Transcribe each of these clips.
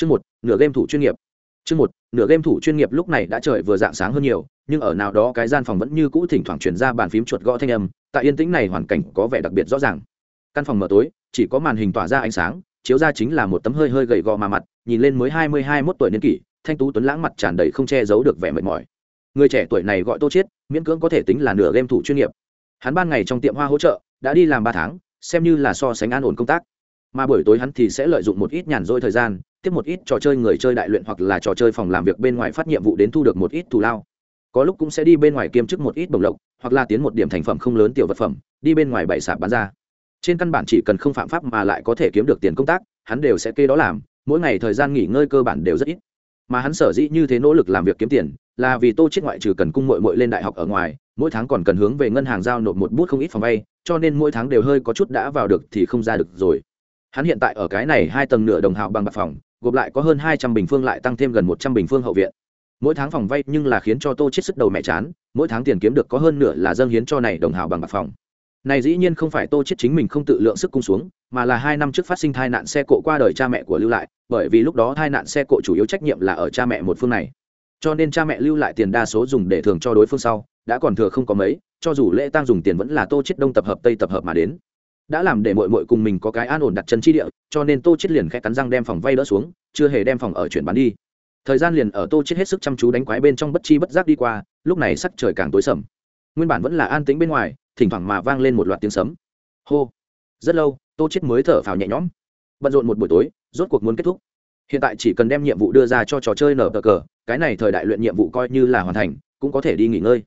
chương một, nửa game thủ chuyên nghiệp. Chương một, nửa game thủ chuyên nghiệp lúc này đã trời vừa dạng sáng hơn nhiều, nhưng ở nào đó cái gian phòng vẫn như cũ thỉnh thoảng chuyển ra bàn phím chuột gõ thanh âm, tại yên tĩnh này hoàn cảnh có vẻ đặc biệt rõ ràng. Căn phòng mở tối, chỉ có màn hình tỏa ra ánh sáng, chiếu ra chính là một tấm hơi hơi gầy gò mà mặt, nhìn lên mới hai mươi hai mốt tuổi niên kỷ, thanh tú tuấn lãng mặt tràn đầy không che giấu được vẻ mệt mỏi. Người trẻ tuổi này gọi tô chiết, miễn cưỡng có thể tính là nửa game thủ chuyên nghiệp. Hắn ban ngày trong tiệm hoa hỗ trợ, đã đi làm ba tháng, xem như là so sánh an ổn công tác. Mà buổi tối hắn thì sẽ lợi dụng một ít nhàn rỗi thời gian tiếp một ít trò chơi người chơi đại luyện hoặc là trò chơi phòng làm việc bên ngoài phát nhiệm vụ đến thu được một ít thù lao. Có lúc cũng sẽ đi bên ngoài kiêm chức một ít bồng lộc, hoặc là tiến một điểm thành phẩm không lớn tiểu vật phẩm, đi bên ngoài bày sạp bán ra. Trên căn bản chỉ cần không phạm pháp mà lại có thể kiếm được tiền công tác, hắn đều sẽ kê đó làm, mỗi ngày thời gian nghỉ ngơi cơ bản đều rất ít. Mà hắn sở dĩ như thế nỗ lực làm việc kiếm tiền, là vì tô chết ngoại trừ cần cung mội mội lên đại học ở ngoài, mỗi tháng còn cần hướng về ngân hàng giao nộp một bút không ít phòng vay, cho nên mỗi tháng đều hơi có chút đã vào được thì không ra được rồi. Hắn hiện tại ở cái này hai tầng nửa đồng hào bằng bạc phòng gộp lại có hơn hai trăm bình phương lại tăng thêm gần một trăm bình phương hậu viện. Mỗi tháng phòng vay nhưng là khiến cho tô chết sức đầu mẹ chán, mỗi tháng tiền kiếm được có hơn nửa là dâng hiến cho này đồng hào bằng bạc phòng. Này dĩ nhiên không phải tô chết chính mình không tự lượng sức cung xuống, mà là hai năm trước phát sinh tai nạn xe cộ qua đời cha mẹ của lưu lại, bởi vì lúc đó tai nạn xe cộ chủ yếu trách nhiệm là ở cha mẹ một phương này. Cho nên cha mẹ lưu lại tiền đa số dùng để thường cho đối phương sau, đã còn thừa không có mấy, cho dù lễ tang dùng tiền vẫn là tô chết đông tập hợp, tây tập hợp mà đến đã làm để mọi mọi cùng mình có cái an ổn đặt chân chi địa, cho nên tô chết liền khẽ cắn răng đem phòng vay đỡ xuống, chưa hề đem phòng ở chuyển bán đi. Thời gian liền ở tô chết hết sức chăm chú đánh quái bên trong bất chi bất giác đi qua, lúc này sắc trời càng tối sầm. Nguyên bản vẫn là an tĩnh bên ngoài, thỉnh thoảng mà vang lên một loạt tiếng sấm. Hô. Rất lâu, tô chết mới thở phào nhẹ nhõm. Bận rộn một buổi tối, rốt cuộc muốn kết thúc. Hiện tại chỉ cần đem nhiệm vụ đưa ra cho trò chơi nở cờ, cái này thời đại luyện nhiệm vụ coi như là hoàn thành, cũng có thể đi nghỉ ngơi.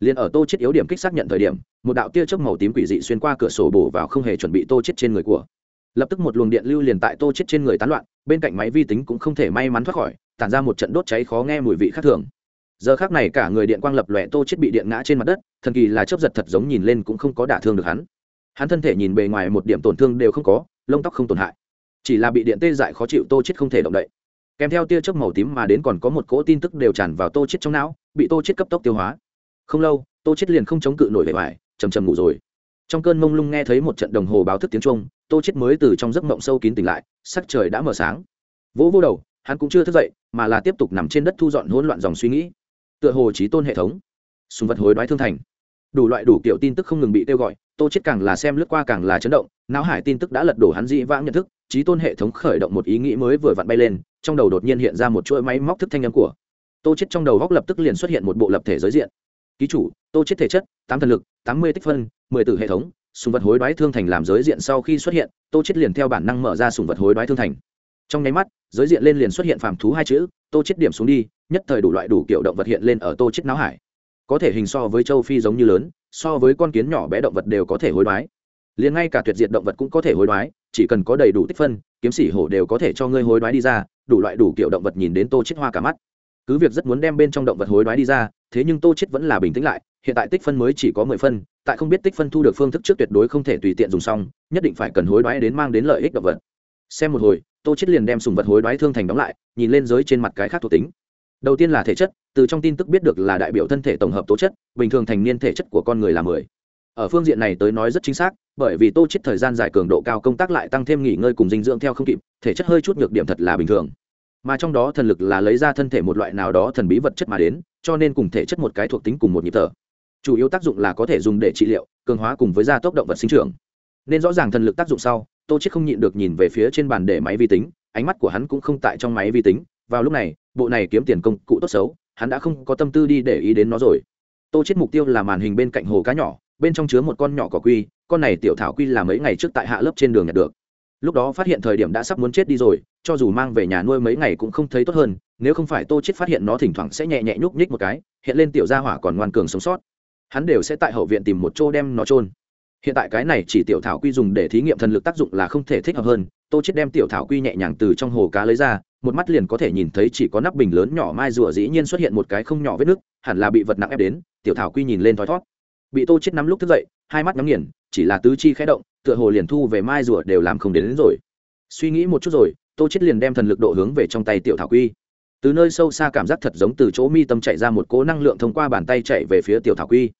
Liền ở tô chết yếu điểm kích xác nhận thời điểm một đạo tia chớp màu tím quỷ dị xuyên qua cửa sổ bổ vào không hề chuẩn bị tô chết trên người của. Lập tức một luồng điện lưu liền tại tô chết trên người tán loạn, bên cạnh máy vi tính cũng không thể may mắn thoát khỏi, tản ra một trận đốt cháy khó nghe mùi vị khác thường. Giờ khác này cả người điện quang lập lòe tô chết bị điện ngã trên mặt đất, thần kỳ là chớp giật thật giống nhìn lên cũng không có đả thương được hắn. Hắn thân thể nhìn bề ngoài một điểm tổn thương đều không có, lông tóc không tổn hại. Chỉ là bị điện tê dại khó chịu tô chết không thể động đậy. Kèm theo tia chớp màu tím mà đến còn có một cỗ tin tức đều tràn vào tô chết trong não, bị tô chết cấp tốc tiêu hóa. Không lâu, tô chết liền không chống cự nổi vẻ vải chầm chầm ngủ rồi. Trong cơn mông lung nghe thấy một trận đồng hồ báo thức tiếng trung tô chết mới từ trong giấc mộng sâu kín tỉnh lại, sắc trời đã mở sáng. Vỗ vô đầu, hắn cũng chưa thức dậy, mà là tiếp tục nằm trên đất thu dọn hỗn loạn dòng suy nghĩ. Tựa hồ trí tôn hệ thống, sùng vật hối đoái thương thành. Đủ loại đủ kiểu tin tức không ngừng bị kêu gọi, tô chết càng là xem lướt qua càng là chấn động, não hải tin tức đã lật đổ hắn dị vãng nhận thức, trí tôn hệ thống khởi động một ý nghĩ mới vừa vặn bay lên, trong đầu đột nhiên hiện ra một chuỗi máy móc thức thanh âm của. Tô chết trong đầu góc lập tức liền xuất hiện một bộ lập thể giới diện ký chủ, tô chết thể chất, tám thần lực, tám mươi tích phân, mười tử hệ thống, sùng vật hối đoái thương thành làm giới diện sau khi xuất hiện, tô chết liền theo bản năng mở ra sùng vật hối đoái thương thành. Trong nháy mắt, giới diện lên liền xuất hiện phàm thú hai chữ, tô chết điểm xuống đi, nhất thời đủ loại đủ kiểu động vật hiện lên ở tô chết não hải. Có thể hình so với châu phi giống như lớn, so với con kiến nhỏ bé động vật đều có thể hối đoái. Liền ngay cả tuyệt diệt động vật cũng có thể hối đoái, chỉ cần có đầy đủ tích phân, kiếm sĩ hổ đều có thể cho ngươi hối đoái đi ra, đủ loại đủ kiểu động vật nhìn đến tô chết hoa cả mắt cứ việc rất muốn đem bên trong động vật hối đoái đi ra, thế nhưng tô chết vẫn là bình tĩnh lại, hiện tại tích phân mới chỉ có mười phân, tại không biết tích phân thu được phương thức trước tuyệt đối không thể tùy tiện dùng xong, nhất định phải cần hối đoái đến mang đến lợi ích động vật. Xem một hồi, tô chết liền đem sùng vật hối đoái thương thành đóng lại, nhìn lên giới trên mặt cái khác thuộc tính. Đầu tiên là thể chất, từ trong tin tức biết được là đại biểu thân thể tổng hợp tố chất, bình thường thành niên thể chất của con người là mười. Ở phương diện này tới nói rất chính xác, bởi vì tô chết thời gian dài cường độ cao công tác lại tăng thêm nghỉ ngơi cùng dinh dưỡng theo không kịp, thể chất hơi chút nhược điểm thật là bình thường mà trong đó thần lực là lấy ra thân thể một loại nào đó thần bí vật chất mà đến, cho nên cùng thể chất một cái thuộc tính cùng một nhịp thở. Chủ yếu tác dụng là có thể dùng để trị liệu, cường hóa cùng với gia tốc động vật sinh trưởng. Nên rõ ràng thần lực tác dụng sau, tô chết không nhịn được nhìn về phía trên bàn để máy vi tính, ánh mắt của hắn cũng không tại trong máy vi tính. Vào lúc này, bộ này kiếm tiền công cụ tốt xấu, hắn đã không có tâm tư đi để ý đến nó rồi. Tô chết mục tiêu là màn hình bên cạnh hồ cá nhỏ, bên trong chứa một con nhỏ cỏ quy, con này tiểu thảo quy là mấy ngày trước tại hạ lớp trên đường nhặt được lúc đó phát hiện thời điểm đã sắp muốn chết đi rồi, cho dù mang về nhà nuôi mấy ngày cũng không thấy tốt hơn, nếu không phải tô chết phát hiện nó thỉnh thoảng sẽ nhẹ nhẹ nhúc nhích một cái, hiện lên tiểu gia hỏa còn ngoan cường sống sót. Hắn đều sẽ tại hậu viện tìm một chỗ đem nó trôn hiện tại cái này chỉ tiểu thảo quy dùng để thí nghiệm thần lực tác dụng là không thể thích hợp hơn, tô chết đem tiểu thảo quy nhẹ nhàng từ trong hồ cá lấy ra, một mắt liền có thể nhìn thấy chỉ có nắp bình lớn nhỏ mai rùa dĩ nhiên xuất hiện một cái không nhỏ vết nước, hẳn là bị vật nặng ép đến, tiểu thảo quy nhìn lên thoi thót. Bị tô chết nắm lúc thức dậy, hai mắt nhắm nghiền, chỉ là tứ chi khẽ động tựa hồ liền thu về mai rùa đều làm không đến, đến rồi. Suy nghĩ một chút rồi tô chết liền đem thần lực độ hướng về trong tay tiểu thảo quy. Từ nơi sâu xa cảm giác thật giống từ chỗ mi tâm chạy ra một cỗ năng lượng thông qua bàn tay chạy về phía tiểu thảo quy.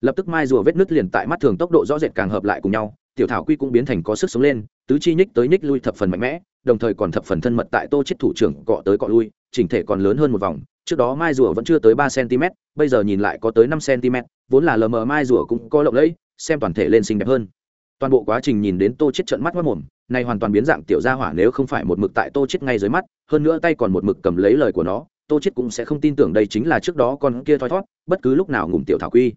Lập tức mai rùa vết nứt liền tại mắt thường tốc độ rõ rệt càng hợp lại cùng nhau tiểu thảo quy cũng biến thành có sức sống lên tứ chi nhích tới nhích lui thập phần mạnh mẽ đồng thời còn thập phần thân mật tại tô chết thủ trưởng cọ tới cọ lui chỉnh thể còn lớn hơn một vòng trước đó mai rùa vẫn chưa tới ba cm bây giờ nhìn lại có tới năm cm vốn là lờ mờ mai rùa cũng có lộng lẫy xem toàn thể lên xinh đẹp hơn toàn bộ quá trình nhìn đến tô chết trợn mắt mất mồm này hoàn toàn biến dạng tiểu gia hỏa nếu không phải một mực tại tô chết ngay dưới mắt, hơn nữa tay còn một mực cầm lấy lời của nó, tô chết cũng sẽ không tin tưởng đây chính là trước đó con kia thoi thót, bất cứ lúc nào ngủm tiểu thảo quy.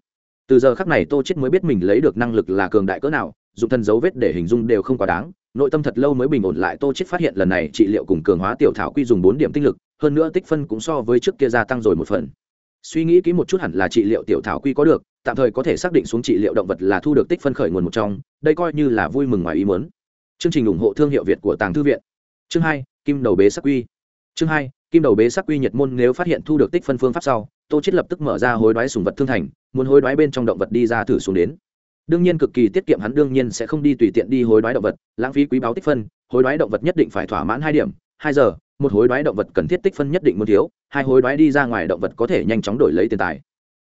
Từ giờ khắc này tô chết mới biết mình lấy được năng lực là cường đại cỡ nào, dùng thân dấu vết để hình dung đều không quá đáng, nội tâm thật lâu mới bình ổn lại, tô chết phát hiện lần này trị liệu cùng cường hóa tiểu thảo quy dùng bốn điểm tinh lực, hơn nữa tích phân cũng so với trước kia gia tăng rồi một phần. Suy nghĩ kỹ một chút hẳn là trị liệu tiểu thảo quy có được tạm thời có thể xác định xuống trị liệu động vật là thu được tích phân khởi nguồn một trong, đây coi như là vui mừng ngoài ý muốn. Chương trình ủng hộ thương hiệu việt của tàng thư viện. Chương hai, kim đầu bế sắc quy. Chương hai, kim đầu bế sắc quy nhiệt môn nếu phát hiện thu được tích phân phương pháp sau, tô chết lập tức mở ra hối đoái sùng vật thương thành, muốn hối đoái bên trong động vật đi ra thử xuống đến. Đương nhiên cực kỳ tiết kiệm hắn đương nhiên sẽ không đi tùy tiện đi hối đoái động vật, lãng phí quý báo tích phân, hối đoái động vật nhất định phải thỏa mãn hai điểm, hai giờ, một hối đoái động vật cần thiết tích phân nhất định muốn thiếu, hai hối đoái đi ra ngoài động vật có thể nhanh chóng đổi lấy tiền tài.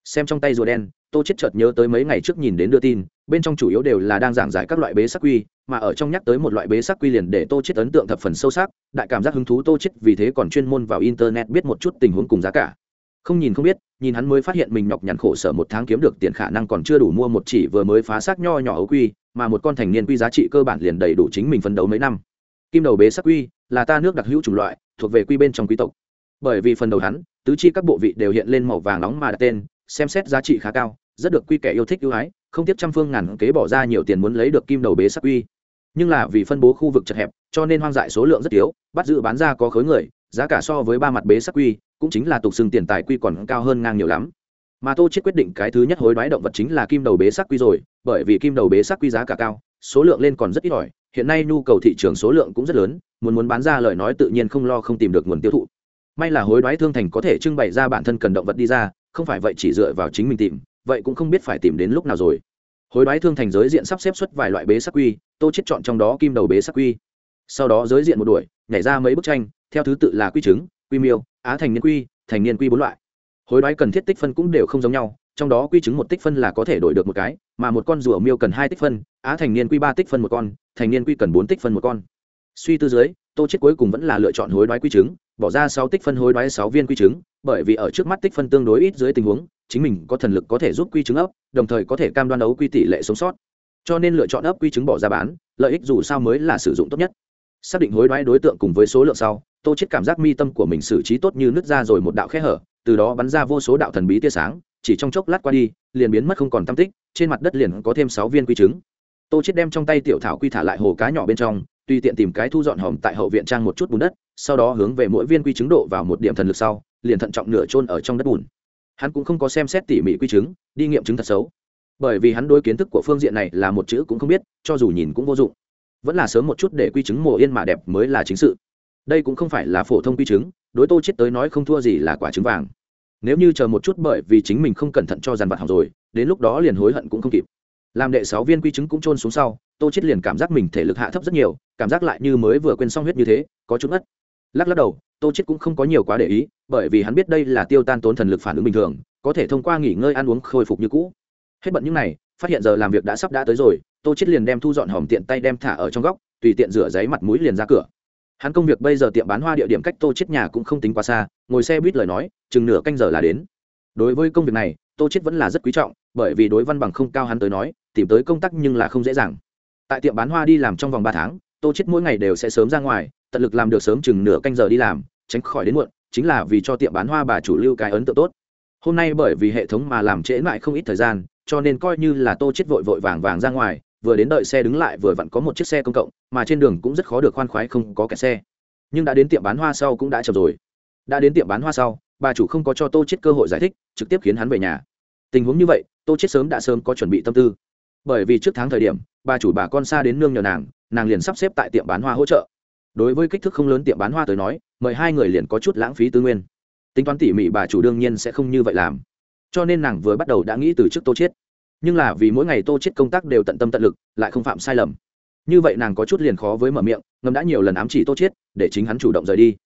Xem trong tay rùa đen tô chết chợt nhớ tới mấy ngày trước nhìn đến đưa tin, bên trong chủ yếu đều là đang giảng giải các loại bế sắc quy, mà ở trong nhắc tới một loại bế sắc quy liền để tô chết ấn tượng thập phần sâu sắc, đại cảm giác hứng thú tô chết vì thế còn chuyên môn vào internet biết một chút tình huống cùng giá cả. Không nhìn không biết, nhìn hắn mới phát hiện mình nhọc nhằn khổ sở một tháng kiếm được tiền khả năng còn chưa đủ mua một chỉ vừa mới phá xác nho nhỏ ấu quy, mà một con thành niên quy giá trị cơ bản liền đầy đủ chính mình phấn đấu mấy năm. Kim đầu bế sắc quy, là ta nước đặc hữu chủng loại, thuộc về quy bên trong quý tộc. Bởi vì phần đầu hắn, tứ chi các bộ vị đều hiện lên màu vàng nóng mà đặt tên, xem xét giá trị khá cao rất được quy kẻ yêu thích ưu ái, không tiếp trăm phương ngàn kế bỏ ra nhiều tiền muốn lấy được kim đầu bế sắc quy nhưng là vì phân bố khu vực chật hẹp, cho nên hoang dại số lượng rất yếu, bắt giữ bán ra có khối người, giá cả so với ba mặt bế sắc quy cũng chính là tục xưng tiền tài quy còn cao hơn ngang nhiều lắm. Mà tô chết quyết định cái thứ nhất hối đoái động vật chính là kim đầu bế sắc quy rồi, bởi vì kim đầu bế sắc quy giá cả cao, số lượng lên còn rất ít ỏi, hiện nay nhu cầu thị trường số lượng cũng rất lớn, muốn muốn bán ra lời nói tự nhiên không lo không tìm được nguồn tiêu thụ. May là hối đoái thương thành có thể trưng bày ra bản thân cần động vật đi ra, không phải vậy chỉ dựa vào chính mình tìm vậy cũng không biết phải tìm đến lúc nào rồi. Hối đoái thương thành giới diện sắp xếp xuất vài loại bế sắc quy, tô chết chọn trong đó kim đầu bế sắc quy. Sau đó giới diện một đuổi, nhảy ra mấy bức tranh, theo thứ tự là quy trứng quy miêu, á thành niên quy, thành niên quy bốn loại. Hối đoái cần thiết tích phân cũng đều không giống nhau, trong đó quy chứng một tích phân là có thể đổi được một cái, mà một con rùa miêu cần hai tích phân, á thành niên quy ba tích phân một con, thành niên quy cần bốn tích phân một con. Suy tư dưới, tô chết cuối cùng vẫn là lựa chọn hối đoái quy chứng, bỏ ra sáu tích phân hối đoái sáu viên quy chứng, bởi vì ở trước mắt tích phân tương đối ít dưới tình huống chính mình có thần lực có thể giúp quy chứng ấp, đồng thời có thể cam đoan đấu quy tỷ lệ sống sót. Cho nên lựa chọn ấp quy chứng bỏ ra bán, lợi ích dù sao mới là sử dụng tốt nhất. Xác định hối đoái đối tượng cùng với số lượng sau, tô chết cảm giác mi tâm của mình xử trí tốt như nứt ra rồi một đạo khe hở, từ đó bắn ra vô số đạo thần bí tia sáng, chỉ trong chốc lát qua đi, liền biến mất không còn tâm tích, trên mặt đất liền có thêm sáu viên quy trứng tô chết đem trong tay tiểu thảo quy thả lại hồ cá nhỏ bên trong, tùy tiện tìm cái thu dọn hòm tại hậu viện trang một chút bùn đất, sau đó hướng về mỗi viên quy trứng độ vào một điểm thần lực sau, liền thận trọng nửa chôn ở trong đất bùn hắn cũng không có xem xét tỉ mỉ quy chứng, đi nghiệm chứng thật xấu. Bởi vì hắn đối kiến thức của phương diện này là một chữ cũng không biết cho dù nhìn cũng vô dụng. Vẫn là sớm một chút để quy chứng mồ yên mà đẹp mới là chính sự. Đây cũng không phải là phổ thông quy chứng đối tô chết tới nói không thua gì là quả trứng vàng. Nếu như chờ một chút bởi vì chính mình không cẩn thận cho dàn vặt học rồi đến lúc đó liền hối hận cũng không kịp. Làm đệ sáu viên quy chứng cũng trôn xuống sau tô chết liền cảm giác mình thể lực hạ thấp rất nhiều cảm giác lại như mới vừa quên xong huyết như thế có chút ngất. Lắc lắc đầu tô chết cũng không có nhiều quá để ý, bởi vì hắn biết đây là tiêu tan tốn thần lực phản ứng bình thường, có thể thông qua nghỉ ngơi ăn uống khôi phục như cũ. Hết bận những này, phát hiện giờ làm việc đã sắp đã tới rồi, tô chết liền đem thu dọn hòm tiện tay đem thả ở trong góc, tùy tiện rửa giấy mặt mũi liền ra cửa. Hắn công việc bây giờ tiệm bán hoa địa điểm cách tô chết nhà cũng không tính quá xa, ngồi xe buýt lời nói, chừng nửa canh giờ là đến. Đối với công việc này, tô chết vẫn là rất quý trọng, bởi vì đối văn bằng không cao hắn tới nói, tìm tới công tác nhưng là không dễ dàng. Tại tiệm bán hoa đi làm trong vòng ba tháng, tô chết mỗi ngày đều sẽ sớm ra ngoài tận lực làm được sớm chừng nửa canh giờ đi làm, tránh khỏi đến muộn, chính là vì cho tiệm bán hoa bà chủ lưu cái ấn tượng tốt. Hôm nay bởi vì hệ thống mà làm trễ lại không ít thời gian, cho nên coi như là tô chết vội vội vàng vàng ra ngoài, vừa đến đợi xe đứng lại vừa vặn có một chiếc xe công cộng, mà trên đường cũng rất khó được khoan khoái không có kẹt xe. Nhưng đã đến tiệm bán hoa sau cũng đã chậm rồi. Đã đến tiệm bán hoa sau, bà chủ không có cho tô chết cơ hội giải thích, trực tiếp khiến hắn về nhà. Tình huống như vậy, tô chết sớm đã sớm có chuẩn bị tâm tư. Bởi vì trước tháng thời điểm, bà chủ bà con xa đến nương nhờ nàng nàng liền sắp xếp tại tiệm bán hoa hỗ trợ đối với kích thước không lớn tiệm bán hoa tới nói, mời hai người liền có chút lãng phí tư nguyên. Tính toán tỉ mỉ bà chủ đương nhiên sẽ không như vậy làm. Cho nên nàng vừa bắt đầu đã nghĩ từ trước tô chết. Nhưng là vì mỗi ngày tô chết công tác đều tận tâm tận lực, lại không phạm sai lầm. Như vậy nàng có chút liền khó với mở miệng, ngầm đã nhiều lần ám chỉ tô chết, để chính hắn chủ động rời đi.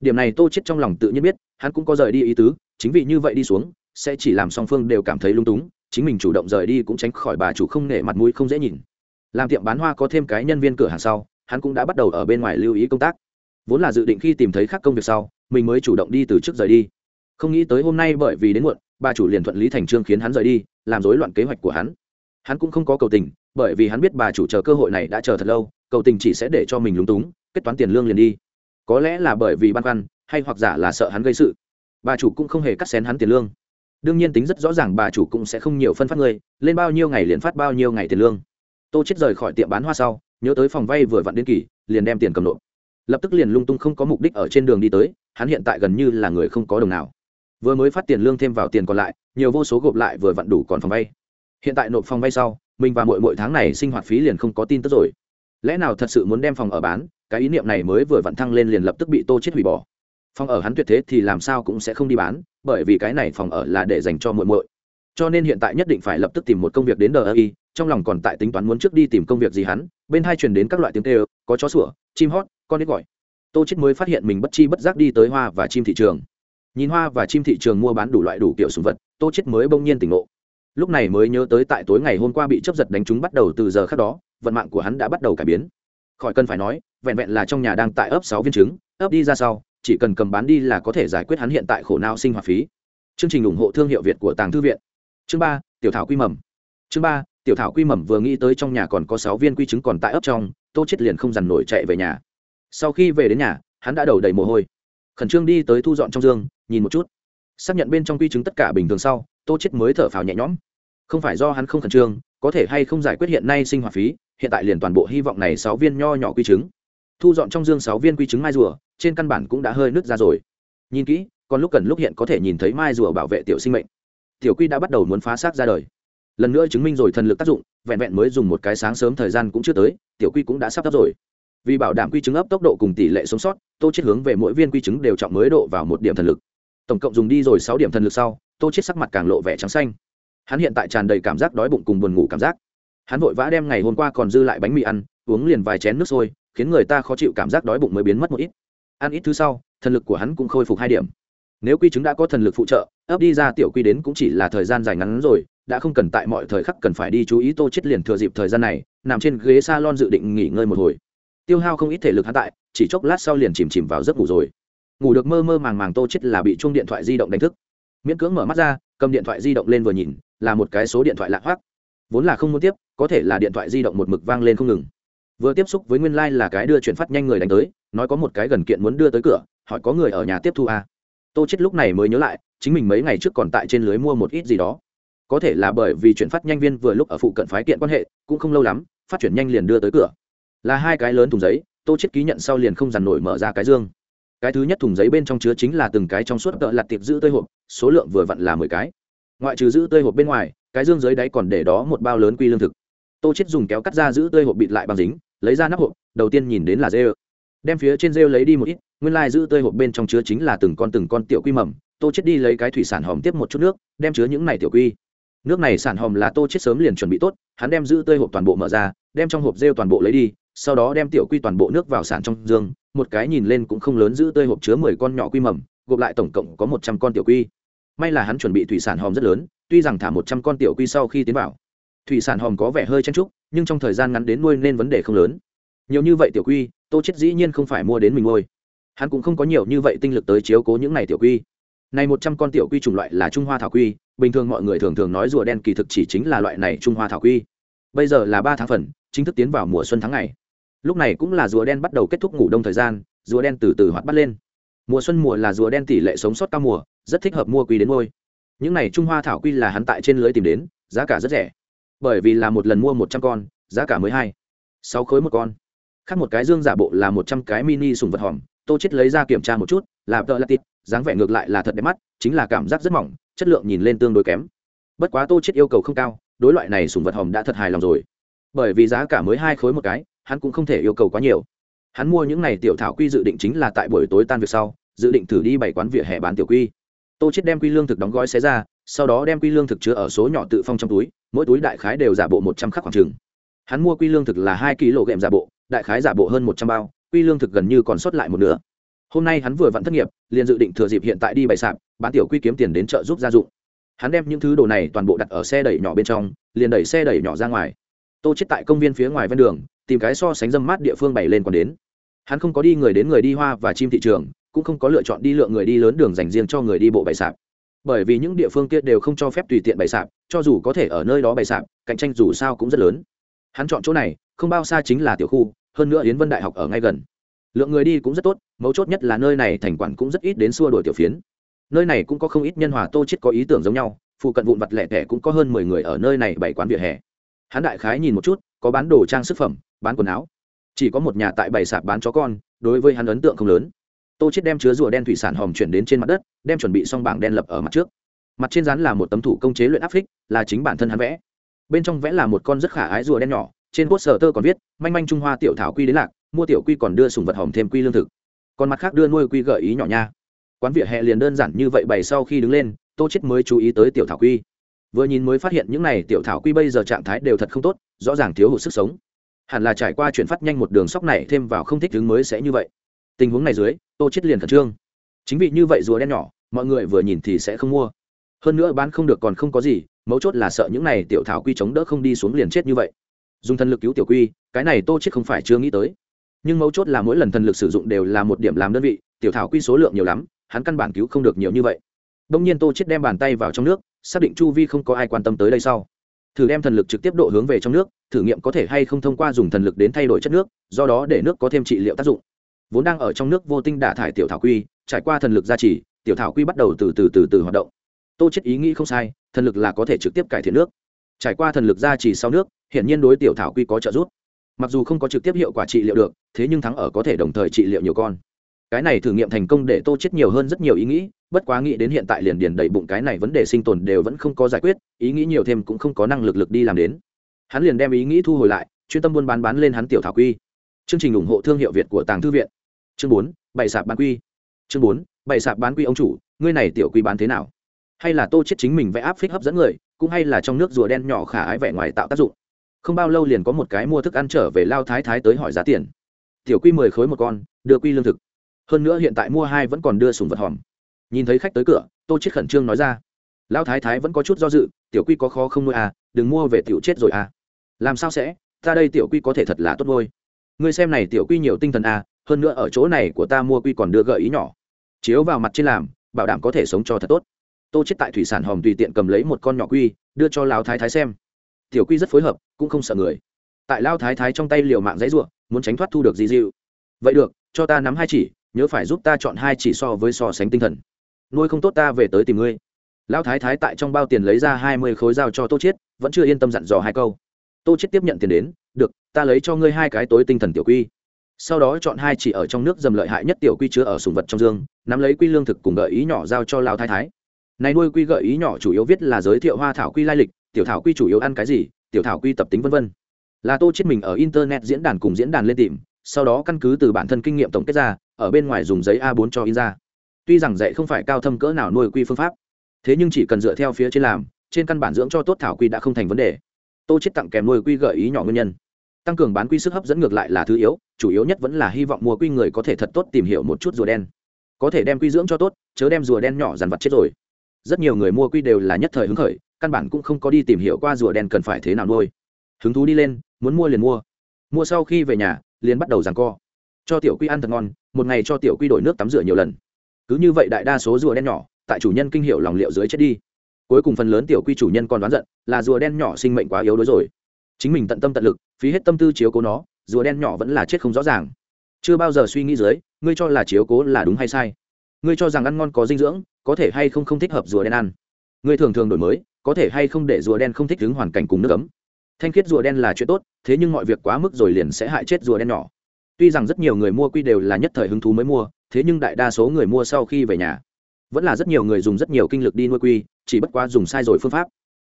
Điểm này tô chết trong lòng tự nhiên biết, hắn cũng có rời đi ý tứ, chính vì như vậy đi xuống, sẽ chỉ làm song phương đều cảm thấy lung túng, chính mình chủ động rời đi cũng tránh khỏi bà chủ không nể mặt mũi không dễ nhìn. Làm tiệm bán hoa có thêm cái nhân viên cửa hàng sau hắn cũng đã bắt đầu ở bên ngoài lưu ý công tác. Vốn là dự định khi tìm thấy khác công việc sau, mình mới chủ động đi từ trước rời đi. Không nghĩ tới hôm nay bởi vì đến muộn, bà chủ liền thuận lý thành trương khiến hắn rời đi, làm rối loạn kế hoạch của hắn. Hắn cũng không có cầu tình, bởi vì hắn biết bà chủ chờ cơ hội này đã chờ thật lâu, cầu tình chỉ sẽ để cho mình lúng túng, kết toán tiền lương liền đi. Có lẽ là bởi vì băn khoăn, hay hoặc giả là sợ hắn gây sự, bà chủ cũng không hề cắt xén hắn tiền lương. Đương nhiên tính rất rõ ràng bà chủ cũng sẽ không nhiều phân phát người, lên bao nhiêu ngày liền phát bao nhiêu ngày tiền lương. Tô chết rời khỏi tiệm bán hoa sau nhớ tới phòng vay vừa vặn đến kỳ, liền đem tiền cầm nộp. Lập tức liền lung tung không có mục đích ở trên đường đi tới, hắn hiện tại gần như là người không có đồng nào. Vừa mới phát tiền lương thêm vào tiền còn lại, nhiều vô số gộp lại vừa vặn đủ còn phòng vay. Hiện tại nộp phòng vay sau, mình và mỗi mỗi tháng này sinh hoạt phí liền không có tin tức rồi. Lẽ nào thật sự muốn đem phòng ở bán, cái ý niệm này mới vừa vặn thăng lên liền lập tức bị tô chết hủy bỏ. Phòng ở hắn tuyệt thế thì làm sao cũng sẽ không đi bán, bởi vì cái này phòng ở là để dành cho muội muội cho nên hiện tại nhất định phải lập tức tìm một công việc đến đờ y, trong lòng còn tại tính toán muốn trước đi tìm công việc gì hắn, bên hai truyền đến các loại tiếng kêu, có chó sủa, chim hót, con đít gọi. Tô chết mới phát hiện mình bất chi bất giác đi tới hoa và chim thị trường. Nhìn hoa và chim thị trường mua bán đủ loại đủ kiểu súng vật, tô chết mới bỗng nhiên tỉnh ngộ. Lúc này mới nhớ tới tại tối ngày hôm qua bị chấp giật đánh trúng bắt đầu từ giờ khác đó, vận mạng của hắn đã bắt đầu cải biến. Khỏi cần phải nói, vẹn vẹn là trong nhà đang tại ấp sáu viên trứng, ấp đi ra sau, chỉ cần cầm bán đi là có thể giải quyết hắn hiện tại khổ não sinh hoạt phí. Chương trình ủng hộ thương hiệu việt của tàng thư viện chương ba, tiểu thảo quy mầm. Chương ba, tiểu thảo quy mầm vừa nghĩ tới trong nhà còn có sáu viên quy chứng còn tại ấp trong, tô chết liền không dằn nổi chạy về nhà. Sau khi về đến nhà, hắn đã đầu đầy mồ hôi. Khẩn trương đi tới thu dọn trong giường nhìn một chút. Xác nhận bên trong quy chứng tất cả bình thường sau, tô chết mới thở phào nhẹ nhõm. Không phải do hắn không khẩn trương, có thể hay không giải quyết hiện nay sinh hoạt phí, hiện tại liền toàn bộ hy vọng này sáu viên nho nhỏ quy chứng. thu dọn trong dương sáu viên quy chứng mai rùa, trên căn bản cũng đã hơi nứt ra rồi. Nhìn kỹ, còn lúc cần lúc hiện có thể nhìn thấy mai rùa bảo vệ tiểu sinh mệnh tiểu quy đã bắt đầu muốn phá xác ra đời. Lần nữa chứng minh rồi thần lực tác dụng, vẹn vẹn mới dùng một cái sáng sớm thời gian cũng chưa tới, tiểu quy cũng đã sắp tấp rồi. Vì bảo đảm quy chứng ấp tốc độ cùng tỷ lệ sống sót, tô chết hướng về mỗi viên quy chứng đều trọng mới độ vào một điểm thần lực. Tổng cộng dùng đi rồi sáu điểm thần lực sau, tô chết sắc mặt càng lộ vẻ trắng xanh. Hắn hiện tại tràn đầy cảm giác đói bụng cùng buồn ngủ cảm giác. Hắn vội vã đem ngày hôm qua còn dư lại bánh mì ăn, uống liền vài chén nước sôi, khiến người ta khó chịu cảm giác đói bụng mới biến mất một ít. Ăn ít thứ sau, thần lực của hắn cũng khôi phục hai điểm. Nếu quy chứng đã có thần lực phụ trợ ấp đi ra tiểu quy đến cũng chỉ là thời gian dài ngắn rồi, đã không cần tại mọi thời khắc cần phải đi chú ý tô chết liền thừa dịp thời gian này, nằm trên ghế salon dự định nghỉ ngơi một hồi. Tiêu hao không ít thể lực hắn tại, chỉ chốc lát sau liền chìm chìm vào giấc ngủ rồi. Ngủ được mơ mơ màng màng tô chết là bị chuông điện thoại di động đánh thức. Miễn cưỡng mở mắt ra, cầm điện thoại di động lên vừa nhìn, là một cái số điện thoại lạ hoắc. Vốn là không muốn tiếp, có thể là điện thoại di động một mực vang lên không ngừng. Vừa tiếp xúc với nguyên lai、like、là cái đưa chuyển phát nhanh người đánh tới, nói có một cái gần kiện muốn đưa tới cửa, hỏi có người ở nhà tiếp thu à. tô chết lúc này mới nhớ lại chính mình mấy ngày trước còn tại trên lưới mua một ít gì đó. Có thể là bởi vì chuyển phát nhanh viên vừa lúc ở phụ cận phái kiện quan hệ, cũng không lâu lắm, phát chuyển nhanh liền đưa tới cửa. Là hai cái lớn thùng giấy, tô chết ký nhận sau liền không dằn nổi mở ra cái dương. Cái thứ nhất thùng giấy bên trong chứa chính là từng cái trong suốt tợ lặt tiệp giữ tơi hộp, số lượng vừa vặn là mười cái. Ngoại trừ giữ tơi hộp bên ngoài, cái dương dưới đáy còn để đó một bao lớn quy lương thực. Tô chết dùng kéo cắt ra giữ tơi hộp bịt lại bằng dính, lấy ra nắp hộp, đầu tiên nhìn đến là rêu đem phía trên rêu lấy đi một ít, nguyên lai giữ tơi hộp bên trong chứa chính là từng con từng con tiểu quy mầm, tô chết đi lấy cái thủy sản hòm tiếp một chút nước, đem chứa những này tiểu quy. Nước này sản hòm là tô chết sớm liền chuẩn bị tốt, hắn đem giữ tơi hộp toàn bộ mở ra, đem trong hộp rêu toàn bộ lấy đi, sau đó đem tiểu quy toàn bộ nước vào sản trong dương, một cái nhìn lên cũng không lớn giữ tơi hộp chứa mười con nhỏ quy mầm, gộp lại tổng cộng có một trăm con tiểu quy. May là hắn chuẩn bị thủy sản hòm rất lớn, tuy rằng thả một trăm con tiểu quy sau khi tiến vào, thủy sản hòm có vẻ hơi chen trúc nhưng trong thời gian ngắn đến nuôi nên vấn đề không lớn nhiều như vậy tiểu quy, tô chết dĩ nhiên không phải mua đến mình ngôi. Hắn cũng không có nhiều như vậy tinh lực tới chiếu cố những này tiểu quy. Này một trăm con tiểu quy chủng loại là trung hoa thảo quy, bình thường mọi người thường thường nói rùa đen kỳ thực chỉ chính là loại này trung hoa thảo quy. Bây giờ là ba tháng phần, chính thức tiến vào mùa xuân tháng ngày. Lúc này cũng là rùa đen bắt đầu kết thúc ngủ đông thời gian, rùa đen từ từ hoạt bắt lên. Mùa xuân mùa là rùa đen tỷ lệ sống sót cao mùa, rất thích hợp mua quy đến ngôi. Những này trung hoa thảo quy là hắn tại trên lưới tìm đến, giá cả rất rẻ. Bởi vì là một lần mua một trăm con, giá cả mới hai, sáu khối một con khác một cái dương giả bộ là một trăm cái mini sùng vật hòm, tô chết lấy ra kiểm tra một chút, là tợ là tít dáng vẻ ngược lại là thật đẹp mắt, chính là cảm giác rất mỏng, chất lượng nhìn lên tương đối kém. Bất quá tô chết yêu cầu không cao, đối loại này sùng vật hòm đã thật hài lòng rồi. Bởi vì giá cả mới hai khối một cái, hắn cũng không thể yêu cầu quá nhiều. Hắn mua những này tiểu thảo quy dự định chính là tại buổi tối tan việc sau, dự định thử đi bảy quán vỉa hè bán tiểu quy. Tô chết đem quy lương thực đóng gói xé ra, sau đó đem quy lương thực chứa ở số nhỏ tự phong trong túi, mỗi túi đại khái đều giả bộ một trăm khắc khoảng trừng hắn mua quy lương thực là hai kg ghệm giả bộ đại khái giả bộ hơn một trăm bao, quy lương thực gần như còn sót lại một nửa. Hôm nay hắn vừa vặn thất nghiệp, liền dự định thừa dịp hiện tại đi bày sạp, bán tiểu quy kiếm tiền đến chợ giúp gia dụng. Hắn đem những thứ đồ này toàn bộ đặt ở xe đẩy nhỏ bên trong, liền đẩy xe đẩy nhỏ ra ngoài. Tô chết tại công viên phía ngoài ven đường, tìm cái so sánh dâm mát địa phương bày lên còn đến. Hắn không có đi người đến người đi hoa và chim thị trường, cũng không có lựa chọn đi lượng người đi lớn đường dành riêng cho người đi bộ bày sạp. Bởi vì những địa phương kia đều không cho phép tùy tiện bày sạp, cho dù có thể ở nơi đó bày sạp, cạnh tranh dù sao cũng rất lớn. Hắn chọn chỗ này, không bao xa chính là tiểu khu hơn nữa yến vân đại học ở ngay gần lượng người đi cũng rất tốt mấu chốt nhất là nơi này thành quản cũng rất ít đến xua đổi tiểu phiến nơi này cũng có không ít nhân hòa tô chết có ý tưởng giống nhau phụ cận vụn vặt lẻ tẻ cũng có hơn mười người ở nơi này bày quán vỉa hè hắn đại khái nhìn một chút có bán đồ trang sức phẩm bán quần áo chỉ có một nhà tại bày sạp bán chó con đối với hắn ấn tượng không lớn tô chết đem chứa rùa đen thủy sản hòm chuyển đến trên mặt đất đem chuẩn bị xong bảng đen lập ở mặt trước mặt trên rán là một tấm thủ công chế luyện áp phích là chính bản thân hắn vẽ bên trong vẽ là một con rất khả ái rùa đen nhỏ trên cốt sở tơ còn viết, manh manh trung hoa tiểu thảo quy đến lạc, mua tiểu quy còn đưa sùng vật hồng thêm quy lương thực. Còn mặt khác đưa nuôi quy gợi ý nhỏ nha. Quán vỉa hè liền đơn giản như vậy bày sau khi đứng lên, tô chết mới chú ý tới tiểu thảo quy. Vừa nhìn mới phát hiện những này tiểu thảo quy bây giờ trạng thái đều thật không tốt, rõ ràng thiếu hụt sức sống. Hẳn là trải qua chuyển phát nhanh một đường sóc này thêm vào không thích ứng mới sẽ như vậy. Tình huống này dưới, tô chết liền khẩn trương. Chính vì như vậy rùa đen nhỏ, mọi người vừa nhìn thì sẽ không mua. Hơn nữa bán không được còn không có gì, mấu chốt là sợ những này tiểu thảo quy chống đỡ không đi xuống liền chết như vậy dùng thần lực cứu tiểu quy, cái này tô chết không phải chưa nghĩ tới. Nhưng mấu chốt là mỗi lần thần lực sử dụng đều là một điểm làm đơn vị, tiểu thảo quy số lượng nhiều lắm, hắn căn bản cứu không được nhiều như vậy. Đông nhiên tô chết đem bàn tay vào trong nước, xác định chu vi không có ai quan tâm tới đây sau. Thử đem thần lực trực tiếp độ hướng về trong nước, thử nghiệm có thể hay không thông qua dùng thần lực đến thay đổi chất nước, do đó để nước có thêm trị liệu tác dụng. Vốn đang ở trong nước vô tinh đả thải tiểu thảo quy, trải qua thần lực gia trì, tiểu thảo quy bắt đầu từ từ từ từ hoạt động. Tô chết ý nghĩ không sai, thần lực là có thể trực tiếp cải thiện nước trải qua thần lực gia trì sau nước hiện nhiên đối tiểu thảo quy có trợ giúp. Mặc dù không có trực tiếp hiệu quả trị liệu được, thế nhưng thắng ở có thể đồng thời trị liệu nhiều con. Cái này thử nghiệm thành công để tô chết nhiều hơn rất nhiều ý nghĩ, bất quá nghĩ đến hiện tại liền điền đầy bụng cái này vấn đề sinh tồn đều vẫn không có giải quyết, ý nghĩ nhiều thêm cũng không có năng lực lực đi làm đến. Hắn liền đem ý nghĩ thu hồi lại, chuyên tâm buôn bán bán lên hắn tiểu thảo quy. Chương trình ủng hộ thương hiệu việt của tàng thư viện. Chương bốn bảy sạp bán quy. Chương bốn bảy sạp bán quy ông chủ, ngươi này tiểu quy bán thế nào? Hay là tô chết chính mình vẽ áp phích hấp dẫn người cũng hay là trong nước rùa đen nhỏ khả ái vẻ ngoài tạo tác dụng. Không bao lâu liền có một cái mua thức ăn trở về lao thái thái tới hỏi giá tiền. Tiểu quy mười khối một con, đưa quy lương thực. Hơn nữa hiện tại mua hai vẫn còn đưa sùng vật hòm. Nhìn thấy khách tới cửa, tô chết khẩn trương nói ra. Lao thái thái vẫn có chút do dự, tiểu quy có khó không nuôi à đừng mua về tiểu chết rồi à. Làm sao sẽ? Ta đây tiểu quy có thể thật là tốt ngôi ngươi xem này tiểu quy nhiều tinh thần à hơn nữa ở chỗ này của ta mua quy còn đưa gợi ý nhỏ. Chiếu vào mặt trên làm, bảo đảm có thể sống cho thật tốt tô chết tại thủy sản hòm tùy tiện cầm lấy một con nhỏ quy đưa cho lão thái thái xem. Tiểu quy rất phối hợp cũng không sợ người. Tại Lão thái thái trong tay liều mạng dãy ruộng muốn tránh thoát thu được gì dịu. Vậy được cho ta nắm hai chỉ nhớ phải giúp ta chọn hai chỉ so với so sánh tinh thần. Nuôi không tốt ta về tới tìm ngươi. Lão thái thái tại trong bao tiền lấy ra hai mươi khối dao cho tô chết, vẫn chưa yên tâm dặn dò hai câu. Tô chết tiếp nhận tiền đến được ta lấy cho ngươi hai cái tối tinh thần tiểu quy. Sau đó chọn hai chỉ ở trong nước dầm lợi hại nhất tiểu quy chứa ở sùng vật trong dương nắm lấy quy lương thực cùng gợi ý nhỏ giao cho lão thái thái này nuôi quy gợi ý nhỏ chủ yếu viết là giới thiệu hoa thảo quy lai lịch, tiểu thảo quy chủ yếu ăn cái gì, tiểu thảo quy tập tính vân vân. Là tô chết mình ở internet diễn đàn cùng diễn đàn lên tìm, sau đó căn cứ từ bản thân kinh nghiệm tổng kết ra, ở bên ngoài dùng giấy a 4 cho in ra. Tuy rằng dạy không phải cao thâm cỡ nào nuôi quy phương pháp, thế nhưng chỉ cần dựa theo phía trên làm, trên căn bản dưỡng cho tốt thảo quy đã không thành vấn đề. Tô chết tặng kèm nuôi quy gợi ý nhỏ nguyên nhân. Tăng cường bán quy sức hấp dẫn ngược lại là thứ yếu, chủ yếu nhất vẫn là hy vọng mua quy người có thể thật tốt tìm hiểu một chút rùa đen. Có thể đem quy dưỡng cho tốt, chớ đem rùa đen nhỏ dằn vặt chết rồi rất nhiều người mua quy đều là nhất thời hứng khởi, căn bản cũng không có đi tìm hiểu qua rùa đen cần phải thế nào nuôi. Hứng thú đi lên, muốn mua liền mua. Mua sau khi về nhà, liền bắt đầu giằng co. Cho tiểu quy ăn thật ngon, một ngày cho tiểu quy đổi nước tắm rửa nhiều lần. Cứ như vậy đại đa số rùa đen nhỏ, tại chủ nhân kinh hiệu lòng liệu dưới chết đi. Cuối cùng phần lớn tiểu quy chủ nhân còn đoán giận, là rùa đen nhỏ sinh mệnh quá yếu đuối rồi. Chính mình tận tâm tận lực, phí hết tâm tư chiếu cố nó, rùa đen nhỏ vẫn là chết không rõ ràng. Chưa bao giờ suy nghĩ dưới, ngươi cho là chiếu cố là đúng hay sai? Ngươi cho rằng ăn ngon có dinh dưỡng, có thể hay không không thích hợp rùa đen ăn? Ngươi thường thường đổi mới, có thể hay không để rùa đen không thích ứng hoàn cảnh cùng nước ấm? Thanh khiết rùa đen là chuyện tốt, thế nhưng mọi việc quá mức rồi liền sẽ hại chết rùa đen nhỏ. Tuy rằng rất nhiều người mua quy đều là nhất thời hứng thú mới mua, thế nhưng đại đa số người mua sau khi về nhà, vẫn là rất nhiều người dùng rất nhiều kinh lực đi nuôi quy, chỉ bất quá dùng sai rồi phương pháp.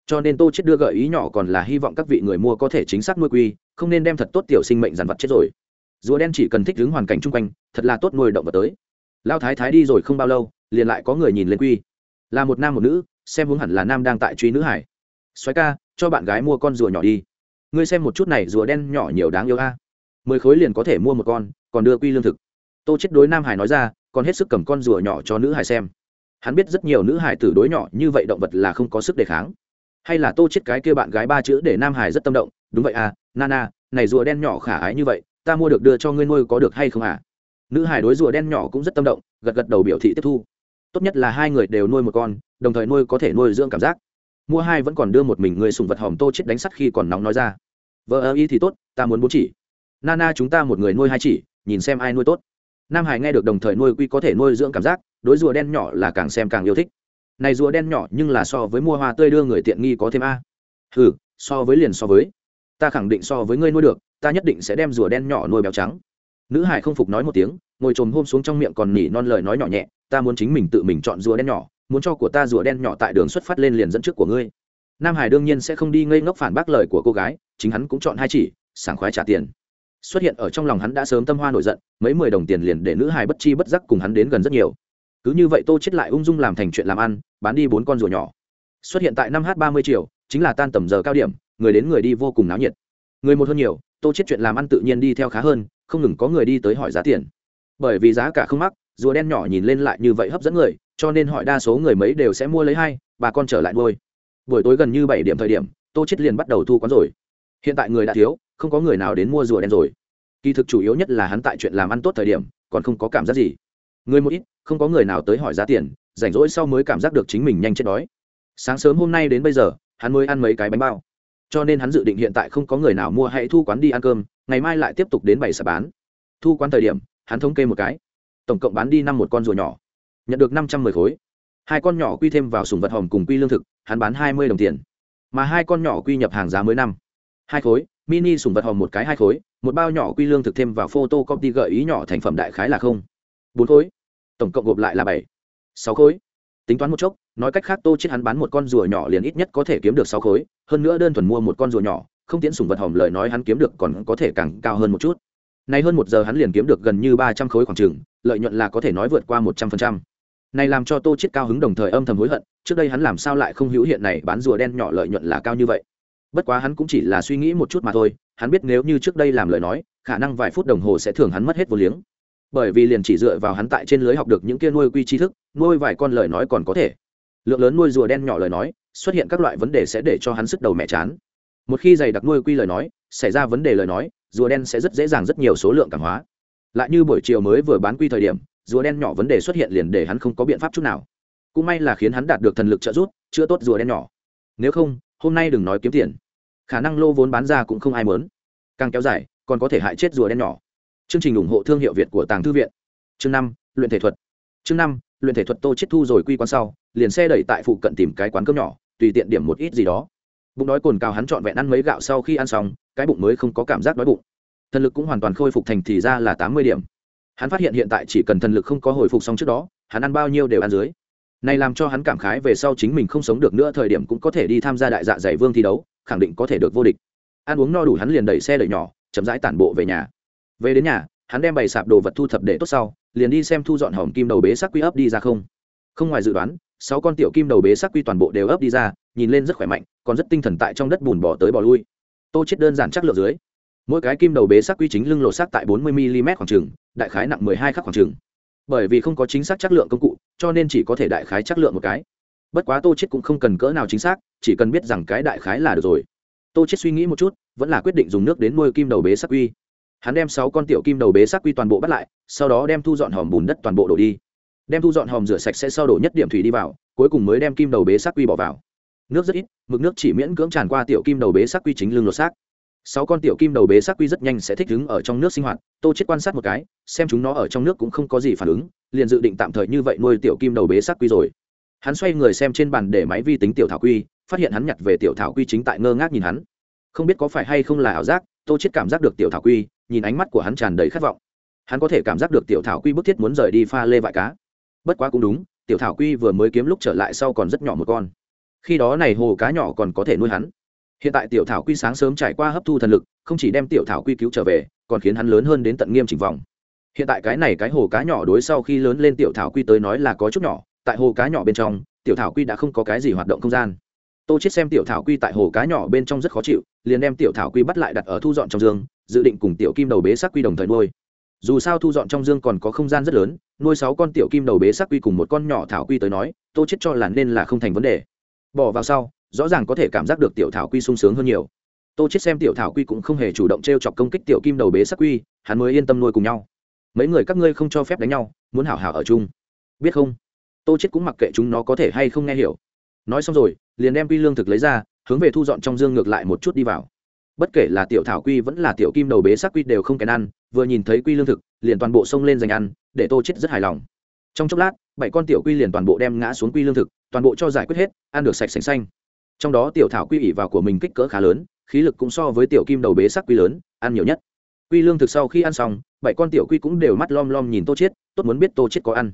Cho nên tô chết đưa gợi ý nhỏ còn là hy vọng các vị người mua có thể chính xác nuôi quy, không nên đem thật tốt tiểu sinh mệnh dàn vật chết rồi. Rùa đen chỉ cần thích ứng hoàn cảnh chung quanh, thật là tốt nuôi động vật tới lao thái thái đi rồi không bao lâu, liền lại có người nhìn lên quy. Là một nam một nữ, xem hướng hẳn là nam đang tại truy nữ hải. Xoáy ca, cho bạn gái mua con rùa nhỏ đi. Ngươi xem một chút này, rùa đen nhỏ nhiều đáng yêu a. Mười khối liền có thể mua một con, còn đưa quy lương thực. Tô chết đối nam hải nói ra, còn hết sức cầm con rùa nhỏ cho nữ hải xem. Hắn biết rất nhiều nữ hải tử đối nhỏ như vậy động vật là không có sức đề kháng. Hay là tô chết cái kia bạn gái ba chữ để nam hải rất tâm động, đúng vậy à nana, này rùa đen nhỏ khả ái như vậy, ta mua được đưa cho ngươi nuôi có được hay không à? Nữ hải đối rùa đen nhỏ cũng rất tâm động, gật gật đầu biểu thị tiếp thu. Tốt nhất là hai người đều nuôi một con, đồng thời nuôi có thể nuôi dưỡng cảm giác. Mua hai vẫn còn đưa một mình người sùng vật hòm tô chết đánh sắt khi còn nóng nói ra. Vợ ơ y thì tốt, ta muốn bốn chỉ. Nana chúng ta một người nuôi hai chỉ, nhìn xem ai nuôi tốt. Nam hải nghe được đồng thời nuôi quy có thể nuôi dưỡng cảm giác, đối rùa đen nhỏ là càng xem càng yêu thích. Này rùa đen nhỏ nhưng là so với mua hoa tươi đưa người tiện nghi có thêm a. Ừ so với liền so với. Ta khẳng định so với ngươi nuôi được, ta nhất định sẽ đem rùa đen nhỏ nuôi béo trắng nữ hải không phục nói một tiếng, ngồi trồm hôm xuống trong miệng còn nỉ non lời nói nhỏ nhẹ, ta muốn chính mình tự mình chọn rùa đen nhỏ, muốn cho của ta rùa đen nhỏ tại đường xuất phát lên liền dẫn trước của ngươi. Nam hải đương nhiên sẽ không đi ngây ngốc phản bác lời của cô gái, chính hắn cũng chọn hai chỉ, sảng khoái trả tiền. Xuất hiện ở trong lòng hắn đã sớm tâm hoa nổi giận, mấy mười đồng tiền liền để nữ hải bất chi bất giác cùng hắn đến gần rất nhiều. Cứ như vậy tô chết lại ung dung làm thành chuyện làm ăn, bán đi bốn con rùa nhỏ. Xuất hiện tại năm h ba mươi triệu chính là tan tầm giờ cao điểm, người đến người đi vô cùng náo nhiệt. Người một hơn nhiều, tô chết chuyện làm ăn tự nhiên đi theo khá hơn không ngừng có người đi tới hỏi giá tiền. Bởi vì giá cả không mắc, rùa đen nhỏ nhìn lên lại như vậy hấp dẫn người, cho nên hỏi đa số người mấy đều sẽ mua lấy hai, bà con trở lại nuôi. Buổi tối gần như bảy điểm thời điểm, tô chết liền bắt đầu thu quán rồi. Hiện tại người đã thiếu, không có người nào đến mua rùa đen rồi. Kỳ thực chủ yếu nhất là hắn tại chuyện làm ăn tốt thời điểm, còn không có cảm giác gì. Người một ít, không có người nào tới hỏi giá tiền, rảnh rỗi sau mới cảm giác được chính mình nhanh chết đói. Sáng sớm hôm nay đến bây giờ, hắn mới ăn mấy cái bánh bao. Cho nên hắn dự định hiện tại không có người nào mua hãy thu quán đi ăn cơm ngày mai lại tiếp tục đến bảy sạp bán. Thu quán thời điểm, hắn thống kê một cái. Tổng cộng bán đi năm một con rùa nhỏ. Nhận được năm trăm mười khối. Hai con nhỏ quy thêm vào sùng vật hòm cùng quy lương thực, hắn bán hai mươi đồng tiền. Mà hai con nhỏ quy nhập hàng giá mới năm. Hai khối, mini sùng vật hòm một cái hai khối, một bao nhỏ quy lương thực thêm vào photo copy gợi ý nhỏ thành phẩm đại khái là không. Bốn khối. Tổng cộng gộp lại là bảy. Sáu khối. Tính toán một chốc, nói cách khác tô chết hắn bán một con rùa nhỏ liền ít nhất có thể kiếm được sáu khối, hơn nữa đơn thuần mua một con rùa nhỏ không tiễn sùng vật hòm lời nói hắn kiếm được còn có thể càng cao hơn một chút. Nay hơn một giờ hắn liền kiếm được gần như ba trăm khối khoảng trừng lợi nhuận là có thể nói vượt qua một trăm phần trăm. Này làm cho tô chết cao hứng đồng thời âm thầm hối hận, trước đây hắn làm sao lại không hữu hiện này bán rùa đen nhỏ lợi nhuận là cao như vậy. Bất quá hắn cũng chỉ là suy nghĩ một chút mà thôi, hắn biết nếu như trước đây làm lời nói, khả năng vài phút đồng hồ sẽ thường hắn mất hết vô liếng. Bởi vì liền chỉ dựa vào hắn tại trên lưới học được những kia nuôi quy tri thức, nuôi vài con lời nói còn có thể. Lượng lớn nuôi rùa đen nhỏ lời nói, xuất hiện các loại vấn đề sẽ để cho hắn sức đầu mẹ chán một khi dày đặc nuôi quy lời nói, xảy ra vấn đề lời nói, rùa đen sẽ rất dễ dàng rất nhiều số lượng cảm hóa. Lại như buổi chiều mới vừa bán quy thời điểm, rùa đen nhỏ vấn đề xuất hiện liền để hắn không có biện pháp chút nào. Cũng may là khiến hắn đạt được thần lực trợ giúp, chữa tốt rùa đen nhỏ. Nếu không, hôm nay đừng nói kiếm tiền. Khả năng lô vốn bán ra cũng không ai mớn càng kéo dài, còn có thể hại chết rùa đen nhỏ. Chương trình ủng hộ thương hiệu việt của tàng thư viện. Chương năm, luyện thể thuật. Chương năm, luyện thể thuật tô chết thu rồi quy quán sau, liền xe đẩy tại phụ cận tìm cái quán cơm nhỏ, tùy tiện điểm một ít gì đó bụng đói cồn cào hắn trọn vẹn ăn mấy gạo sau khi ăn xong, cái bụng mới không có cảm giác đói bụng. Thần lực cũng hoàn toàn khôi phục thành thì ra là tám mươi điểm. Hắn phát hiện hiện tại chỉ cần thần lực không có hồi phục xong trước đó, hắn ăn bao nhiêu đều ăn dưới. Này làm cho hắn cảm khái về sau chính mình không sống được nữa thời điểm cũng có thể đi tham gia đại dạ dày vương thi đấu, khẳng định có thể được vô địch. Ăn uống no đủ hắn liền đẩy xe đẩy nhỏ, chậm rãi tản bộ về nhà. Về đến nhà, hắn đem bày sạp đồ vật thu thập để tốt sau, liền đi xem thu dọn hòm kim đầu bế sắc quy ấp đi ra không. Không ngoài dự đoán, sáu con tiểu kim đầu bế sắc quy toàn bộ đều ấp đi ra nhìn lên rất khỏe mạnh, còn rất tinh thần tại trong đất bùn bỏ tới bỏ lui. Tô chết đơn giản chắc lượng dưới. Mỗi cái kim đầu bế sắc quy chính lưng lộ sắc tại 40 mm khoảng trường đại khái nặng 12 khắc khoảng trường bởi vì không có chính xác chắc lượng công cụ, cho nên chỉ có thể đại khái chắc lượng một cái. Bất quá tô chết cũng không cần cỡ nào chính xác, chỉ cần biết rằng cái đại khái là được rồi. Tô chết suy nghĩ một chút, vẫn là quyết định dùng nước đến nuôi kim đầu bế sắc quy. Hắn đem sáu con tiểu kim đầu bế sắc quy toàn bộ bắt lại, sau đó đem thu dọn hòm bùn đất toàn bộ đổ đi. Đem thu dọn hòm rửa sạch sẽ sau đổ nhất điểm thủy đi vào, cuối cùng mới đem kim đầu bế sắc quy bỏ vào nước rất ít, mực nước chỉ miễn cưỡng tràn qua tiểu kim đầu bế sắc quy chính lưng lột xác. Sáu con tiểu kim đầu bế sắc quy rất nhanh sẽ thích ứng ở trong nước sinh hoạt, tô chết quan sát một cái, xem chúng nó ở trong nước cũng không có gì phản ứng, liền dự định tạm thời như vậy nuôi tiểu kim đầu bế sắc quy rồi. Hắn xoay người xem trên bàn để máy vi tính tiểu thảo quy, phát hiện hắn nhặt về tiểu thảo quy chính tại ngơ ngác nhìn hắn. Không biết có phải hay không là ảo giác, tô chết cảm giác được tiểu thảo quy, nhìn ánh mắt của hắn tràn đầy khát vọng. Hắn có thể cảm giác được tiểu thảo quy bức thiết muốn rời đi pha lê vại cá. Bất quá cũng đúng, tiểu thảo quy vừa mới kiếm lúc trở lại sau còn rất nhỏ một con khi đó này hồ cá nhỏ còn có thể nuôi hắn. Hiện tại tiểu thảo quy sáng sớm trải qua hấp thu thần lực, không chỉ đem tiểu thảo quy cứu trở về, còn khiến hắn lớn hơn đến tận nghiêm chỉnh vòng. Hiện tại cái này cái hồ cá nhỏ đối sau khi lớn lên tiểu thảo quy tới nói là có chút nhỏ, tại hồ cá nhỏ bên trong, tiểu thảo quy đã không có cái gì hoạt động không gian. Tô chết xem tiểu thảo quy tại hồ cá nhỏ bên trong rất khó chịu, liền đem tiểu thảo quy bắt lại đặt ở thu dọn trong dương, dự định cùng tiểu kim đầu bế sắc quy đồng thời nuôi. Dù sao thu dọn trong dương còn có không gian rất lớn, nuôi sáu con tiểu kim đầu bế sắc quy cùng một con nhỏ thảo quy tới nói, tô chết cho là nên là không thành vấn đề bỏ vào sau, rõ ràng có thể cảm giác được tiểu thảo quy sung sướng hơn nhiều. Tô chết xem tiểu thảo quy cũng không hề chủ động t r e o chọc công kích tiểu kim đầu bế sắc quy, hắn mới yên tâm nuôi cùng nhau. Mấy người các ngươi không cho phép đánh nhau, muốn hảo hảo ở chung. Biết không? Tô chết cũng mặc kệ chúng nó có thể hay không nghe hiểu. Nói xong rồi, liền đem quy lương thực lấy ra, hướng về thu dọn trong dương ngược lại một chút đi vào. Bất kể là tiểu thảo quy vẫn là tiểu kim đầu bế sắc quy đều không kèn ăn, vừa nhìn thấy quy lương thực, liền toàn bộ xông lên giành ăn, để tô chết rất hài lòng. Trong chốc lát, bảy con tiểu quy liền toàn bộ đem ngã xuống quy lương thực toàn bộ cho giải quyết hết, ăn được sạch sành xanh. Trong đó tiểu thảo quy ỉ vào của mình kích cỡ khá lớn, khí lực cũng so với tiểu kim đầu bế sắc quy lớn, ăn nhiều nhất. Quy lương thực sau khi ăn xong, bảy con tiểu quy cũng đều mắt lom lom nhìn tô chết tốt muốn biết tô chết có ăn.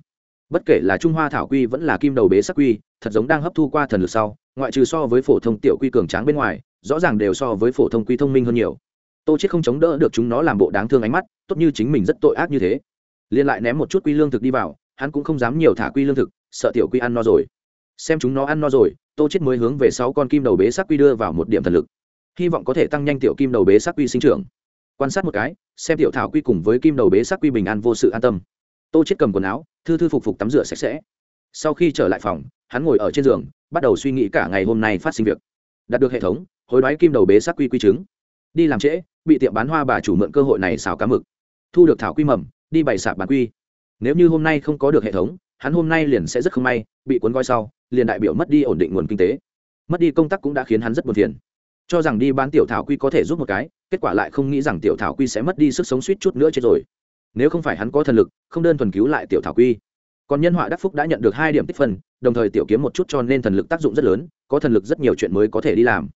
Bất kể là trung hoa thảo quy vẫn là kim đầu bế sắc quy, thật giống đang hấp thu qua thần lực sau, ngoại trừ so với phổ thông tiểu quy cường tráng bên ngoài, rõ ràng đều so với phổ thông quy thông minh hơn nhiều. Tô chết không chống đỡ được chúng nó làm bộ đáng thương ánh mắt, tốt như chính mình rất tội ác như thế. Liên lại ném một chút quy lương thực đi vào, hắn cũng không dám nhiều thả quy lương thực, sợ tiểu quy ăn no rồi xem chúng nó ăn no rồi, tô chết mới hướng về sáu con kim đầu bế sắc quy đưa vào một điểm thần lực. Hy vọng có thể tăng nhanh tiểu kim đầu bế sắc quy sinh trưởng. Quan sát một cái, xem tiểu thảo quy cùng với kim đầu bế sắc quy bình an vô sự an tâm. Tô chết cầm quần áo, thư thư phục phục tắm rửa sạch sẽ. Sau khi trở lại phòng, hắn ngồi ở trên giường, bắt đầu suy nghĩ cả ngày hôm nay phát sinh việc. Đạt được hệ thống, hối đoái kim đầu bế sắc quy quy chứng. Đi làm trễ, bị tiệm bán hoa bà chủ mượn cơ hội này xào cá mực. Thu được thảo quy mầm, đi bày sạp bán quy. Nếu như hôm nay không có được hệ thống, hắn hôm nay liền sẽ rất không may, bị cuốn gói sau liền đại biểu mất đi ổn định nguồn kinh tế. Mất đi công tác cũng đã khiến hắn rất buồn phiền. Cho rằng đi bán tiểu thảo quy có thể giúp một cái, kết quả lại không nghĩ rằng tiểu thảo quy sẽ mất đi sức sống suýt chút nữa chết rồi. Nếu không phải hắn có thần lực, không đơn thuần cứu lại tiểu thảo quy. Còn nhân họa đắc phúc đã nhận được hai điểm tích phân, đồng thời tiểu kiếm một chút cho nên thần lực tác dụng rất lớn, có thần lực rất nhiều chuyện mới có thể đi làm.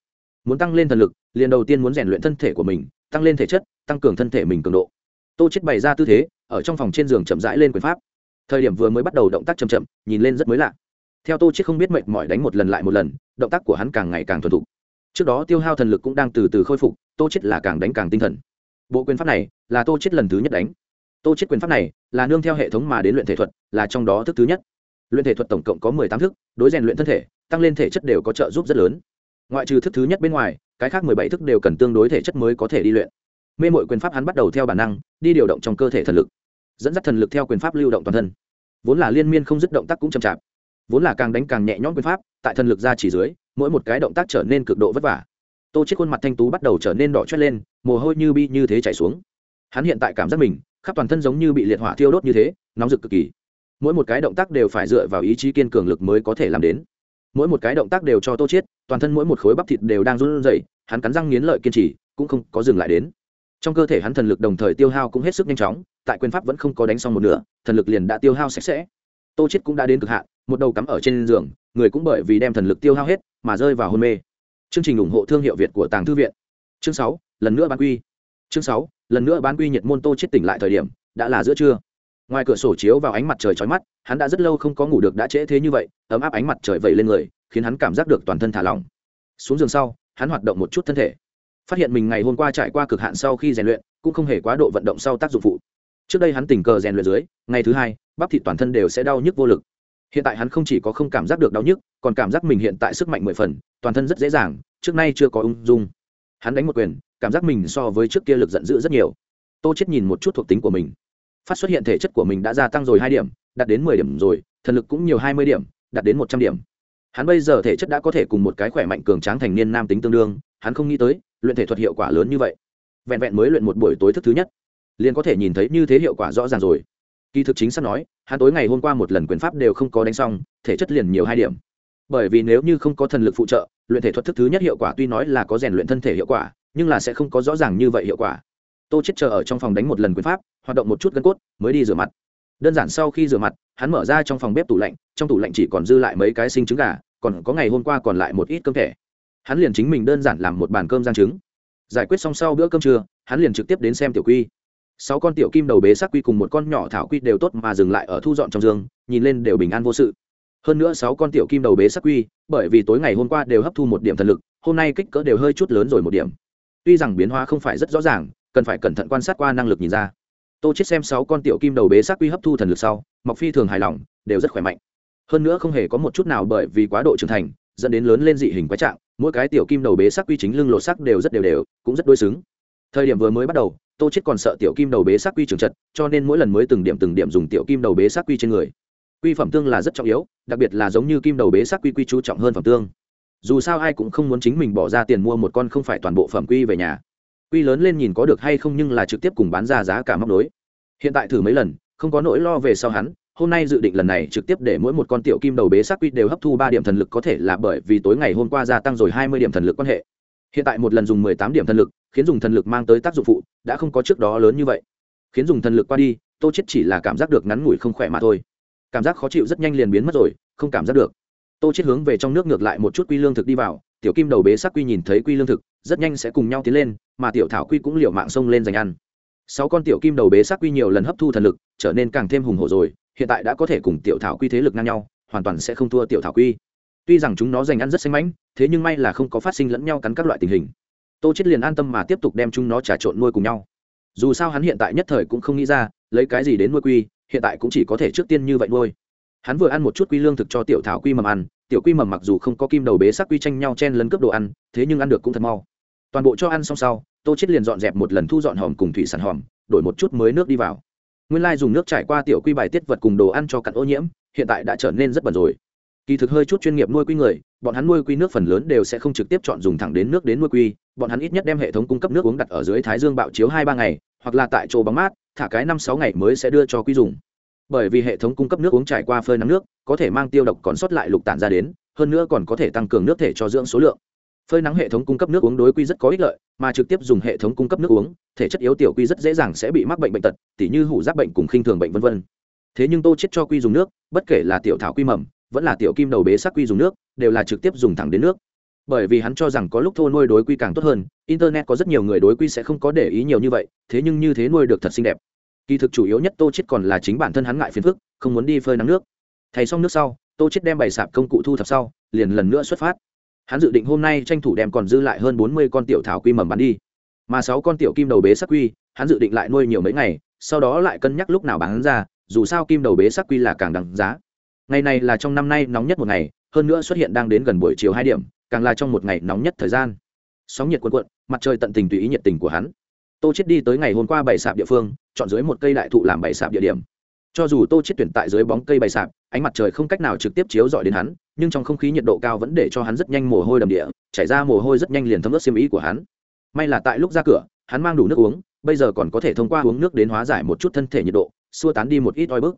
Muốn tăng lên thần lực, liền đầu tiên muốn rèn luyện thân thể của mình, tăng lên thể chất, tăng cường thân thể mình cường độ. Tô chết bày ra tư thế, ở trong phòng trên giường chậm rãi lên quyền pháp. Thời điểm vừa mới bắt đầu động tác chậm chậm, nhìn lên rất mới lạ theo tô chết không biết mệt mỏi đánh một lần lại một lần, động tác của hắn càng ngày càng thuần thục. Trước đó tiêu hao thần lực cũng đang từ từ khôi phục, tô chết là càng đánh càng tinh thần. Bộ quyền pháp này là tô chết lần thứ nhất đánh. Tô chết quyền pháp này là nương theo hệ thống mà đến luyện thể thuật, là trong đó thức thứ nhất. Luyện thể thuật tổng cộng có mười tám thức, đối rèn luyện thân thể, tăng lên thể chất đều có trợ giúp rất lớn. Ngoại trừ thức thứ nhất bên ngoài, cái khác mười bảy thức đều cần tương đối thể chất mới có thể đi luyện. Mê mội quyền pháp hắn bắt đầu theo bản năng, đi điều động trong cơ thể thần lực, dẫn dắt thần lực theo quyền pháp lưu động toàn thân. Vốn là liên miên không dứt động tác cũng chậm chạp vốn là càng đánh càng nhẹ nhõm quyền pháp, tại thần lực ra chỉ dưới, mỗi một cái động tác trở nên cực độ vất vả. Tô chết khuôn mặt thanh tú bắt đầu trở nên đỏ chót lên, mồ hôi như bi như thế chảy xuống. Hắn hiện tại cảm giác mình, khắp toàn thân giống như bị liệt hỏa thiêu đốt như thế, nóng rực cực kỳ. Mỗi một cái động tác đều phải dựa vào ý chí kiên cường lực mới có thể làm đến. Mỗi một cái động tác đều cho tô chết toàn thân mỗi một khối bắp thịt đều đang run rẩy, hắn cắn răng nghiến lợi kiên trì, cũng không có dừng lại đến. Trong cơ thể hắn thần lực đồng thời tiêu hao cũng hết sức nhanh chóng, tại quyền pháp vẫn không có đánh xong một nửa, thần lực liền đã tiêu hao sạch sẽ tô chết cũng đã đến cực hạn, một đầu cắm ở trên giường, người cũng bởi vì đem thần lực tiêu hao hết mà rơi vào hôn mê. Chương trình ủng hộ thương hiệu việt của tàng thư viện. Chương sáu, lần nữa bán quy. Chương sáu, lần nữa bán quy nhiệt môn tô chết tỉnh lại thời điểm, đã là giữa trưa. Ngoài cửa sổ chiếu vào ánh mặt trời chói mắt, hắn đã rất lâu không có ngủ được đã trễ thế như vậy, ấm áp ánh mặt trời vẩy lên người, khiến hắn cảm giác được toàn thân thả lỏng. Xuống giường sau, hắn hoạt động một chút thân thể. Phát hiện mình ngày hôm qua trải qua cực hạn sau khi rèn luyện, cũng không hề quá độ vận động sau tác dụng phụ trước đây hắn tình cờ rèn luyện dưới, ngày thứ hai, bắp thịt toàn thân đều sẽ đau nhức vô lực. Hiện tại hắn không chỉ có không cảm giác được đau nhức, còn cảm giác mình hiện tại sức mạnh mười phần, toàn thân rất dễ dàng, trước nay chưa có ung dung. Hắn đánh một quyền, cảm giác mình so với trước kia lực giận dữ rất nhiều. Tô chết nhìn một chút thuộc tính của mình. Phát xuất hiện thể chất của mình đã gia tăng rồi hai điểm, đạt đến mười điểm rồi, thần lực cũng nhiều hai mươi điểm, đạt đến một trăm điểm. Hắn bây giờ thể chất đã có thể cùng một cái khỏe mạnh cường tráng thành niên nam tính tương đương, hắn không nghĩ tới, luyện thể thuật hiệu quả lớn như vậy. Vẹn vẹn mới luyện một buổi tối thức thứ nhất liền có thể nhìn thấy như thế hiệu quả rõ ràng rồi. Kỳ thực chính xác nói, hắn tối ngày hôm qua một lần quyền pháp đều không có đánh xong, thể chất liền nhiều hai điểm. Bởi vì nếu như không có thần lực phụ trợ, luyện thể thuật thức thứ nhất hiệu quả tuy nói là có rèn luyện thân thể hiệu quả, nhưng là sẽ không có rõ ràng như vậy hiệu quả. Tô chết chờ ở trong phòng đánh một lần quyền pháp, hoạt động một chút gân cốt, mới đi rửa mặt. Đơn giản sau khi rửa mặt, hắn mở ra trong phòng bếp tủ lạnh, trong tủ lạnh chỉ còn dư lại mấy cái sinh trứng gà, còn có ngày hôm qua còn lại một ít cơm thẻ. Hắn liền chính mình đơn giản làm một bàn cơm giang trứng. Giải quyết xong sau bữa cơm trưa, hắn liền trực tiếp đến xem tiểu quy sáu con tiểu kim đầu bế sắc quy cùng một con nhỏ thảo quy đều tốt mà dừng lại ở thu dọn trong giường nhìn lên đều bình an vô sự. Hơn nữa sáu con tiểu kim đầu bế sắc quy, bởi vì tối ngày hôm qua đều hấp thu một điểm thần lực, hôm nay kích cỡ đều hơi chút lớn rồi một điểm. Tuy rằng biến hóa không phải rất rõ ràng, cần phải cẩn thận quan sát qua năng lực nhìn ra. Tô chết xem sáu con tiểu kim đầu bế sắc quy hấp thu thần lực sau mọc phi thường hài lòng, đều rất khỏe mạnh. Hơn nữa không hề có một chút nào bởi vì quá độ trưởng thành, dẫn đến lớn lên dị hình quái trạng, mỗi cái tiểu kim đầu bế sắc quy chính lưng lột sắc đều rất đều đều, cũng rất đối xứng. Thời điểm vừa mới bắt đầu tô chết còn sợ tiểu kim đầu bế sắc quy trưởng trật, cho nên mỗi lần mới từng điểm từng điểm dùng tiểu kim đầu bế sắc quy trên người. Quy phẩm tương là rất trọng yếu, đặc biệt là giống như kim đầu bế sắc quy quy chú trọng hơn phẩm tương. Dù sao ai cũng không muốn chính mình bỏ ra tiền mua một con không phải toàn bộ phẩm quy về nhà. Quy lớn lên nhìn có được hay không nhưng là trực tiếp cùng bán ra giá cả móc đối hiện tại thử mấy lần, không có nỗi lo về sau hắn, hôm nay dự định lần này trực tiếp để mỗi một con tiểu kim đầu bế sắc quy đều hấp thu ba điểm thần lực có thể là bởi vì tối ngày hôm qua gia tăng rồi hai mươi điểm thần lực quan hệ. Hiện tại một lần dùng mười tám điểm thần lực, khiến dùng thần lực mang tới tác dụng phụ đã không có trước đó lớn như vậy. Khiến dùng thần lực qua đi, tô chết chỉ là cảm giác được ngắn ngủi không khỏe mà thôi. Cảm giác khó chịu rất nhanh liền biến mất rồi, không cảm giác được. Tô chết hướng về trong nước ngược lại một chút quy lương thực đi vào, tiểu kim đầu bế sắc quy nhìn thấy quy lương thực, rất nhanh sẽ cùng nhau tiến lên, mà tiểu thảo quy cũng liều mạng sông lên giành ăn. Sáu con tiểu kim đầu bế sắc quy nhiều lần hấp thu thần lực, trở nên càng thêm hùng hổ rồi, hiện tại đã có thể cùng tiểu thảo quy thế lực ngang nhau, hoàn toàn sẽ không thua tiểu thảo quy. Tuy rằng chúng nó giành ăn rất xanh mãnh, thế nhưng may là không có phát sinh lẫn nhau cắn các loại tình hình tô chết liền an tâm mà tiếp tục đem chúng nó trà trộn nuôi cùng nhau. Dù sao hắn hiện tại nhất thời cũng không nghĩ ra, lấy cái gì đến nuôi quy, hiện tại cũng chỉ có thể trước tiên như vậy nuôi. Hắn vừa ăn một chút quy lương thực cho tiểu thảo quy mầm ăn, tiểu quy mầm mặc dù không có kim đầu bế sắc quy tranh nhau chen lấn cướp đồ ăn, thế nhưng ăn được cũng thật mau. Toàn bộ cho ăn xong sau, tô chết liền dọn dẹp một lần thu dọn hòm cùng thủy sản hòm, đổi một chút mới nước đi vào. Nguyên lai dùng nước trải qua tiểu quy bài tiết vật cùng đồ ăn cho cặn ô nhiễm, hiện tại đã trở nên rất bẩn rồi. Kỳ thực hơi chút chuyên nghiệp nuôi quy người, bọn hắn nuôi quy nước phần lớn đều sẽ không trực tiếp chọn dùng thẳng đến nước đến nuôi quy bọn hắn ít nhất đem hệ thống cung cấp nước uống đặt ở dưới thái dương bạo chiếu hai ba ngày, hoặc là tại chỗ bóng mát, thả cái năm sáu ngày mới sẽ đưa cho quy dùng. Bởi vì hệ thống cung cấp nước uống trải qua phơi nắng nước, có thể mang tiêu độc còn sót lại lục tản ra đến, hơn nữa còn có thể tăng cường nước thể cho dưỡng số lượng. Phơi nắng hệ thống cung cấp nước uống đối quy rất có ích lợi, mà trực tiếp dùng hệ thống cung cấp nước uống, thể chất yếu tiểu quy rất dễ dàng sẽ bị mắc bệnh bệnh tật, tỉ như hủ giáp bệnh cùng khinh thường bệnh v v thế nhưng tô chết cho quy dùng nước, bất kể là tiểu thảo quy mầm, vẫn là tiểu kim đầu bế sắc quy dùng nước, đều là trực tiếp dùng thẳng đến nước bởi vì hắn cho rằng có lúc thô nuôi đối quy càng tốt hơn, internet có rất nhiều người đối quy sẽ không có để ý nhiều như vậy, thế nhưng như thế nuôi được thật xinh đẹp. Kỳ thực chủ yếu nhất tô chết còn là chính bản thân hắn ngại phiền phức, không muốn đi phơi nắng nước. Thay xong nước sau, tô chết đem bày sạp công cụ thu thập sau, liền lần nữa xuất phát. Hắn dự định hôm nay tranh thủ đem còn dư lại hơn bốn mươi con tiểu thảo quy mầm bán đi. Mà sáu con tiểu kim đầu bế sắc quy, hắn dự định lại nuôi nhiều mấy ngày, sau đó lại cân nhắc lúc nào bán ra, dù sao kim đầu bế sắc quy là càng đằng giá. Ngày này là trong năm nay nóng nhất một ngày, hơn nữa xuất hiện đang đến gần buổi chiều hai điểm càng là trong một ngày nóng nhất thời gian. Sóng nhiệt cuộn cuộn, mặt trời tận tình tùy ý nhiệt tình của hắn. Tô chết đi tới ngày hôm qua bày sạp địa phương, chọn dưới một cây đại thụ làm bày sạp địa điểm. Cho dù tô chết tuyển tại dưới bóng cây bày sạp, ánh mặt trời không cách nào trực tiếp chiếu dọi đến hắn, nhưng trong không khí nhiệt độ cao vẫn để cho hắn rất nhanh mồ hôi đầm địa, chảy ra mồ hôi rất nhanh liền thấm ướt xiêm ý của hắn. May là tại lúc ra cửa, hắn mang đủ nước uống, bây giờ còn có thể thông qua uống nước đến hóa giải một chút thân thể nhiệt độ, xua tán đi một ít oi bức.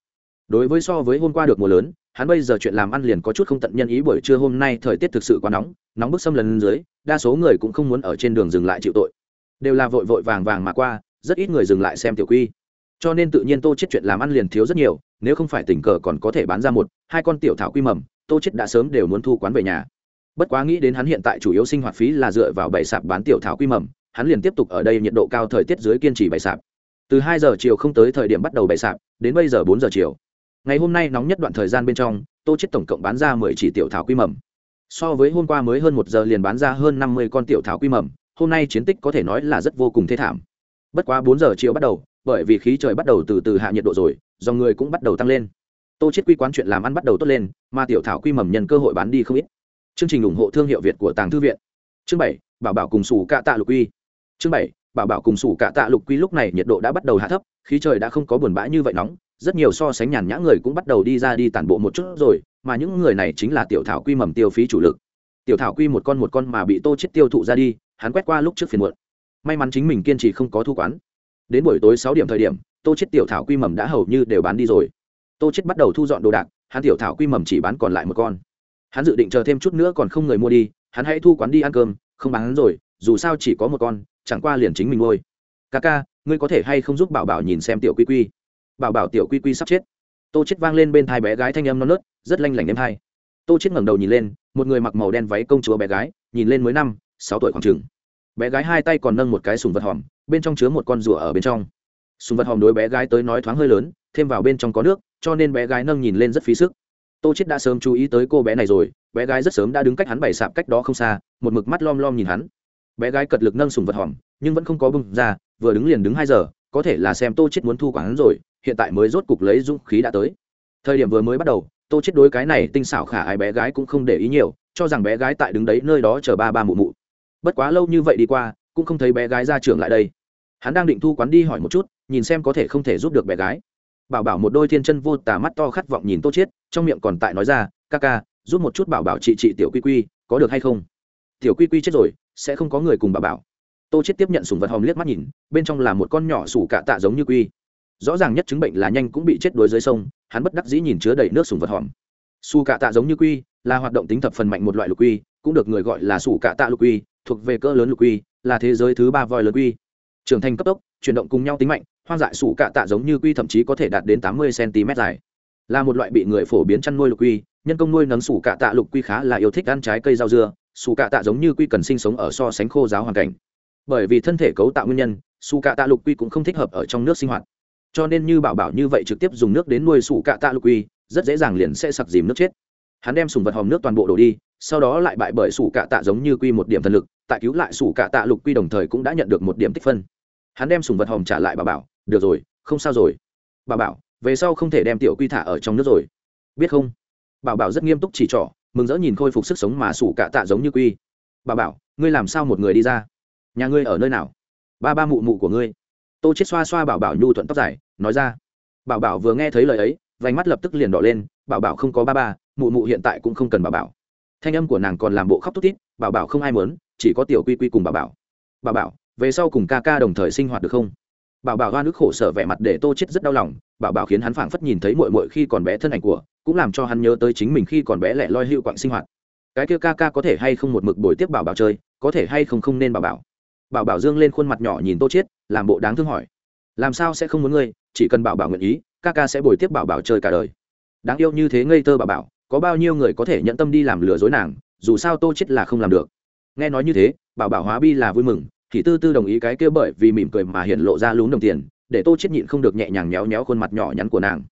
Đối với so với hôm qua được mùa lớn hắn bây giờ chuyện làm ăn liền có chút không tận nhân ý buổi trưa hôm nay thời tiết thực sự quá nóng nóng bức xâm lần dưới, đa số người cũng không muốn ở trên đường dừng lại chịu tội. Đều là vội vội vàng vàng mà qua, rất ít người dừng lại xem tiểu quy. Cho nên tự nhiên tô chết chuyện làm ăn liền thiếu rất nhiều, nếu không phải tình cờ còn có thể bán ra một, hai con tiểu thảo quy mầm, tô chết đã sớm đều muốn thu quán về nhà. Bất quá nghĩ đến hắn hiện tại chủ yếu sinh hoạt phí là dựa vào bảy sạp bán tiểu thảo quy mầm, hắn liền tiếp tục ở đây nhiệt độ cao thời tiết dưới kiên trì bày sạp. Từ hai giờ chiều không tới thời điểm bắt đầu bày sạp, đến bây giờ bốn giờ chiều ngày hôm nay nóng nhất đoạn thời gian bên trong, tô chết tổng cộng bán ra mười chỉ tiểu thảo quy mầm. So với hôm qua mới hơn một giờ liền bán ra hơn năm mươi con tiểu thảo quy mầm, hôm nay chiến tích có thể nói là rất vô cùng thê thảm. Bất quá bốn giờ chiều bắt đầu, bởi vì khí trời bắt đầu từ từ hạ nhiệt độ rồi, do người cũng bắt đầu tăng lên. Tô chết quy quán chuyện làm ăn bắt đầu tốt lên, mà tiểu thảo quy mầm nhân cơ hội bán đi không ít. Chương trình ủng hộ thương hiệu việt của tàng thư viện. Chương bảy, bảo bảo cùng sủ cạ tạ lục quy. Chương bảy, bảo bảo cùng sủ cạ tạ lục quy lúc này nhiệt độ đã bắt đầu hạ thấp, khí trời đã không có buồn bã như vậy nóng rất nhiều so sánh nhàn nhã người cũng bắt đầu đi ra đi tản bộ một chút rồi, mà những người này chính là tiểu thảo quy mầm tiêu phí chủ lực. Tiểu thảo quy một con một con mà bị tô chết tiêu thụ ra đi, hắn quét qua lúc trước phiền muộn. May mắn chính mình kiên trì không có thu quán. Đến buổi tối sáu điểm thời điểm, tô chết tiểu thảo quy mầm đã hầu như đều bán đi rồi. Tô chết bắt đầu thu dọn đồ đạc, hắn tiểu thảo quy mầm chỉ bán còn lại một con. Hắn dự định chờ thêm chút nữa còn không người mua đi, hắn hãy thu quán đi ăn cơm, không bán hắn rồi, dù sao chỉ có một con, chẳng qua liền chính mình nuôi. Ca ca, ngươi có thể hay không giúp bảo bảo nhìn xem tiểu quy quy? Bảo bảo tiểu quy quy sắp chết. Tô chết vang lên bên thai bé gái thanh âm non nớt, rất lanh lảnh êm hai. Tô chết ngẩng đầu nhìn lên, một người mặc màu đen váy công chúa bé gái, nhìn lên mới năm, sáu tuổi khoảng trường. bé gái hai tay còn nâng một cái sùng vật hòm, bên trong chứa một con rùa ở bên trong. Sùng vật hòm đối bé gái tới nói thoáng hơi lớn, thêm vào bên trong có nước, cho nên bé gái nâng nhìn lên rất phí sức. Tô chết đã sớm chú ý tới cô bé này rồi, bé gái rất sớm đã đứng cách hắn bày sạp cách đó không xa, một mực mắt lom lom nhìn hắn. Bé gái cật lực nâng sùng vật hòm, nhưng vẫn không có bưng ra, vừa đứng liền đứng hai giờ, có thể là xem tô chết muốn thu quán rồi hiện tại mới rốt cục lấy dũng khí đã tới. Thời điểm vừa mới bắt đầu, tô chết đối cái này tinh xảo khả ai bé gái cũng không để ý nhiều, cho rằng bé gái tại đứng đấy nơi đó chờ ba ba mụ mụ. Bất quá lâu như vậy đi qua, cũng không thấy bé gái ra trường lại đây. Hắn đang định thu quán đi hỏi một chút, nhìn xem có thể không thể giúp được bé gái. Bảo bảo một đôi thiên chân vô tà mắt to khát vọng nhìn tô chết, trong miệng còn tại nói ra, ca ca, giúp một chút bảo bảo chị chị tiểu quy quy, có được hay không? Tiểu quy quy chết rồi, sẽ không có người cùng bảo bảo. Tô chết tiếp nhận sùng vật hòm liếc mắt nhìn, bên trong là một con nhỏ sủ cạ tạ giống như quy rõ ràng nhất chứng bệnh là nhanh cũng bị chết đuối dưới sông, hắn bất đắc dĩ nhìn chứa đầy nước sùng vật hòm. Su cạ tạ giống như quy, là hoạt động tính thập phần mạnh một loại lục quy, cũng được người gọi là sủ cạ tạ lục quy, thuộc về cỡ lớn lục quy, là thế giới thứ ba voi lớn quy. Trưởng thành cấp tốc, chuyển động cùng nhau tính mạnh, hoang dại sủ cạ tạ giống như quy thậm chí có thể đạt đến tám mươi cm dài. Là một loại bị người phổ biến chăn nuôi lục quy, nhân công nuôi nấng sủ cạ tạ lục quy khá là yêu thích ăn trái cây rau dưa sủ cạ tạ giống như quy cần sinh sống ở so sánh khô giáo hoàn cảnh. Bởi vì thân thể cấu tạo nguyên nhân sủ cạ tạ lục quy cũng không thích hợp ở trong nước sinh hoạt cho nên như bảo bảo như vậy trực tiếp dùng nước đến nuôi sủ cạ tạ lục quy rất dễ dàng liền sẽ sặc dìm nước chết. Hắn đem sùng vật hòm nước toàn bộ đổ đi, sau đó lại bại bởi sủ cạ tạ giống như quy một điểm thần lực, tại cứu lại sủ cạ tạ lục quy đồng thời cũng đã nhận được một điểm tích phân. Hắn đem sùng vật hòm trả lại bà bảo, được rồi, không sao rồi. Bà bảo, về sau không thể đem tiểu quy thả ở trong nước rồi. Biết không? Bảo bảo rất nghiêm túc chỉ trỏ, mừng rỡ nhìn khôi phục sức sống mà sủ cạ tạ giống như quy. Bà bảo, ngươi làm sao một người đi ra? Nhà ngươi ở nơi nào? Ba ba mụ mụ của ngươi. Tô chết xoa xoa bảo bảo nhu thuận tóc dài nói ra. Bảo bảo vừa nghe thấy lời ấy, vành mắt lập tức liền đỏ lên, bảo bảo không có ba ba, mụ mụ hiện tại cũng không cần bảo bảo. Thanh âm của nàng còn làm bộ khóc thút thít, bảo bảo không ai muốn, chỉ có tiểu quy quy cùng bảo bảo. Bảo bảo, về sau cùng ca ca đồng thời sinh hoạt được không? Bảo bảo hoa nước khổ sở vẻ mặt để tô chết rất đau lòng, bảo bảo khiến hắn phảng phất nhìn thấy mội mội khi còn bé thân ảnh của, cũng làm cho hắn nhớ tới chính mình khi còn bé lẻ loi hữu quạng sinh hoạt. Cái kia ca ca có thể hay không một mực buổi tiếp bảo bảo chơi, có thể hay không không nên bảo bảo. Bảo bảo dương lên khuôn mặt nhỏ nhìn tô chết, làm bộ đáng thương hỏi. Làm sao sẽ không muốn ngươi chỉ cần bảo bảo nguyện ý, ca ca sẽ bồi tiếp bảo bảo chơi cả đời. Đáng yêu như thế ngây thơ bảo bảo, có bao nhiêu người có thể nhận tâm đi làm lừa dối nàng, dù sao tô chết là không làm được. Nghe nói như thế, bảo bảo hóa bi là vui mừng, thì tư tư đồng ý cái kia bởi vì mỉm cười mà hiện lộ ra lún đồng tiền, để tô chết nhịn không được nhẹ nhàng nhéo nhéo khuôn mặt nhỏ nhắn của nàng.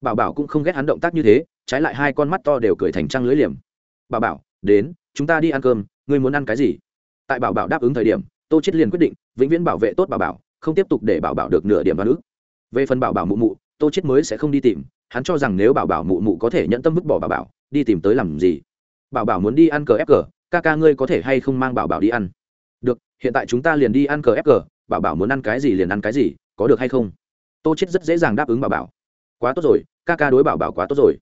Bảo bảo cũng không ghét hắn động tác như thế, trái lại hai con mắt to đều cười thành trăng lưới liềm. Bảo bảo, đến, chúng ta đi ăn cơm, ngươi muốn ăn cái gì? Tại bảo bảo đáp ứng thời điểm, tô chết liền quyết định, vĩnh viễn bảo vệ tốt bảo bảo, không tiếp tục để bảo bảo được nửa điểm đoán ức về phần bảo bảo mụ mụ, tô chết mới sẽ không đi tìm, hắn cho rằng nếu bảo bảo mụ mụ có thể nhận tâm vứt bỏ bảo bảo, đi tìm tới làm gì? Bảo bảo muốn đi ăn cờ ép cờ, ca ca ngươi có thể hay không mang bảo bảo đi ăn? Được, hiện tại chúng ta liền đi ăn cờ ép cờ, bảo bảo muốn ăn cái gì liền ăn cái gì, có được hay không? Tô chết rất dễ dàng đáp ứng bảo bảo. Quá tốt rồi, ca ca đối bảo bảo quá tốt rồi.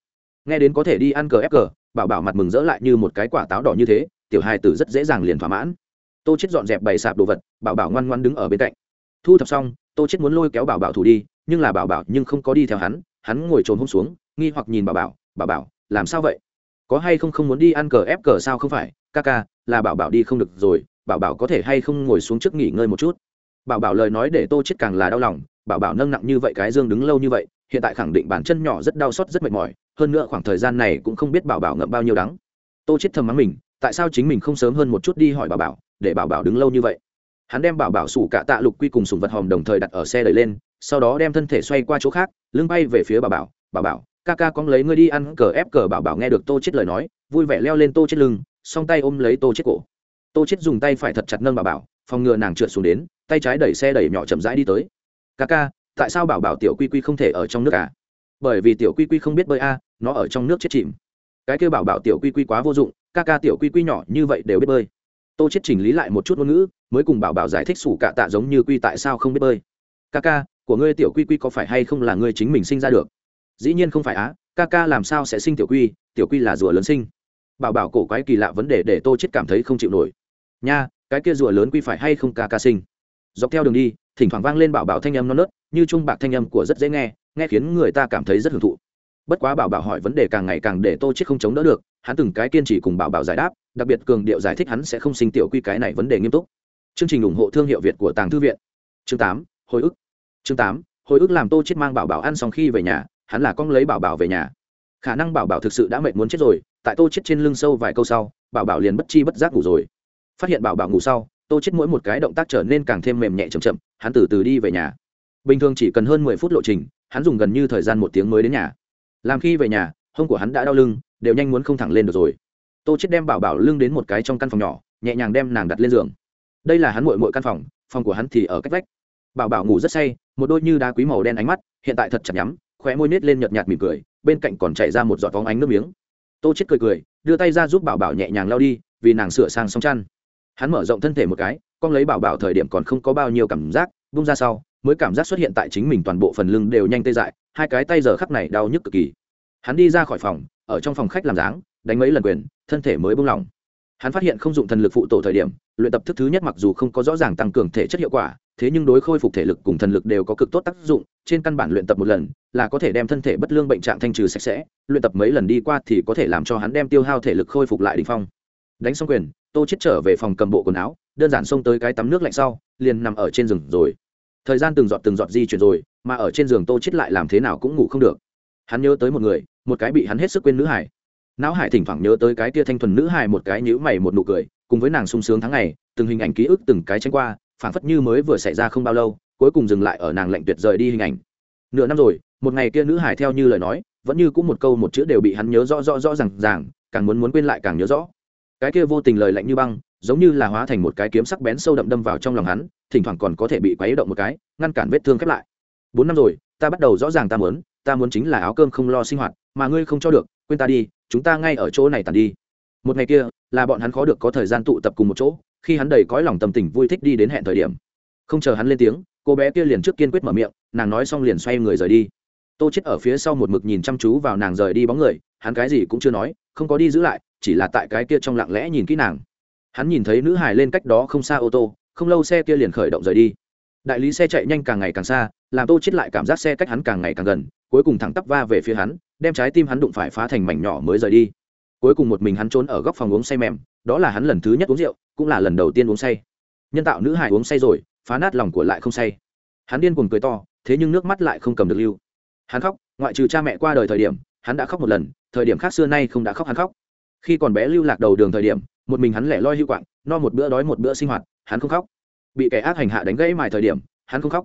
Nghe đến có thể đi ăn cờ ép cờ, bảo bảo mặt mừng rỡ lại như một cái quả táo đỏ như thế, tiểu hài tử rất dễ dàng liền thỏa mãn. Tô chết dọn dẹp bày sạp đồ vật, bảo bảo ngoan ngoan đứng ở bên cạnh thu thập xong, tô chết muốn lôi kéo bảo bảo thủ đi, nhưng là bảo bảo nhưng không có đi theo hắn hắn ngồi trồn hôm xuống, nghi hoặc nhìn bảo bảo bảo bảo, làm sao vậy? Có hay không không muốn đi ăn cờ ép cờ sao không phải? Ca ca, là bảo bảo đi không được rồi, bảo bảo có thể hay không ngồi xuống trước nghỉ ngơi một chút? Bảo bảo lời nói để tô chết càng là đau lòng, bảo bảo nâng nặng như vậy cái dương đứng lâu như vậy, hiện tại khẳng định bản chân nhỏ rất đau xót rất mệt mỏi, hơn nữa khoảng thời gian này cũng không biết bảo bảo ngậm bao nhiêu đắng. Tô chết thầm mắng mình, tại sao chính mình không sớm hơn một chút đi? hỏi bảo bảo, để bảo bảo đứng lâu như vậy hắn đem bảo bảo sủ cả tạ lục quy cùng sùng vật hòm đồng thời đặt ở xe đẩy lên, sau đó đem thân thể xoay qua chỗ khác, lưng bay về phía bà bảo Bà bảo, ca ca con lấy ngươi đi ăn cờ ép cờ. Bảo bảo nghe được tô chết lời nói, vui vẻ leo lên tô chết lưng, song tay ôm lấy tô chết cổ. Tô chết dùng tay phải thật chặt nâng bà bảo, phòng ngừa nàng trượt xuống đến, tay trái đẩy xe đẩy nhỏ chậm rãi đi tới. Ca ca, tại sao bảo bảo tiểu quy quy không thể ở trong nước à? Bởi vì tiểu quy quy không biết bơi a nó ở trong nước chết chìm. Cái kêu bảo bảo tiểu quy quy quá vô dụng, ca ca tiểu quy quy nhỏ như vậy đều biết bơi tô chết chỉnh lý lại một chút ngôn ngữ, mới cùng bảo bảo giải thích sủ cạ tạ giống như quy tại sao không biết bơi. Ca ca, của ngươi tiểu quy quy có phải hay không là ngươi chính mình sinh ra được? Dĩ nhiên không phải á, ca ca làm sao sẽ sinh tiểu quy tiểu quy là rùa lớn sinh. Bảo bảo cổ quái kỳ lạ vấn đề để tô chết cảm thấy không chịu nổi. Nha, cái kia rùa lớn quy phải hay không ca ca sinh? Dọc theo đường đi, thỉnh thoảng vang lên bảo bảo thanh âm non nớt, như trung bạc thanh âm của rất dễ nghe nghe khiến người ta cảm thấy rất hưởng thụ bất quá bảo bảo hỏi vấn đề càng ngày càng để tô chết không chống đỡ được, hắn từng cái kiên trì cùng bảo bảo giải đáp, đặc biệt cường điệu giải thích hắn sẽ không sinh tiểu quy cái này vấn đề nghiêm túc. Chương trình ủng hộ thương hiệu việt của tàng thư viện. Chương tám, hồi ức. Chương tám, hồi ức làm tô chết mang bảo bảo ăn xong khi về nhà, hắn là con lấy bảo bảo về nhà. Khả năng bảo bảo thực sự đã mệt muốn chết rồi, tại tô chết trên lưng sâu vài câu sau, bảo bảo liền bất chi bất giác ngủ rồi. Phát hiện bảo bảo ngủ sau, tô chết mỗi một cái động tác trở nên càng thêm mềm nhẹ chậm chậm, hắn từ từ đi về nhà. Bình thường chỉ cần hơn mười phút lộ trình, hắn dùng gần như thời gian một tiếng mới đến nhà làm khi về nhà, hông của hắn đã đau lưng, đều nhanh muốn không thẳng lên được rồi. Tô chết đem bảo bảo lưng đến một cái trong căn phòng nhỏ, nhẹ nhàng đem nàng đặt lên giường. Đây là hắn muội muội căn phòng phòng của hắn thì ở cách vách. Bảo bảo ngủ rất say, một đôi như đá quý màu đen ánh mắt, hiện tại thật chặt nhắm, khóe môi nết lên nhợt nhạt mỉm cười, bên cạnh còn chảy ra một giọt vóng ánh nước miếng. Tô chết cười cười, đưa tay ra giúp bảo bảo nhẹ nhàng lao đi, vì nàng sửa sang xong chăn. Hắn mở rộng thân thể một cái, con lấy bảo bảo thời điểm còn không có bao nhiêu cảm giác bung ra sau mới cảm giác xuất hiện tại chính mình toàn bộ phần lưng đều nhanh tê dại, hai cái tay giờ khắc này đau nhức cực kỳ. Hắn đi ra khỏi phòng, ở trong phòng khách làm dáng, đánh mấy lần quyền, thân thể mới buông lỏng. Hắn phát hiện không dụng thần lực phụ tổ thời điểm, luyện tập thức thứ nhất mặc dù không có rõ ràng tăng cường thể chất hiệu quả, thế nhưng đối khôi phục thể lực cùng thần lực đều có cực tốt tác dụng, trên căn bản luyện tập một lần, là có thể đem thân thể bất lương bệnh trạng thanh trừ sạch sẽ, luyện tập mấy lần đi qua thì có thể làm cho hắn đem tiêu hao thể lực khôi phục lại đ phong. Đánh xong quyền, tô chết trở về phòng cầm bộ quần áo, đơn giản xông tới cái tắm nước lạnh sau, liền nằm ở trên giường rồi thời gian từng giọt từng giọt di chuyển rồi, mà ở trên giường tô chết lại làm thế nào cũng ngủ không được. Hắn nhớ tới một người, một cái bị hắn hết sức quên nữ hải não hải thỉnh thoảng nhớ tới cái tia thanh thuần nữ hải một cái nhữ mày một nụ cười, cùng với nàng sung sướng tháng ngày, từng hình ảnh ký ức từng cái tranh qua, phảng phất như mới vừa xảy ra không bao lâu, cuối cùng dừng lại ở nàng lạnh tuyệt rời đi hình ảnh. Nửa năm rồi, một ngày kia nữ hải theo như lời nói, vẫn như cũng một câu một chữ đều bị hắn nhớ rõ rõ rõ ràng ràng, càng muốn muốn quên lại càng nhớ rõ. Cái kia vô tình lời lạnh như băng giống như là hóa thành một cái kiếm sắc bén sâu đậm đâm vào trong lòng hắn, thỉnh thoảng còn có thể bị quấy động một cái, ngăn cản vết thương khép lại. Bốn năm rồi, ta bắt đầu rõ ràng ta muốn ta muốn chính là áo cơm không lo sinh hoạt, mà ngươi không cho được, quên ta đi, chúng ta ngay ở chỗ này tàn đi. Một ngày kia, là bọn hắn khó được có thời gian tụ tập cùng một chỗ, khi hắn đầy cõi lòng tâm tình vui thích đi đến hẹn thời điểm. Không chờ hắn lên tiếng, cô bé kia liền trước kiên quyết mở miệng, nàng nói xong liền xoay người rời đi. Tô chết ở phía sau một mực nhìn chăm chú vào nàng rời đi bóng người, hắn cái gì cũng chưa nói, không có đi giữ lại, chỉ là tại cái kia trong lặng lẽ nhìn kỹ nàng hắn nhìn thấy nữ hải lên cách đó không xa ô tô, không lâu xe kia liền khởi động rời đi. Đại lý xe chạy nhanh càng ngày càng xa, làm tô chết lại cảm giác xe cách hắn càng ngày càng gần, cuối cùng thẳng tắp va về phía hắn, đem trái tim hắn đụng phải phá thành mảnh nhỏ mới rời đi. Cuối cùng một mình hắn trốn ở góc phòng uống say mềm, đó là hắn lần thứ nhất uống rượu, cũng là lần đầu tiên uống say. Nhân tạo nữ hải uống say rồi, phá nát lòng của lại không say. Hắn điên cuồng cười to, thế nhưng nước mắt lại không cầm được lưu. Hắn khóc, ngoại trừ cha mẹ qua đời thời điểm, hắn đã khóc một lần, thời điểm khác xưa nay không đã khóc hắn khóc. Khi còn bé lưu lạc đầu đường thời điểm một mình hắn lẻ loi hữu quạng no một bữa đói một bữa sinh hoạt hắn không khóc. Bị kẻ ác hành hạ đánh gãy mài thời điểm hắn không khóc.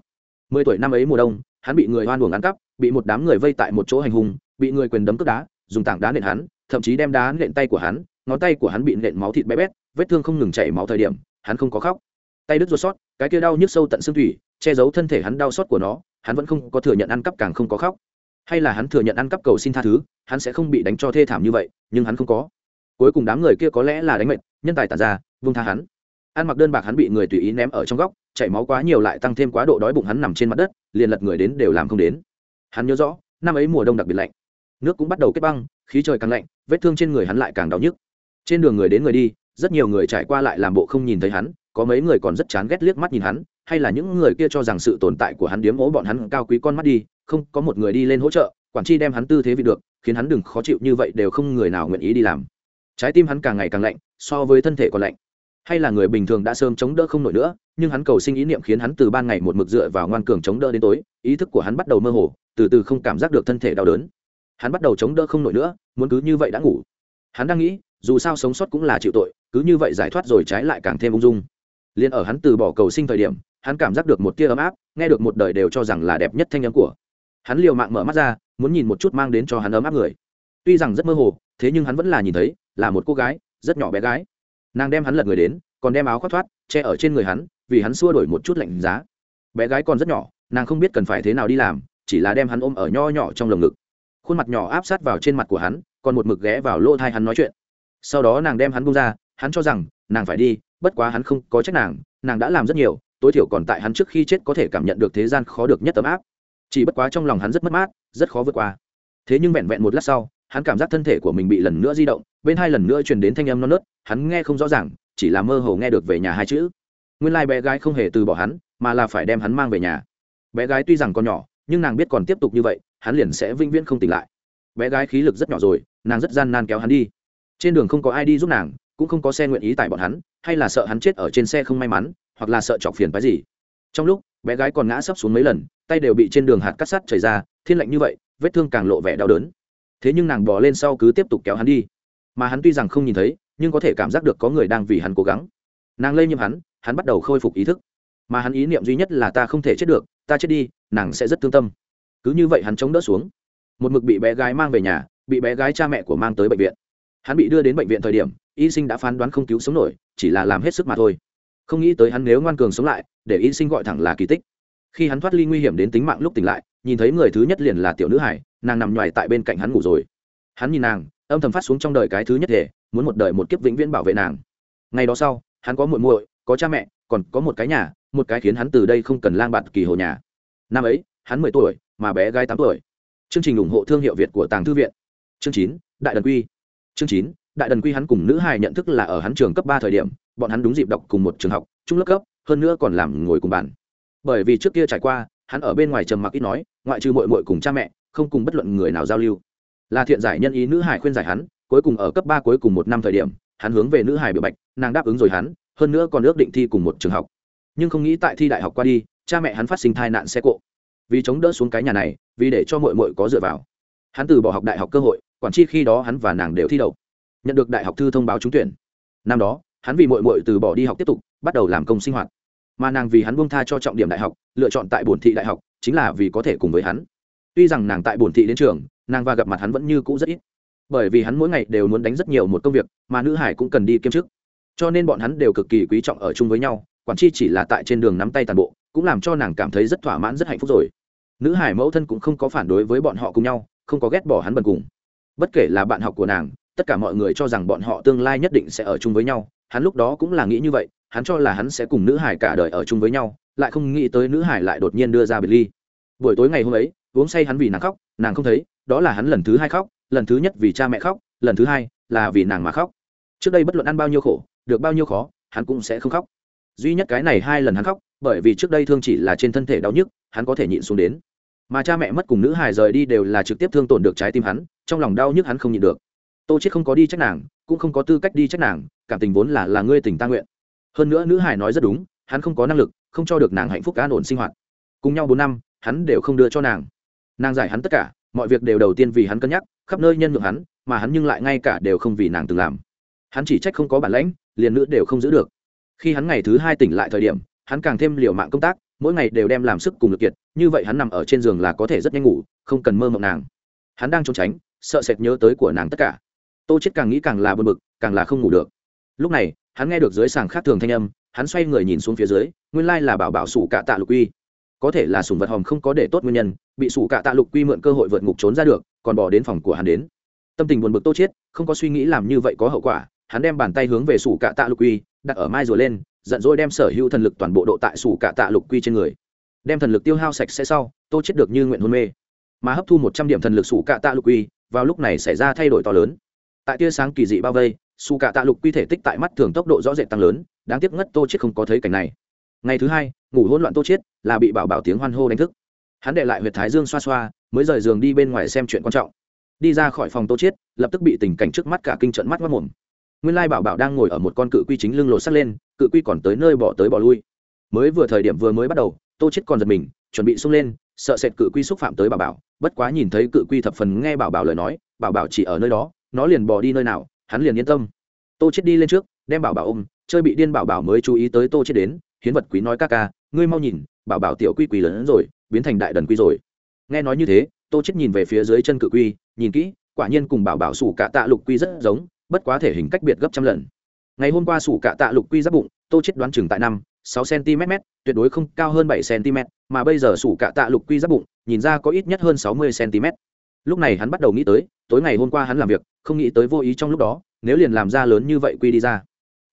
Mười tuổi năm ấy mùa đông hắn bị người hoan buồng ăn cắp bị một đám người vây tại một chỗ hành hùng, bị người quyền đấm cướp đá dùng tảng đá nện hắn thậm chí đem đá nện tay của hắn ngón tay của hắn bị nện máu thịt bé bét vết thương không ngừng chảy máu thời điểm hắn không có khóc. Tay đứt ruột sót cái kia đau nhức sâu tận xương thủy che giấu thân thể hắn đau xót của nó hắn vẫn không có thừa nhận ăn cắp càng không có khóc. Hay là hắn thừa nhận ăn cắp cầu xin tha thứ hắn sẽ không bị đánh cho thê thảm như vậy nhưng hắn không có cuối cùng đám người kia có lẽ là đánh mệnh nhân tài tàn ra, vung tha hắn. Ăn mặc đơn bạc hắn bị người tùy ý ném ở trong góc, chảy máu quá nhiều lại tăng thêm quá độ đói bụng hắn nằm trên mặt đất, liền lật người đến đều làm không đến. Hắn nhớ rõ, năm ấy mùa đông đặc biệt lạnh. Nước cũng bắt đầu kết băng, khí trời càng lạnh, vết thương trên người hắn lại càng đau nhức. Trên đường người đến người đi, rất nhiều người trải qua lại làm bộ không nhìn thấy hắn, có mấy người còn rất chán ghét liếc mắt nhìn hắn, hay là những người kia cho rằng sự tồn tại của hắn điếm ố bọn hắn cao quý con mắt đi, không, có một người đi lên hỗ trợ, quản tri đem hắn tư thế vị được, khiến hắn đừng khó chịu như vậy đều không người nào nguyện ý đi làm trái tim hắn càng ngày càng lạnh, so với thân thể còn lạnh. Hay là người bình thường đã sớm chống đỡ không nổi nữa, nhưng hắn cầu sinh ý niệm khiến hắn từ ban ngày một mực dựa vào ngoan cường chống đỡ đến tối, ý thức của hắn bắt đầu mơ hồ, từ từ không cảm giác được thân thể đau đớn. Hắn bắt đầu chống đỡ không nổi nữa, muốn cứ như vậy đã ngủ. Hắn đang nghĩ, dù sao sống sót cũng là chịu tội, cứ như vậy giải thoát rồi trái lại càng thêm ung dung. Liền ở hắn từ bỏ cầu sinh thời điểm, hắn cảm giác được một tia ấm áp, nghe được một đời đều cho rằng là đẹp nhất thanh âm của. Hắn liều mạng mở mắt ra, muốn nhìn một chút mang đến cho hắn ấm áp người. Tuy rằng rất mơ hồ thế nhưng hắn vẫn là nhìn thấy, là một cô gái, rất nhỏ bé gái. Nàng đem hắn lật người đến, còn đem áo khoác thoát, che ở trên người hắn, vì hắn xua đổi một chút lạnh giá. Bé gái còn rất nhỏ, nàng không biết cần phải thế nào đi làm, chỉ là đem hắn ôm ở nho nhỏ trong lồng ngực. Khuôn mặt nhỏ áp sát vào trên mặt của hắn, còn một mực ghé vào lỗ thai hắn nói chuyện. Sau đó nàng đem hắn bung ra, hắn cho rằng, nàng phải đi, bất quá hắn không có trách nàng nàng đã làm rất nhiều, tối thiểu còn tại hắn trước khi chết có thể cảm nhận được thế gian khó được nhất tấm áp. Chỉ bất quá trong lòng hắn rất mất mát, rất khó vượt qua. Thế nhưng vẹn vẹn một lát sau hắn cảm giác thân thể của mình bị lần nữa di động, bên hai lần nữa truyền đến thanh âm non nớt, hắn nghe không rõ ràng, chỉ là mơ hồ nghe được về nhà hai chữ. Nguyên lai bé gái không hề từ bỏ hắn, mà là phải đem hắn mang về nhà. Bé gái tuy rằng còn nhỏ, nhưng nàng biết còn tiếp tục như vậy, hắn liền sẽ vĩnh viễn không tỉnh lại. Bé gái khí lực rất nhỏ rồi, nàng rất gian nan kéo hắn đi. Trên đường không có ai đi giúp nàng, cũng không có xe nguyện ý tại bọn hắn, hay là sợ hắn chết ở trên xe không may mắn, hoặc là sợ chọc phiền cái gì. Trong lúc, bé gái còn ngã sấp xuống mấy lần, tay đều bị trên đường hạt cắt sắt chảy ra, thiên lạnh như vậy, vết thương càng lộ vẻ đau đớn thế nhưng nàng bỏ lên sau cứ tiếp tục kéo hắn đi. Mà hắn tuy rằng không nhìn thấy, nhưng có thể cảm giác được có người đang vì hắn cố gắng. Nàng lây nhiễm hắn hắn bắt đầu khôi phục ý thức. Mà hắn ý niệm duy nhất là ta không thể chết được, ta chết đi, nàng sẽ rất thương tâm. Cứ như vậy hắn chống đỡ xuống. Một mực bị bé gái mang về nhà, bị bé gái cha mẹ của mang tới bệnh viện. Hắn bị đưa đến bệnh viện thời điểm, y sinh đã phán đoán không cứu sống nổi, chỉ là làm hết sức mà thôi. Không nghĩ tới hắn nếu ngoan cường sống lại, để y sinh gọi thẳng là kỳ tích. Khi hắn thoát ly nguy hiểm đến tính mạng lúc tỉnh lại, nhìn thấy người thứ nhất liền là tiểu nữ hải nàng nằm nhoài tại bên cạnh hắn ngủ rồi. Hắn nhìn nàng, âm thầm phát xuống trong đời cái thứ nhất thể, muốn một đời một kiếp vĩnh viễn bảo vệ nàng. Ngày đó sau, hắn có muội muội, có cha mẹ, còn có một cái nhà, một cái khiến hắn từ đây không cần lang bạt kỳ hồ nhà. Năm ấy, hắn mười tuổi, mà bé gái tám tuổi. Chương trình ủng hộ thương hiệu việt của tàng thư viện. Chương chín, đại đần quy. Chương chín, đại đần quy hắn cùng nữ hài nhận thức là ở hắn trường cấp ba thời điểm, bọn hắn đúng dịp đọc cùng một trường học, trung lớp cấp, hơn nữa còn làm ngồi cùng bàn. Bởi vì trước kia trải qua, hắn ở bên ngoài trầm mặc ít nói, ngoại trừ mội mội cùng cha mẹ không cùng bất luận người nào giao lưu. Là thiện giải nhân ý nữ hải khuyên giải hắn, cuối cùng ở cấp ba cuối cùng một năm thời điểm, hắn hướng về nữ hải biểu bạch, nàng đáp ứng rồi hắn, hơn nữa còn ước định thi cùng một trường học. Nhưng không nghĩ tại thi đại học qua đi, cha mẹ hắn phát sinh tai nạn xe cộ. Vì chống đỡ xuống cái nhà này, vì để cho mội mội có dựa vào. Hắn từ bỏ học đại học cơ hội, quản chi khi đó hắn và nàng đều thi đậu. Nhận được đại học thư thông báo trúng tuyển. Năm đó, hắn vì mội mội từ bỏ đi học tiếp tục, bắt đầu làm công sinh hoạt. Mà nàng vì hắn buông tha cho trọng điểm đại học, lựa chọn tại bổn thị đại học, chính là vì có thể cùng với hắn tuy rằng nàng tại bổn thị đến trường, nàng và gặp mặt hắn vẫn như cũ rất ít. Bởi vì hắn mỗi ngày đều muốn đánh rất nhiều một công việc, mà nữ hải cũng cần đi kiêm chức. Cho nên bọn hắn đều cực kỳ quý trọng ở chung với nhau, quản chi chỉ là tại trên đường nắm tay toàn bộ, cũng làm cho nàng cảm thấy rất thỏa mãn, rất hạnh phúc rồi. Nữ hải mẫu thân cũng không có phản đối với bọn họ cùng nhau, không có ghét bỏ hắn bần cùng. Bất kể là bạn học của nàng, tất cả mọi người cho rằng bọn họ tương lai nhất định sẽ ở chung với nhau, hắn lúc đó cũng là nghĩ như vậy, hắn cho là hắn sẽ cùng nữ hải cả đời ở chung với nhau, lại không nghĩ tới nữ hải lại đột nhiên đưa ra biệt ly. Buổi tối ngày hôm ấy uống say hắn vì nàng khóc, nàng không thấy, đó là hắn lần thứ hai khóc, lần thứ nhất vì cha mẹ khóc, lần thứ hai là vì nàng mà khóc. Trước đây bất luận ăn bao nhiêu khổ, được bao nhiêu khó, hắn cũng sẽ không khóc. Duy nhất cái này hai lần hắn khóc, bởi vì trước đây thương chỉ là trên thân thể đau nhức, hắn có thể nhịn xuống đến. Mà cha mẹ mất cùng nữ hài rời đi đều là trực tiếp thương tổn được trái tim hắn, trong lòng đau nhức hắn không nhịn được. Tô chết không có đi trách nàng, cũng không có tư cách đi trách nàng, cảm tình vốn là là ngươi tình ta nguyện. Hơn nữa nữ hài nói rất đúng, hắn không có năng lực, không cho được nàng hạnh phúc an ổn sinh hoạt. Cùng nhau bốn năm, hắn đều không đưa cho nàng nàng giải hắn tất cả, mọi việc đều đầu tiên vì hắn cân nhắc, khắp nơi nhân nhượng hắn, mà hắn nhưng lại ngay cả đều không vì nàng từng làm. Hắn chỉ trách không có bản lãnh, liền nữ đều không giữ được. Khi hắn ngày thứ hai tỉnh lại thời điểm, hắn càng thêm liều mạng công tác, mỗi ngày đều đem làm sức cùng lực kiệt, như vậy hắn nằm ở trên giường là có thể rất nhanh ngủ, không cần mơ mộng nàng. Hắn đang trốn tránh, sợ sệt nhớ tới của nàng tất cả. Tô chết càng nghĩ càng là bực bực, càng là không ngủ được. Lúc này, hắn nghe được dưới sàng khác thường thanh âm, hắn xoay người nhìn xuống phía dưới, nguyên lai là bảo bảo sủ cạ tạ lục uy có thể là sùng vật hòm không có để tốt nguyên nhân, bị sủ cạ tạ lục quy mượn cơ hội vượt ngục trốn ra được, còn bỏ đến phòng của hắn đến. Tâm tình buồn bực tô chết không có suy nghĩ làm như vậy có hậu quả, hắn đem bàn tay hướng về sủ cạ tạ lục quy, đặt ở mai rồi lên, giận dỗi đem sở hữu thần lực toàn bộ độ tại sủ cạ tạ lục quy trên người. Đem thần lực tiêu hao sạch sẽ sau, tô chết được như nguyện hôn mê. Mà hấp thu một trăm điểm thần lực sủ cạ tạ lục quy, vào lúc này xảy ra thay đổi to lớn. Tại tia sáng kỳ dị bao vây, sủ cạ tạ lục quy thể tích tại mắt thường tốc độ rõ rệt tăng lớn, đáng tiếc ngất tô chết không có thấy cảnh này ngày thứ hai, ngủ hỗn loạn tô chết là bị bảo bảo tiếng hoan hô đánh thức. Hắn để lại huyệt thái dương xoa xoa, mới rời giường đi bên ngoài xem chuyện quan trọng. Đi ra khỏi phòng tô chết lập tức bị tình cảnh trước mắt cả kinh trận mắt mất mồm. Nguyên lai bảo bảo đang ngồi ở một con cự quy chính lưng lột sắt lên, cự quy còn tới nơi bỏ tới bỏ lui. Mới vừa thời điểm vừa mới bắt đầu, tô chết còn giật mình, chuẩn bị xông lên, sợ sệt cự quy xúc phạm tới bảo bảo, bất quá nhìn thấy cự quy thập phần nghe bảo bảo lời nói, bảo bảo chỉ ở nơi đó, nó liền bỏ đi nơi nào, hắn liền yên tâm. Tô chết đi lên trước, đem bảo bảo ôm, chơi bị điên bảo bảo mới chú ý tới tô chết đến hiến vật quý nói ca ca, ngươi mau nhìn, bảo bảo tiểu quy quỳ lớn hơn rồi, biến thành đại đần quy rồi. Nghe nói như thế, tô chết nhìn về phía dưới chân cự quy, nhìn kỹ, quả nhiên cùng bảo bảo sủ cả tạ lục quy rất giống, bất quá thể hình cách biệt gấp trăm lần. Ngày hôm qua sủ cả tạ lục quy giáp bụng, tô chết đoán chừng tại năm, sáu cm tuyệt đối không cao hơn bảy cm mà bây giờ sủ cả tạ lục quy giáp bụng, nhìn ra có ít nhất hơn sáu mươi cm lúc này hắn bắt đầu nghĩ tới, tối ngày hôm qua hắn làm việc, không nghĩ tới vô ý trong lúc đó, nếu liền làm ra lớn như vậy quy đi ra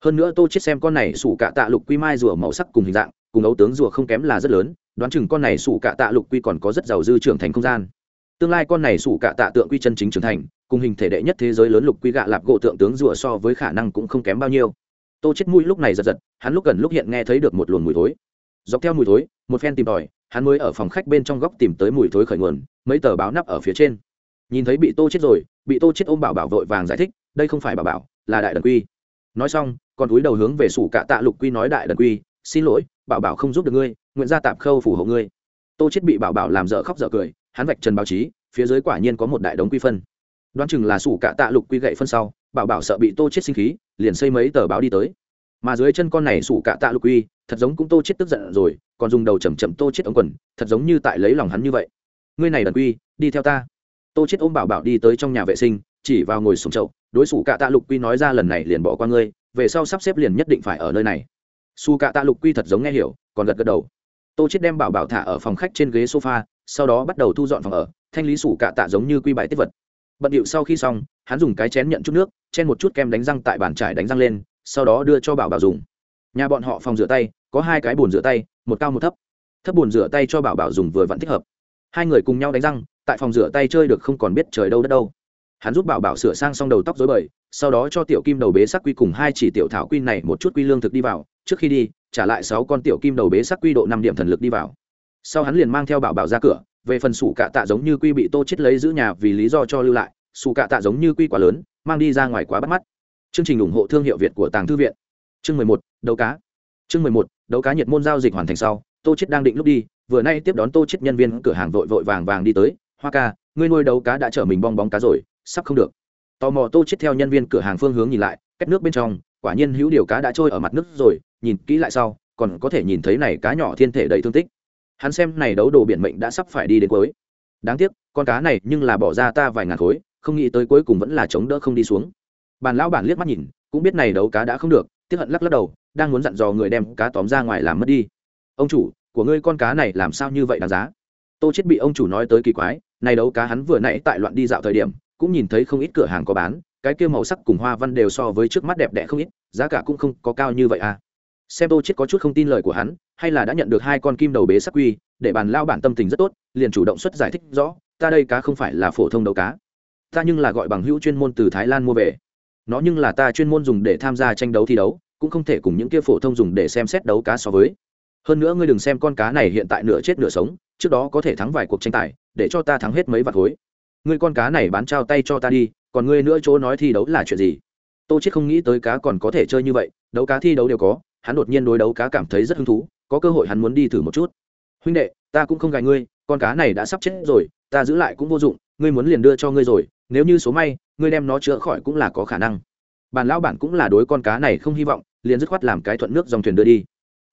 hơn nữa tô chết xem con này sủ cả tạ lục quy mai rùa màu sắc cùng hình dạng, cùng ấu tướng rùa không kém là rất lớn, đoán chừng con này sủ cả tạ lục quy còn có rất giàu dư trưởng thành không gian. Tương lai con này sủ cả tạ tượng quy chân chính trưởng thành, cùng hình thể đệ nhất thế giới lớn lục quy gạ lạp gỗ tượng tướng rùa so với khả năng cũng không kém bao nhiêu. Tô chết mũi lúc này giật giật, hắn lúc gần lúc hiện nghe thấy được một luồng mùi thối. Dọc theo mùi thối, một phen tìm tòi, hắn mới ở phòng khách bên trong góc tìm tới mùi thối khởi nguồn, mấy tờ báo nắp ở phía trên. Nhìn thấy bị tô chết rồi, bị tô chết ôm bảo bảo vội vàng giải thích, đây không phải bảo bảo, là đại đần quy nói xong, còn túi đầu hướng về sủ cạ tạ lục quy nói đại đần quy, xin lỗi, bảo bảo không giúp được ngươi, nguyện ra tạp khâu phủ hộ ngươi. Tô chết bị bảo bảo làm dở khóc dở cười, hắn vạch trần báo chí, phía dưới quả nhiên có một đại đống quy phân. Đoán chừng là sủ cạ tạ lục quy gậy phân sau, bảo bảo sợ bị tô chết sinh khí, liền xây mấy tờ báo đi tới. Mà dưới chân con này sủ cạ tạ lục quy, thật giống cũng tô chết tức giận rồi, còn dùng đầu chầm chậm tô chết ống quần, thật giống như tại lấy lòng hắn như vậy. Ngươi này đần quy, đi theo ta. Tô chết ôm bảo bảo đi tới trong nhà vệ sinh, chỉ vào ngồi xuống chậu đối xử cạ tạ lục quy nói ra lần này liền bỏ qua ngươi, về sau sắp xếp liền nhất định phải ở nơi này. Su cạ tạ lục quy thật giống nghe hiểu, còn gật gật đầu. Tô chết đem bảo bảo thả ở phòng khách trên ghế sofa, sau đó bắt đầu thu dọn phòng ở, thanh lý sủ cạ tạ giống như quy bài tiết vật. Bận điệu sau khi xong, hắn dùng cái chén nhận chút nước, chen một chút kem đánh răng tại bàn trải đánh răng lên, sau đó đưa cho bảo bảo dùng. Nhà bọn họ phòng rửa tay, có hai cái bồn rửa tay, một cao một thấp. Thấp bồn rửa tay cho bảo bảo dùng vừa vặn thích hợp. Hai người cùng nhau đánh răng, tại phòng rửa tay chơi được không còn biết trời đâu đất đâu hắn giúp bảo bảo sửa sang xong đầu tóc dối bời, sau đó cho tiểu kim đầu bế sắc quy cùng hai chỉ tiểu thảo quy này một chút quy lương thực đi vào. Trước khi đi, trả lại sáu con tiểu kim đầu bế sắc quy độ năm điểm thần lực đi vào. Sau hắn liền mang theo bảo bảo ra cửa, về phần sủ cạ tạ giống như quy bị tô chết lấy giữ nhà vì lý do cho lưu lại. Sủ cạ tạ giống như quy quá lớn, mang đi ra ngoài quá bắt mắt. Chương trình ủng hộ thương hiệu việt của tàng thư viện. Chương mười một, đấu cá. Chương mười một, đấu cá nhiệt môn giao dịch hoàn thành sau, tô chết đang định lúc đi, vừa nay tiếp đón tô chết nhân viên cửa hàng vội vội vàng vàng đi tới. Hoa ca, ngươi nuôi đấu cá đã chở mình bong bóng cá rồi sắp không được. Tò mò tô chết theo nhân viên cửa hàng phương hướng nhìn lại, cách nước bên trong, quả nhiên hữu điều cá đã trôi ở mặt nước rồi, nhìn kỹ lại sau, còn có thể nhìn thấy này cá nhỏ thiên thể đầy thương tích. Hắn xem này đấu đồ biển mệnh đã sắp phải đi đến cuối. Đáng tiếc, con cá này nhưng là bỏ ra ta vài ngàn khối, không nghĩ tới cuối cùng vẫn là chống đỡ không đi xuống. Bàn lão bản liếc mắt nhìn, cũng biết này đấu cá đã không được, tiếc hận lắc lắc đầu, đang muốn dặn dò người đem cá tóm ra ngoài làm mất đi. Ông chủ, của ngươi con cá này làm sao như vậy đáng giá? Tô chết bị ông chủ nói tới kỳ quái, này đấu cá hắn vừa nãy tại loạn đi dạo thời điểm cũng nhìn thấy không ít cửa hàng có bán, cái kia màu sắc cùng hoa văn đều so với trước mắt đẹp đẽ không ít, giá cả cũng không có cao như vậy à. Xem tô chết có chút không tin lời của hắn, hay là đã nhận được hai con kim đầu bế sắc quy, để bàn lao bản tâm tình rất tốt, liền chủ động xuất giải thích rõ, ta đây cá không phải là phổ thông đấu cá. Ta nhưng là gọi bằng hữu chuyên môn từ thái lan mua về. Nó nhưng là ta chuyên môn dùng để tham gia tranh đấu thi đấu, cũng không thể cùng những kia phổ thông dùng để xem xét đấu cá so với. Hơn nữa ngươi đừng xem con cá này hiện tại nửa chết nửa sống, trước đó có thể thắng vài cuộc tranh tài, để cho ta thắng hết mấy vạt khối ngươi con cá này bán trao tay cho ta đi, còn ngươi nữa chỗ nói thi đấu là chuyện gì? Tô chết không nghĩ tới cá còn có thể chơi như vậy, đấu cá thi đấu đều có, hắn đột nhiên đối đấu cá cảm thấy rất hứng thú, có cơ hội hắn muốn đi thử một chút. Huynh đệ, ta cũng không gài ngươi, con cá này đã sắp chết rồi, ta giữ lại cũng vô dụng, ngươi muốn liền đưa cho ngươi rồi, nếu như số may, ngươi đem nó chữa khỏi cũng là có khả năng. Bàn lão bản cũng là đối con cá này không hy vọng, liền dứt khoát làm cái thuận nước dòng thuyền đưa đi.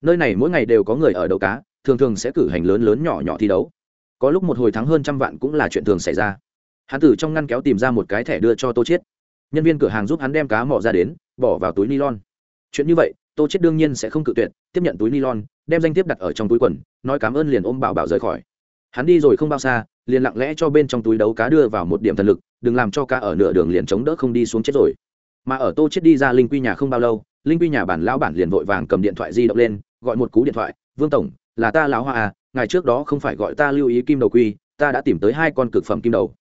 Nơi này mỗi ngày đều có người ở đấu cá, thường thường sẽ cử hành lớn lớn nhỏ nhỏ thi đấu. Có lúc một hồi thắng hơn trăm vạn cũng là chuyện thường xảy ra hắn từ trong ngăn kéo tìm ra một cái thẻ đưa cho tô chiết. Nhân viên cửa hàng giúp hắn đem cá mỏ ra đến, bỏ vào túi nylon. Chuyện như vậy, tô chiết đương nhiên sẽ không cự tuyệt, tiếp nhận túi nylon, đem danh thiếp đặt ở trong túi quần, nói cảm ơn liền ôm bảo bảo rời khỏi. Hắn đi rồi không bao xa, liền lặng lẽ cho bên trong túi đấu cá đưa vào một điểm thần lực, đừng làm cho cá ở nửa đường liền chống đỡ không đi xuống chết rồi. Mà ở tô chết đi ra linh quy nhà không bao lâu, linh quy nhà bản lão bản liền vội vàng cầm điện thoại di động lên, gọi một cú điện thoại, vương tổng, là ta lão hoa à ngày trước đó không phải gọi ta lưu ý kim đầu quy, ta đã tìm tới hai con cực phẩm kim đầu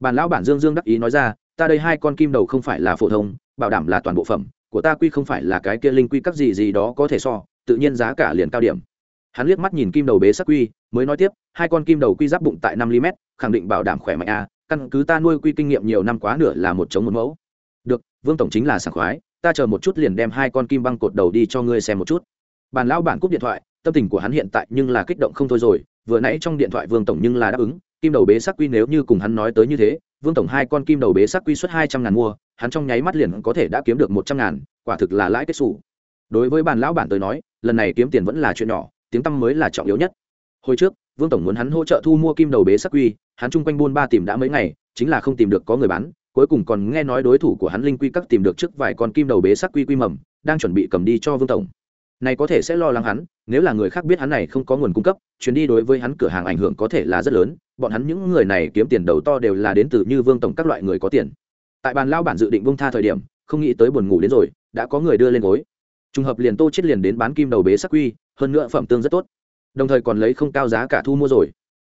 bản lão bản dương dương đắc ý nói ra, ta đây hai con kim đầu không phải là phổ thông, bảo đảm là toàn bộ phẩm của ta quy không phải là cái kia linh quy các gì gì đó có thể so, tự nhiên giá cả liền cao điểm. Hắn liếc mắt nhìn kim đầu bế sắc quy, mới nói tiếp, hai con kim đầu quy giáp bụng tại năm mm khẳng định bảo đảm khỏe mạnh a, căn cứ ta nuôi quy kinh nghiệm nhiều năm quá nửa là một chống một mẫu. Được, vương tổng chính là sảng khoái, ta chờ một chút liền đem hai con kim băng cột đầu đi cho ngươi xem một chút. Bàn lão bản cúp điện thoại, tâm tình của hắn hiện tại nhưng là kích động không thôi rồi, vừa nãy trong điện thoại vương tổng nhưng là đáp ứng kim đầu bế sắc quy nếu như cùng hắn nói tới như thế, vương tổng hai con kim đầu bế sắc quy suất hai trăm ngàn mua, hắn trong nháy mắt liền có thể đã kiếm được một trăm ngàn, quả thực là lãi kết xù. Đối với bàn lão bản tới nói, lần này kiếm tiền vẫn là chuyện nhỏ, tiếng tăm mới là trọng yếu nhất. Hồi trước, vương tổng muốn hắn hỗ trợ thu mua kim đầu bế sắc quy, hắn chung quanh buôn ba tìm đã mấy ngày, chính là không tìm được có người bán, cuối cùng còn nghe nói đối thủ của hắn linh quy các tìm được trước vài con kim đầu bế sắc quy quy mầm, đang chuẩn bị cầm đi cho vương tổng. Này có thể sẽ lo lắng hắn, nếu là người khác biết hắn này không có nguồn cung cấp, chuyến đi đối với hắn cửa hàng ảnh hưởng có thể là rất lớn bọn hắn những người này kiếm tiền đầu to đều là đến từ như vương tổng các loại người có tiền. Tại bàn lao bản dự định bông tha thời điểm, không nghĩ tới buồn ngủ đến rồi, đã có người đưa lên gối. Trùng hợp liền tô chết liền đến bán kim đầu bế sắc quy, hơn nữa phẩm tương rất tốt. Đồng thời còn lấy không cao giá cả thu mua rồi.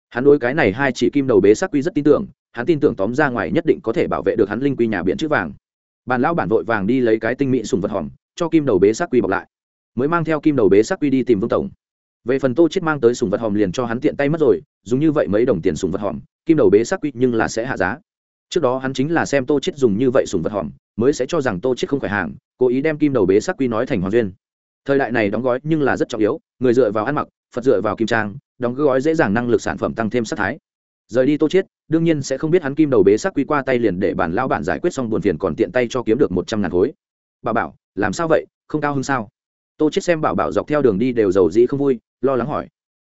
Hắn đối cái này hai chỉ kim đầu bế sắc quy rất tin tưởng, hắn tin tưởng tóm ra ngoài nhất định có thể bảo vệ được hắn linh quy nhà biển chữ vàng. Bàn lão bản vội vàng đi lấy cái tinh mỹ sùng vật hòm, cho kim đầu bế sắc quy bọc lại. Mới mang theo kim đầu bế sắc quy đi tìm vương tổng về phần tô chết mang tới sùng vật hòm liền cho hắn tiện tay mất rồi, dùng như vậy mấy đồng tiền sùng vật hòm, kim đầu bế sắc quy nhưng là sẽ hạ giá. Trước đó hắn chính là xem tô chết dùng như vậy sùng vật hòm, mới sẽ cho rằng tô chết không phải hàng, cố ý đem kim đầu bế sắc quy nói thành hoàng duyên. Thời đại này đóng gói nhưng là rất trọng yếu, người dựa vào ăn mặc, phật dựa vào kim trang, đóng gói dễ dàng năng lực sản phẩm tăng thêm sát thái. Rời đi tô chết đương nhiên sẽ không biết hắn kim đầu bế sắc quy qua tay liền để bản lao bản giải quyết xong buồn phiền còn tiện tay cho kiếm được một trăm ngàn khối. Bà bảo, làm sao vậy? Không cao hơn sao? Tô chết xem bảo bảo dọc theo đường đi đều giàu dĩ không vui, lo lắng hỏi.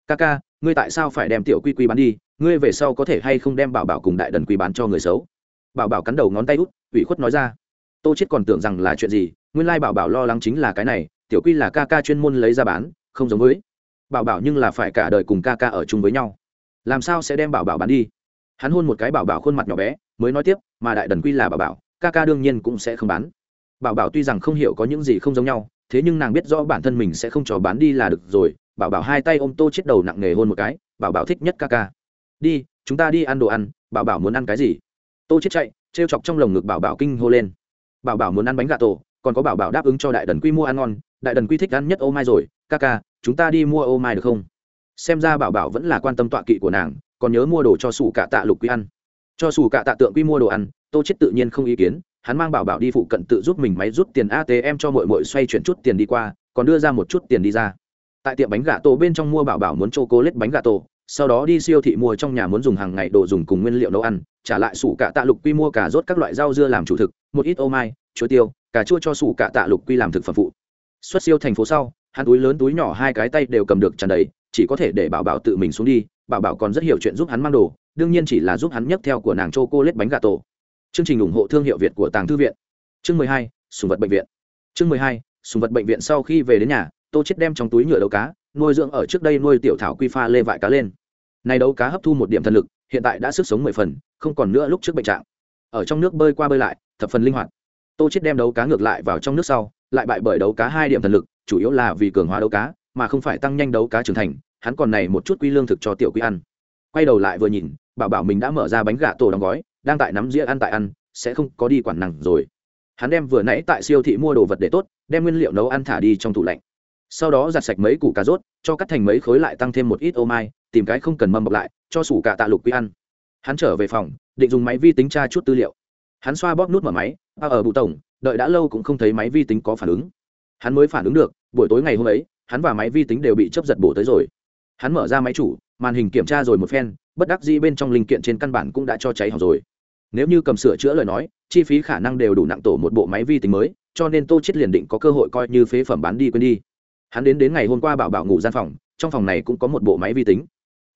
Ca ca ngươi tại sao phải đem tiểu quy quy bán đi? Ngươi về sau có thể hay không đem bảo bảo cùng đại đần quy bán cho người xấu? Bảo bảo cắn đầu ngón tay út, ủy khuất nói ra. Tô chết còn tưởng rằng là chuyện gì, nguyên lai bảo bảo lo lắng chính là cái này, tiểu quy là ca ca chuyên môn lấy ra bán, không giống với. Bảo bảo nhưng là phải cả đời cùng ca ca ở chung với nhau. Làm sao sẽ đem bảo bảo bán đi? Hắn hôn một cái bảo bảo khuôn mặt nhỏ bé, mới nói tiếp, mà đại đần quy là bảo bảo, ca ca đương nhiên cũng sẽ không bán. Bảo bảo tuy rằng không hiểu có những gì không giống nhau thế nhưng nàng biết rõ bản thân mình sẽ không cho bán đi là được rồi, bảo bảo hai tay ôm tô chết đầu nặng nề hôn một cái, bảo bảo thích nhất ca ca. Đi, chúng ta đi ăn đồ ăn, bảo bảo muốn ăn cái gì? Tô chết chạy, trêu chọc trong lồng ngực bảo bảo kinh hô lên. Bảo bảo muốn ăn bánh gà tổ, còn có bảo bảo đáp ứng cho đại đần quy mua ăn ngon, đại đần quy thích ăn nhất ô mai rồi, ca ca, chúng ta đi mua ô mai được không? Xem ra bảo bảo vẫn là quan tâm tọa kỵ của nàng, còn nhớ mua đồ cho sủ cả tạ lục quy ăn. Cho sủ cả tạ tượng quy mua đồ ăn, tô chết tự nhiên không ý kiến hắn mang bảo bảo đi phụ cận tự giúp mình máy rút tiền atm cho mội mội xoay chuyển chút tiền đi qua, còn đưa ra một chút tiền đi ra. Tại tiệm bánh gà tổ bên trong mua bảo bảo muốn chô cố lết bánh gà tổ, sau đó đi siêu thị mua trong nhà muốn dùng hàng ngày đồ dùng cùng nguyên liệu nấu ăn, trả lại sủ cả tạ lục quy mua cả rốt các loại rau dưa làm chủ thực, một ít ô mai, chuối tiêu, cà chua cho sủ cả tạ lục quy làm thực phẩm phụ. Xuất siêu thành phố sau, hắn túi lớn túi nhỏ hai cái tay đều cầm được tràn đầy, chỉ có thể để bảo bảo tự mình xuống đi, bảo bảo còn rất hiểu chuyện giúp hắn mang đồ, đương nhiên chỉ là giúp hắn nhấc theo của nàng chô cô lết bánh gà tổ chương trình ủng hộ thương hiệu việt của tàng thư viện. Chương mười hai, sùng vật bệnh viện. Chương mười hai, sùng vật bệnh viện sau khi về đến nhà, tô chết đem trong túi nhựa đấu cá, nuôi dưỡng ở trước đây nuôi tiểu thảo quy pha lê vại cá lên. Này đấu cá hấp thu một điểm thần lực, hiện tại đã sức sống mười phần, không còn nữa lúc trước bệnh trạng. Ở trong nước bơi qua bơi lại, thập phần linh hoạt. Tô chết đem đấu cá ngược lại vào trong nước sau, lại bại bởi đấu cá hai điểm thần lực, chủ yếu là vì cường hóa đấu cá, mà không phải tăng nhanh đấu cá trưởng thành, hắn còn này một chút quy lương thực cho tiểu quy ăn. Quay đầu lại vừa nhìn, bảo bảo mình đã mở ra bánh gà tổ đóng gói đang tại nắm dĩa ăn tại ăn, sẽ không có đi quản nặng rồi. Hắn đem vừa nãy tại siêu thị mua đồ vật để tốt, đem nguyên liệu nấu ăn thả đi trong tủ lạnh. Sau đó giặt sạch mấy củ cà rốt, cho cắt thành mấy khối lại tăng thêm một ít ô mai, tìm cái không cần mâm bọc lại, cho sủ cả tạ lục quy ăn. Hắn trở về phòng, định dùng máy vi tính tra chút tư liệu. Hắn xoa bóp nút mở máy a ở bụ tổng, đợi đã lâu cũng không thấy máy vi tính có phản ứng. Hắn mới phản ứng được, buổi tối ngày hôm ấy, hắn và máy vi tính đều bị chấp giật bổ tới rồi. Hắn mở ra máy chủ, màn hình kiểm tra rồi một phen, bất đắc dĩ bên trong linh kiện trên căn bản cũng đã cho cháy hỏng rồi nếu như cầm sửa chữa lời nói, chi phí khả năng đều đủ nặng tổ một bộ máy vi tính mới, cho nên tô chết liền định có cơ hội coi như phế phẩm bán đi quên đi. Hắn đến đến ngày hôm qua bảo bảo ngủ gian phòng, trong phòng này cũng có một bộ máy vi tính.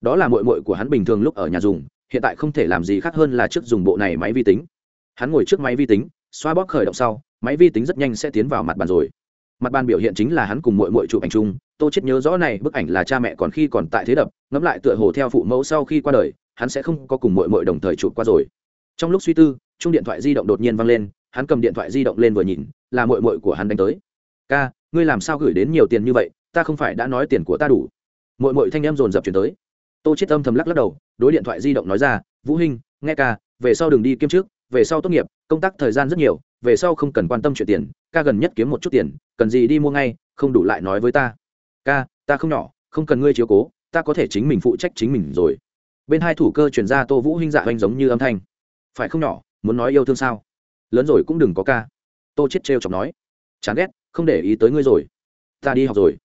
Đó là mội mội của hắn bình thường lúc ở nhà dùng, hiện tại không thể làm gì khác hơn là trước dùng bộ này máy vi tính. Hắn ngồi trước máy vi tính, xoa bóp khởi động sau, máy vi tính rất nhanh sẽ tiến vào mặt bàn rồi. Mặt bàn biểu hiện chính là hắn cùng mội mội chụp ảnh chung, tô chết nhớ rõ này, bức ảnh là cha mẹ còn khi còn tại thế đập, ngẫm lại tựa hồ theo phụ mẫu sau khi qua đời, hắn sẽ không có cùng mội mội đồng thời chụp qua rồi trong lúc suy tư chung điện thoại di động đột nhiên văng lên, hắn cầm điện thoại di động lên vừa nhìn, là mội mội của hắn đánh tới. Ca, ngươi làm sao gửi đến nhiều tiền như vậy, ta không phải đã nói tiền của ta đủ. Mội mội thanh em dồn dập chuyển tới. Tô chết âm thầm lắc lắc đầu, đối điện thoại di động nói ra, vũ hinh, nghe ca, về sau đừng đi kiêm trước về sau tốt nghiệp, công tác thời gian rất nhiều, về sau không cần quan tâm chuyện tiền, ca gần nhất kiếm một chút tiền, cần gì đi mua ngay, không đủ lại nói với ta. Ca, ta không nhỏ, không cần ngươi chiếu cố, ta có thể chính mình phụ trách chính mình rồi. Bên hai thủ cơ chuyển ra tô vũ hinh dạ oanh giống như âm thanh phải không nhỏ, muốn nói yêu thương sao? Lớn rồi cũng đừng có ca. Tô chết trêu chọc nói. Chán ghét, không để ý tới ngươi rồi. Ta đi học rồi.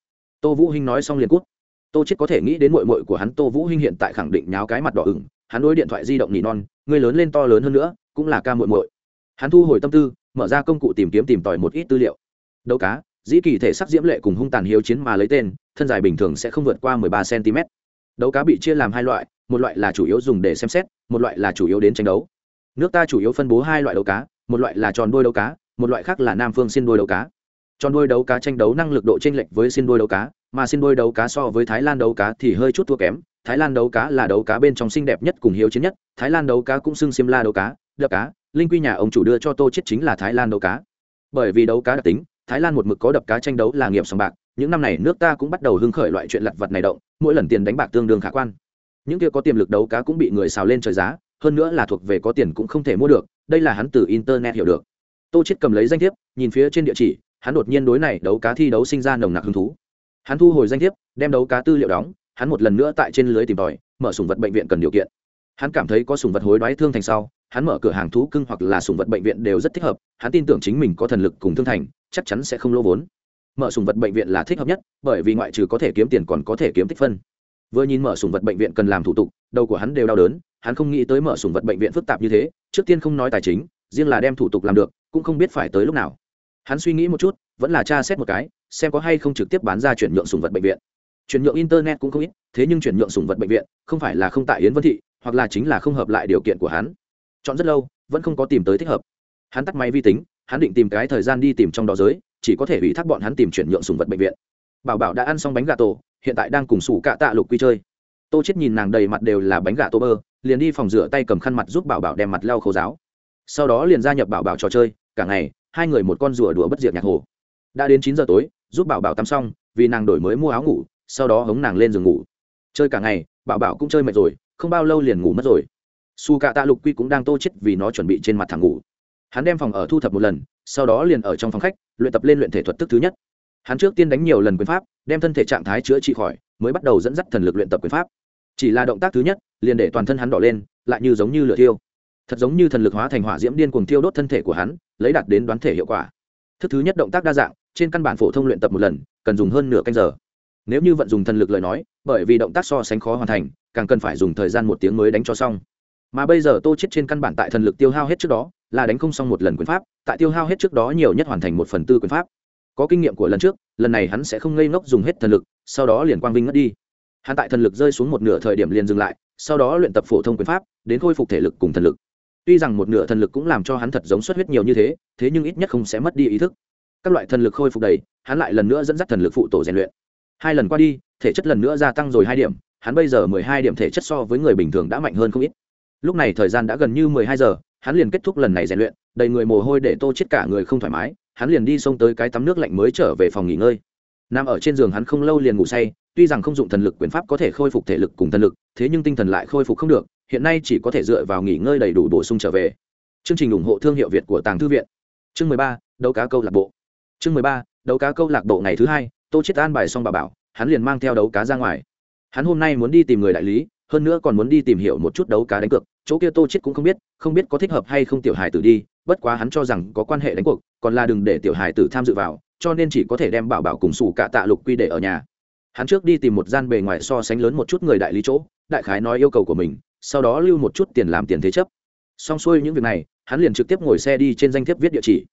Tô vũ hinh nói xong liền cút. Tô chết có thể nghĩ đến muội muội của hắn, tô vũ hinh hiện tại khẳng định nháo cái mặt đỏ ửng. Hắn đối điện thoại di động nỉ non, ngươi lớn lên to lớn hơn nữa, cũng là ca muội muội. Hắn thu hồi tâm tư, mở ra công cụ tìm kiếm tìm tòi một ít tư liệu. Đấu cá, dĩ kỳ thể sắc diễm lệ cùng hung tàn hiếu chiến mà lấy tên, thân dài bình thường sẽ không vượt qua 13 cm đấu cá bị chia làm hai loại, một loại là chủ yếu dùng để xem xét, một loại là chủ yếu đến tranh đấu nước ta chủ yếu phân bố hai loại đấu cá, một loại là tròn đuôi đấu cá, một loại khác là nam phương xin đuôi đấu cá. Tròn đuôi đấu cá tranh đấu năng lực độ chênh lệch với xin đuôi đấu cá, mà xin đuôi đấu cá so với thái lan đấu cá thì hơi chút thua kém. Thái lan đấu cá là đấu cá bên trong xinh đẹp nhất cùng hiếu chiến nhất, thái lan đấu cá cũng xưng xiêm la đấu cá, đập cá, linh quy nhà ông chủ đưa cho tô chết chính là thái lan đấu cá. Bởi vì đấu cá đặc tính, thái lan một mực có đập cá tranh đấu là nghiệp sòng bạc, những năm này nước ta cũng bắt đầu hưng khởi loại chuyện lặt vặt này động, mỗi lần tiền đánh bạc tương đương khả quan. Những kia có tiềm lực đấu cá cũng bị người xào lên trời giá hơn nữa là thuộc về có tiền cũng không thể mua được, đây là hắn từ internet hiểu được. Tô chết cầm lấy danh thiếp, nhìn phía trên địa chỉ, hắn đột nhiên đối này đấu cá thi đấu sinh ra nồng nặc hứng thú. Hắn thu hồi danh thiếp, đem đấu cá tư liệu đóng, hắn một lần nữa tại trên lưới tìm tòi, mở sùng vật bệnh viện cần điều kiện. Hắn cảm thấy có sùng vật hối đoái thương thành sau, hắn mở cửa hàng thú cưng hoặc là sùng vật bệnh viện đều rất thích hợp, hắn tin tưởng chính mình có thần lực cùng thương thành, chắc chắn sẽ không lỗ vốn. Mở sùng vật bệnh viện là thích hợp nhất, bởi vì ngoại trừ có thể kiếm tiền còn có thể kiếm tích phân. Vừa nhìn mở sùng vật bệnh viện cần làm thủ tục, đầu của hắn đều đau đớn hắn không nghĩ tới mở sủng vật bệnh viện phức tạp như thế, trước tiên không nói tài chính, riêng là đem thủ tục làm được, cũng không biết phải tới lúc nào. Hắn suy nghĩ một chút, vẫn là tra xét một cái, xem có hay không trực tiếp bán ra chuyển nhượng sủng vật bệnh viện. Chuyển nhượng internet cũng không ít, thế nhưng chuyển nhượng sủng vật bệnh viện, không phải là không tại yến vân thị, hoặc là chính là không hợp lại điều kiện của hắn. Chọn rất lâu, vẫn không có tìm tới thích hợp. Hắn tắt máy vi tính, hắn định tìm cái thời gian đi tìm trong đó giới, chỉ có thể ủy thác bọn hắn tìm chuyển nhượng sùng vật bệnh viện. Bảo bảo đã ăn xong bánh gà tổ, hiện tại đang cùng sủ cạ tạ lục quy chơi. Tô chết nhìn nàng đầy mặt đều là bánh gà tô bơ liền đi phòng rửa tay cầm khăn mặt giúp bảo bảo đem mặt lau khô giáo. Sau đó liền gia nhập bảo bảo trò chơi, cả ngày, hai người một con rùa đùa bất diệt nhạc hồ. Đã đến chín giờ tối, giúp bảo bảo tắm xong, vì nàng đổi mới mua áo ngủ, sau đó hống nàng lên giường ngủ. Chơi cả ngày, bảo bảo cũng chơi mệt rồi, không bao lâu liền ngủ mất rồi. Su cạ tạ lục quy cũng đang tô chết vì nó chuẩn bị trên mặt thẳng ngủ. Hắn đem phòng ở thu thập một lần, sau đó liền ở trong phòng khách, luyện tập lên luyện thể thuật thức thứ nhất. Hắn trước tiên đánh nhiều lần quyền pháp, đem thân thể trạng thái chữa trị khỏi, mới bắt đầu dẫn dắt thần lực luyện tập quyền pháp. Chỉ là động tác thứ nhất liền để toàn thân hắn đỏ lên, lại như giống như lửa thiêu. Thật giống như thần lực hóa thành hỏa diễm điên cuồng thiêu đốt thân thể của hắn, lấy đạt đến đoán thể hiệu quả. Thức thứ nhất động tác đa dạng, trên căn bản phổ thông luyện tập một lần, cần dùng hơn nửa canh giờ. Nếu như vận dùng thần lực lời nói, bởi vì động tác so sánh khó hoàn thành, càng cần phải dùng thời gian một tiếng mới đánh cho xong. Mà bây giờ tô chết trên căn bản tại thần lực tiêu hao hết trước đó, là đánh không xong một lần quyền pháp, tại tiêu hao hết trước đó nhiều nhất hoàn thành một phần tư quyền pháp. Có kinh nghiệm của lần trước, lần này hắn sẽ không ngây ngốc dùng hết thần lực, sau đó liền quang vinh ngất đi. Hắn tại thần lực rơi xuống một nửa thời điểm liền dừng lại sau đó luyện tập phổ thông quyền pháp, đến khôi phục thể lực cùng thần lực. Tuy rằng một nửa thần lực cũng làm cho hắn thật giống xuất huyết nhiều như thế thế nhưng ít nhất không sẽ mất đi ý thức. Các loại thần lực khôi phục đầy, hắn lại lần nữa dẫn dắt thần lực phụ tổ rèn luyện. Hai lần qua đi, thể chất lần nữa gia tăng rồi hai điểm, hắn bây giờ mười hai điểm thể chất so với người bình thường đã mạnh hơn không ít. Lúc này thời gian đã gần như mười hai giờ, hắn liền kết thúc lần này rèn luyện, đầy người mồ hôi để tô chết cả người không thoải mái, hắn liền đi xông tới cái tắm nước lạnh mới trở về phòng nghỉ ngơi. Nằm ở trên giường hắn không lâu liền ngủ say tuy rằng không dụng thần lực quyền pháp có thể khôi phục thể lực cùng thần lực, thế nhưng tinh thần lại khôi phục không được, hiện nay chỉ có thể dựa vào nghỉ ngơi đầy đủ bổ sung trở về. Chương trình ủng hộ thương hiệu việt của tàng thư viện. Chương mười ba, đấu cá câu lạc bộ. Chương mười ba, đấu cá câu lạc bộ ngày thứ hai, tô chết an bài xong bà bảo, hắn liền mang theo đấu cá ra ngoài. Hắn hôm nay muốn đi tìm người đại lý, hơn nữa còn muốn đi tìm hiểu một chút đấu cá đánh cược, chỗ kia tô chết cũng không biết không biết có thích hợp hay không tiểu hài tử đi, bất quá hắn cho rằng có quan hệ đánh cuộc, còn là đừng để tiểu hài tử tham dự vào, cho nên chỉ có thể đem bảo bảo cùng sủ cả tạ lục quy để ở nhà hắn trước đi tìm một gian bề ngoài so sánh lớn một chút người đại lý chỗ, đại khái nói yêu cầu của mình, sau đó lưu một chút tiền làm tiền thế chấp. Xong xuôi những việc này, hắn liền trực tiếp ngồi xe đi trên danh thiếp viết địa chỉ.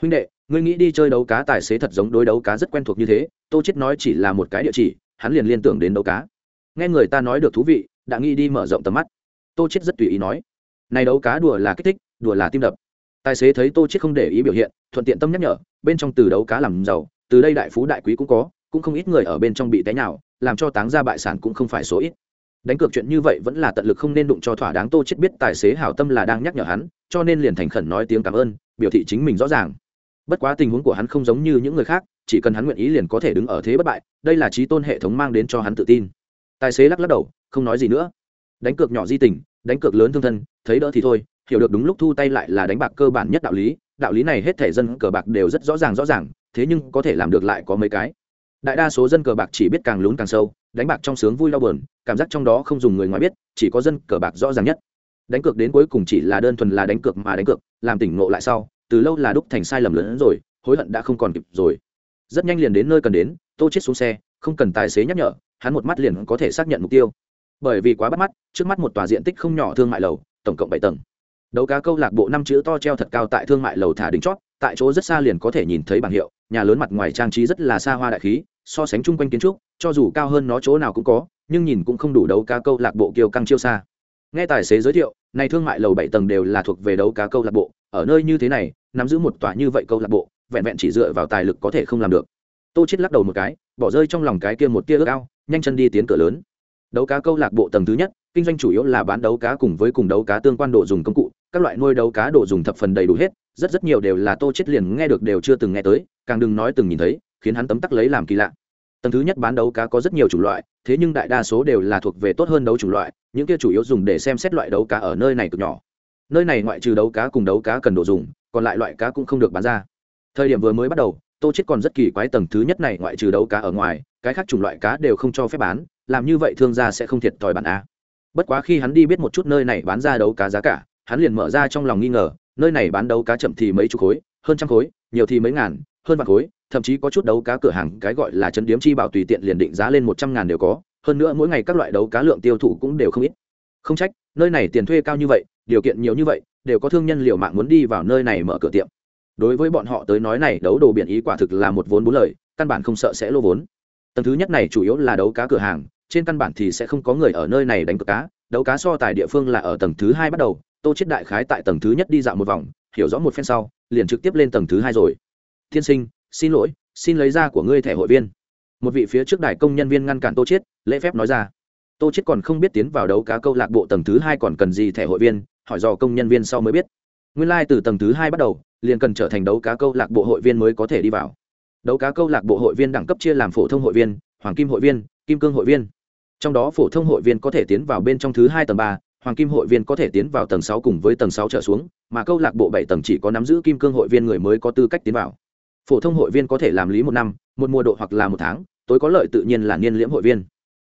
Huynh đệ, ngươi nghĩ đi chơi đấu cá tài xế thật giống đối đấu cá rất quen thuộc như thế, tô chết nói chỉ là một cái địa chỉ, hắn liền liên tưởng đến đấu cá. Nghe người ta nói được thú vị, đã nghĩ đi mở rộng tầm mắt. Tô chết rất tùy ý nói, này đấu cá đùa là kích thích, đùa là tim đập. Tài xế thấy tô chết không để ý biểu hiện, thuận tiện tâm nhắc nhở, bên trong từ đấu cá làm giàu, từ đây đại phú đại quý cũng có cũng không ít người ở bên trong bị té nhào, làm cho táng ra bại sản cũng không phải số ít. Đánh cược chuyện như vậy vẫn là tận lực không nên đụng cho thỏa đáng tô chết biết tài xế hảo tâm là đang nhắc nhở hắn, cho nên liền thành khẩn nói tiếng cảm ơn, biểu thị chính mình rõ ràng. Bất quá tình huống của hắn không giống như những người khác, chỉ cần hắn nguyện ý liền có thể đứng ở thế bất bại, đây là trí tôn hệ thống mang đến cho hắn tự tin. Tài xế lắc lắc đầu, không nói gì nữa. Đánh cược nhỏ di tình, đánh cược lớn thương thân, thấy đỡ thì thôi, hiểu được đúng lúc thu tay lại là đánh bạc cơ bản nhất đạo lý đạo lý này hết thể dân cờ bạc đều rất rõ ràng rõ ràng, thế nhưng có thể làm được lại có mấy cái đại đa số dân cờ bạc chỉ biết càng lún càng sâu, đánh bạc trong sướng vui đau buồn, cảm giác trong đó không dùng người ngoài biết, chỉ có dân cờ bạc rõ ràng nhất. Đánh cược đến cuối cùng chỉ là đơn thuần là đánh cược mà đánh cược, làm tỉnh ngộ lại sau, từ lâu là đúc thành sai lầm lớn rồi, hối hận đã không còn kịp rồi. Rất nhanh liền đến nơi cần đến, tô chết xuống xe, không cần tài xế nhắc nhở, hắn một mắt liền có thể xác nhận mục tiêu. Bởi vì quá bắt mắt, trước mắt một tòa diện tích không nhỏ thương mại lầu, tổng cộng bảy tầng. Đấu cá câu lạc bộ năm chữ to treo thật cao tại thương mại lầu thả đỉnh chót, tại chỗ rất xa liền có thể nhìn thấy bảng hiệu nhà lớn mặt ngoài trang trí rất là xa hoa đại khí, so sánh chung quanh kiến trúc, cho dù cao hơn nó chỗ nào cũng có, nhưng nhìn cũng không đủ đấu cá câu lạc bộ kiều căng chiêu xa. Nghe tài xế giới thiệu, này thương mại lầu bảy tầng đều là thuộc về đấu cá câu lạc bộ, ở nơi như thế này, nắm giữ một tòa như vậy câu lạc bộ, vẹn vẹn chỉ dựa vào tài lực có thể không làm được. Tô chết lắc đầu một cái, bỏ rơi trong lòng cái kia một tia ước ao, nhanh chân đi tiến cửa lớn. Đấu cá câu lạc bộ tầng thứ nhất, kinh doanh chủ yếu là bán đấu cá cùng với cùng đấu cá tương quan đồ dùng công cụ, các loại nuôi đấu cá đồ dùng thập phần đầy đủ hết, rất rất nhiều đều là tô chết liền nghe được đều chưa từng nghe tới càng đừng nói từng nhìn thấy, khiến hắn tấm tắc lấy làm kỳ lạ. Tầng thứ nhất bán đấu cá có rất nhiều chủng loại, thế nhưng đại đa số đều là thuộc về tốt hơn đấu chủng loại, những kia chủ yếu dùng để xem xét loại đấu cá ở nơi này cực nhỏ. Nơi này ngoại trừ đấu cá cùng đấu cá cần đồ dùng, còn lại loại cá cũng không được bán ra. Thời điểm vừa mới bắt đầu, tô chết còn rất kỳ quái tầng thứ nhất này ngoại trừ đấu cá ở ngoài, cái khác chủng loại cá đều không cho phép bán, làm như vậy thương gia sẽ không thiệt thòi bản a. Bất quá khi hắn đi biết một chút nơi này bán ra đấu cá giá cả, hắn liền mở ra trong lòng nghi ngờ, nơi này bán đấu cá chậm thì mấy chục khối, hơn trăm khối, nhiều thì mấy ngàn hơn vạn khối, thậm chí có chút đấu cá cửa hàng cái gọi là chấn điếm chi bảo tùy tiện liền định giá lên một trăm ngàn đều có, hơn nữa mỗi ngày các loại đấu cá lượng tiêu thụ cũng đều không ít. Không trách, nơi này tiền thuê cao như vậy, điều kiện nhiều như vậy, đều có thương nhân liệu mạng muốn đi vào nơi này mở cửa tiệm. Đối với bọn họ tới nói này, đấu đồ biển ý quả thực là một vốn bốn lời, căn bản không sợ sẽ lô vốn. Tầng thứ nhất này chủ yếu là đấu cá cửa hàng, trên căn bản thì sẽ không có người ở nơi này đánh cược cá, đấu cá so tài địa phương là ở tầng thứ hai bắt đầu, tô chết đại khái tại tầng thứ nhất đi dạo một vòng, hiểu rõ một phen sau, liền trực tiếp lên tầng thứ hai rồi tiên sinh, xin lỗi, xin lấy ra của ngươi thẻ hội viên. Một vị phía trước đài công nhân viên ngăn cản tô chết lễ phép nói ra. Tô chết còn không biết tiến vào đấu cá câu lạc bộ tầng thứ hai còn cần gì thẻ hội viên, hỏi dò công nhân viên sau mới biết. Nguyên lai like từ tầng thứ hai bắt đầu, liền cần trở thành đấu cá câu lạc bộ hội viên mới có thể đi vào. Đấu cá câu lạc bộ hội viên đẳng cấp chia làm phổ thông hội viên, hoàng kim hội viên, kim cương hội viên. Trong đó phổ thông hội viên có thể tiến vào bên trong thứ hai tầng ba, hoàng kim hội viên có thể tiến vào tầng sáu cùng với tầng sáu trở xuống, mà câu lạc bộ bảy tầng chỉ có nắm giữ kim cương hội viên người mới có tư cách tiến vào phổ thông hội viên có thể làm lý một năm, một mùa độ hoặc là một tháng, tối có lợi tự nhiên là niên liễm hội viên.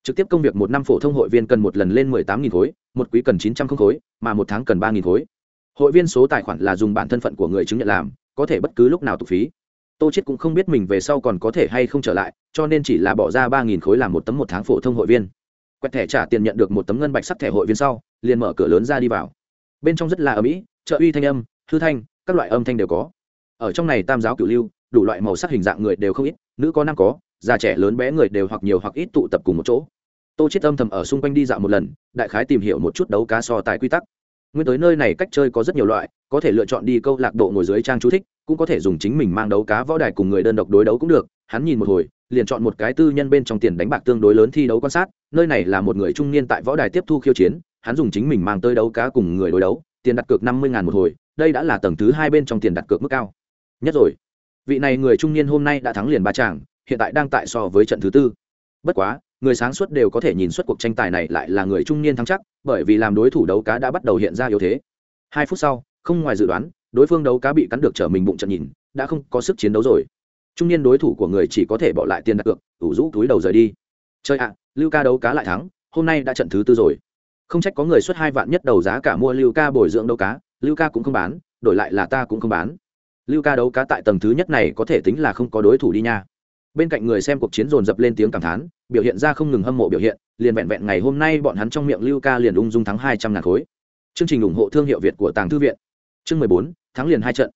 Trực tiếp công việc một năm phổ thông hội viên cần một lần lên mười tám nghìn khối, một quý cần chín trăm không khối, mà một tháng cần ba nghìn khối. Hội viên số tài khoản là dùng bản thân phận của người chứng nhận làm, có thể bất cứ lúc nào tục phí. Tô chết cũng không biết mình về sau còn có thể hay không trở lại, cho nên chỉ là bỏ ra ba nghìn khối làm một tấm một tháng phổ thông hội viên. Quẹt thẻ trả tiền nhận được một tấm ngân bạch sắc thẻ hội viên sau, liền mở cửa lớn ra đi vào. Bên trong rất là ở mỹ trợ uy thanh âm hư thanh, các loại âm thanh đều có. Ở trong này tam giáo cửu lưu đủ loại màu sắc hình dạng người đều không ít, nữ có nam có, già trẻ lớn bé người đều hoặc nhiều hoặc ít tụ tập cùng một chỗ. Tô chết âm thầm ở xung quanh đi dạo một lần, đại khái tìm hiểu một chút đấu cá so tài quy tắc. Nguyên tới nơi này cách chơi có rất nhiều loại, có thể lựa chọn đi câu lạc bộ ngồi dưới trang chú thích, cũng có thể dùng chính mình mang đấu cá võ đài cùng người đơn độc đối đấu cũng được. Hắn nhìn một hồi, liền chọn một cái tư nhân bên trong tiền đánh bạc tương đối lớn thi đấu quan sát, nơi này là một người trung niên tại võ đài tiếp thu khiêu chiến, hắn dùng chính mình mang tới đấu cá cùng người đối đấu, tiền đặt cược năm mươi ngàn một hồi, đây đã là tầng thứ hai bên trong tiền đặt cược mức cao. Nhất rồi vị này người trung niên hôm nay đã thắng liền ba chàng hiện tại đang tại so với trận thứ tư. Bất quá, người sáng suốt đều có thể nhìn suốt cuộc tranh tài này lại là người trung niên thắng chắc, bởi vì làm đối thủ đấu cá đã bắt đầu hiện ra yếu thế. Hai phút sau, không ngoài dự đoán, đối phương đấu cá bị cắn được trở mình bụng trận nhìn, đã không có sức chiến đấu rồi. Trung niên đối thủ của người chỉ có thể bỏ lại tiền đặt cược, ủ rũ túi đầu rời đi. Chơi ạ, lưu ca đấu cá lại thắng, hôm nay đã trận thứ tư rồi. Không trách có người xuất hai vạn nhất đầu giá cả mua lưu ca bồi dưỡng đấu cá, lưu ca cũng không bán, đổi lại là ta cũng không bán lưu ca đấu cá tại tầng thứ nhất này có thể tính là không có đối thủ đi nha. Bên cạnh người xem cuộc chiến dồn dập lên tiếng cảm thán, biểu hiện ra không ngừng hâm mộ biểu hiện, liền vẹn vẹn ngày hôm nay bọn hắn trong miệng lưu ca liền ung dung thắng hai trăm ngàn khối. Chương trình ủng hộ thương hiệu việt của tàng thư viện. Chương mười bốn tháng liền hai trận.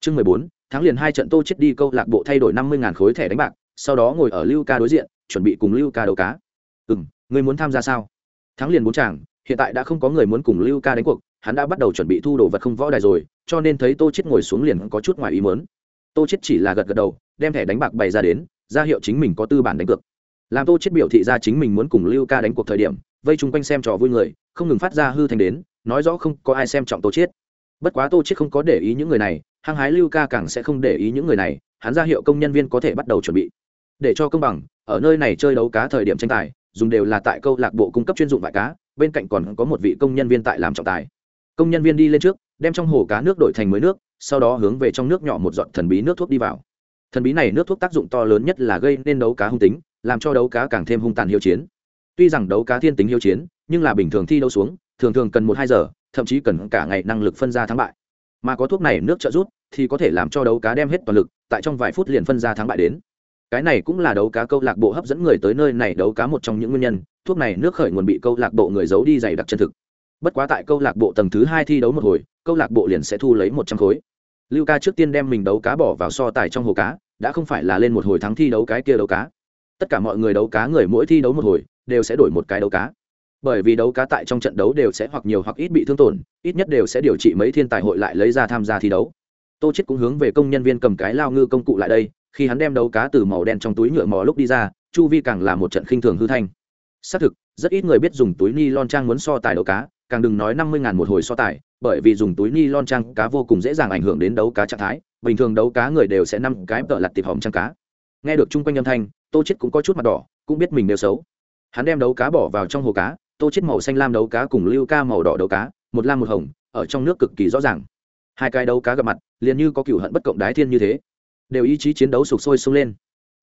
Chương mười bốn tháng liền hai trận tô chết đi câu lạc bộ thay đổi năm mươi ngàn khối thẻ đánh bạc, sau đó ngồi ở lưu ca đối diện, chuẩn bị cùng lưu ca đấu cá. Ừ m người muốn tham gia sao? Thắng liền bốn chàng hiện tại đã không có người muốn cùng lưu ca đánh cuộc, hắn đã bắt đầu chuẩn bị thu đồ vật không võ đài rồi, cho nên thấy tô chết ngồi xuống liền có chút ngoài ý mớn tô chết chỉ là gật gật đầu, đem thẻ đánh bạc bày ra đến, ra hiệu chính mình có tư bản đánh cược. Làm tô chết biểu thị ra chính mình muốn cùng lưu ca đánh cuộc thời điểm, vây chung quanh xem trò vui người, không ngừng phát ra hư thành đến, nói rõ không có ai xem trọng tô chết bất quá tô chết không có để ý những người này, hăng hái lưu ca càng sẽ không để ý những người này, hắn ra hiệu công nhân viên có thể bắt đầu chuẩn bị. Để cho công bằng, ở nơi này chơi đấu cá thời điểm tranh tài, dùng đều là tại câu lạc bộ cung cấp chuyên dụng vải cá bên cạnh còn có một vị công nhân viên tại làm trọng tài. Công nhân viên đi lên trước, đem trong hồ cá nước đổi thành mới nước, sau đó hướng về trong nước nhỏ một giọt thần bí nước thuốc đi vào. Thần bí này nước thuốc tác dụng to lớn nhất là gây nên đấu cá hung tính, làm cho đấu cá càng thêm hung tàn hiếu chiến. Tuy rằng đấu cá thiên tính hiếu chiến, nhưng là bình thường thi đấu xuống, thường thường cần một hai giờ, thậm chí cần cả ngày năng lực phân ra thắng bại. Mà có thuốc này nước trợ rút thì có thể làm cho đấu cá đem hết toàn lực, tại trong vài phút liền phân ra thắng bại đến cái này cũng là đấu cá câu lạc bộ hấp dẫn người tới nơi này đấu cá một trong những nguyên nhân, thuốc này nước khởi nguồn bị câu lạc bộ người giấu đi dày đặc chân thực. Bất quá tại câu lạc bộ tầng thứ hai thi đấu một hồi, câu lạc bộ liền sẽ thu lấy một trăm khối. Lưu ca trước tiên đem mình đấu cá bỏ vào so tài trong hồ cá, đã không phải là lên một hồi thắng thi đấu cái kia đấu cá. Tất cả mọi người đấu cá người mỗi thi đấu một hồi, đều sẽ đổi một cái đấu cá. Bởi vì đấu cá tại trong trận đấu đều sẽ hoặc nhiều hoặc ít bị thương tổn, ít nhất đều sẽ điều trị mấy thiên tài hội lại lấy ra tham gia thi đấu. Tô chết cũng hướng về công nhân viên cầm cái lao ngư công cụ lại đây khi hắn đem đấu cá từ màu đen trong túi nhựa mò lúc đi ra, chu vi càng là một trận khinh thường hư thanh. Xác thực, rất ít người biết dùng túi ni lon trang muốn so tài đấu cá, càng đừng nói năm mươi ngàn một hồi so tài, bởi vì dùng túi ni lon trang cá vô cùng dễ dàng ảnh hưởng đến đấu cá trạng thái, bình thường đấu cá người đều sẽ năm cái tợ lặt tịp hỏng trang cá. Nghe được chung quanh âm thanh, tô chết cũng có chút mặt đỏ, cũng biết mình đều xấu. Hắn đem đấu cá bỏ vào trong hồ cá, tô chết màu xanh lam đấu cá cùng lưu ca màu đỏ đấu cá, một lam một hồng, ở trong nước cực kỳ rõ ràng. Hai cái đấu cá gặp mặt, liền như có cựu hận bất cộng đái thiên như thế đều ý chí chiến đấu sục sôi sung lên.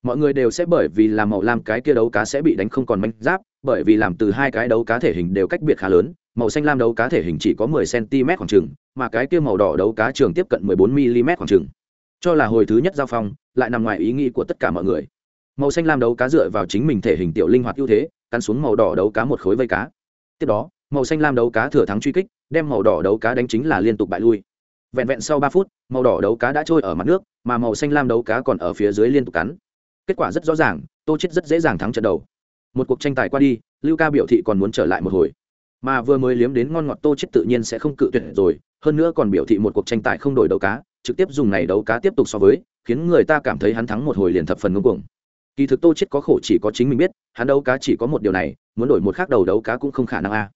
Mọi người đều sẽ bởi vì làm màu lam cái kia đấu cá sẽ bị đánh không còn manh giáp, bởi vì làm từ hai cái đấu cá thể hình đều cách biệt khá lớn, màu xanh lam đấu cá thể hình chỉ có 10 cm khoảng chừng, mà cái kia màu đỏ đấu cá trường tiếp cận 14 mm khoảng chừng. Cho là hồi thứ nhất giao phong, lại nằm ngoài ý nghĩ của tất cả mọi người. Màu xanh lam đấu cá dựa vào chính mình thể hình tiểu linh hoạt ưu thế, cắn xuống màu đỏ đấu cá một khối vây cá. Tiếp đó, màu xanh lam đấu cá thừa thắng truy kích, đem màu đỏ đấu cá đánh chính là liên tục bại lui vẹn vẹn sau ba phút, màu đỏ đấu cá đã trôi ở mặt nước, mà màu xanh lam đấu cá còn ở phía dưới liên tục cắn. Kết quả rất rõ ràng, tô chết rất dễ dàng thắng trận đầu. Một cuộc tranh tài qua đi, lưu ca biểu thị còn muốn trở lại một hồi. Mà vừa mới liếm đến ngon ngọt tô chết tự nhiên sẽ không cự tuyệt rồi, hơn nữa còn biểu thị một cuộc tranh tài không đổi đấu cá, trực tiếp dùng này đấu cá tiếp tục so với, khiến người ta cảm thấy hắn thắng một hồi liền thập phần ngưng cuồng. Kỳ thực tô chết có khổ chỉ có chính mình biết, hắn đấu cá chỉ có một điều này, muốn đổi một khác đầu đấu cá cũng không khả năng a.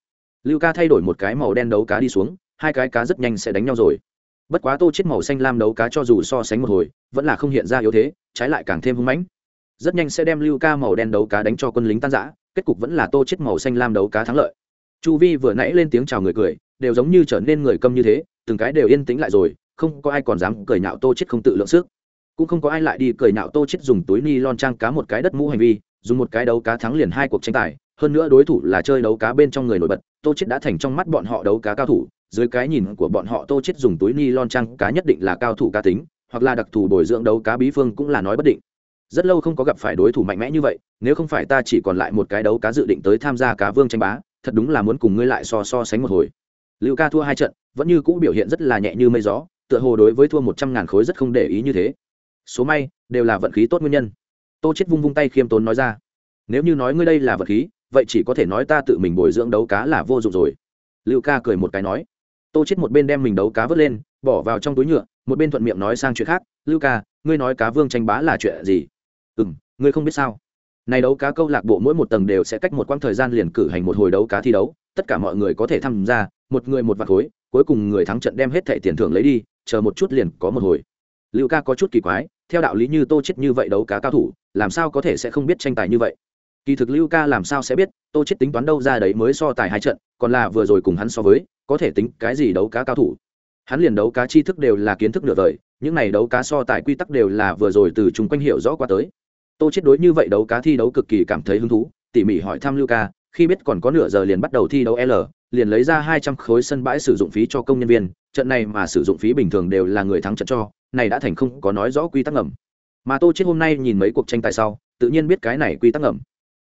Lưu ca thay đổi một cái màu đen đấu cá đi xuống, hai cái cá rất nhanh sẽ đánh nhau rồi bất quá tô chết màu xanh lam đấu cá cho dù so sánh một hồi, vẫn là không hiện ra yếu thế, trái lại càng thêm hung mãnh. Rất nhanh sẽ đem lưu ca màu đen đấu cá đánh cho quân lính tan rã, kết cục vẫn là tô chết màu xanh lam đấu cá thắng lợi. Chu vi vừa nãy lên tiếng chào người cười, đều giống như trở nên người câm như thế, từng cái đều yên tĩnh lại rồi, không có ai còn dám cười nhạo tô chết không tự lượng sức. Cũng không có ai lại đi cười nhạo tô chết dùng túi ni lon trang cá một cái đất mũ hành vi, dùng một cái đấu cá thắng liền hai cuộc tranh tài, hơn nữa đối thủ là chơi đấu cá bên trong người nổi bật, tô chết đã thành trong mắt bọn họ đấu cá cao thủ dưới cái nhìn của bọn họ tô chết dùng túi ni lon trang cá nhất định là cao thủ cá tính, hoặc là đặc thù bồi dưỡng đấu cá bí phương cũng là nói bất định. Rất lâu không có gặp phải đối thủ mạnh mẽ như vậy, nếu không phải ta chỉ còn lại một cái đấu cá dự định tới tham gia cá vương tranh bá, thật đúng là muốn cùng ngươi lại so so sánh một hồi. Lưu ca thua hai trận, vẫn như cũ biểu hiện rất là nhẹ như mây gió, tựa hồ đối với thua một trăm ngàn khối rất không để ý như thế. Số may, đều là vận khí tốt nguyên nhân. Tô chết vung vung tay khiêm tốn nói ra. Nếu như nói ngươi đây là vận khí, vậy chỉ có thể nói ta tự mình bồi dưỡng đấu cá là vô dụng rồi. Lưu ca cười một cái nói tô chết một bên đem mình đấu cá vớt lên, bỏ vào trong túi nhựa, một bên thuận miệng nói sang chuyện khác, lưu ca, ngươi nói cá vương tranh bá là chuyện gì? Ừ m ngươi không biết sao. Này đấu cá câu lạc bộ mỗi một tầng đều sẽ cách một quãng thời gian liền cử hành một hồi đấu cá thi đấu, tất cả mọi người có thể tham gia, một người một vạt khối, cuối cùng người thắng trận đem hết thẻ tiền thưởng lấy đi, chờ một chút liền có một hồi. Lưu ca có chút kỳ quái, theo đạo lý như tô chết như vậy đấu cá cao thủ, làm sao có thể sẽ không biết tranh tài như vậy? Kỳ thực lưu ca làm sao sẽ biết, tô chết tính toán đâu ra đấy mới so tài hai trận, còn là vừa rồi cùng hắn so với, có thể tính cái gì đấu cá cao thủ. Hắn liền đấu cá tri thức đều là kiến thức nửa vời, những này đấu cá so tài quy tắc đều là vừa rồi từ chúng quanh hiểu rõ qua tới. Tô chết đối như vậy đấu cá thi đấu cực kỳ cảm thấy hứng thú, tỉ mỉ hỏi thăm lưu ca, khi biết còn có nửa giờ liền bắt đầu thi đấu l, liền lấy ra hai trăm khối sân bãi sử dụng phí cho công nhân viên, trận này mà sử dụng phí bình thường đều là người thắng trận cho, này đã thành không có nói rõ quy tắc ngầm. Mà tô chết hôm nay nhìn mấy cuộc tranh tài sau, tự nhiên biết cái này quy tắc ngầm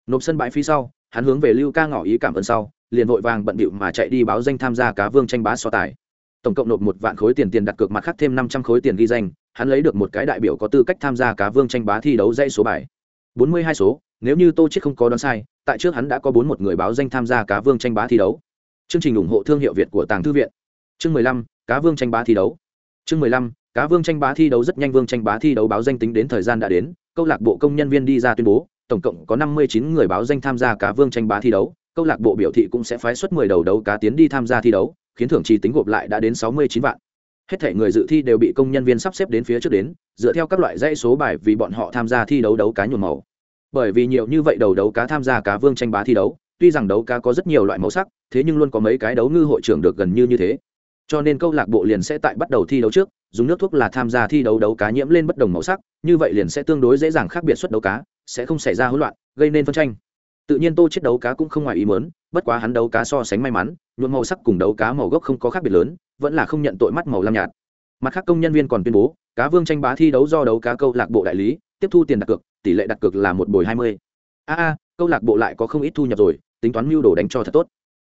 nộp sân bãi phí sau, hắn hướng về lưu ca ngỏ ý cảm ơn sau, liền vội vàng bận bịu mà chạy đi báo danh tham gia cá vương tranh bá so tài. Tổng cộng nộp một vạn khối tiền tiền đặt cược mặt khác thêm năm trăm khối tiền ghi danh, hắn lấy được một cái đại biểu có tư cách tham gia cá vương tranh bá thi đấu dãy số bài. Bốn mươi hai số, nếu như tô chết không có đoán sai, tại trước hắn đã có bốn một người báo danh tham gia cá vương tranh bá thi đấu. Chương trình ủng hộ thương hiệu việt của tàng thư viện. Chương mười lăm, cá vương tranh bá thi đấu. Chương mười lăm, cá vương tranh bá thi đấu rất nhanh vương tranh bá thi đấu báo danh tính đến thời gian đã đến, câu lạc bộ công nhân viên đi ra tuyên bố tổng cộng có năm mươi chín người báo danh tham gia cá vương tranh bá thi đấu, câu lạc bộ biểu thị cũng sẽ phái suất mười đầu đấu cá tiến đi tham gia thi đấu, khiến thưởng chi tính gộp lại đã đến sáu mươi chín vạn. Hết thể người dự thi đều bị công nhân viên sắp xếp đến phía trước đến, dựa theo các loại dãy số bài vì bọn họ tham gia thi đấu đấu cá nhuộm màu. Bởi vì nhiều như vậy đầu đấu cá tham gia cá vương tranh bá thi đấu, tuy rằng đấu cá có rất nhiều loại màu sắc, thế nhưng luôn có mấy cái đấu ngư hội trưởng được gần như như thế. Cho nên câu lạc bộ liền sẽ tại bắt đầu thi đấu trước, dùng nước thuốc là tham gia thi đấu đấu cá nhiễm lên bất đồng màu sắc, như vậy liền sẽ tương đối dễ dàng khác biệt xuất đấu cá sẽ không xảy ra hỗn loạn, gây nên phân tranh. Tự nhiên tô chết đấu cá cũng không ngoài ý muốn, bất quá hắn đấu cá so sánh may mắn, nhuộm màu sắc cùng đấu cá màu gốc không có khác biệt lớn, vẫn là không nhận tội mắt màu lam nhạt. Mặt khác công nhân viên còn tuyên bố, cá vương tranh bá thi đấu do đấu cá câu lạc bộ đại lý, tiếp thu tiền đặt cược, tỷ lệ đặt cược là một bồi hai mươi. A a, câu lạc bộ lại có không ít thu nhập rồi, tính toán mưu đồ đánh cho thật tốt.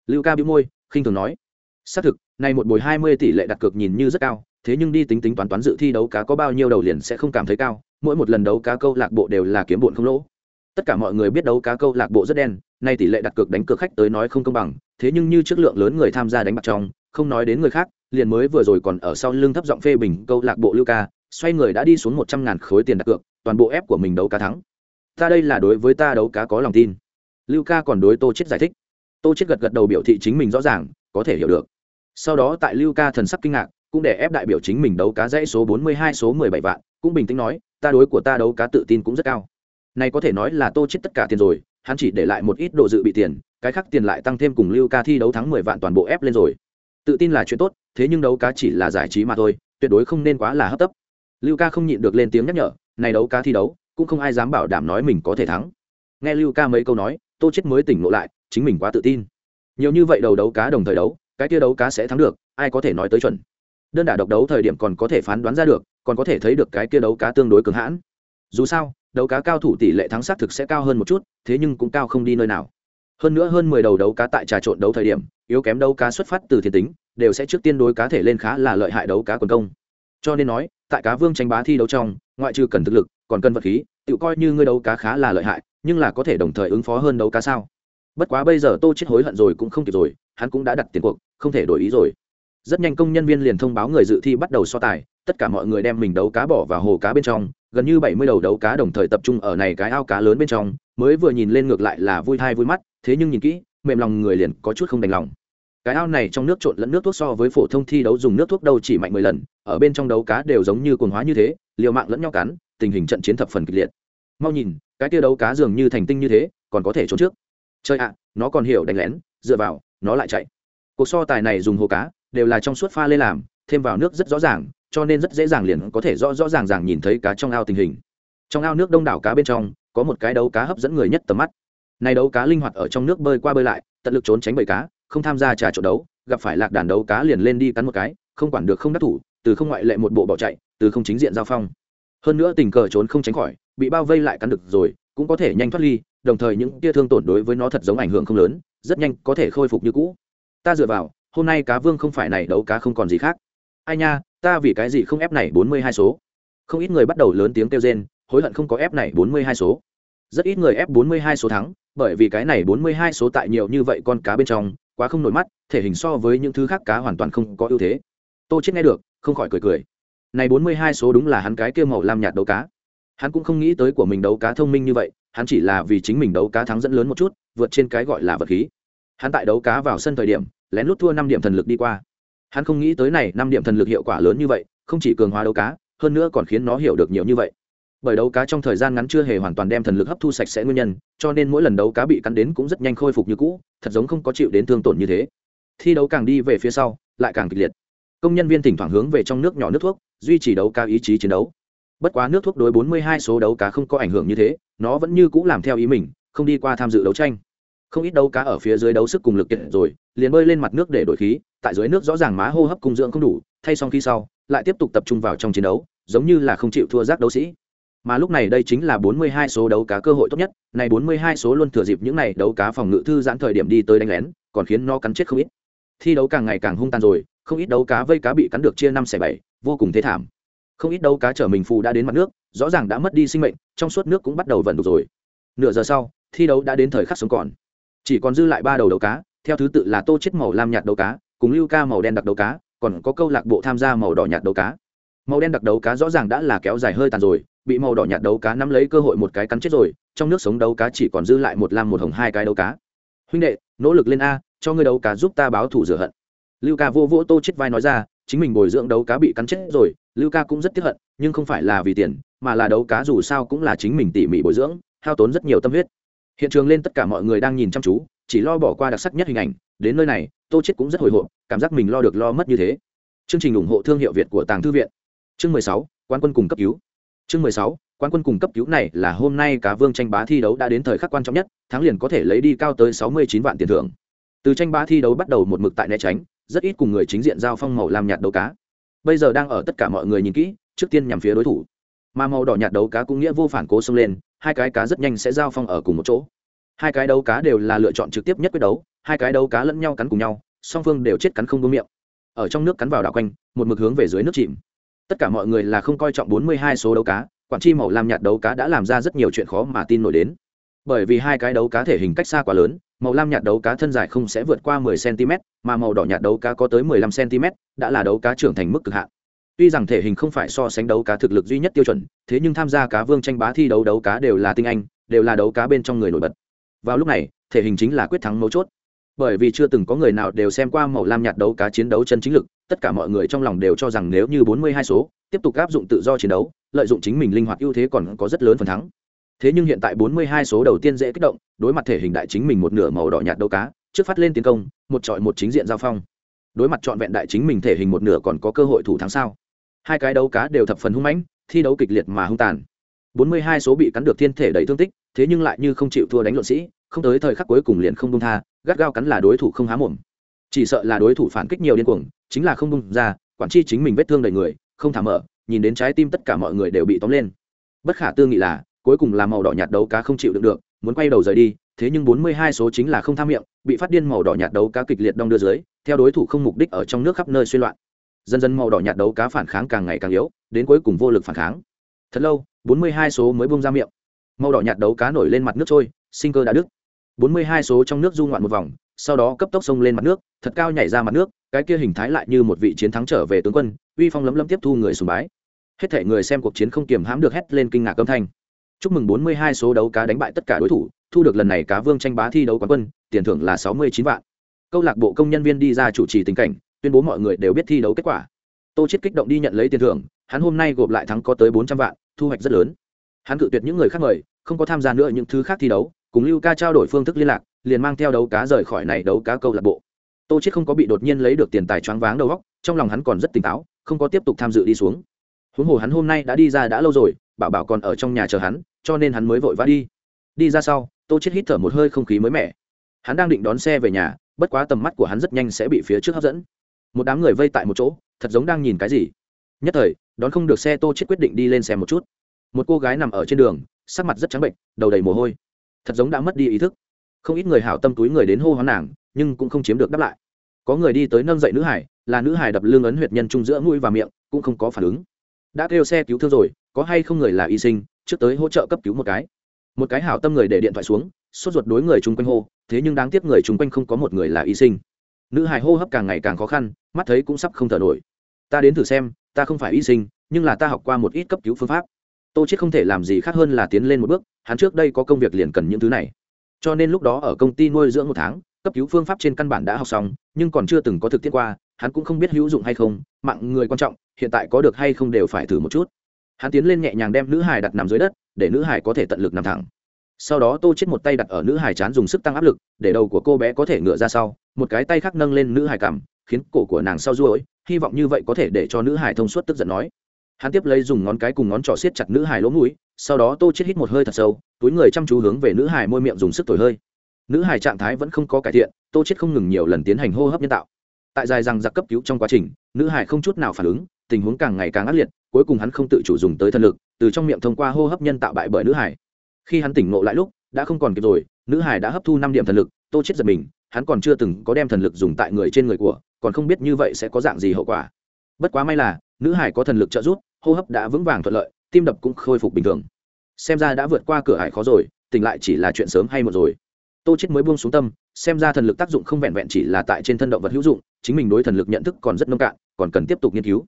Lưu ca bĩu môi, khinh thường nói. Xác thực này một bồi hai mươi tỷ lệ đặt cược nhìn như rất cao, thế nhưng đi tính tính toán toán dự thi đấu cá có bao nhiêu đầu liền sẽ không cảm thấy cao mỗi một lần đấu cá câu lạc bộ đều là kiếm bộn không lỗ. Tất cả mọi người biết đấu cá câu lạc bộ rất đen, nay tỷ lệ đặt cược đánh cược khách tới nói không công bằng, thế nhưng như chất lượng lớn người tham gia đánh bạc trong, không nói đến người khác, liền mới vừa rồi còn ở sau lưng thấp giọng phê bình câu lạc bộ lưu ca xoay người đã đi xuống một trăm ngàn khối tiền đặt cược, toàn bộ ép của mình đấu cá thắng. Ta đây là đối với ta đấu cá có lòng tin. Lưu ca còn đối tô chết giải thích. Tô chết gật gật đầu biểu thị chính mình rõ ràng, có thể hiểu được. Sau đó tại lưu ca thần sắc kinh ngạc, cũng để ép đại biểu chính mình đấu cá dãy số bốn mươi hai, số mười bảy vạn, cũng bình tĩnh nói ta đối của ta đấu cá tự tin cũng rất cao. Này có thể nói là tô chết tất cả tiền rồi, hắn chỉ để lại một ít độ dự bị tiền, cái khác tiền lại tăng thêm cùng lưu ca thi đấu thắng mười vạn toàn bộ ép lên rồi. Tự tin là chuyện tốt, thế nhưng đấu cá chỉ là giải trí mà thôi, tuyệt đối không nên quá là hấp tấp. Lưu ca không nhịn được lên tiếng nhắc nhở, này đấu cá thi đấu, cũng không ai dám bảo đảm nói mình có thể thắng. Nghe lưu ca mấy câu nói, tô chết mới tỉnh ngộ lại, chính mình quá tự tin. Nhiều như vậy đầu đấu cá đồng thời đấu, cái kia đấu cá sẽ thắng được, ai có thể nói tới chuẩn đơn đả độc đấu thời điểm còn có thể phán đoán ra được, còn có thể thấy được cái kia đấu cá tương đối cường hãn. Dù sao, đấu cá cao thủ tỷ lệ thắng xác thực sẽ cao hơn một chút, thế nhưng cũng cao không đi nơi nào. Hơn nữa hơn mười đầu đấu cá tại trà trộn đấu thời điểm, yếu kém đấu cá xuất phát từ thiên tính, đều sẽ trước tiên đối cá thể lên khá là lợi hại đấu cá quần công. Cho nên nói, tại cá vương tranh bá thi đấu trong, ngoại trừ cần thực lực, còn cần vật khí tự coi như ngươi đấu cá khá là lợi hại, nhưng là có thể đồng thời ứng phó hơn đấu cá sao? Bất quá bây giờ tô chết hối hận rồi cũng không kịp rồi, hắn cũng đã đặt tiền cuộc, không thể đổi ý rồi rất nhanh công nhân viên liền thông báo người dự thi bắt đầu so tài, tất cả mọi người đem mình đấu cá bỏ vào hồ cá bên trong, gần như bảy mươi đầu đấu cá đồng thời tập trung ở này cái ao cá lớn bên trong, mới vừa nhìn lên ngược lại là vui thai vui mắt, thế nhưng nhìn kỹ, mềm lòng người liền có chút không đành lòng. Cái ao này trong nước trộn lẫn nước thuốc so với phổ thông thi đấu dùng nước thuốc đâu chỉ mạnh mười lần, ở bên trong đấu cá đều giống như cồn hóa như thế, liều mạng lẫn nhau cắn, tình hình trận chiến thập phần kịch liệt. Mau nhìn, cái tia đấu cá dường như thành tinh như thế, còn có thể trốn trước. Chơi ạ, nó còn hiểu đánh lén, dựa vào, nó lại chạy. Cuộc so tài này dùng hồ cá đều là trong suốt pha lên làm, thêm vào nước rất rõ ràng, cho nên rất dễ dàng liền có thể rõ rõ ràng ràng nhìn thấy cá trong ao tình hình. Trong ao nước đông đảo cá bên trong, có một cái đấu cá hấp dẫn người nhất tầm mắt. Này đấu cá linh hoạt ở trong nước bơi qua bơi lại, tận lực trốn tránh bầy cá, không tham gia trà trộn đấu, gặp phải lạc đàn đấu cá liền lên đi cắn một cái, không quản được không đắc thủ, từ không ngoại lệ một bộ bỏ chạy, từ không chính diện giao phong. Hơn nữa tình cờ trốn không tránh khỏi, bị bao vây lại cắn được rồi, cũng có thể nhanh thoát ly, đồng thời những tia thương tổn đối với nó thật giống ảnh hưởng không lớn, rất nhanh có thể khôi phục như cũ. Ta dựa vào hôm nay cá vương không phải này đấu cá không còn gì khác. Ai nha, ta vì cái gì không ép này bốn mươi hai số? Không ít người bắt đầu lớn tiếng kêu rên, hối hận không có ép này bốn mươi hai số. Rất ít người ép bốn mươi hai số thắng, bởi vì cái này bốn mươi hai số tại nhiều như vậy con cá bên trong, quá không nổi mắt, thể hình so với những thứ khác cá hoàn toàn không có ưu thế. Tô chết nghe được, không khỏi cười cười. Này bốn mươi hai số đúng là hắn cái kia màu lam nhạt đấu cá. Hắn cũng không nghĩ tới của mình đấu cá thông minh như vậy, hắn chỉ là vì chính mình đấu cá thắng dẫn lớn một chút, vượt trên cái gọi là vật khí. Hắn tại đấu cá vào sân thời điểm lén lút thua năm điểm thần lực đi qua. Hắn không nghĩ tới này, năm điểm thần lực hiệu quả lớn như vậy, không chỉ cường hóa đấu cá, hơn nữa còn khiến nó hiểu được nhiều như vậy. Bởi đấu cá trong thời gian ngắn chưa hề hoàn toàn đem thần lực hấp thu sạch sẽ nguyên nhân, cho nên mỗi lần đấu cá bị cắn đến cũng rất nhanh khôi phục như cũ, thật giống không có chịu đến thương tổn như thế. Thi đấu càng đi về phía sau, lại càng kịch liệt. Công nhân viên thỉnh thoảng hướng về trong nước nhỏ nước thuốc, duy trì đấu cá ý chí chiến đấu. Bất quá nước thuốc đối 42 số đấu cá không có ảnh hưởng như thế, nó vẫn như cũ làm theo ý mình, không đi qua tham dự đấu tranh không ít đấu cá ở phía dưới đấu sức cùng lực kiệt rồi, liền bơi lên mặt nước để đổi khí, tại dưới nước rõ ràng má hô hấp cung dưỡng không đủ, thay xong khi sau, lại tiếp tục tập trung vào trong chiến đấu, giống như là không chịu thua giác đấu sĩ. Mà lúc này đây chính là 42 số đấu cá cơ hội tốt nhất này 42 số luôn thừa dịp những này đấu cá phòng ngự thư giãn thời điểm đi tới đánh lén, còn khiến nó cắn chết không ít. Thi đấu càng ngày càng hung tàn rồi, không ít đấu cá vây cá bị cắn được chia năm xẻ bảy, vô cùng thế thảm. Không ít đấu cá chở mình phù đã đến mặt nước, rõ ràng đã mất đi sinh mệnh, trong suốt nước cũng bắt đầu vận đục rồi. Nửa giờ sau, thi đấu đã đến thời khắc sống còn chỉ còn dư lại ba đầu đấu cá, theo thứ tự là tô chết màu lam nhạt đấu cá, cùng lưu ca màu đen đặc đấu cá, còn có câu lạc bộ tham gia màu đỏ nhạt đấu cá. Màu đen đặc đấu cá rõ ràng đã là kéo dài hơi tàn rồi, bị màu đỏ nhạt đấu cá nắm lấy cơ hội một cái cắn chết rồi, trong nước sống đấu cá chỉ còn dư lại một lam một hồng hai cái đấu cá. Huynh đệ, nỗ lực lên a, cho ngươi đấu cá giúp ta báo thù rửa hận. Lưu ca vô vỗ tô chết vai nói ra, chính mình bồi dưỡng đấu cá bị cắn chết rồi, lưu ca cũng rất tiếc hận, nhưng không phải là vì tiền, mà là đấu cá dù sao cũng là chính mình tỉ mỉ bồi dưỡng, hao tốn rất nhiều tâm huyết hiện trường lên tất cả mọi người đang nhìn chăm chú chỉ lo bỏ qua đặc sắc nhất hình ảnh đến nơi này tô chết cũng rất hồi hộp cảm giác mình lo được lo mất như thế. Chương trình ủng hộ thương hiệu việt của tàng thư viện. Chương 16, quan quân cùng cấp cứu. Chương 16, quan quân cùng cấp cứu này là hôm nay cá vương tranh bá thi đấu đã đến thời khắc quan trọng nhất thắng liền có thể lấy đi cao tới 69 vạn tiền thưởng. Từ tranh bá thi đấu bắt đầu một mực tại né tránh rất ít cùng người chính diện giao phong màu làm nhạt đấu cá. Bây giờ đang ở tất cả mọi người nhìn kỹ trước tiên nhằm phía đối thủ. Mà màu đỏ nhạt đấu cá cũng nghĩa vô phản cố xông lên hai cái cá rất nhanh sẽ giao phong ở cùng một chỗ. Hai cái đấu cá đều là lựa chọn trực tiếp nhất quyết đấu, hai cái đấu cá lẫn nhau cắn cùng nhau, song phương đều chết cắn không đúng miệng. Ở trong nước cắn vào đảo quanh, một mực hướng về dưới nước chìm. Tất cả mọi người là không coi trọng bốn mươi hai số đấu cá, quản chi màu lam nhạt đấu cá đã làm ra rất nhiều chuyện khó mà tin nổi đến. Bởi vì hai cái đấu cá thể hình cách xa quá lớn, màu lam nhạt đấu cá thân dài không sẽ vượt qua 10 cm mà màu đỏ nhạt đấu cá có tới 15 cm đã là đấu cá trưởng thành mức cực hạn tuy rằng thể hình không phải so sánh đấu cá thực lực duy nhất tiêu chuẩn, thế nhưng tham gia cá vương tranh bá thi đấu đấu cá đều là tinh anh, đều là đấu cá bên trong người nổi bật. Vào lúc này, thể hình chính là quyết thắng mấu chốt. Bởi vì chưa từng có người nào đều xem qua màu lam nhạt đấu cá chiến đấu chân chính lực, tất cả mọi người trong lòng đều cho rằng nếu như 42 số, tiếp tục áp dụng tự do chiến đấu, lợi dụng chính mình linh hoạt ưu thế còn có rất lớn phần thắng. Thế nhưng hiện tại 42 số đầu tiên dễ kích động, đối mặt thể hình đại chính mình một nửa màu đỏ nhạt đấu cá, trước phát lên tiến công, một trọi một chính diện giao phong. Đối mặt trọn vẹn đại chính mình thể hình một nửa còn có cơ hội thủ thắng sao? Hai cái đấu cá đều thập phần hung mãnh, thi đấu kịch liệt mà hung tàn. 42 số bị cắn được thiên thể đầy thương tích, thế nhưng lại như không chịu thua đánh lộn sĩ, không tới thời khắc cuối cùng liền không buông tha, gắt gao cắn là đối thủ không há mồm. Chỉ sợ là đối thủ phản kích nhiều điên cuồng, chính là không buông ra, quản chi chính mình vết thương đầy người, không thả mở, nhìn đến trái tim tất cả mọi người đều bị tóm lên. Bất khả tư nghị là, cuối cùng là màu đỏ nhạt đấu cá không chịu đựng được, muốn quay đầu rời đi, thế nhưng 42 số chính là không tham miệng, bị phát điên màu đỏ nhạt đấu cá kịch liệt đong đưa dưới, theo đối thủ không mục đích ở trong nước khắp nơi xuyên loạn dần dần màu đỏ nhạt đấu cá phản kháng càng ngày càng yếu, đến cuối cùng vô lực phản kháng. Thật lâu 42 số mới bung ra miệng. Màu đỏ nhạt đấu cá nổi lên mặt nước trôi, sinh cơ đã đứt. 42 số trong nước du ngoạn một vòng, sau đó cấp tốc sông lên mặt nước, thật cao nhảy ra mặt nước, cái kia hình thái lại như một vị chiến thắng trở về tướng quân, uy phong lấm lấm tiếp thu người sùng bái. Hết thể người xem cuộc chiến không kiềm hãm được hét lên kinh ngạc âm thanh. Chúc mừng 42 số đấu cá đánh bại tất cả đối thủ, thu được lần này cá vương tranh bá thi đấu quán quân, tiền thưởng là 69 vạn. Câu lạc bộ công nhân viên đi ra chủ trì tình cảnh tuyên bố mọi người đều biết thi đấu kết quả. Tô chết kích động đi nhận lấy tiền thưởng, hắn hôm nay gộp lại thắng có tới 400 vạn, thu hoạch rất lớn. Hắn cự tuyệt những người khác mời, không có tham gia nữa những thứ khác thi đấu, cùng lưu ca trao đổi phương thức liên lạc, liền mang theo đấu cá rời khỏi này đấu cá câu lạc bộ. Tô chết không có bị đột nhiên lấy được tiền tài choáng váng đầu óc, trong lòng hắn còn rất tỉnh táo, không có tiếp tục tham dự đi xuống. Huống hồ hắn hôm nay đã đi ra đã lâu rồi, bảo bảo còn ở trong nhà chờ hắn, cho nên hắn mới vội vã đi. Đi ra sau, tô chết hít thở một hơi không khí mới mẻ. Hắn đang định đón xe về nhà, bất quá tầm mắt của hắn rất nhanh sẽ bị phía trước hấp dẫn một đám người vây tại một chỗ, thật giống đang nhìn cái gì. Nhất thời, đón không được xe tô chết quyết định đi lên xe một chút. Một cô gái nằm ở trên đường, sắc mặt rất trắng bệnh, đầu đầy mồ hôi. Thật giống đã mất đi ý thức. Không ít người hảo tâm túi người đến hô hoán nàng, nhưng cũng không chiếm được đáp lại. Có người đi tới nâng dậy nữ hải, là nữ hải đập lương ấn huyệt nhân trung giữa mũi và miệng, cũng không có phản ứng. Đã kêu xe cứu thương rồi, có hay không người là y sinh, trước tới hỗ trợ cấp cứu một cái. Một cái hảo tâm người để điện thoại xuống, sốt ruột đối người chung quanh hô, thế nhưng đáng tiếc người chung quanh không có một người là y sinh nữ hải hô hấp càng ngày càng khó khăn, mắt thấy cũng sắp không thở nổi. Ta đến thử xem, ta không phải y sinh, nhưng là ta học qua một ít cấp cứu phương pháp. Tô chết không thể làm gì khác hơn là tiến lên một bước, hắn trước đây có công việc liền cần những thứ này. Cho nên lúc đó ở công ty nuôi dưỡng một tháng, cấp cứu phương pháp trên căn bản đã học xong, nhưng còn chưa từng có thực tiễn qua, hắn cũng không biết hữu dụng hay không, mạng người quan trọng, hiện tại có được hay không đều phải thử một chút. Hắn tiến lên nhẹ nhàng đem nữ hải đặt nằm dưới đất, để nữ hải có thể tận lực nằm thẳng sau đó tô chết một tay đặt ở nữ hải chán dùng sức tăng áp lực, để đầu của cô bé có thể ngựa ra sau, một cái tay khác nâng lên nữ hải cằm, khiến cổ của nàng sau ruôi hy vọng như vậy có thể để cho nữ hải thông suốt tức giận nói. Hắn tiếp lấy dùng ngón cái cùng ngón trỏ siết chặt nữ hải lỗ mũi, sau đó tô chết hít một hơi thật sâu, túi người chăm chú hướng về nữ hải môi miệng dùng sức thổi hơi. Nữ hải trạng thái vẫn không có cải thiện, tô chết không ngừng nhiều lần tiến hành hô hấp nhân tạo. Tại dài rằng giặc cấp cứu trong quá trình, nữ hải không chút nào phản ứng, tình huống càng ngày càng ác liệt, cuối cùng hắn không tự chủ dùng tới thân lực, từ trong miệng thông qua hô hấp nhân tạo bại bởi nữ hải khi hắn tỉnh ngộ lại lúc, đã không còn kịp rồi, nữ hải đã hấp thu năm điểm thần lực, tô chết giật mình, hắn còn chưa từng có đem thần lực dùng tại người trên người của, còn không biết như vậy sẽ có dạng gì hậu quả. Bất quá may là, nữ hải có thần lực trợ giúp, hô hấp đã vững vàng thuận lợi, tim đập cũng khôi phục bình thường. Xem ra đã vượt qua cửa hải khó rồi, tỉnh lại chỉ là chuyện sớm hay một rồi. Tô chết mới buông xuống tâm, xem ra thần lực tác dụng không vẹn vẹn chỉ là tại trên thân động vật hữu dụng, chính mình đối thần lực nhận thức còn rất nông cạn, còn cần tiếp tục nghiên cứu.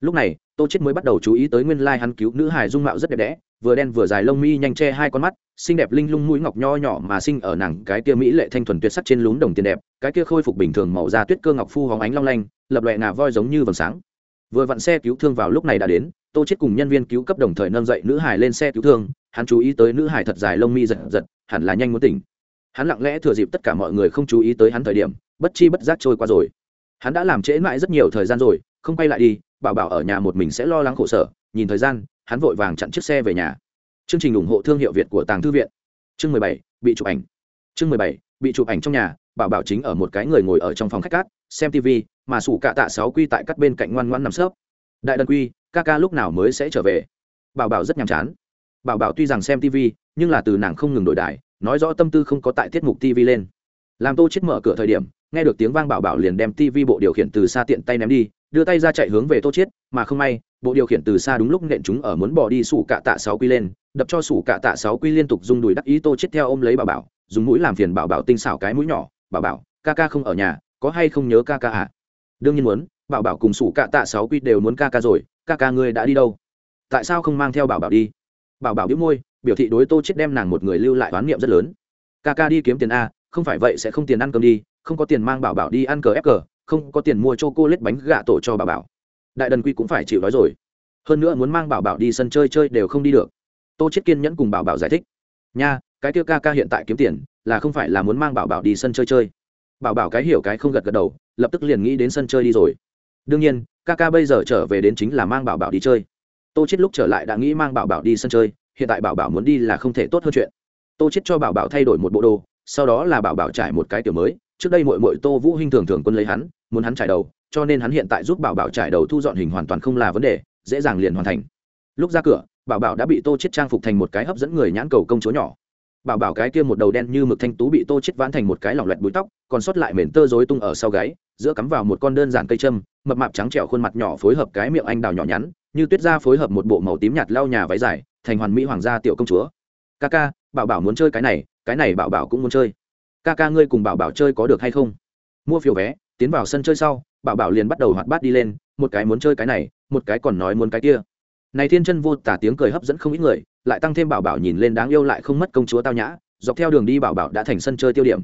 Lúc này, tô chết mới bắt đầu chú ý tới nguyên lai hắn cứu nữ hài dung mạo rất đẹp đẽ vừa đen vừa dài lông mi nhanh che hai con mắt, xinh đẹp linh lung mũi ngọc nho nhỏ mà sinh ở nàng cái kia mỹ lệ thanh thuần tuyệt sắc trên lún đồng tiền đẹp, cái kia khôi phục bình thường màu da tuyết cơ ngọc phu hóng ánh long lanh, lập loè ngà voi giống như vầng sáng. Vừa vặn xe cứu thương vào lúc này đã đến, tô chết cùng nhân viên cứu cấp đồng thời nâng dậy nữ hải lên xe cứu thương, hắn chú ý tới nữ hải thật dài lông mi giật giật, hẳn là nhanh muốn tỉnh. Hắn lặng lẽ thừa dịp tất cả mọi người không chú ý tới hắn thời điểm, bất chi bất giác trôi qua rồi. Hắn đã làm trễ mãi rất nhiều thời gian rồi, không quay lại đi, bảo bảo ở nhà một mình sẽ lo lắng khổ sở, nhìn thời gian hắn vội vàng chặn chiếc xe về nhà. Chương trình ủng hộ thương hiệu việt của tàng thư viện. Chương mười bảy, bị chụp ảnh. Chương mười bảy, bị chụp ảnh trong nhà, bảo bảo chính ở một cái người ngồi ở trong phòng khách cát, xem tv mà sủ cạ tạ sáu quy tại cắt bên cạnh ngoan ngoan nằm sấp. Đại đần quy, ca ca lúc nào mới sẽ trở về? Bảo bảo rất nhàm chán. Bảo bảo tuy rằng xem tv nhưng là từ nàng không ngừng đổi đài, nói rõ tâm tư không có tại tiết mục tv lên. Làm tô chết mở cửa thời điểm, nghe được tiếng vang bảo bảo liền đem tv bộ điều khiển từ xa tiện tay ném đi đưa tay ra chạy hướng về tô chiết, mà không may, bộ điều khiển từ xa đúng lúc nện chúng ở muốn bỏ đi sủ cạ tạ sáu quy lên, đập cho sủ cạ tạ sáu quy liên tục rung đùi đắc ý tô chiết theo ôm lấy bảo bảo, dùng mũi làm phiền bảo bảo tinh xảo cái mũi nhỏ bảo bảo, ca ca không ở nhà, có hay không nhớ ca ca à đương nhiên muốn bảo bảo cùng sủ cạ tạ sáu quy đều muốn ca ca rồi, ca ca ngươi đã đi đâu? Tại sao không mang theo bảo bảo đi? Bảo bảo đĩu môi, biểu thị đối tô chết đem nàng một người lưu lại oán niệm rất lớn. Ca ca đi kiếm tiền a, không phải vậy sẽ không tiền ăn cơm đi, không có tiền mang bảo bảo đi ăn cờ ép cờ không có tiền mua cho cô lết bánh gạ tổ cho bà bảo. Đại đần quy cũng phải chịu đói rồi. Hơn nữa muốn mang bảo bảo đi sân chơi chơi đều không đi được. Tô chết kiên nhẫn cùng bảo bảo giải thích. Nha, cái kia ca ca hiện tại kiếm tiền, là không phải là muốn mang bảo bảo đi sân chơi chơi. Bảo bảo cái hiểu cái không gật gật đầu, lập tức liền nghĩ đến sân chơi đi rồi. Đương nhiên, ca ca bây giờ trở về đến chính là mang bảo bảo đi chơi. Tô chết lúc trở lại đã nghĩ mang bảo bảo đi sân chơi, hiện tại bảo bảo muốn đi là không thể tốt hơn chuyện. Tô chết cho bảo bảo thay đổi một bộ đồ, sau đó là bảo bảo trải một cái kiểu mới trước đây muội muội tô vũ hinh thường thường quân lấy hắn, muốn hắn trải đầu, cho nên hắn hiện tại giúp bảo bảo trải đầu thu dọn hình hoàn toàn không là vấn đề, dễ dàng liền hoàn thành. Lúc ra cửa, bảo bảo đã bị tô chết trang phục thành một cái hấp dẫn người nhãn cầu công chúa nhỏ. Bảo bảo cái kia một đầu đen như mực thanh tú bị tô chết ván thành một cái lỏng loẹt búi tóc, còn sót lại mền tơ rối tung ở sau gáy, giữa cắm vào một con đơn giản cây châm, mập mạp trắng trẻo khuôn mặt nhỏ phối hợp cái miệng anh đào nhỏ nhắn, như tuyết ra phối hợp một bộ màu tím nhạt lau nhà váy dài, thành hoàn mỹ hoàng gia tiểu công chúa. Ca ca, bảo bảo muốn chơi cái này cái này bảo bảo cũng muốn chơi ca ca ngươi cùng bảo bảo chơi có được hay không? Mua phiếu vé, tiến vào sân chơi sau, bảo bảo liền bắt đầu hoạt bát đi lên, một cái muốn chơi cái này, một cái còn nói muốn cái kia. Này thiên chân vô tả tiếng cười hấp dẫn không ít người, lại tăng thêm bảo bảo nhìn lên đáng yêu lại không mất công chúa tao nhã, dọc theo đường đi bảo bảo đã thành sân chơi tiêu điểm.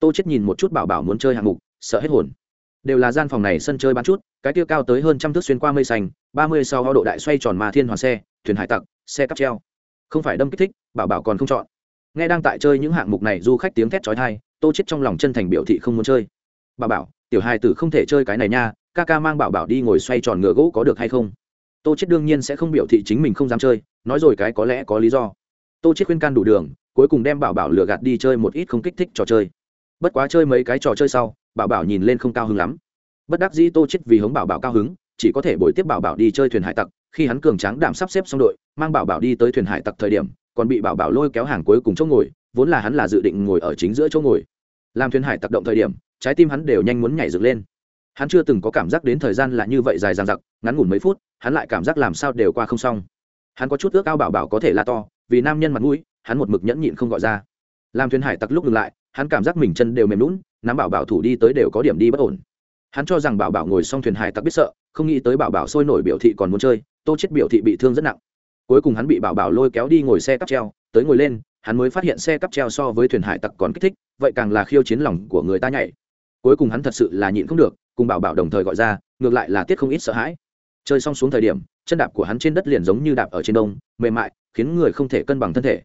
Tô chết nhìn một chút bảo bảo muốn chơi hạng mục, sợ hết hồn. Đều là gian phòng này sân chơi bán chút, cái tiêu cao tới hơn trăm thước xuyên qua mây xanh, ba mươi sau ho độ đại xoay tròn mà thiên hoàn xe, thuyền hải tặc, xe cắp treo. Không phải đâm kích thích, bảo bảo còn không chọn nghe đang tại chơi những hạng mục này, du khách tiếng thét chói tai, tô chết trong lòng chân thành biểu thị không muốn chơi. Bà bảo, tiểu hài tử không thể chơi cái này nha, ca ca mang bảo bảo đi ngồi xoay tròn ngựa gỗ có được hay không? Tô chết đương nhiên sẽ không biểu thị chính mình không dám chơi, nói rồi cái có lẽ có lý do. Tô chết khuyên can đủ đường, cuối cùng đem bảo bảo lừa gạt đi chơi một ít không kích thích trò chơi. Bất quá chơi mấy cái trò chơi sau, bảo bảo nhìn lên không cao hứng lắm. Bất đắc dĩ tô chết vì hống bảo bảo cao hứng, chỉ có thể bồi tiếp bảo bảo đi chơi thuyền hải tặc, khi hắn cường tráng đảm sắp xếp xong đội, mang bảo bảo đi tới thuyền hải tặc thời điểm còn bị bảo bảo lôi kéo hàng cuối cùng chỗ ngồi, vốn là hắn là dự định ngồi ở chính giữa chỗ ngồi. Làm thuyền hải tác động thời điểm, trái tim hắn đều nhanh muốn nhảy dựng lên. Hắn chưa từng có cảm giác đến thời gian là như vậy dài dằng dặc, ngắn ngủn mấy phút, hắn lại cảm giác làm sao đều qua không xong. Hắn có chút ước ao bảo bảo có thể la to, vì nam nhân mặt mũi, hắn một mực nhẫn nhịn không gọi ra. Làm thuyền hải tặc lúc ngừng lại, hắn cảm giác mình chân đều mềm lún nắm bảo bảo thủ đi tới đều có điểm đi bất ổn. Hắn cho rằng bảo bảo ngồi xong thuyền hải tặc biết sợ, không nghĩ tới bảo bảo sôi nổi biểu thị còn muốn chơi, tô chết biểu thị bị thương rất nặng cuối cùng hắn bị bảo bảo lôi kéo đi ngồi xe cắp treo tới ngồi lên hắn mới phát hiện xe cắp treo so với thuyền hải tặc còn kích thích vậy càng là khiêu chiến lòng của người ta nhảy. Cuối cùng hắn thật sự là nhịn không được cùng bảo bảo đồng thời gọi ra ngược lại là tiết không ít sợ hãi. Chơi xong xuống thời điểm chân đạp của hắn trên đất liền giống như đạp ở trên đông mềm mại khiến người không thể cân bằng thân thể.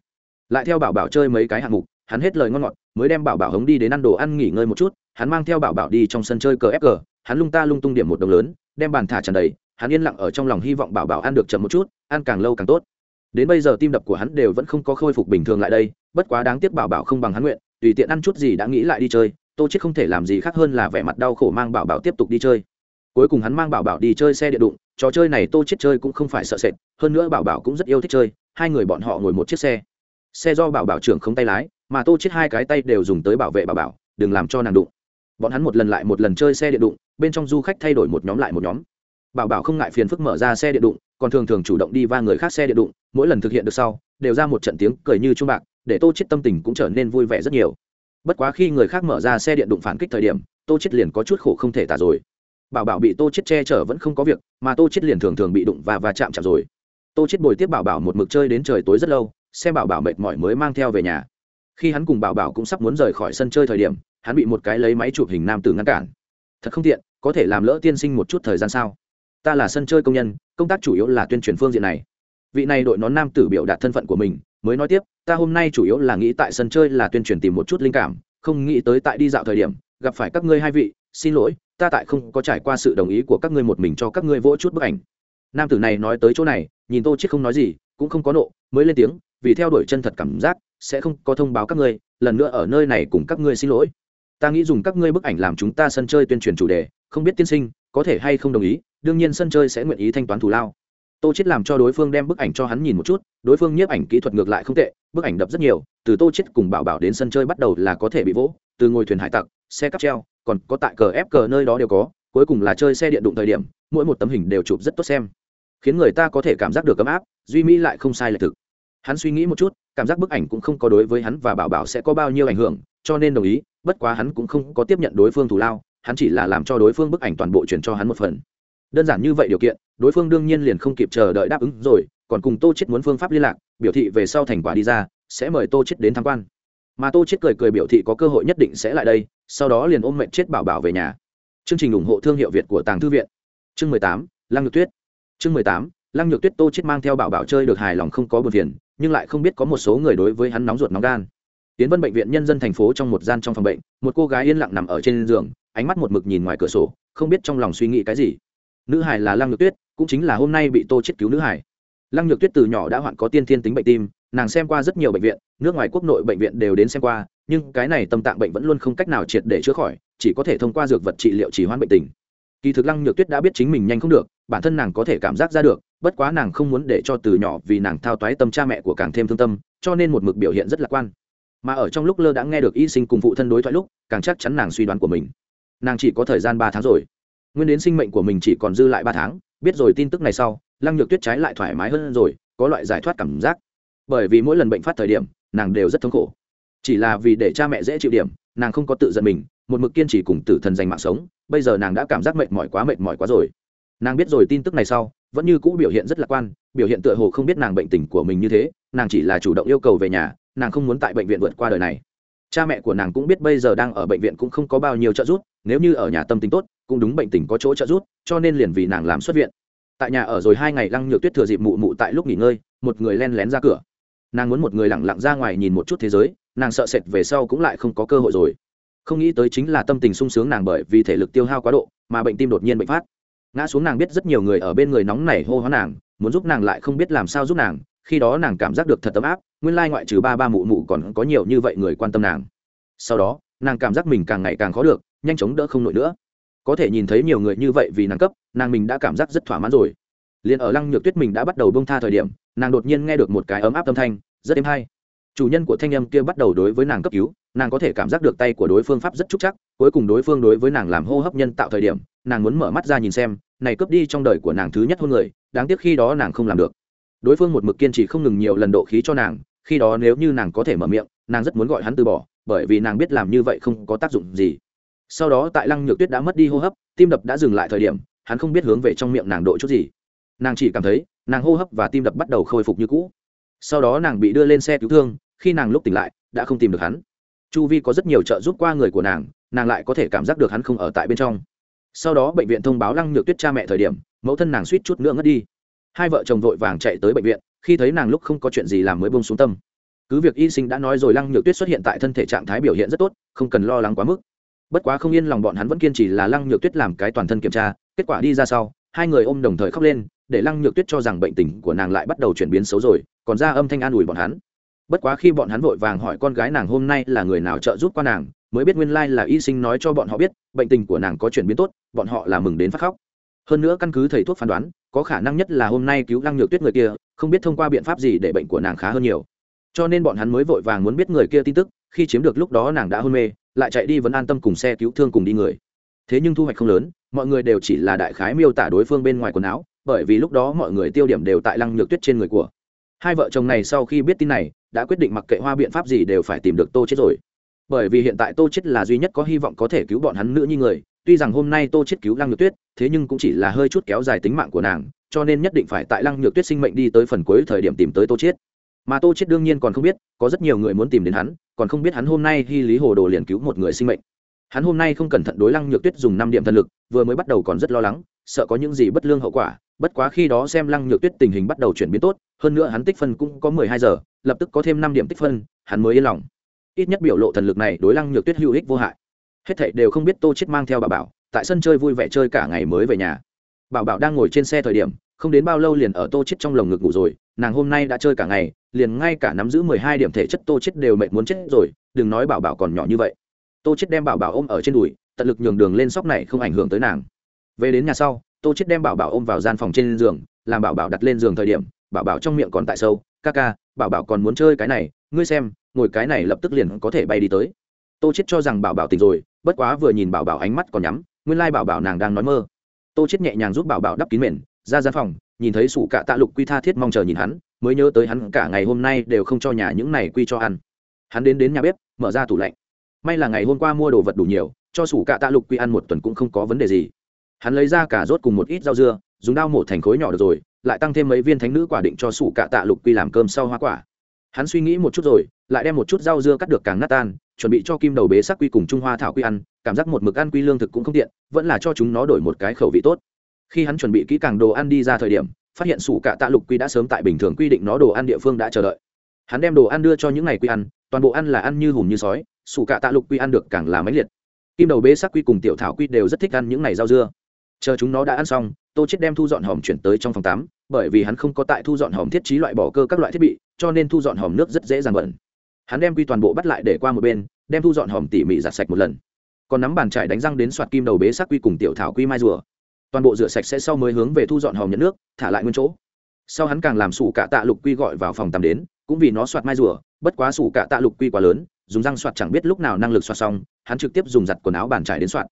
Lại theo bảo bảo chơi mấy cái hạng mục hắn hết lời ngon ngọt mới đem bảo bảo hống đi đến ăn đồ ăn nghỉ ngơi một chút hắn mang theo bảo bảo đi trong sân chơi cờ ép cờ, hắn lung ta lung tung điểm một đồng lớn đem bàn thả tràn đầy hắn yên lặng ở trong lòng hy vọng bảo bảo ăn được chậm một chút, ăn càng lâu càng tốt. Đến bây giờ tim đập của hắn đều vẫn không có khôi phục bình thường lại đây, bất quá đáng tiếc bảo bảo không bằng hắn nguyện, tùy tiện ăn chút gì đã nghĩ lại đi chơi, tô chết không thể làm gì khác hơn là vẻ mặt đau khổ mang bảo bảo tiếp tục đi chơi. Cuối cùng hắn mang bảo bảo đi chơi xe điện đụng, trò chơi này tô chết chơi cũng không phải sợ sệt, hơn nữa bảo bảo cũng rất yêu thích chơi, hai người bọn họ ngồi một chiếc xe. Xe do bảo bảo trưởng không tay lái, mà tô chết hai cái tay đều dùng tới bảo vệ bảo bảo, đừng làm cho nàng đụng. Bọn hắn một lần lại một lần chơi xe điện đụng, bên trong du khách thay đổi một nhóm lại một nhóm bảo bảo không ngại phiền phức mở ra xe điện đụng, còn thường thường chủ động đi va người khác xe điện đụng, mỗi lần thực hiện được sau, đều ra một trận tiếng cười như trung bạc, để tô chết tâm tình cũng trở nên vui vẻ rất nhiều. Bất quá khi người khác mở ra xe điện đụng phản kích thời điểm, tô chết liền có chút khổ không thể tả rồi. Bảo bảo bị tô chết che chở vẫn không có việc, mà tô chết liền thường thường bị đụng và va chạm chạm rồi. Tô chết bồi tiếp bảo bảo một mực chơi đến trời tối rất lâu, xem bảo bảo mệt mỏi mới mang theo về nhà. Khi hắn cùng bảo bảo cũng sắp muốn rời khỏi sân chơi thời điểm, hắn bị một cái lấy máy chụp hình nam tử ngăn cản. Thật không tiện, có thể làm lỡ tiên sinh một chút thời gian sao? Ta là sân chơi công nhân, công tác chủ yếu là tuyên truyền phương diện này. Vị này đội nón nam tử biểu đạt thân phận của mình, mới nói tiếp, ta hôm nay chủ yếu là nghĩ tại sân chơi là tuyên truyền tìm một chút linh cảm, không nghĩ tới tại đi dạo thời điểm, gặp phải các ngươi hai vị, xin lỗi, ta tại không có trải qua sự đồng ý của các ngươi một mình cho các ngươi vỗ chút bức ảnh. Nam tử này nói tới chỗ này, nhìn tô chết không nói gì, cũng không có nộ, mới lên tiếng, vì theo đuổi chân thật cảm giác, sẽ không có thông báo các ngươi, lần nữa ở nơi này cùng các ngươi xin lỗi. Ta nghĩ dùng các ngươi bức ảnh làm chúng ta sân chơi tuyên truyền chủ đề, không biết tiên sinh, có thể hay không đồng ý? Đương nhiên sân chơi sẽ nguyện ý thanh toán thù lao. Tô chết làm cho đối phương đem bức ảnh cho hắn nhìn một chút, đối phương nhiếp ảnh kỹ thuật ngược lại không tệ, bức ảnh đập rất nhiều, từ tô chết cùng bảo bảo đến sân chơi bắt đầu là có thể bị vỗ, từ ngồi thuyền hải tặc, xe cắp treo, còn có tại cờ ép cờ nơi đó đều có, cuối cùng là chơi xe điện đụng thời điểm, mỗi một tấm hình đều chụp rất tốt xem. Khiến người ta có thể cảm giác được ấm áp, duy mỹ lại không sai lệch thực. Hắn suy nghĩ một chút, cảm giác bức ảnh cũng không có đối với hắn và bảo bảo sẽ có bao nhiêu ảnh hưởng, cho nên đồng ý, bất quá hắn cũng không có tiếp nhận đối phương thù lao, hắn chỉ là làm cho đối phương bức ảnh toàn bộ chuyển cho hắn một phần đơn giản như vậy điều kiện, đối phương đương nhiên liền không kịp chờ đợi đáp ứng rồi, còn cùng tô chết muốn phương pháp liên lạc, biểu thị về sau thành quả đi ra, sẽ mời tô chết đến tham quan. Mà tô chết cười cười biểu thị có cơ hội nhất định sẽ lại đây, sau đó liền ôm mệnh chết bảo bảo về nhà. Chương trình ủng hộ thương hiệu việt của tàng thư viện. Chương mười tám, lăng nhược tuyết. Chương mười tám, lăng nhược tuyết tô chết mang theo bảo bảo chơi được hài lòng không có buồn phiền, nhưng lại không biết có một số người đối với hắn nóng ruột nóng gan. Tiến vân bệnh viện nhân dân thành phố trong một gian trong phòng bệnh, một cô gái yên lặng nằm ở trên giường, ánh mắt một mực nhìn ngoài cửa sổ, không biết trong lòng suy nghĩ cái gì nữ hải là lăng nhược tuyết, cũng chính là hôm nay bị tô chết cứu nữ hải lăng nhược tuyết từ nhỏ đã hoạn có tiên thiên tính bệnh tim, nàng xem qua rất nhiều bệnh viện, nước ngoài quốc nội bệnh viện đều đến xem qua, nhưng cái này tâm tạng bệnh vẫn luôn không cách nào triệt để chữa khỏi, chỉ có thể thông qua dược vật trị liệu chỉ hoãn bệnh tình. Kỳ thực lăng nhược tuyết đã biết chính mình nhanh không được, bản thân nàng có thể cảm giác ra được, bất quá nàng không muốn để cho từ nhỏ vì nàng thao toái tâm cha mẹ của càng thêm thương tâm, cho nên một mực biểu hiện rất lạc quan. Mà ở trong lúc lơ đã nghe được y sinh cùng phụ thân đối thoại lúc, càng chắc chắn nàng suy đoán của mình. Nàng chỉ có thời gian ba tháng rồi nguyên đến sinh mệnh của mình chỉ còn dư lại ba tháng, biết rồi tin tức này sau, lăng nhược tuyết trái lại thoải mái hơn rồi, có loại giải thoát cảm giác. Bởi vì mỗi lần bệnh phát thời điểm, nàng đều rất thống khổ. Chỉ là vì để cha mẹ dễ chịu điểm, nàng không có tự giận mình, một mực kiên trì cùng tử thần giành mạng sống, bây giờ nàng đã cảm giác mệt mỏi quá mệt mỏi quá rồi. Nàng biết rồi tin tức này sau, vẫn như cũ biểu hiện rất lạc quan, biểu hiện tựa hồ không biết nàng bệnh tình của mình như thế, nàng chỉ là chủ động yêu cầu về nhà, nàng không muốn tại bệnh viện vượt qua đời này cha mẹ của nàng cũng biết bây giờ đang ở bệnh viện cũng không có bao nhiêu trợ giúp, nếu như ở nhà tâm tính tốt, cũng đúng bệnh tình có chỗ trợ giúp, cho nên liền vì nàng làm xuất viện. Tại nhà ở rồi hai ngày lăng nhược tuyết thừa dịp mụ mụ tại lúc nghỉ ngơi, một người len lén ra cửa. Nàng muốn một người lẳng lặng ra ngoài nhìn một chút thế giới, nàng sợ sệt về sau cũng lại không có cơ hội rồi. Không nghĩ tới chính là tâm tình sung sướng nàng bởi vì thể lực tiêu hao quá độ, mà bệnh tim đột nhiên bệnh phát. Ngã xuống nàng biết rất nhiều người ở bên người nóng nảy hô hoán nàng, muốn giúp nàng lại không biết làm sao giúp nàng, khi đó nàng cảm giác được thật ấm áp nguyên lai ngoại trừ ba ba mụ mụ còn có nhiều như vậy người quan tâm nàng. Sau đó, nàng cảm giác mình càng ngày càng khó được, nhanh chóng đỡ không nổi nữa. Có thể nhìn thấy nhiều người như vậy vì nàng cấp, nàng mình đã cảm giác rất thỏa mãn rồi. Liền ở lăng nhược tuyết mình đã bắt đầu bông tha thời điểm, nàng đột nhiên nghe được một cái ấm áp âm thanh, rất êm hay. Chủ nhân của thanh âm kia bắt đầu đối với nàng cấp cứu, nàng có thể cảm giác được tay của đối phương pháp rất trúc chắc, cuối cùng đối phương đối với nàng làm hô hấp nhân tạo thời điểm, nàng muốn mở mắt ra nhìn xem, này cướp đi trong đời của nàng thứ nhất hôn người, đáng tiếc khi đó nàng không làm được. Đối phương một mực kiên trì không ngừng nhiều lần độ khí cho nàng khi đó nếu như nàng có thể mở miệng, nàng rất muốn gọi hắn từ bỏ, bởi vì nàng biết làm như vậy không có tác dụng gì. Sau đó tại lăng nhược tuyết đã mất đi hô hấp, tim đập đã dừng lại thời điểm, hắn không biết hướng về trong miệng nàng độ chút gì. Nàng chỉ cảm thấy, nàng hô hấp và tim đập bắt đầu khôi phục như cũ. Sau đó nàng bị đưa lên xe cứu thương, khi nàng lúc tỉnh lại, đã không tìm được hắn. Chu vi có rất nhiều trợ giúp qua người của nàng nàng lại có thể cảm giác được hắn không ở tại bên trong. Sau đó bệnh viện thông báo lăng nhược tuyết cha mẹ thời điểm, mẫu thân nàng suýt chút nữa ngất đi. Hai vợ chồng vội vàng chạy tới bệnh viện khi thấy nàng lúc không có chuyện gì làm mới bông xuống tâm. Cứ việc y sinh đã nói rồi, lăng nhược tuyết xuất hiện tại thân thể trạng thái biểu hiện rất tốt, không cần lo lắng quá mức. Bất quá không yên lòng bọn hắn vẫn kiên trì là lăng nhược tuyết làm cái toàn thân kiểm tra, kết quả đi ra sau, hai người ôm đồng thời khóc lên, để lăng nhược tuyết cho rằng bệnh tình của nàng lại bắt đầu chuyển biến xấu rồi, còn ra âm thanh an ủi bọn hắn. Bất quá khi bọn hắn vội vàng hỏi con gái nàng hôm nay là người nào trợ giúp qua nàng, mới biết nguyên lai là y sinh nói cho bọn họ biết, bệnh tình của nàng có chuyển biến tốt, bọn họ là mừng đến phát khóc. Hơn nữa căn cứ thầy thuốc phán đoán có khả năng nhất là hôm nay cứu lăng nhược tuyết người kia, không biết thông qua biện pháp gì để bệnh của nàng khá hơn nhiều. Cho nên bọn hắn mới vội vàng muốn biết người kia tin tức, khi chiếm được lúc đó nàng đã hôn mê, lại chạy đi vẫn an tâm cùng xe cứu thương cùng đi người. Thế nhưng thu hoạch không lớn, mọi người đều chỉ là đại khái miêu tả đối phương bên ngoài quần áo, bởi vì lúc đó mọi người tiêu điểm đều tại lăng nhược tuyết trên người của. Hai vợ chồng này sau khi biết tin này, đã quyết định mặc kệ hoa biện pháp gì đều phải tìm được tô chết rồi. Bởi vì hiện tại tô chết là duy nhất có hy vọng có thể cứu bọn hắn nữ như người tuy rằng hôm nay tô chết cứu lăng nhược tuyết, thế nhưng cũng chỉ là hơi chút kéo dài tính mạng của nàng, cho nên nhất định phải tại lăng nhược tuyết sinh mệnh đi tới phần cuối thời điểm tìm tới tô chết mà tô chết đương nhiên còn không biết, có rất nhiều người muốn tìm đến hắn, còn không biết hắn hôm nay hy lý hồ đồ liền cứu một người sinh mệnh. Hắn hôm nay không cẩn thận đối lăng nhược tuyết dùng năm điểm thần lực, vừa mới bắt đầu còn rất lo lắng, sợ có những gì bất lương hậu quả, bất quá khi đó xem lăng nhược tuyết tình hình bắt đầu chuyển biến tốt, hơn nữa hắn tích phân cũng có mười hai giờ, lập tức có thêm năm điểm tích phân, hắn mới yên lòng. Ít nhất biểu lộ thần lực này đối lăng nhược tuyết hữu ích vô hại hết thảy đều không biết tô chết mang theo bà bảo, tại sân chơi vui vẻ chơi cả ngày mới về nhà. Bảo bảo đang ngồi trên xe thời điểm, không đến bao lâu liền ở tô chết trong lồng ngực ngủ rồi, nàng hôm nay đã chơi cả ngày, liền ngay cả nắm giữ mười hai điểm thể chất tô chết đều mệt muốn chết rồi, đừng nói bảo bảo còn nhỏ như vậy. Tô chết đem bảo bảo ôm ở trên đùi, tận lực nhường đường lên sóc này không ảnh hưởng tới nàng. Về đến nhà sau, tô chết đem bảo bảo ôm vào gian phòng trên giường, làm bảo bảo đặt lên giường thời điểm, bảo bảo trong miệng còn tại sâu, ca ca, bảo bảo còn muốn chơi cái này, ngươi xem, ngồi cái này lập tức liền có thể bay đi tới. Tô chết cho rằng bảo bảo tỉnh rồi bất quá vừa nhìn bảo bảo ánh mắt còn nhắm, nguyên lai bảo bảo nàng đang nói mơ. Tô chết nhẹ nhàng giúp bảo bảo đắp kín mền, ra gian phòng, nhìn thấy sủ cạ tạ lục quy tha thiết mong chờ nhìn hắn, mới nhớ tới hắn cả ngày hôm nay đều không cho nhà những này quy cho ăn. Hắn đến đến nhà bếp, mở ra tủ lạnh. May là ngày hôm qua mua đồ vật đủ nhiều, cho sủ cạ tạ lục quy ăn một tuần cũng không có vấn đề gì. Hắn lấy ra cả rốt cùng một ít rau dưa, dùng dao mổ thành khối nhỏ được rồi, lại tăng thêm mấy viên thánh nữ quả định cho sủ cạ tạ lục quy làm cơm sau hoa quả. Hắn suy nghĩ một chút rồi, lại đem một chút rau dưa cắt được càng nát tan chuẩn bị cho kim đầu bế sắc quy cùng trung hoa thảo quy ăn, cảm giác một mực ăn quy lương thực cũng không tiện, vẫn là cho chúng nó đổi một cái khẩu vị tốt. Khi hắn chuẩn bị kỹ càng đồ ăn đi ra thời điểm, phát hiện sủ cạ tạ lục quy đã sớm tại bình thường quy định nó đồ ăn địa phương đã chờ đợi. Hắn đem đồ ăn đưa cho những ngày quy ăn, toàn bộ ăn là ăn như hùm như sói, sủ cạ tạ lục quy ăn được càng là máy liệt. Kim đầu bế sắc quy cùng tiểu thảo quy đều rất thích ăn những ngày rau dưa. Chờ chúng nó đã ăn xong, tô chết đem thu dọn hòm chuyển tới trong phòng tắm, bởi vì hắn không có tại thu dọn hòm thiết trí loại bỏ cơ các loại thiết bị, cho nên thu dọn hòm nước rất dễ dàng bẩn hắn đem quy toàn bộ bắt lại để qua một bên, đem thu dọn hòm tỉ mỉ giặt sạch một lần. Còn nắm bàn trải đánh răng đến soạt kim đầu bế sắc quy cùng tiểu thảo quy mai rùa. Toàn bộ rửa sạch sẽ sau mới hướng về thu dọn hòm nhận nước, thả lại nguyên chỗ. Sau hắn càng làm sủ cả tạ lục quy gọi vào phòng tắm đến, cũng vì nó soạt mai rùa, bất quá sủ cả tạ lục quy quá lớn, dùng răng soạt chẳng biết lúc nào năng lực soạt xong, hắn trực tiếp dùng giặt quần áo bàn trải đến soạt.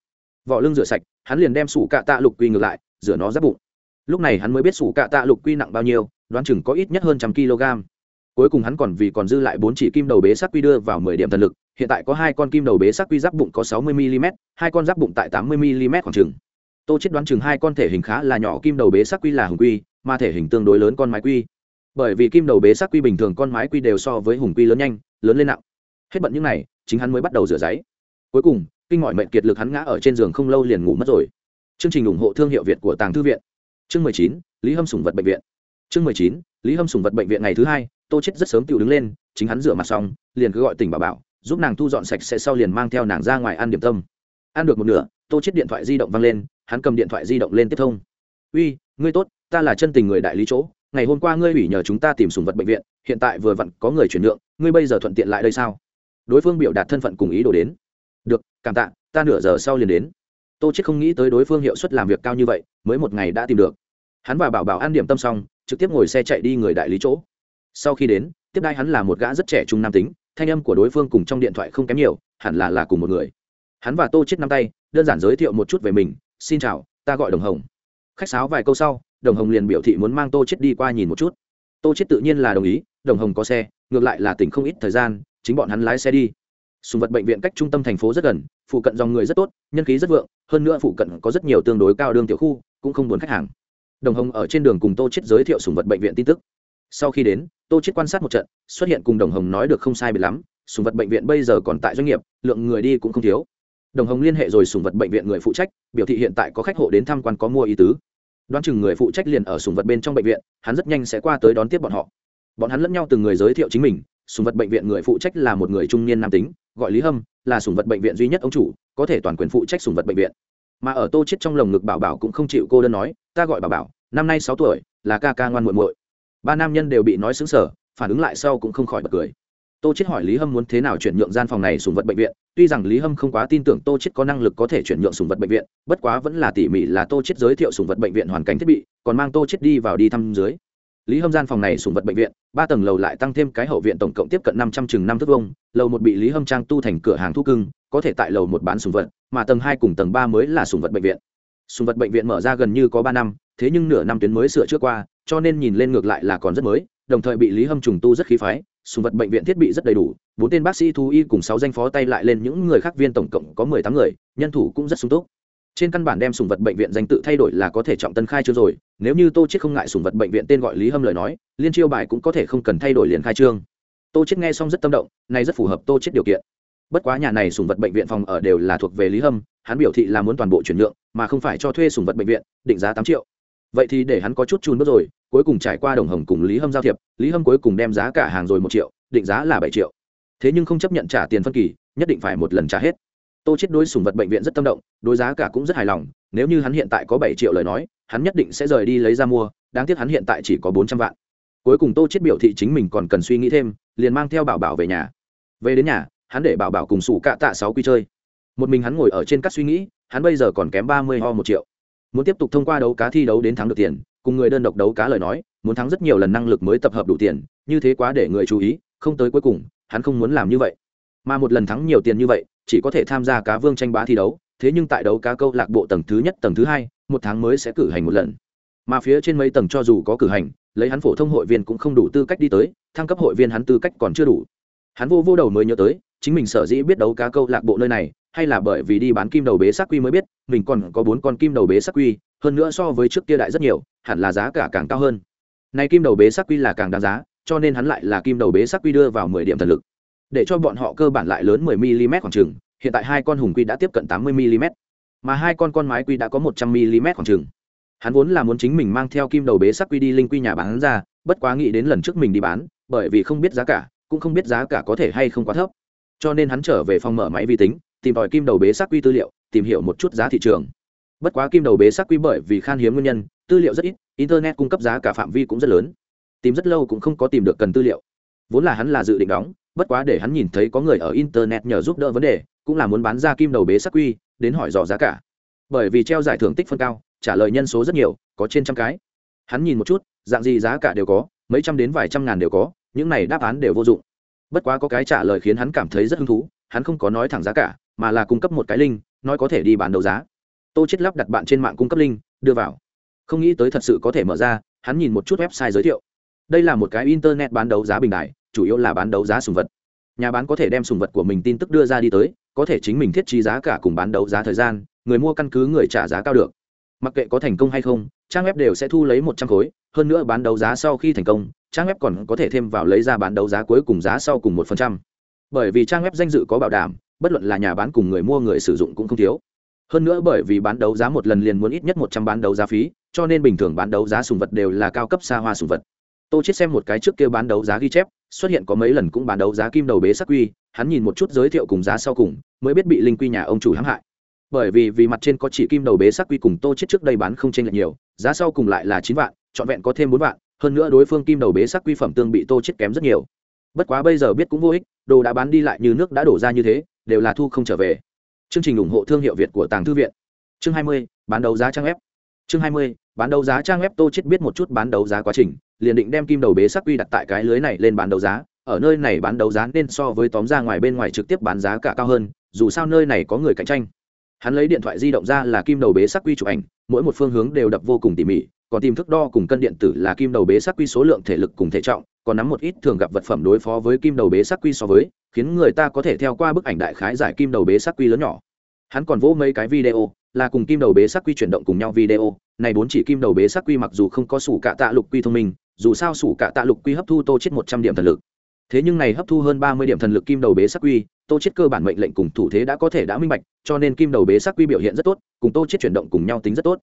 Vỏ lưng rửa sạch, hắn liền đem sủ cạ tạ lục quy ngược lại, rửa nó giáp bụng. Lúc này hắn mới biết sủ cạ tạ lục quy nặng bao nhiêu, đoán chừng có ít nhất hơn trăm kg cuối cùng hắn còn vì còn dư lại bốn chỉ kim đầu bế sắc quy đưa vào mười điểm thần lực, hiện tại có hai con kim đầu bế sắc quy giáp bụng có sáu mươi mm hai con giáp bụng tại tám mươi mm khoảng chừng. Tô chết đoán chừng hai con thể hình khá là nhỏ, kim đầu bế sắc quy là hùng quy, mà thể hình tương đối lớn con mái quy. Bởi vì kim đầu bế sắc quy bình thường con mái quy đều so với hùng quy lớn nhanh, lớn lên nặng. Hết bận những này, chính hắn mới bắt đầu rửa giấy. Cuối cùng, kinh mọi mệnh kiệt lực hắn ngã ở trên giường không lâu liền ngủ mất rồi. Chương trình ủng hộ thương hiệu việt của tàng thư viện. Chương mười chín, lý hâm sủng vật bệnh viện. Chương mười chín lý hâm sùng vật bệnh viện ngày thứ hai, tô chết rất sớm tự đứng lên, chính hắn rửa mặt xong, liền cứ gọi tỉnh bảo bảo, giúp nàng thu dọn sạch sẽ sau liền mang theo nàng ra ngoài ăn điểm tâm. Ăn được một nửa, tô chết điện thoại di động văng lên, hắn cầm điện thoại di động lên tiếp thông. Uy, ngươi tốt, ta là chân tình người đại lý chỗ, ngày hôm qua ngươi ủy nhờ chúng ta tìm sùng vật bệnh viện, hiện tại vừa vặn có người chuyển nhượng, ngươi bây giờ thuận tiện lại đây sao? Đối phương biểu đạt thân phận cùng ý đồ đến. Được, cảm tạ, ta nửa giờ sau liền đến. Tô chết không nghĩ tới đối phương hiệu suất làm việc cao như vậy, mới một ngày đã tìm được. Hắn và bảo bảo ăn điểm tâm xong trực tiếp ngồi xe chạy đi người đại lý chỗ. Sau khi đến, tiếp đai hắn là một gã rất trẻ trung nam tính, thanh âm của đối phương cùng trong điện thoại không kém nhiều, hẳn là là cùng một người. Hắn và tô chết nắm tay, đơn giản giới thiệu một chút về mình, xin chào, ta gọi đồng hồng. Khách sáo vài câu sau, đồng hồng liền biểu thị muốn mang tô chết đi qua nhìn một chút. Tô chết tự nhiên là đồng ý, đồng hồng có xe, ngược lại là tỉnh không ít thời gian, chính bọn hắn lái xe đi. Sùng vật bệnh viện cách trung tâm thành phố rất gần, phụ cận dòng người rất tốt, nhân khí rất vượng, hơn nữa phụ cận có rất nhiều tương đối cao đương tiểu khu, cũng không buồn khách hàng đồng hồng ở trên đường cùng tô chết giới thiệu sùng vật bệnh viện tin tức. Sau khi đến, tô chết quan sát một trận, xuất hiện cùng đồng hồng nói được không sai biệt lắm, sùng vật bệnh viện bây giờ còn tại doanh nghiệp, lượng người đi cũng không thiếu. Đồng hồng liên hệ rồi sùng vật bệnh viện người phụ trách, biểu thị hiện tại có khách hộ đến tham quan có mua ý tứ. Đoán chừng người phụ trách liền ở sùng vật bên trong bệnh viện, hắn rất nhanh sẽ qua tới đón tiếp bọn họ. Bọn hắn lẫn nhau từng người giới thiệu chính mình, sùng vật bệnh viện người phụ trách là một người trung niên nam tính, gọi lý hâm, là sùng vật bệnh viện duy nhất ông chủ, có thể toàn quyền phụ trách sùng vật bệnh viện. Mà ở tô chết trong lồng ngực bảo bảo cũng không chịu cô đơn nói ta gọi bà bảo, năm nay sáu tuổi, là ca ca ngoan muộn muội. Ba nam nhân đều bị nói xứng sở phản ứng lại sau cũng không khỏi bật cười. Tô chết hỏi lý hâm muốn thế nào chuyển nhượng gian phòng này sùng vật bệnh viện, tuy rằng lý hâm không quá tin tưởng tô chết có năng lực có thể chuyển nhượng sùng vật bệnh viện, bất quá vẫn là tỉ mỉ là tô chết giới thiệu sùng vật bệnh viện hoàn cảnh thiết bị, còn mang tô chết đi vào đi thăm dưới. Lý hâm gian phòng này sùng vật bệnh viện, ba tầng lầu lại tăng thêm cái hậu viện tổng cộng tiếp cận năm trăm chừng năm thước vông lầu một bị lý hâm trang tu thành cửa hàng thu cưng, có thể tại lầu một bán sùng vật, mà tầng hai cùng tầng ba mới là sùng vật bệnh viện sùng vật bệnh viện mở ra gần như có ba năm, thế nhưng nửa năm tuyến mới sửa trước qua, cho nên nhìn lên ngược lại là còn rất mới, đồng thời bị lý hâm trùng tu rất khí phái, sùng vật bệnh viện thiết bị rất đầy đủ, bốn tên bác sĩ thú y cùng sáu danh phó tay lại lên những người khác viên tổng cộng có mười tám người, nhân thủ cũng rất sung túc. Trên căn bản đem sùng vật bệnh viện danh tự thay đổi là có thể trọng tân khai trương rồi, nếu như tô chết không ngại sùng vật bệnh viện tên gọi lý hâm lời nói, liên chiêu bài cũng có thể không cần thay đổi liền khai trương. Tô chết nghe xong rất tâm động, này rất phù hợp tô chết điều kiện. Bất quá nhà này sùng vật bệnh viện phòng ở đều là thuộc về lý hâm hắn biểu thị là muốn toàn bộ chuyển nhượng, mà không phải cho thuê sùng vật bệnh viện, định giá tám triệu. Vậy thì để hắn có chút chun bước rồi, cuối cùng trải qua đồng hồng cùng lý hâm giao thiệp, lý hâm cuối cùng đem giá cả hàng rồi một triệu, định giá là bảy triệu. Thế nhưng không chấp nhận trả tiền phân kỳ, nhất định phải một lần trả hết. Tô chết đối sùng vật bệnh viện rất tâm động, đối giá cả cũng rất hài lòng, nếu như hắn hiện tại có bảy triệu lời nói, hắn nhất định sẽ rời đi lấy ra mua, đáng tiếc hắn hiện tại chỉ có bốn trăm vạn. Cuối cùng tô chết biểu thị chính mình còn cần suy nghĩ thêm, liền mang theo bảo bảo về nhà. Về đến nhà, hắn để bảo bảo cùng sủ cạ tạ sáu quy chơi một mình hắn ngồi ở trên các suy nghĩ, hắn bây giờ còn kém ba mươi ho một triệu. Muốn tiếp tục thông qua đấu cá thi đấu đến thắng được tiền, cùng người đơn độc đấu cá lời nói, muốn thắng rất nhiều lần năng lực mới tập hợp đủ tiền, như thế quá để người chú ý, không tới cuối cùng, hắn không muốn làm như vậy. Mà một lần thắng nhiều tiền như vậy, chỉ có thể tham gia cá vương tranh bá thi đấu, thế nhưng tại đấu cá câu lạc bộ tầng thứ nhất, tầng thứ hai, một tháng mới sẽ cử hành một lần. Mà phía trên mấy tầng cho dù có cử hành, lấy hắn phổ thông hội viên cũng không đủ tư cách đi tới, thăng cấp hội viên hắn tư cách còn chưa đủ. Hắn vô vô đầu mới nhớ tới, chính mình sở dĩ biết đấu cá câu lạc bộ nơi này hay là bởi vì đi bán kim đầu bế sắc quy mới biết, mình còn có bốn con kim đầu bế sắc quy, hơn nữa so với trước kia đại rất nhiều, hẳn là giá cả càng cao hơn. Nay kim đầu bế sắc quy là càng đáng giá, cho nên hắn lại là kim đầu bế sắc quy đưa vào mười điểm thần lực. Để cho bọn họ cơ bản lại lớn mười mm khoảng chừng, hiện tại hai con hùng quy đã tiếp cận tám mươi mm mà hai con con mái quy đã có một trăm mm khoảng chừng. Hắn vốn là muốn chính mình mang theo kim đầu bế sắc quy đi linh quy nhà bán ra, bất quá nghĩ đến lần trước mình đi bán, bởi vì không biết giá cả, cũng không biết giá cả có thể hay không quá thấp. Cho nên hắn trở về phòng mở máy vi tính tìm tòi kim đầu bế sắc quy tư liệu, tìm hiểu một chút giá thị trường. Bất quá kim đầu bế sắc quy bởi vì khan hiếm nguyên nhân, tư liệu rất ít, internet cung cấp giá cả phạm vi cũng rất lớn. Tìm rất lâu cũng không có tìm được cần tư liệu. Vốn là hắn là dự định đóng, bất quá để hắn nhìn thấy có người ở internet nhờ giúp đỡ vấn đề, cũng là muốn bán ra kim đầu bế sắc quy, đến hỏi dò giá cả. Bởi vì treo giải thưởng tích phân cao, trả lời nhân số rất nhiều, có trên trăm cái. Hắn nhìn một chút, dạng gì giá cả đều có, mấy trăm đến vài trăm ngàn đều có, những này đáp án đều vô dụng. Bất quá có cái trả lời khiến hắn cảm thấy rất hứng thú hắn không có nói thẳng giá cả mà là cung cấp một cái linh, nói có thể đi bán đấu giá. Tô chết lắp đặt bạn trên mạng cung cấp linh, đưa vào. Không nghĩ tới thật sự có thể mở ra hắn nhìn một chút website giới thiệu. Đây là một cái internet bán đấu giá bình đại chủ yếu là bán đấu giá sùng vật. Nhà bán có thể đem sùng vật của mình tin tức đưa ra đi tới có thể chính mình thiết trí giá cả cùng bán đấu giá thời gian người mua căn cứ người trả giá cao được. Mặc kệ có thành công hay không trang web đều sẽ thu lấy một trăm khối hơn nữa bán đấu giá sau khi thành công trang web còn có thể thêm vào lấy ra bán đấu giá cuối cùng giá sau cùng một phần trăm bởi vì trang web danh dự có bảo đảm, bất luận là nhà bán cùng người mua, người sử dụng cũng không thiếu. Hơn nữa bởi vì bán đấu giá một lần liền muốn ít nhất một trăm bán đấu giá phí, cho nên bình thường bán đấu giá sùng vật đều là cao cấp xa hoa sùng vật. Tô chết xem một cái trước kia bán đấu giá ghi chép, xuất hiện có mấy lần cũng bán đấu giá kim đầu bế sắc quy, hắn nhìn một chút giới thiệu cùng giá sau cùng, mới biết bị linh quy nhà ông chủ hãm hại. Bởi vì vì mặt trên có chỉ kim đầu bế sắc quy cùng tô chết trước đây bán không chênh lệch nhiều, giá sau cùng lại là chín vạn, trọn vẹn có thêm bốn vạn, hơn nữa đối phương kim đầu bế sắc quy phẩm tương bị tô chết kém rất nhiều. Bất quá bây giờ biết cũng vô ích đồ đã bán đi lại như nước đã đổ ra như thế đều là thu không trở về. Chương trình ủng hộ thương hiệu việt của tàng thư viện. Chương 20, bán đấu giá trang web. Chương 20, bán đấu giá trang web tô chết biết một chút bán đấu giá quá trình liền định đem kim đầu bế sắc quy đặt tại cái lưới này lên bán đấu giá. Ở nơi này bán đấu giá nên so với tóm ra ngoài bên ngoài trực tiếp bán giá cả cao hơn dù sao nơi này có người cạnh tranh. Hắn lấy điện thoại di động ra là kim đầu bế sắc quy chụp ảnh mỗi một phương hướng đều đập vô cùng tỉ mỉ còn tìm thước đo cùng cân điện tử là kim đầu bế sắc quy số lượng thể lực cùng thể trọng còn nắm một ít thường gặp vật phẩm đối phó với kim đầu bế sắc quy so với, khiến người ta có thể theo qua bức ảnh đại khái giải kim đầu bế sắc quy lớn nhỏ. Hắn còn vỗ mấy cái video, là cùng kim đầu bế sắc quy chuyển động cùng nhau video. Này bốn chỉ kim đầu bế sắc quy mặc dù không có sủ cả tạ lục quy thông minh, dù sao sủ cả tạ lục quy hấp thu tô chết một trăm điểm thần lực. Thế nhưng này hấp thu hơn ba mươi điểm thần lực kim đầu bế sắc quy, tô chết cơ bản mệnh lệnh cùng thủ thế đã có thể đã minh bạch, cho nên kim đầu bế sắc quy biểu hiện rất tốt, cùng tô chết chuyển động cùng nhau tính rất tốt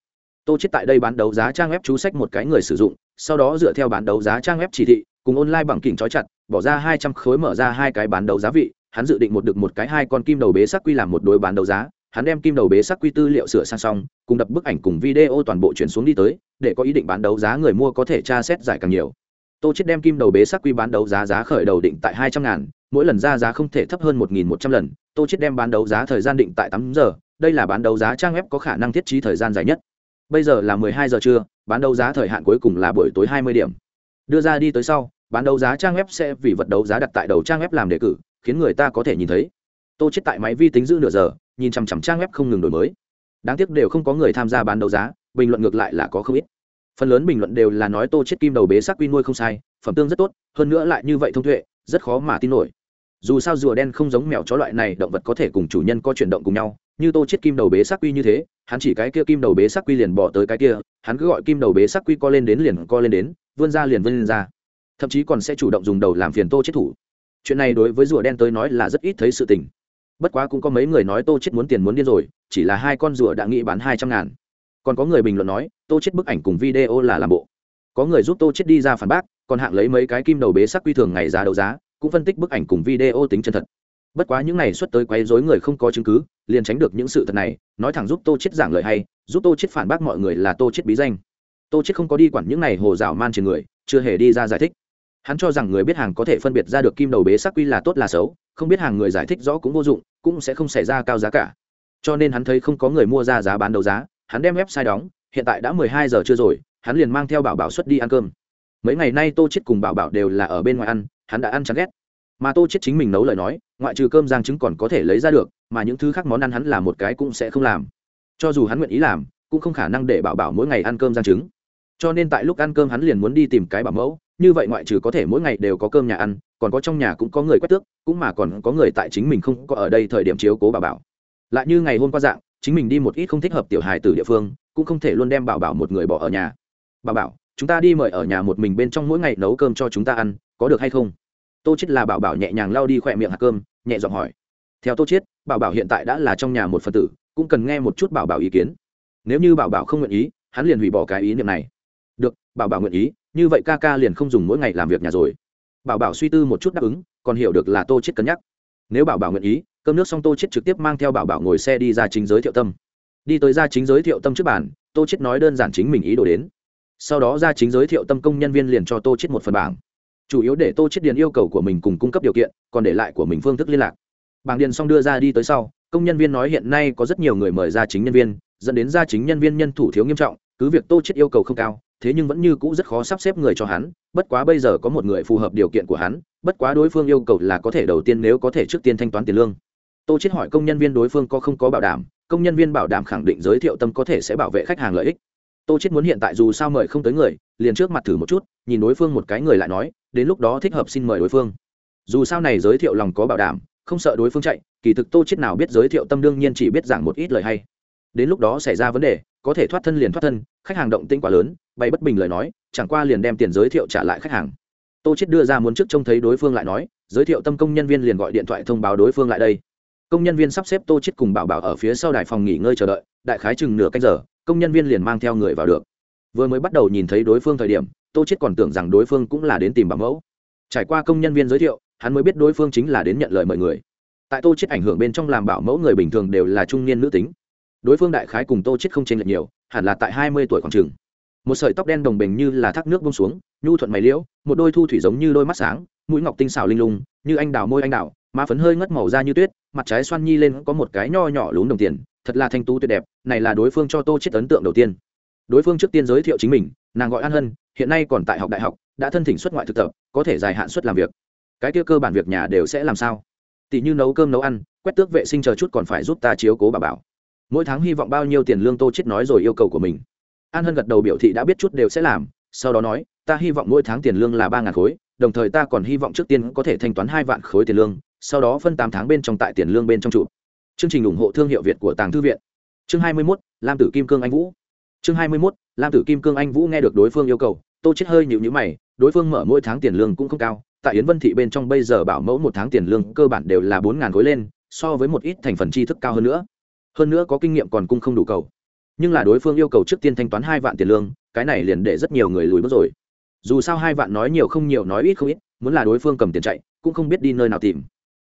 tô chết tại đây bán đấu giá trang web chú sách một cái người sử dụng, sau đó dựa theo bán đấu giá trang web chỉ thị, cùng online bằng kỉnh trói chặt, bỏ ra hai trăm khối mở ra hai cái bán đấu giá vị. Hắn dự định một được một cái hai con kim đầu bế sắc quy làm một đối bán đấu giá. Hắn đem kim đầu bế sắc quy tư liệu sửa sang xong, cùng đập bức ảnh cùng video toàn bộ chuyển xuống đi tới, để có ý định bán đấu giá người mua có thể tra xét giải càng nhiều. Tô chết đem kim đầu bế sắc quy bán đấu giá giá khởi đầu định tại hai trăm ngàn, mỗi lần ra giá không thể thấp hơn một nghìn một trăm lần. Tô chết đem bán đấu giá thời gian định tại tám giờ, đây là bán đấu giá trang web có khả năng thiết trí thời gian dài nhất bây giờ là mười hai giờ trưa, bán đấu giá thời hạn cuối cùng là buổi tối hai mươi điểm. Đưa ra đi tới sau, bán đấu giá trang web sẽ vì vật đấu giá đặt tại đầu trang web làm đề cử, khiến người ta có thể nhìn thấy. Tô chết tại máy vi tính giữ nửa giờ, nhìn chằm chằm trang web không ngừng đổi mới. Đáng tiếc đều không có người tham gia bán đấu giá, bình luận ngược lại là có không ít. Phần lớn bình luận đều là nói tô chết kim đầu bế sắc quy nuôi không sai, phẩm tương rất tốt, hơn nữa lại như vậy thông tuệ, rất khó mà tin nổi. Dù sao rùa đen không giống mèo chó loại này, động vật có thể cùng chủ nhân có chuyển động cùng nhau, như tô chết kim đầu bế sắc quy như thế hắn chỉ cái kia kim đầu bế sắc quy liền bỏ tới cái kia, hắn cứ gọi kim đầu bế sắc quy co lên đến liền co lên đến, vươn ra liền vươn lên ra. Thậm chí còn sẽ chủ động dùng đầu làm phiền tô chết thủ. Chuyện này đối với rùa đen tới nói là rất ít thấy sự tình. Bất quá cũng có mấy người nói tô chết muốn tiền muốn điên rồi, chỉ là hai con rùa đã nghĩ bán hai trăm ngàn. Còn có người bình luận nói, tô chết bức ảnh cùng video là làm bộ. Có người giúp tô chết đi ra phản bác, còn hạng lấy mấy cái kim đầu bế sắc quy thường ngày giá đấu giá, cũng phân tích bức ảnh cùng video tính chân thật. Bất quá những này xuất tới quấy rối người không có chứng cứ liền tránh được những sự thật này, nói thẳng giúp tô chết giảng lời hay, giúp tô chết phản bác mọi người là tô chết bí danh. Tô chết không có đi quản những này hồ dạo man trên người, chưa hề đi ra giải thích. Hắn cho rằng người biết hàng có thể phân biệt ra được kim đầu bế sắc quy là tốt là xấu, không biết hàng người giải thích rõ cũng vô dụng, cũng sẽ không xảy ra cao giá cả. Cho nên hắn thấy không có người mua ra giá bán đấu giá, hắn đem website đóng, hiện tại đã mười hai giờ chưa rồi, hắn liền mang theo bảo bảo xuất đi ăn cơm. Mấy ngày nay tô chết cùng bảo bảo đều là ở bên ngoài ăn, hắn đã ăn chán ghét mà tô chết chính mình nấu lời nói, ngoại trừ cơm giang trứng còn có thể lấy ra được, mà những thứ khác món ăn hắn làm một cái cũng sẽ không làm. Cho dù hắn nguyện ý làm, cũng không khả năng để bảo bảo mỗi ngày ăn cơm giang trứng. Cho nên tại lúc ăn cơm hắn liền muốn đi tìm cái bảo mẫu, như vậy ngoại trừ có thể mỗi ngày đều có cơm nhà ăn, còn có trong nhà cũng có người quét tước, cũng mà còn có người tại chính mình không có ở đây thời điểm chiếu cố bảo bảo. Lại như ngày hôm qua dạng, chính mình đi một ít không thích hợp tiểu hài từ địa phương, cũng không thể luôn đem bảo bảo một người bỏ ở nhà. Bảo bảo, chúng ta đi mời ở nhà một mình bên trong mỗi ngày nấu cơm cho chúng ta ăn, có được hay không? Tô chết là bảo bảo nhẹ nhàng lao đi khỏe miệng hạt cơm, nhẹ giọng hỏi. Theo tô chết, bảo bảo hiện tại đã là trong nhà một phần tử, cũng cần nghe một chút bảo bảo ý kiến. Nếu như bảo bảo không nguyện ý, hắn liền hủy bỏ cái ý niệm này. Được, bảo bảo nguyện ý, như vậy ca ca liền không dùng mỗi ngày làm việc nhà rồi. Bảo bảo suy tư một chút đáp ứng, còn hiểu được là tô chết cân nhắc. Nếu bảo bảo nguyện ý, cơm nước xong tô chết trực tiếp mang theo bảo bảo ngồi xe đi ra chính giới thiệu tâm. Đi tới ra chính giới thiệu tâm trước bàn, tô chết nói đơn giản chính mình ý đồ đến. Sau đó ra chính giới thiệu tâm công nhân viên liền cho tô chết một phần bảng chủ yếu để tô chết điền yêu cầu của mình cùng cung cấp điều kiện, còn để lại của mình phương thức liên lạc. Bảng điền xong đưa ra đi tới sau, công nhân viên nói hiện nay có rất nhiều người mời ra chính nhân viên, dẫn đến ra chính nhân viên nhân thủ thiếu nghiêm trọng, cứ việc tô chết yêu cầu không cao, thế nhưng vẫn như cũ rất khó sắp xếp người cho hắn, bất quá bây giờ có một người phù hợp điều kiện của hắn, bất quá đối phương yêu cầu là có thể đầu tiên nếu có thể trước tiên thanh toán tiền lương. Tô chết hỏi công nhân viên đối phương có không có bảo đảm, công nhân viên bảo đảm khẳng định giới thiệu tâm có thể sẽ bảo vệ khách hàng lợi ích tô chết muốn hiện tại dù sao mời không tới người, liền trước mặt thử một chút, nhìn đối phương một cái người lại nói, đến lúc đó thích hợp xin mời đối phương. Dù sao này giới thiệu lòng có bảo đảm, không sợ đối phương chạy, kỳ thực tô chết nào biết giới thiệu tâm đương nhiên chỉ biết giảng một ít lời hay. Đến lúc đó xảy ra vấn đề, có thể thoát thân liền thoát thân, khách hàng động tĩnh quá lớn, bày bất bình lời nói, chẳng qua liền đem tiền giới thiệu trả lại khách hàng. Tô chết đưa ra muốn trước trông thấy đối phương lại nói, giới thiệu tâm công nhân viên liền gọi điện thoại thông báo đối phương lại đây. Công nhân viên sắp xếp tô chết cùng bảo bảo ở phía sau đài phòng nghỉ ngơi chờ đợi, đại khái chừng nửa canh giờ công nhân viên liền mang theo người vào được. Vừa mới bắt đầu nhìn thấy đối phương thời điểm, tô chết còn tưởng rằng đối phương cũng là đến tìm bảo mẫu. Trải qua công nhân viên giới thiệu, hắn mới biết đối phương chính là đến nhận lời mời người. Tại tô chết ảnh hưởng bên trong làm bảo mẫu người bình thường đều là trung niên nữ tính. Đối phương đại khái cùng tô chết không chênh lệch nhiều, hẳn là tại hai mươi tuổi khoảng trường một sợi tóc đen đồng bình như là thác nước bông xuống, nhu thuận mày liễu, một đôi thu thủy giống như đôi mắt sáng, mũi ngọc tinh xảo linh lung, như anh đào môi anh đào, má phấn hơi ngất màu da như tuyết, mặt trái xoan nhi lên có một cái nho nhỏ lún đồng tiền thật là thanh tú tuyệt đẹp, này là đối phương cho tô chết ấn tượng đầu tiên. Đối phương trước tiên giới thiệu chính mình, nàng gọi an hân, hiện nay còn tại học đại học, đã thân thỉnh xuất ngoại thực tập, có thể dài hạn suất làm việc. Cái kia cơ bản việc nhà đều sẽ làm sao? Tỷ như nấu cơm nấu ăn, quét tước vệ sinh chờ chút còn phải giúp ta chiếu cố bà bảo. Mỗi tháng hy vọng bao nhiêu tiền lương tô chết nói rồi yêu cầu của mình. An hân gật đầu biểu thị đã biết chút đều sẽ làm, sau đó nói, ta hy vọng mỗi tháng tiền lương là ba ngàn khối, đồng thời ta còn hy vọng trước tiên có thể thanh toán hai vạn khối tiền lương, sau đó phân tám tháng bên trong tại tiền lương bên trong trụ chương trình ủng hộ thương hiệu việt của tàng thư viện. Chương hai mươi 21, lam tử kim cương anh vũ. Chương hai mươi 21, lam tử kim cương anh vũ nghe được đối phương yêu cầu tô chết hơi nhịu nhữ mày đối phương mở mỗi tháng tiền lương cũng không cao. Tại yến vân thị bên trong bây giờ bảo mẫu một tháng tiền lương cơ bản đều là bốn ngàn khối lên so với một ít thành phần tri thức cao hơn nữa. Hơn nữa có kinh nghiệm còn cung không đủ cầu. Nhưng là đối phương yêu cầu trước tiên thanh toán hai vạn tiền lương cái này liền để rất nhiều người lùi bước rồi. Dù sao hai vạn nói nhiều không nhiều nói ít không ít muốn là đối phương cầm tiền chạy cũng không biết đi nơi nào tìm.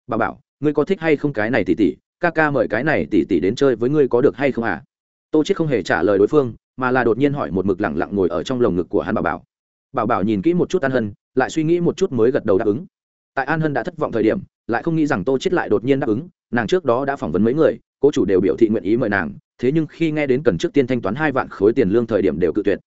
Bà bảo ngươi có thích hay không cái này tỉ tỉ ca ca mời cái này tỉ tỉ đến chơi với ngươi có được hay không à? Tô chết không hề trả lời đối phương, mà là đột nhiên hỏi một mực lẳng lặng ngồi ở trong lồng ngực của hắn bảo bảo. Bảo bảo nhìn kỹ một chút an hân, lại suy nghĩ một chút mới gật đầu đáp ứng. Tại an hân đã thất vọng thời điểm, lại không nghĩ rằng tô chết lại đột nhiên đáp ứng, nàng trước đó đã phỏng vấn mấy người, cố chủ đều biểu thị nguyện ý mời nàng, thế nhưng khi nghe đến cần trước tiên thanh toán hai vạn khối tiền lương thời điểm đều cự tuyệt.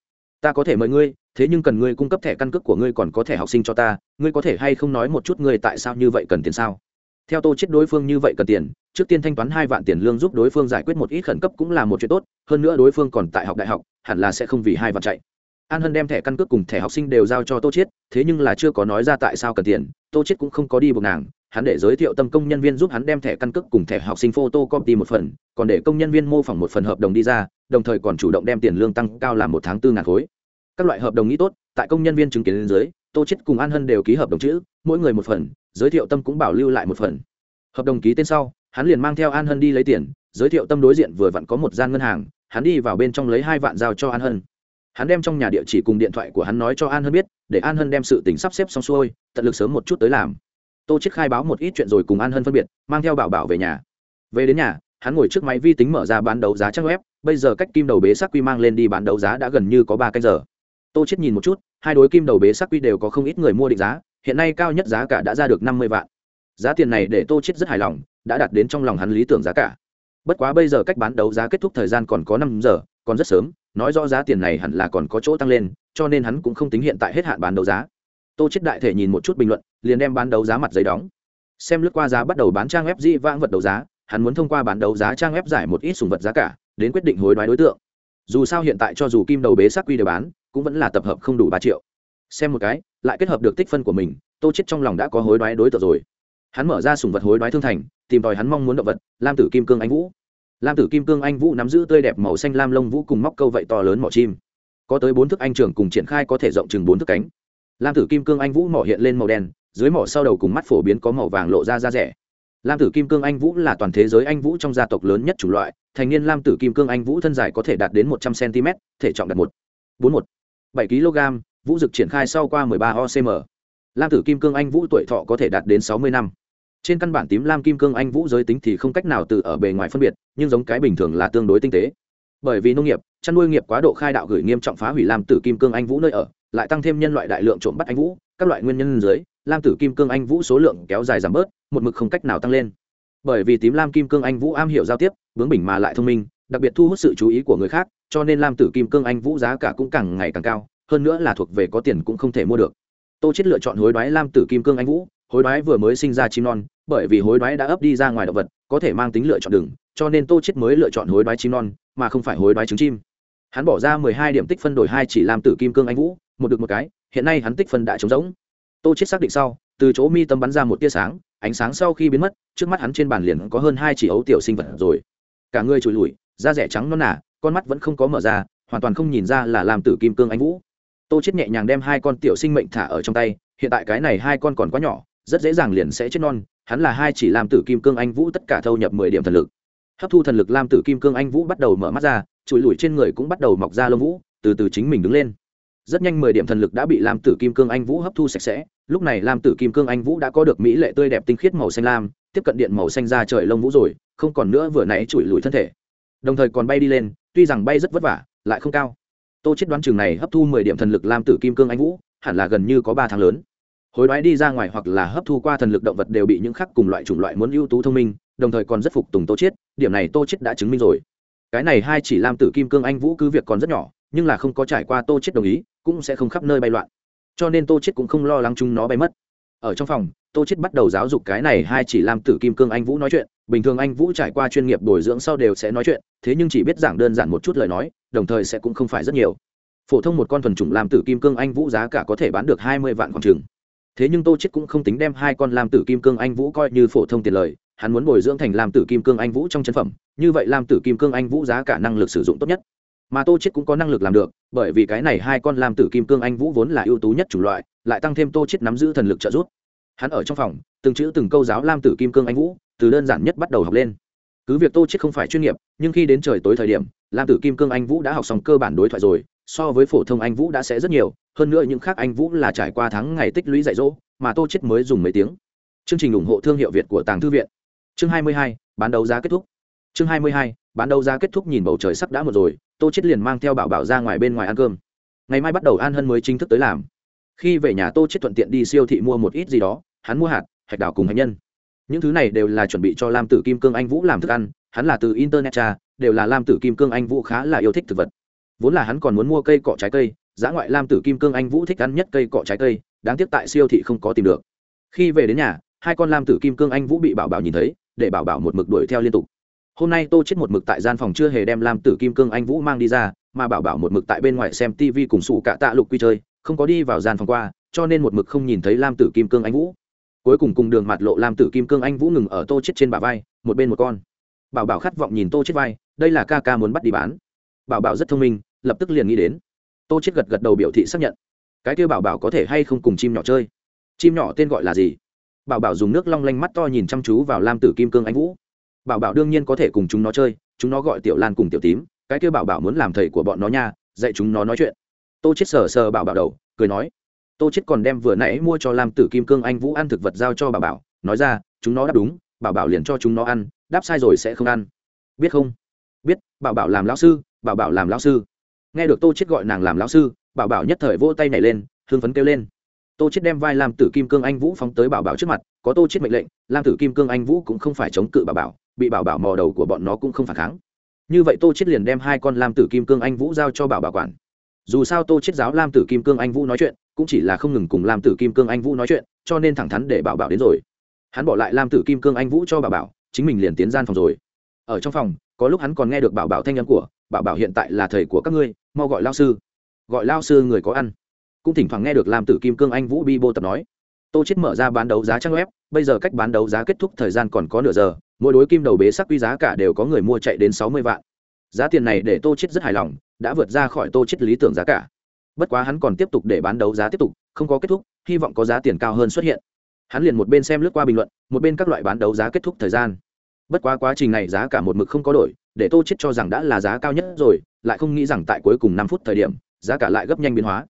Ta có thể mời ngươi, thế nhưng cần ngươi cung cấp thẻ căn cước của ngươi còn có thẻ học sinh cho ta, ngươi có thể hay không nói một chút ngươi tại sao như vậy cần tiền sao? Theo tô chết đối phương như vậy cần tiền trước tiên thanh toán hai vạn tiền lương giúp đối phương giải quyết một ít khẩn cấp cũng là một chuyện tốt, hơn nữa đối phương còn tại học đại học, hẳn là sẽ không vì hai vạn chạy an hân đem thẻ căn cước cùng thẻ học sinh đều giao cho tô Chiết. thế nhưng là chưa có nói ra tại sao cần tiền, tô Chiết cũng không có đi buộc nàng, hắn để giới thiệu tâm công nhân viên giúp hắn đem thẻ căn cước cùng thẻ học sinh photocopy một phần, còn để công nhân viên mô phỏng một phần hợp đồng đi ra, đồng thời còn chủ động đem tiền lương tăng cao làm một tháng tư ngàn khối các loại hợp đồng nghĩ tốt, tại công nhân viên chứng kiến lên dưới, tô chết cùng an hân đều ký hợp đồng chữ, mỗi người một phần, giới thiệu tâm cũng bảo lưu lại một phần hợp đồng ký tên sau hắn liền mang theo an hân đi lấy tiền, giới thiệu tâm đối diện vừa vặn có một gian ngân hàng, hắn đi vào bên trong lấy hai vạn giao cho an hân. Hắn đem trong nhà địa chỉ cùng điện thoại của hắn nói cho an hân biết, để an hân đem sự tình sắp xếp xong xuôi, tận lực sớm một chút tới làm. Tô chết khai báo một ít chuyện rồi cùng an hân phân biệt, mang theo bảo bảo về nhà. Về đến nhà, hắn ngồi trước máy vi tính mở ra bán đấu giá trang web, bây giờ cách kim đầu bế sắc quy mang lên đi bán đấu giá đã gần như có ba canh giờ. Tô chết nhìn một chút, hai đối kim đầu bế sắc quy đều có không ít người mua định giá, hiện nay cao nhất giá cả đã ra được năm mươi vạn. Giá tiền này để tô chết rất hài lòng đã đạt đến trong lòng hắn lý tưởng giá cả. Bất quá bây giờ cách bán đấu giá kết thúc thời gian còn có năm giờ, còn rất sớm, nói rõ giá tiền này hẳn là còn có chỗ tăng lên, cho nên hắn cũng không tính hiện tại hết hạn bán đấu giá. Tô chết đại thể nhìn một chút bình luận, liền đem bán đấu giá mặt giấy đóng. Xem lướt qua giá bắt đầu bán trang web di vãng vật đấu giá, hắn muốn thông qua bán đấu giá trang web giải một ít sùng vật giá cả, đến quyết định hối đoái đối tượng. Dù sao hiện tại cho dù kim đầu bế sắc quy đều bán, cũng vẫn là tập hợp không đủ ba triệu. Xem một cái, lại kết hợp được tích phân của mình, tô chết trong lòng đã có hối đoái đối tượng rồi hắn mở ra sùng vật hối đoái thương thành, tìm tòi hắn mong muốn động vật, lam tử kim cương anh vũ. Lam tử kim cương anh vũ nắm giữ tươi đẹp màu xanh lam lông vũ cùng móc câu vậy to lớn mỏ chim. Có tới bốn thức anh trưởng cùng triển khai có thể rộng chừng bốn thức cánh. Lam tử kim cương anh vũ mỏ hiện lên màu đen, dưới mỏ sau đầu cùng mắt phổ biến có màu vàng lộ ra da rẻ. Lam tử kim cương anh vũ là toàn thế giới anh vũ trong gia tộc lớn nhất chủng loại, thành niên lam tử kim cương anh vũ thân dài có thể đạt đến một trăm cm thể trọng đạt một, bốn một, bảy kg vũ dực triển khai sau qua 13 ocm lam tử kim cương anh vũ tuổi thọ có thể đạt đến sáu mươi năm trên căn bản tím lam kim cương anh vũ giới tính thì không cách nào từ ở bề ngoài phân biệt, nhưng giống cái bình thường là tương đối tinh tế. Bởi vì nông nghiệp, chăn nuôi nghiệp quá độ khai đạo gửi nghiêm trọng phá hủy lam tử kim cương anh vũ nơi ở, lại tăng thêm nhân loại đại lượng trộm bắt anh vũ, các loại nguyên nhân dưới, lam tử kim cương anh vũ số lượng kéo dài giảm bớt, một mực không cách nào tăng lên. Bởi vì tím lam kim cương anh vũ am hiểu giao tiếp, bướng bỉnh mà lại thông minh, đặc biệt thu hút sự chú ý của người khác, cho nên lam tử kim cương anh vũ giá cả cũng càng ngày càng cao, hơn nữa là thuộc về có tiền cũng không thể mua được. Tô chết lựa chọn hối đoái lam tử kim cương anh vũ hối đoái vừa mới sinh ra chim non, bởi vì hối đoái đã ấp đi ra ngoài động vật, có thể mang tính lựa chọn đường, cho nên tô chết mới lựa chọn hối đoái chim non, mà không phải hối đoái trứng chim. Hắn bỏ ra mười hai điểm tích phân đổi hai chỉ làm tử kim cương anh vũ, một được một cái, hiện nay hắn tích phân đã trống rỗng. Tô chết xác định sau, từ chỗ mi tâm bắn ra một tia sáng, ánh sáng sau khi biến mất, trước mắt hắn trên bàn liền có hơn hai chỉ ấu tiểu sinh vật rồi. Cả người trùi lùi da rẻ trắng non nả con mắt vẫn không có mở ra, hoàn toàn không nhìn ra là làm tử kim cương anh vũ. Tô chết nhẹ nhàng đem hai con tiểu sinh mệnh thả ở trong tay, hiện tại cái này hai con còn quá nhỏ rất dễ dàng liền sẽ chết non, hắn là hai chỉ làm tử kim cương anh vũ tất cả thâu nhập mười điểm thần lực. Hấp thu thần lực lam tử kim cương anh vũ bắt đầu mở mắt ra trụi lùi trên người cũng bắt đầu mọc ra lông vũ, từ từ chính mình đứng lên. Rất nhanh mười điểm thần lực đã bị lam tử kim cương anh vũ hấp thu sạch sẽ, lúc này lam tử kim cương anh vũ đã có được mỹ lệ tươi đẹp tinh khiết màu xanh lam, tiếp cận điện màu xanh ra trời lông vũ rồi, không còn nữa vừa nãy chùi lùi thân thể. Đồng thời còn bay đi lên, tuy rằng bay rất vất vả, lại không cao. Tô chết đoán chừng này hấp thu mười điểm thần lực lam tử kim cương anh vũ, hẳn là gần như có ba tháng lớn hối đoái đi ra ngoài hoặc là hấp thu qua thần lực động vật đều bị những khác cùng loại chủng loại muốn ưu tú thông minh, đồng thời còn rất phục tùng tô chết điểm này tô chết đã chứng minh rồi. Cái này hai chỉ lam tử kim cương anh vũ cứ việc còn rất nhỏ, nhưng là không có trải qua tô chết đồng ý, cũng sẽ không khắp nơi bay loạn. Cho nên tô chết cũng không lo lắng chúng nó bay mất. Ở trong phòng, tô chết bắt đầu giáo dục cái này hai chỉ lam tử kim cương anh vũ nói chuyện. Bình thường anh vũ trải qua chuyên nghiệp bồi dưỡng sau đều sẽ nói chuyện, thế nhưng chỉ biết giảng đơn giản một chút lời nói, đồng thời sẽ cũng không phải rất nhiều. Phổ thông một con thuần chủng lam tử kim cương anh vũ giá cả có thể bán được hai mươi vạn khoảng trường thế nhưng tô chết cũng không tính đem hai con lam tử kim cương anh vũ coi như phổ thông tiền lời, hắn muốn bồi dưỡng thành lam tử kim cương anh vũ trong chân phẩm, như vậy lam tử kim cương anh vũ giá cả năng lực sử dụng tốt nhất. Mà tô chết cũng có năng lực làm được, bởi vì cái này hai con lam tử kim cương anh vũ vốn là ưu tú nhất chủng loại, lại tăng thêm tô chết nắm giữ thần lực trợ giúp. Hắn ở trong phòng, từng chữ từng câu giáo lam tử kim cương anh vũ, từ đơn giản nhất bắt đầu học lên. Cứ việc tô chết không phải chuyên nghiệp, nhưng khi đến trời tối thời điểm, lam tử kim cương anh vũ đã học xong cơ bản đối thoại rồi, so với phổ thông anh vũ đã sẽ rất nhiều hơn nữa những khác anh vũ là trải qua tháng ngày tích lũy dạy dỗ mà tô chết mới dùng mấy tiếng. Chương trình ủng hộ thương hiệu việt của tàng thư viện. Chương 22, bán đấu giá kết thúc. Chương 22, bán đấu giá kết thúc nhìn bầu trời sắp đã một rồi tô chết liền mang theo bảo bảo ra ngoài bên ngoài ăn cơm. Ngày mai bắt đầu an hân mới chính thức tới làm. Khi về nhà tô chết thuận tiện đi siêu thị mua một ít gì đó hắn mua hạt hạch đào cùng hạnh nhân. Những thứ này đều là chuẩn bị cho lam tử kim cương anh vũ làm thức ăn hắn là từ internet cha đều là lam tử kim cương anh vũ khá là yêu thích thực vật. Vốn là hắn còn muốn mua cây cọ trái cây giá ngoại lam tử kim cương anh vũ thích ăn nhất cây cọ trái cây, đáng tiếc tại siêu thị không có tìm được. Khi về đến nhà, hai con lam tử kim cương anh vũ bị bảo bảo nhìn thấy, để bảo bảo một mực đuổi theo liên tục. Hôm nay tô chết một mực tại gian phòng chưa hề đem lam tử kim cương anh vũ mang đi ra, mà bảo bảo một mực tại bên ngoài xem tv cùng sủ cả tạ lục quy chơi, không có đi vào gian phòng qua, cho nên một mực không nhìn thấy lam tử kim cương anh vũ. Cuối cùng cùng đường mặt lộ lam tử kim cương anh vũ ngừng ở tô chết trên bả vai, một bên một con. Bảo bảo khát vọng nhìn tô chết vai, đây là ca ca muốn bắt đi bán. Bảo bảo rất thông minh, lập tức liền nghĩ đến tô chết gật gật đầu biểu thị xác nhận. Cái kia bảo bảo có thể hay không cùng chim nhỏ chơi? Chim nhỏ tên gọi là gì? Bảo bảo dùng nước long lanh mắt to nhìn chăm chú vào lam tử kim cương anh vũ. Bảo bảo đương nhiên có thể cùng chúng nó chơi, chúng nó gọi tiểu lan cùng tiểu tím. Cái kia bảo bảo muốn làm thầy của bọn nó nha, dạy chúng nó nói chuyện. Tô chết sờ sờ bảo bảo đầu, cười nói. Tô chết còn đem vừa nãy mua cho lam tử kim cương anh vũ ăn thực vật giao cho bảo bảo, nói ra, chúng nó đáp đúng, bảo bảo liền cho chúng nó ăn, đáp sai rồi sẽ không ăn. Biết không? Biết, bảo bảo làm lão sư, bảo bảo làm lão sư nghe được tô chết gọi nàng làm lão sư, bảo bảo nhất thời vỗ tay nhảy lên hương phấn kêu lên. Tô chết đem vai lam tử kim cương anh vũ phóng tới bảo bảo trước mặt, có tô chết mệnh lệnh, lam tử kim cương anh vũ cũng không phải chống cự bảo bảo, bị bảo bảo mò đầu của bọn nó cũng không phản kháng. Như vậy tô chết liền đem hai con lam tử kim cương anh vũ giao cho bảo bảo quản. Dù sao tô chết giáo lam tử kim cương anh vũ nói chuyện, cũng chỉ là không ngừng cùng lam tử kim cương anh vũ nói chuyện, cho nên thẳng thắn để bảo bảo đến rồi. Hắn bỏ lại lam tử kim cương anh vũ cho bảo bảo, chính mình liền tiến gian phòng rồi. Ở trong phòng, có lúc hắn còn nghe được bảo bảo thanh âm của bảo bảo hiện tại là thầy của các ngươi, mau gọi lao sư. Gọi lao sư người có ăn. Cũng thỉnh thoảng nghe được lam tử kim cương anh vũ bi bô tập nói. Tô chết mở ra bán đấu giá trang web, bây giờ cách bán đấu giá kết thúc thời gian còn có nửa giờ, mỗi đối kim đầu bế sắc quy giá cả đều có người mua chạy đến sáu mươi vạn. Giá tiền này để tô chết rất hài lòng, đã vượt ra khỏi tô chết lý tưởng giá cả. Bất quá hắn còn tiếp tục để bán đấu giá tiếp tục, không có kết thúc, hy vọng có giá tiền cao hơn xuất hiện. Hắn liền một bên xem lướt qua bình luận, một bên các loại bán đấu giá kết thúc thời gian bất quá quá trình này giá cả một mực không có đổi, để tô chết cho rằng đã là giá cao nhất rồi, lại không nghĩ rằng tại cuối cùng năm phút thời điểm, giá cả lại gấp nhanh biến hóa.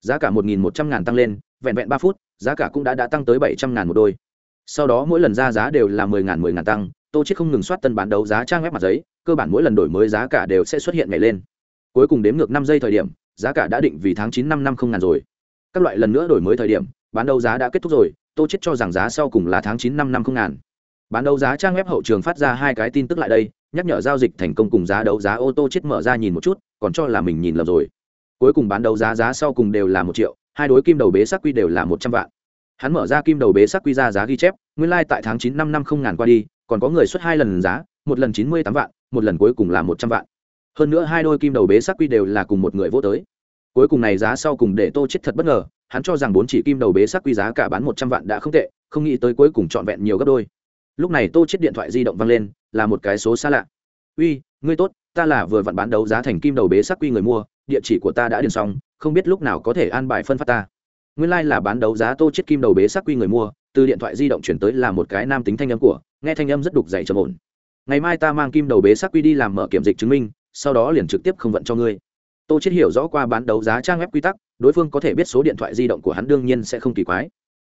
Giá cả một nghìn một trăm ngàn tăng lên, vẹn vẹn ba phút, giá cả cũng đã đã tăng tới bảy trăm ngàn một đôi. Sau đó mỗi lần ra giá đều là mười ngàn mười ngàn tăng, tô chết không ngừng soát tân bán đấu giá trang web mặt giấy, cơ bản mỗi lần đổi mới giá cả đều sẽ xuất hiện nhảy lên. Cuối cùng đếm ngược năm giây thời điểm, giá cả đã định vì tháng chín năm năm không ngàn rồi. Các loại lần nữa đổi mới thời điểm, bán đấu giá đã kết thúc rồi, tô chết cho rằng giá sau cùng là tháng chín năm năm không ngàn bán đấu giá trang web hậu trường phát ra hai cái tin tức lại đây, nhắc nhở giao dịch thành công cùng giá đấu giá ô tô chết mở ra nhìn một chút, còn cho là mình nhìn lầm rồi. Cuối cùng bán đấu giá giá sau cùng đều là một triệu, hai đối kim đầu bế sắc quy đều là một trăm vạn. Hắn mở ra kim đầu bế sắc quy ra giá ghi chép, nguyên lai、like、tại tháng chín năm năm không ngàn qua đi, còn có người xuất hai lần giá, một lần chín mươi tám vạn, một lần cuối cùng là một trăm vạn. Hơn nữa hai đôi kim đầu bế sắc quy đều là cùng một người vô tới. Cuối cùng này giá sau cùng để tô chết thật bất ngờ, hắn cho rằng bốn chỉ kim đầu bế sắc quy giá cả bán một trăm vạn đã không tệ, không nghĩ tới cuối cùng trọn vẹn nhiều gấp đôi lúc này tô chết điện thoại di động văng lên, là một cái số xa lạ. Uy, ngươi tốt, ta là vừa vặn bán đấu giá thành kim đầu bế sắc quy người mua, địa chỉ của ta đã điền xong, không biết lúc nào có thể an bài phân phát ta. Nguyên lai là bán đấu giá tô chết kim đầu bế sắc quy người mua, từ điện thoại di động chuyển tới là một cái nam tính thanh âm của, nghe thanh âm rất đục dày trầm ổn. Ngày mai ta mang kim đầu bế sắc quy đi làm mở kiểm dịch chứng minh, sau đó liền trực tiếp không vận cho ngươi. Tô chết hiểu rõ qua bán đấu giá trang web quy tắc, đối phương có thể biết số điện thoại di động của hắn đương nhiên sẽ không kỳ quái.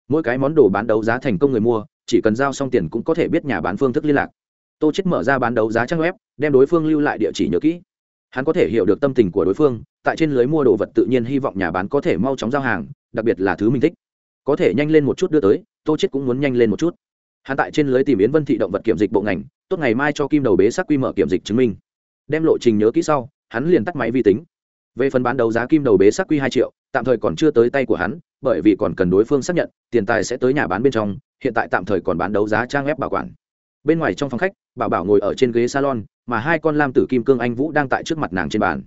Mỗi cái món đồ bán đấu giá thành công người mua chỉ cần giao xong tiền cũng có thể biết nhà bán phương thức liên lạc. Tô chết mở ra bán đấu giá trang web, đem đối phương lưu lại địa chỉ nhớ kỹ. Hắn có thể hiểu được tâm tình của đối phương, tại trên lưới mua đồ vật tự nhiên hy vọng nhà bán có thể mau chóng giao hàng, đặc biệt là thứ mình thích. Có thể nhanh lên một chút đưa tới, tô chết cũng muốn nhanh lên một chút. Hắn tại trên lưới tìm yến vân thị động vật kiểm dịch bộ ngành, tốt ngày mai cho kim đầu bế sắc quy mở kiểm dịch chứng minh. Đem lộ trình nhớ kỹ sau, hắn liền tắt máy vi tính. Về phần bán đấu giá kim đầu bế sắc quy hai triệu, tạm thời còn chưa tới tay của hắn, bởi vì còn cần đối phương xác nhận, tiền tài sẽ tới nhà bán bên trong hiện tại tạm thời còn bán đấu giá trang web bảo quản. Bên ngoài trong phòng khách, bảo bảo ngồi ở trên ghế salon, mà hai con lam tử kim cương anh vũ đang tại trước mặt nàng trên bàn.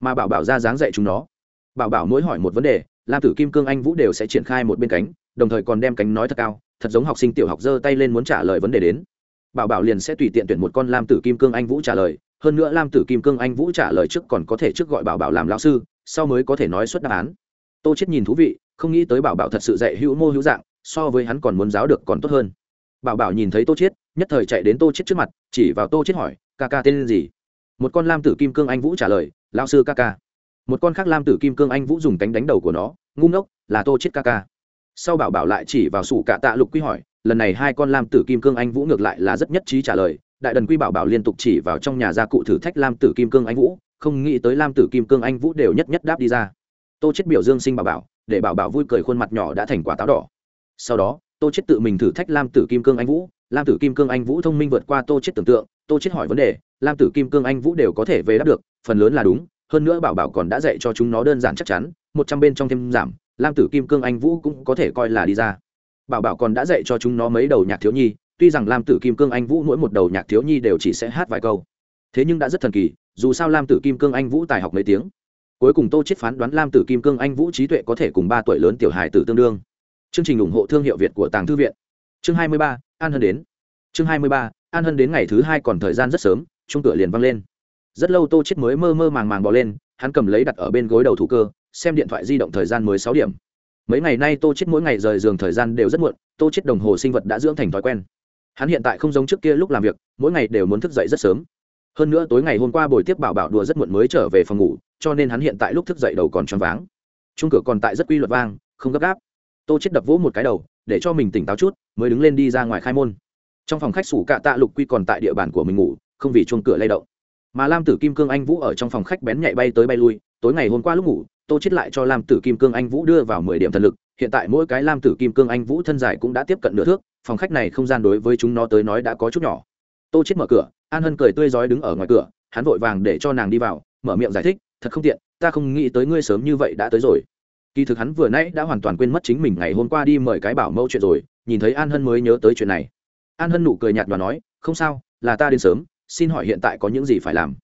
Mà bảo bảo ra dáng dạy chúng nó. Bảo bảo mỗi hỏi một vấn đề, lam tử kim cương anh vũ đều sẽ triển khai một bên cánh, đồng thời còn đem cánh nói thật cao, thật giống học sinh tiểu học giơ tay lên muốn trả lời vấn đề đến. Bảo bảo liền sẽ tùy tiện tuyển một con lam tử kim cương anh vũ trả lời, hơn nữa lam tử kim cương anh vũ trả lời trước còn có thể trước gọi bảo bảo làm lão sư, sau mới có thể nói xuất đáp án. Tô chết nhìn thú vị, không nghĩ tới bảo bảo thật sự dạy hữu mô hữu dạng so với hắn còn muốn giáo được còn tốt hơn. Bảo bảo nhìn thấy tô Chiết, nhất thời chạy đến tô Chiết trước mặt chỉ vào tô Chiết hỏi ca ca tên gì? Một con lam tử kim cương anh vũ trả lời lão sư ca ca. Một con khác lam tử kim cương anh vũ dùng cánh đánh đầu của nó ngu ngốc là tô Chiết ca ca. Sau bảo bảo lại chỉ vào sủ cả tạ lục quy hỏi lần này hai con lam tử kim cương anh vũ ngược lại là rất nhất trí trả lời. Đại đần quy bảo bảo liên tục chỉ vào trong nhà gia cụ thử thách lam tử kim cương anh vũ không nghĩ tới lam tử kim cương anh vũ đều nhất nhất đáp đi ra. Tô chết biểu dương sinh bảo bảo để bảo bảo vui cười khuôn mặt nhỏ đã thành quả táo đỏ sau đó, tô chết tự mình thử thách lam tử kim cương anh vũ. Lam tử kim cương anh vũ thông minh vượt qua tô chết tưởng tượng, tô chết hỏi vấn đề, lam tử kim cương anh vũ đều có thể về đáp được, phần lớn là đúng, hơn nữa bảo bảo còn đã dạy cho chúng nó đơn giản chắc chắn, một trăm bên trong thêm giảm, lam tử kim cương anh vũ cũng có thể coi là đi ra. Bảo bảo còn đã dạy cho chúng nó mấy đầu nhạc thiếu nhi, tuy rằng lam tử kim cương anh vũ mỗi một đầu nhạc thiếu nhi đều chỉ sẽ hát vài câu. Thế nhưng đã rất thần kỳ, dù sao lam tử kim cương anh vũ tài học mấy tiếng. Cuối cùng tô chết phán đoán lam tử kim cương anh vũ trí tuệ có thể cùng ba tuổi lớn tiểu hài tử tương đương chương trình ủng hộ thương hiệu việt của tàng thư viện. Chương 23, an hân đến. Chương 23, an hân đến ngày thứ hai còn thời gian rất sớm chung cửa liền văng lên. Rất lâu tô chết mới mơ mơ màng màng bỏ lên hắn cầm lấy đặt ở bên gối đầu thủ cơ xem điện thoại di động thời gian mới sáu điểm. Mấy ngày nay tô chết mỗi ngày rời giường thời gian đều rất muộn tô chết đồng hồ sinh vật đã dưỡng thành thói quen. Hắn hiện tại không giống trước kia lúc làm việc mỗi ngày đều muốn thức dậy rất sớm. Hơn nữa tối ngày hôm qua buổi tiếp bảo bảo đùa rất muộn mới trở về phòng ngủ cho nên hắn hiện tại lúc thức dậy đầu còn choáng váng. Chung cửa còn tại rất quy luật vang không gấp gáp tô chết đập vỗ một cái đầu, để cho mình tỉnh táo chút, mới đứng lên đi ra ngoài khai môn. Trong phòng khách sủ cạ tạ lục quy còn tại địa bàn của mình ngủ, không vì chuông cửa lay động. Mà lam tử kim cương anh vũ ở trong phòng khách bén nhạy bay tới bay lui, tối ngày hôm qua lúc ngủ, tô chết lại cho lam tử kim cương anh vũ đưa vào mười điểm thần lực, hiện tại mỗi cái lam tử kim cương anh vũ thân dài cũng đã tiếp cận nửa thước, phòng khách này không gian đối với chúng nó tới nói đã có chút nhỏ. Tô chết mở cửa, an hân cười tươi rói đứng ở ngoài cửa, hắn vội vàng để cho nàng đi vào, mở miệng giải thích, thật không tiện, ta không nghĩ tới ngươi sớm như vậy đã tới rồi kỳ thực hắn vừa nãy đã hoàn toàn quên mất chính mình ngày hôm qua đi mời cái bảo mẫu chuyện rồi, nhìn thấy an hân mới nhớ tới chuyện này. An hân nụ cười nhạt và nói, không sao, là ta đến sớm, xin hỏi hiện tại có những gì phải làm?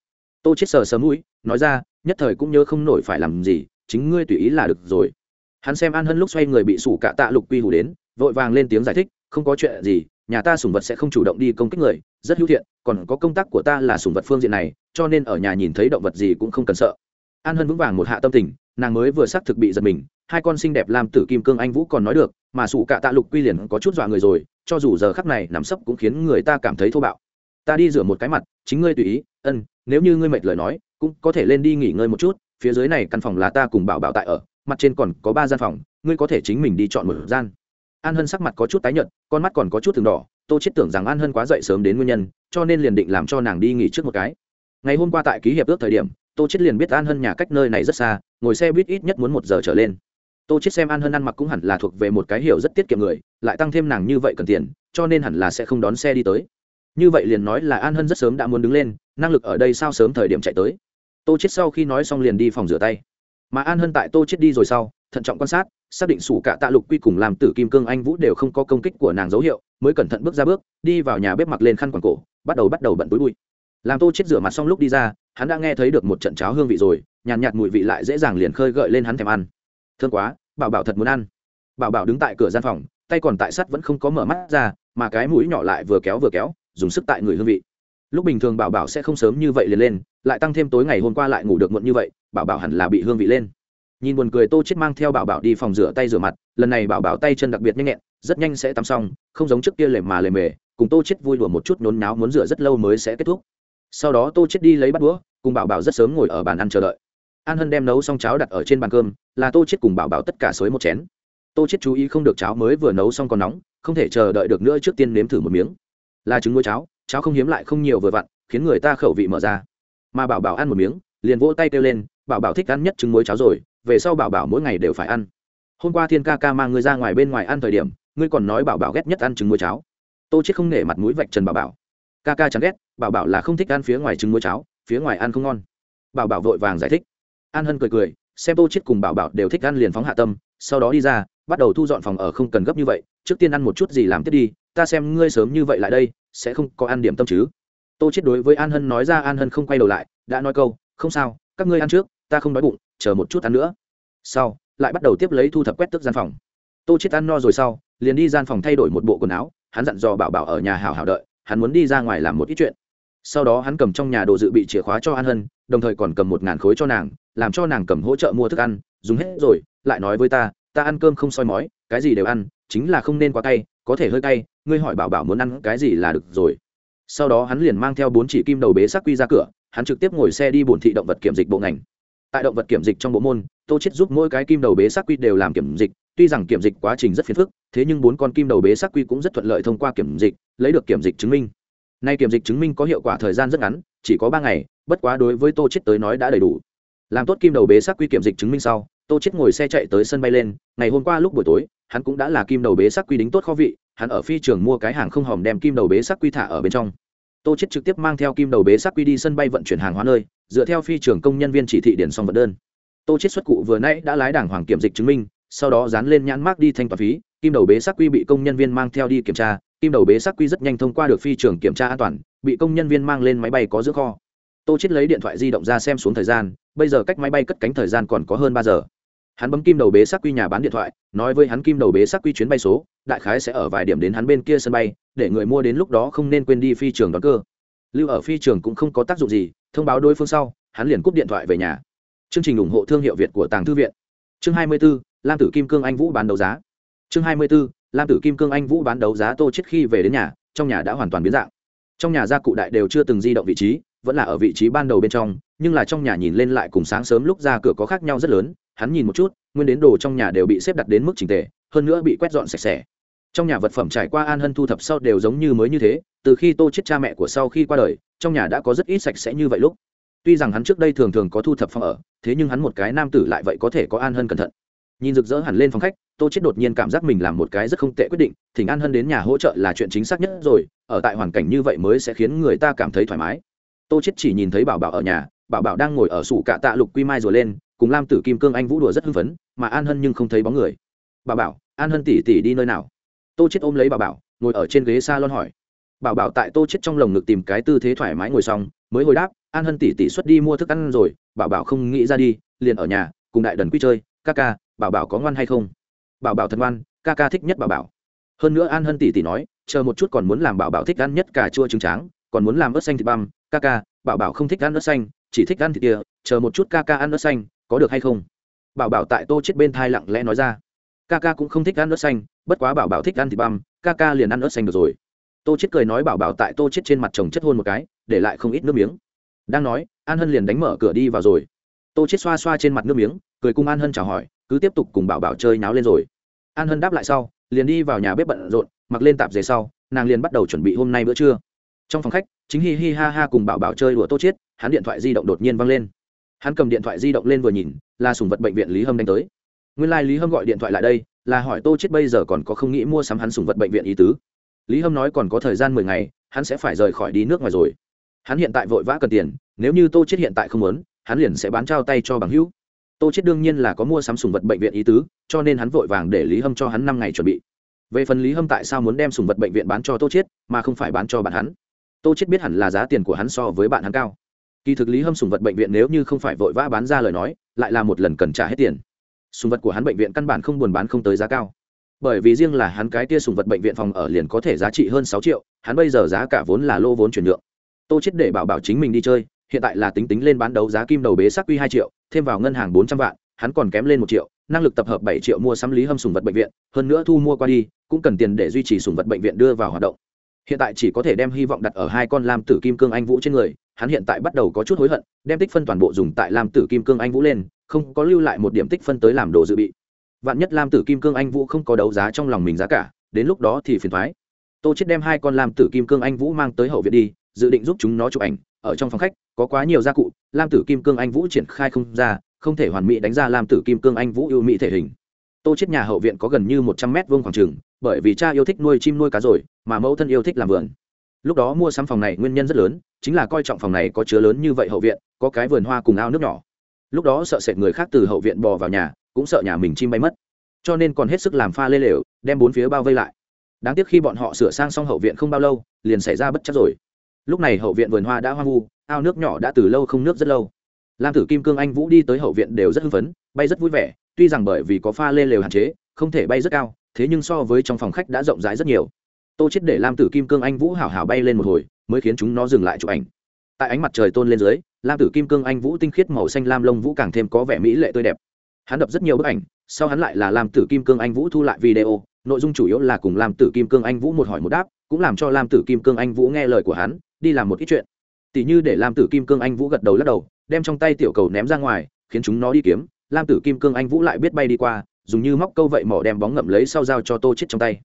Tô chết sờ sớm mũi, nói ra, nhất thời cũng nhớ không nổi phải làm gì, chính ngươi tùy ý là được rồi. Hắn xem an hân lúc xoay người bị sủ cạ tạ lục quy hủ đến, vội vàng lên tiếng giải thích, không có chuyện gì, nhà ta sủng vật sẽ không chủ động đi công kích người, rất hữu thiện, còn có công tác của ta là sủng vật phương diện này, cho nên ở nhà nhìn thấy động vật gì cũng không cần sợ an hân vững vàng một hạ tâm tình, nàng mới vừa xác thực bị giật mình, hai con xinh đẹp làm tử kim cương anh vũ còn nói được, mà sủ cạ tạ lục quy liền có chút dọa người rồi, cho dù giờ khắc này nằm sấp cũng khiến người ta cảm thấy thô bạo. Ta đi rửa một cái mặt, chính ngươi tùy ý, ân, nếu như ngươi mệt lời nói, cũng có thể lên đi nghỉ ngơi một chút, phía dưới này căn phòng là ta cùng bảo bảo tại ở, mặt trên còn có ba gian phòng, ngươi có thể chính mình đi chọn một gian. An hân sắc mặt có chút tái nhợt, con mắt còn có chút từng đỏ, tô chết tưởng rằng an hân quá dậy sớm đến nguyên nhân, cho nên liền định làm cho nàng đi nghỉ trước một cái. Ngày hôm qua tại ký hiệp ước thời điểm tô chết liền biết an hân nhà cách nơi này rất xa, ngồi xe buýt ít nhất muốn một giờ trở lên. Tô chết xem an hân ăn mặc cũng hẳn là thuộc về một cái hiểu rất tiết kiệm người, lại tăng thêm nàng như vậy cần tiền, cho nên hẳn là sẽ không đón xe đi tới. Như vậy liền nói là an hân rất sớm đã muốn đứng lên, năng lực ở đây sao sớm thời điểm chạy tới. Tô chết sau khi nói xong liền đi phòng rửa tay. Mà an hân tại tô chết đi rồi sau, thận trọng quan sát, xác định sủ cả tạ lục quy cùng làm tử kim cương anh vũ đều không có công kích của nàng dấu hiệu, mới cẩn thận bước ra bước, đi vào nhà bếp mặc lên khăn quàng cổ, bắt đầu bắt đầu bận túi bụi. Làm tô chết rửa mặt xong lúc đi ra hắn đã nghe thấy được một trận cháo hương vị rồi nhàn nhạt, nhạt mùi vị lại dễ dàng liền khơi gợi lên hắn thèm ăn. Thương quá bảo bảo thật muốn ăn. Bảo bảo đứng tại cửa gian phòng tay còn tại sắt vẫn không có mở mắt ra mà cái mũi nhỏ lại vừa kéo vừa kéo dùng sức tại người hương vị. Lúc bình thường bảo bảo sẽ không sớm như vậy liền lên lại tăng thêm tối ngày hôm qua lại ngủ được muộn như vậy bảo bảo hẳn là bị hương vị lên. Nhìn buồn cười tô chết mang theo bảo bảo đi phòng rửa tay rửa mặt lần này bảo bảo tay chân đặc biệt nhanh nhẹn rất nhanh sẽ tắm xong không giống trước kia lề mà lề mề cùng tô chết vui đùa một chút nhốn náo muốn rửa rất lâu mới sẽ kết thúc sau đó tô chết đi lấy bát đũa, cùng bảo bảo rất sớm ngồi ở bàn ăn chờ đợi. An hân đem nấu xong cháo đặt ở trên bàn cơm, là tô chết cùng bảo bảo tất cả xới một chén. Tô chết chú ý không được cháo mới vừa nấu xong còn nóng, không thể chờ đợi được nữa trước tiên nếm thử một miếng. Là trứng muối cháo cháo không hiếm lại không nhiều vừa vặn, khiến người ta khẩu vị mở ra. Mà bảo bảo ăn một miếng, liền vỗ tay kêu lên, bảo bảo thích ăn nhất trứng muối cháo rồi, về sau bảo bảo mỗi ngày đều phải ăn. Hôm qua thiên ca ca mang ngươi ra ngoài bên ngoài ăn thời điểm, ngươi còn nói bảo bảo ghét nhất ăn trứng muối cháo. Tô chết không nể mặt mũi vạch trần bảo bảo ca ca chẳng ghét, bảo bảo là không thích ăn phía ngoài trứng muối cháo, phía ngoài ăn không ngon. Bảo bảo vội vàng giải thích. An hân cười cười, xem tô chết cùng bảo bảo đều thích ăn liền phóng hạ tâm, sau đó đi ra, bắt đầu thu dọn phòng ở không cần gấp như vậy, trước tiên ăn một chút gì làm tiếp đi, ta xem ngươi sớm như vậy lại đây, sẽ không có ăn điểm tâm chứ. Tô chết đối với an hân nói ra, an hân không quay đầu lại, đã nói câu, không sao, các ngươi ăn trước, ta không đói bụng, chờ một chút ăn nữa. Sau, lại bắt đầu tiếp lấy thu thập quét tức gian phòng. Tô chết ăn no rồi sau, liền đi gian phòng thay đổi một bộ quần áo, hắn dặn dò bảo bảo ở nhà hảo hảo đợi hắn muốn đi ra ngoài làm một ít chuyện. Sau đó hắn cầm trong nhà đồ dự bị chìa khóa cho an hân, đồng thời còn cầm một ngàn khối cho nàng, làm cho nàng cầm hỗ trợ mua thức ăn, dùng hết rồi, lại nói với ta ta ăn cơm không soi mói, cái gì đều ăn, chính là không nên quá cay, có thể hơi cay, ngươi hỏi bảo bảo muốn ăn cái gì là được rồi. Sau đó hắn liền mang theo bốn chỉ kim đầu bế sắc quy ra cửa, hắn trực tiếp ngồi xe đi bổn thị động vật kiểm dịch bộ ngành. Tại động vật kiểm dịch trong bộ môn, tô chết giúp mỗi cái kim đầu bế sắc quy đều làm kiểm dịch tuy rằng kiểm dịch quá trình rất phiền phức, thế nhưng bốn con kim đầu bế sắc quy cũng rất thuận lợi thông qua kiểm dịch, lấy được kiểm dịch chứng minh. Nay kiểm dịch chứng minh có hiệu quả thời gian rất ngắn, chỉ có ba ngày, bất quá đối với tô chết tới nói đã đầy đủ. Làm tốt kim đầu bế sắc quy kiểm dịch chứng minh sau, tô chết ngồi xe chạy tới sân bay lên, ngày hôm qua lúc buổi tối, hắn cũng đã là kim đầu bế sắc quy đính tốt kho vị, hắn ở phi trường mua cái hàng không hòm đem kim đầu bế sắc quy thả ở bên trong. Tô chết trực tiếp mang theo kim đầu bế sắc quy đi sân bay vận chuyển hàng hóa nơi, dựa theo phi trường công nhân viên chỉ thị điền xong vận đơn. Tô chết xuất cụ vừa nãy đã lái đảng hoàng kiểm dịch chứng minh sau đó dán lên nhãn mác đi thanh toán phí, kim đầu bế sắc quy bị công nhân viên mang theo đi kiểm tra, kim đầu bế sắc quy rất nhanh thông qua được phi trường kiểm tra an toàn, bị công nhân viên mang lên máy bay có giữa kho. Tô chết lấy điện thoại di động ra xem xuống thời gian, bây giờ cách máy bay cất cánh thời gian còn có hơn ba giờ. Hắn bấm kim đầu bế sắc quy nhà bán điện thoại, nói với hắn kim đầu bế sắc quy chuyến bay số, đại khái sẽ ở vài điểm đến hắn bên kia sân bay, để người mua đến lúc đó không nên quên đi phi trường đón cơ. Lưu ở phi trường cũng không có tác dụng gì, thông báo đối phương sau, hắn liền cúp điện thoại về nhà. Chương trình ủng hộ thương hiệu việt của tàng thư viện chương 24, lam tử kim cương anh vũ bán đấu giá. Chương 24, lam tử kim cương anh vũ bán đấu giá tô chết khi về đến nhà trong nhà đã hoàn toàn biến dạng. Trong nhà gia cụ đại đều chưa từng di động vị trí vẫn là ở vị trí ban đầu bên trong nhưng là trong nhà nhìn lên lại cùng sáng sớm lúc ra cửa có khác nhau rất lớn hắn nhìn một chút nguyên đến đồ trong nhà đều bị xếp đặt đến mức trình tề hơn nữa bị quét dọn sạch sẽ. Trong nhà vật phẩm trải qua an hân thu thập sau đều giống như mới như thế từ khi tô chết cha mẹ của sau khi qua đời trong nhà đã có rất ít sạch sẽ như vậy lúc tuy rằng hắn trước đây thường thường có thu thập phòng ở, thế nhưng hắn một cái nam tử lại vậy có thể có an hơn cẩn thận. Nhìn rực rỡ hẳn lên phòng khách, tô chết đột nhiên cảm giác mình làm một cái rất không tệ quyết định, thỉnh an hân đến nhà hỗ trợ là chuyện chính xác nhất rồi, ở tại hoàn cảnh như vậy mới sẽ khiến người ta cảm thấy thoải mái. Tô chết chỉ nhìn thấy bảo bảo ở nhà, bảo bảo đang ngồi ở sủ cạ tạ lục quy mai rồi lên, cùng lam tử kim cương anh vũ đùa rất hưng phấn, mà an hân nhưng không thấy bóng người. Bảo bảo, an hân tỉ tỉ đi nơi nào? Tô chết ôm lấy bảo bảo, ngồi ở trên ghế s a lon hỏi. Bảo bảo tại tô chết trong lồng ngực tìm cái tư thế thoải mái ngồi xong, mới hồi đáp an hân Tỷ Tỷ xuất đi mua thức ăn rồi, bảo bảo không nghĩ ra đi, liền ở nhà, cùng đại đần quy chơi, ca ca, bảo bảo có ngoan hay không? Bảo bảo thật ngoan, ca ca thích nhất bảo bảo. Hơn nữa an hân Tỷ Tỷ nói, chờ một chút còn muốn làm bảo bảo thích ăn nhất cả chua trứng tráng, còn muốn làm ớt xanh thịt băm, ca ca, bảo bảo không thích ăn ớt xanh, chỉ thích ăn thịt kia, chờ một chút ca ca ăn ớt xanh, có được hay không? Bảo bảo tại tô chết bên thai lặng lẽ nói ra. Ca ca cũng không thích ăn ớt xanh, bất quá bảo bảo thích ăn thịt băm, ca ca liền ăn ớt xanh được rồi. Tô chết cười nói bảo bảo tại tô chết trên mặt chồng chất hôn một cái, để lại không ít nước miếng đang nói, an hân liền đánh mở cửa đi vào rồi. Tô chết xoa xoa trên mặt nước miếng, cười cung an hân chào hỏi, cứ tiếp tục cùng bảo bảo chơi náo lên rồi. An hân đáp lại sau, liền đi vào nhà bếp bận rộn, mặc lên tạp dề sau, nàng liền bắt đầu chuẩn bị hôm nay bữa trưa. Trong phòng khách, chính hi hi ha ha cùng bảo bảo chơi đùa tô chết hắn điện thoại di động đột nhiên văng lên. Hắn cầm điện thoại di động lên vừa nhìn, là sùng vật bệnh viện lý hâm đánh tới. Nguyên lai、like、lý hâm gọi điện thoại lại đây, là hỏi tô chết bây giờ còn có không nghĩ mua sắm hắn sùng vật bệnh viện ý tứ. Lý hâm nói còn có thời gian mười ngày, hắn sẽ phải rời khỏi đi nước ngoài rồi hắn hiện tại vội vã cần tiền, nếu như tô chết hiện tại không muốn, hắn liền sẽ bán trao tay cho bằng hữu. Tô chết đương nhiên là có mua sắm sùng vật bệnh viện ý tứ, cho nên hắn vội vàng để lý hâm cho hắn năm ngày chuẩn bị. Về phần lý hâm tại sao muốn đem sùng vật bệnh viện bán cho tô chết mà không phải bán cho bạn hắn? Tô chết biết hẳn là giá tiền của hắn so với bạn hắn cao. Kỳ thực lý hâm sùng vật bệnh viện nếu như không phải vội vã bán ra lời nói, lại là một lần cần trả hết tiền. Sùng vật của hắn bệnh viện căn bản không buồn bán không tới giá cao. Bởi vì riêng là hắn cái tia sùng vật bệnh viện phòng ở liền có thể giá trị hơn sáu triệu, hắn bây giờ giá cả vốn là lô vốn chuyển nhượng tô chết để bảo bảo chính mình đi chơi, hiện tại là tính tính lên bán đấu giá kim đầu bế sắc quy hai triệu, thêm vào ngân hàng bốn trăm vạn, hắn còn kém lên một triệu, năng lực tập hợp bảy triệu mua sắm lý hâm sùng vật bệnh viện, hơn nữa thu mua qua đi, cũng cần tiền để duy trì sùng vật bệnh viện đưa vào hoạt động. Hiện tại chỉ có thể đem hy vọng đặt ở hai con lam tử kim cương anh vũ trên người, hắn hiện tại bắt đầu có chút hối hận, đem tích phân toàn bộ dùng tại lam tử kim cương anh vũ lên, không có lưu lại một điểm tích phân tới làm đồ dự bị. Vạn nhất lam tử kim cương anh vũ không có đấu giá trong lòng mình giá cả, đến lúc đó thì phiền thoái tô chết đem hai con lam tử kim cương anh vũ mang tới hậu viện đi dự định giúp chúng nó chụp ảnh. Ở trong phòng khách, có quá nhiều gia cụ, lam tử kim cương anh vũ triển khai không ra, không thể hoàn mỹ đánh ra lam tử kim cương anh vũ ưu mỹ thể hình. Tô chết nhà hậu viện có gần như một trăm mét vuông khoảng trường, bởi vì cha yêu thích nuôi chim nuôi cá rồi, mà mẫu thân yêu thích làm vườn. Lúc đó mua sắm phòng này nguyên nhân rất lớn, chính là coi trọng phòng này có chứa lớn như vậy hậu viện, có cái vườn hoa cùng ao nước nhỏ. Lúc đó sợ sệt người khác từ hậu viện bò vào nhà, cũng sợ nhà mình chim bay mất. Cho nên còn hết sức làm pha lê lều, đem bốn phía bao vây lại. Đáng tiếc khi bọn họ sửa sang xong hậu viện không bao lâu, liền xảy ra bất chắc rồi lúc này hậu viện vườn hoa đã hoang vu, ao nước nhỏ đã từ lâu không nước rất lâu. Lam tử kim cương anh vũ đi tới hậu viện đều rất hưng phấn, bay rất vui vẻ, tuy rằng bởi vì có pha lê lều hạn chế, không thể bay rất cao, thế nhưng so với trong phòng khách đã rộng rãi rất nhiều. Tô chết để lam tử kim cương anh vũ hảo hảo bay lên một hồi, mới khiến chúng nó dừng lại chụp ảnh. Tại ánh mặt trời tôn lên dưới, lam tử kim cương anh vũ tinh khiết màu xanh lam lông vũ càng thêm có vẻ mỹ lệ tươi đẹp. Hắn đập rất nhiều bức ảnh, sau hắn lại là lam tử kim cương anh vũ thu lại video, nội dung chủ yếu là cùng lam tử kim cương anh vũ một hỏi một đáp, cũng làm cho lam tử kim cương anh vũ nghe lời của hắn đi làm một ít chuyện. Tỷ như để lam tử kim cương anh vũ gật đầu lắc đầu, đem trong tay tiểu cầu ném ra ngoài, khiến chúng nó đi kiếm. Lam tử kim cương anh vũ lại biết bay đi qua, dùng như móc câu vậy mỏ đem bóng ngậm lấy sau dao cho tô chết trong tay.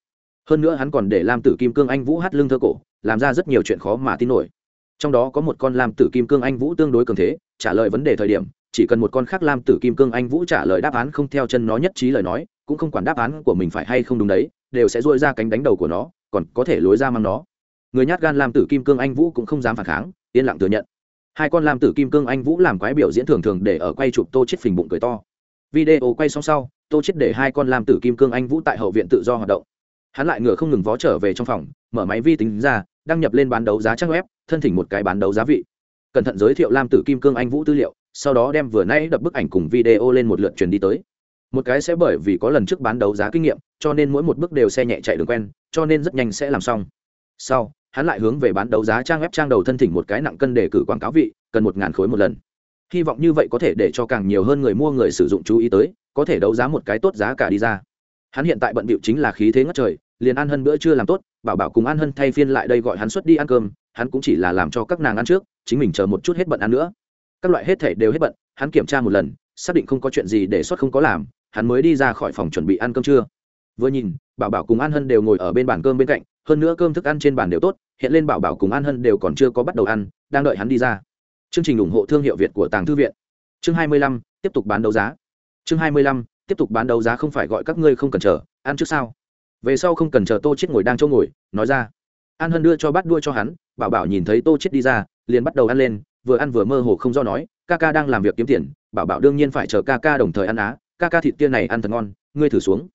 Hơn nữa hắn còn để lam tử kim cương anh vũ hát lưng thơ cổ, làm ra rất nhiều chuyện khó mà tin nổi. Trong đó có một con lam tử kim cương anh vũ tương đối cường thế, trả lời vấn đề thời điểm, chỉ cần một con khác lam tử kim cương anh vũ trả lời đáp án không theo chân nó nhất trí lời nói, cũng không quản đáp án của mình phải hay không đúng đấy, đều sẽ dội ra cánh đánh đầu của nó, còn có thể lối ra mang nó người nhát gan lam tử kim cương anh vũ cũng không dám phản kháng, yên lặng thừa nhận. Hai con lam tử kim cương anh vũ làm quái biểu diễn thường thường để ở quay chụp tô chết phình bụng cười to. Video quay xong sau, tô chết để hai con lam tử kim cương anh vũ tại hậu viện tự do hoạt động. Hắn lại ngựa không ngừng vó trở về trong phòng, mở máy vi tính ra, đăng nhập lên bán đấu giá trang web, thân thỉnh một cái bán đấu giá vị. Cẩn thận giới thiệu lam tử kim cương anh vũ tư liệu, sau đó đem vừa nay đập bức ảnh cùng video lên một lượt truyền đi tới. Một cái sẽ bởi vì có lần trước bán đấu giá kinh nghiệm, cho nên mỗi một bước đều xe nhẹ chạy đường quen, cho nên rất nhanh sẽ làm xong. Sau hắn lại hướng về bán đấu giá trang web trang đầu thân thỉnh một cái nặng cân để cử quảng cáo vị, cần một ngàn khối một lần. Hy vọng như vậy có thể để cho càng nhiều hơn người mua người sử dụng chú ý tới, có thể đấu giá một cái tốt giá cả đi ra. Hắn hiện tại bận bịu chính là khí thế ngất trời, liền ăn hơn bữa chưa làm tốt, bảo bảo cùng ăn Hân thay phiên lại đây gọi hắn xuất đi ăn cơm, hắn cũng chỉ là làm cho các nàng ăn trước, chính mình chờ một chút hết bận ăn nữa. Các loại hết thể đều hết bận, hắn kiểm tra một lần, xác định không có chuyện gì để xuất không có làm, hắn mới đi ra khỏi phòng chuẩn bị ăn cơm trưa. Vừa nhìn, bảo bảo cùng an hân đều ngồi ở bên bàn cơm bên cạnh hơn nữa cơm thức ăn trên bàn đều tốt hiện lên bảo bảo cùng an hân đều còn chưa có bắt đầu ăn đang đợi hắn đi ra. Chương trình ủng hộ thương hiệu việt của tàng thư viện. Chương 25, tiếp tục bán đấu giá. Chương 25, tiếp tục bán đấu giá không phải gọi các ngươi không cần chờ ăn trước sao? Về sau không cần chờ tô chết ngồi đang chỗ ngồi nói ra. An hân đưa cho bát đua cho hắn bảo bảo nhìn thấy tô chết đi ra liền bắt đầu ăn lên vừa ăn vừa mơ hồ không do nói ca ca đang làm việc kiếm tiền bảo bảo đương nhiên phải chờ ca ca đồng thời ăn á ca ca thịt kia này ăn thật ngon ngươi thử xuống.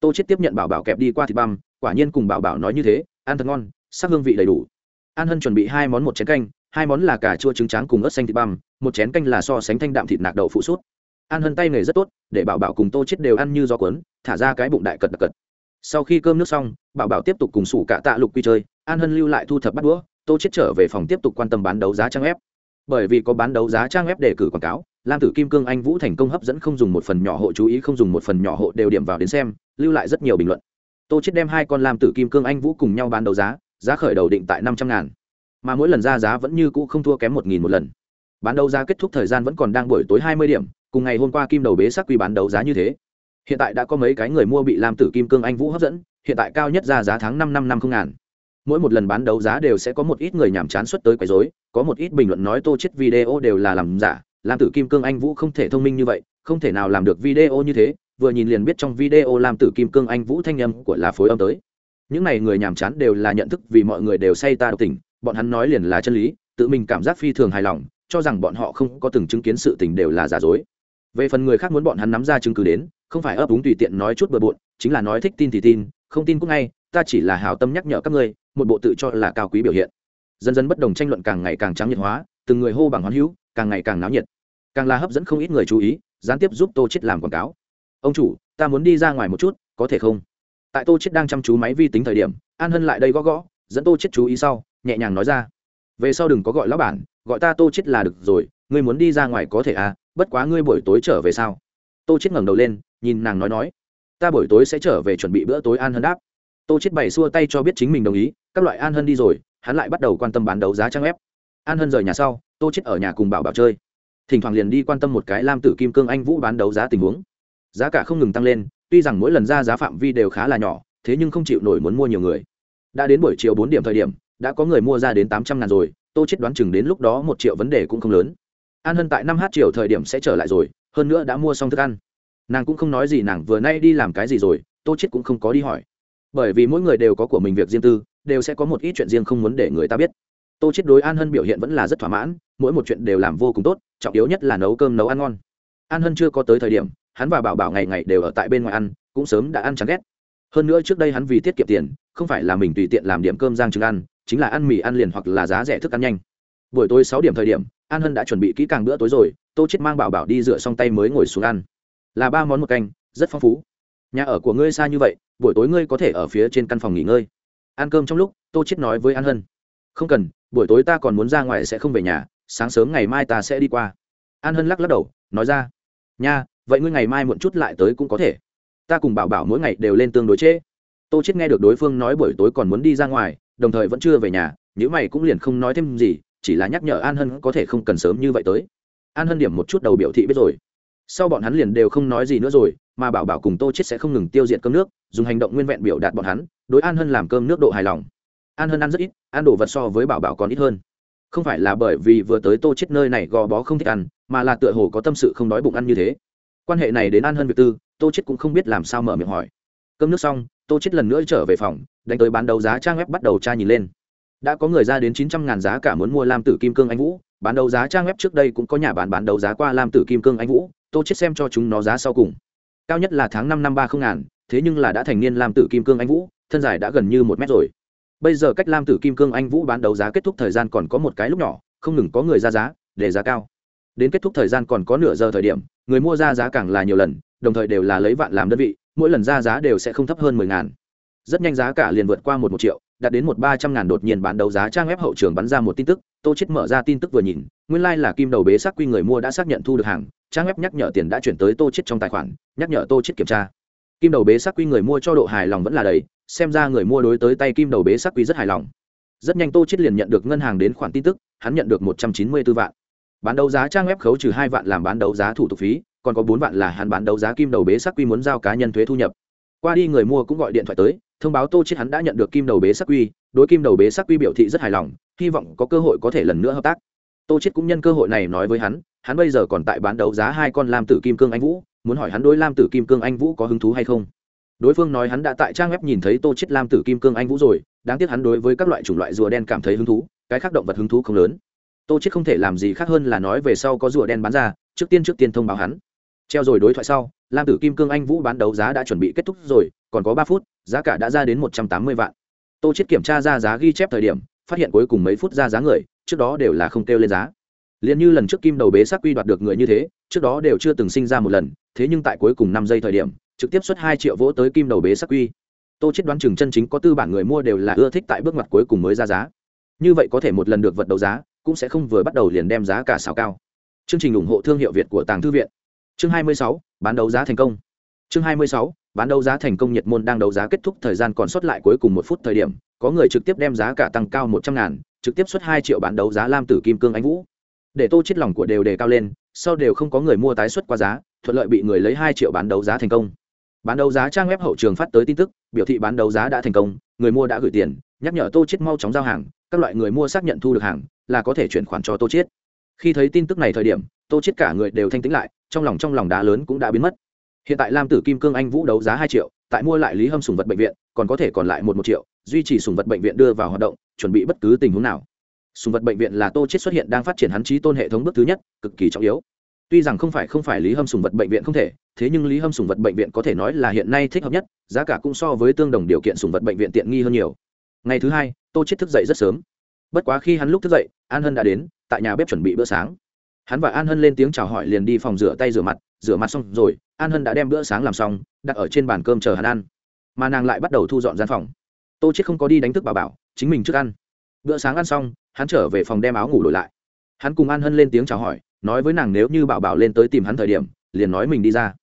Tô chết tiếp nhận bảo bảo kẹp đi qua thịt băm quả nhiên cùng bảo bảo nói như thế, ăn thật ngon, sắc hương vị đầy đủ. An hân chuẩn bị hai món một chén canh, hai món là cà chua trứng tráng cùng ớt xanh thịt băm một chén canh là so sánh thanh đạm thịt nạc đậu phụ sút. An hân tay nghề rất tốt, để bảo bảo cùng tô chết đều ăn như gió cuốn, thả ra cái bụng đại cật đặc cật. Sau khi cơm nước xong, bảo bảo tiếp tục cùng sủ cả tạ lục quy chơi, an hân lưu lại thu thập bắt đũa, tô chết trở về phòng tiếp tục quan tâm bán đấu giá trang web. Bởi vì có bán đấu giá trang web để cử quảng cáo, lam tử kim cương anh vũ thành công hấp dẫn không dùng một phần nhỏ hộ chú ý, không dùng một phần nhỏ hộ đều điểm vào đến xem, lưu lại rất nhiều bình luận tô chết đem hai con lam tử kim cương anh vũ cùng nhau bán đấu giá giá khởi đầu định tại năm trăm ngàn. Mà mỗi lần ra giá vẫn như cũ không thua kém một nghìn một lần. Bán đấu giá kết thúc thời gian vẫn còn đang buổi tối hai mươi điểm, cùng ngày hôm qua kim đầu bế sắc quy bán đấu giá như thế. Hiện tại đã có mấy cái người mua bị lam tử kim cương anh vũ hấp dẫn, hiện tại cao nhất ra giá tháng năm năm năm không ngàn. Mỗi một lần bán đấu giá đều sẽ có một ít người nhàm chán xuất tới quấy rối, có một ít bình luận nói tô chết video đều là làm giả, lam tử kim cương anh vũ không thể thông minh như vậy, không thể nào làm được video như thế vừa nhìn liền biết trong video làm tử kim cương anh vũ thanh âm của là phối âm tới. Những này người nhàm chán đều là nhận thức vì mọi người đều say ta độc tình, bọn hắn nói liền là chân lý, tự mình cảm giác phi thường hài lòng, cho rằng bọn họ không có từng chứng kiến sự tình đều là giả dối. Về phần người khác muốn bọn hắn nắm ra chứng cứ đến, không phải ấp úng tùy tiện nói chút bừa bộn, chính là nói thích tin thì tin, không tin cũng ngay, ta chỉ là hào tâm nhắc nhở các ngươi, một bộ tự cho là cao quý biểu hiện. Dần dần bất đồng tranh luận càng ngày càng trắng nhiệt hóa, từng người hô bằng hoán hữu, càng ngày càng náo nhiệt. Càng là hấp dẫn không ít người chú ý, gián tiếp giúp tô chết làm quảng cáo ông chủ, ta muốn đi ra ngoài một chút, có thể không? Tại tô chết đang chăm chú máy vi tính thời điểm, an hân lại đây gõ gõ, dẫn tô chết chú ý sau, nhẹ nhàng nói ra. Về sau đừng có gọi lão bản, gọi ta tô chết là được rồi, ngươi muốn đi ra ngoài có thể à bất quá ngươi buổi tối trở về sao? Tô chết ngẩng đầu lên, nhìn nàng nói nói. Ta buổi tối sẽ trở về chuẩn bị bữa tối an hân đáp. Tô chết bày xua tay cho biết chính mình đồng ý, các loại an hân đi rồi, hắn lại bắt đầu quan tâm bán đấu giá trang web. An hân rời nhà sau, tô chết ở nhà cùng bảo bảo chơi. Thỉnh thoảng liền đi quan tâm một cái lam tử kim cương anh vũ bán đấu giá tình huống giá cả không ngừng tăng lên, tuy rằng mỗi lần ra giá phạm vi đều khá là nhỏ, thế nhưng không chịu nổi muốn mua nhiều người. Đã đến buổi chiều bốn điểm thời điểm, đã có người mua ra đến tám trăm ngàn rồi, tô chết đoán chừng đến lúc đó một triệu vấn đề cũng không lớn. An hân tại năm h chiều thời điểm sẽ trở lại rồi, hơn nữa đã mua xong thức ăn. Nàng cũng không nói gì, nàng vừa nay đi làm cái gì rồi, tô chết cũng không có đi hỏi. Bởi vì mỗi người đều có của mình việc riêng tư, đều sẽ có một ít chuyện riêng không muốn để người ta biết. Tô chết đối an hân biểu hiện vẫn là rất thỏa mãn, mỗi một chuyện đều làm vô cùng tốt, trọng yếu nhất là nấu cơm nấu ăn ngon. An hân chưa có tới thời điểm hắn và bảo bảo ngày ngày đều ở tại bên ngoài ăn, cũng sớm đã ăn chán ghét. Hơn nữa trước đây hắn vì tiết kiệm tiền, không phải là mình tùy tiện làm điểm cơm giang trứng ăn, chính là ăn mì ăn liền hoặc là giá rẻ thức ăn nhanh. Buổi tối sáu điểm thời điểm, an hân đã chuẩn bị kỹ càng bữa tối rồi, tô chết mang bảo bảo đi rửa xong tay mới ngồi xuống ăn. Là ba món một canh, rất phong phú. Nhà ở của ngươi xa như vậy, buổi tối ngươi có thể ở phía trên căn phòng nghỉ ngơi. Ăn cơm trong lúc, tô chết nói với an hân. Không cần, buổi tối ta còn muốn ra ngoài sẽ không về nhà, sáng sớm ngày mai ta sẽ đi qua. An hân lắc lắc đầu, nói ra. Nha vậy ngươi ngày mai muộn chút lại tới cũng có thể. Ta cùng bảo bảo mỗi ngày đều lên tương đối trễ. Tô chết nghe được đối phương nói buổi tối còn muốn đi ra ngoài, đồng thời vẫn chưa về nhà nếu mày cũng liền không nói thêm gì, chỉ là nhắc nhở an hân có thể không cần sớm như vậy tới. An hân điểm một chút đầu biểu thị biết rồi. Sau bọn hắn liền đều không nói gì nữa rồi, mà bảo bảo cùng tô chết sẽ không ngừng tiêu diệt cơm nước, dùng hành động nguyên vẹn biểu đạt bọn hắn, đối an hân làm cơm nước độ hài lòng. An hân ăn rất ít, ăn đồ vật so với bảo bảo còn ít hơn. Không phải là bởi vì vừa tới tô chết nơi này gò bó không thích ăn, mà là tựa hồ có tâm sự không đói bụng ăn như thế quan hệ này đến an hơn việc tư, tô chết cũng không biết làm sao mở miệng hỏi. Cơm nước xong, tô chết lần nữa trở về phòng, đánh tới bán đấu giá trang web bắt đầu tra nhìn lên. Đã có người ra đến chín trăm ngàn giá cả muốn mua lam tử kim cương anh vũ. Bán đấu giá trang web trước đây cũng có nhà bán bán đấu giá qua lam tử kim cương anh vũ, tô chết xem cho chúng nó giá sau cùng. Cao nhất là tháng năm năm ba không ngàn, thế nhưng là đã thành niên lam tử kim cương anh vũ, thân dài đã gần như một mét rồi. Bây giờ cách lam tử kim cương anh vũ bán đấu giá kết thúc thời gian còn có một cái lúc nhỏ, không ngừng có người ra giá, để giá cao đến kết thúc thời gian còn có nửa giờ thời điểm, người mua ra giá càng là nhiều lần, đồng thời đều là lấy vạn làm đơn vị, mỗi lần ra giá đều sẽ không thấp hơn mười ngàn. Rất nhanh giá cả liền vượt qua một một triệu, đạt đến một ba trăm ngàn đột nhiên bán đấu giá trang web hậu trường bắn ra một tin tức, tô chết mở ra tin tức vừa nhìn, nguyên lai、like、là kim đầu bế sắc quy người mua đã xác nhận thu được hàng, trang web nhắc nhở tiền đã chuyển tới tô chết trong tài khoản, nhắc nhở tô chết kiểm tra. Kim đầu bế sắc quy người mua cho độ hài lòng vẫn là đầy, xem ra người mua đối tới tay kim đầu bế sắc quy rất hài lòng. Rất nhanh tô chết liền nhận được ngân hàng đến khoản tin tức, hắn nhận được một trăm chín mươi 194 vạn bán đấu giá trang web khấu trừ hai vạn làm bán đấu giá thủ tục phí, còn có bốn vạn là hắn bán đấu giá kim đầu bế sắc quy muốn giao cá nhân thuế thu nhập. Qua đi người mua cũng gọi điện thoại tới, thông báo tô chết hắn đã nhận được kim đầu bế sắc quy, đối kim đầu bế sắc quy biểu thị rất hài lòng, hy vọng có cơ hội có thể lần nữa hợp tác. Tô chết cũng nhân cơ hội này nói với hắn hắn bây giờ còn tại bán đấu giá hai con lam tử kim cương anh vũ, muốn hỏi hắn đối lam tử kim cương anh vũ có hứng thú hay không. Đối phương nói hắn đã tại trang web nhìn thấy tô chết lam tử kim cương anh vũ rồi, đáng tiếc hắn đối với các loại chủng loại rùa đen cảm thấy hứng thú, cái khác động vật hứng thú không lớn tô chết không thể làm gì khác hơn là nói về sau có rùa đen bán ra, trước tiên trước tiên thông báo hắn. Treo rồi đối thoại sau, lam tử kim cương anh vũ bán đấu giá đã chuẩn bị kết thúc rồi, còn có ba phút, giá cả đã ra đến một trăm tám mươi vạn. Tô chết kiểm tra ra giá ghi chép thời điểm, phát hiện cuối cùng mấy phút ra giá người, trước đó đều là không kêu lên giá. Liền như lần trước kim đầu bế sắc quy đoạt được người như thế, trước đó đều chưa từng sinh ra một lần, thế nhưng tại cuối cùng năm giây thời điểm, trực tiếp xuất hai triệu vỗ tới kim đầu bế sắc quy. Tô chết đoán chừng chân chính có tư bản người mua đều là ưa thích tại bước ngoặt cuối cùng mới ra giá. Như vậy có thể một lần được vật đấu giá cũng sẽ không vừa bắt đầu liền đem giá cả xào cao. Chương trình ủng hộ thương hiệu việt của tàng thư viện. Chương 26, bán đấu giá thành công. Chương 26, bán đấu giá thành công nhiệt môn đang đấu giá kết thúc thời gian còn sót lại cuối cùng một phút thời điểm có người trực tiếp đem giá cả tăng cao một trăm ngàn trực tiếp xuất hai triệu bán đấu giá lam tử kim cương anh vũ. Để tô chết lòng của đều đề cao lên sau đều không có người mua tái xuất qua giá thuận lợi bị người lấy hai triệu bán đấu giá thành công. Bán đấu giá trang web hậu trường phát tới tin tức biểu thị bán đấu giá đã thành công người mua đã gửi tiền nhắc nhở tô chết mau chóng giao hàng các loại người mua xác nhận thu được hàng là có thể chuyển khoản cho tô chết khi thấy tin tức này thời điểm, tô chết cả người đều thanh tĩnh lại, trong lòng trong lòng đá lớn cũng đã biến mất. Hiện tại lam tử kim cương anh vũ đấu giá hai triệu, tại mua lại lý hâm sùng vật bệnh viện, còn có thể còn lại một một triệu, duy trì sùng vật bệnh viện đưa vào hoạt động, chuẩn bị bất cứ tình huống nào. Sùng vật bệnh viện là tô chết xuất hiện đang phát triển hắn trí tôn hệ thống bước thứ nhất, cực kỳ trọng yếu. Tuy rằng không phải không phải lý hâm sùng vật bệnh viện không thể, thế nhưng lý hâm sùng vật bệnh viện có thể nói là hiện nay thích hợp nhất, giá cả cũng so với tương đồng điều kiện sùng vật bệnh viện tiện nghi hơn nhiều. Ngày thứ hai, tô chết thức dậy rất sớm. Bất quá khi hắn lúc thức dậy an hân đã đến, tại nhà bếp chuẩn bị bữa sáng. Hắn và an hân lên tiếng chào hỏi liền đi phòng rửa tay rửa mặt rửa mặt xong rồi, an hân đã đem bữa sáng làm xong, đặt ở trên bàn cơm chờ hắn ăn. Mà nàng lại bắt đầu thu dọn gian phòng. Tô chết không có đi đánh thức bà bảo, chính mình trước ăn. Bữa sáng ăn xong, hắn trở về phòng đem áo ngủ đổi lại. Hắn cùng an hân lên tiếng chào hỏi, nói với nàng nếu như bảo bảo lên tới tìm hắn thời điểm, liền nói mình đi ra.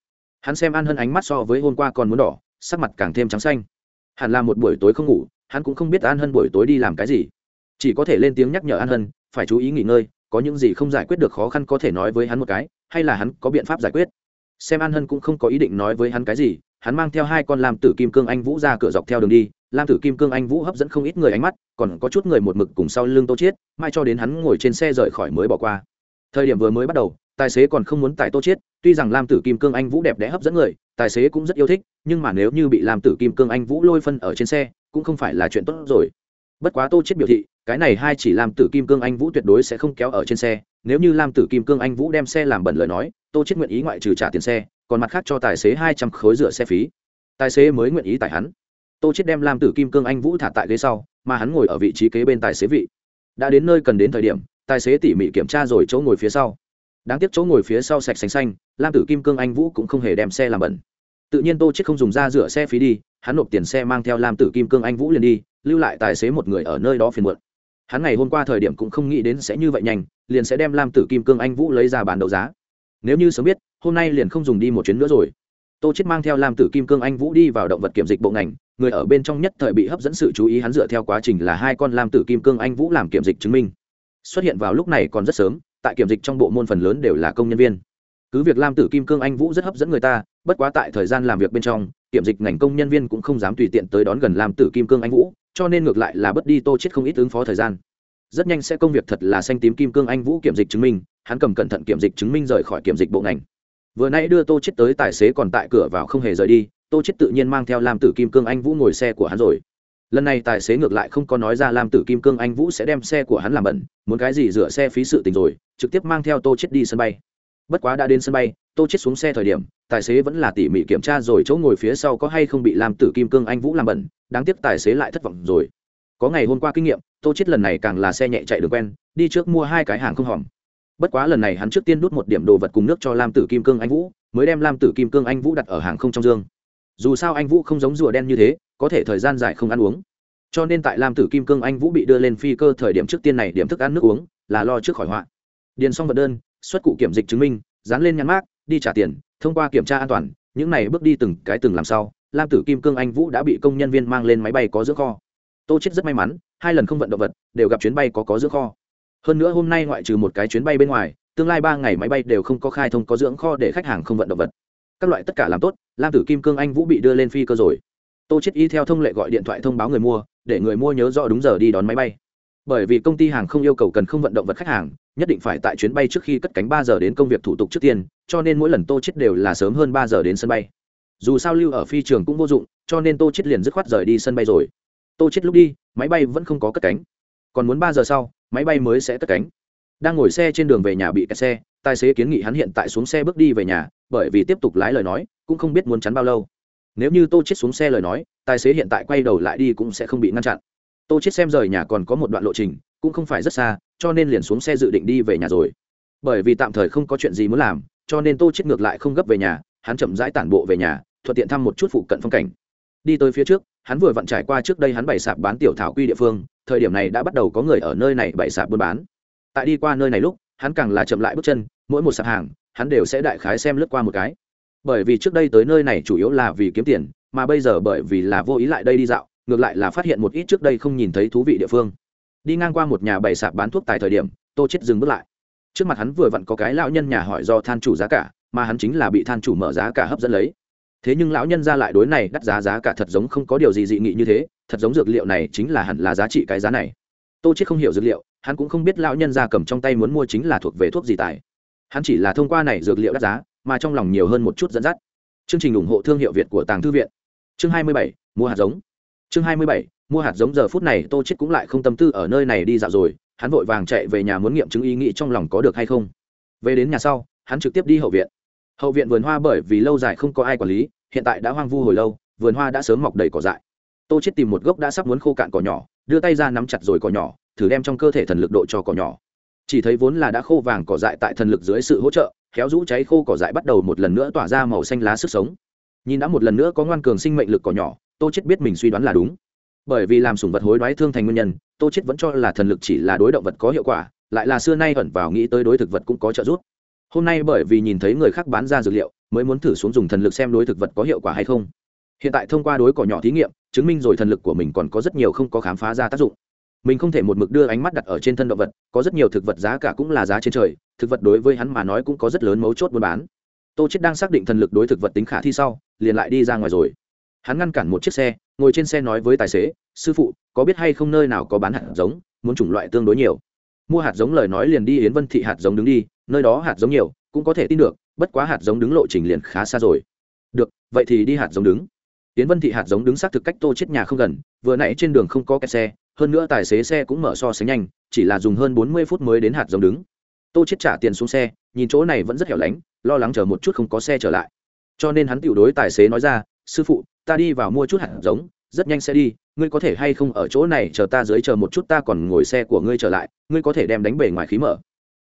Hắn xem an hân ánh mắt so với hôm qua còn muốn đỏ, sắc mặt càng thêm trắng xanh. Hẳn là một buổi tối không ngủ, hắn cũng không biết an hân buổi tối đi làm cái gì chỉ có thể lên tiếng nhắc nhở an hân, phải chú ý nghỉ ngơi, có những gì không giải quyết được khó khăn có thể nói với hắn một cái, hay là hắn có biện pháp giải quyết. Xem an hân cũng không có ý định nói với hắn cái gì, hắn mang theo hai con lam tử kim cương anh vũ ra cửa dọc theo đường đi, lam tử kim cương anh vũ hấp dẫn không ít người ánh mắt, còn có chút người một mực cùng sau lưng tô chiết, mai cho đến hắn ngồi trên xe rời khỏi mới bỏ qua. Thời điểm vừa mới bắt đầu, tài xế còn không muốn tải tô chiết, tuy rằng lam tử kim cương anh vũ đẹp đẽ hấp dẫn người, tài xế cũng rất yêu thích, nhưng mà nếu như bị lam tử kim cương anh vũ lôi phân ở trên xe, cũng không phải là chuyện tốt rồi. Bất quá tô chiết biểu thị cái này hai chỉ làm tử kim cương anh vũ tuyệt đối sẽ không kéo ở trên xe, nếu như lam tử kim cương anh vũ đem xe làm bẩn lời nói, tô chết nguyện ý ngoại trừ trả tiền xe, còn mặt khác cho tài xế hai trăm khối rửa xe phí. Tài xế mới nguyện ý tải hắn. Tô chết đem lam tử kim cương anh vũ thả tại ghế sau, mà hắn ngồi ở vị trí kế bên tài xế vị. Đã đến nơi cần đến thời điểm, tài xế tỉ mỉ kiểm tra rồi chỗ ngồi phía sau. Đáng tiếc chỗ ngồi phía sau sạch xanh xanh, lam tử kim cương anh vũ cũng không hề đem xe làm bẩn. Tự nhiên tô chết không dùng ra rửa xe phí đi, hắn nộp tiền xe mang theo lam tử kim cương anh vũ liền đi, lưu lại tài xế một người ở nơi đó phiền muộn hắn ngày hôm qua thời điểm cũng không nghĩ đến sẽ như vậy nhanh, liền sẽ đem lam tử kim cương anh vũ lấy ra bàn đấu giá. Nếu như sớm biết, hôm nay liền không dùng đi một chuyến nữa rồi. Tô chết mang theo lam tử kim cương anh vũ đi vào động vật kiểm dịch bộ ngành, người ở bên trong nhất thời bị hấp dẫn sự chú ý hắn dựa theo quá trình là hai con lam tử kim cương anh vũ làm kiểm dịch chứng minh. Xuất hiện vào lúc này còn rất sớm, tại kiểm dịch trong bộ môn phần lớn đều là công nhân viên. Cứ việc lam tử kim cương anh vũ rất hấp dẫn người ta, bất quá tại thời gian làm việc bên trong, kiểm dịch ngành công nhân viên cũng không dám tùy tiện tới đón gần lam tử kim cương anh vũ cho nên ngược lại là bất đi tô chết không ít ứng phó thời gian. Rất nhanh sẽ công việc thật là xanh tím kim cương anh vũ kiểm dịch chứng minh, hắn cầm cẩn thận kiểm dịch chứng minh rời khỏi kiểm dịch bộ ngành. Vừa nãy đưa tô chết tới tài xế còn tại cửa vào không hề rời đi, tô chết tự nhiên mang theo lam tử kim cương anh vũ ngồi xe của hắn rồi. Lần này tài xế ngược lại không có nói ra lam tử kim cương anh vũ sẽ đem xe của hắn làm bẩn, muốn cái gì rửa xe phí sự tình rồi, trực tiếp mang theo tô chết đi sân bay. Bất quá đã đến sân bay tô chết xuống xe thời điểm, tài xế vẫn là tỉ mỉ kiểm tra rồi chỗ ngồi phía sau có hay không bị lam tử kim cương anh vũ làm bẩn, đáng tiếc tài xế lại thất vọng rồi. Có ngày hôm qua kinh nghiệm, tô chết lần này càng là xe nhẹ chạy được quen, đi trước mua hai cái hàng không hỏng. Bất quá lần này hắn trước tiên đút một điểm đồ vật cùng nước cho lam tử kim cương anh vũ, mới đem lam tử kim cương anh vũ đặt ở hàng không trong dương. Dù sao anh vũ không giống rùa đen như thế, có thể thời gian dài không ăn uống. Cho nên tại lam tử kim cương anh vũ bị đưa lên phi cơ thời điểm trước tiên này điểm thức ăn nước uống, là lo trước khỏi họa. Điền xong vật đơn, xuất cụ kiểm dịch chứng minh, dán lên nhãn mát đi trả tiền, thông qua kiểm tra an toàn, những này bước đi từng cái từng làm sau, lam tử kim cương anh vũ đã bị công nhân viên mang lên máy bay có dưỡng kho. Tô chết rất may mắn, hai lần không vận động vật, đều gặp chuyến bay có có dưỡng kho. Hơn nữa hôm nay ngoại trừ một cái chuyến bay bên ngoài, tương lai ba ngày máy bay đều không có khai thông có dưỡng kho để khách hàng không vận động vật. Các loại tất cả làm tốt, lam tử kim cương anh vũ bị đưa lên phi cơ rồi. Tô chết y theo thông lệ gọi điện thoại thông báo người mua, để người mua nhớ rõ đúng giờ đi đón máy bay bởi vì công ty hàng không yêu cầu cần không vận động vật khách hàng, nhất định phải tại chuyến bay trước khi cất cánh ba giờ đến công việc thủ tục trước tiên, cho nên mỗi lần tô chết đều là sớm hơn ba giờ đến sân bay. Dù sao lưu ở phi trường cũng vô dụng, cho nên tô chết liền dứt khoát rời đi sân bay rồi. Tô chết lúc đi, máy bay vẫn không có cất cánh. Còn muốn ba giờ sau, máy bay mới sẽ cất cánh. Đang ngồi xe trên đường về nhà bị kẹt xe, tài xế kiến nghị hắn hiện tại xuống xe bước đi về nhà, bởi vì tiếp tục lái lời nói, cũng không biết muốn chắn bao lâu. Nếu như tô chết xuống xe lời nói, tài xế hiện tại quay đầu lại đi cũng sẽ không bị ngăn chặn tô chết xem rời nhà còn có một đoạn lộ trình, cũng không phải rất xa, cho nên liền xuống xe dự định đi về nhà rồi. Bởi vì tạm thời không có chuyện gì muốn làm, cho nên tô chết ngược lại không gấp về nhà, hắn chậm rãi tản bộ về nhà, thuận tiện thăm một chút phụ cận phong cảnh. Đi tới phía trước, hắn vừa vặn trải qua trước đây hắn bày sạp bán tiểu thảo quy địa phương, thời điểm này đã bắt đầu có người ở nơi này bày sạp buôn bán. Tại đi qua nơi này lúc, hắn càng là chậm lại bước chân, mỗi một sạp hàng, hắn đều sẽ đại khái xem lướt qua một cái. Bởi vì trước đây tới nơi này chủ yếu là vì kiếm tiền, mà bây giờ bởi vì là vô ý lại đây đi dạo ngược lại là phát hiện một ít trước đây không nhìn thấy thú vị địa phương. Đi ngang qua một nhà bày sạp bán thuốc tại thời điểm tô chết dừng bước lại. Trước mặt hắn vừa vặn có cái lão nhân nhà hỏi do than chủ giá cả mà hắn chính là bị than chủ mở giá cả hấp dẫn lấy. Thế nhưng lão nhân ra lại đối này đắt giá giá cả thật giống không có điều gì dị nghị như thế thật giống dược liệu này chính là hẳn là giá trị cái giá này. Tô chết không hiểu dược liệu hắn cũng không biết lão nhân ra cầm trong tay muốn mua chính là thuộc về thuốc gì tài. Hắn chỉ là thông qua này dược liệu đắt giá mà trong lòng nhiều hơn một chút dẫn dắt. Chương trình ủng hộ thương hiệu việt của tàng thư viện. Chương 27, mua hạt giống chương 27, mua hạt giống giờ phút này tô chết cũng lại không tâm tư ở nơi này đi dạo rồi hắn vội vàng chạy về nhà muốn nghiệm chứng ý nghĩ trong lòng có được hay không. Về đến nhà sau hắn trực tiếp đi hậu viện. Hậu viện vườn hoa bởi vì lâu dài không có ai quản lý hiện tại đã hoang vu hồi lâu vườn hoa đã sớm mọc đầy cỏ dại. Tô chết tìm một gốc đã sắp muốn khô cạn cỏ nhỏ đưa tay ra nắm chặt rồi cỏ nhỏ thử đem trong cơ thể thần lực độ cho cỏ nhỏ. Chỉ thấy vốn là đã khô vàng cỏ dại tại thần lực dưới sự hỗ trợ khéo rũ cháy khô cỏ dại bắt đầu một lần nữa tỏa ra màu xanh lá sức sống. Nhìn đã một lần nữa có ngoan cường sinh mệnh lực cỏ nhỏ tô chết biết mình suy đoán là đúng. Bởi vì làm sủng vật hối đoái thương thành nguyên nhân, tô chết vẫn cho là thần lực chỉ là đối động vật có hiệu quả, lại là xưa nay ẩn vào nghĩ tới đối thực vật cũng có trợ giúp. Hôm nay bởi vì nhìn thấy người khác bán ra dược liệu, mới muốn thử xuống dùng thần lực xem đối thực vật có hiệu quả hay không. Hiện tại thông qua đối cỏ nhỏ thí nghiệm, chứng minh rồi thần lực của mình còn có rất nhiều không có khám phá ra tác dụng. Mình không thể một mực đưa ánh mắt đặt ở trên thân động vật, có rất nhiều thực vật giá cả cũng là giá trên trời, thực vật đối với hắn mà nói cũng có rất lớn mấu chốt buôn bán. Tô chết đang xác định thần lực đối thực vật tính khả thi sau, liền lại đi ra ngoài rồi hắn ngăn cản một chiếc xe, ngồi trên xe nói với tài xế, sư phụ, có biết hay không nơi nào có bán hạt giống, muốn chủng loại tương đối nhiều? Mua hạt giống lời nói liền đi yến vân thị hạt giống đứng đi, nơi đó hạt giống nhiều, cũng có thể tin được, bất quá hạt giống đứng lộ trình liền khá xa rồi. Được, vậy thì đi hạt giống đứng. Yến vân thị hạt giống đứng xác thực cách tô chết nhà không gần, vừa nãy trên đường không có kẹt xe, hơn nữa tài xế xe cũng mở so sánh nhanh, chỉ là dùng hơn bốn mươi phút mới đến hạt giống đứng. Tô chết trả tiền xuống xe, nhìn chỗ này vẫn rất hẻo lánh, lo lắng chờ một chút không có xe trở lại. Cho nên hắn tiểu đối tài xế nói ra, sư phụ ta đi vào mua chút hạt giống, rất nhanh sẽ đi, ngươi có thể hay không ở chỗ này chờ ta dưới chờ một chút, ta còn ngồi xe của ngươi trở lại, ngươi có thể đem đánh bể ngoài khí mở.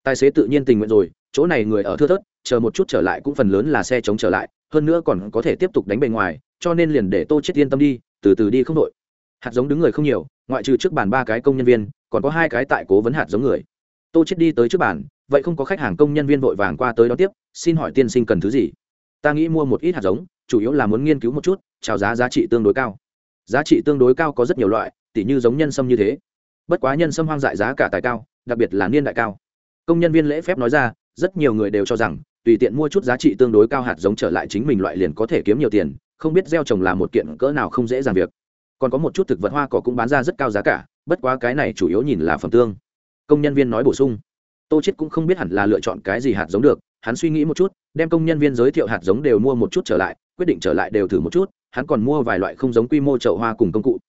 Tài xế tự nhiên tình nguyện rồi, chỗ này người ở thưa thớt, chờ một chút trở lại cũng phần lớn là xe chống trở lại, hơn nữa còn có thể tiếp tục đánh bề ngoài, cho nên liền để tô chết yên tâm đi, từ từ đi không đội. Hạt giống đứng người không nhiều, ngoại trừ trước bàn ba cái công nhân viên, còn có hai cái tại cố vấn hạt giống người. Tô chết đi tới trước bàn, vậy không có khách hàng công nhân viên vội vàng qua tới đó tiếp, xin hỏi tiên sinh cần thứ gì? Ta nghĩ mua một ít hạt giống chủ yếu là muốn nghiên cứu một chút, chào giá giá trị tương đối cao. Giá trị tương đối cao có rất nhiều loại, tỉ như giống nhân sâm như thế. Bất quá nhân sâm hoang dại giá cả tài cao, đặc biệt là niên đại cao. Công nhân viên lễ phép nói ra, rất nhiều người đều cho rằng, tùy tiện mua chút giá trị tương đối cao hạt giống trở lại chính mình loại liền có thể kiếm nhiều tiền, không biết gieo trồng là một kiện cỡ nào không dễ dàng việc. Còn có một chút thực vật hoa cỏ cũng bán ra rất cao giá cả, bất quá cái này chủ yếu nhìn là phẩm tương. Công nhân viên nói bổ sung, tô chết cũng không biết hẳn là lựa chọn cái gì hạt giống được, hắn suy nghĩ một chút, đem công nhân viên giới thiệu hạt giống đều mua một chút trở lại quyết định trở lại đều thử một chút, hắn còn mua vài loại không giống quy mô chậu hoa cùng công cụ.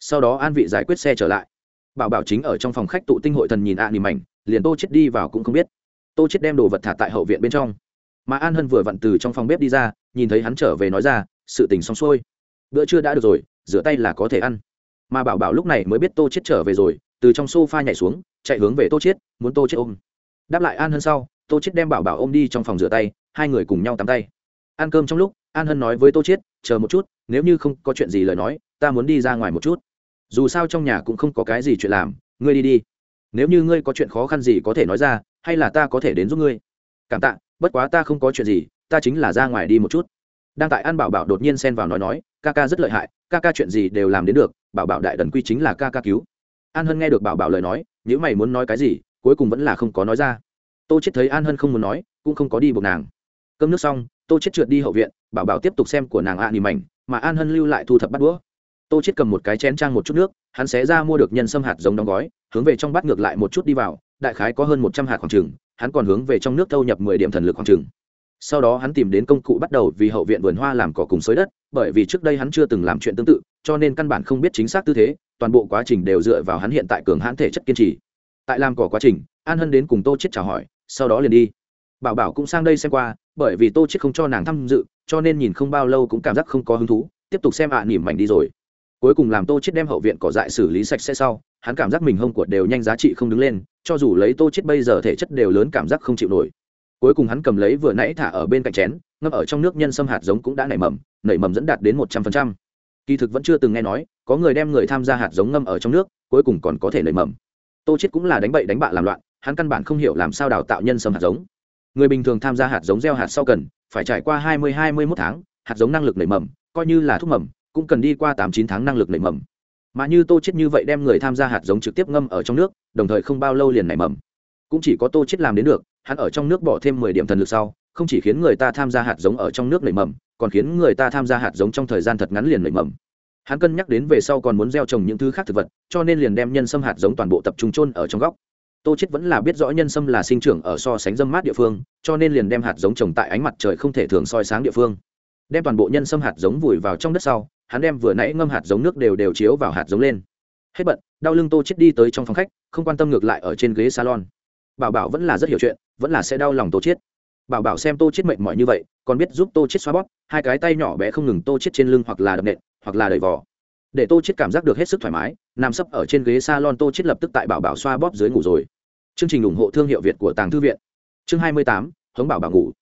Sau đó an vị giải quyết xe trở lại. Bảo bảo chính ở trong phòng khách tụ tinh hội thần nhìn ạ à nỉm liền tô chết đi vào cũng không biết. Tô chết đem đồ vật thả tại hậu viện bên trong. Mà an hân vừa vặn từ trong phòng bếp đi ra, nhìn thấy hắn trở về nói ra, sự tình xong xuôi. Bữa trưa đã được rồi, rửa tay là có thể ăn. Mà bảo bảo lúc này mới biết tô chết trở về rồi, từ trong sofa nhảy xuống, chạy hướng về tô chết muốn tô chết ôm. Đáp lại an hân sau, tô chết đem bảo bảo ôm đi trong phòng rửa tay, hai người cùng nhau tắm tay ăn cơm trong lúc an hân nói với tô Chiết, chờ một chút nếu như không có chuyện gì lời nói ta muốn đi ra ngoài một chút. Dù sao trong nhà cũng không có cái gì chuyện làm ngươi đi đi. Nếu như ngươi có chuyện khó khăn gì có thể nói ra hay là ta có thể đến giúp ngươi. Cảm tạ bất quá ta không có chuyện gì ta chính là ra ngoài đi một chút. Đang tại an bảo bảo đột nhiên xen vào nói nói ca ca rất lợi hại ca ca chuyện gì đều làm đến được bảo bảo đại đần quy chính là ca ca cứu. An hân nghe được bảo bảo lời nói nếu mày muốn nói cái gì cuối cùng vẫn là không có nói ra. Tô chết thấy an hân không muốn nói cũng không có đi buộc nàng. Cơm nước xong tô chết trượt đi hậu viện, bảo bảo tiếp tục xem của nàng ạ à nỉ mảnh, mà an hân lưu lại thu thập bắt đũa. Tô chết cầm một cái chén trang một chút nước, hắn xé ra mua được nhân sâm hạt giống đóng gói, hướng về trong bát ngược lại một chút đi vào, đại khái có hơn một trăm hạt khoảng trừng hắn còn hướng về trong nước thâu nhập mười điểm thần lực khoảng trừng sau đó hắn tìm đến công cụ bắt đầu vì hậu viện vườn hoa làm cỏ cùng xới đất, bởi vì trước đây hắn chưa từng làm chuyện tương tự, cho nên căn bản không biết chính xác tư thế, toàn bộ quá trình đều dựa vào hắn hiện tại cường hãn thể chất kiên trì. Tại làm cỏ quá trình, an hân đến cùng tô chết chào hỏi, sau đó liền đi. Bảo bảo cũng sang đây xem qua bởi vì tô chết không cho nàng tham dự cho nên nhìn không bao lâu cũng cảm giác không có hứng thú tiếp tục xem ạ à, nỉm mảnh đi rồi. Cuối cùng làm tô chết đem hậu viện cỏ dại xử lý sạch sẽ sau hắn cảm giác mình hông của đều nhanh giá trị không đứng lên cho dù lấy tô chết bây giờ thể chất đều lớn cảm giác không chịu nổi. Cuối cùng hắn cầm lấy vừa nãy thả ở bên cạnh chén ngâm ở trong nước nhân sâm hạt giống cũng đã nảy mầm nảy mầm dẫn đạt đến một trăm phần trăm. Kỳ thực vẫn chưa từng nghe nói có người đem người tham gia hạt giống ngâm ở trong nước cuối cùng còn có thể nảy mầm. Tô chết cũng là đánh bậy đánh bạ làm loạn hắn căn bản không hiểu làm sao đào tạo nhân sâm hạt giống người bình thường tham gia hạt giống gieo hạt sau cần, phải trải qua hai mươi hai mươi mốt tháng, hạt giống năng lực nảy mầm, coi như là thuốc mầm, cũng cần đi qua tám chín tháng năng lực nảy mầm. Mà như tô chết như vậy đem người tham gia hạt giống trực tiếp ngâm ở trong nước, đồng thời không bao lâu liền nảy mầm. Cũng chỉ có tô chết làm đến được, hắn ở trong nước bỏ thêm mười điểm thần lực sau, không chỉ khiến người ta tham gia hạt giống ở trong nước nảy mầm, còn khiến người ta tham gia hạt giống trong thời gian thật ngắn liền nảy mầm. Hắn cân nhắc đến về sau còn muốn gieo trồng những thứ khác thực vật, cho nên liền đem nhân sâm hạt giống toàn bộ tập trung chôn ở trong góc tô chết vẫn là biết rõ nhân sâm là sinh trưởng ở so sánh dâm mát địa phương, cho nên liền đem hạt giống trồng tại ánh mặt trời không thể thường soi sáng địa phương. Đem toàn bộ nhân sâm hạt giống vùi vào trong đất sau, hắn đem vừa nãy ngâm hạt giống nước đều đều chiếu vào hạt giống lên. Hết bận, đau lưng tô chết đi tới trong phòng khách, không quan tâm ngược lại ở trên ghế salon. Bảo bảo vẫn là rất hiểu chuyện, vẫn là sẽ đau lòng tô chết bảo bảo xem tô chết mệt mỏi như vậy, còn biết giúp tô chết xoa bóp, hai cái tay nhỏ bé không ngừng tô chết trên lưng hoặc là đập nện, hoặc là đẩy vò. Để tô chết cảm giác được hết sức thoải mái, nằm sấp ở trên ghế salon tô chết lập tức tại bảo bảo xoa bóp dưới ngủ rồi chương trình ủng hộ thương hiệu việt của tàng thư viện. Chương 28, hống bảo bảo ngủ.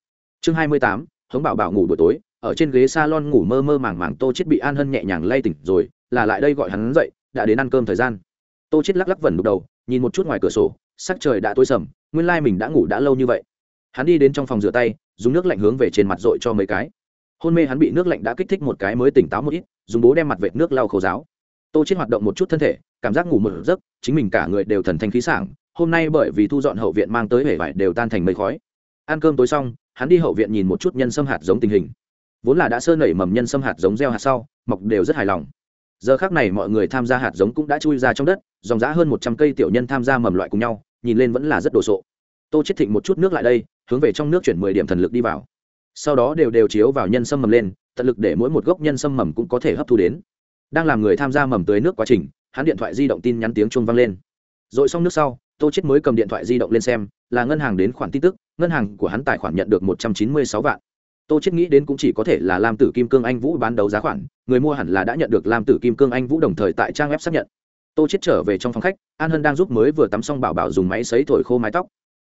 Chương 28, hống bảo bảo ngủ buổi tối ở trên ghế salon ngủ mơ mơ màng màng tô chết bị an hân nhẹ nhàng lay tỉnh rồi là lại đây gọi hắn dậy đã đến ăn cơm thời gian. Tô chết lắc lắc vẩn đục đầu nhìn một chút ngoài cửa sổ sắc trời đã tối sầm nguyên lai mình đã ngủ đã lâu như vậy. Hắn đi đến trong phòng rửa tay dùng nước lạnh hướng về trên mặt dội cho mấy cái. Hôn mê hắn bị nước lạnh đã kích thích một cái mới tỉnh táo một ít dùng bố đem mặt vệt nước lau khô giáo tô chết hoạt động một chút thân thể cảm giác ngủ một giấc chính mình cả người đều thần thanh khí sảng hôm nay bởi vì thu dọn hậu viện mang tới hể vải đều tan thành mây khói. Ăn cơm tối xong, hắn đi hậu viện nhìn một chút nhân sâm hạt giống tình hình. Vốn là đã sơ nảy mầm nhân sâm hạt giống gieo hạt sau, mọc đều rất hài lòng. Giờ khác này mọi người tham gia hạt giống cũng đã chui ra trong đất, dòng giã hơn một trăm cây tiểu nhân tham gia mầm loại cùng nhau, nhìn lên vẫn là rất đồ sộ. Tô chết thịnh một chút nước lại đây, hướng về trong nước chuyển mười điểm thần lực đi vào. Sau đó đều đều chiếu vào nhân sâm mầm lên, tận lực để mỗi một gốc nhân sâm mầm cũng có thể hấp thu đến. Đang làm người tham gia mầm tưới nước quá trình, hắn điện thoại di động tin nhắn tiếng chuông vang lên. Rồi xong nước sau tô chết mới cầm điện thoại di động lên xem, là ngân hàng đến khoản tin tức, ngân hàng của hắn tài khoản nhận được một trăm chín mươi sáu vạn. Tô chết nghĩ đến cũng chỉ có thể là lam tử kim cương anh vũ bán đấu giá khoản, người mua hẳn là đã nhận được lam tử kim cương anh vũ đồng thời tại trang web xác nhận. Tô chết trở về trong phòng khách, an hân đang giúp mới vừa tắm xong bảo bảo dùng máy sấy thổi khô mái tóc.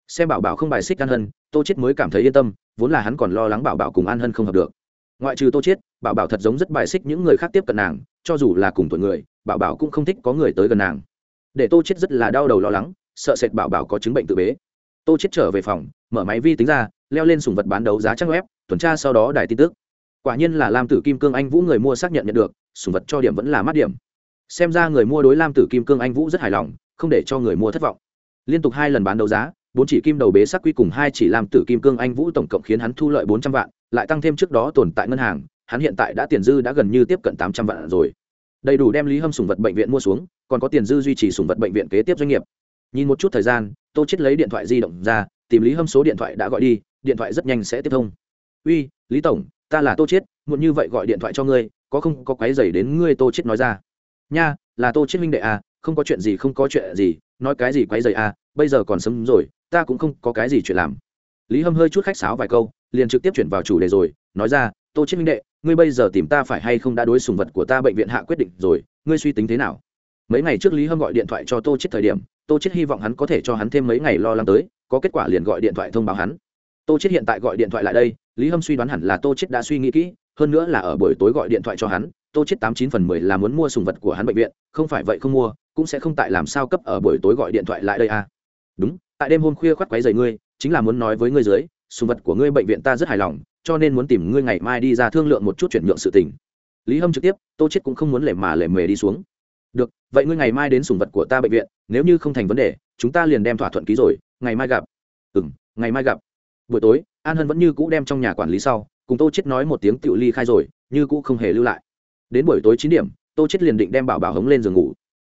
Xem bảo bảo không bài xích an hân, tô chết mới cảm thấy yên tâm, vốn là hắn còn lo lắng bảo bảo cùng an hân không hợp được. Ngoại trừ tô chết bảo bảo thật giống rất bài xích những người khác tiếp cận nàng, cho dù là cùng tuổi người, bảo bảo cũng không thích có người tới gần nàng. Để tô chết rất là đau đầu lo lắng sợ sệt bảo bảo có chứng bệnh tự bế. Tô chết trở về phòng, mở máy vi tính ra, leo lên sùng vật bán đấu giá trang web, tuần tra sau đó đài tin tức. Quả nhiên là lam tử kim cương anh vũ người mua xác nhận nhận được, sùng vật cho điểm vẫn là mát điểm. Xem ra người mua đối lam tử kim cương anh vũ rất hài lòng, không để cho người mua thất vọng. Liên tục hai lần bán đấu giá, bốn chỉ kim đầu bế sắc quy cùng hai chỉ lam tử kim cương anh vũ tổng cộng khiến hắn thu lợi bốn trăm vạn, lại tăng thêm trước đó tồn tại ngân hàng, hắn hiện tại đã tiền dư đã gần như tiếp cận tám trăm vạn rồi. Đầy đủ đem lý hâm sùng vật bệnh viện mua xuống, còn có tiền dư duy trì sùng vật bệnh viện kế tiếp doanh nghiệp nhìn một chút thời gian, tô chết lấy điện thoại di động ra, tìm lý hâm số điện thoại đã gọi đi, điện thoại rất nhanh sẽ tiếp thông. Uy, lý tổng, ta là tô chết muộn như vậy gọi điện thoại cho ngươi, có không có quái dày đến ngươi? Tô chết nói ra. Nha, là tô chết minh đệ à không có chuyện gì không có chuyện gì, nói cái gì quái dày à bây giờ còn sớm rồi, ta cũng không có cái gì chuyện làm. Lý hâm hơi chút khách sáo vài câu, liền trực tiếp chuyển vào chủ đề rồi, nói ra, tô chết minh đệ, ngươi bây giờ tìm ta phải hay không đã đối sùng vật của ta bệnh viện hạ quyết định rồi, ngươi suy tính thế nào? Mấy ngày trước lý hâm gọi điện thoại cho tô chết thời điểm tô chết hy vọng hắn có thể cho hắn thêm mấy ngày lo lắng tới, có kết quả liền gọi điện thoại thông báo hắn. Tô chết hiện tại gọi điện thoại lại đây, lý hâm suy đoán hẳn là tô chết đã suy nghĩ kỹ, hơn nữa là ở buổi tối gọi điện thoại cho hắn, tô chết tám chín phần mười là muốn mua sùng vật của hắn bệnh viện, không phải vậy không mua, cũng sẽ không tại làm sao cấp ở buổi tối gọi điện thoại lại đây à. Đúng, tại đêm hôm khuya khoắt quấy giày ngươi, chính là muốn nói với ngươi dưới, sùng vật của ngươi bệnh viện ta rất hài lòng, cho nên muốn tìm ngươi ngày mai đi ra thương lượng một chút chuyển nhượng sự tình. Lý hâm trực tiếp, tô chết cũng không muốn lề mà lề mề đi xuống. Được, vậy ngươi ngày mai đến sùng vật của ta bệnh viện nếu như không thành vấn đề, chúng ta liền đem thỏa thuận ký rồi, ngày mai gặp. Ừ ngày mai gặp. Buổi tối, an hân vẫn như cũ đem trong nhà quản lý sau, cùng tô chết nói một tiếng tự ly khai rồi, như cũ không hề lưu lại. Đến buổi tối chín điểm, tô chết liền định đem bảo bảo hống lên giường ngủ.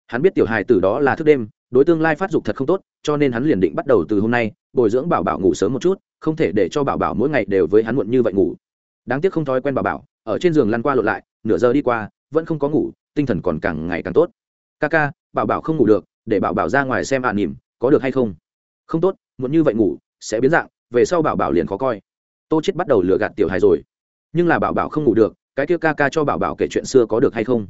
Hắn biết tiểu hài tử đó là thức đêm, đối tương lai phát dục thật không tốt, cho nên hắn liền định bắt đầu từ hôm nay, bồi dưỡng bảo bảo ngủ sớm một chút, không thể để cho bảo bảo mỗi ngày đều với hắn muộn như vậy ngủ. Đáng tiếc không thói quen bảo bảo, ở trên giường lăn qua lộn lại, nửa giờ đi qua, vẫn không có ngủ, tinh thần còn càng ngày càng tốt. Ca ca bảo bảo không ngủ được để bảo bảo ra ngoài xem ạ à nỉm, có được hay không? Không tốt muộn như vậy ngủ, sẽ biến dạng, về sau bảo bảo liền khó coi. Tô chết bắt đầu lừa gạt tiểu hài rồi. Nhưng là bảo bảo không ngủ được, cái kia ca ca cho bảo bảo kể chuyện xưa có được hay không?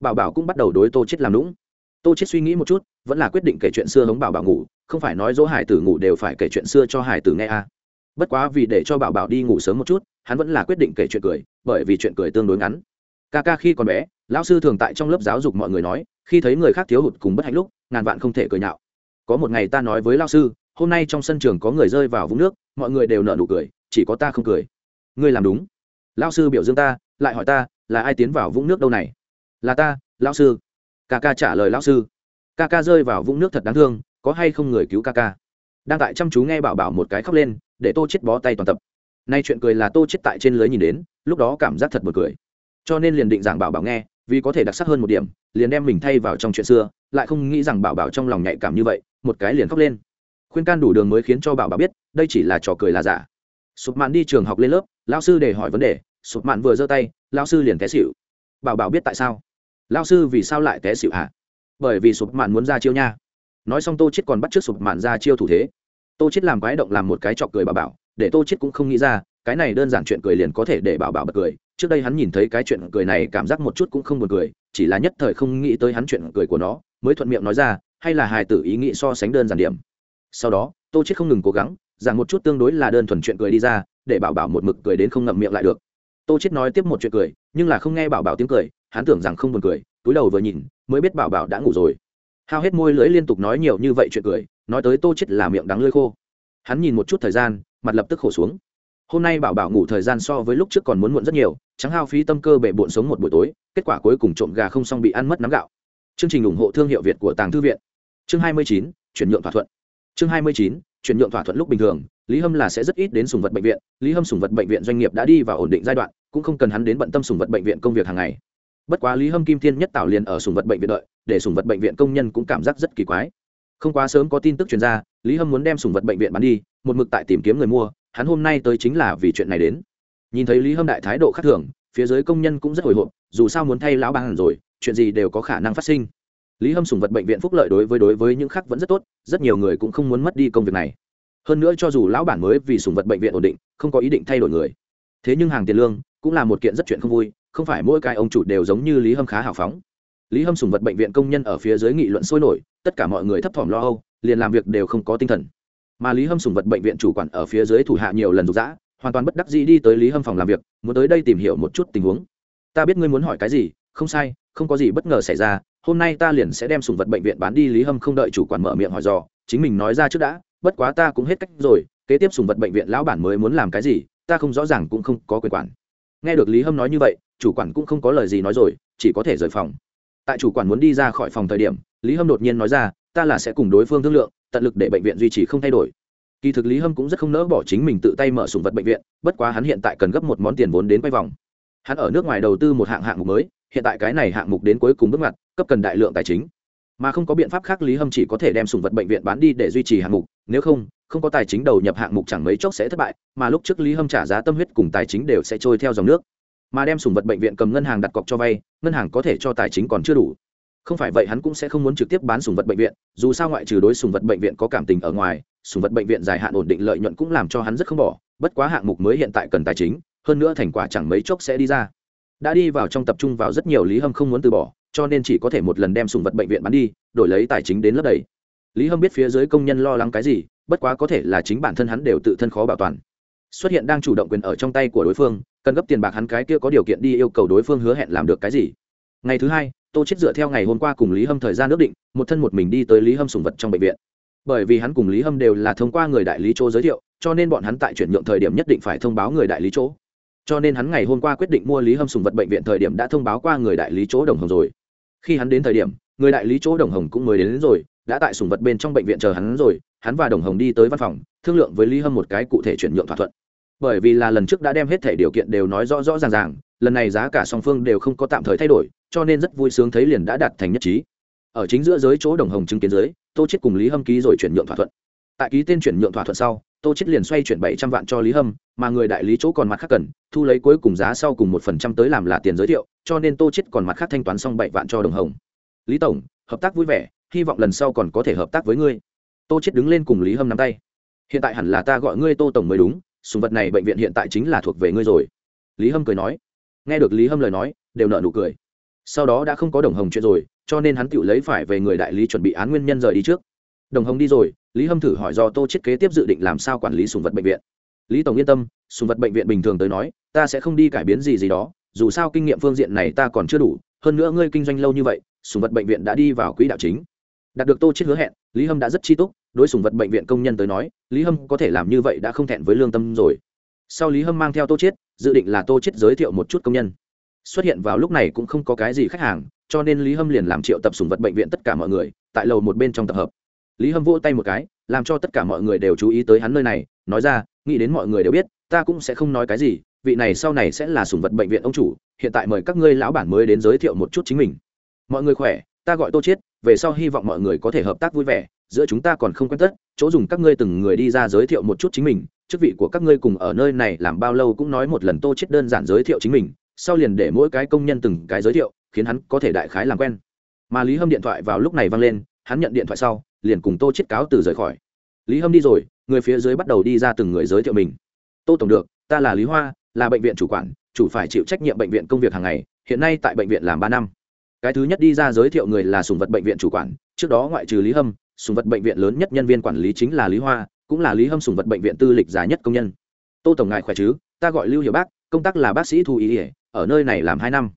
Bảo bảo cũng bắt đầu đối tô chết làm lũng tô chết suy nghĩ một chút, vẫn là quyết định kể chuyện xưa hống bảo bảo ngủ, không phải nói dỗ hải tử ngủ đều phải kể chuyện xưa cho hải tử nghe à. bất quá vì để cho bảo bảo đi ngủ sớm một chút, hắn vẫn là quyết định kể chuyện cười, bởi vì chuyện cười tương đối ngắn ca ca khi còn bé, lão sư thường tại trong lớp giáo dục mọi người nói, khi thấy người khác thiếu hụt cùng bất hạnh lúc, ngàn vạn không thể cười nhạo. Có một ngày ta nói với lão sư, hôm nay trong sân trường có người rơi vào vũng nước, mọi người đều nở nụ cười, chỉ có ta không cười. Ngươi làm đúng. Lão sư biểu dương ta, lại hỏi ta, là ai tiến vào vũng nước đâu này? Là ta, lão sư. Ca ca trả lời lão sư, ca ca rơi vào vũng nước thật đáng thương, có hay không người cứu ca ca? Đang tại chăm chú nghe bảo bảo một cái khóc lên, để tô chết bó tay toàn tập. Nay chuyện cười là tô chết tại trên lưới nhìn đến, lúc đó cảm giác thật buồn cười cho nên liền định giảng bảo bảo nghe, vì có thể đặc sắc hơn một điểm, liền đem mình thay vào trong chuyện xưa, lại không nghĩ rằng bảo bảo trong lòng nhạy cảm như vậy, một cái liền khóc lên. Khuyên can đủ đường mới khiến cho bảo bảo biết, đây chỉ là trò cười là giả. Sụp mạn đi trường học lên lớp lao sư để hỏi vấn đề, sụp mạn vừa giơ tay lao sư liền té xịu bảo bảo biết tại sao? Lao sư vì sao lại té xịu hả? Bởi vì sụp mạn muốn ra chiêu nha. Nói xong tô chết còn bắt trước sụp mạn ra chiêu thủ thế. Tô chết làm quái động làm một cái trọc cười bảo bảo, để tô chết cũng không nghĩ ra cái này đơn giản chuyện cười liền có thể để bảo bảo bật cười. Trước đây hắn nhìn thấy cái chuyện cười này cảm giác một chút cũng không buồn cười, chỉ là nhất thời không nghĩ tới hắn chuyện cười của nó, mới thuận miệng nói ra, hay là hài tử ý nghĩ so sánh đơn giản điểm. Sau đó, tô chết không ngừng cố gắng rằng một chút tương đối là đơn thuần chuyện cười đi ra, để bảo bảo một mực cười đến không ngậm miệng lại được. Tô chết nói tiếp một chuyện cười, nhưng là không nghe bảo bảo tiếng cười, hắn tưởng rằng không buồn cười, túi đầu vừa nhìn, mới biết bảo bảo đã ngủ rồi. Hao hết môi lưỡi liên tục nói nhiều như vậy chuyện cười, nói tới tô chết là miệng đắng lưỡi khô. Hắn nhìn một chút thời gian, mặt lập tức khổ xuống hôm nay bảo bảo ngủ thời gian so với lúc trước còn muốn muộn rất nhiều trắng hao phí tâm cơ bể bộn sống một buổi tối kết quả cuối cùng trộm gà không xong bị ăn mất nắm gạo. Chương trình ủng hộ thương hiệu việt của tàng thư viện. Chương 29, chuyển nhượng thỏa thuận. Chương 29, chuyển nhượng thỏa thuận lúc bình thường lý hâm là sẽ rất ít đến sùng vật bệnh viện lý hâm sùng vật bệnh viện doanh nghiệp đã đi vào ổn định giai đoạn cũng không cần hắn đến bận tâm sùng vật bệnh viện công việc hàng ngày. Bất quá lý hâm kim thiên nhất tạo liền ở sùng vật bệnh viện đợi để sùng vật bệnh viện công nhân cũng cảm giác rất kỳ quái. Không quá sớm có tin tức truyền ra lý hâm muốn đem sùng vật bệnh viện bán đi một mực tại tìm kiếm người mua hắn hôm nay tới chính là vì chuyện này đến. Nhìn thấy lý hâm đại thái độ khác thường, phía dưới công nhân cũng rất hồi hộp, dù sao muốn thay lão bàn rồi, chuyện gì đều có khả năng phát sinh. Lý hâm sùng vật bệnh viện phúc lợi đối với đối với những khác vẫn rất tốt, rất nhiều người cũng không muốn mất đi công việc này. Hơn nữa cho dù lão bản mới vì sùng vật bệnh viện ổn định, không có ý định thay đổi người. Thế nhưng hàng tiền lương cũng là một kiện rất chuyện không vui, không phải mỗi cái ông chủ đều giống như lý hâm khá hào phóng. Lý hâm sùng vật bệnh viện công nhân ở phía dưới nghị luận sôi nổi, tất cả mọi người thấp thỏm lo âu, liền làm việc đều không có tinh thần mà lý hâm sùng vật bệnh viện chủ quản ở phía dưới thủ hạ nhiều lần rục rã hoàn toàn bất đắc dĩ đi tới lý hâm phòng làm việc, muốn tới đây tìm hiểu một chút tình huống. Ta biết ngươi muốn hỏi cái gì, không sai, không có gì bất ngờ xảy ra, hôm nay ta liền sẽ đem sùng vật bệnh viện bán đi. Lý hâm không đợi chủ quản mở miệng hỏi dò, chính mình nói ra trước đã, bất quá ta cũng hết cách rồi, kế tiếp sùng vật bệnh viện lão bản mới muốn làm cái gì, ta không rõ ràng cũng không có quyền quản. Nghe được lý hâm nói như vậy, chủ quản cũng không có lời gì nói rồi, chỉ có thể rời phòng. Tại chủ quản muốn đi ra khỏi phòng thời điểm, lý hâm đột nhiên nói ra ta là sẽ cùng đối phương thương lượng, tận lực để bệnh viện duy trì không thay đổi. Kỳ thực lý hâm cũng rất không nỡ bỏ chính mình tự tay mở sùng vật bệnh viện, bất quá hắn hiện tại cần gấp một món tiền vốn đến quay vòng. Hắn ở nước ngoài đầu tư một hạng hạng mục mới, hiện tại cái này hạng mục đến cuối cùng bước ngoặt, cấp cần đại lượng tài chính. Mà không có biện pháp khác lý hâm chỉ có thể đem sùng vật bệnh viện bán đi để duy trì hạng mục, nếu không không có tài chính đầu nhập hạng mục chẳng mấy chốc sẽ thất bại, mà lúc trước lý hâm trả giá tâm huyết cùng tài chính đều sẽ trôi theo dòng nước. Mà đem sùng vật bệnh viện cầm ngân hàng đặt cọc cho vay, ngân hàng có thể cho tài chính còn chưa đủ không phải vậy hắn cũng sẽ không muốn trực tiếp bán sùng vật bệnh viện, dù sao ngoại trừ đối sùng vật bệnh viện có cảm tình ở ngoài, sùng vật bệnh viện dài hạn ổn định lợi nhuận cũng làm cho hắn rất không bỏ, bất quá hạng mục mới hiện tại cần tài chính, hơn nữa thành quả chẳng mấy chốc sẽ đi ra. Đã đi vào trong tập trung vào rất nhiều lý hâm không muốn từ bỏ, cho nên chỉ có thể một lần đem sùng vật bệnh viện bán đi, đổi lấy tài chính đến lớp đầy. Lý hâm biết phía dưới công nhân lo lắng cái gì, bất quá có thể là chính bản thân hắn đều tự thân khó bảo toàn. Xuất hiện đang chủ động quyền ở trong tay của đối phương, cần gấp tiền bạc hắn cái kia có điều kiện đi yêu cầu đối phương hứa hẹn làm được cái gì. Ngày thứ hai tô chết dựa theo ngày hôm qua cùng lý hâm thời gian ước định một thân một mình đi tới lý hâm sùng vật trong bệnh viện. Bởi vì hắn cùng lý hâm đều là thông qua người đại lý chỗ giới thiệu cho nên bọn hắn tại chuyển nhượng thời điểm nhất định phải thông báo người đại lý chỗ. Cho nên hắn ngày hôm qua quyết định mua lý hâm sùng vật bệnh viện thời điểm đã thông báo qua người đại lý chỗ đồng hồng rồi. Khi hắn đến thời điểm người đại lý chỗ đồng hồng cũng mới đến, đến rồi đã tại sùng vật bên trong bệnh viện chờ hắn rồi hắn và đồng hồng đi tới văn phòng thương lượng với lý hâm một cái cụ thể chuyển nhượng thỏa thuận. Bởi vì là lần trước đã đem hết thể điều kiện đều nói rõ rõ ràng ràng lần này giá cả song phương đều không có tạm thời thay đổi cho nên rất vui sướng thấy liền đã đạt thành nhất trí. Ở chính giữa giới chỗ đồng hồng chứng kiến giới, tô chết cùng lý hâm ký rồi chuyển nhượng thỏa thuận. Tại ký tên chuyển nhượng thỏa thuận sau, tô chết liền xoay chuyển bảy trăm vạn cho lý hâm, mà người đại lý chỗ còn mặt khác cần, thu lấy cuối cùng giá sau cùng một phần trăm tới làm là tiền giới thiệu, cho nên tô chết còn mặt khác thanh toán xong bảy vạn cho đồng hồng. Lý tổng, hợp tác vui vẻ, hy vọng lần sau còn có thể hợp tác với ngươi. Tô chết đứng lên cùng lý hâm nắm tay. Hiện tại hẳn là ta gọi ngươi tô tổng mới đúng, sùng vật này bệnh viện hiện tại chính là thuộc về ngươi rồi. Lý hâm cười nói. Nghe được lý hâm lời nói, đều nợ nụ cười sau đó đã không có đồng hồng chuyện rồi, cho nên hắn tự lấy phải về người đại lý chuẩn bị án nguyên nhân rời đi trước. Đồng hồng đi rồi, lý hâm thử hỏi do tô chiết kế tiếp dự định làm sao quản lý sùng vật bệnh viện. Lý tổng yên tâm, sùng vật bệnh viện bình thường tới nói, ta sẽ không đi cải biến gì gì đó, dù sao kinh nghiệm phương diện này ta còn chưa đủ, hơn nữa ngươi kinh doanh lâu như vậy, sùng vật bệnh viện đã đi vào quỹ đạo chính. Đạt được tô chiết hứa hẹn, lý hâm đã rất chi túc, đối sùng vật bệnh viện công nhân tới nói, lý hâm có thể làm như vậy đã không thẹn với lương tâm rồi. Sau lý hâm mang theo tô chiết, dự định là tô chiết giới thiệu một chút công nhân xuất hiện vào lúc này cũng không có cái gì khách hàng, cho nên lý hâm liền làm triệu tập sùng vật bệnh viện tất cả mọi người, tại lầu một bên trong tập hợp. Lý hâm vỗ tay một cái, làm cho tất cả mọi người đều chú ý tới hắn nơi này, nói ra, nghĩ đến mọi người đều biết, ta cũng sẽ không nói cái gì, vị này sau này sẽ là sùng vật bệnh viện ông chủ, hiện tại mời các ngươi lão bản mới đến giới thiệu một chút chính mình. Mọi người khỏe, ta gọi tô chiết, về sau hy vọng mọi người có thể hợp tác vui vẻ, giữa chúng ta còn không quen tất, chỗ dùng các ngươi từng người đi ra giới thiệu một chút chính mình, chức vị của các ngươi cùng ở nơi này làm bao lâu cũng nói một lần tô chết đơn giản giới thiệu chính mình sau liền để mỗi cái công nhân từng cái giới thiệu, khiến hắn có thể đại khái làm quen. Mà lý hâm điện thoại vào lúc này vang lên, hắn nhận điện thoại sau, liền cùng tô chiết cáo từ rời khỏi. Lý hâm đi rồi, người phía dưới bắt đầu đi ra từng người giới thiệu mình. Tô tổng được, ta là lý hoa, là bệnh viện chủ quản, chủ phải chịu trách nhiệm bệnh viện công việc hàng ngày, hiện nay tại bệnh viện làm ba năm. Cái thứ nhất đi ra giới thiệu người là sùng vật bệnh viện chủ quản, trước đó ngoại trừ lý hâm, sùng vật bệnh viện lớn nhất nhân viên quản lý chính là lý hoa, cũng là lý hâm sùng vật bệnh viện tư lịch giá nhất công nhân. Tô tổng ngài khỏe chứ? Ta gọi lưu hiệu bác, công tác là bác sĩ thu ý ỉa ở nơi này làm hai năm.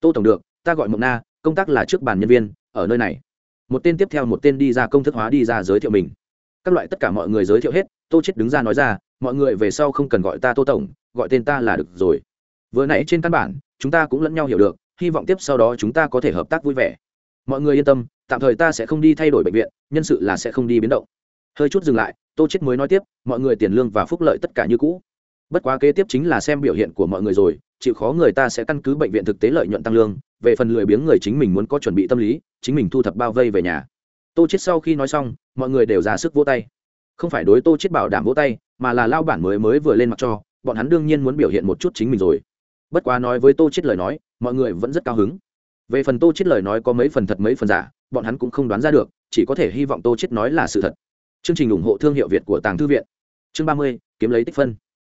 Tô tổng được, ta gọi mộng na, công tác là trước bàn nhân viên, ở nơi này. Một tên tiếp theo một tên đi ra công thức hóa đi ra giới thiệu mình. Các loại tất cả mọi người giới thiệu hết, tô chết đứng ra nói ra, mọi người về sau không cần gọi ta tô tổng, gọi tên ta là được rồi. Vừa nãy trên căn bản, chúng ta cũng lẫn nhau hiểu được, hy vọng tiếp sau đó chúng ta có thể hợp tác vui vẻ. Mọi người yên tâm, tạm thời ta sẽ không đi thay đổi bệnh viện, nhân sự là sẽ không đi biến động. Hơi chút dừng lại, tô chết mới nói tiếp, mọi người tiền lương và phúc lợi tất cả như cũ. Bất quá kế tiếp chính là xem biểu hiện của mọi người rồi chịu khó người ta sẽ căn cứ bệnh viện thực tế lợi nhuận tăng lương, về phần lười biếng người chính mình muốn có chuẩn bị tâm lý, chính mình thu thập bao vây về nhà. Tô chết sau khi nói xong, mọi người đều ra sức vỗ tay. Không phải đối tô chết bảo đảm vỗ tay, mà là lao bản mới mới vừa lên mặt cho, bọn hắn đương nhiên muốn biểu hiện một chút chính mình rồi. Bất quá nói với tô chết lời nói, mọi người vẫn rất cao hứng. Về phần tô chết lời nói có mấy phần thật mấy phần giả, bọn hắn cũng không đoán ra được, chỉ có thể hy vọng tô chết nói là sự thật. Chương trình ủng hộ thương hiệu việt của tàng thư viện. Chương ba mươi, kiếm lấy tích phân.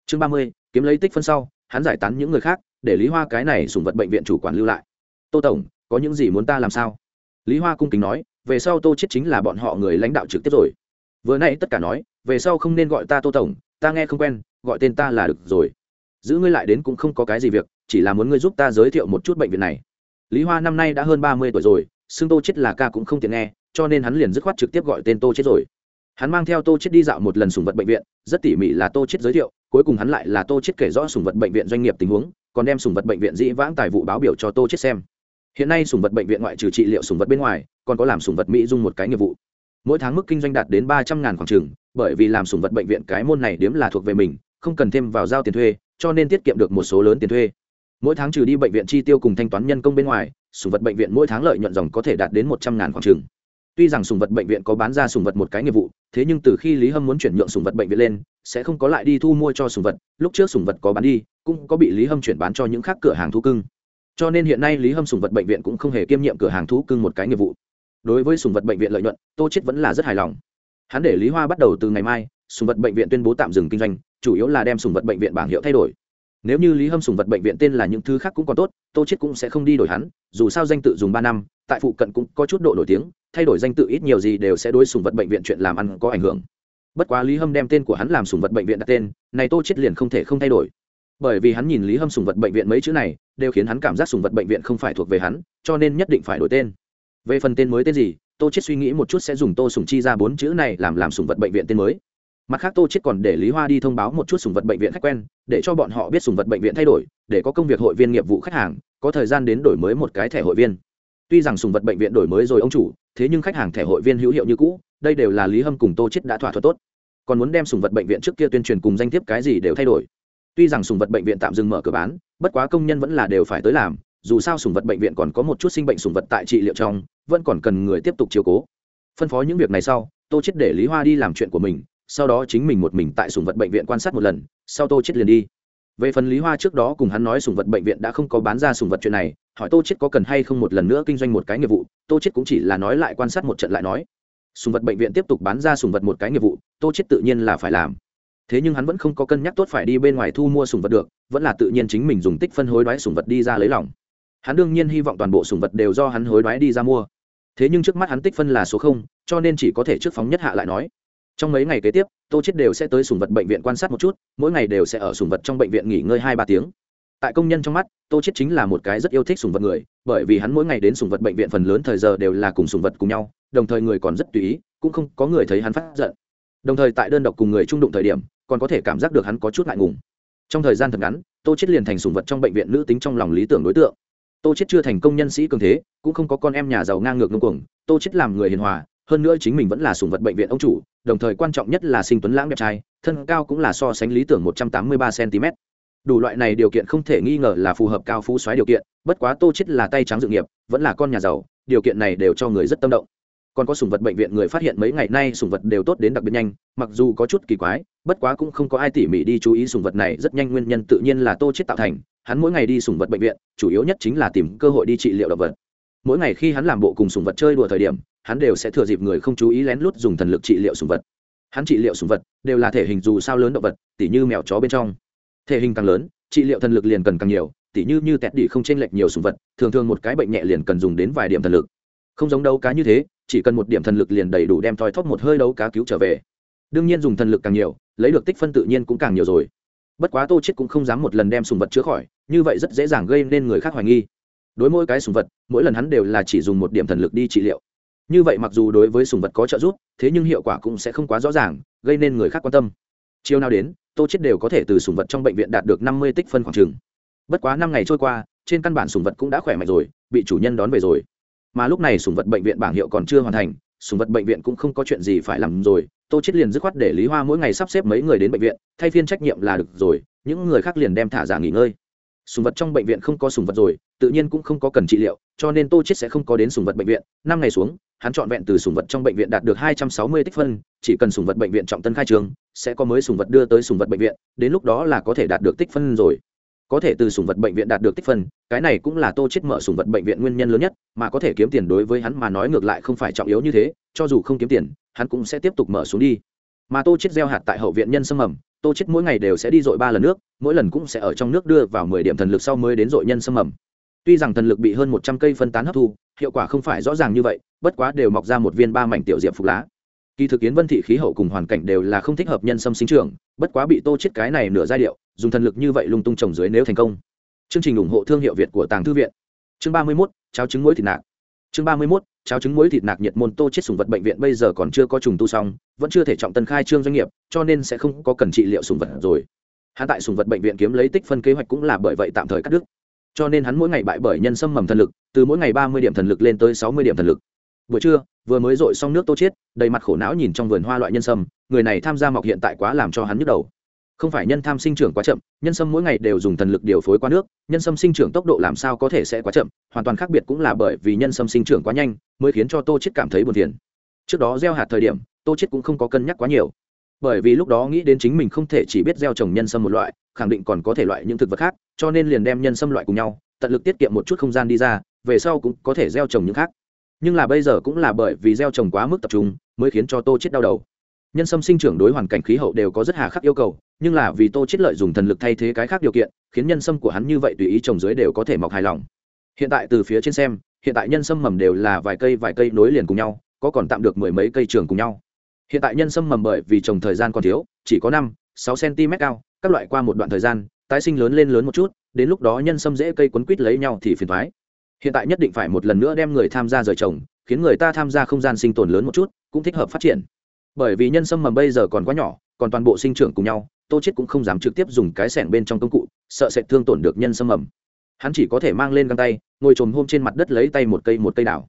Chương ba mươi, kiếm lấy tích phân sau hắn giải tán những người khác, để lý hoa cái này sùng vật bệnh viện chủ quản lưu lại. Tô tổng, có những gì muốn ta làm sao? Lý hoa cung kính nói, về sau tô chết chính là bọn họ người lãnh đạo trực tiếp rồi. Vừa nãy tất cả nói, về sau không nên gọi ta tô tổng, ta nghe không quen, gọi tên ta là được rồi. Giữ ngươi lại đến cũng không có cái gì việc, chỉ là muốn ngươi giúp ta giới thiệu một chút bệnh viện này. Lý hoa năm nay đã hơn ba mươi tuổi rồi, xưng tô chết là ca cũng không tiện nghe, cho nên hắn liền dứt khoát trực tiếp gọi tên tô chết rồi. Hắn mang theo tô chết đi dạo một lần sùng vật bệnh viện, rất tỉ mỉ là tô chết giới thiệu cuối cùng hắn lại là tô chết kể rõ sùng vật bệnh viện doanh nghiệp tình huống, còn đem sùng vật bệnh viện dĩ vãng tài vụ báo biểu cho tô chết xem. Hiện nay sùng vật bệnh viện ngoại trừ trị liệu sùng vật bên ngoài, còn có làm sùng vật mỹ dung một cái nghiệp vụ. Mỗi tháng mức kinh doanh đạt đến ba trăm ngàn khoảng trường bởi vì làm sùng vật bệnh viện cái môn này điếm là thuộc về mình, không cần thêm vào giao tiền thuê, cho nên tiết kiệm được một số lớn tiền thuê. Mỗi tháng trừ đi bệnh viện chi tiêu cùng thanh toán nhân công bên ngoài, sùng vật bệnh viện mỗi tháng lợi nhuận dòng có thể đạt đến một trăm ngàn khoảng trường tuy rằng sùng vật bệnh viện có bán ra sùng vật một cái nghiệp vụ, thế nhưng từ khi lý hâm muốn chuyển nhượng sùng vật bệnh viện lên, sẽ không có lại đi thu mua cho sùng vật. Lúc trước sùng vật có bán đi, cũng có bị lý hâm chuyển bán cho những khác cửa hàng thú cưng. Cho nên hiện nay lý hâm sùng vật bệnh viện cũng không hề kiêm nhiệm cửa hàng thú cưng một cái nghiệp vụ. Đối với sùng vật bệnh viện lợi nhuận, tô chết vẫn là rất hài lòng. Hắn để lý hoa bắt đầu từ ngày mai, sùng vật bệnh viện tuyên bố tạm dừng kinh doanh, chủ yếu là đem sùng vật bệnh viện bảng hiệu thay đổi. Nếu như lý hâm sùng vật bệnh viện tên là những thứ khác cũng còn tốt, tô chết cũng sẽ không đi đổi hắn, dù sao danh tự dùng ba năm, tại phụ cận cũng có chút độ nổi tiếng thay đổi danh tự ít nhiều gì đều sẽ đối sùng vật bệnh viện chuyện làm ăn có ảnh hưởng. Bất quá lý hâm đem tên của hắn làm sùng vật bệnh viện đặt tên, này tô chết liền không thể không thay đổi. Bởi vì hắn nhìn lý hâm sùng vật bệnh viện mấy chữ này, đều khiến hắn cảm giác sùng vật bệnh viện không phải thuộc về hắn, cho nên nhất định phải đổi tên. Về phần tên mới tên gì, tô chết suy nghĩ một chút sẽ dùng tô sùng chi ra bốn chữ này làm làm sùng vật bệnh viện tên mới. Mặt khác tô chết còn để lý hoa đi thông báo một chút sùng vật bệnh viện khách quen, để cho bọn họ biết sùng vật bệnh viện thay đổi, để có công việc hội viên nghiệp vụ khách hàng, có thời gian đến đổi mới một cái thẻ hội viên. Tuy rằng sùng vật bệnh viện đổi mới rồi ông chủ thế nhưng khách hàng thẻ hội viên hữu hiệu như cũ, đây đều là lý hâm cùng tô chết đã thỏa thuận tốt. Còn muốn đem sùng vật bệnh viện trước kia tuyên truyền cùng danh thiếp cái gì đều thay đổi. Tuy rằng sùng vật bệnh viện tạm dừng mở cửa bán, bất quá công nhân vẫn là đều phải tới làm, dù sao sùng vật bệnh viện còn có một chút sinh bệnh sùng vật tại trị liệu trong, vẫn còn cần người tiếp tục chiều cố. Phân phó những việc này sau, tô chết để lý hoa đi làm chuyện của mình, sau đó chính mình một mình tại sùng vật bệnh viện quan sát một lần, sau tô chết liền đi về phần lý hoa trước đó cùng hắn nói sùng vật bệnh viện đã không có bán ra sùng vật chuyện này, hỏi tô chết có cần hay không một lần nữa kinh doanh một cái nghiệp vụ, tô chết cũng chỉ là nói lại quan sát một trận lại nói. Sùng vật bệnh viện tiếp tục bán ra sùng vật một cái nghiệp vụ, tô chết tự nhiên là phải làm. Thế nhưng hắn vẫn không có cân nhắc tốt phải đi bên ngoài thu mua sùng vật được, vẫn là tự nhiên chính mình dùng tích phân hối đoái sùng vật đi ra lấy lòng. Hắn đương nhiên hy vọng toàn bộ sùng vật đều do hắn hối đoái đi ra mua. Thế nhưng trước mắt hắn tích phân là số không, cho nên chỉ có thể trước phóng nhất hạ lại nói trong mấy ngày kế tiếp, tô chết đều sẽ tới sùng vật bệnh viện quan sát một chút, mỗi ngày đều sẽ ở sùng vật trong bệnh viện nghỉ ngơi hai ba tiếng. Tại công nhân trong mắt, tô chết chính là một cái rất yêu thích sùng vật người, bởi vì hắn mỗi ngày đến sùng vật bệnh viện phần lớn thời giờ đều là cùng sùng vật cùng nhau, đồng thời người còn rất tùy ý, cũng không có người thấy hắn phát giận. Đồng thời tại đơn độc cùng người trung đụng thời điểm, còn có thể cảm giác được hắn có chút ngại ngùng. Trong thời gian thật ngắn, tô chết liền thành sùng vật trong bệnh viện nữ tính trong lòng lý tưởng đối tượng. Tô chết chưa thành công nhân sĩ cường thế, cũng không có con em nhà giàu ngang ngược ngông cuồng, tô chết làm người hiền hòa hơn nữa chính mình vẫn là sùng vật bệnh viện ông chủ, đồng thời quan trọng nhất là sinh tuấn lãng đẹp trai, thân cao cũng là so sánh lý tưởng một trăm tám mươi ba cm đủ loại này điều kiện không thể nghi ngờ là phù hợp cao phú xoáy điều kiện, bất quá tô chết là tay trắng dự nghiệp, vẫn là con nhà giàu, điều kiện này đều cho người rất tâm động. Còn có sùng vật bệnh viện người phát hiện mấy ngày nay sùng vật đều tốt đến đặc biệt nhanh, mặc dù có chút kỳ quái, bất quá cũng không có ai tỉ mỉ đi chú ý sùng vật này, rất nhanh nguyên nhân tự nhiên là tô chết tạo thành, hắn mỗi ngày đi sùng vật bệnh viện, chủ yếu nhất chính là tìm cơ hội đi trị liệu động vật. Mỗi ngày khi hắn làm bộ cùng sùng vật chơi đùa thời điểm hắn đều sẽ thừa dịp người không chú ý lén lút dùng thần lực trị liệu sùng vật. Hắn trị liệu sùng vật đều là thể hình dù sao lớn động vật, tỉ như mèo chó bên trong. Thể hình càng lớn, trị liệu thần lực liền cần càng nhiều, tỉ như như tẹt đi không chênh lệch nhiều sùng vật, thường thường một cái bệnh nhẹ liền cần dùng đến vài điểm thần lực. Không giống đấu cá như thế, chỉ cần một điểm thần lực liền đầy đủ đem thoi thóp một hơi đấu cá cứu trở về. Đương nhiên dùng thần lực càng nhiều, lấy được tích phân tự nhiên cũng càng nhiều rồi. Bất quá tô chết cũng không dám một lần đem sùng vật chữa khỏi, như vậy rất dễ dàng gây nên người khác hoài nghi. Đối mỗi cái sùng vật, mỗi lần hắn đều là chỉ dùng một điểm thần lực đi trị liệu như vậy mặc dù đối với sùng vật có trợ giúp, thế nhưng hiệu quả cũng sẽ không quá rõ ràng, gây nên người khác quan tâm. Chiều nào đến, tô chết đều có thể từ sùng vật trong bệnh viện đạt được năm mươi tích phân khoảng trường bất quá năm ngày trôi qua, trên căn bản sùng vật cũng đã khỏe mạnh rồi, bị chủ nhân đón về rồi. Mà lúc này sùng vật bệnh viện bảng hiệu còn chưa hoàn thành, sùng vật bệnh viện cũng không có chuyện gì phải làm rồi, tô chết liền dứt khoát để lý hoa mỗi ngày sắp xếp mấy người đến bệnh viện, thay phiên trách nhiệm là được rồi, những người khác liền đem thả giả nghỉ ngơi. Sùng vật trong bệnh viện không có sùng vật rồi, tự nhiên cũng không có cần trị liệu, cho nên tô chết sẽ không có đến sùng vật bệnh viện, năm ngày xuống hắn chọn vẹn từ sùng vật trong bệnh viện đạt được hai trăm sáu mươi tích phân, chỉ cần sùng vật bệnh viện trọng tân khai trường, sẽ có mới sùng vật đưa tới sùng vật bệnh viện, đến lúc đó là có thể đạt được tích phân rồi. Có thể từ sùng vật bệnh viện đạt được tích phân, cái này cũng là tô chết mở sùng vật bệnh viện nguyên nhân lớn nhất, mà có thể kiếm tiền đối với hắn mà nói ngược lại không phải trọng yếu như thế, cho dù không kiếm tiền, hắn cũng sẽ tiếp tục mở xuống đi. Mà tô chết gieo hạt tại hậu viện nhân sâm mầm tô chết mỗi ngày đều sẽ đi dội ba lần nước, mỗi lần cũng sẽ ở trong nước đưa vào mười điểm thần lực sau mới đến dội nhân sâm mầm tuy rằng thần lực bị hơn một trăm cây phân tán hấp thu hiệu quả không phải rõ ràng như vậy bất quá đều mọc ra một viên ba mảnh tiểu diệp phục lá. Kỳ thực kiến vân thị khí hậu cùng hoàn cảnh đều là không thích hợp nhân sâm sinh trưởng bất quá bị tô chết cái này nửa giai điệu dùng thần lực như vậy lung tung trồng dưới nếu thành công. Chương trình ủng hộ thương hiệu việt của tàng thư viện. Chương ba mươi 31, cháo trứng muối thịt nạc. Chương ba mươi 31, cháo trứng muối thịt nạc nhiệt môn tô chết sùng vật bệnh viện bây giờ còn chưa có trùng tu xong vẫn chưa thể trọng tân khai trương doanh nghiệp cho nên sẽ không có cần trị liệu sùng vật rồi. Hắn tại sùng vật bệnh viện kiếm lấy tích phân kế hoạch cũng là bởi vậy tạm thời cắt đứt cho nên hắn mỗi ngày bại bởi nhân sâm mầm thần lực, từ mỗi ngày ba mươi điểm thần lực lên tới sáu mươi điểm thần lực. Buổi trưa, vừa mới dội xong nước tô chết đầy mặt khổ não nhìn trong vườn hoa loại nhân sâm, người này tham gia mọc hiện tại quá làm cho hắn nhức đầu. Không phải nhân tham sinh trưởng quá chậm, nhân sâm mỗi ngày đều dùng thần lực điều phối qua nước, nhân sâm sinh trưởng tốc độ làm sao có thể sẽ quá chậm, hoàn toàn khác biệt cũng là bởi vì nhân sâm sinh trưởng quá nhanh, mới khiến cho tô chết cảm thấy buồn phiền. Trước đó gieo hạt thời điểm, tô chết cũng không có cân nhắc quá nhiều. Bởi vì lúc đó nghĩ đến chính mình không thể chỉ biết gieo trồng nhân sâm một loại khẳng định còn có thể loại những thực vật khác, cho nên liền đem nhân sâm loại cùng nhau, tận lực tiết kiệm một chút không gian đi ra, về sau cũng có thể gieo trồng những khác. Nhưng là bây giờ cũng là bởi vì gieo trồng quá mức tập trung, mới khiến cho tô chết đau đầu. Nhân sâm sinh trưởng đối hoàn cảnh khí hậu đều có rất hà khắc yêu cầu, nhưng là vì tô chết lợi dùng thần lực thay thế cái khác điều kiện, khiến nhân sâm của hắn như vậy tùy ý trồng dưới đều có thể mọc hài lòng. Hiện tại từ phía trên xem, hiện tại nhân sâm mầm đều là vài cây vài cây nối liền cùng nhau, có còn tạm được mười mấy cây trường cùng nhau. Hiện tại nhân sâm mầm bởi vì trồng thời gian còn thiếu, chỉ có năm, sáu cm cao các loại qua một đoạn thời gian, tái sinh lớn lên lớn một chút, đến lúc đó nhân sâm dễ cây quấn quít lấy nhau thì phiền thoái. Hiện tại nhất định phải một lần nữa đem người tham gia rời trồng, khiến người ta tham gia không gian sinh tồn lớn một chút, cũng thích hợp phát triển. Bởi vì nhân sâm mầm bây giờ còn quá nhỏ, còn toàn bộ sinh trưởng cùng nhau, tô chết cũng không dám trực tiếp dùng cái sẻng bên trong công cụ, sợ sẽ thương tổn được nhân sâm mầm hắn chỉ có thể mang lên găng tay, ngồi trồm hôm trên mặt đất lấy tay một cây một cây đào.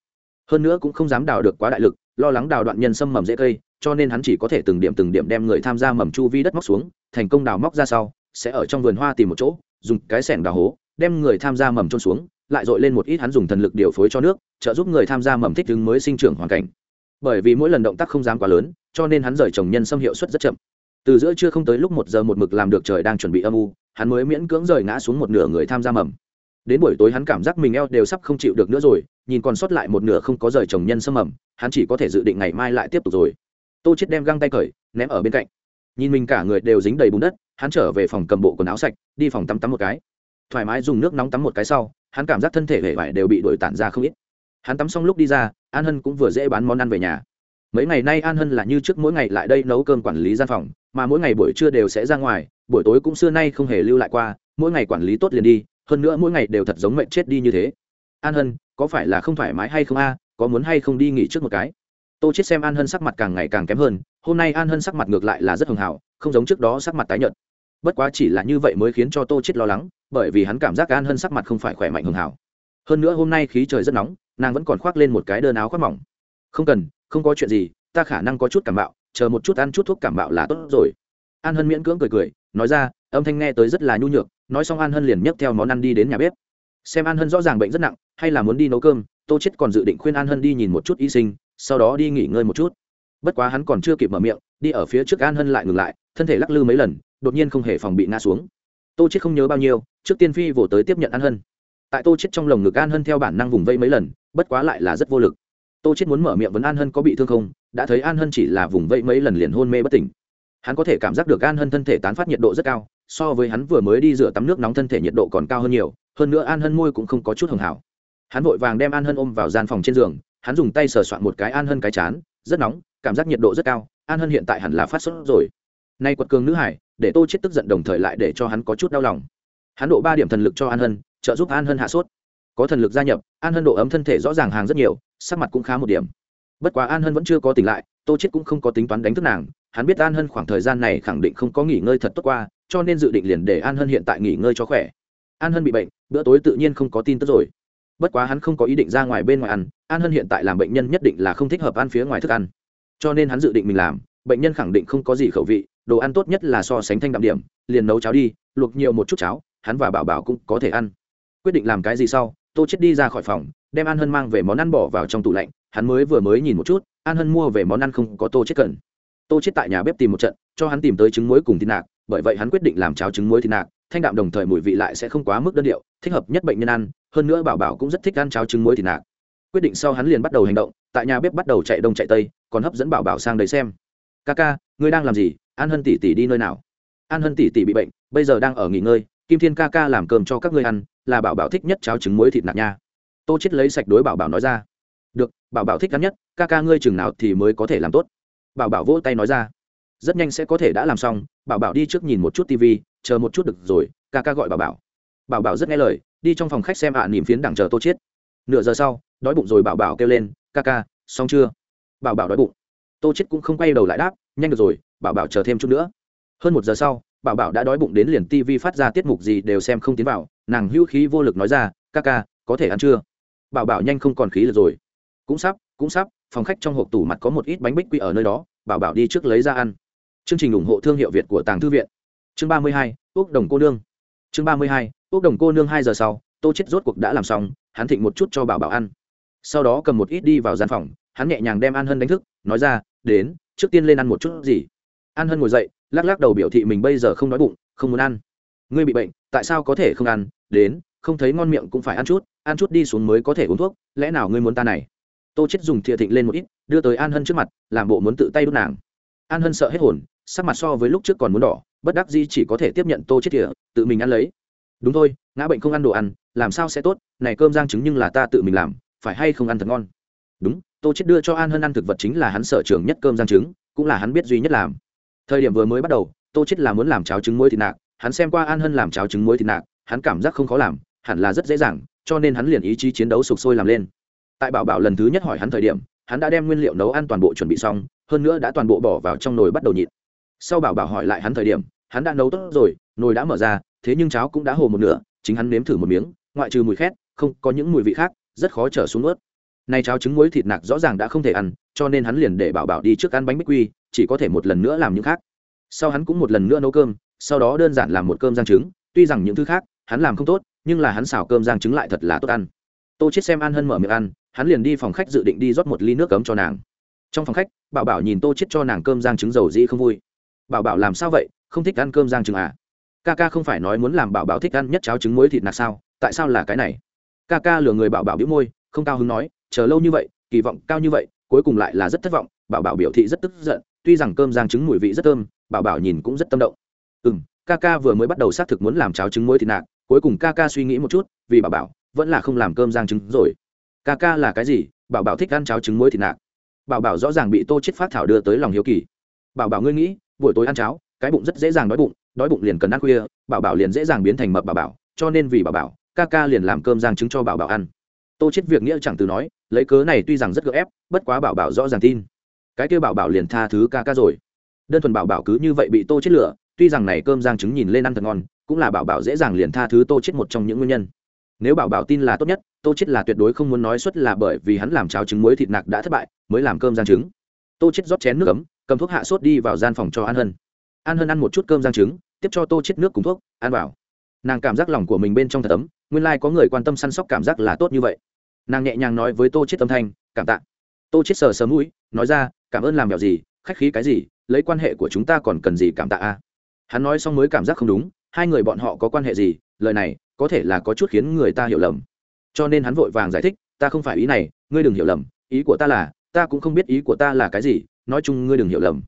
Hơn nữa cũng không dám đào được quá đại lực, lo lắng đào đoạn nhân sâm mầm dễ cây cho nên hắn chỉ có thể từng điểm từng điểm đem người tham gia mầm chu vi đất móc xuống, thành công đào móc ra sau, sẽ ở trong vườn hoa tìm một chỗ, dùng cái sẻng đào hố, đem người tham gia mầm trôn xuống, lại dội lên một ít hắn dùng thần lực điều phối cho nước, trợ giúp người tham gia mầm thích ứng mới sinh trưởng hoàn cảnh. Bởi vì mỗi lần động tác không dám quá lớn, cho nên hắn rời trồng nhân xâm hiệu suất rất chậm. Từ giữa trưa không tới lúc một giờ một mực làm được trời đang chuẩn bị âm u, hắn mới miễn cưỡng rời ngã xuống một nửa người tham gia mầm. Đến buổi tối hắn cảm giác mình eo đều sắp không chịu được nữa rồi, nhìn còn sót lại một nửa không có rời trồng nhân xâm mầm, hắn chỉ có thể dự định ngày mai lại tiếp tục rồi tô chết đem găng tay cởi, ném ở bên cạnh. Nhìn mình cả người đều dính đầy bùn đất, hắn trở về phòng cầm bộ quần áo sạch, đi phòng tắm tắm một cái. Thoải mái dùng nước nóng tắm một cái sau, hắn cảm giác thân thể hể vải đều bị đổi tản ra không ít. Hắn tắm xong lúc đi ra, an hân cũng vừa dễ bán món ăn về nhà. Mấy ngày nay an hân là như trước mỗi ngày lại đây nấu cơm quản lý gian phòng, mà mỗi ngày buổi trưa đều sẽ ra ngoài, buổi tối cũng xưa nay không hề lưu lại qua, mỗi ngày quản lý tốt liền đi, hơn nữa mỗi ngày đều thật giống mệnh chết đi như thế. An hân, có phải là không thoải mái hay không a, có muốn hay không đi nghỉ trước một cái? Tô chết xem an hân sắc mặt càng ngày càng kém hơn, hôm nay an hân sắc mặt ngược lại là rất hưng hào không giống trước đó sắc mặt tái nhợt. Bất quá chỉ là như vậy mới khiến cho tô chết lo lắng, bởi vì hắn cảm giác an hân sắc mặt không phải khỏe mạnh hưng hào hơn nữa hôm nay khí trời rất nóng, nàng vẫn còn khoác lên một cái đơn áo khoác mỏng. Không cần, không có chuyện gì, ta khả năng có chút cảm bạo, chờ một chút ăn chút thuốc cảm bạo là tốt rồi. An hân miễn cưỡng cười cười, nói ra, âm thanh nghe tới rất là nhu nhược, nói xong an hân liền nhấc theo món ăn đi đến nhà bếp. Xem an hân rõ ràng bệnh rất nặng, hay là muốn đi nấu cơm, tô chết còn dự định khuyên an hân đi nhìn một chút y sinh sau đó đi nghỉ ngơi một chút. Bất quá hắn còn chưa kịp mở miệng, đi ở phía trước an hân lại ngừng lại, thân thể lắc lư mấy lần, đột nhiên không hề phòng bị ngã xuống. Tô chết không nhớ bao nhiêu, trước tiên phi vỗ tới tiếp nhận an hân. Tại tô chết trong lồng ngực an hân theo bản năng vùng vây mấy lần, bất quá lại là rất vô lực. Tô chết muốn mở miệng vấn an hân có bị thương không, đã thấy an hân chỉ là vùng vây mấy lần liền hôn mê bất tỉnh. Hắn có thể cảm giác được an hân thân thể tán phát nhiệt độ rất cao, so với hắn vừa mới đi rửa tắm nước nóng thân thể nhiệt độ còn cao hơn nhiều, hơn nữa an hân môi cũng không có chút hưởng hảo hắn vội vàng đem an hân ôm vào gian phòng trên giường hắn dùng tay sờ soạn một cái an hân cái chán, rất nóng, cảm giác nhiệt độ rất cao, an hân hiện tại hẳn là phát sốt rồi. Nay quật cường nữ hải, để tô chết tức giận đồng thời lại để cho hắn có chút đau lòng. Hắn độ ba điểm thần lực cho an hân, trợ giúp an hân hạ sốt. Có thần lực gia nhập, an hân độ ấm thân thể rõ ràng hàng rất nhiều, sắc mặt cũng khá một điểm. Bất quá an hân vẫn chưa có tỉnh lại, tô chết cũng không có tính toán đánh thức nàng, hắn biết an hân khoảng thời gian này khẳng định không có nghỉ ngơi thật tốt qua, cho nên dự định liền để an hân hiện tại nghỉ ngơi cho khỏe. An hân bị bệnh, bữa tối tự nhiên không có tin tức rồi bất quá hắn không có ý định ra ngoài bên ngoài ăn, an hân hiện tại làm bệnh nhân nhất định là không thích hợp ăn phía ngoài thức ăn. Cho nên hắn dự định mình làm, bệnh nhân khẳng định không có gì khẩu vị, đồ ăn tốt nhất là so sánh thanh đạm điểm, liền nấu cháo đi, luộc nhiều một chút cháo, hắn và bảo bảo cũng có thể ăn. Quyết định làm cái gì sau, tô chết đi ra khỏi phòng, đem an hân mang về món ăn bỏ vào trong tủ lạnh, hắn mới vừa mới nhìn một chút, an hân mua về món ăn không có tô chết cần. Tô chết tại nhà bếp tìm một trận, cho hắn tìm tới trứng muối cùng thịt nạc bởi vậy hắn quyết định làm cháo trứng muối thịt nạc, thanh đạm đồng thời mùi vị lại sẽ không quá mức đơn điệu, thích hợp nhất bệnh nhân ăn, hơn nữa bảo bảo cũng rất thích ăn cháo trứng muối thịt nạc. Quyết định sau hắn liền bắt đầu hành động, tại nhà bếp bắt đầu chạy đông chạy tây, còn hấp dẫn bảo bảo sang đấy xem. Ca ca, ngươi đang làm gì? An hân tỷ tỷ đi nơi nào? An hân tỷ tỷ bị bệnh, bây giờ đang ở nghỉ ngơi, kim thiên ca ca làm cơm cho các ngươi ăn, là bảo bảo thích nhất cháo trứng muối thịt nạc nha. Tô chết lấy sạch đối bảo bảo nói ra. Được, bảo bảo thích ăn nhất, ca ca ngươi chừng nào thì mới có thể làm tốt. Bảo bảo vỗ tay nói ra. Rất nhanh sẽ có thể đã làm xong bảo bảo đi trước nhìn một chút tv chờ một chút được rồi ca ca gọi bảo bảo. Bảo bảo rất nghe lời đi trong phòng khách xem ạ à, nỉm phiến đằng chờ tô chết. Nửa giờ sau đói bụng rồi bảo bảo kêu lên ca ca xong chưa? Bảo bảo đói bụng. Tô chết cũng không quay đầu lại đáp nhanh được rồi bảo bảo chờ thêm chút nữa. Hơn một giờ sau bảo bảo đã đói bụng đến liền tv phát ra tiết mục gì đều xem không tiến vào nàng hữu khí vô lực nói ra ca ca có thể ăn chưa? Bảo bảo nhanh không còn khí lực rồi. Cũng sắp cũng sắp phòng khách trong hộp tủ mặt có một ít bánh bích quy ở nơi đó bảo bảo đi trước lấy ra ăn chương trình ủng hộ thương hiệu việt của tàng thư viện. Chương ba mươi hai ước đồng cô nương. Chương ba mươi hai ước đồng cô nương hai giờ sau, tô chết rốt cuộc đã làm xong, hắn thịnh một chút cho bảo bảo ăn. Sau đó cầm một ít đi vào gian phòng, hắn nhẹ nhàng đem an hân đánh thức, nói ra, đến, trước tiên lên ăn một chút gì. An hân ngồi dậy, lắc lắc đầu biểu thị mình bây giờ không đói bụng, không muốn ăn. Ngươi bị bệnh, tại sao có thể không ăn? Đến, không thấy ngon miệng cũng phải ăn chút ăn chút đi xuống mới có thể uống thuốc, lẽ nào ngươi muốn ta này? Tô chết dùng thìa thịnh lên một ít, đưa tới an hân trước mặt, làm bộ muốn tự tay đút nàng. An hân sợ hết hồn sắc mặt so với lúc trước còn muốn đỏ, bất đắc dĩ chỉ có thể tiếp nhận tô chết thìa, tự mình ăn lấy. Đúng thôi, ngã bệnh không ăn đồ ăn, làm sao sẽ tốt, này cơm giang trứng nhưng là ta tự mình làm, phải hay không ăn thật ngon? Đúng, tô chết đưa cho an hân ăn thực vật chính là hắn sở trường nhất cơm giang trứng, cũng là hắn biết duy nhất làm. Thời điểm vừa mới bắt đầu, tô chết là muốn làm cháo trứng muối thịt nạc, hắn xem qua an hân làm cháo trứng muối thịt nạc, hắn cảm giác không khó làm, hẳn là rất dễ dàng, cho nên hắn liền ý chí chiến đấu sục sôi làm lên. Tại bảo bảo lần thứ nhất hỏi hắn thời điểm, hắn đã đem nguyên liệu nấu ăn toàn bộ chuẩn bị xong, hơn nữa đã toàn bộ bỏ vào trong nồi bắt đầu nhịn sau bảo bảo hỏi lại hắn thời điểm, hắn đã nấu tốt rồi, nồi đã mở ra, thế nhưng cháo cũng đã hồ một nửa, chính hắn nếm thử một miếng, ngoại trừ mùi khét, không có những mùi vị khác, rất khó trở xuống ướt nay cháo trứng muối thịt nạc rõ ràng đã không thể ăn, cho nên hắn liền để bảo bảo đi trước ăn bánh bích quy, chỉ có thể một lần nữa làm những khác. Sau hắn cũng một lần nữa nấu cơm, sau đó đơn giản làm một cơm rang trứng, tuy rằng những thứ khác, hắn làm không tốt, nhưng là hắn xào cơm rang trứng lại thật là tốt ăn. Tô chết xem ăn hân mở miệng ăn, hắn liền đi phòng khách dự định đi rót một ly nước cấm cho nàng. Trong phòng khách, bảo bảo nhìn tô chết cho nàng cơm rang trứng dầu dĩ không vui bảo bảo làm sao vậy, không thích ăn cơm rang trứng à? Ca ca không phải nói muốn làm bảo bảo thích ăn nhất cháo trứng muối thịt nạc sao? Tại sao là cái này? Ca ca lừa người bảo bảo bĩu môi, không cao hứng nói, chờ lâu như vậy, kỳ vọng cao như vậy, cuối cùng lại là rất thất vọng, bảo bảo biểu thị rất tức giận, tuy rằng cơm rang trứng mùi vị rất thơm, bảo bảo nhìn cũng rất tâm động. Ừ m ca ca vừa mới bắt đầu xác thực muốn làm cháo trứng muối thịt nạc, cuối cùng ca ca suy nghĩ một chút, vì bảo bảo, vẫn là không làm cơm rang trứng rồi. Ca ca là cái gì? Bảo bảo thích ăn cháo trứng muối thịt nạc. Bảo bảo rõ ràng bị tô chết phát thảo đưa tới lòng hiếu kỳ. Bảo bảo ngươi nghĩ buổi tối ăn cháo, cái bụng rất dễ dàng đói bụng đói bụng liền cần ăn khuya, bảo bảo liền dễ dàng biến thành mập bảo bảo, cho nên vì bảo bảo, ca ca liền làm cơm giang trứng cho bảo bảo ăn. Tô chết việc nghĩa chẳng từ nói, lấy cớ này tuy rằng rất gượng ép, bất quá bảo bảo rõ ràng tin. Cái kia bảo bảo liền tha thứ ca ca rồi. Đơn thuần bảo bảo cứ như vậy bị tô chết lửa tuy rằng này cơm giang trứng nhìn lên ăn thật ngon, cũng là bảo bảo dễ dàng liền tha thứ tô chết một trong những nguyên nhân. Nếu bảo bảo tin là tốt nhất, tô chết là tuyệt đối không muốn nói xuất là bởi vì hắn làm cháo trứng muối thịt nạc đã thất bại, mới làm cơm giang trứng. Tô chết rót chén nước ấm cầm thuốc hạ sốt đi vào gian phòng cho an hân. An hân ăn một chút cơm giang trứng, tiếp cho tô chết nước cùng thuốc, ăn vào. Nàng cảm giác lòng của mình bên trong thật ấm, nguyên lai có người quan tâm săn sóc cảm giác là tốt như vậy. Nàng nhẹ nhàng nói với tô chết âm thanh, cảm tạ. Tô chết sờ sờ mũi, nói ra, cảm ơn làm mèo gì, khách khí cái gì, lấy quan hệ của chúng ta còn cần gì cảm tạ a. Hắn nói xong mới cảm giác không đúng, hai người bọn họ có quan hệ gì, lời này có thể là có chút khiến người ta hiểu lầm. Cho nên hắn vội vàng giải thích, ta không phải ý này, ngươi đừng hiểu lầm, ý của ta là, ta cũng không biết ý của ta là cái gì nói chung ngươi đừng hiểu lầm.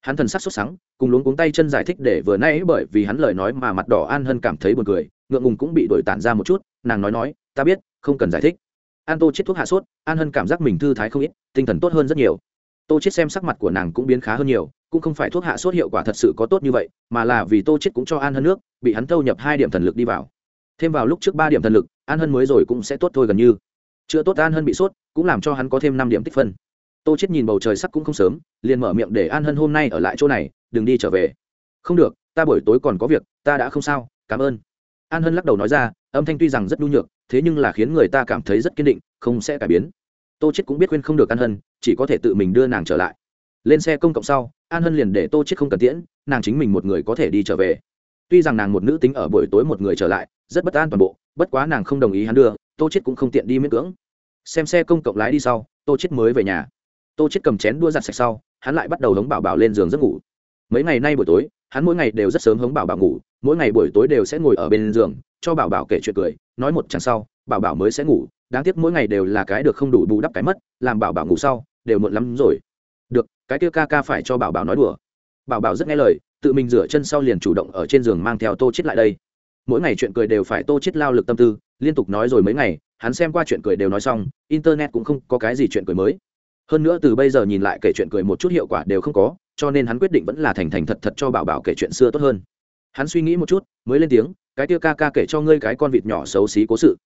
Hắn thần sắc sốt sắng, cùng luống cuống tay chân giải thích để vừa nay bởi vì hắn lời nói mà mặt đỏ an hân cảm thấy buồn cười, ngượng ngùng cũng bị đổi tản ra một chút, nàng nói nói, ta biết, không cần giải thích. An tô chết thuốc hạ sốt, an hân cảm giác mình thư thái không ít, tinh thần tốt hơn rất nhiều. Tô chết xem sắc mặt của nàng cũng biến khá hơn nhiều, cũng không phải thuốc hạ sốt hiệu quả thật sự có tốt như vậy, mà là vì tô chết cũng cho an hân nước, bị hắn thâu nhập hai điểm thần lực đi vào. Thêm vào lúc trước ba điểm thần lực, an hân mới rồi cũng sẽ tốt thôi gần như. Chữa tốt an hân bị sốt, cũng làm cho hắn có thêm năm điểm tích phân tô chết nhìn bầu trời sắc cũng không sớm, liền mở miệng để an hân hôm nay ở lại chỗ này, đừng đi trở về. Không được, ta buổi tối còn có việc, ta đã không sao, cảm ơn. An hân lắc đầu nói ra, âm thanh tuy rằng rất nhu nhược, thế nhưng là khiến người ta cảm thấy rất kiên định, không sẽ cải biến. Tô chết cũng biết khuyên không được an hân, chỉ có thể tự mình đưa nàng trở lại. Lên xe công cộng sau, an hân liền để tô chết không cần tiễn, nàng chính mình một người có thể đi trở về. Tuy rằng nàng một nữ tính ở buổi tối một người trở lại, rất bất an toàn bộ, bất quá nàng không đồng ý hắn đưa, tô chết cũng không tiện đi miễn cưỡng. Xem xe công cộng lái đi sau, tô chết mới về nhà tô chết cầm chén đua giặt sạch sau, hắn lại bắt đầu hống bảo bảo lên giường giấc ngủ. Mấy ngày nay buổi tối, hắn mỗi ngày đều rất sớm hống bảo bảo ngủ, mỗi ngày buổi tối đều sẽ ngồi ở bên giường, cho bảo bảo kể chuyện cười, nói một chặng sau, bảo bảo mới sẽ ngủ. Đáng tiếc mỗi ngày đều là cái được không đủ bù đắp cái mất, làm bảo bảo ngủ sau, đều muộn lắm rồi. Được, cái kia ca ca phải cho bảo bảo nói đùa. Bảo bảo rất nghe lời, tự mình rửa chân sau liền chủ động ở trên giường mang theo tô chết lại đây. Mỗi ngày chuyện cười đều phải tô chết lao lực tâm tư, liên tục nói rồi mấy ngày, hắn xem qua chuyện cười đều nói xong, internet cũng không có cái gì chuyện cười mới hơn nữa từ bây giờ nhìn lại kể chuyện cười một chút hiệu quả đều không có, cho nên hắn quyết định vẫn là thành thành thật thật cho bảo bảo kể chuyện xưa tốt hơn. Hắn suy nghĩ một chút, mới lên tiếng, cái kia ca ca kể cho ngươi cái con vịt nhỏ xấu xí cố sự.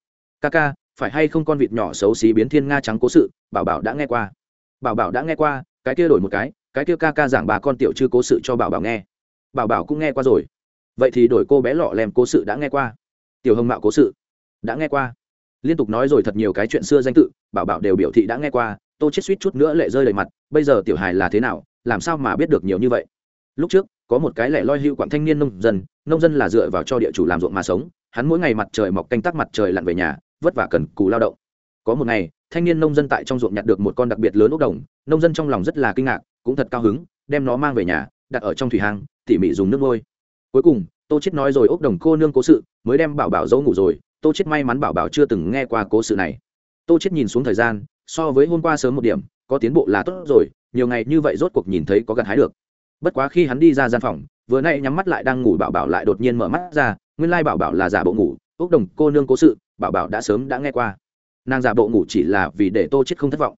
Ca ca, phải hay không con vịt nhỏ xấu xí biến thiên nga trắng cố sự? Bảo bảo đã nghe qua. Bảo bảo đã nghe qua, cái kia đổi một cái cái kia ca ca giảng bà con tiểu chư cố sự cho bảo bảo nghe. Bảo bảo cũng nghe qua rồi. Vậy thì đổi cô bé lọ lem cố sự đã nghe qua. Tiểu hồng mạo cố sự đã nghe qua. Liên tục nói rồi thật nhiều cái chuyện xưa danh tự, bảo bảo đều biểu thị đã nghe qua tô chết suýt chút nữa lệ rơi đầy mặt, bây giờ tiểu hài là thế nào, làm sao mà biết được nhiều như vậy? Lúc trước, có một cái lẻ loi hữu quặng thanh niên nông dân nông dân là dựa vào cho địa chủ làm ruộng mà sống, hắn mỗi ngày mặt trời mọc canh tác mặt trời lặn về nhà, vất vả cần cù lao động. Có một ngày, thanh niên nông dân tại trong ruộng nhặt được một con đặc biệt lớn ốc đồng, nông dân trong lòng rất là kinh ngạc, cũng thật cao hứng, đem nó mang về nhà, đặt ở trong thủy hang, tỉ mỉ dùng nước môi cuối cùng, tô chết nói rồi ốc đồng cô nương cố sự, mới đem bảo bảo giấu ngủ rồi, tô chết may mắn bảo bảo chưa từng nghe qua cố sự này. Tô chết nhìn xuống thời gian so với hôm qua sớm một điểm, có tiến bộ là tốt rồi, nhiều ngày như vậy rốt cuộc nhìn thấy có gặt hái được. Bất quá khi hắn đi ra gian phòng, vừa nay nhắm mắt lại đang ngủ bảo bảo lại đột nhiên mở mắt ra, nguyên lai bảo bảo là giả bộ ngủ ốc đồng, cô nương cố sự, bảo bảo đã sớm đã nghe qua. Nàng giả bộ ngủ chỉ là vì để tô chết không thất vọng.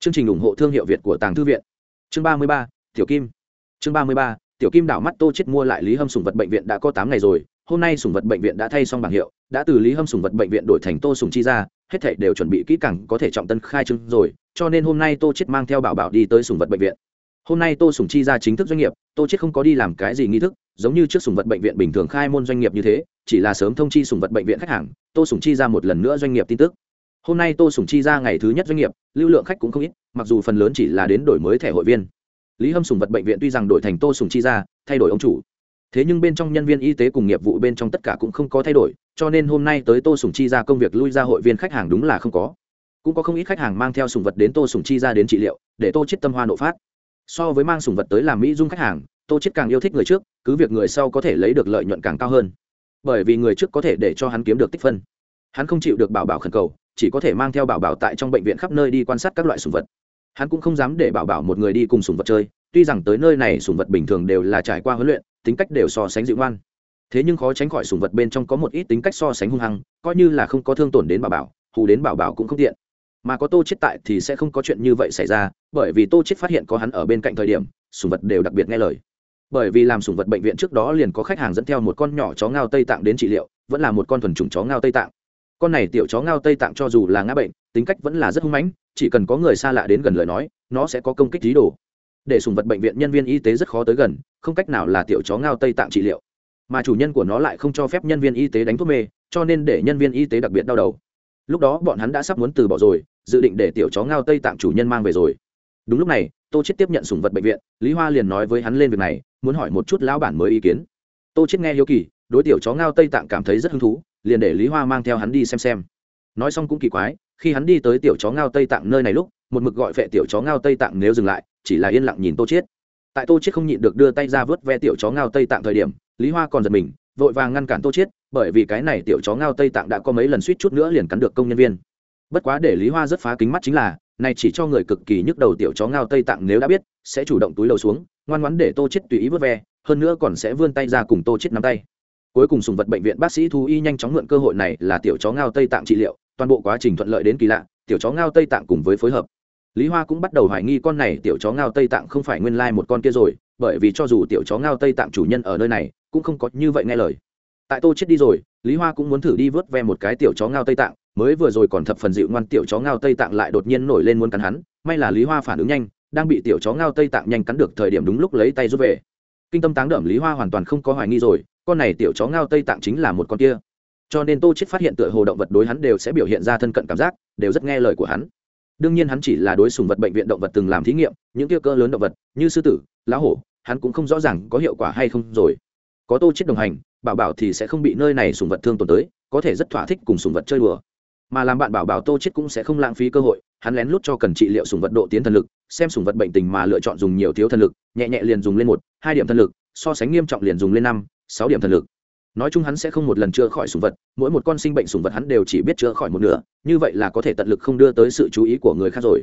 Chương trình ủng hộ thương hiệu việt của tàng thư viện. Chương ba mươi ba, tiểu kim. Chương ba mươi ba, tiểu kim đảo mắt tô chết mua lại lý hâm sùng vật bệnh viện đã có tám ngày rồi, hôm nay sùng vật bệnh viện đã thay xong bảng hiệu, đã từ lý hâm sùng vật bệnh viện đổi thành tô sùng chi ra hết thảy đều chuẩn bị kỹ càng, có thể trọng tân khai trương rồi, cho nên hôm nay tô triết mang theo bảo bảo đi tới sùng vật bệnh viện. Hôm nay tô sùng chi ra chính thức doanh nghiệp, tô triết không có đi làm cái gì nghi thức, giống như trước sùng vật bệnh viện bình thường khai môn doanh nghiệp như thế, chỉ là sớm thông chi sùng vật bệnh viện khách hàng, tô sùng chi ra một lần nữa doanh nghiệp tin tức. Hôm nay tô sùng chi ra ngày thứ nhất doanh nghiệp, lưu lượng khách cũng không ít, mặc dù phần lớn chỉ là đến đổi mới thẻ hội viên. Lý hâm sùng vật bệnh viện tuy rằng đổi thành tô sùng chi ra, thay đổi ông chủ. Thế nhưng bên trong nhân viên y tế cùng nghiệp vụ bên trong tất cả cũng không có thay đổi cho nên hôm nay tới tô sùng chi ra công việc lui ra hội viên khách hàng đúng là không có. Cũng có không ít khách hàng mang theo sùng vật đến tô sùng chi ra đến trị liệu, để tô chết tâm hoa nộ phát. So với mang sùng vật tới làm mỹ dung khách hàng, tô chết càng yêu thích người trước, cứ việc người sau có thể lấy được lợi nhuận càng cao hơn. Bởi vì người trước có thể để cho hắn kiếm được tích phân. Hắn không chịu được bảo bảo khẩn cầu, chỉ có thể mang theo bảo bảo tại trong bệnh viện khắp nơi đi quan sát các loại sùng vật. Hắn cũng không dám để bảo bảo một người đi cùng sùng vật chơi, tuy rằng tới nơi này sùng vật bình thường đều là trải qua huấn luyện, tính cách đều so sánh dịu ngoan thế nhưng khó tránh khỏi sùng vật bên trong có một ít tính cách so sánh hung hăng, coi như là không có thương tổn đến bảo bảo, hù đến bảo bảo cũng không tiện. Mà có tô chết tại thì sẽ không có chuyện như vậy xảy ra, bởi vì tô chết phát hiện có hắn ở bên cạnh thời điểm sùng vật đều đặc biệt nghe lời. Bởi vì làm sùng vật bệnh viện trước đó liền có khách hàng dẫn theo một con nhỏ chó ngao tây tạng đến trị liệu, vẫn là một con thuần chủng chó ngao tây tạng. Con này tiểu chó ngao tây tạng cho dù là ngã bệnh, tính cách vẫn là rất hung mãnh, chỉ cần có người xa lạ đến gần lời nói, nó sẽ có công kích tí đồ. Để sùng vật bệnh viện nhân viên y tế rất khó tới gần, không cách nào là tiểu chó ngao tây tạng trị liệu mà chủ nhân của nó lại không cho phép nhân viên y tế đánh thuốc mê, cho nên để nhân viên y tế đặc biệt đau đầu. Lúc đó bọn hắn đã sắp muốn từ bỏ rồi, dự định để tiểu chó ngao tây tạm chủ nhân mang về rồi. Đúng lúc này, tô chết tiếp nhận sủng vật bệnh viện, lý hoa liền nói với hắn lên việc này, muốn hỏi một chút lão bản mới ý kiến. Tô chết nghe hiếu kỳ, đối tiểu chó ngao tây tạng cảm thấy rất hứng thú, liền để lý hoa mang theo hắn đi xem xem. Nói xong cũng kỳ quái, khi hắn đi tới tiểu chó ngao tây tạng nơi này lúc, một mực gọi vệ tiểu chó ngao tây tạng nếu dừng lại, chỉ là yên lặng nhìn tô chết tại tô chết không nhịn được đưa tay ra vớt ve tiểu chó ngao tây tạng thời điểm lý hoa còn giật mình vội vàng ngăn cản tô Chiết, bởi vì cái này tiểu chó ngao tây tạng đã có mấy lần suýt chút nữa liền cắn được công nhân viên. Bất quá để lý hoa rất phá kính mắt chính là này chỉ cho người cực kỳ nhức đầu tiểu chó ngao tây tạng nếu đã biết sẽ chủ động túi đầu xuống ngoan ngoãn để tô chết tùy ý vớt ve hơn nữa còn sẽ vươn tay ra cùng tô chết nắm tay. Cuối cùng sùng vật bệnh viện bác sĩ thú y nhanh chóng mượn cơ hội này là tiểu chó ngao tây tạng trị liệu toàn bộ quá trình thuận lợi đến kỳ lạ tiểu chó ngao tây tạng cùng với phối hợp. Lý hoa cũng bắt đầu hoài nghi con này tiểu chó ngao tây tạng không phải nguyên lai một con kia rồi bởi vì cho dù tiểu chó ngao tây tạng chủ nhân ở nơi này cũng không có như vậy nghe lời. Tại tô chết đi rồi, lý hoa cũng muốn thử đi vớt ve một cái tiểu chó ngao tây tạng, mới vừa rồi còn thập phần dịu ngoan tiểu chó ngao tây tạng lại đột nhiên nổi lên muốn cắn hắn, may là lý hoa phản ứng nhanh, đang bị tiểu chó ngao tây tạng nhanh cắn được thời điểm đúng lúc lấy tay rút về. Kinh tâm táng đẩm lý hoa hoàn toàn không có hoài nghi rồi, con này tiểu chó ngao tây tạng chính là một con kia. Cho nên tô chết phát hiện tựa hồ động vật đối hắn đều sẽ biểu hiện ra thân cận cảm giác, đều rất nghe lời của hắn. Đương nhiên hắn chỉ là đối sùng vật bệnh viện động vật từng làm thí nghiệm, những kia cơ lớn động vật, như sư tử lá hổ, hắn cũng không rõ ràng có hiệu quả hay không rồi có tô chết đồng hành, bảo bảo thì sẽ không bị nơi này sùng vật thương tổn tới, có thể rất thỏa thích cùng sùng vật chơi đùa. Mà làm bạn bảo bảo tô chết cũng sẽ không lãng phí cơ hội, hắn lén lút cho cần trị liệu sùng vật độ tiến thần lực, xem sùng vật bệnh tình mà lựa chọn dùng nhiều thiếu thần lực, nhẹ nhẹ liền dùng lên một, hai điểm thần lực, so sánh nghiêm trọng liền dùng lên năm, sáu điểm thần lực. Nói chung hắn sẽ không một lần chữa khỏi sùng vật, mỗi một con sinh bệnh sùng vật hắn đều chỉ biết chữa khỏi một nửa, như vậy là có thể tận lực không đưa tới sự chú ý của người khác rồi.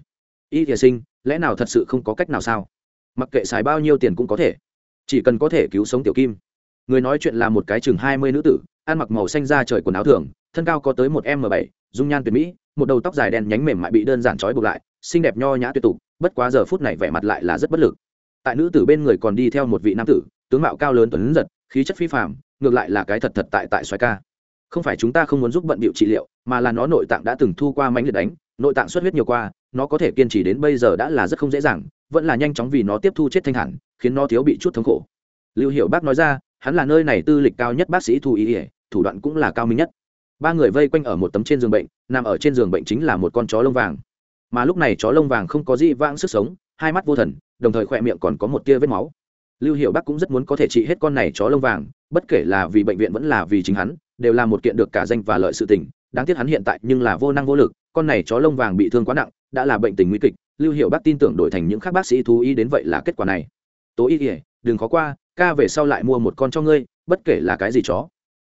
Y thiề sinh, lẽ nào thật sự không có cách nào sao? Mặc kệ xài bao nhiêu tiền cũng có thể. Chỉ cần có thể cứu sống tiểu kim người nói chuyện là một cái chừng hai mươi nữ tử, ăn mặc màu xanh da trời quần áo thường, thân cao có tới một m bảy, dung nhan tuyệt mỹ, một đầu tóc dài đen nhánh mềm mại bị đơn giản trói buộc lại, xinh đẹp nho nhã tuyệt tục, bất quá giờ phút này vẻ mặt lại là rất bất lực. Tại nữ tử bên người còn đi theo một vị nam tử, tướng mạo cao lớn tuấn giật, khí chất phi phạm ngược lại là cái thật thật tại tại xoài ca. Không phải chúng ta không muốn giúp bận bịu trị liệu, mà là nó nội tạng đã từng thu qua mánh liệt đánh, nội tạng xuất huyết nhiều qua, nó có thể kiên trì đến bây giờ đã là rất không dễ dàng, vẫn là nhanh chóng vì nó tiếp thu chết thanh hẳn, khiến nó thiếu bị chút thống khổ. Lưu hiệu bác nói ra hắn là nơi này tư lịch cao nhất bác sĩ thu ý ỉa thủ đoạn cũng là cao minh nhất. Ba người vây quanh ở một tấm trên giường bệnh, nằm ở trên giường bệnh chính là một con chó lông vàng. Mà lúc này chó lông vàng không có gì vãng sức sống, hai mắt vô thần, đồng thời khỏe miệng còn có một tia vết máu. Lưu hiệu bắc cũng rất muốn có thể trị hết con này chó lông vàng, bất kể là vì bệnh viện vẫn là vì chính hắn, đều là một kiện được cả danh và lợi sự tình. Đáng tiếc hắn hiện tại nhưng là vô năng vô lực, con này chó lông vàng bị thương quá nặng, đã là bệnh tình nguy kịch. Lưu hiệu bắc tin tưởng đổi thành những khác bác sĩ thú y đến vậy là kết quả này. Tố y ỉa đừng khó qua ca về sau lại mua một con cho ngươi, bất kể là cái gì chó.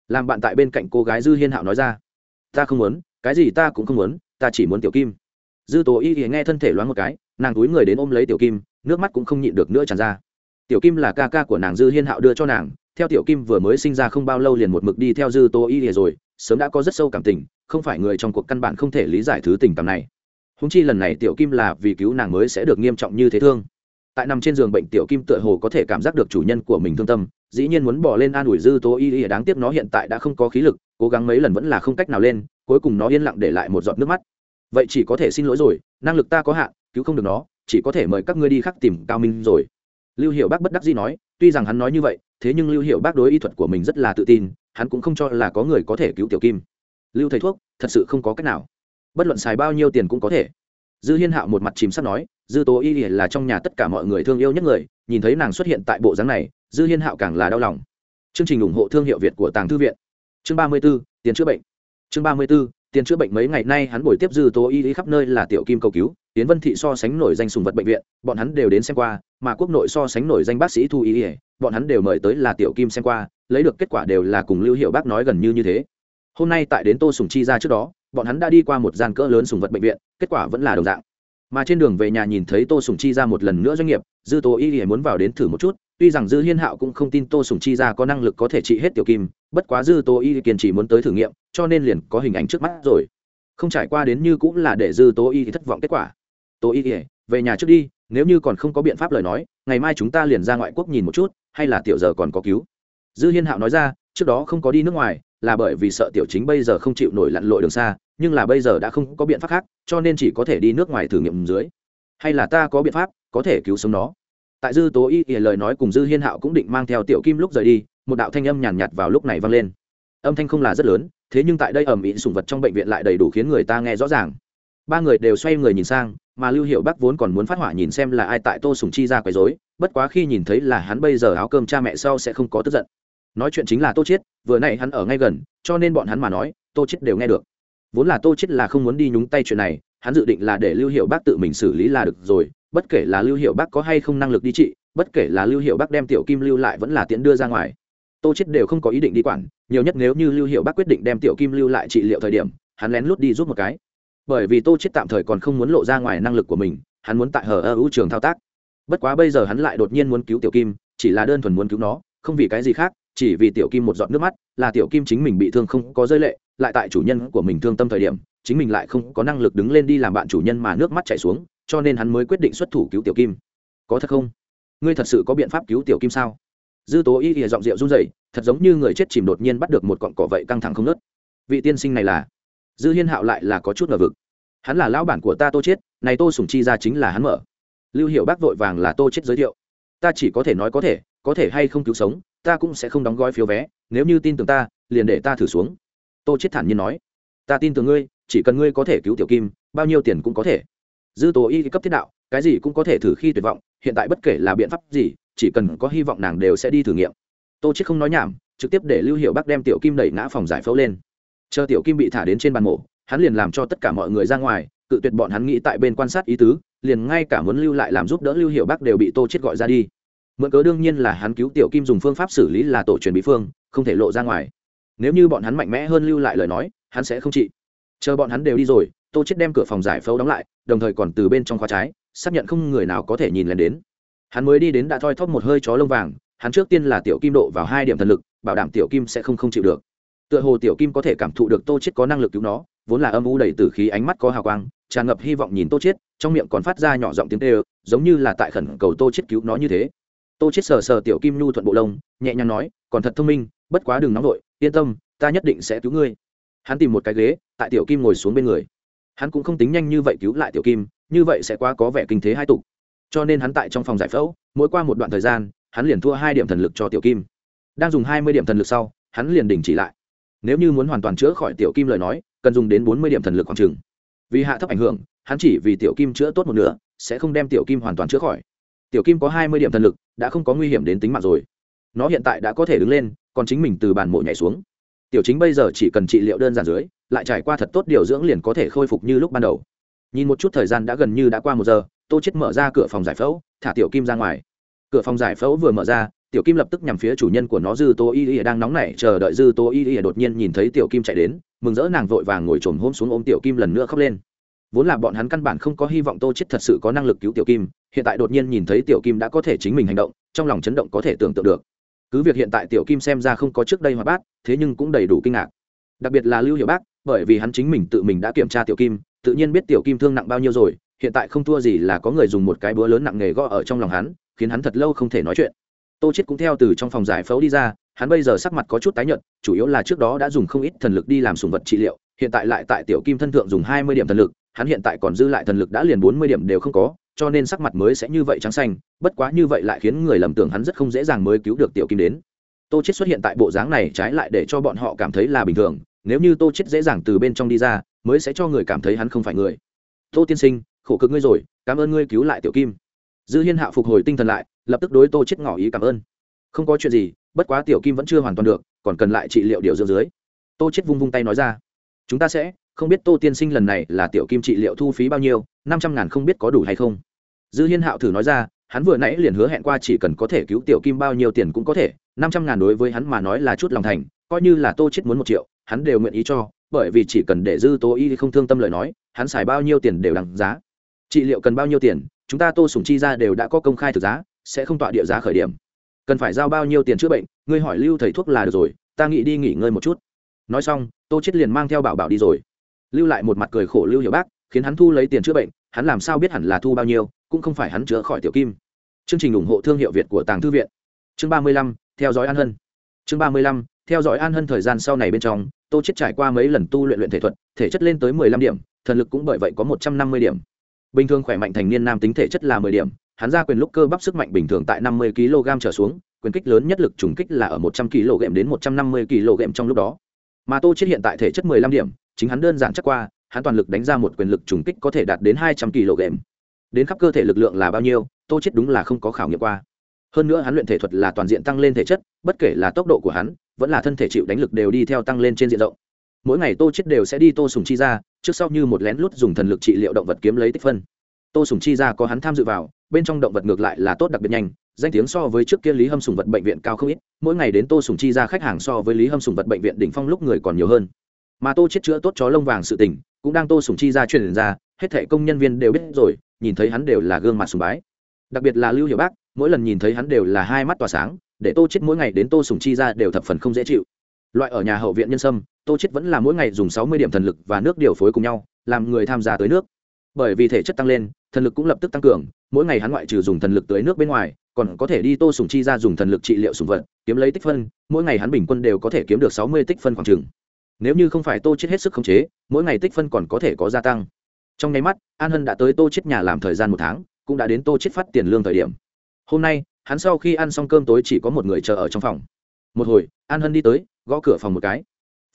Làm bạn tại bên cạnh cô gái dư hiên hạo nói ra. Ta không muốn, cái gì ta cũng không muốn, ta chỉ muốn tiểu kim. Dư tố y ỉa nghe thân thể loáng một cái, nàng túi người đến ôm lấy tiểu kim, nước mắt cũng không nhịn được nữa tràn ra. Tiểu kim là ca ca của nàng dư hiên hạo đưa cho nàng, theo tiểu kim vừa mới sinh ra không bao lâu liền một mực đi theo dư tô y rồi, sớm đã có rất sâu cảm tình, không phải người trong cuộc căn bản không thể lý giải thứ tình cảm này. Húng chi lần này tiểu kim là vì cứu nàng mới sẽ được nghiêm trọng như thế thương tại nằm trên giường bệnh tiểu kim tựa hồ có thể cảm giác được chủ nhân của mình thương tâm, dĩ nhiên muốn bỏ lên an ủi dư tố y y, đáng tiếc nó hiện tại đã không có khí lực, cố gắng mấy lần vẫn là không cách nào lên, cuối cùng nó yên lặng để lại một giọt nước mắt. Vậy chỉ có thể xin lỗi rồi, năng lực ta có hạn, cứu không được nó, chỉ có thể mời các ngươi đi khắc tìm cao minh rồi. Lưu hiệu bác bất đắc dĩ nói, tuy rằng hắn nói như vậy, thế nhưng lưu hiệu bác đối y thuật của mình rất là tự tin, hắn cũng không cho là có người có thể cứu tiểu kim. Lưu thầy thuốc, thật sự không có cách nào. Bất luận xài bao nhiêu tiền cũng có thể. Dư hiên hạo một mặt chìm sắp nói dư tố y là trong nhà tất cả mọi người thương yêu nhất người, nhìn thấy nàng xuất hiện tại bộ dáng này, dư hiên hạo càng là đau lòng. Chương trình ủng hộ thương hiệu việt của tàng thư viện. Chương ba mươi b ố tiền chữa bệnh. Chương ba mươi b ố tiền chữa bệnh mấy ngày nay hắn buổi tiếp dư tố y khắp nơi là tiểu kim cầu cứu tiến vân thị so sánh nổi danh sùng vật bệnh viện, bọn hắn đều đến xem qua, mà quốc nội so sánh nổi danh bác sĩ thu y ỉa bọn hắn đều mời tới là tiểu kim xem qua, lấy được kết quả đều là cùng lưu hiệu bác nói gần như như thế. Hôm nay tại đến tô sùng chi ra trước đó, bọn hắn đã đi qua một gian cỡ lớn sùng vật bệnh viện, kết quả vẫn là đồng dạng mà trên đường về nhà nhìn thấy tô sùng chi ra một lần nữa doanh nghiệp, dư tô y ỉa muốn vào đến thử một chút, tuy rằng dư hiên hạo cũng không tin tô sùng chi ra có năng lực có thể trị hết tiểu kim, bất quá dư tô y kiên trì muốn tới thử nghiệm, cho nên liền có hình ảnh trước mắt rồi. Không trải qua đến như cũng là để dư tô y thất vọng kết quả. Tô y ỉa về nhà trước đi, nếu như còn không có biện pháp lời nói, ngày mai chúng ta liền ra ngoại quốc nhìn một chút, hay là tiểu giờ còn có cứu? Dư hiên hạo nói ra, trước đó không có đi nước ngoài là bởi vì sợ tiểu chính bây giờ không chịu nổi lặn lội đường xa, nhưng là bây giờ đã không có biện pháp khác, cho nên chỉ có thể đi nước ngoài thử nghiệm dưới. Hay là ta có biện pháp, có thể cứu sống nó. Tại dư tố y ỉa lời nói cùng dư hiên hạo cũng định mang theo tiểu kim lúc rời đi, một đạo thanh âm nhàn nhạt vào lúc này vang lên. Âm thanh không là rất lớn, thế nhưng tại đây ẩm ĩ sùng vật trong bệnh viện lại đầy đủ khiến người ta nghe rõ ràng. Ba người đều xoay người nhìn sang, mà lưu hiệu bắc vốn còn muốn phát hỏa nhìn xem là ai tại tô sùng chi ra quấy dối bất quá khi nhìn thấy là hắn bây giờ áo cơm cha mẹ sau sẽ không có tức giận nói chuyện chính là tô chiết vừa nãy hắn ở ngay gần, cho nên bọn hắn mà nói, tô chiết đều nghe được. Vốn là tô chiết là không muốn đi nhúng tay chuyện này, hắn dự định là để lưu hiệu bác tự mình xử lý là được rồi, bất kể là lưu hiệu bác có hay không năng lực đi trị, bất kể là lưu hiệu bác đem tiểu kim lưu lại vẫn là tiện đưa ra ngoài. Tô chiết đều không có ý định đi quản, nhiều nhất nếu như lưu hiệu bác quyết định đem tiểu kim lưu lại trị liệu thời điểm, hắn lén lút đi giúp một cái. Bởi vì tô chết tạm thời còn không muốn lộ ra ngoài năng lực của mình, hắn muốn tại hờ ơ ưu trường thao tác. Bất quá bây giờ hắn lại đột nhiên muốn cứu tiểu kim, chỉ là đơn thuần muốn cứu nó, không vì cái gì khác chỉ vì tiểu kim một giọt nước mắt, là tiểu kim chính mình bị thương không có rơi lệ, lại tại chủ nhân của mình thương tâm thời điểm, chính mình lại không có năng lực đứng lên đi làm bạn chủ nhân mà nước mắt chảy xuống, cho nên hắn mới quyết định xuất thủ cứu tiểu kim. Có thật không? Ngươi thật sự có biện pháp cứu tiểu kim sao? Dư tố y ỉa giọng rượu run rẩy, thật giống như người chết chìm đột nhiên bắt được một cọn cỏ vậy căng thẳng không nớt vị tiên sinh này là? Dư hiên hạo lại là có chút ngờ vực. Hắn là lão bản của ta tô chết này tô sùng chi ra chính là hắn mở. Lưu hiệu bác vội vàng là tô chết giới thiệu. Ta chỉ có thể nói có thể có thể hay không cứu sống ta cũng sẽ không đóng gói phiếu vé, nếu như tin tưởng ta, liền để ta thử xuống. Tô chết thản nhiên nói. Ta tin tưởng ngươi, chỉ cần ngươi có thể cứu tiểu kim, bao nhiêu tiền cũng có thể. Dư tố y cấp thiết đạo, cái gì cũng có thể thử khi tuyệt vọng, hiện tại bất kể là biện pháp gì, chỉ cần có hy vọng nàng đều sẽ đi thử nghiệm. Tô chết không nói nhảm, trực tiếp để lưu hiệu bắc đem tiểu kim đẩy ngã phòng giải phẫu lên. Chờ tiểu kim bị thả đến trên bàn mổ, hắn liền làm cho tất cả mọi người ra ngoài, cự tuyệt bọn hắn nghĩ tại bên quan sát ý tứ, liền ngay cả muốn lưu lại làm giúp đỡ lưu hiệu bắc đều bị tô chết gọi ra đi mượn cớ đương nhiên là hắn cứu tiểu kim dùng phương pháp xử lý là tổ truyền bí phương, không thể lộ ra ngoài. Nếu như bọn hắn mạnh mẽ hơn lưu lại lời nói, hắn sẽ không trị. Chờ bọn hắn đều đi rồi, tô chết đem cửa phòng giải phẫu đóng lại, đồng thời còn từ bên trong khóa trái, xác nhận không người nào có thể nhìn lên đến. Hắn mới đi đến đã thoi thóp một hơi chó lông vàng, hắn trước tiên là tiểu kim độ vào hai điểm thần lực, bảo đảm tiểu kim sẽ không không chịu được. Tựa hồ tiểu kim có thể cảm thụ được tô chết có năng lực cứu nó, vốn là âm u đầy tử khí ánh mắt có hào quang, tràn ngập hy vọng nhìn tô chết trong miệng còn phát ra nhỏ giọng tiếng tê giống như là tại khẩn cầu tô chết cứu nó như thế tô chết sờ sờ tiểu kim nhu thuận bộ lông, nhẹ nhàng nói, còn thật thông minh, bất quá đừng nóng vội, yên tâm, ta nhất định sẽ cứu ngươi. Hắn tìm một cái ghế, tại tiểu kim ngồi xuống bên người. Hắn cũng không tính nhanh như vậy cứu lại tiểu kim, như vậy sẽ quá có vẻ kinh thế hai tục cho nên hắn tại trong phòng giải phẫu, mỗi qua một đoạn thời gian, hắn liền thua hai điểm thần lực cho tiểu kim. Đang dùng hai mươi điểm thần lực sau, hắn liền đình chỉ lại. Nếu như muốn hoàn toàn chữa khỏi tiểu kim lời nói, cần dùng đến bốn mươi điểm thần lực khoảng trừng vì hạ thấp ảnh hưởng, hắn chỉ vì tiểu kim chữa tốt một nửa, sẽ không đem tiểu kim hoàn toàn chữa khỏi tiểu kim có hai mươi điểm thần lực, đã không có nguy hiểm đến tính mạng rồi. Nó hiện tại đã có thể đứng lên, còn chính mình từ bàn mộ nhảy xuống. Tiểu chính bây giờ chỉ cần trị liệu đơn giản dưới, lại trải qua thật tốt điều dưỡng liền có thể khôi phục như lúc ban đầu. Nhìn một chút thời gian đã gần như đã qua một giờ, tô chết mở ra cửa phòng giải phẫu, thả tiểu kim ra ngoài. Cửa phòng giải phẫu vừa mở ra, tiểu kim lập tức nhằm phía chủ nhân của nó dư tô y y đang nóng nảy chờ đợi dư tô y y đột nhiên nhìn thấy tiểu kim chạy đến, mừng rỡ nàng vội vàng ngồi trồm hôm xuống ôm tiểu kim lần nữa khóc lên vốn là bọn hắn căn bản không có hy vọng tô chết thật sự có năng lực cứu tiểu kim, hiện tại đột nhiên nhìn thấy tiểu kim đã có thể chính mình hành động, trong lòng chấn động có thể tưởng tượng được. Cứ việc hiện tại tiểu kim xem ra không có trước đây hoạt bát, thế nhưng cũng đầy đủ kinh ngạc. Đặc biệt là lưu hiệu bác, bởi vì hắn chính mình tự mình đã kiểm tra tiểu kim, tự nhiên biết tiểu kim thương nặng bao nhiêu rồi, hiện tại không thua gì là có người dùng một cái búa lớn nặng nghề gõ ở trong lòng hắn, khiến hắn thật lâu không thể nói chuyện. Tô chết cũng theo từ trong phòng giải phẫu đi ra, hắn bây giờ sắc mặt có chút tái nhợt, chủ yếu là trước đó đã dùng không ít thần lực đi làm sùng vật trị liệu, hiện tại lại tại tiểu kim thân thượng dùng hai mươi điểm thần lực hắn hiện tại còn dư lại thần lực đã liền bốn mươi điểm đều không có, cho nên sắc mặt mới sẽ như vậy trắng xanh, bất quá như vậy lại khiến người lầm tưởng hắn rất không dễ dàng mới cứu được tiểu kim đến. Tô chết xuất hiện tại bộ dáng này trái lại để cho bọn họ cảm thấy là bình thường, nếu như tô chết dễ dàng từ bên trong đi ra, mới sẽ cho người cảm thấy hắn không phải người. Tô tiên sinh, khổ cực ngươi rồi, cảm ơn ngươi cứu lại tiểu kim. Dư hiên hạ phục hồi tinh thần lại, lập tức đối tô chết ngỏ ý cảm ơn. Không có chuyện gì, bất quá tiểu kim vẫn chưa hoàn toàn được, còn cần lại trị liệu điều dưỡng dưới. Tô chết vung vung tay nói ra, chúng ta sẽ không biết tô tiên sinh lần này là tiểu kim trị liệu thu phí bao nhiêu, năm trăm ngàn không biết có đủ hay không. Dư hiên hạo thử nói ra, hắn vừa nãy liền hứa hẹn qua chỉ cần có thể cứu tiểu kim bao nhiêu tiền cũng có thể, năm trăm ngàn đối với hắn mà nói là chút lòng thành, coi như là tô chết muốn một triệu, hắn đều nguyện ý cho, bởi vì chỉ cần để dư tô y không thương tâm lời nói, hắn xài bao nhiêu tiền đều đằng giá. Trị liệu cần bao nhiêu tiền, chúng ta tô sùng chi ra đều đã có công khai thực giá, sẽ không tọa địa giá khởi điểm. Cần phải giao bao nhiêu tiền chữa bệnh, ngươi hỏi lưu thầy thuốc là được rồi, ta nghĩ đi nghỉ ngơi một chút. Nói xong, tô chết liền mang theo bảo bảo đi rồi lưu lại một mặt cười khổ lưu hiểu bác, khiến hắn thu lấy tiền chữa bệnh, hắn làm sao biết hẳn là thu bao nhiêu, cũng không phải hắn chữa khỏi tiểu kim. Chương trình ủng hộ thương hiệu việt của tàng thư viện. Chương ba mươi lăm, theo dõi an hân. Chương ba mươi lăm, theo dõi an hân thời gian sau này bên trong, tô chết trải qua mấy lần tu luyện luyện thể thuật, thể chất lên tới mười lăm điểm, thần lực cũng bởi vậy có một trăm năm mươi điểm. Bình thường khỏe mạnh thành niên nam tính thể chất là mười điểm, hắn ra quyền lúc cơ bắp sức mạnh bình thường tại năm mươi kg trở xuống, quyền kích lớn nhất lực trùng kích là ở một trăm kg đến một trăm năm mươi kg trong lúc đó mà tô chết hiện tại thể chất mười lăm điểm, chính hắn đơn giản chắc qua, hắn toàn lực đánh ra một quyền lực trùng kích có thể đạt đến hai trăm kg. Đến khắp cơ thể lực lượng là bao nhiêu, tô chết đúng là không có khảo nghiệm qua. Hơn nữa hắn luyện thể thuật là toàn diện tăng lên thể chất, bất kể là tốc độ của hắn, vẫn là thân thể chịu đánh lực đều đi theo tăng lên trên diện rộng. Mỗi ngày tô chết đều sẽ đi tô sùng chi ra, trước sau như một lén lút dùng thần lực trị liệu động vật kiếm lấy tích phân tô sùng chi ra có hắn tham dự vào, bên trong động vật ngược lại là tốt đặc biệt nhanh, danh tiếng so với trước kia lý hâm sùng vật bệnh viện cao không ít, mỗi ngày đến tô sùng chi ra khách hàng so với lý hâm sùng vật bệnh viện đỉnh phong lúc người còn nhiều hơn. Mà tô chết chữa tốt chó lông vàng sự tình, cũng đang tô sùng chi ra truyền ra, hết thảy công nhân viên đều biết rồi, nhìn thấy hắn đều là gương mặt sùng bái. Đặc biệt là lưu hiểu bác, mỗi lần nhìn thấy hắn đều là hai mắt tỏa sáng, để tô chết mỗi ngày đến tô sùng chi ra đều thập phần không dễ chịu. Loại ở nhà hậu viện nhân sâm, tô chết vẫn là mỗi ngày dùng sáu mươi điểm thần lực và nước điều phối cùng nhau, làm người tham gia tới nước bởi vì thể chất tăng lên, thần lực cũng lập tức tăng cường, mỗi ngày hắn ngoại trừ dùng thần lực tới nước bên ngoài, còn có thể đi tô sùng chi ra dùng thần lực trị liệu sùng vật, kiếm lấy tích phân, mỗi ngày hắn bình quân đều có thể kiếm được sáu mươi tích phân khoảng trừng nếu như không phải tô chết hết sức khống chế, mỗi ngày tích phân còn có thể có gia tăng. Trong nháy mắt, an hân đã tới tô chết nhà làm thời gian một tháng, cũng đã đến tô chết phát tiền lương thời điểm. Hôm nay, hắn sau khi ăn xong cơm tối chỉ có một người chờ ở trong phòng. Một hồi, an hân đi tới, gõ cửa phòng một cái.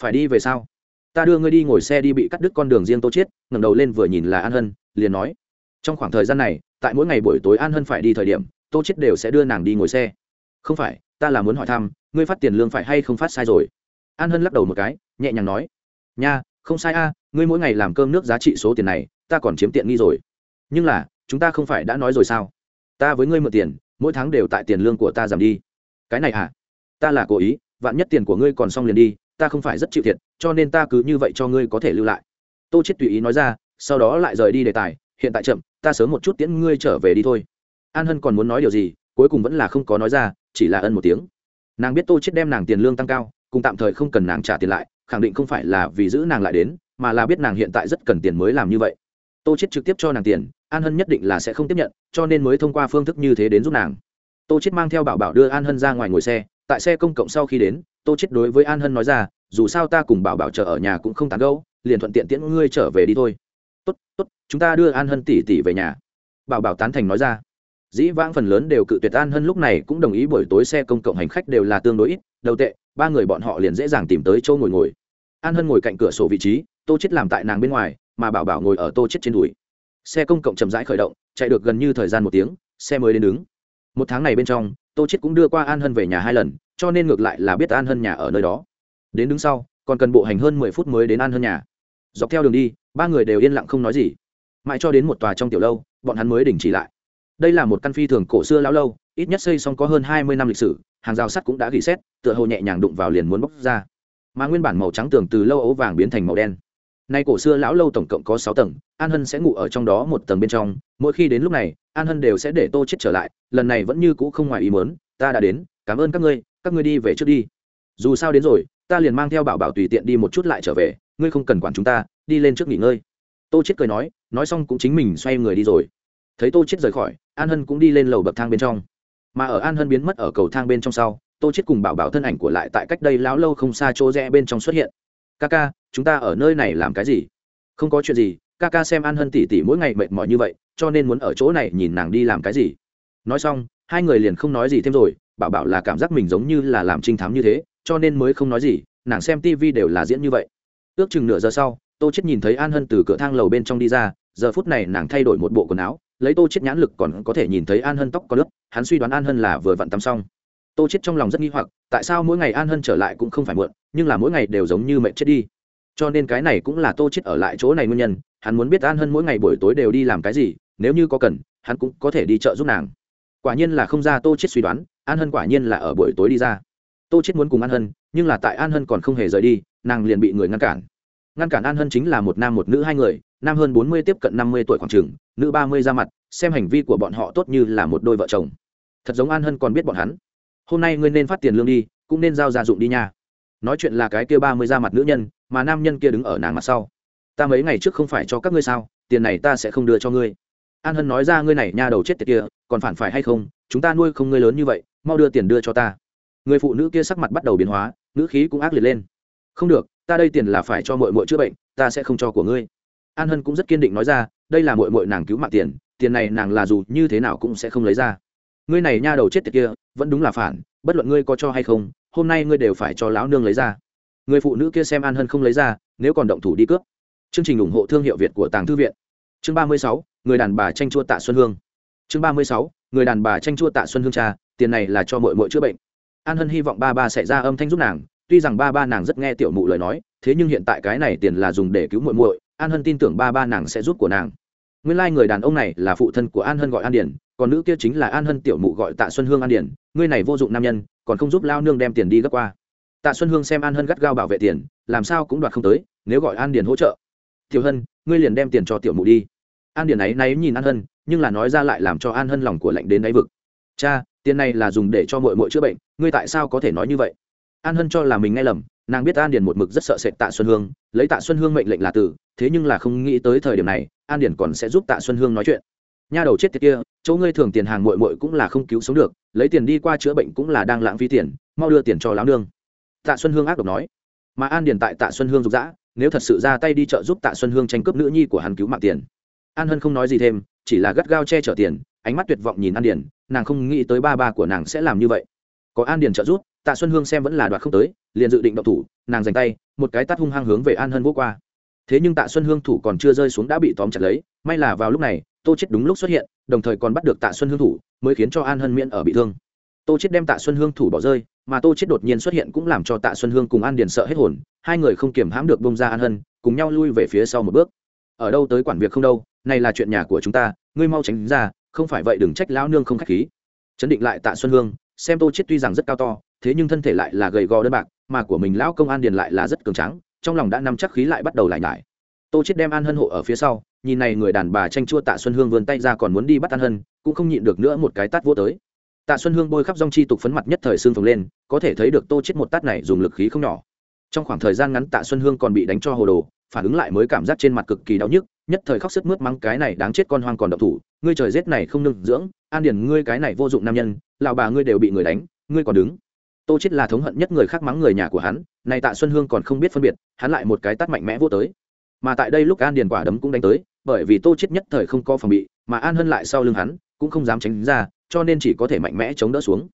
Phải đi về sao? Ta đưa ngươi đi ngồi xe đi bị cắt đứt con đường riêng tô chiết, ngẩng đầu lên vừa nhìn là an hân, liền nói. Trong khoảng thời gian này, tại mỗi ngày buổi tối an hân phải đi thời điểm, tô chiết đều sẽ đưa nàng đi ngồi xe. Không phải, ta là muốn hỏi thăm, ngươi phát tiền lương phải hay không phát sai rồi? An hân lắc đầu một cái, nhẹ nhàng nói. Nha, không sai a, ngươi mỗi ngày làm cơm nước giá trị số tiền này, ta còn chiếm tiện nghi rồi. Nhưng là, chúng ta không phải đã nói rồi sao? Ta với ngươi mượn tiền, mỗi tháng đều tại tiền lương của ta giảm đi. Cái này à? Ta là cố ý, vạn nhất tiền của ngươi còn xong liền đi ta không phải rất chịu thiệt, cho nên ta cứ như vậy cho ngươi có thể lưu lại. Tô chết tùy ý nói ra, sau đó lại rời đi đề tài, hiện tại chậm, ta sớm một chút tiễn ngươi trở về đi thôi. An hân còn muốn nói điều gì, cuối cùng vẫn là không có nói ra, chỉ là ân một tiếng. Nàng biết tô chết đem nàng tiền lương tăng cao, cùng tạm thời không cần nàng trả tiền lại, khẳng định không phải là vì giữ nàng lại đến, mà là biết nàng hiện tại rất cần tiền mới làm như vậy. Tô chết trực tiếp cho nàng tiền, an hân nhất định là sẽ không tiếp nhận, cho nên mới thông qua phương thức như thế đến giúp nàng. Tô chết mang theo bảo bảo đưa an hân ra ngoài ngồi xe tại xe công cộng sau khi đến, tô chết đối với an hân nói ra, dù sao ta cùng bảo bảo chờ ở nhà cũng không tán gẫu, liền thuận tiện tiễn ngươi trở về đi thôi. Tốt tốt, chúng ta đưa an hân tỷ tỷ về nhà. Bảo bảo tán thành nói ra. Dĩ vãng phần lớn đều cự tuyệt an hân lúc này cũng đồng ý buổi tối xe công cộng hành khách đều là tương đối ít, đầu tệ, ba người bọn họ liền dễ dàng tìm tới chỗ ngồi ngồi. An hân ngồi cạnh cửa sổ vị trí, tô chết làm tại nàng bên ngoài, mà bảo bảo ngồi ở tô chết trên đùi. Xe công cộng chậm rãi khởi động, chạy được gần như thời gian một tiếng, xe mới đến đứng một tháng này bên trong, tô chết cũng đưa qua an hân về nhà hai lần, cho nên ngược lại là biết an hân nhà ở nơi đó. Đến đứng sau, còn cần bộ hành hơn mười phút mới đến an hân nhà. Dọc theo đường đi, ba người đều yên lặng không nói gì. Mãi cho đến một tòa trong tiểu lâu, bọn hắn mới đình chỉ lại. Đây là một căn phi thường cổ xưa lão lâu, ít nhất xây xong có hơn hai mươi năm lịch sử, hàng rào sắt cũng đã gỉ xét, tựa hồ nhẹ nhàng đụng vào liền muốn bóc ra. Mà nguyên bản màu trắng tường từ lâu ấu vàng biến thành màu đen nay cổ xưa lão lâu tổng cộng có sáu tầng, an hân sẽ ngủ ở trong đó một tầng bên trong. Mỗi khi đến lúc này, an hân đều sẽ để tô chết trở lại. Lần này vẫn như cũ không ngoài ý muốn, ta đã đến, cảm ơn các ngươi các ngươi đi về trước đi. Dù sao đến rồi, ta liền mang theo bảo bảo tùy tiện đi một chút lại trở về, ngươi không cần quản chúng ta, đi lên trước nghỉ ngơi. Tô chết cười nói nói xong cũng chính mình xoay người đi rồi. Thấy tô chết rời khỏi, an hân cũng đi lên lầu bậc thang bên trong. Mà ở an hân biến mất ở cầu thang bên trong sau, tô chết cùng bảo bảo thân ảnh của lại tại cách đây lão lâu không xa chỗ rẽ bên trong xuất hiện ca ca, chúng ta ở nơi này làm cái gì? Không có chuyện gì, ca ca xem an hân tỉ tỉ mỗi ngày mệt mỏi như vậy, cho nên muốn ở chỗ này nhìn nàng đi làm cái gì. Nói xong, hai người liền không nói gì thêm rồi, bảo bảo là cảm giác mình giống như là làm trinh thám như thế, cho nên mới không nói gì, nàng xem tv đều là diễn như vậy. Ước chừng nửa giờ sau, tô chết nhìn thấy an hân từ cửa thang lầu bên trong đi ra, giờ phút này nàng thay đổi một bộ quần áo, lấy tô chết nhãn lực còn có thể nhìn thấy an hân tóc có nước hắn suy đoán an hân là vừa vặn tắm xong tô chết trong lòng rất nghi hoặc, tại sao mỗi ngày an hân trở lại cũng không phải muộn, nhưng là mỗi ngày đều giống như mẹ chết đi. Cho nên cái này cũng là tô chết ở lại chỗ này nguyên nhân, hắn muốn biết an hân mỗi ngày buổi tối đều đi làm cái gì, nếu như có cần, hắn cũng có thể đi chợ giúp nàng. Quả nhiên là không ra tô chết suy đoán, an hân quả nhiên là ở buổi tối đi ra. Tô chết muốn cùng an hân, nhưng là tại an hân còn không hề rời đi, nàng liền bị người ngăn cản. Ngăn cản an hân chính là một nam một nữ hai người, nam hơn bốn mươi tiếp cận năm mươi tuổi khoảng trường nữ ba mươi ra mặt, xem hành vi của bọn họ tốt như là một đôi vợ chồng. Thật giống an hân còn biết bọn hắn hôm nay ngươi nên phát tiền lương đi, cũng nên giao gia dụng đi nha. Nói chuyện là cái kia ba mươi ra mặt nữ nhân, mà nam nhân kia đứng ở nàng mặt sau. Ta mấy ngày trước không phải cho các ngươi sao, tiền này ta sẽ không đưa cho ngươi. An hân nói ra ngươi này nha đầu chết tiệt kia, còn phản phải hay không, chúng ta nuôi không ngươi lớn như vậy, mau đưa tiền đưa cho ta. Người phụ nữ kia sắc mặt bắt đầu biến hóa nữ khí cũng ác liệt lên. Không được, ta đây tiền là phải cho mội mội chữa bệnh, ta sẽ không cho của ngươi. An hân cũng rất kiên định nói ra, đây là mội mội nàng cứu mạng tiền tiền này nàng là dù như thế nào cũng sẽ không lấy ra ngươi này nha đầu chết tiệt kia, vẫn đúng là phản, bất luận ngươi có cho hay không, hôm nay ngươi đều phải cho lão nương lấy ra. Người phụ nữ kia xem an hân không lấy ra, nếu còn động thủ đi cướp. Chương trình ủng hộ thương hiệu việt của tàng thư viện. Chương ba mươi sáu, người đàn bà tranh chua tạ xuân hương. Chương ba mươi sáu, người đàn bà tranh chua tạ xuân hương cha, tiền này là cho mội mội chữa bệnh. An hân hy vọng ba ba sẽ ra âm thanh giúp nàng, tuy rằng ba ba nàng rất nghe tiểu mụ lời nói, thế nhưng hiện tại cái này tiền là dùng để cứu muội muội, an hân tin tưởng ba ba nàng sẽ giúp của nàng nguyên lai、like、người đàn ông này là phụ thân của an hân gọi an điển, còn nữ kia chính là an hân tiểu mụ gọi tạ xuân hương an điển. Ngươi này vô dụng nam nhân, còn không giúp lao nương đem tiền đi gấp qua. Tạ xuân hương xem an hân gắt gao bảo vệ tiền, làm sao cũng đoạt không tới, nếu gọi an điển hỗ trợ. Tiểu hân, ngươi liền đem tiền cho tiểu mụ đi. An điển ấy náy nhìn an hân, nhưng là nói ra lại làm cho an hân lòng của lạnh đến đáy vực. Cha, tiền này là dùng để cho mội mội chữa bệnh, ngươi tại sao có thể nói như vậy? An hân cho là mình nghe lầm, nàng biết an điền một mực rất sợ sệt tạ xuân hương, lấy tạ xuân hương mệnh lệnh là tử thế nhưng là không nghĩ tới thời điểm này, an điền còn sẽ giúp tạ xuân hương nói chuyện. Nha đầu chết tiệt kia, chỗ ngươi thường tiền hàng mội mội cũng là không cứu sống được, lấy tiền đi qua chữa bệnh cũng là đang lãng phí tiền, mau đưa tiền cho lão nương. Tạ xuân hương ác độc nói. Mà an điền tại tạ xuân hương rục rã nếu thật sự ra tay đi chợ giúp tạ xuân hương tranh cướp nữ nhi của hắn cứu mạng tiền. An hân không nói gì thêm, chỉ là gắt gao che chở tiền, ánh mắt tuyệt vọng nhìn an điền nàng không nghĩ tới ba ba của nàng sẽ làm như vậy. Có an điền trợ giúp, tạ xuân hương xem vẫn là đoạt không tới, liền dự định động thủ, nàng dành tay, một cái tát hung hăng hướng về an hân vô qua thế nhưng tạ xuân hương thủ còn chưa rơi xuống đã bị tóm chặt lấy, may là vào lúc này, tô chết đúng lúc xuất hiện, đồng thời còn bắt được tạ xuân hương thủ, mới khiến cho an hân miễn ở bị thương. Tô chết đem tạ xuân hương thủ bỏ rơi, mà tô chết đột nhiên xuất hiện cũng làm cho tạ xuân hương cùng an điền sợ hết hồn, hai người không kiềm hãm được bông ra an hân, cùng nhau lui về phía sau một bước. Ở đâu tới quản việc không đâu, này là chuyện nhà của chúng ta, ngươi mau tránh ra, không phải vậy đừng trách lão nương không khách khí. Chấn định lại tạ xuân hương, xem tô chết tuy rằng rất cao to, thế nhưng thân thể lại là gầy gò đơn bạc, mà của mình lão công an điền lại là rất cường tráng trong lòng đã nắm chắc khí lại bắt đầu lại nhải. Tô chết đem an hân hộ ở phía sau, nhìn này người đàn bà tranh chua tạ xuân hương vươn tay ra còn muốn đi bắt an hân, cũng không nhịn được nữa một cái tát vô tới. Tạ xuân hương bôi khắp dòng chi tục phấn mặt nhất thời xương phồng lên, có thể thấy được tô chết một tát này dùng lực khí không nhỏ. Trong khoảng thời gian ngắn tạ xuân hương còn bị đánh cho hồ đồ, phản ứng lại mới cảm giác trên mặt cực kỳ đau nhức, nhất thời khóc sức mướt mắng cái này đáng chết con hoang còn độc thủ, ngươi trời rét này không nương dưỡng, an điển ngươi cái này vô dụng nam nhân, lão bà ngươi đều bị người đánh, ngươi còn đứng tô chết là thống hận nhất người khác mắng người nhà của hắn này tạ xuân hương còn không biết phân biệt, hắn lại một cái tát mạnh mẽ vô tới. Mà tại đây lúc an điền quả đấm cũng đánh tới, bởi vì tô chết nhất thời không có phòng bị, mà an hân lại sau lưng hắn, cũng không dám tránh ra, cho nên chỉ có thể mạnh mẽ chống đỡ xuống.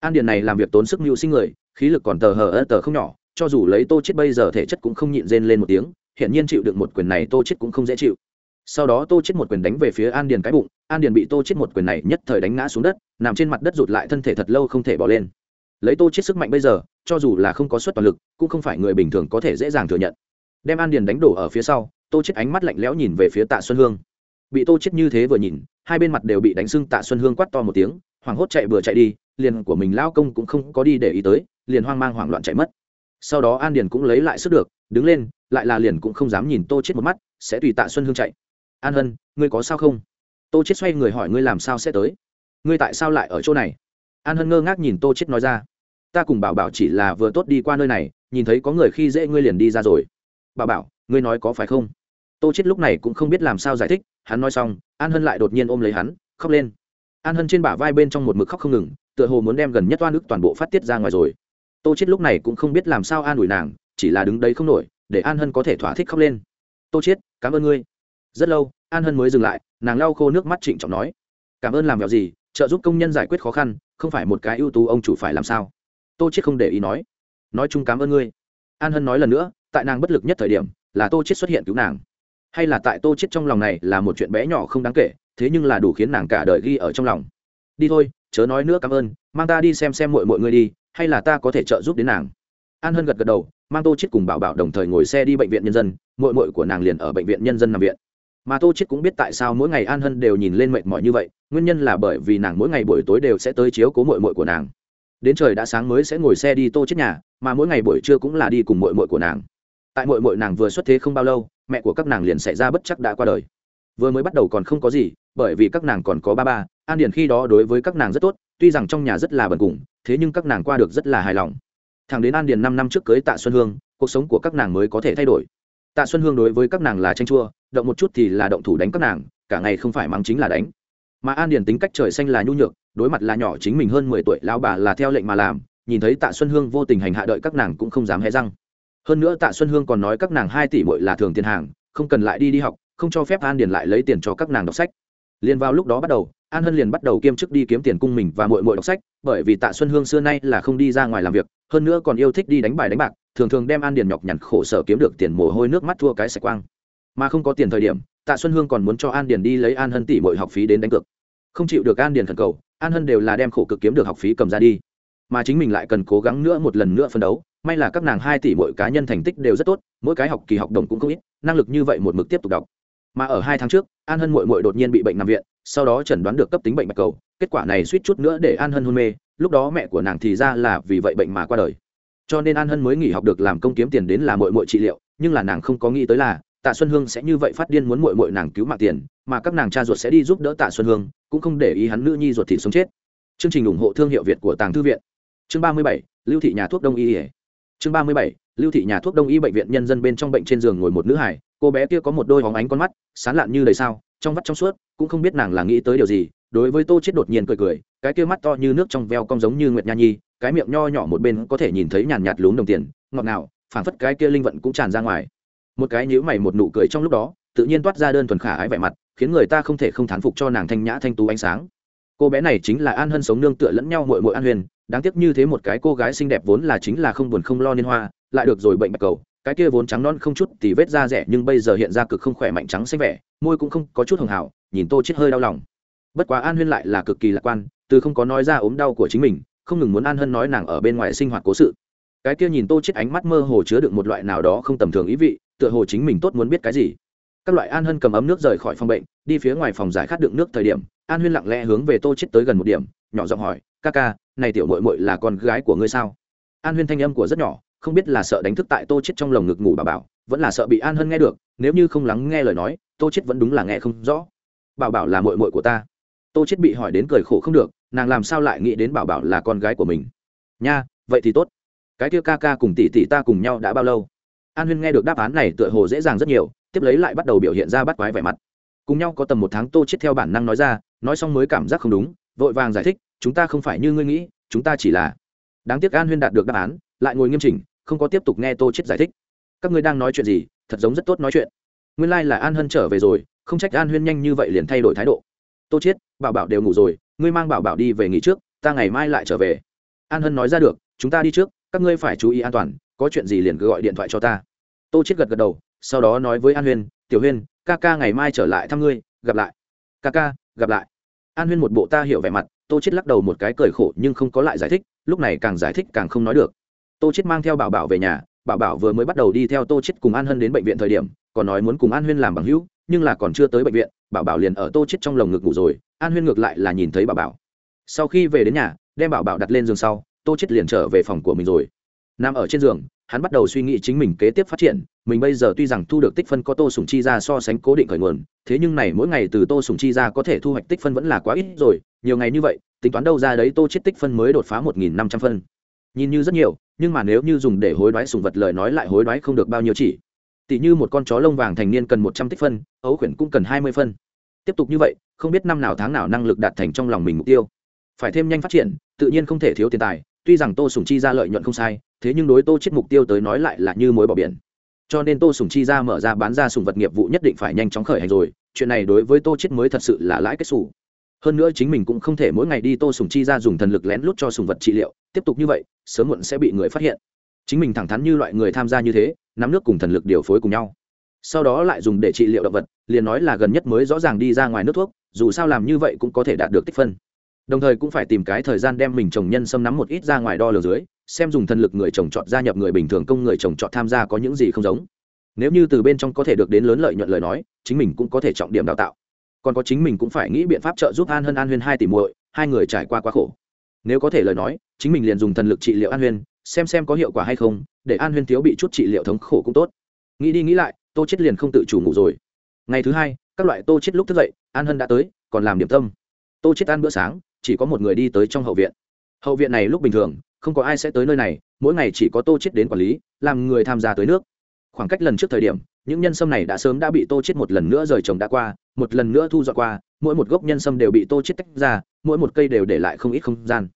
An điền này làm việc tốn sức mưu sinh người, khí lực còn tờ hờ ơ tờ không nhỏ, cho dù lấy tô chết bây giờ thể chất cũng không nhịn rên lên một tiếng hiện nhiên chịu được một quyền này tô chết cũng không dễ chịu. Sau đó tô chết một quyền đánh về phía an điền cái bụng, an điền bị tô chết một quyền này nhất thời đánh ngã xuống đất, nằm trên mặt đất rụt lại thân thể thật lâu không thể bỏ lên lấy tô chết sức mạnh bây giờ, cho dù là không có suất toàn lực, cũng không phải người bình thường có thể dễ dàng thừa nhận. Đem an điền đánh đổ ở phía sau, tô chết ánh mắt lạnh lẽo nhìn về phía tạ xuân hương. Bị tô chết như thế vừa nhìn, hai bên mặt đều bị đánh sưng tạ xuân hương quát to một tiếng, hoảng hốt chạy vừa chạy đi, liền của mình lao công cũng không có đi để ý tới, liền hoang mang hoảng loạn chạy mất. Sau đó an điền cũng lấy lại sức được, đứng lên, lại là liền cũng không dám nhìn tô chết một mắt, sẽ tùy tạ xuân hương chạy. An hân, ngươi có sao không? Tô chết xoay người hỏi ngươi làm sao sẽ tới? Ngươi tại sao lại ở chỗ này? An hân ngơ ngác nhìn tô chết nói ra ta cùng bảo bảo chỉ là vừa tốt đi qua nơi này, nhìn thấy có người khi dễ ngươi liền đi ra rồi. Bảo bảo, ngươi nói có phải không? Tô chết lúc này cũng không biết làm sao giải thích, hắn nói xong, an hân lại đột nhiên ôm lấy hắn, khóc lên. An hân trên bả vai bên trong một mực khóc không ngừng, tựa hồ muốn đem gần nhất toan ức toàn bộ phát tiết ra ngoài rồi. Tô chết lúc này cũng không biết làm sao an ủi nàng, chỉ là đứng đấy không nổi, để an hân có thể thỏa thích khóc lên. Tô chết cảm ơn ngươi. Rất lâu, an hân mới dừng lại, nàng lau khô nước mắt trịnh trọng nói, cảm ơn làm việc gì, trợ giúp công nhân giải quyết khó khăn, không phải một cái ưu tú ông chủ phải làm sao? Tô chết không để ý nói. Nói chung cảm ơn ngươi. An hân nói lần nữa, tại nàng bất lực nhất thời điểm, là tô chết xuất hiện cứu nàng. Hay là tại tô chết trong lòng này là một chuyện bé nhỏ không đáng kể, thế nhưng là đủ khiến nàng cả đời ghi ở trong lòng. Đi thôi, chớ nói nữa cảm ơn, mang ta đi xem xem mọi mọi người đi, hay là ta có thể trợ giúp đến nàng. An hân gật gật đầu, mang tô chết cùng bảo bảo đồng thời ngồi xe đi bệnh viện nhân dân mội mội của nàng liền ở bệnh viện nhân dân nằm viện. Mà tô chết cũng biết tại sao mỗi ngày an hân đều nhìn lên mệt mỏi như vậy, nguyên nhân là bởi vì nàng mỗi ngày buổi tối đều sẽ tới chiếu cố mội mội của nàng đến trời đã sáng mới sẽ ngồi xe đi tô chết nhà, mà mỗi ngày buổi trưa cũng là đi cùng mội mội của nàng. Tại mội mội nàng vừa xuất thế không bao lâu, mẹ của các nàng liền xảy ra bất chắc đã qua đời. Vừa mới bắt đầu còn không có gì, bởi vì các nàng còn có ba ba, an điển khi đó đối với các nàng rất tốt, tuy rằng trong nhà rất là bần cùng, thế nhưng các nàng qua được rất là hài lòng. Thằng đến an điền năm năm trước cưới tạ xuân hương, cuộc sống của các nàng mới có thể thay đổi. Tạ xuân hương đối với các nàng là tranh chua, động một chút thì là động thủ đánh các nàng, cả ngày không phải mắng chính là đánh mà an điền tính cách trời xanh là nhu nhược, đối mặt là nhỏ chính mình hơn mười tuổi, lão bà là theo lệnh mà làm, nhìn thấy tạ xuân hương vô tình hành hạ đợi các nàng cũng không dám hé răng. Hơn nữa tạ xuân hương còn nói các nàng hai tỷ bội là thường tiền hàng, không cần lại đi đi học, không cho phép an điền lại lấy tiền cho các nàng đọc sách. Liền vào lúc đó bắt đầu, an hân liền bắt đầu kiêm chức đi kiếm tiền cung mình và mội mội đọc sách, bởi vì tạ xuân hương xưa nay là không đi ra ngoài làm việc, hơn nữa còn yêu thích đi đánh bài đánh bạc, thường thường đem an điền nhọc nhằn khổ sở kiếm được tiền mồ hôi nước mắt thua cái sạch quang. Mà không có tiền thời điểm, tạ xuân hương còn muốn cho an điền đi lấy an hân tỷ mội học phí đến đánh cược không chịu được an điền thần cầu, an hân đều là đem khổ cực kiếm được học phí cầm ra đi. Mà chính mình lại cần cố gắng nữa một lần nữa phân đấu, may là các nàng hai tỷ mỗi cá nhân thành tích đều rất tốt, mỗi cái học kỳ học đồng cũng không ít, năng lực như vậy một mực tiếp tục đọc. Mà ở hai tháng trước, an hân mội mội đột nhiên bị bệnh nằm viện, sau đó chẩn đoán được cấp tính bệnh bạch cầu, kết quả này suýt chút nữa để an hân hôn mê, lúc đó mẹ của nàng thì ra là vì vậy bệnh mà qua đời. Cho nên an hân mới nghỉ học được làm công kiếm tiền đến là mội mội trị liệu, nhưng là nàng không có nghĩ tới là, tạ xuân hương sẽ như vậy phát điên muốn mội mội nàng cứu mạng tiền, mà các nàng cha ruột sẽ đi giúp đỡ tạ xuân hương cũng không để ý hắn nữ nhi ruột thịt sống chết. Chương trình ủng hộ thương hiệu việt của tàng thư viện. Chương ba mươi bảy, lưu thị nhà thuốc đông y chương ba mươi bảy, lưu thị nhà thuốc đông y bệnh viện nhân dân bên trong bệnh trên giường ngồi một nữ hải cô bé kia có một đôi hóng ánh con mắt, sán lạn như đầy sao, trong vắt trong suốt, cũng không biết nàng là nghĩ tới điều gì. Đối với tô chết đột nhiên cười cười, cái kia mắt to như nước trong veo cong giống như nguyệt nha nhi, cái miệng nho nhỏ một bên có thể nhìn thấy nhàn nhạt lún đồng tiền, ngọt ngào, phảng phất cái kia linh vận cũng tràn ra ngoài. Một cái nhíu mày một nụ cười trong lúc đó, tự nhiên toát ra đơn thuần khả ái vẻ mặt khiến người ta không thể không thán phục cho nàng thanh nhã thanh tú ánh sáng. Cô bé này chính là an hân sống nương tựa lẫn nhau muội muội an huyền, đáng tiếc như thế một cái cô gái xinh đẹp vốn là chính là không buồn không lo niên hoa, lại được rồi bệnh bạch cầu, cái kia vốn trắng non không chút thì vết da rẻ nhưng bây giờ hiện ra cực không khỏe mạnh trắng xanh vẻ, môi cũng không có chút hồng hào, nhìn tô chết hơi đau lòng. Bất quá an huyên lại là cực kỳ lạc quan, từ không có nói ra ốm đau của chính mình, không ngừng muốn an hân nói nàng ở bên ngoài sinh hoạt cố sự. Cái kia nhìn tô chết ánh mắt mơ hồ chứa đựng một loại nào đó không tầm thường ý vị, tựa hồ chính mình tốt muốn biết cái gì các loại an hân cầm ấm nước rời khỏi phòng bệnh, đi phía ngoài phòng giải khát đựng nước thời điểm, an huyên lặng lẽ hướng về tô chết tới gần một điểm, nhỏ giọng hỏi, ca ca, này tiểu mội mội là con gái của ngươi sao? An huyên thanh âm của rất nhỏ, không biết là sợ đánh thức tại tô chết trong lồng ngực ngủ bà bảo, vẫn là sợ bị an hân nghe được, nếu như không lắng nghe lời nói, tô chết vẫn đúng là nghe không rõ. Bảo bảo là mội mội của ta. Tô chết bị hỏi đến cười khổ không được, nàng làm sao lại nghĩ đến bảo bảo là con gái của mình? Nha, vậy thì tốt. Cái kia ca ca cùng tỷ tỷ ta cùng nhau đã bao lâu? An huyên nghe được đáp án này tựa hồ dễ dàng rất nhiều tiếp lấy lại bắt đầu biểu hiện ra bắt quái vẻ mặt. Cùng nhau có tầm một tháng tô chết theo bản năng nói ra, nói xong mới cảm giác không đúng, vội vàng giải thích, chúng ta không phải như ngươi nghĩ, chúng ta chỉ là đáng tiếc an huyên đạt được đáp án, lại ngồi nghiêm chỉnh, không có tiếp tục nghe tô chết giải thích. Các ngươi đang nói chuyện gì? Thật giống rất tốt nói chuyện. Nguyên lai là an hân trở về rồi, không trách an huyên nhanh như vậy liền thay đổi thái độ. Tô chết bảo bảo đều ngủ rồi, ngươi mang bảo bảo đi về nghỉ trước, ta ngày mai lại trở về. An hân nói ra được, chúng ta đi trước, các ngươi phải chú ý an toàn, có chuyện gì liền cứ gọi điện thoại cho ta. Tô chết gật gật đầu sau đó nói với an huyên, tiểu huyên, ca ca ngày mai trở lại thăm ngươi, gặp lại. Ca ca, gặp lại. An huyên một bộ ta hiểu vẻ mặt, tô chết lắc đầu một cái cười khổ nhưng không có lại giải thích, lúc này càng giải thích càng không nói được. Tô chết mang theo bảo bảo về nhà, bảo bảo vừa mới bắt đầu đi theo tô chết cùng an hân đến bệnh viện thời điểm, còn nói muốn cùng an huyên làm bằng hữu, nhưng là còn chưa tới bệnh viện, bảo bảo liền ở tô chết trong lồng ngực ngủ rồi, an huyên ngược lại là nhìn thấy bảo bảo. Sau khi về đến nhà, đem bảo bảo đặt lên giường sau, tô chết liền trở về phòng của mình rồi. Nằm ở trên giường, hắn bắt đầu suy nghĩ chính mình kế tiếp phát triển mình bây giờ tuy rằng thu được tích phân có tô sùng chi ra so sánh cố định khởi nguồn, thế nhưng này mỗi ngày từ tô sùng chi ra có thể thu hoạch tích phân vẫn là quá ít rồi, nhiều ngày như vậy, tính toán đâu ra đấy tô chết tích phân mới đột phá một nghìn năm trăm phân. Nhìn như rất nhiều, nhưng mà nếu như dùng để hối đoái sùng vật lời nói lại hối đoái không được bao nhiêu chỉ. Tỷ như một con chó lông vàng thành niên cần một trăm tích phân, ấu khuyển cũng cần hai mươi phân. Tiếp tục như vậy, không biết năm nào tháng nào năng lực đạt thành trong lòng mình mục tiêu. Phải thêm nhanh phát triển, tự nhiên không thể thiếu tiền tài, tuy rằng tô sùng chi ra lợi nhuận không sai, thế nhưng đối tô chết mục tiêu tới nói lại là như mối bỏ biển cho nên tô sùng chi ra mở ra bán ra sùng vật nghiệp vụ nhất định phải nhanh chóng khởi hành rồi, chuyện này đối với tô chết mới thật sự là lãi kết xù. Hơn nữa chính mình cũng không thể mỗi ngày đi tô sùng chi ra dùng thần lực lén lút cho sùng vật trị liệu, tiếp tục như vậy, sớm muộn sẽ bị người phát hiện. Chính mình thẳng thắn như loại người tham gia như thế, nắm nước cùng thần lực điều phối cùng nhau. Sau đó lại dùng để trị liệu động vật, liền nói là gần nhất mới rõ ràng đi ra ngoài nước thuốc, dù sao làm như vậy cũng có thể đạt được tích phân. Đồng thời cũng phải tìm cái thời gian đem mình trồng nhân xâm nắm một ít ra ngoài đo lường dưới xem dùng thần lực người trồng trọt gia nhập người bình thường công người trồng trọt tham gia có những gì không giống. Nếu như từ bên trong có thể được đến lớn lợi nhuận lời nói, chính mình cũng có thể trọng điểm đào tạo. Còn có chính mình cũng phải nghĩ biện pháp trợ giúp an hơn an huyên hai tỷ muội, hai người trải qua quá khổ. Nếu có thể lời nói, chính mình liền dùng thần lực trị liệu an huyên, xem xem có hiệu quả hay không, để an huyên thiếu bị chút trị liệu thống khổ cũng tốt. Nghĩ đi nghĩ lại, tô chết liền không tự chủ ngủ rồi. Ngày thứ hai, các loại tô chết lúc thức dậy, an hân đã tới, còn làm điểm tâm. Tô chết ăn bữa sáng, chỉ có một người đi tới trong hậu viện. Hậu viện này lúc bình thường không có ai sẽ tới nơi này, mỗi ngày chỉ có tô chết đến quản lý, làm người tham gia tới nước. Khoảng cách lần trước thời điểm, những nhân sâm này đã sớm đã bị tô chết một lần nữa rời trồng đã qua, một lần nữa thu dọn qua, mỗi một gốc nhân sâm đều bị tô chết tách ra, mỗi một cây đều để lại không ít không gian.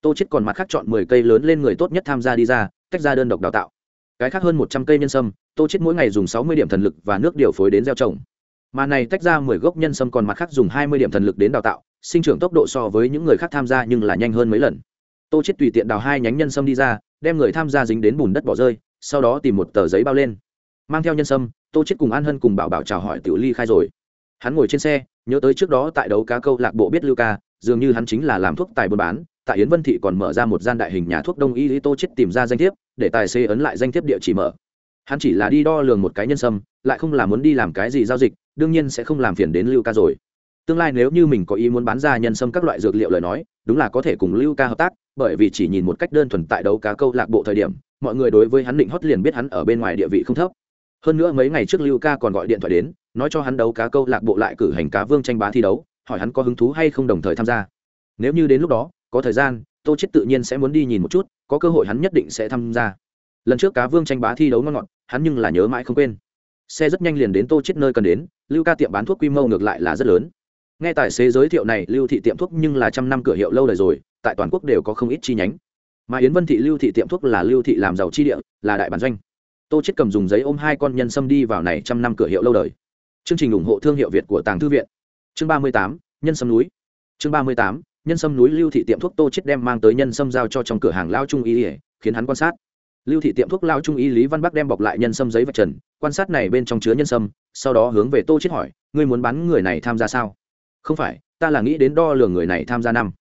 Tô chết còn mặt khác chọn mười cây lớn lên người tốt nhất tham gia đi ra, tách ra đơn độc đào tạo. Cái khác hơn một trăm cây nhân sâm, tô chết mỗi ngày dùng sáu mươi điểm thần lực và nước điều phối đến gieo trồng. Mà này tách ra mười gốc nhân sâm còn mặt khác dùng hai mươi điểm thần lực đến đào tạo, sinh trưởng tốc độ so với những người khác tham gia nhưng là nhanh hơn mấy lần tô chết tùy tiện đào hai nhánh nhân sâm đi ra, đem người tham gia dính đến bùn đất bỏ rơi, sau đó tìm một tờ giấy bao lên. Mang theo nhân sâm, tô chết cùng an hân cùng bảo bảo chào hỏi tiểu ly khai rồi. Hắn ngồi trên xe, nhớ tới trước đó tại đấu cá câu lạc bộ biết lưu ca, dường như hắn chính là làm thuốc tài buôn bán, tại yến vân thị còn mở ra một gian đại hình nhà thuốc đông y lý tô chết tìm ra danh thiếp, để tài xế ấn lại danh thiếp địa chỉ mở. Hắn chỉ là đi đo lường một cái nhân sâm, lại không là muốn đi làm cái gì giao dịch, đương nhiên sẽ không làm phiền đến lưu ca rồi. Tương lai nếu như mình có ý muốn bán ra nhân sâm các loại dược liệu lời nói, đúng là có thể cùng lưu ca hợp tác bởi vì chỉ nhìn một cách đơn thuần tại đấu cá câu lạc bộ thời điểm, mọi người đối với hắn định hót liền biết hắn ở bên ngoài địa vị không thấp. Hơn nữa mấy ngày trước lưu ca còn gọi điện thoại đến, nói cho hắn đấu cá câu lạc bộ lại cử hành cá vương tranh bá thi đấu, hỏi hắn có hứng thú hay không đồng thời tham gia. Nếu như đến lúc đó, có thời gian, tô chết tự nhiên sẽ muốn đi nhìn một chút, có cơ hội hắn nhất định sẽ tham gia. Lần trước cá vương tranh bá thi đấu ngon ngọt, hắn nhưng là nhớ mãi không quên. Xe rất nhanh liền đến tô chết nơi cần đến, lưu ca tiệm bán thuốc quy mô ngược lại là rất lớn. Nghe tài xế giới thiệu này, lưu thị tiệm thuốc nhưng là trăm năm cửa hiệu lâu đời rồi tại toàn quốc đều có không ít chi nhánh. Mà yến vân thị lưu thị tiệm thuốc là lưu thị làm giàu chi địa, là đại bản doanh. Tô chết cầm dùng giấy ôm hai con nhân sâm đi vào này trăm năm cửa hiệu lâu đời. Chương trình ủng hộ thương hiệu việt của tàng thư viện. Chương ba mươi tám, nhân sâm núi. Chương ba mươi tám, nhân sâm núi lưu thị tiệm thuốc tô chết đem mang tới nhân sâm giao cho trong cửa hàng lao trung y ỉa khiến hắn quan sát. Lưu thị tiệm thuốc lao trung y lý văn bắc đem bọc lại nhân sâm giấy vạch trần, quan sát này bên trong chứa nhân sâm, sau đó hướng về tô chết hỏi, ngươi muốn bán người này tham gia sao? Không phải, ta là nghĩ đến đo lường người này tham gia năm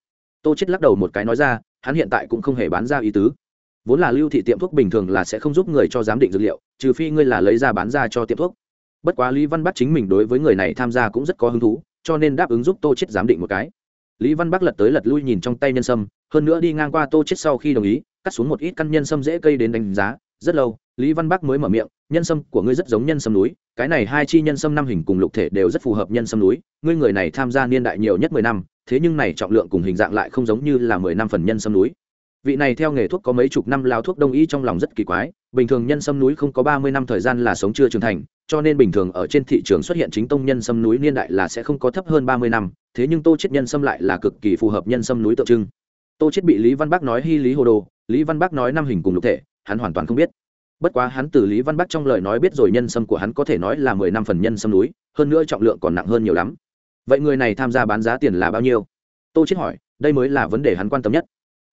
tô chết lắc đầu một cái nói ra, hắn hiện tại cũng không hề bán ra ý tứ. Vốn là lưu thị tiệm thuốc bình thường là sẽ không giúp người cho giám định dược liệu, trừ phi ngươi là lấy ra bán ra cho tiệm thuốc. Bất quá lý văn bắc chính mình đối với người này tham gia cũng rất có hứng thú, cho nên đáp ứng giúp tô chết giám định một cái. Lý văn bắc lật tới lật lui nhìn trong tay nhân sâm, hơn nữa đi ngang qua tô chết sau khi đồng ý, cắt xuống một ít căn nhân sâm dễ cây đến đánh giá. Rất lâu, lý văn bắc mới mở miệng, nhân sâm của ngươi rất giống nhân sâm núi, cái này hai chi nhân sâm năm hình cùng lục thể đều rất phù hợp nhân sâm núi, ngươi người này tham gia niên đại nhiều nhất mười năm thế nhưng này trọng lượng cùng hình dạng lại không giống như là mười năm phần nhân sâm núi. Vị này theo nghề thuốc có mấy chục năm lao thuốc đông y trong lòng rất kỳ quái, bình thường nhân sâm núi không có ba mươi năm thời gian là sống chưa trưởng thành, cho nên bình thường ở trên thị trường xuất hiện chính tông nhân sâm núi niên đại là sẽ không có thấp hơn ba mươi năm, thế nhưng tô chết nhân sâm lại là cực kỳ phù hợp nhân sâm núi tượng trưng. Tô chết bị lý văn bắc nói hy lý hồ đồ, lý văn bắc nói năm hình cùng lục thể, hắn hoàn toàn không biết. Bất quá hắn từ lý văn bắc trong lời nói biết rồi nhân sâm của hắn có thể nói là mười năm phần nhân sâm núi, hơn nữa trọng lượng còn nặng hơn nhiều lắm vậy người này tham gia bán giá tiền là bao nhiêu? Tô chết hỏi, đây mới là vấn đề hắn quan tâm nhất.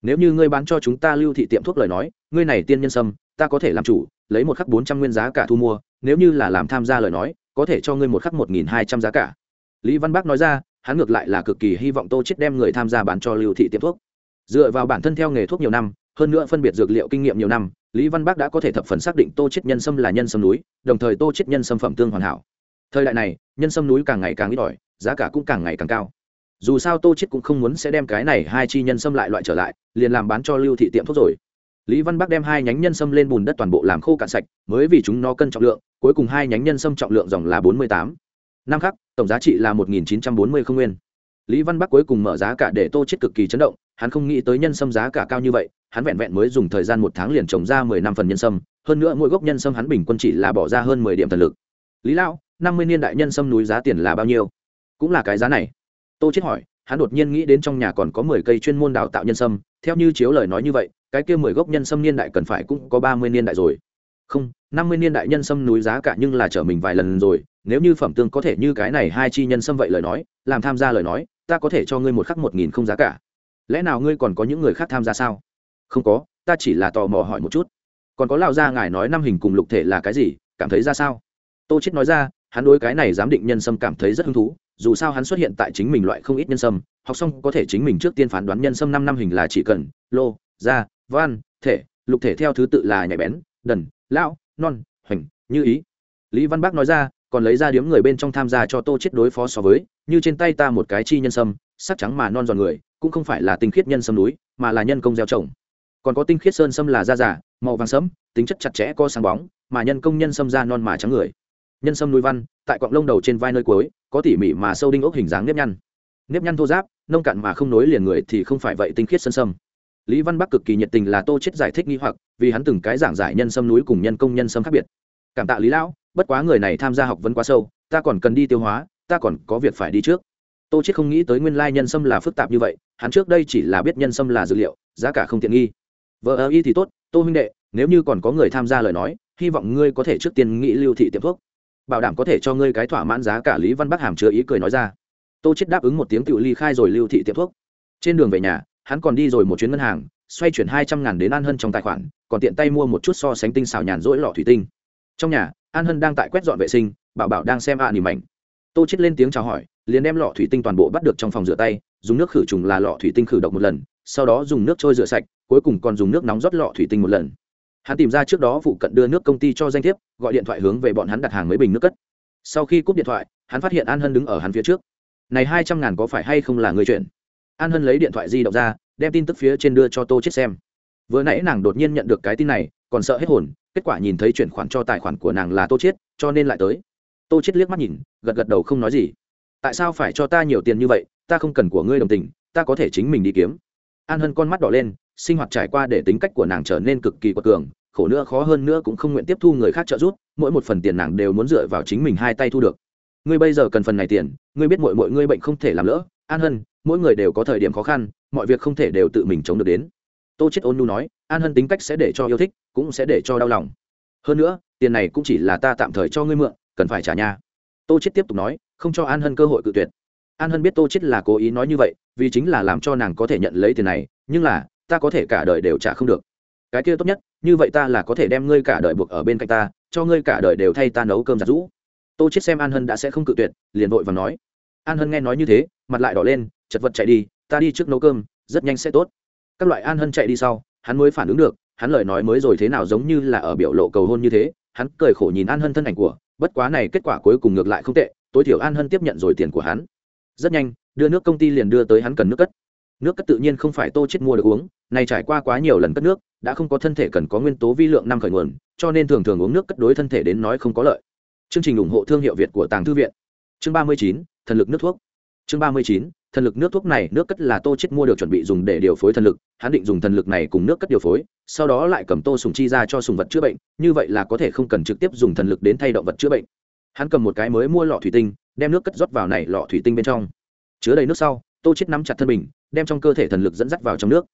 Nếu như ngươi bán cho chúng ta lưu thị tiệm thuốc lời nói, ngươi này tiên nhân sâm, ta có thể làm chủ, lấy một khắc bốn trăm nguyên giá cả thu mua, nếu như là làm tham gia lời nói, có thể cho ngươi một khắc một nghìn hai trăm giá cả. Lý văn Bác nói ra, hắn ngược lại là cực kỳ hy vọng tô chết đem người tham gia bán cho lưu thị tiệm thuốc. Dựa vào bản thân theo nghề thuốc nhiều năm, hơn nữa phân biệt dược liệu kinh nghiệm nhiều năm, lý văn Bác đã có thể thập phần xác định tô chết nhân sâm là nhân sâm núi, đồng thời tô chết nhân sâm phẩm tương hoàn hảo. Thời đại này, nhân sâm núi càng ngày càng ít ỏi giá cả cũng càng ngày càng cao. Dù sao tô chết cũng không muốn sẽ đem cái này hai chi nhân sâm lại loại trở lại, liền làm bán cho lưu thị tiệm thuốc rồi. Lý văn bắc đem hai nhánh nhân sâm lên bùn đất toàn bộ làm khô cạn sạch, mới vì chúng nó cân trọng lượng, cuối cùng hai nhánh nhân sâm trọng lượng dòng là bốn mươi tám. Năm khắc, tổng giá trị là một nghìn chín trăm bốn mươi không nguyên. Lý văn bắc cuối cùng mở giá cả để tô chết cực kỳ chấn động, hắn không nghĩ tới nhân sâm giá cả cao như vậy, hắn vẹn vẹn mới dùng thời gian một tháng liền trồng ra mười năm phần nhân sâm, hơn nữa mỗi gốc nhân sâm hắn bình quân chỉ là bỏ ra hơn mười điểm thần lực. Lý lão, năm mươi niên đại nhân sâm núi giá tiền là bao nhiêu? Cũng là cái giá này. Tô chết hỏi, hắn đột nhiên nghĩ đến trong nhà còn có mười cây chuyên môn đào tạo nhân sâm, theo như chiếu lời nói như vậy, cái kia mười gốc nhân sâm niên đại cần phải cũng có ba mươi niên đại rồi. Không, năm mươi niên đại nhân sâm núi giá cả nhưng là trở mình vài lần rồi, nếu như phẩm tương có thể như cái này hai chi nhân sâm vậy lời nói, làm tham gia lời nói, ta có thể cho ngươi một khắc một nghìn không giá cả. Lẽ nào ngươi còn có những người khác tham gia sao? Không có, ta chỉ là tò mò hỏi một chút. Còn có lão gia ngài nói năm hình cùng lục thể là cái gì, cảm thấy ra sao? Tô chết nói ra, hắn đối cái này giám định nhân sâm cảm thấy rất hứng thú dù sao hắn xuất hiện tại chính mình loại không ít nhân sâm, học xong có thể chính mình trước tiên phán đoán nhân sâm năm năm hình là chỉ cần, lô gia văn thể, lục thể theo thứ tự là nhạy bén, đần, lão, non, hoành, như ý. Lý văn bác nói ra, còn lấy ra điếm người bên trong tham gia cho tô chết đối phó so với, như trên tay ta một cái chi nhân sâm, sắc trắng mà non giòn người, cũng không phải là tinh khiết nhân sâm núi, mà là nhân công gieo trồng. Còn có tinh khiết sơn sâm là da giả màu vàng sẫm, tính chất chặt chẽ, có sáng bóng, mà nhân công nhân sâm da non mà trắng người. Nhân sâm núi văn, tại quặng lông đầu trên vai nơi cuối có tỉ mỉ mà sâu đinh ốc hình dáng nếp nhăn. Nếp nhăn thô giáp nông cạn mà không nối liền người thì không phải vậy tinh khiết sơn sâm. Lý văn bắc cực kỳ nhiệt tình là tô chết giải thích nghi hoặc, vì hắn từng cái giảng giải nhân sâm núi cùng nhân công nhân sâm khác biệt. Cảm tạ lý lão, bất quá người này tham gia học vấn quá sâu, ta còn cần đi tiêu hóa, ta còn có việc phải đi trước. Tô chết không nghĩ tới nguyên lai nhân sâm là phức tạp như vậy, hắn trước đây chỉ là biết nhân sâm là dược liệu, giá cả không tiện nghi. Vợ ơ y thì tốt, tô huynh đệ, nếu như còn có người tham gia lời nói, hy vọng ngươi có thể trước tiên nghĩ lưu thị tiệm thuốc bảo đảm có thể cho ngươi cái thỏa mãn giá cả, lý văn bắc hàm chứa ý cười nói ra. Tô chết đáp ứng một tiếng tự ly khai rồi lưu thị tiệm thuốc. Trên đường về nhà, hắn còn đi rồi một chuyến ngân hàng, xoay chuyển hai trăm ngàn đến an hân trong tài khoản, còn tiện tay mua một chút so sánh tinh xào nhàn rỗi lọ thủy tinh. Trong nhà, an hân đang tại quét dọn vệ sinh, bảo bảo đang xem ạ à nỉ mảnh tô chết lên tiếng chào hỏi, liền đem lọ thủy tinh toàn bộ bắt được trong phòng rửa tay, dùng nước khử trùng là lọ thủy tinh khử độc một lần, sau đó dùng nước trôi rửa sạch, cuối cùng còn dùng nước nóng rót lọ thủy tinh một lần hắn tìm ra trước đó phụ cận đưa nước công ty cho danh thiếp, gọi điện thoại hướng về bọn hắn đặt hàng mấy bình nước cất. Sau khi cúp điện thoại, hắn phát hiện an hân đứng ở hắn phía trước. Này hai trăm ngàn có phải hay không là người chuyển? an hân lấy điện thoại di động ra, đem tin tức phía trên đưa cho tô chết xem. Vừa nãy nàng đột nhiên nhận được cái tin này, còn sợ hết hồn, kết quả nhìn thấy chuyển khoản cho tài khoản của nàng là tô chết cho nên lại tới. Tô chết liếc mắt nhìn, gật gật đầu không nói gì. Tại sao phải cho ta nhiều tiền như vậy? Ta không cần của ngươi đồng tình, ta có thể chính mình đi kiếm. An hân con mắt đỏ lên sinh hoạt trải qua để tính cách của nàng trở nên cực kỳ quật cường, khổ nữa khó hơn nữa cũng không nguyện tiếp thu người khác trợ giúp, mỗi một phần tiền nàng đều muốn dựa vào chính mình hai tay thu được. Ngươi bây giờ cần phần này tiền, ngươi biết mọi mọi ngươi bệnh không thể làm lỡ, an hân, mỗi người đều có thời điểm khó khăn, mọi việc không thể đều tự mình chống được đến. Tô chết ôn nu nói, an hân tính cách sẽ để cho yêu thích, cũng sẽ để cho đau lòng. Hơn nữa, tiền này cũng chỉ là ta tạm thời cho ngươi mượn, cần phải trả nha. Tô chết tiếp tục nói, không cho an hân cơ hội cự tuyệt. An hân biết tô chết là cố ý nói như vậy, vì chính là làm cho nàng có thể nhận lấy tiền này, nhưng là ta có thể cả đời đều trả không được. Cái kia tốt nhất, như vậy ta là có thể đem ngươi cả đời buộc ở bên cạnh ta, cho ngươi cả đời đều thay ta nấu cơm giặt rũ. Tô chết xem an hân đã sẽ không cự tuyệt, liền vội và nói. An hân nghe nói như thế, mặt lại đỏ lên, chật vật chạy đi, ta đi trước nấu cơm, rất nhanh sẽ tốt. Các loại an hân chạy đi sau, hắn mới phản ứng được, hắn lời nói mới rồi thế nào giống như là ở biểu lộ cầu hôn như thế, hắn cười khổ nhìn an hân thân ảnh của, bất quá này kết quả cuối cùng ngược lại không tệ, tối thiểu an hân tiếp nhận rồi tiền của hắn. Rất nhanh, đưa nước công ty liền đưa tới hắn cần nước cất nước cất tự nhiên không phải tô chết mua được uống này trải qua quá nhiều lần cất nước, đã không có thân thể cần có nguyên tố vi lượng năm khởi nguồn, cho nên thường thường uống nước cất đối thân thể đến nói không có lợi. Chương trình ủng hộ thương hiệu việt của tàng thư viện. Chương ba mươi chín, thần lực nước thuốc. Chương ba mươi chín, thần lực nước thuốc này, nước cất là tô chết mua được chuẩn bị dùng để điều phối thần lực, hắn định dùng thần lực này cùng nước cất điều phối, sau đó lại cầm tô sùng chi ra cho sùng vật chữa bệnh, như vậy là có thể không cần trực tiếp dùng thần lực đến thay động vật chữa bệnh. Hắn cầm một cái mới mua lọ thủy tinh, đem nước cất rót vào này lọ thủy tinh bên trong. Chứa đầy nước sau, tô chết nắm chặt thân mình đem trong cơ thể thần lực dẫn dắt vào trong nước.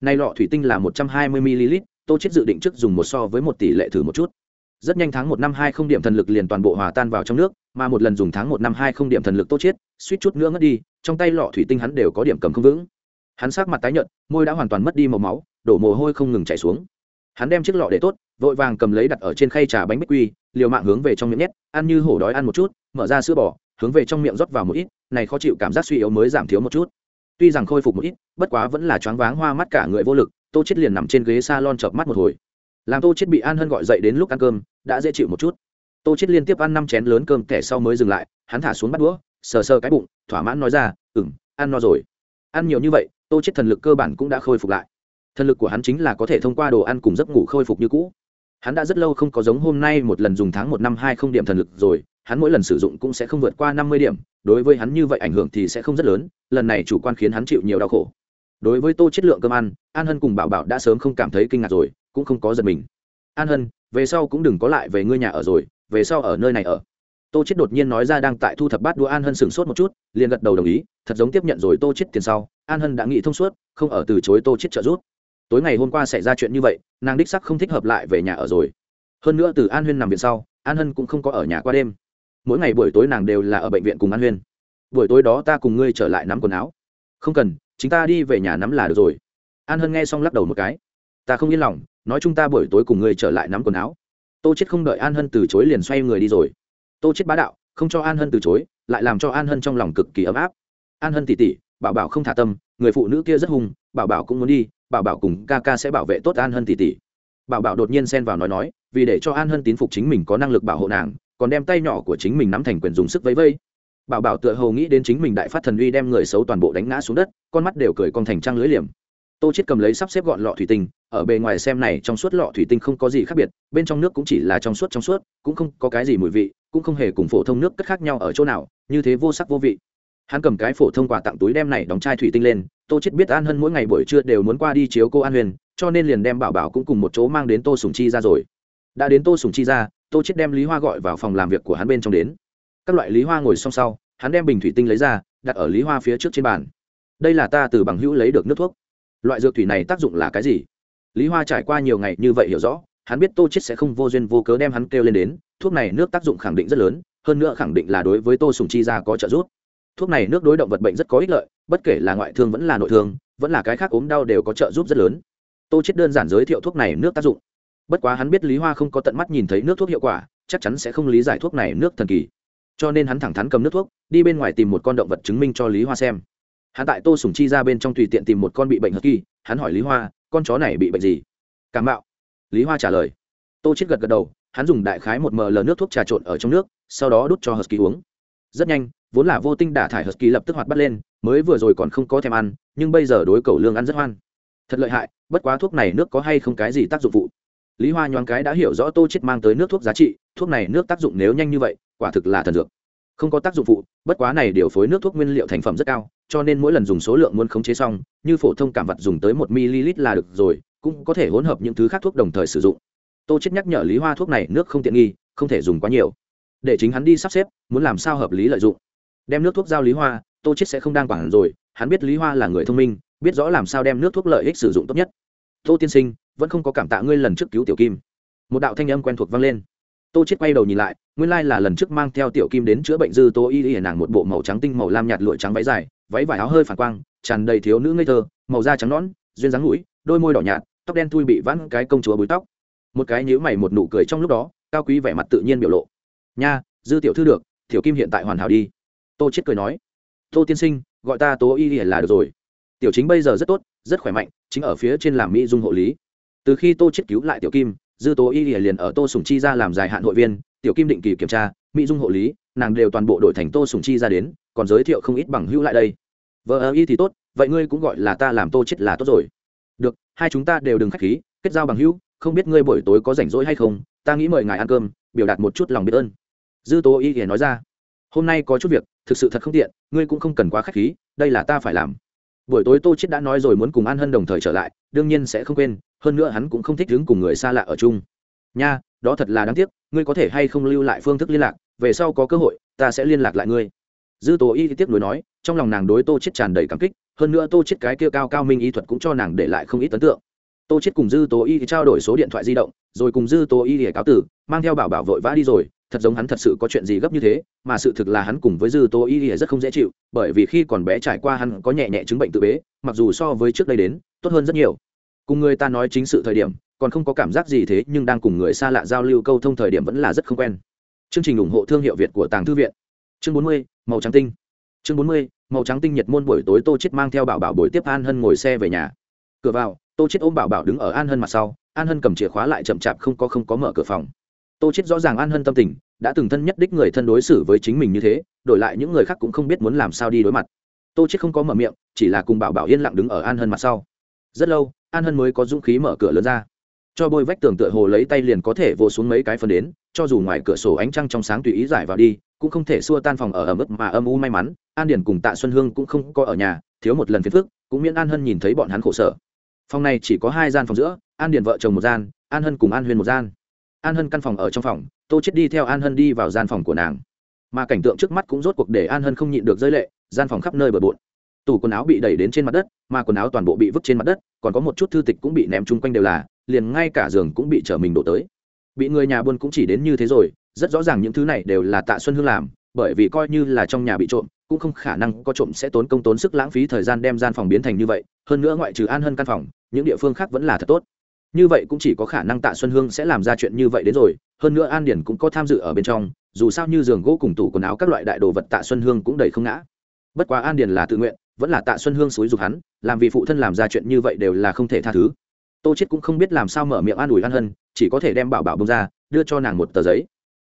Nay lọ thủy tinh là một trăm hai mươi ml, tô chết dự định trước dùng một so với một tỷ lệ thử một chút. Rất nhanh tháng một năm hai không điểm thần lực liền toàn bộ hòa tan vào trong nước, mà một lần dùng tháng một năm hai không điểm thần lực tô chết, suýt chút nữa ngất đi, trong tay lọ thủy tinh hắn đều có điểm cầm không vững. Hắn sát mặt tái nhợt, môi đã hoàn toàn mất đi màu máu, đổ mồ hôi không ngừng chảy xuống. Hắn đem chiếc lọ để tốt, vội vàng cầm lấy đặt ở trên khay trà bánh bích quy, liều mạng hướng về trong miệng nhét, ăn như hổ đói ăn một chút, mở ra sữa bò, hướng về trong miệng rót vào một ít, này khó chịu cảm giác suy yếu mới giảm thiếu một chút tuy rằng khôi phục một ít, bất quá vẫn là choáng váng hoa mắt cả người vô lực, tô chết liền nằm trên ghế salon chợp mắt một hồi. Làm tô chết bị an hân gọi dậy đến lúc ăn cơm, đã dễ chịu một chút. Tô chết liên tiếp ăn năm chén lớn cơm kẻ sau mới dừng lại, hắn thả xuống bắt đũa, sờ sờ cái bụng, thỏa mãn nói ra, ừm, ăn no rồi. Ăn nhiều như vậy, tô chết thần lực cơ bản cũng đã khôi phục lại. Thần lực của hắn chính là có thể thông qua đồ ăn cùng giấc ngủ khôi phục như cũ. Hắn đã rất lâu không có giống hôm nay một lần dùng tháng một năm hai không điểm thần lực rồi, hắn mỗi lần sử dụng cũng sẽ không vượt qua năm mươi điểm đối với hắn như vậy ảnh hưởng thì sẽ không rất lớn, lần này chủ quan khiến hắn chịu nhiều đau khổ. Đối với tô chất lượng cơm ăn, an hân cùng bảo bảo đã sớm không cảm thấy kinh ngạc rồi, cũng không có giật mình. An hân, về sau cũng đừng có lại về ngươi nhà ở rồi, về sau ở nơi này ở. Tô chết đột nhiên nói ra đang tại thu thập bát đũa an hân sửng sốt một chút, liền gật đầu đồng ý, thật giống tiếp nhận rồi tô chết tiền sau, an hân đã nghĩ thông suốt, không ở từ chối tô chết trợ giúp. Tối ngày hôm qua xảy ra chuyện như vậy, nàng đích sắc không thích hợp lại về nhà ở rồi. Hơn nữa từ an huyên nằm viện sau, an hân cũng không có ở nhà qua đêm mỗi ngày buổi tối nàng đều là ở bệnh viện cùng an huyên. Buổi tối đó ta cùng ngươi trở lại nắm quần áo. Không cần chúng ta đi về nhà nắm là được rồi. An hân nghe xong lắc đầu một cái. Ta không yên lòng, nói chúng ta buổi tối cùng ngươi trở lại nắm quần áo. Tô chết không đợi an hân từ chối liền xoay người đi rồi. Tô chết bá đạo, không cho an hân từ chối, lại làm cho an hân trong lòng cực kỳ ấm áp. An hân tỉ tỉ, bảo bảo không thả tâm, người phụ nữ kia rất hung, bảo bảo cũng muốn đi, bảo bảo cùng ca ca sẽ bảo vệ tốt an hân tỉ tỉ. Bảo bảo đột nhiên xen vào nói nói, vì để cho an hân tín phục chính mình có năng lực bảo hộ nàng còn đem tay nhỏ của chính mình nắm thành quyền dùng sức vẫy vây. Bảo bảo tựa hồ nghĩ đến chính mình đại phát thần uy đem người xấu toàn bộ đánh ngã xuống đất, con mắt đều cười con thành trăng lưới liềm. Tô chết cầm lấy sắp xếp gọn lọ thủy tinh, ở bề ngoài xem này trong suốt lọ thủy tinh không có gì khác biệt, bên trong nước cũng chỉ là trong suốt trong suốt, cũng không có cái gì mùi vị, cũng không hề cùng phổ thông nước cất khác nhau ở chỗ nào, như thế vô sắc vô vị. Hắn cầm cái phổ thông quà tặng túi đem này đóng chai thủy tinh lên, tô chết biết an hân mỗi ngày buổi trưa đều muốn qua đi chiếu cô an huyền, cho nên liền đem bảo bảo cũng cùng một chỗ mang đến tô sùng chi ra rồi. Đã đến tô sùng chi ra tô chết đem lý hoa gọi vào phòng làm việc của hắn bên trong đến. Các loại lý hoa ngồi song sau, hắn đem bình thủy tinh lấy ra, đặt ở lý hoa phía trước trên bàn. Đây là ta từ bằng hữu lấy được nước thuốc. Loại dược thủy này tác dụng là cái gì? Lý hoa trải qua nhiều ngày như vậy hiểu rõ, hắn biết tô chết sẽ không vô duyên vô cớ đem hắn kêu lên đến. Thuốc này nước tác dụng khẳng định rất lớn, hơn nữa khẳng định là đối với tô sùng chi ra có trợ giúp. Thuốc này nước đối động vật bệnh rất có ích lợi, bất kể là ngoại thương vẫn là nội thương, vẫn là cái khác ốm đau đều có trợ giúp rất lớn. Tô chết đơn giản giới thiệu thuốc này nước tác dụng bất quá hắn biết lý hoa không có tận mắt nhìn thấy nước thuốc hiệu quả, chắc chắn sẽ không lý giải thuốc này nước thần kỳ. Cho nên hắn thẳng thắn cầm nước thuốc, đi bên ngoài tìm một con động vật chứng minh cho lý hoa xem. Hắn tại tô sùng chi ra bên trong tùy tiện tìm một con bị bệnh hờ kỳ, hắn hỏi lý hoa, con chó này bị bệnh gì? Cảm mạo. Lý hoa trả lời. Tô chết gật gật đầu, hắn dùng đại khái một ml nước thuốc trà trộn ở trong nước, sau đó đút cho hờ kỳ uống. Rất nhanh, vốn là vô tinh đả thải hờ kỳ lập tức hoạt bắt lên, mới vừa rồi còn không có thèm ăn, nhưng bây giờ đối cầu lương ăn rất hoan. Thật lợi hại, bất quá thuốc này nước có hay không cái gì tác dụng phụ? Lý hoa nhoáng cái đã hiểu rõ tô chết mang tới nước thuốc giá trị, thuốc này nước tác dụng nếu nhanh như vậy, quả thực là thần dược. Không có tác dụng phụ, bất quá này điều phối nước thuốc nguyên liệu thành phẩm rất cao, cho nên mỗi lần dùng số lượng muốn khống chế xong, như phổ thông cảm vật dùng tới một ml là được rồi, cũng có thể hỗn hợp những thứ khác thuốc đồng thời sử dụng. Tô chết nhắc nhở lý hoa thuốc này nước không tiện nghi, không thể dùng quá nhiều. Để chính hắn đi sắp xếp, muốn làm sao hợp lý lợi dụng. Đem nước thuốc giao lý hoa, tô chết sẽ không đang quản rồi, hắn biết lý hoa là người thông minh, biết rõ làm sao đem nước thuốc lợi ích sử dụng tốt nhất. Tô tiên sinh vẫn không có cảm tạ ngươi lần trước cứu tiểu kim. Một đạo thanh âm quen thuộc vang lên. Tô chết quay đầu nhìn lại, nguyên lai là lần trước mang theo tiểu kim đến chữa bệnh dư tô y y, nàng một bộ màu trắng tinh, màu lam nhạt lụa trắng váy dài, váy vải áo hơi phản quang, tràn đầy thiếu nữ ngây thơ, màu da trắng nõn, duyên dáng mũi, đôi môi đỏ nhạt, tóc đen thui bị vãn cái công chúa búi tóc. Một cái nhíu mày một nụ cười trong lúc đó, cao quý vẻ mặt tự nhiên biểu lộ. Nha, dư tiểu thư được, tiểu kim hiện tại hoàn hảo đi. Tô chết cười nói. Tô tiên sinh, gọi ta tố y là được rồi. Tiểu chính bây giờ rất tốt, rất khỏe mạnh, chính ở phía trên làm mỹ dung hộ lý từ khi tô chết cứu lại tiểu kim, dư tố y liền ở tô sùng chi ra làm dài hạn hội viên, tiểu kim định kỳ kiểm tra, mỹ dung hộ lý, nàng đều toàn bộ đổi thành tô sùng chi ra đến, còn giới thiệu không ít bằng hữu lại đây. Vợ ơ, y thì tốt, vậy ngươi cũng gọi là ta làm tô chết là tốt rồi. Được, hai chúng ta đều đừng khách khí, kết giao bằng hữu, không biết ngươi buổi tối có rảnh rỗi hay không, ta nghĩ mời ngài ăn cơm, biểu đạt một chút lòng biết ơn. Dư tố y thì nói ra. Hôm nay có chút việc, thực sự thật không tiện, ngươi cũng không cần quá khách khí, đây là ta phải làm. Buổi tối tô chết đã nói rồi muốn cùng an hân đồng thời trở lại, đương nhiên sẽ không quên hơn nữa hắn cũng không thích đứng cùng người xa lạ ở chung. Nha, đó thật là đáng tiếc, ngươi có thể hay không lưu lại phương thức liên lạc, về sau có cơ hội, ta sẽ liên lạc lại ngươi. Dư tố y tiếp nối nói, trong lòng nàng đối tô chết tràn đầy cảm kích, hơn nữa tô chết cái kia cao cao minh y thuật cũng cho nàng để lại không ít ấn tượng. Tô chết cùng dư tố y trao đổi số điện thoại di động, rồi cùng dư tố y để cáo tử, mang theo bảo bảo vội vã đi rồi, thật giống hắn thật sự có chuyện gì gấp như thế, mà sự thực là hắn cùng với dư tô y rất không dễ chịu, bởi vì khi còn bé trải qua hắn có nhẹ nhẹ chứng bệnh tự bế, mặc dù so với trước đây đến, tốt hơn rất nhiều cùng người ta nói chính sự thời điểm, còn không có cảm giác gì thế, nhưng đang cùng người xa lạ giao lưu câu thông thời điểm vẫn là rất không quen. Chương trình ủng hộ thương hiệu việt của tàng thư viện. Chương bốn mươi, màu trắng tinh. Chương bốn mươi, màu trắng tinh nhiệt môn buổi tối tô chết mang theo bảo bảo buổi tiếp an hân ngồi xe về nhà. Cửa vào, tô chết ôm bảo bảo đứng ở an hân mặt sau, an hân cầm chìa khóa lại chậm chạp không có không có mở cửa phòng. Tô chết rõ ràng an hân tâm tình, đã từng thân nhất đích người thân đối xử với chính mình như thế, đổi lại những người khác cũng không biết muốn làm sao đi đối mặt. Tô chết không có mở miệng, chỉ là cùng bảo bảo yên lặng đứng ở an hân mặt sau. Rất lâu an hân mới có dũng khí mở cửa lớn ra. Cho bôi vách tường tựa hồ lấy tay liền có thể vô xuống mấy cái phần đến, cho dù ngoài cửa sổ ánh trăng trong sáng tùy ý giải vào đi, cũng không thể xua tan phòng ở ẩm ướt mà âm u may mắn. An điển cùng tạ xuân hương cũng không có ở nhà, thiếu một lần phiền phức, cũng miễn an hân nhìn thấy bọn hắn khổ sở. Phòng này chỉ có hai gian phòng giữa, an điển vợ chồng một gian, an hân cùng an Huyền một gian. An hân căn phòng ở trong phòng, tô chết đi theo an hân đi vào gian phòng của nàng. Mà cảnh tượng trước mắt cũng rốt cuộc để an hân không nhịn được rơi lệ, gian phòng khắp nơi bừa bộn tủ quần áo bị đẩy đến trên mặt đất, mà quần áo toàn bộ bị vứt trên mặt đất, còn có một chút thư tịch cũng bị ném chung quanh đều là, liền ngay cả giường cũng bị trở mình đổ tới. Bị người nhà buôn cũng chỉ đến như thế rồi, rất rõ ràng những thứ này đều là tạ xuân hương làm, bởi vì coi như là trong nhà bị trộm, cũng không khả năng có trộm sẽ tốn công tốn sức lãng phí thời gian đem gian phòng biến thành như vậy, hơn nữa ngoại trừ an hơn căn phòng, những địa phương khác vẫn là thật tốt. Như vậy cũng chỉ có khả năng tạ xuân hương sẽ làm ra chuyện như vậy đến rồi, hơn nữa an điển cũng có tham dự ở bên trong, dù sao như giường gỗ cùng tủ quần áo các loại đại đồ vật tạ xuân hương cũng đầy không ngã. Bất quá an điển là tự nguyện vẫn là tạ xuân hương xúi giục hắn, làm vì phụ thân làm ra chuyện như vậy đều là không thể tha thứ. Tô chết cũng không biết làm sao mở miệng an ủi an hân, chỉ có thể đem bảo bảo bông ra, đưa cho nàng một tờ giấy.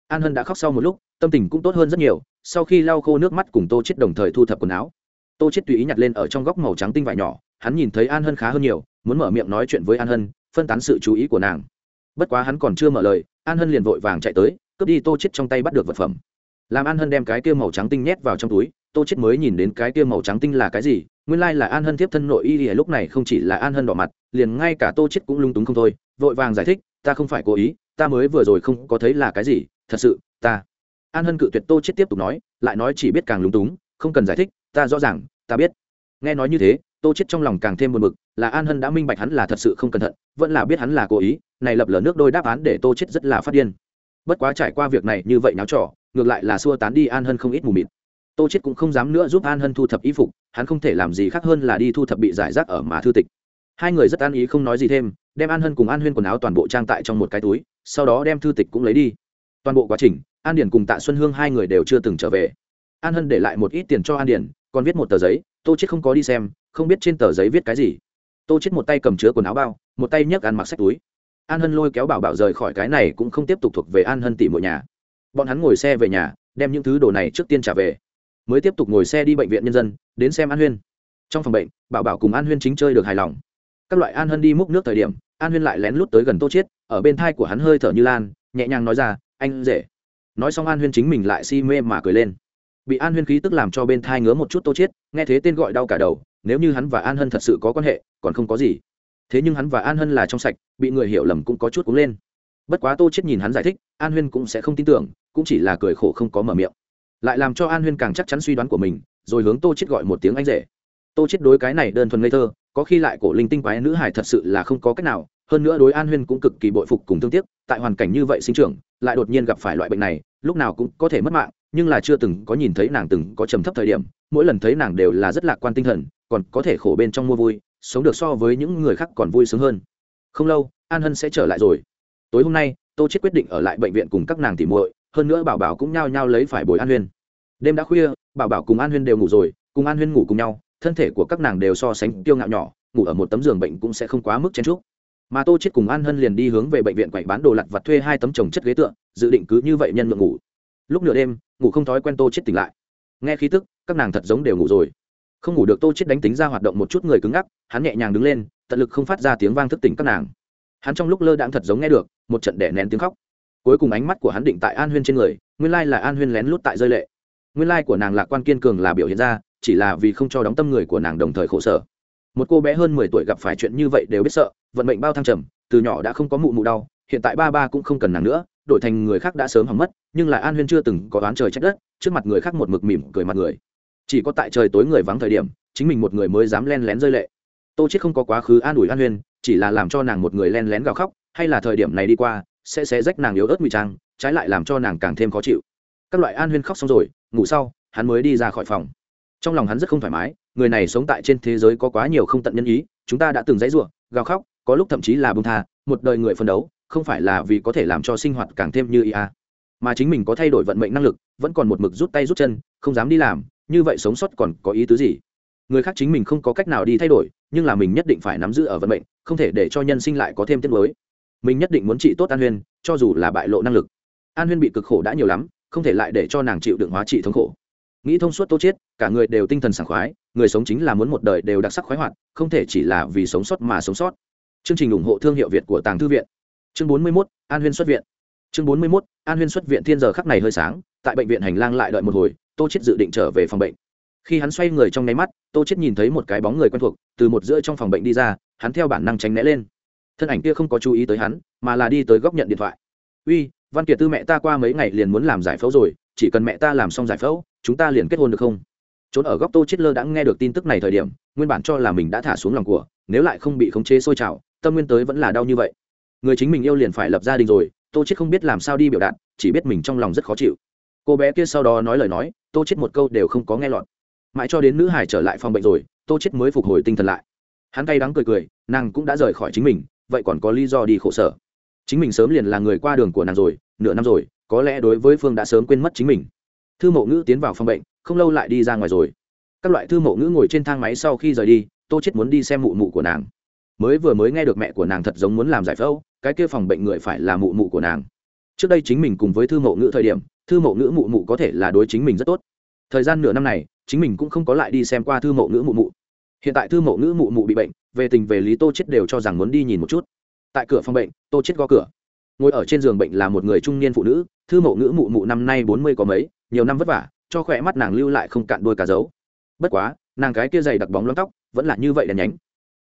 An hân đã khóc sau một lúc, tâm tình cũng tốt hơn rất nhiều, sau khi lau khô nước mắt cùng tô chết đồng thời thu thập quần áo. Tô chết tùy ý nhặt lên ở trong góc màu trắng tinh vải nhỏ, hắn nhìn thấy an hân khá hơn nhiều, muốn mở miệng nói chuyện với an hân, phân tán sự chú ý của nàng. Bất quá hắn còn chưa mở lời, an hân liền vội vàng chạy tới, cướp đi tô chết trong tay bắt được vật phẩm. Làm an hân đem cái kia màu trắng tinh nhét vào trong túi tô chết mới nhìn đến cái kia màu trắng tinh là cái gì, nguyên lai là an hân tiếp thân nội y lúc này không chỉ là an hân đỏ mặt, liền ngay cả tô chết cũng lung túng không thôi, vội vàng giải thích, ta không phải cố ý, ta mới vừa rồi không có thấy là cái gì, thật sự, ta an hân cự tuyệt tô chết tiếp tục nói, lại nói chỉ biết càng lung túng, không cần giải thích, ta rõ ràng, ta biết. Nghe nói như thế, tô chết trong lòng càng thêm buồn bực, là an hân đã minh bạch hắn là thật sự không cẩn thận, vẫn là biết hắn là cố ý, này lập lờ nước đôi đáp án để tô chết rất là phát điên. Bất quá trải qua việc này như vậy náo trò, ngược lại là xua tán đi an hân không ít mù mịt tô chết cũng không dám nữa giúp an hân thu thập y phục, hắn không thể làm gì khác hơn là đi thu thập bị giải rác ở mà thư tịch. Hai người rất an ý không nói gì thêm, đem an hân cùng an huyên quần áo toàn bộ trang tại trong một cái túi, sau đó đem thư tịch cũng lấy đi. Toàn bộ quá trình, an điển cùng tạ xuân hương hai người đều chưa từng trở về. An hân để lại một ít tiền cho an điển, còn viết một tờ giấy, tô chết không có đi xem, không biết trên tờ giấy viết cái gì. Tô chết một tay cầm chứa quần áo bao, một tay nhấc ăn mặc sách túi. An hân lôi kéo bảo bảo rời khỏi cái này cũng không tiếp tục thuộc về an hân tỉ mỗi nhà. Bọn hắn ngồi xe về nhà, đem những thứ đồ này trước tiên trả về mới tiếp tục ngồi xe đi bệnh viện nhân dân, đến xem an huyên. Trong phòng bệnh, bảo bảo cùng an huyên chính chơi được hài lòng. Các loại an hân đi múc nước thời điểm, an huyên lại lén lút tới gần tô chiết, ở bên thai của hắn hơi thở như lan, nhẹ nhàng nói ra, anh rể nói xong an huyên chính mình lại si mê mà cười lên. Bị an huyên khí tức làm cho bên thai ngứa một chút tô chiết, nghe thế tên gọi đau cả đầu, nếu như hắn và an hân thật sự có quan hệ, còn không có gì. Thế nhưng hắn và an hân là trong sạch, bị người hiểu lầm cũng có chút cúng lên. Bất quá tô chết nhìn hắn giải thích, an huyên cũng sẽ không tin tưởng, cũng chỉ là cười khổ không có mở miệng lại làm cho an huyên càng chắc chắn suy đoán của mình, rồi hướng tô chết gọi một tiếng anh rể. Tô chết đối cái này đơn thuần ngây thơ, có khi lại cổ linh tinh quái nữ hải thật sự là không có cách nào, hơn nữa đối an huyên cũng cực kỳ bội phục cùng thương tiếc, tại hoàn cảnh như vậy sinh trưởng, lại đột nhiên gặp phải loại bệnh này, lúc nào cũng có thể mất mạng, nhưng là chưa từng có nhìn thấy nàng từng có trầm thấp thời điểm, mỗi lần thấy nàng đều là rất lạc quan tinh thần, còn có thể khổ bên trong mua vui, sống được so với những người khác còn vui sướng hơn. Không lâu, an hân sẽ trở lại rồi. Tối hôm nay, tô chết quyết định ở lại bệnh viện cùng các nàng tỉ muội hơn nữa bảo bảo cũng nhao nhao lấy phải bồi an huyên. Đêm đã khuya, bảo bảo cùng an huyên đều ngủ rồi, cùng an huyên ngủ cùng nhau, thân thể của các nàng đều so sánh tiêu ngạo nhỏ, ngủ ở một tấm giường bệnh cũng sẽ không quá mức chen trúc mà tô chết cùng an hân liền đi hướng về bệnh viện quậy bán đồ lặt vặt thuê hai tấm chồng chất ghế tựa, dự định cứ như vậy nhân lượng ngủ. Lúc nửa đêm, ngủ không thói quen tô chết tỉnh lại. Nghe khí tức, các nàng thật giống đều ngủ rồi. Không ngủ được tô chết đánh tính ra hoạt động một chút người cứng ngắc, hắn nhẹ nhàng đứng lên, tận lực không phát ra tiếng vang thức tỉnh các nàng. Hắn trong lúc lơ đãng thật giống nghe được một trận đẻ nén tiếng khóc cuối cùng ánh mắt của hắn định tại an huyên trên người, nguyên lai là an huyên lén lút tại rơi lệ. Nguyên lai của nàng lạc quan kiên cường là biểu hiện ra, chỉ là vì không cho đóng tâm người của nàng đồng thời khổ sở. Một cô bé hơn mười tuổi gặp phải chuyện như vậy đều biết sợ, vận mệnh bao thăng trầm, từ nhỏ đã không có mụ mụ đau, hiện tại ba ba cũng không cần nàng nữa, đổi thành người khác đã sớm hỏng mất, nhưng lại an huyên chưa từng có đoán trời trách đất, trước mặt người khác một mực mỉm cười mặt người. Chỉ có tại trời tối người vắng thời điểm, chính mình một người mới dám len lén rơi lệ. Tô chết không có quá khứ an ủi an huyên, chỉ là làm cho nàng một người len lén gào khóc, hay là thời điểm này đi qua sẽ xé rách nàng yếu ớt ngụy trang trái lại làm cho nàng càng thêm khó chịu. Các loại an huyên khóc xong rồi ngủ sau hắn mới đi ra khỏi phòng. Trong lòng hắn rất không thoải mái người này sống tại trên thế giới có quá nhiều không tận nhân ý chúng ta đã từng dãy ruộng gào khóc có lúc thậm chí là bông tha một đời người phân đấu không phải là vì có thể làm cho sinh hoạt càng thêm như ý à, mà chính mình có thay đổi vận mệnh năng lực vẫn còn một mực rút tay rút chân không dám đi làm như vậy sống sót còn có ý tứ gì? Người khác chính mình không có cách nào đi thay đổi nhưng là mình nhất định phải nắm giữ ở vận mệnh không thể để cho nhân sinh lại có thêm tiết mới mình nhất định muốn trị tốt an huyên cho dù là bại lộ năng lực. An huyên bị cực khổ đã nhiều lắm không thể lại để cho nàng chịu đựng hóa trị thống khổ. Nghĩ thông suốt tô chết cả người đều tinh thần sảng khoái người sống chính là muốn một đời đều đặc sắc khoái hoạt không thể chỉ là vì sống sót mà sống sót. Chương trình ủng hộ thương hiệu việt của tàng thư viện. Chương 41, an huyên xuất viện. Chương 41, an huyên xuất viện thiên giờ khắc này hơi sáng tại bệnh viện hành lang lại đợi một hồi tô chết dự định trở về phòng bệnh. Khi hắn xoay người trong nháy mắt tô chết nhìn thấy một cái bóng người quen thuộc từ một giữa trong phòng bệnh đi ra hắn theo bản năng tránh né lên thân ảnh kia không có chú ý tới hắn, mà là đi tới góc nhận điện thoại. Uy, văn kiệt tư mẹ ta qua mấy ngày liền muốn làm giải phẫu rồi, chỉ cần mẹ ta làm xong giải phẫu, chúng ta liền kết hôn được không? Trốn ở góc tô chết lơ đã nghe được tin tức này thời điểm, nguyên bản cho là mình đã thả xuống lòng của, nếu lại không bị khống chế sôi trào, tâm nguyên tới vẫn là đau như vậy. Người chính mình yêu liền phải lập gia đình rồi, tô chết không biết làm sao đi biểu đạt, chỉ biết mình trong lòng rất khó chịu. Cô bé kia sau đó nói lời nói, tô chết một câu đều không có nghe lọt. Mãi cho đến nữ hải trở lại phòng bệnh rồi, tô chết mới phục hồi tinh thần lại. Hắn cay đắng cười cười, nàng cũng đã rời khỏi chính mình vậy còn có lý do đi khổ sở. Chính mình sớm liền là người qua đường của nàng rồi, nửa năm rồi, có lẽ đối với phương đã sớm quên mất chính mình. Thư mộ ngữ tiến vào phòng bệnh, không lâu lại đi ra ngoài rồi. Các loại thư mộ ngữ ngồi trên thang máy sau khi rời đi, tô chết muốn đi xem mụ mụ của nàng. Mới vừa mới nghe được mẹ của nàng thật giống muốn làm giải phẫu, cái kia phòng bệnh người phải là mụ mụ của nàng. Trước đây chính mình cùng với thư mộ ngữ thời điểm, thư mộ ngữ mụ mụ có thể là đối chính mình rất tốt. Thời gian nửa năm này, chính mình cũng không có lại đi xem qua thư mộ ngữ mụ mụ. Hiện tại thư mộ ngữ mụ mụ bị bệnh về tình về lý tô chết đều cho rằng muốn đi nhìn một chút. Tại cửa phòng bệnh, tô chết gõ cửa. Ngồi ở trên giường bệnh là một người trung niên phụ nữ, thư mộ ngữ mụ mụ năm nay bốn mươi có mấy, nhiều năm vất vả, cho khỏe mắt nàng lưu lại không cạn đôi cả dấu. Bất quá, nàng cái kia dày đặc bóng lông tóc, vẫn là như vậy đèn nhánh.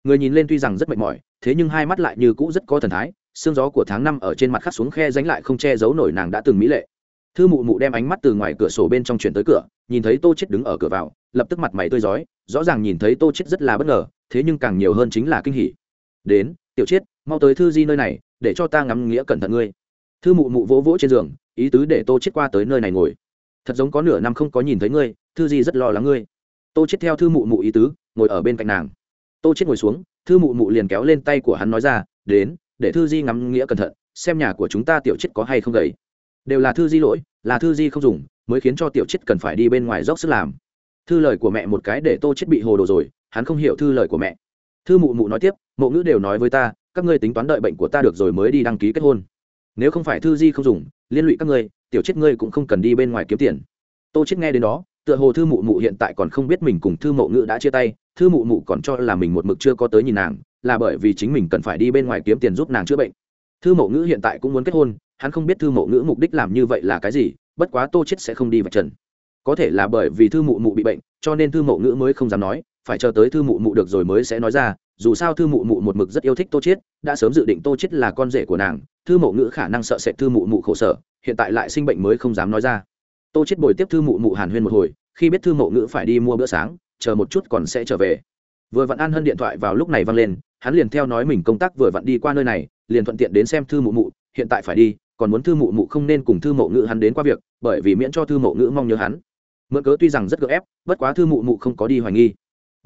Người nhìn lên tuy rằng rất mệt mỏi, thế nhưng hai mắt lại như cũ rất có thần thái, xương gió của tháng năm ở trên mặt khắc xuống khe dánh lại không che giấu nổi nàng đã từng mỹ lệ. Thư mụ mụ đem ánh mắt từ ngoài cửa sổ bên trong chuyển tới cửa, nhìn thấy tô chết đứng ở cửa vào, lập tức mặt mày tươi rói, rõ ràng nhìn thấy tô chết rất là bất ngờ thế nhưng càng nhiều hơn chính là kinh hỉ. Đến, tiểu chết mau tới thư di nơi này, để cho ta ngắm nghĩa cẩn thận ngươi. Thư mụ mụ vỗ vỗ trên giường, ý tứ để tô chết qua tới nơi này ngồi. Thật giống có nửa năm không có nhìn thấy ngươi, thư di rất lo lắng ngươi. Tô chết theo thư mụ mụ ý tứ, ngồi ở bên cạnh nàng. Tô chết ngồi xuống, thư mụ mụ liền kéo lên tay của hắn nói ra, đến, để thư di ngắm nghĩa cẩn thận, xem nhà của chúng ta tiểu chết có hay không gầy. Đều là thư di lỗi, là thư di không dùng, mới khiến cho tiểu chết cần phải đi bên ngoài dốc sức làm. Thư lời của mẹ một cái để tô chết bị hồ đồ rồi hắn không hiểu thư lời của mẹ. Thư mụ mụ nói tiếp, mộ ngữ đều nói với ta, các ngươi tính toán đợi bệnh của ta được rồi mới đi đăng ký kết hôn. Nếu không phải thư di không dùng, liên lụy các ngươi, tiểu chết ngươi cũng không cần đi bên ngoài kiếm tiền. Tô chết nghe đến đó, tựa hồ thư mụ mụ hiện tại còn không biết mình cùng thư mộ ngữ đã chia tay, thư mụ mụ còn cho là mình một mực chưa có tới nhìn nàng, là bởi vì chính mình cần phải đi bên ngoài kiếm tiền giúp nàng chữa bệnh. Thư mộ ngữ hiện tại cũng muốn kết hôn, hắn không biết thư mộ ngữ mục đích làm như vậy là cái gì, bất quá tô chết sẽ không đi vạch trần. Có thể là bởi vì thư mụ mụ bị bệnh, cho nên thư mộ ngữ mới không dám nói phải chờ tới thư mụ mụ được rồi mới sẽ nói ra, dù sao thư mụ mụ một mực rất yêu thích tô chiết, đã sớm dự định tô chiết là con rể của nàng, thư mộ ngữ khả năng sợ sệt thư mụ mụ khổ sở, hiện tại lại sinh bệnh mới không dám nói ra. Tô chiết bồi tiếp thư mụ mụ hàn huyên một hồi, khi biết thư mộ ngữ phải đi mua bữa sáng, chờ một chút còn sẽ trở về. Vừa vặn an hân điện thoại vào lúc này vang lên, hắn liền theo nói mình công tác vừa vặn đi qua nơi này, liền thuận tiện đến xem thư mụ mụ, hiện tại phải đi, còn muốn thư mụ mụ không nên cùng thư mộ ngữ hắn đến qua việc, bởi vì miễn cho thư mộ ngữ mong nhớ hắn. Mượn cớ tuy rằng rất gợ ép, bất quá thư mụ mụ không có đi hoài nghi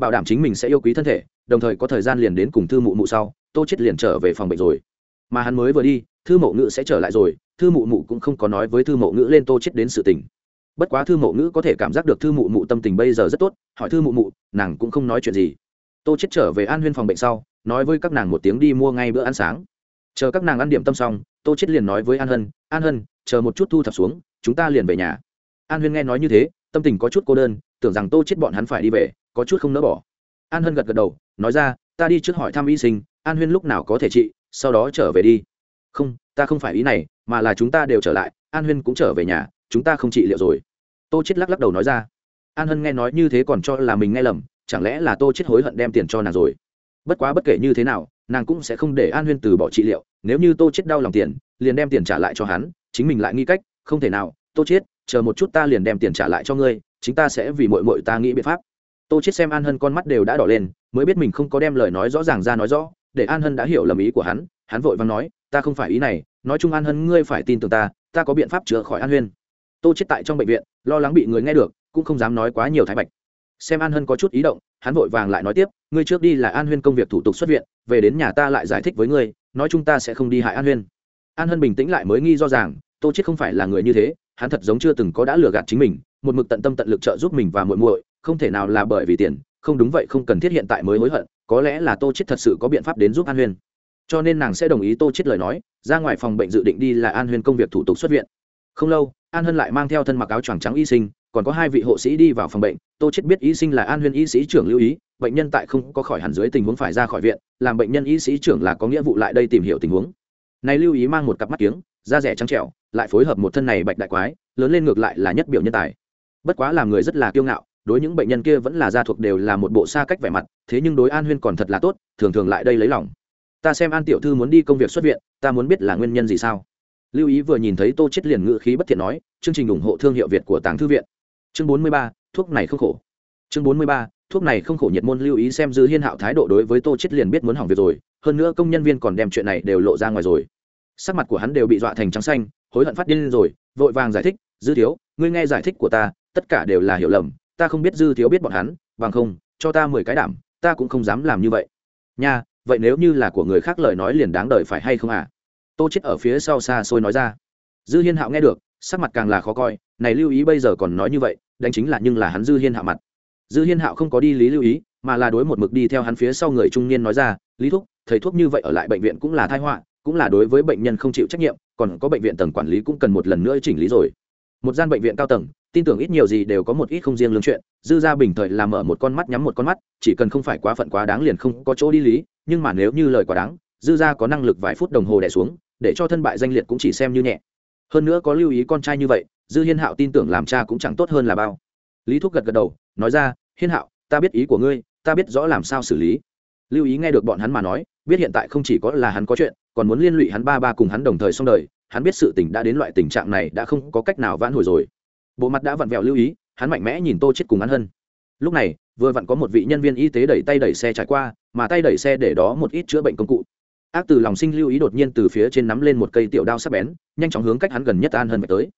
bảo đảm chính mình sẽ yêu quý thân thể, đồng thời có thời gian liền đến cùng thư mụ mụ sau, tô chết liền trở về phòng bệnh rồi. Mà hắn mới vừa đi, thư mộ ngữ sẽ trở lại rồi, thư mụ mụ cũng không có nói với thư mộ ngữ lên tô chết đến sự tình. Bất quá thư mộ ngữ có thể cảm giác được thư mụ mụ tâm tình bây giờ rất tốt, hỏi thư mụ mụ, nàng cũng không nói chuyện gì. Tô chết trở về an huyên phòng bệnh sau, nói với các nàng một tiếng đi mua ngay bữa ăn sáng. Chờ các nàng ăn điểm tâm xong, tô chết liền nói với an hân an hân, chờ một chút thu thập xuống, chúng ta liền về nhà. An huyên nghe nói như thế, tâm tình có chút cô đơn, tưởng rằng tô chết bọn hắn phải đi về có chút không nỡ bỏ. An hân gật gật đầu, nói ra, ta đi trước hỏi thăm y sinh, an huyên lúc nào có thể trị, sau đó trở về đi. Không, ta không phải ý này, mà là chúng ta đều trở lại, an huyên cũng trở về nhà, chúng ta không trị liệu rồi. Tô chết lắc lắc đầu nói ra. An hân nghe nói như thế còn cho là mình nghe lầm, chẳng lẽ là tô chết hối hận đem tiền cho nàng rồi? Bất quá bất kể như thế nào, nàng cũng sẽ không để an huyên từ bỏ trị liệu, nếu như tô chết đau lòng tiền, liền đem tiền trả lại cho hắn, chính mình lại nghi cách, không thể nào. Tô chết, chờ một chút ta liền đem tiền trả lại cho ngươi chúng ta sẽ vì mội mội ta nghĩ biện pháp tô chết xem an hân con mắt đều đã đỏ lên, mới biết mình không có đem lời nói rõ ràng ra nói rõ, để an hân đã hiểu lầm ý của hắn hắn vội vàng nói, ta không phải ý này, nói chung an hân ngươi phải tin tưởng ta ta có biện pháp chữa khỏi an huyên. Tô chết tại trong bệnh viện, lo lắng bị người nghe được, cũng không dám nói quá nhiều thái bạch. Xem an hân có chút ý động, hắn vội vàng lại nói tiếp, ngươi trước đi là an huyên công việc thủ tục xuất viện, về đến nhà ta lại giải thích với ngươi, nói chúng ta sẽ không đi hại an huyên. An hân bình tĩnh lại mới nghi do rằng, tô chết không phải là người như thế, hắn thật giống chưa từng có đã lừa gạt chính mình, một mực tận tâm tận lực trợ giúp mình và muội muội không thể nào là bởi vì tiền, không đúng vậy không cần thiết hiện tại mới hối hận, có lẽ là tô chết thật sự có biện pháp đến giúp an huyên. Cho nên nàng sẽ đồng ý tô chết lời nói, ra ngoài phòng bệnh dự định đi là an huyên công việc thủ tục xuất viện. Không lâu, an hân lại mang theo thân mặc áo choàng trắng y sinh, còn có hai vị hộ sĩ đi vào phòng bệnh. Tô chết biết y sinh là an huyên y sĩ trưởng lưu ý, bệnh nhân tại không có khỏi hẳn dưới tình huống phải ra khỏi viện, làm bệnh nhân y sĩ trưởng là có nghĩa vụ lại đây tìm hiểu tình huống. Này lưu ý mang một cặp mắt kiếng, da rẻ trắng trẻo, lại phối hợp một thân này bạch đại quái, lớn lên ngược lại là nhất biểu nhân tài. Bất quá làm người rất là kiêu ngạo đối những bệnh nhân kia vẫn là gia thuộc đều là một bộ xa cách vẻ mặt, thế nhưng đối an huyên còn thật là tốt, thường thường lại đây lấy lòng. Ta xem an tiểu thư muốn đi công việc xuất viện, ta muốn biết là nguyên nhân gì sao? Lưu ý vừa nhìn thấy tô chết liền ngự khí bất thiện nói, chương trình ủng hộ thương hiệu việt của tàng thư viện. Chương bốn mươi ba, thuốc này không khổ. Chương bốn mươi ba, thuốc này không khổ nhiệt môn lưu ý xem dư hiên hạo thái độ đối với tô chết liền biết muốn hỏng việc rồi, hơn nữa công nhân viên còn đem chuyện này đều lộ ra ngoài rồi. Sắc mặt của hắn đều bị dọa thành trắng xanh, hối hận phát điên rồi, vội vàng giải thích, dư thiếu, ngươi nghe giải thích của ta, tất cả đều là hiểu lầm ta không biết dư thiếu biết bọn hắn, bằng không, cho ta mười cái đảm, ta cũng không dám làm như vậy. Nha, vậy nếu như là của người khác lời nói liền đáng đời phải hay không à? Tô chết ở phía sau xa xôi nói ra. Dư hiên hạo nghe được, sắc mặt càng là khó coi, này lưu ý bây giờ còn nói như vậy, đánh chính là nhưng là hắn dư hiên hạo mặt. Dư hiên hạo không có đi lý lưu ý, mà là đối một mực đi theo hắn phía sau người trung niên nói ra, lý thúc, thầy thuốc như vậy ở lại bệnh viện cũng là tai họa, cũng là đối với bệnh nhân không chịu trách nhiệm, còn có bệnh viện tầng quản lý cũng cần một lần nữa chỉnh lý rồi. Một gian bệnh viện cao tầng tin tưởng ít nhiều gì đều có một ít không riêng lương chuyện, dư gia bình thời làm mở một con mắt nhắm một con mắt, chỉ cần không phải quá phận quá đáng liền không có chỗ đi lý, nhưng mà nếu như lời quá đáng, dư gia có năng lực vài phút đồng hồ đẻ xuống, để cho thân bại danh liệt cũng chỉ xem như nhẹ. Hơn nữa có lưu ý con trai như vậy, dư hiên hạo tin tưởng làm cha cũng chẳng tốt hơn là bao. Lý thúc gật gật đầu, nói ra, hiên hạo, ta biết ý của ngươi, ta biết rõ làm sao xử lý. Lưu ý nghe được bọn hắn mà nói, biết hiện tại không chỉ có là hắn có chuyện, còn muốn liên lụy hắn ba ba cùng hắn đồng thời xong đời, hắn biết sự tình đã đến loại tình trạng này đã không có cách nào vãn hồi rồi bộ mặt đã vặn vẹo lưu ý, hắn mạnh mẽ nhìn tô chết cùng ăn hơn lúc này, vừa vặn có một vị nhân viên y tế đẩy tay đẩy xe trải qua, mà tay đẩy xe để đó một ít chữa bệnh công cụ. Ác từ lòng sinh lưu ý đột nhiên từ phía trên nắm lên một cây tiểu đao sắc bén, nhanh chóng hướng cách hắn gần nhất an hơn tới.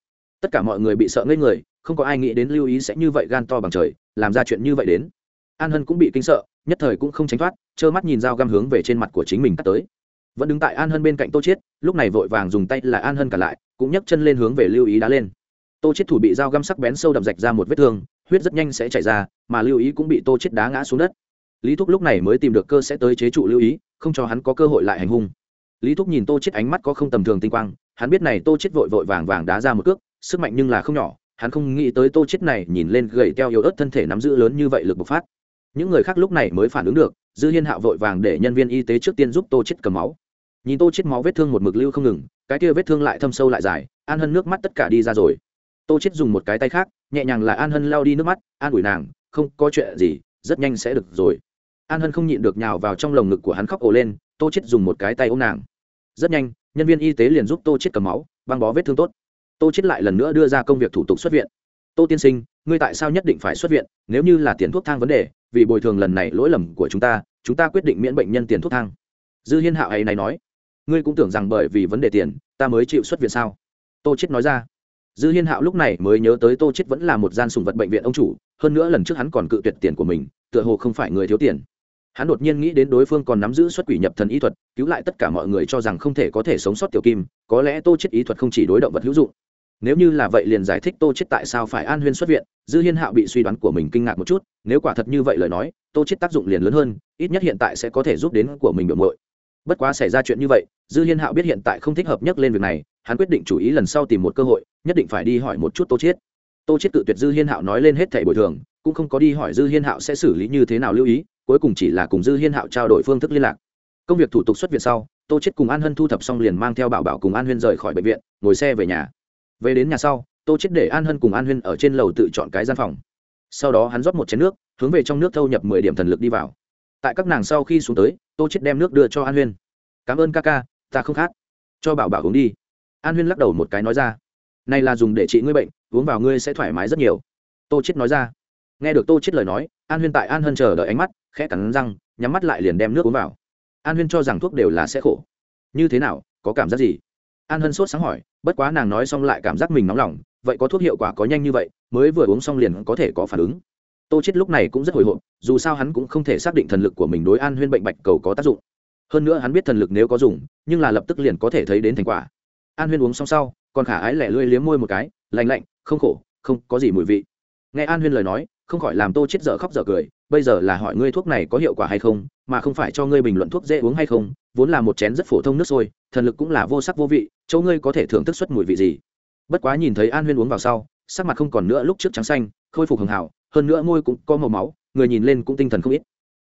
Tất cả mọi người bị sợ ngây người, không có ai nghĩ đến lưu ý sẽ như vậy gan to bằng trời, làm ra chuyện như vậy đến. An hân cũng bị kinh sợ, nhất thời cũng không tránh thoát, trơ mắt nhìn dao găm hướng về trên mặt của chính mình cắt tới. Vẫn đứng tại an hân bên cạnh tô chiết, lúc này vội vàng dùng tay là an hân cả lại, cũng nhấc chân lên hướng về lưu ý đá lên tô chiết thủ bị dao găm sắc bén sâu đậm rạch ra một vết thương, huyết rất nhanh sẽ chảy ra, mà lưu ý cũng bị tô chiết đá ngã xuống đất. Lý thúc lúc này mới tìm được cơ sẽ tới chế trụ lưu ý, không cho hắn có cơ hội lại hành hung. Lý thúc nhìn tô chiết ánh mắt có không tầm thường tinh quang, hắn biết này tô chiết vội vội vàng vàng đá ra một cước, sức mạnh nhưng là không nhỏ, hắn không nghĩ tới tô chiết này nhìn lên gầy teo yếu ớt thân thể nắm giữ lớn như vậy lực bộc phát. Những người khác lúc này mới phản ứng được, dư hiên hạo vội vàng để nhân viên y tế trước tiên giúp tô chết cầm máu. Nhìn tô chết máu vết thương một mực lưu không ngừng, cái kia vết thương lại thâm sâu lại dài, an hân nước mắt tất cả đi ra rồi tô chết dùng một cái tay khác, nhẹ nhàng là an hân lao đi nước mắt, an ủi nàng, không có chuyện gì, rất nhanh sẽ được rồi. An hân không nhịn được nhào vào trong lồng ngực của hắn khóc ồ lên, tô chết dùng một cái tay ôm nàng. Rất nhanh, nhân viên y tế liền giúp tô chết cầm máu, băng bó vết thương tốt. Tô chết lại lần nữa đưa ra công việc thủ tục xuất viện. Tô tiên sinh, ngươi tại sao nhất định phải xuất viện? Nếu như là tiền thuốc thang vấn đề, vì bồi thường lần này lỗi lầm của chúng ta chúng ta quyết định miễn bệnh nhân tiền thuốc thang. Dư hiên hạo ấy này nói. Ngươi cũng tưởng rằng bởi vì vấn đề tiền, ta mới chịu xuất viện sao? Tô chết nói ra dư hiên hạo lúc này mới nhớ tới tô chết vẫn là một gian sùng vật bệnh viện ông chủ, hơn nữa lần trước hắn còn cự tuyệt tiền của mình, tựa hồ không phải người thiếu tiền. Hắn đột nhiên nghĩ đến đối phương còn nắm giữ xuất quỷ nhập thần y thuật, cứu lại tất cả mọi người cho rằng không thể có thể sống sót tiểu kim, có lẽ tô chết ý thuật không chỉ đối động vật hữu dụng. Nếu như là vậy liền giải thích tô chết tại sao phải an huyên xuất viện, dư hiên hạo bị suy đoán của mình kinh ngạc một chút, nếu quả thật như vậy lời nói, tô chết tác dụng liền lớn hơn, ít nhất hiện tại sẽ có thể giúp đến của mình biểu mội bất quá xảy ra chuyện như vậy, dư hiên hạo biết hiện tại không thích hợp nhất lên việc này hắn quyết định chủ ý lần sau tìm một cơ hội, nhất định phải đi hỏi một chút tô Chiết. tô Chiết tự tuyệt dư hiên hạo nói lên hết thẻ bồi thường, cũng không có đi hỏi dư hiên hạo sẽ xử lý như thế nào lưu ý, cuối cùng chỉ là cùng dư hiên hạo trao đổi phương thức liên lạc. Công việc thủ tục xuất viện sau, tô chết cùng an hân thu thập xong liền mang theo bảo bảo cùng an huyên rời khỏi bệnh viện, ngồi xe về nhà. Về đến nhà sau, tô chết để an hân cùng an huyên ở trên lầu tự chọn cái gian phòng. Sau đó hắn rót một chén nước, hướng về trong nước thâu nhập mười điểm thần lực đi vào. Tại các nàng sau khi xuống tới, tô chết đem nước đưa cho an huyên. Cảm ơn ca ca, ta không khát. Cho bảo bảo uống đi an huyên lắc đầu một cái nói ra, này là dùng để trị ngươi bệnh, uống vào ngươi sẽ thoải mái rất nhiều. Tô chết nói ra. Nghe được tô chết lời nói, an huyên tại an hân chờ đợi ánh mắt, khẽ cắn răng, nhắm mắt lại liền đem nước uống vào. An huyên cho rằng thuốc đều là sẽ khổ. Như thế nào, có cảm giác gì? An hân sốt sáng hỏi, bất quá nàng nói xong lại cảm giác mình nóng lòng, vậy có thuốc hiệu quả có nhanh như vậy, mới vừa uống xong liền có thể có phản ứng. Tô chết lúc này cũng rất hồi hộp, dù sao hắn cũng không thể xác định thần lực của mình đối an huyên bệnh bạch cầu có tác dụng. Hơn nữa hắn biết thần lực nếu có dùng, nhưng là lập tức liền có thể thấy đến thành quả an huyên uống xong sau, còn khả ái lẻ lươi liếm môi một cái lành lạnh, không khổ, không có gì mùi vị. Nghe an huyên lời nói, không khỏi làm tô chết dở khóc dở cười, bây giờ là hỏi ngươi thuốc này có hiệu quả hay không, mà không phải cho ngươi bình luận thuốc dễ uống hay không, vốn là một chén rất phổ thông nước sôi, thần lực cũng là vô sắc vô vị, chỗ ngươi có thể thưởng thức xuất mùi vị gì? Bất quá nhìn thấy an huyên uống vào sau, sắc mặt không còn nữa lúc trước trắng xanh, khôi phục hường hảo hơn nữa môi cũng có màu máu, người nhìn lên cũng tinh thần không ít.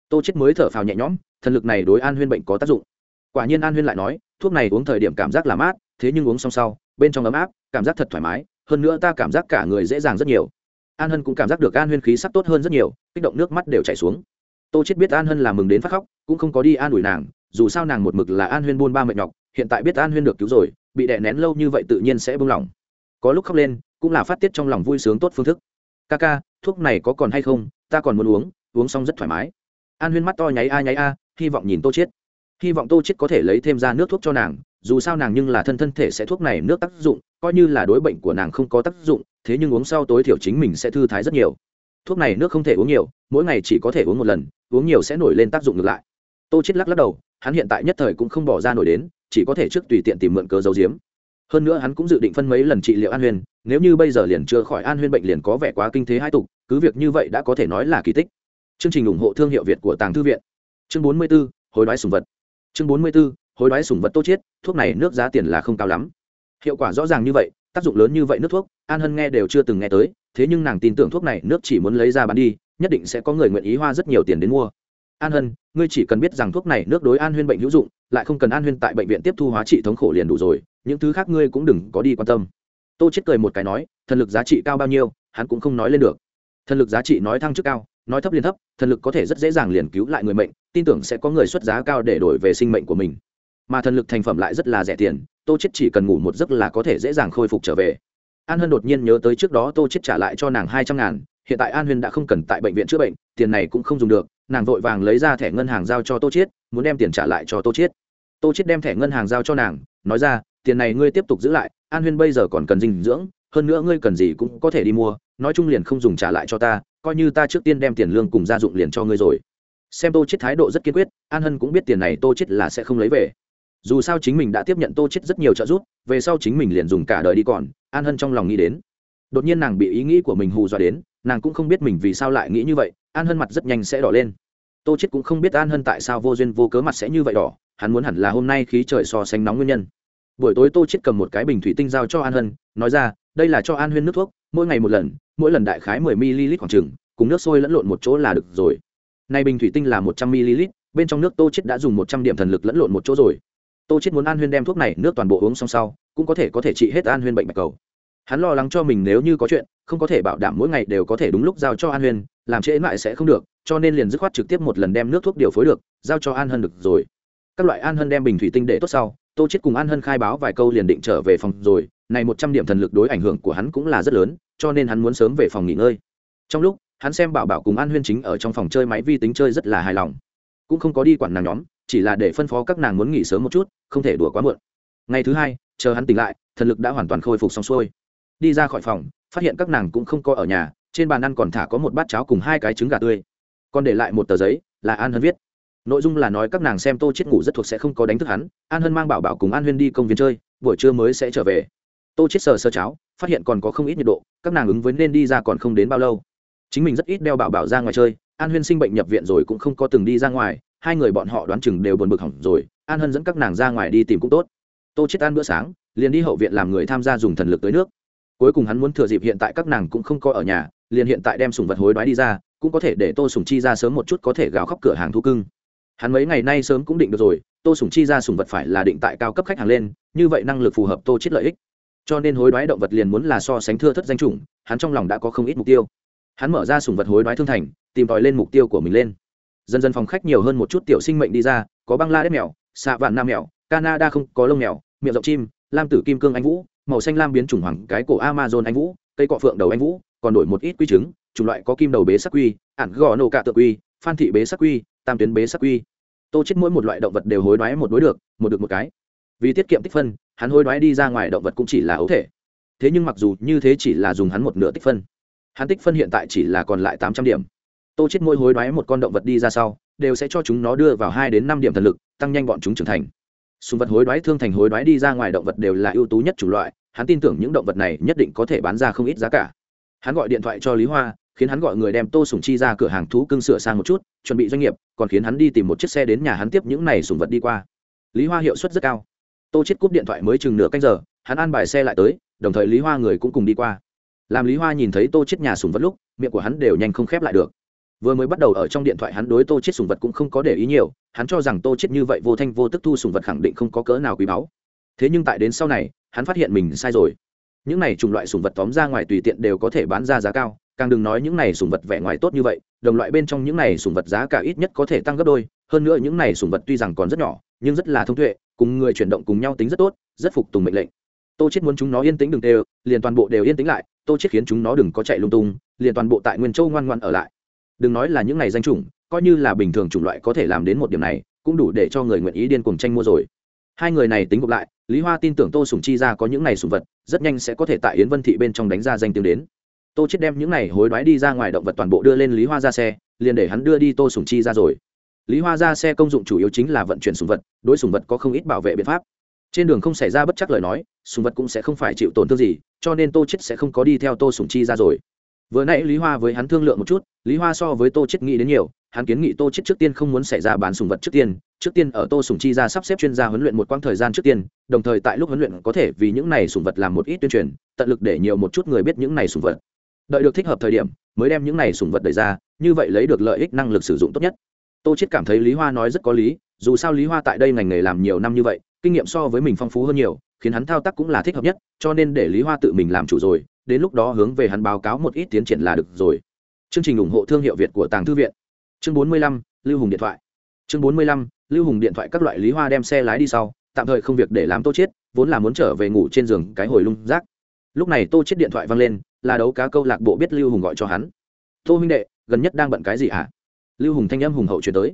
Tô chết mới thở phào nhẹ nhõm, thần lực này đối an huyên bệnh có tác dụng. Quả nhiên an huyên lại nói, thuốc này uống thời điểm cảm giác là mát thế nhưng uống xong sau, bên trong ấm áp, cảm giác thật thoải mái, hơn nữa ta cảm giác cả người dễ dàng rất nhiều. An hân cũng cảm giác được an huyên khí sắc tốt hơn rất nhiều, kích động nước mắt đều chảy xuống. Tô chết biết an hân là mừng đến phát khóc, cũng không có đi an ủi nàng, dù sao nàng một mực là an huyên buôn ba mệt nhọc, hiện tại biết an huyên được cứu rồi, bị đè nén lâu như vậy tự nhiên sẽ buông lỏng. Có lúc khóc lên, cũng là phát tiết trong lòng vui sướng tốt phương thức. Ca ca, thuốc này có còn hay không? Ta còn muốn uống uống xong rất thoải mái. An huyên mắt to nháy a nháy a, hy vọng nhìn tô chết hy vọng tô chết có thể lấy thêm ra nước thuốc cho nàng dù sao nàng nhưng là thân thân thể sẽ thuốc này nước tác dụng coi như là đối bệnh của nàng không có tác dụng thế nhưng uống sau tối thiểu chính mình sẽ thư thái rất nhiều. Thuốc này nước không thể uống nhiều mỗi ngày chỉ có thể uống một lần uống nhiều sẽ nổi lên tác dụng ngược lại. Tô chết lắc lắc đầu hắn hiện tại nhất thời cũng không bỏ ra nổi đến chỉ có thể trước tùy tiện tìm mượn cớ giấu giếm. Hơn nữa hắn cũng dự định phân mấy lần trị liệu an huyền nếu như bây giờ liền chưa khỏi an huyên bệnh liền có vẻ quá kinh thế hai tục cứ việc như vậy đã có thể nói là kỳ tích. Chương trình ủng hộ thương hiệu việt của tàng thư viện. Chương 44, hối đoái sùng vật. Chương 44, hối đoái sùng vật tô chiết, thuốc này nước giá tiền là không cao lắm. Hiệu quả rõ ràng như vậy, tác dụng lớn như vậy nước thuốc, an hân nghe đều chưa từng nghe tới, thế nhưng nàng tin tưởng thuốc này nước chỉ muốn lấy ra bán đi, nhất định sẽ có người nguyện ý hoa rất nhiều tiền đến mua. An hân, ngươi chỉ cần biết rằng thuốc này nước đối an huyên bệnh hữu dụng, lại không cần an huyên tại bệnh viện tiếp thu hóa trị thống khổ liền đủ rồi, những thứ khác ngươi cũng đừng có đi quan tâm. Tô chết cười một cái nói, thần lực giá trị cao bao nhiêu, hắn cũng không nói lên được. Thần lực giá trị nói thăng trước cao, nói thấp liền thấp, thần lực có thể rất dễ dàng liền cứu lại người mệnh, tin tưởng sẽ có người xuất giá cao để đổi về sinh mệnh của mình mà thần lực thành phẩm lại rất là rẻ tiền, tô chết chỉ cần ngủ một giấc là có thể dễ dàng khôi phục trở về. An hân đột nhiên nhớ tới trước đó tô chết trả lại cho nàng hai trăm ngàn, hiện tại an huyên đã không cần tại bệnh viện chữa bệnh, tiền này cũng không dùng được, nàng vội vàng lấy ra thẻ ngân hàng giao cho tô chết muốn đem tiền trả lại cho tô chết tô chết đem thẻ ngân hàng giao cho nàng, nói ra, tiền này ngươi tiếp tục giữ lại, an huyên bây giờ còn cần dinh dưỡng, hơn nữa ngươi cần gì cũng có thể đi mua, nói chung liền không dùng trả lại cho ta, coi như ta trước tiên đem tiền lương cùng gia dụng liền cho ngươi rồi. Xem tô chết thái độ rất kiên quyết, an hân cũng biết tiền này tô chết là sẽ không lấy về dù sao chính mình đã tiếp nhận tô chết rất nhiều trợ giúp, về sau chính mình liền dùng cả đời đi còn, an hân trong lòng nghĩ đến. Đột nhiên nàng bị ý nghĩ của mình hù dọa đến, nàng cũng không biết mình vì sao lại nghĩ như vậy, an hân mặt rất nhanh sẽ đỏ lên. Tô chết cũng không biết an hân tại sao vô duyên vô cớ mặt sẽ như vậy đỏ, hắn muốn hẳn là hôm nay khí trời so sánh nóng nguyên nhân. Buổi tối tô chết cầm một cái bình thủy tinh giao cho an hân, nói ra, đây là cho an huyên nước thuốc, mỗi ngày một lần, mỗi lần đại khái mười ml khoảng chừng, cùng nước sôi lẫn lộn một chỗ là được rồi. Nay bình thủy tinh là một trăm ml bên trong nước tô chết đã dùng một trăm điểm thần lực lẫn lộn một chỗ rồi tô chết muốn an huyên đem thuốc này, nước toàn bộ uống xong sau, cũng có thể có thể trị hết an huyên bệnh bạch cầu. Hắn lo lắng cho mình nếu như có chuyện, không có thể bảo đảm mỗi ngày đều có thể đúng lúc giao cho an huyên, làm trễ mãi sẽ không được, cho nên liền dứt khoát trực tiếp một lần đem nước thuốc điều phối được, giao cho an hân được rồi. Các loại an hân đem bình thủy tinh để tốt sau, tô chết cùng an hân khai báo vài câu liền định trở về phòng rồi, này một trăm điểm thần lực đối ảnh hưởng của hắn cũng là rất lớn, cho nên hắn muốn sớm về phòng nghỉ ngơi. Trong lúc, hắn xem bảo bảo cùng an huyên chính ở trong phòng chơi máy vi tính chơi rất là hài lòng. Cũng không có đi quản nàng nhóm chỉ là để phân phó các nàng muốn nghỉ sớm một chút, không thể đùa quá muộn. Ngày thứ hai, chờ hắn tỉnh lại, thần lực đã hoàn toàn khôi phục xong xuôi. Đi ra khỏi phòng, phát hiện các nàng cũng không có ở nhà, trên bàn ăn còn thả có một bát cháo cùng hai cái trứng gà tươi. Còn để lại một tờ giấy, là an hân viết. Nội dung là nói các nàng xem tô chết ngủ rất thuộc sẽ không có đánh thức hắn, an hân mang bảo bảo cùng an huyên đi công viên chơi, buổi trưa mới sẽ trở về. Tô chết sờ sơ cháo, phát hiện còn có không ít nhiệt độ, các nàng ứng với nên đi ra còn không đến bao lâu. Chính mình rất ít đeo bảo bảo ra ngoài chơi, an huyên sinh bệnh nhập viện rồi cũng không có từng đi ra ngoài hai người bọn họ đoán chừng đều buồn bực hỏng rồi, an hân dẫn các nàng ra ngoài đi tìm cũng tốt. Tô chết ăn bữa sáng, liền đi hậu viện làm người tham gia dùng thần lực tới nước. Cuối cùng hắn muốn thừa dịp hiện tại các nàng cũng không có ở nhà, liền hiện tại đem sùng vật hối đoái đi ra, cũng có thể để tô sùng chi ra sớm một chút có thể gào khóc cửa hàng thu cưng. Hắn mấy ngày nay sớm cũng định được rồi, tô sùng chi ra sùng vật phải là định tại cao cấp khách hàng lên, như vậy năng lực phù hợp tô chết lợi ích. Cho nên hối đoái động vật liền muốn là so sánh thưa thất danh chủng, hắn trong lòng đã có không ít mục tiêu. Hắn mở ra sùng vật hối đoái thương thành, tìm tòi lên mục tiêu của mình lên dần dần phòng khách nhiều hơn một chút tiểu sinh mệnh đi ra, có băng la đếp mèo, xạ vạn nam mèo, canada không có lông mèo, miệng rộng chim, lam tử kim cương anh vũ, màu xanh lam biến chủng hoàng cái cổ amazon anh vũ, cây cọ phượng đầu anh vũ, còn đổi một ít quy trứng chủng loại có kim đầu bế sắc quy, ản gò nổ cạ tự quy, phan thị bế sắc quy, tam tuyến bế sắc quy. Tô chết mỗi một loại động vật đều hối đoái một đối được, một được một cái. Vì tiết kiệm tích phân, hắn hối đoái đi ra ngoài động vật cũng chỉ là ấu thể. Thế nhưng mặc dù như thế chỉ là dùng hắn một nửa tích phân. Hắn tích phân hiện tại chỉ là còn lại tám trăm điểm tô chết môi hối đoái một con động vật đi ra sau, đều sẽ cho chúng nó đưa vào hai đến năm điểm thần lực, tăng nhanh bọn chúng trưởng thành. Sùng vật hối đoái, thương thành hối đoái đi ra ngoài động vật đều là ưu tú nhất chủ loại, hắn tin tưởng những động vật này nhất định có thể bán ra không ít giá cả. Hắn gọi điện thoại cho lý hoa, khiến hắn gọi người đem tô sùng chi ra cửa hàng thú cưng sửa sang một chút, chuẩn bị doanh nghiệp, còn khiến hắn đi tìm một chiếc xe đến nhà hắn tiếp những này sùng vật đi qua. Lý hoa hiệu suất rất cao. Tô chết cúp điện thoại mới chừng nửa canh giờ, hắn an bài xe lại tới, đồng thời lý hoa người cũng cùng đi qua. Làm lý hoa nhìn thấy tô chết nhà sùng vật lúc, miệng của hắn đều nhanh không khép lại được vừa mới bắt đầu ở trong điện thoại hắn đối tô chết sùng vật cũng không có để ý nhiều, hắn cho rằng tô chết như vậy vô thanh vô tức thu sùng vật khẳng định không có cỡ nào quý báu. Thế nhưng tại đến sau này, hắn phát hiện mình sai rồi. Những này chủng loại sùng vật tóm ra ngoài tùy tiện đều có thể bán ra giá cao, càng đừng nói những này sùng vật vẻ ngoài tốt như vậy, đồng loại bên trong những này sùng vật giá cả ít nhất có thể tăng gấp đôi, hơn nữa những này sùng vật tuy rằng còn rất nhỏ, nhưng rất là thông tuệ, cùng người chuyển động cùng nhau tính rất tốt, rất phục tùng mệnh lệnh. Tô chết muốn chúng nó yên tĩnh đừng đều liền toàn bộ đều yên tĩnh lại, tô chết khiến chúng nó đừng có chạy lung tung, liền toàn bộ tại nguyên châu ngoan ngoan ở lại đừng nói là những này danh chủng, coi như là bình thường chủng loại có thể làm đến một điểm này, cũng đủ để cho người nguyện ý điên cuồng tranh mua rồi. Hai người này tính gộp lại, lý hoa tin tưởng tô sùng chi ra có những này sùng vật, rất nhanh sẽ có thể tại yến vân thị bên trong đánh ra danh tiếng đến. Tô chết đem những này hối đoái đi ra ngoài động vật toàn bộ đưa lên lý hoa ra xe, liền để hắn đưa đi tô sùng chi ra rồi. Lý hoa ra xe công dụng chủ yếu chính là vận chuyển sùng vật, đối sùng vật có không ít bảo vệ biện pháp. Trên đường không xảy ra bất chắc lời nói sùng vật cũng sẽ không phải chịu tổn thương gì, cho nên tô chết sẽ không có đi theo tô sùng chi ra rồi vừa nãy lý hoa với hắn thương lượng một chút, lý hoa so với tô chết nghĩ đến nhiều, hắn kiến nghị tô chết trước tiên không muốn xảy ra bán sùng vật trước tiên trước tiên ở tô sùng chi ra sắp xếp chuyên gia huấn luyện một quãng thời gian trước tiên, đồng thời tại lúc huấn luyện có thể vì những này sùng vật làm một ít tuyên truyền, tận lực để nhiều một chút người biết những này sùng vật. Đợi được thích hợp thời điểm, mới đem những này sùng vật đẩy ra, như vậy lấy được lợi ích năng lực sử dụng tốt nhất. Tô chết cảm thấy lý hoa nói rất có lý, dù sao lý hoa tại đây ngành nghề làm nhiều năm như vậy, kinh nghiệm so với mình phong phú hơn nhiều, khiến hắn thao tác cũng là thích hợp nhất, cho nên để lý hoa tự mình làm chủ rồi đến lúc đó hướng về hắn báo cáo một ít tiến triển là được rồi. Chương trình ủng hộ thương hiệu việt của tàng thư viện. Chương 45, lưu hùng điện thoại. Chương 45, lưu hùng điện thoại các loại lý hoa đem xe lái đi sau tạm thời không việc để làm tô chết vốn là muốn trở về ngủ trên giường cái hồi lung rác. Lúc này tô chết điện thoại văng lên là đấu cá câu lạc bộ biết lưu hùng gọi cho hắn. Tô huynh đệ gần nhất đang bận cái gì hả lưu hùng thanh âm hùng hậu chuyển tới.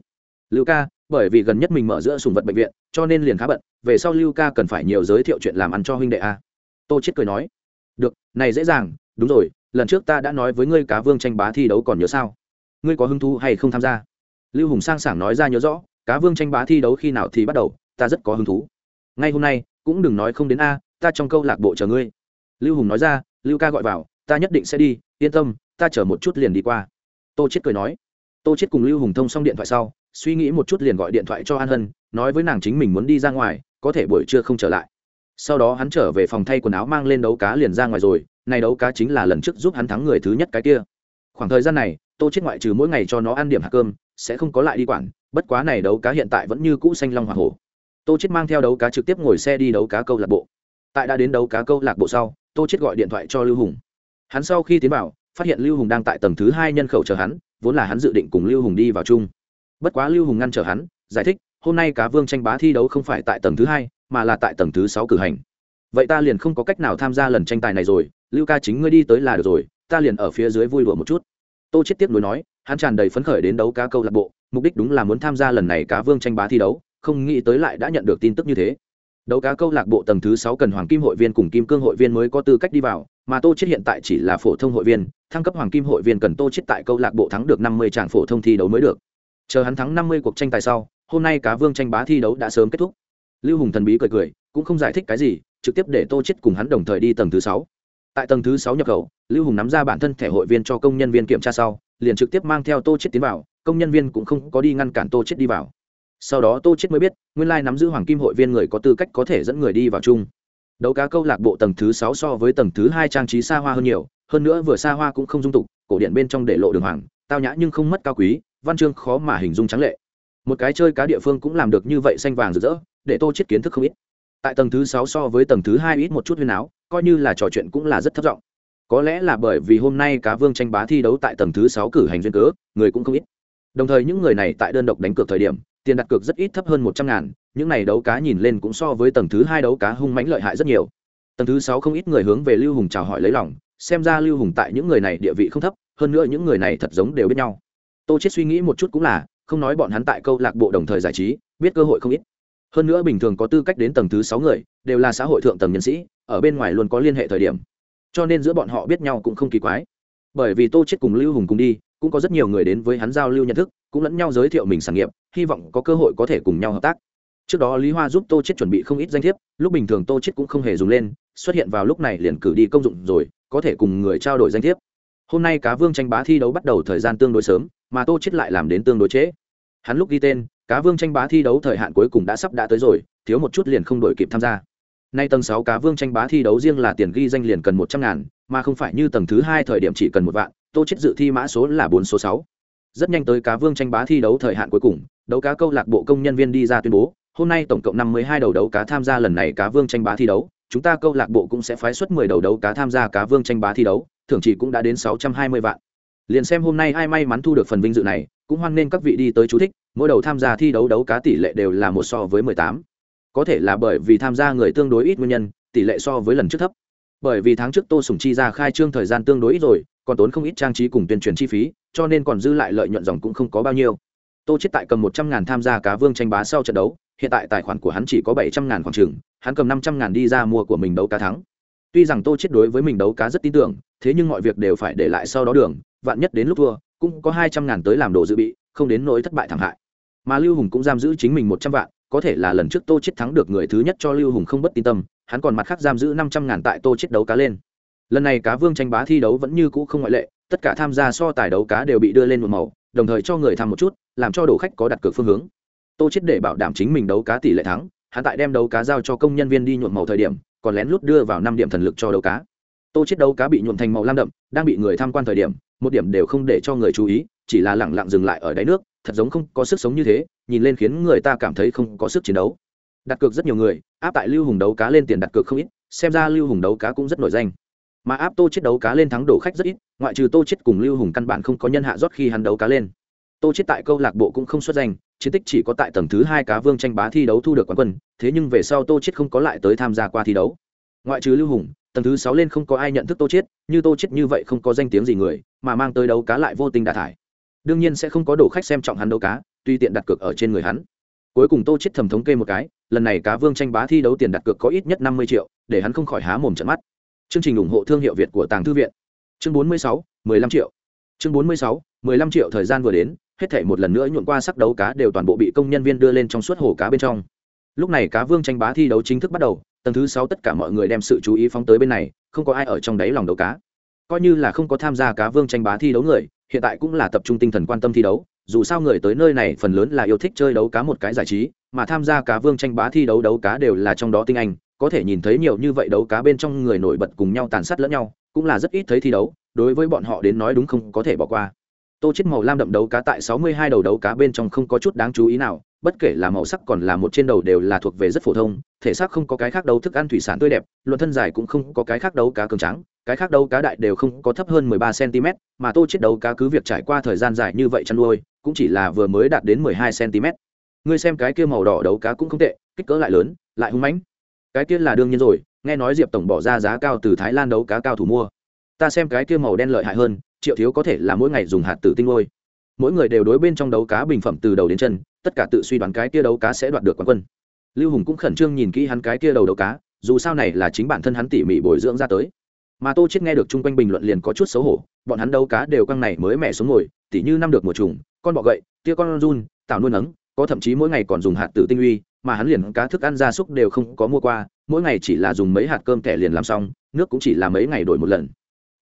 Lưu ca bởi vì gần nhất mình mở giữa sùng vật bệnh viện cho nên liền khá bận về sau lưu ca cần phải nhiều giới thiệu chuyện làm ăn cho huynh đệ a. Tô chết cười nói được, này dễ dàng, đúng rồi, lần trước ta đã nói với ngươi cá vương tranh bá thi đấu còn nhớ sao? Ngươi có hứng thú hay không tham gia? Lưu hùng sang sảng nói ra nhớ rõ, cá vương tranh bá thi đấu khi nào thì bắt đầu, ta rất có hứng thú. Ngay hôm nay, cũng đừng nói không đến a, ta trong câu lạc bộ chờ ngươi. Lưu hùng nói ra, lưu ca gọi vào, ta nhất định sẽ đi, yên tâm, ta chờ một chút liền đi qua. Tô chết cười nói. Tô chết cùng lưu hùng thông xong điện thoại sau, suy nghĩ một chút liền gọi điện thoại cho an hân, nói với nàng chính mình muốn đi ra ngoài, có thể buổi trưa không trở lại sau đó hắn trở về phòng thay quần áo mang lên đấu cá liền ra ngoài rồi, này đấu cá chính là lần trước giúp hắn thắng người thứ nhất cái kia. Khoảng thời gian này, tô chết ngoại trừ mỗi ngày cho nó ăn điểm hạt cơm, sẽ không có lại đi quản, bất quá này đấu cá hiện tại vẫn như cũ xanh long hoa hổ. Tô chết mang theo đấu cá trực tiếp ngồi xe đi đấu cá câu lạc bộ. Tại đã đến đấu cá câu lạc bộ sau, tô chết gọi điện thoại cho lưu hùng. Hắn sau khi tiến vào, phát hiện lưu hùng đang tại tầng thứ hai nhân khẩu chờ hắn, vốn là hắn dự định cùng lưu hùng đi vào chung. Bất quá lưu hùng ngăn trở hắn, giải thích hôm nay cá vương tranh bá thi đấu không phải tại tầng thứ hai, mà là tại tầng thứ sáu cử hành. Vậy ta liền không có cách nào tham gia lần tranh tài này rồi, lưu ca chính ngươi đi tới là được rồi, ta liền ở phía dưới vui đùa một chút. Tô chết tiếp nối nói, hắn tràn đầy phấn khởi đến đấu cá câu lạc bộ, mục đích đúng là muốn tham gia lần này cá vương tranh bá thi đấu, không nghĩ tới lại đã nhận được tin tức như thế. Đấu cá câu lạc bộ tầng thứ sáu cần hoàng kim hội viên cùng kim cương hội viên mới có tư cách đi vào, mà tô chết hiện tại chỉ là phổ thông hội viên, thăng cấp hoàng kim hội viên cần tô chết tại câu lạc bộ thắng được năm mươi tràng phổ thông thi đấu mới được. Chờ hắn thắng năm mươi cuộc tranh tài sau hôm nay cá vương tranh bá thi đấu đã sớm kết thúc. Lưu hùng thần bí cười cười, cũng không giải thích cái gì, trực tiếp để tô chết cùng hắn đồng thời đi tầng thứ sáu. Tại tầng thứ sáu nhập khẩu, lưu hùng nắm ra bản thân thẻ hội viên cho công nhân viên kiểm tra sau, liền trực tiếp mang theo tô chết tiến vào, công nhân viên cũng không có đi ngăn cản tô chết đi vào. Sau đó tô chết mới biết, nguyên lai nắm giữ hoàng kim hội viên người có tư cách có thể dẫn người đi vào chung. Đấu cá câu lạc bộ tầng thứ sáu so với tầng thứ hai trang trí xa hoa hơn nhiều, hơn nữa vừa xa hoa cũng không dung tục, cổ điện bên trong để lộ đường hoàng, tao nhã nhưng không mất cao quý, văn chương khó mà hình dung trắng lệ một cái chơi cá địa phương cũng làm được như vậy xanh vàng rực rỡ, để tô chết kiến thức không ít. Tại tầng thứ sáu so với tầng thứ hai ít một chút huyền áo, coi như là trò chuyện cũng là rất thấp giọng. Có lẽ là bởi vì hôm nay cá vương tranh bá thi đấu tại tầng thứ sáu cử hành duyên cớ, người cũng không ít. Đồng thời những người này tại đơn độc đánh cược thời điểm, tiền đặt cược rất ít thấp hơn một trăm ngàn, những này đấu cá nhìn lên cũng so với tầng thứ hai đấu cá hung mãnh lợi hại rất nhiều. Tầng thứ sáu không ít người hướng về lưu hùng chào hỏi lấy lòng, xem ra lưu hùng tại những người này địa vị không thấp, hơn nữa những người này thật giống đều biết nhau. Tô chết suy nghĩ một chút cũng là không nói bọn hắn tại câu lạc bộ đồng thời giải trí, biết cơ hội không ít. Hơn nữa bình thường có tư cách đến tầng thứ sáu người, đều là xã hội thượng tầng nhân sĩ, ở bên ngoài luôn có liên hệ thời điểm. Cho nên giữa bọn họ biết nhau cũng không kỳ quái. Bởi vì tô chết cùng lưu hùng cùng đi, cũng có rất nhiều người đến với hắn giao lưu nhận thức, cũng lẫn nhau giới thiệu mình sản nghiệp, hy vọng có cơ hội có thể cùng nhau hợp tác. Trước đó lý hoa giúp tô chết chuẩn bị không ít danh thiếp, lúc bình thường tô chết cũng không hề dùng lên, xuất hiện vào lúc này liền cử đi công dụng rồi, có thể cùng người trao đổi danh thiếp. Hôm nay cá vương tranh bá thi đấu bắt đầu thời gian tương đối sớm mà tô chết lại làm đến tương đối chế. hắn lúc ghi tên, cá vương tranh bá thi đấu thời hạn cuối cùng đã sắp đã tới rồi, thiếu một chút liền không đổi kịp tham gia. Nay tầng sáu cá vương tranh bá thi đấu riêng là tiền ghi danh liền cần một trăm ngàn, mà không phải như tầng thứ hai thời điểm chỉ cần một vạn, tô chết dự thi mã số là bốn số sáu. Rất nhanh tới cá vương tranh bá thi đấu thời hạn cuối cùng, đấu cá câu lạc bộ công nhân viên đi ra tuyên bố, hôm nay tổng cộng năm mươi hai đầu đấu cá tham gia lần này cá vương tranh bá thi đấu, chúng ta câu lạc bộ cũng sẽ phái xuất mười đầu đấu cá tham gia cá vương tranh bá thi đấu, thưởng chỉ cũng đã đến sáu trăm hai mươi vạn liền xem hôm nay ai may mắn thu được phần vinh dự này, cũng hoan nghênh các vị đi tới chú thích, mỗi đầu tham gia thi đấu đấu cá tỷ lệ đều là một so với mười tám. Có thể là bởi vì tham gia người tương đối ít nguyên nhân, tỷ lệ so với lần trước thấp. Bởi vì tháng trước tô sùng chi ra khai trương thời gian tương đối ít rồi, còn tốn không ít trang trí cùng tuyên truyền chi phí, cho nên còn dư lại lợi nhuận dòng cũng không có bao nhiêu. Tô chết tại cầm một trăm ngàn tham gia cá vương tranh bá sau trận đấu, hiện tại tài khoản của hắn chỉ có bảy trăm ngàn khoảng trường hắn cầm năm trăm ngàn đi ra mua của mình đấu cá thắng tuy rằng tô chết đối với mình đấu cá rất tin tưởng, thế nhưng mọi việc đều phải để lại sau đó đường, vạn nhất đến lúc thua, cũng có hai trăm ngàn tới làm đồ dự bị, không đến nỗi thất bại thảm hại. Mà lưu hùng cũng giam giữ chính mình một trăm vạn, có thể là lần trước tô chết thắng được người thứ nhất cho lưu hùng không bất tin tâm, hắn còn mặt khác giam giữ năm trăm ngàn tại tô chết đấu cá lên. Lần này cá vương tranh bá thi đấu vẫn như cũ không ngoại lệ, tất cả tham gia so tài đấu cá đều bị đưa lên một màu, đồng thời cho người tham một chút, làm cho đồ khách có đặt cược phương hướng. Tô chết để bảo đảm chính mình đấu cá tỷ lệ thắng, hắn tại đem đấu cá giao cho công nhân viên đi nhuộm màu thời điểm còn lén lút đưa vào năm điểm thần lực cho đấu cá. Tô chết đấu cá bị nhuộm thành màu lam đậm, đang bị người tham quan thời điểm, một điểm đều không để cho người chú ý, chỉ là lẳng lặng dừng lại ở đáy nước, thật giống không có sức sống như thế, nhìn lên khiến người ta cảm thấy không có sức chiến đấu. Đặt cược rất nhiều người, áp tại lưu hùng đấu cá lên tiền đặt cược không ít, xem ra lưu hùng đấu cá cũng rất nổi danh. Mà áp tô chết đấu cá lên thắng đổ khách rất ít, ngoại trừ tô chết cùng lưu hùng căn bản không có nhân hạ rót khi hắn đấu cá lên. Tô chết tại câu lạc bộ cũng không xuất danh chiến tích chỉ có tại tầng thứ hai cá vương tranh bá thi đấu thu được quán quân, thế nhưng về sau tô chết không có lại tới tham gia qua thi đấu. Ngoại trừ lưu hùng, tầng thứ sáu lên không có ai nhận thức tô chết như tô chết như vậy không có danh tiếng gì người, mà mang tới đấu cá lại vô tình đả thải. Đương nhiên sẽ không có đổ khách xem trọng hắn đấu cá, tuy tiện đặt cược ở trên người hắn. Cuối cùng tô chết thầm thống kê một cái, lần này cá vương tranh bá thi đấu tiền đặt cược có ít nhất năm mươi triệu, để hắn không khỏi há mồm trận mắt. Chương trình ủng hộ thương hiệu việt của tàng thư viện. Chương bốn mươi sáu, mười lăm triệu. Chương bốn mươi sáu, mười lăm triệu thời gian vừa đến hết thể một lần nữa nhuộn qua sắc đấu cá đều toàn bộ bị công nhân viên đưa lên trong suốt hồ cá bên trong. Lúc này cá vương tranh bá thi đấu chính thức bắt đầu, tầng thứ sáu tất cả mọi người đem sự chú ý phóng tới bên này, không có ai ở trong đáy lòng đấu cá. Coi như là không có tham gia cá vương tranh bá thi đấu người, hiện tại cũng là tập trung tinh thần quan tâm thi đấu, dù sao người tới nơi này phần lớn là yêu thích chơi đấu cá một cái giải trí, mà tham gia cá vương tranh bá thi đấu đấu cá đều là trong đó tinh anh, có thể nhìn thấy nhiều như vậy đấu cá bên trong người nổi bật cùng nhau tàn sát lẫn nhau, cũng là rất ít thấy thi đấu, đối với bọn họ đến nói đúng không có thể bỏ qua tô chết màu lam đậm đấu cá tại 62 đầu đấu cá bên trong không có chút đáng chú ý nào, bất kể là màu sắc còn là một trên đầu đều là thuộc về rất phổ thông, thể xác không có cái khác đấu thức ăn thủy sản tươi đẹp, luận thân dài cũng không có cái khác đấu cá cường trắng cái khác đấu cá đại đều không có thấp hơn 13 cm mà tô chết đấu cá cứ việc trải qua thời gian dài như vậy chăn nuôi, cũng chỉ là vừa mới đạt đến 12 cm ngươi xem cái kia màu đỏ đấu cá cũng không tệ, kích cỡ lại lớn, lại hung mãnh. Cái kia là đương nhiên rồi, nghe nói diệp tổng bỏ ra giá cao từ thái lan đấu cá cao thủ mua. Ta xem cái kia màu đen lợi hại hơn triệu thiếu có thể là mỗi ngày dùng hạt tử tinh ngôi. Mỗi người đều đối bên trong đấu cá bình phẩm từ đầu đến chân, tất cả tự suy đoán cái kia đấu cá sẽ đoạt được quán quân. Lưu hùng cũng khẩn trương nhìn kỹ hắn cái kia đầu đấu cá, dù sao này là chính bản thân hắn tỉ mỉ bồi dưỡng ra tới. Mà tô chết nghe được chung quanh bình luận liền có chút xấu hổ, bọn hắn đấu cá đều căng này mới mẹ xuống ngồi, tỉ như năm được một trùng con bọ gậy, tia con run tạo nuôi nấng, có thậm chí mỗi ngày còn dùng hạt tử tinh uy, mà hắn liền cá thức ăn gia súc đều không có mua qua, mỗi ngày chỉ là dùng mấy hạt cơm thẻ liền làm xong, nước cũng chỉ là mấy ngày đổi một lần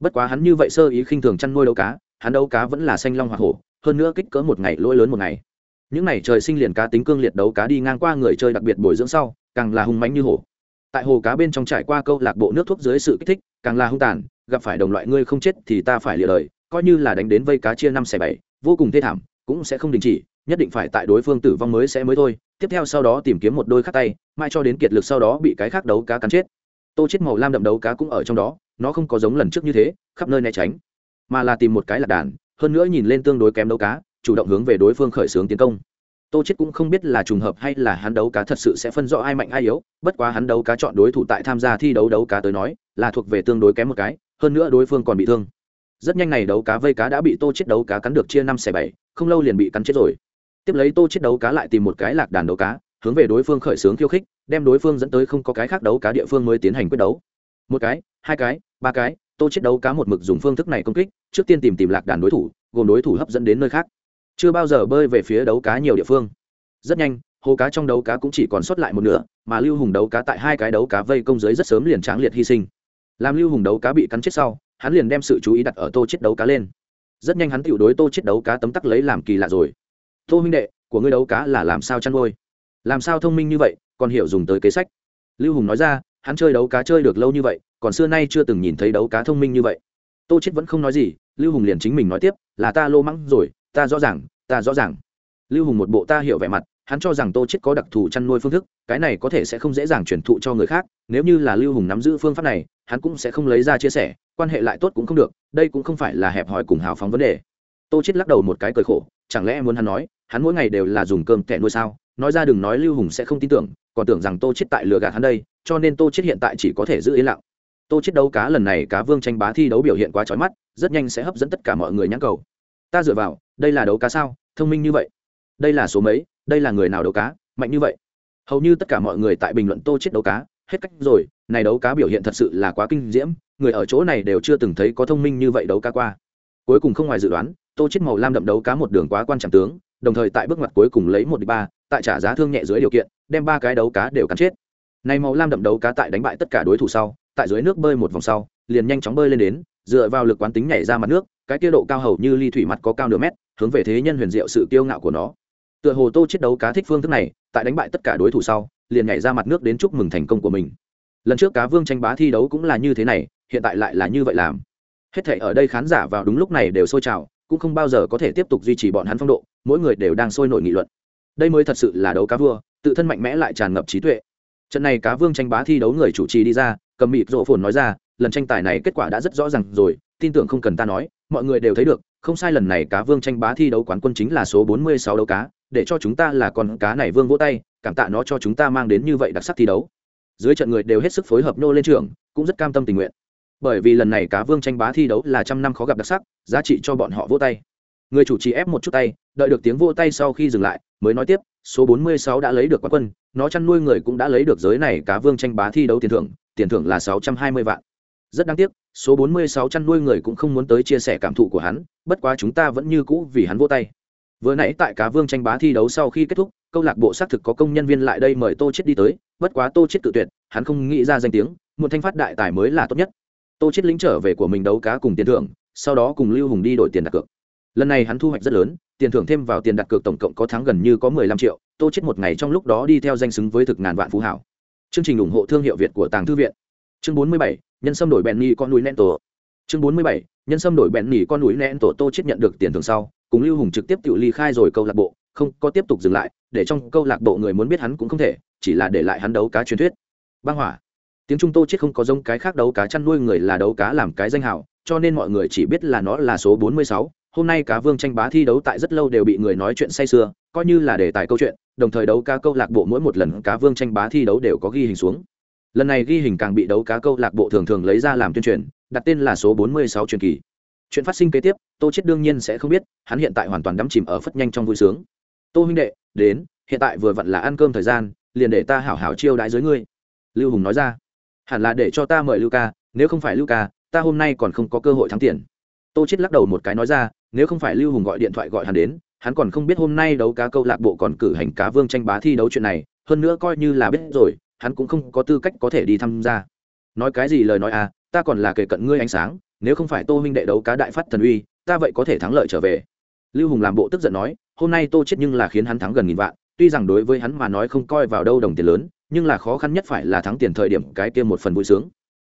bất quá hắn như vậy sơ ý khinh thường chăn nuôi đấu cá, hắn đấu cá vẫn là xanh long hoặc hổ, hơn nữa kích cỡ một ngày lỗi lớn một ngày. Những ngày trời sinh liền cá tính cương liệt đấu cá đi ngang qua người chơi đặc biệt bồi dưỡng sau, càng là hung mánh như hổ. Tại hồ cá bên trong trải qua câu lạc bộ nước thuốc dưới sự kích thích, càng là hung tàn, gặp phải đồng loại ngươi không chết thì ta phải lịa đời, coi như là đánh đến vây cá chia năm xẻ bảy, vô cùng thê thảm, cũng sẽ không đình chỉ, nhất định phải tại đối phương tử vong mới sẽ mới thôi, tiếp theo sau đó tìm kiếm một đôi khác tay mai cho đến kiệt lực sau đó bị cái khác đấu cá cắn chết. Tô chết màu lam đậm đấu cá cũng ở trong đó nó không có giống lần trước như thế, khắp nơi né tránh, mà là tìm một cái lạc đàn, hơn nữa nhìn lên tương đối kém đấu cá, chủ động hướng về đối phương khởi xướng tiến công. Tô chết cũng không biết là trùng hợp hay là hắn đấu cá thật sự sẽ phân rõ ai mạnh ai yếu, bất quá hắn đấu cá chọn đối thủ tại tham gia thi đấu đấu cá tới nói, là thuộc về tương đối kém một cái, hơn nữa đối phương còn bị thương. Rất nhanh này đấu cá vây cá đã bị tô chết đấu cá cắn được chia năm xẻ bảy, không lâu liền bị cắn chết rồi. Tiếp lấy tô chết đấu cá lại tìm một cái lạc đàn đấu cá, hướng về đối phương khởi xướng khiêu khích, đem đối phương dẫn tới không có cái khác đấu cá địa phương mới tiến hành quyết đấu một cái, hai cái, ba cái, tô chết đấu cá một mực dùng phương thức này công kích, trước tiên tìm tìm lạc đàn đối thủ, gồm đối thủ hấp dẫn đến nơi khác. Chưa bao giờ bơi về phía đấu cá nhiều địa phương. Rất nhanh, hồ cá trong đấu cá cũng chỉ còn sót lại một nửa, mà lưu hùng đấu cá tại hai cái đấu cá vây công giới rất sớm liền tráng liệt hy sinh. Làm lưu hùng đấu cá bị cắn chết sau, hắn liền đem sự chú ý đặt ở tô chết đấu cá lên. Rất nhanh hắn tiểu đối tô chết đấu cá tấm tắc lấy làm kỳ lạ rồi. Tô huynh đệ, của ngươi đấu cá là làm sao chăn nuôi? Làm sao thông minh như vậy, còn hiểu dùng tới kế sách? Lưu hùng nói ra hắn chơi đấu cá chơi được lâu như vậy, còn xưa nay chưa từng nhìn thấy đấu cá thông minh như vậy. Tô chết vẫn không nói gì, lưu hùng liền chính mình nói tiếp, là ta lô mắng rồi, ta rõ ràng, ta rõ ràng. Lưu hùng một bộ ta hiểu vẻ mặt, hắn cho rằng tô chết có đặc thù chăn nuôi phương thức, cái này có thể sẽ không dễ dàng truyền thụ cho người khác, nếu như là lưu hùng nắm giữ phương pháp này, hắn cũng sẽ không lấy ra chia sẻ, quan hệ lại tốt cũng không được, đây cũng không phải là hẹp hòi cùng hào phóng vấn đề. Tô chết lắc đầu một cái cười khổ, chẳng lẽ muốn hắn nói, hắn mỗi ngày đều là dùng cơm kẻ nuôi sao? Nói ra đừng nói lưu hùng sẽ không tin tưởng còn tưởng rằng tô chết tại lừa gạt hắn đây, cho nên tô chết hiện tại chỉ có thể giữ yên lặng. Tô chết đấu cá lần này cá vương tranh bá thi đấu biểu hiện quá chói mắt, rất nhanh sẽ hấp dẫn tất cả mọi người nhãn cầu. Ta dựa vào, đây là đấu cá sao? Thông minh như vậy. Đây là số mấy? Đây là người nào đấu cá? Mạnh như vậy. Hầu như tất cả mọi người tại bình luận tô chết đấu cá, hết cách rồi, này đấu cá biểu hiện thật sự là quá kinh diễm, người ở chỗ này đều chưa từng thấy có thông minh như vậy đấu cá qua. Cuối cùng không ngoài dự đoán, tô chết màu lam đậm đấu cá một đường quá quan trọng tướng, đồng thời tại bước ngoặt cuối cùng lấy một đi ba tại trả giá thương nhẹ dưới điều kiện, đem ba cái đấu cá đều cắn chết. Này màu lam đậm đấu cá tại đánh bại tất cả đối thủ sau, tại dưới nước bơi một vòng sau, liền nhanh chóng bơi lên đến, dựa vào lực quán tính nhảy ra mặt nước, cái kia độ cao hầu như ly thủy mặt có cao nửa mét, hướng về thế nhân huyền diệu sự kiêu ngạo của nó. Tựa hồ tô chiến đấu cá thích phương thức này, tại đánh bại tất cả đối thủ sau, liền nhảy ra mặt nước đến chúc mừng thành công của mình. Lần trước cá vương tranh bá thi đấu cũng là như thế này, hiện tại lại là như vậy làm. Hết thể ở đây khán giả vào đúng lúc này đều sôi trào, cũng không bao giờ có thể tiếp tục duy trì bọn hắn phong độ, mỗi người đều đang sôi nổi nghị luận đây mới thật sự là đấu cá vua, tự thân mạnh mẽ lại tràn ngập trí tuệ. Trận này cá vương tranh bá thi đấu người chủ trì đi ra, cầm mịt rộ phồn nói ra, lần tranh tài này kết quả đã rất rõ ràng rồi, tin tưởng không cần ta nói, mọi người đều thấy được, không sai lần này cá vương tranh bá thi đấu quán quân chính là số 46 đấu cá, để cho chúng ta là con cá này vương vỗ tay, cảm tạ nó cho chúng ta mang đến như vậy đặc sắc thi đấu. Dưới trận người đều hết sức phối hợp nô lên trường, cũng rất cam tâm tình nguyện. Bởi vì lần này cá vương tranh bá thi đấu là trăm năm khó gặp đặc sắc, giá trị cho bọn họ vỗ tay. Người chủ trì ép một chút tay, đợi được tiếng vỗ tay sau khi dừng lại mới nói tiếp, số 46 đã lấy được quán quân, nó chăn nuôi người cũng đã lấy được giới này cá vương tranh bá thi đấu tiền thưởng tiền thưởng là 620 vạn. Rất đáng tiếc, số 46 chăn nuôi người cũng không muốn tới chia sẻ cảm thụ của hắn, bất quá chúng ta vẫn như cũ vì hắn vỗ tay. Vừa nãy tại cá vương tranh bá thi đấu sau khi kết thúc, câu lạc bộ xác thực có công nhân viên lại đây mời tô chết đi tới, bất quá tô chết tự tuyệt, hắn không nghĩ ra danh tiếng, một thanh phát đại tài mới là tốt nhất. Tô chết lính trở về của mình đấu cá cùng tiền thưởng, sau đó cùng lưu hùng đi đổi tiền đặt cược lần này hắn thu hoạch rất lớn tiền thưởng thêm vào tiền đặt cược tổng cộng có tháng gần như có 15 triệu tô chết một ngày trong lúc đó đi theo danh xứng với thực ngàn vạn phú hảo. Chương trình ủng hộ thương hiệu việt của tàng thư viện. Chương 47, nhân sâm đổi bẹn nhì con núi nén tổ. Chương 47, nhân sâm đổi bẹn nhì con núi nén tổ tô chết nhận được tiền thưởng sau cùng lưu hùng trực tiếp tự ly khai rồi câu lạc bộ không có tiếp tục dừng lại để trong câu lạc bộ người muốn biết hắn cũng không thể chỉ là để lại hắn đấu cá truyền thuyết. Băng hỏa. Tiếng trung tô chết không có giống cái khác đấu cá chăn nuôi người là đấu cá làm cái danh hào cho nên mọi người chỉ biết là nó là số 46 hôm nay cá vương tranh bá thi đấu tại rất lâu đều bị người nói chuyện say sưa, coi như là đề tài câu chuyện, đồng thời đấu cá câu lạc bộ mỗi một lần cá vương tranh bá thi đấu đều có ghi hình xuống. Lần này ghi hình càng bị đấu cá câu lạc bộ thường thường lấy ra làm tuyên truyền, đặt tên là số 46 truyền kỳ. Chuyện phát sinh kế tiếp, tô chết đương nhiên sẽ không biết, hắn hiện tại hoàn toàn đắm chìm ở phất nhanh trong vui sướng. Tô huynh đệ, đến, hiện tại vừa vặn là ăn cơm thời gian, liền để ta hảo hảo chiêu đãi dưới ngươi. Lưu hùng nói ra. Hẳn là để cho ta mời lưu ca, nếu không phải lưu ca, ta hôm nay còn không có cơ hội thắng tiền tô chết lắc đầu một cái nói ra, nếu không phải lưu hùng gọi điện thoại gọi hắn đến, hắn còn không biết hôm nay đấu cá câu lạc bộ còn cử hành cá vương tranh bá thi đấu chuyện này, hơn nữa coi như là biết rồi, hắn cũng không có tư cách có thể đi tham gia. Nói cái gì lời nói à ta còn là kể cận ngươi ánh sáng, nếu không phải tô huynh đệ đấu cá đại phát thần uy, ta vậy có thể thắng lợi trở về. Lưu hùng làm bộ tức giận nói, hôm nay tô chết nhưng là khiến hắn thắng gần nghìn vạn, tuy rằng đối với hắn mà nói không coi vào đâu đồng tiền lớn, nhưng là khó khăn nhất phải là thắng tiền thời điểm cái kia một phần vui sướng.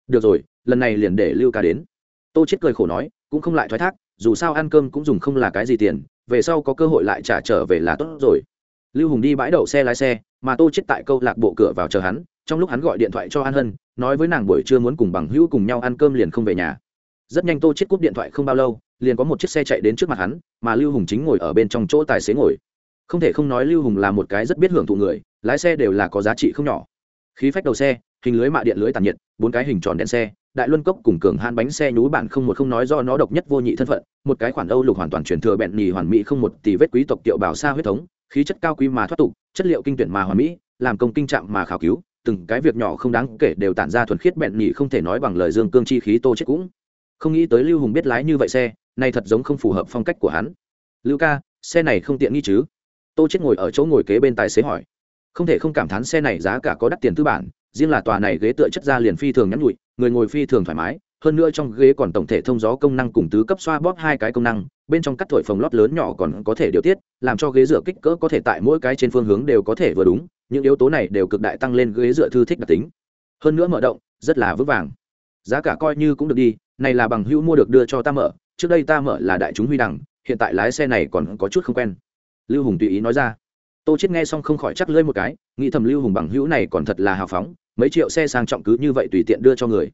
Được rồi, lần này liền để lưu ca đến. Tô chết cười khổ nói cũng không lại thoái thác, dù sao ăn cơm cũng dùng không là cái gì tiền, về sau có cơ hội lại trả trở về là tốt rồi. Lưu hùng đi bãi đậu xe lái xe, mà tô chết tại câu lạc bộ cửa vào chờ hắn, trong lúc hắn gọi điện thoại cho an hân, nói với nàng buổi trưa muốn cùng bằng hữu cùng nhau ăn cơm liền không về nhà. Rất nhanh tô chết cúp điện thoại không bao lâu, liền có một chiếc xe chạy đến trước mặt hắn, mà lưu hùng chính ngồi ở bên trong chỗ tài xế ngồi. Không thể không nói lưu hùng là một cái rất biết hưởng thụ người, lái xe đều là có giá trị không nhỏ. Khí phách đầu xe, hình lưới mạ điện lưới tàn nhiệt, bốn cái hình tròn đèn xe đại luân cốc cùng cường han bánh xe nhú bản không một không nói do nó độc nhất vô nhị thân phận, một cái khoản âu lục hoàn toàn truyền thừa bẹn nhì hoàn mỹ không một tỷ vết quý tộc tiệu bảo xa huyết thống, khí chất cao quý mà thoát tục, chất liệu kinh tuyển mà hoàn mỹ, làm công kinh trạng mà khảo cứu, từng cái việc nhỏ không đáng kể đều tản ra thuần khiết bẹn nhì không thể nói bằng lời dương cương chi khí tô chết cũng. Không nghĩ tới lưu hùng biết lái như vậy xe này thật giống không phù hợp phong cách của hắn. Lưu ca, xe này không tiện nghi chứ? Tô chết ngồi ở chỗ ngồi kế bên tài xế hỏi. Không thể không cảm thán xe này giá cả có đắt tiền tư bản, riêng là tòa này ghế tựa chất ra liền phi thường nhắn nhụi người ngồi phi thường thoải mái, hơn nữa trong ghế còn tổng thể thông gió công năng cùng tứ cấp xoa bóp hai cái công năng, bên trong cắt thổi phồng lót lớn nhỏ còn có thể điều tiết, làm cho ghế dựa kích cỡ có thể tại mỗi cái trên phương hướng đều có thể vừa đúng, những yếu tố này đều cực đại tăng lên ghế dựa thư thích đặc tính. Hơn nữa mở động, rất là vững vàng. Giá cả coi như cũng được đi, này là bằng hữu mua được đưa cho ta mở, trước đây ta mở là đại chúng huy đẳng hiện tại lái xe này còn có chút không quen. Lưu hùng tùy ý nói ra. Tô chết nghe xong không khỏi chắc lưỡi một cái, nghĩ thầm lưu hùng bằng hữu này còn thật là hào phóng mấy triệu xe sang trọng cứ như vậy tùy tiện đưa cho người.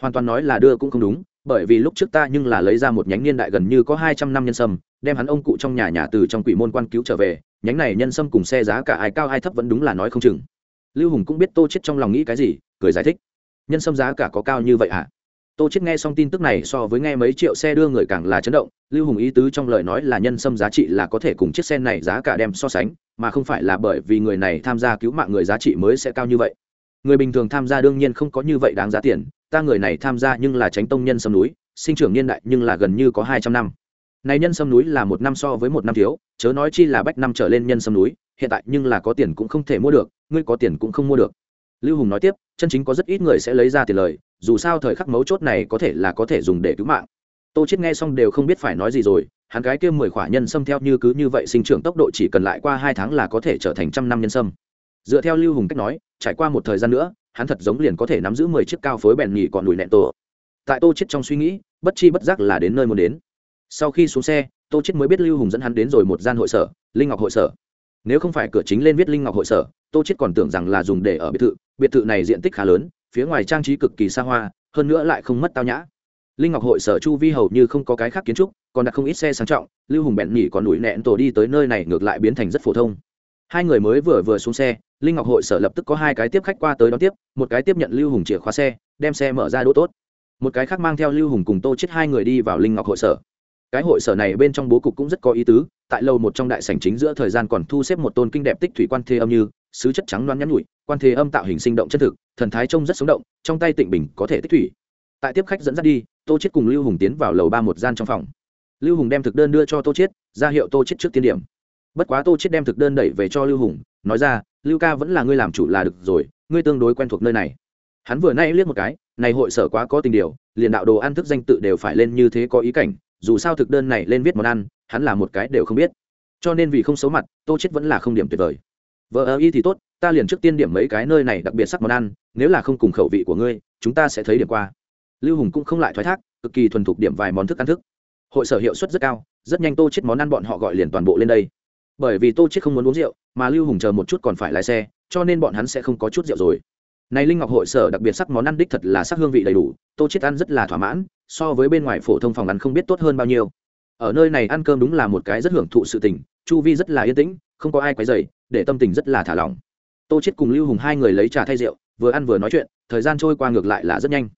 Hoàn toàn nói là đưa cũng không đúng, bởi vì lúc trước ta nhưng là lấy ra một nhánh niên đại gần như có hai trăm năm nhân sâm, đem hắn ông cụ trong nhà nhà từ trong quỷ môn quan cứu trở về, nhánh này nhân sâm cùng xe giá cả ai cao ai thấp vẫn đúng là nói không chừng. Lưu hùng cũng biết tô chết trong lòng nghĩ cái gì, cười giải thích. Nhân sâm giá cả có cao như vậy hả? À? tô chết nghe xong tin tức này so với nghe mấy triệu xe đưa người càng là chấn động, lưu hùng ý tứ trong lời nói là nhân sâm giá trị là có thể cùng chiếc xe này giá cả đem so sánh, mà không phải là bởi vì người này tham gia cứu mạng người giá trị mới sẽ cao như vậy người bình thường tham gia đương nhiên không có như vậy đáng giá tiền, ta người này tham gia nhưng là tránh tông nhân sâm núi, sinh trưởng niên đại nhưng là gần như có hai trăm năm. Này nhân sâm núi là một năm so với một năm thiếu, chớ nói chi là bách năm trở lên nhân sâm núi, hiện tại nhưng là có tiền cũng không thể mua được, ngươi có tiền cũng không mua được. Lưu hùng nói tiếp, chân chính có rất ít người sẽ lấy ra tiền lời, dù sao thời khắc mấu chốt này có thể là có thể dùng để cứu mạng. Tô chết nghe xong đều không biết phải nói gì rồi, hắn cái kia mười khỏa nhân sâm theo như cứ như vậy sinh trưởng tốc độ chỉ cần lại qua hai tháng là có thể trở thành trăm năm nhân sâm dựa theo lưu hùng cách nói, trải qua một thời gian nữa, hắn thật giống liền có thể nắm giữ mười chiếc cao phối bèn nhì còn đùi nẹn tổ. Tại tô chết trong suy nghĩ, bất chi bất giác là đến nơi muốn đến. Sau khi xuống xe, tô chết mới biết lưu hùng dẫn hắn đến rồi một gian hội sở, linh ngọc hội sở. Nếu không phải cửa chính lên viết linh ngọc hội sở, tô chết còn tưởng rằng là dùng để ở biệt thự. Biệt thự này diện tích khá lớn, phía ngoài trang trí cực kỳ xa hoa, hơn nữa lại không mất tao nhã. Linh ngọc hội sở chu vi hầu như không có cái khác kiến trúc, còn đặt không ít xe sang trọng, lưu hùng bẹn nhỉ còn đuổi nẹn tổ đi tới nơi này ngược lại biến thành rất phổ thông hai người mới vừa vừa xuống xe, linh ngọc hội sở lập tức có hai cái tiếp khách qua tới đón tiếp, một cái tiếp nhận lưu hùng chìa khóa xe, đem xe mở ra đỗ tốt. Một cái khác mang theo lưu hùng cùng tô chết hai người đi vào linh ngọc hội sở. Cái hội sở này bên trong bố cục cũng rất có ý tứ, tại lầu một trong đại sảnh chính giữa thời gian còn thu xếp một tôn kinh đẹp tích thủy quan thế âm như, sứ chất trắng loáng nhắn nhụi, quan thế âm tạo hình sinh động chân thực, thần thái trông rất sống động, trong tay tịnh bình có thể tích thủy. Tại tiếp khách dẫn dắt đi, tô chết cùng lưu hùng tiến vào lầu ba một gian trong phòng. Lưu hùng đem thực đơn đưa cho tô chết ra hiệu tô chết trước tiên điểm bất quá tô chết đem thực đơn đẩy về cho lưu hùng, nói ra, lưu ca vẫn là ngươi làm chủ là được rồi, ngươi tương đối quen thuộc nơi này. Hắn vừa nay liếc một cái, này hội sở quá có tình điều, liền đạo đồ ăn thức danh tự đều phải lên như thế có ý cảnh, dù sao thực đơn này lên viết món ăn, hắn là một cái đều không biết. Cho nên vì không xấu mặt, tô chết vẫn là không điểm tuyệt vời. Vợ ơ y thì tốt, ta liền trước tiên điểm mấy cái nơi này đặc biệt sắc món ăn, nếu là không cùng khẩu vị của ngươi, chúng ta sẽ thấy điểm qua. Lưu hùng cũng không lại thoái thác, cực kỳ thuần thục điểm vài món thức ăn thức. Hội sở hiệu suất rất cao, rất nhanh tô chết món ăn bọn họ gọi liền toàn bộ lên đây bởi vì tô chết không muốn uống rượu, mà lưu hùng chờ một chút còn phải lái xe, cho nên bọn hắn sẽ không có chút rượu rồi. Này linh ngọc hội sở đặc biệt sắc món ăn đích thật là sắc hương vị đầy đủ, tô chết ăn rất là thỏa mãn, so với bên ngoài phổ thông phòng ăn không biết tốt hơn bao nhiêu. Ở nơi này ăn cơm đúng là một cái rất hưởng thụ sự tình, chu vi rất là yên tĩnh, không có ai quấy rầy, để tâm tình rất là thả lỏng. Tô chết cùng lưu hùng hai người lấy trà thay rượu, vừa ăn vừa nói chuyện, thời gian trôi qua ngược lại là rất nhanh.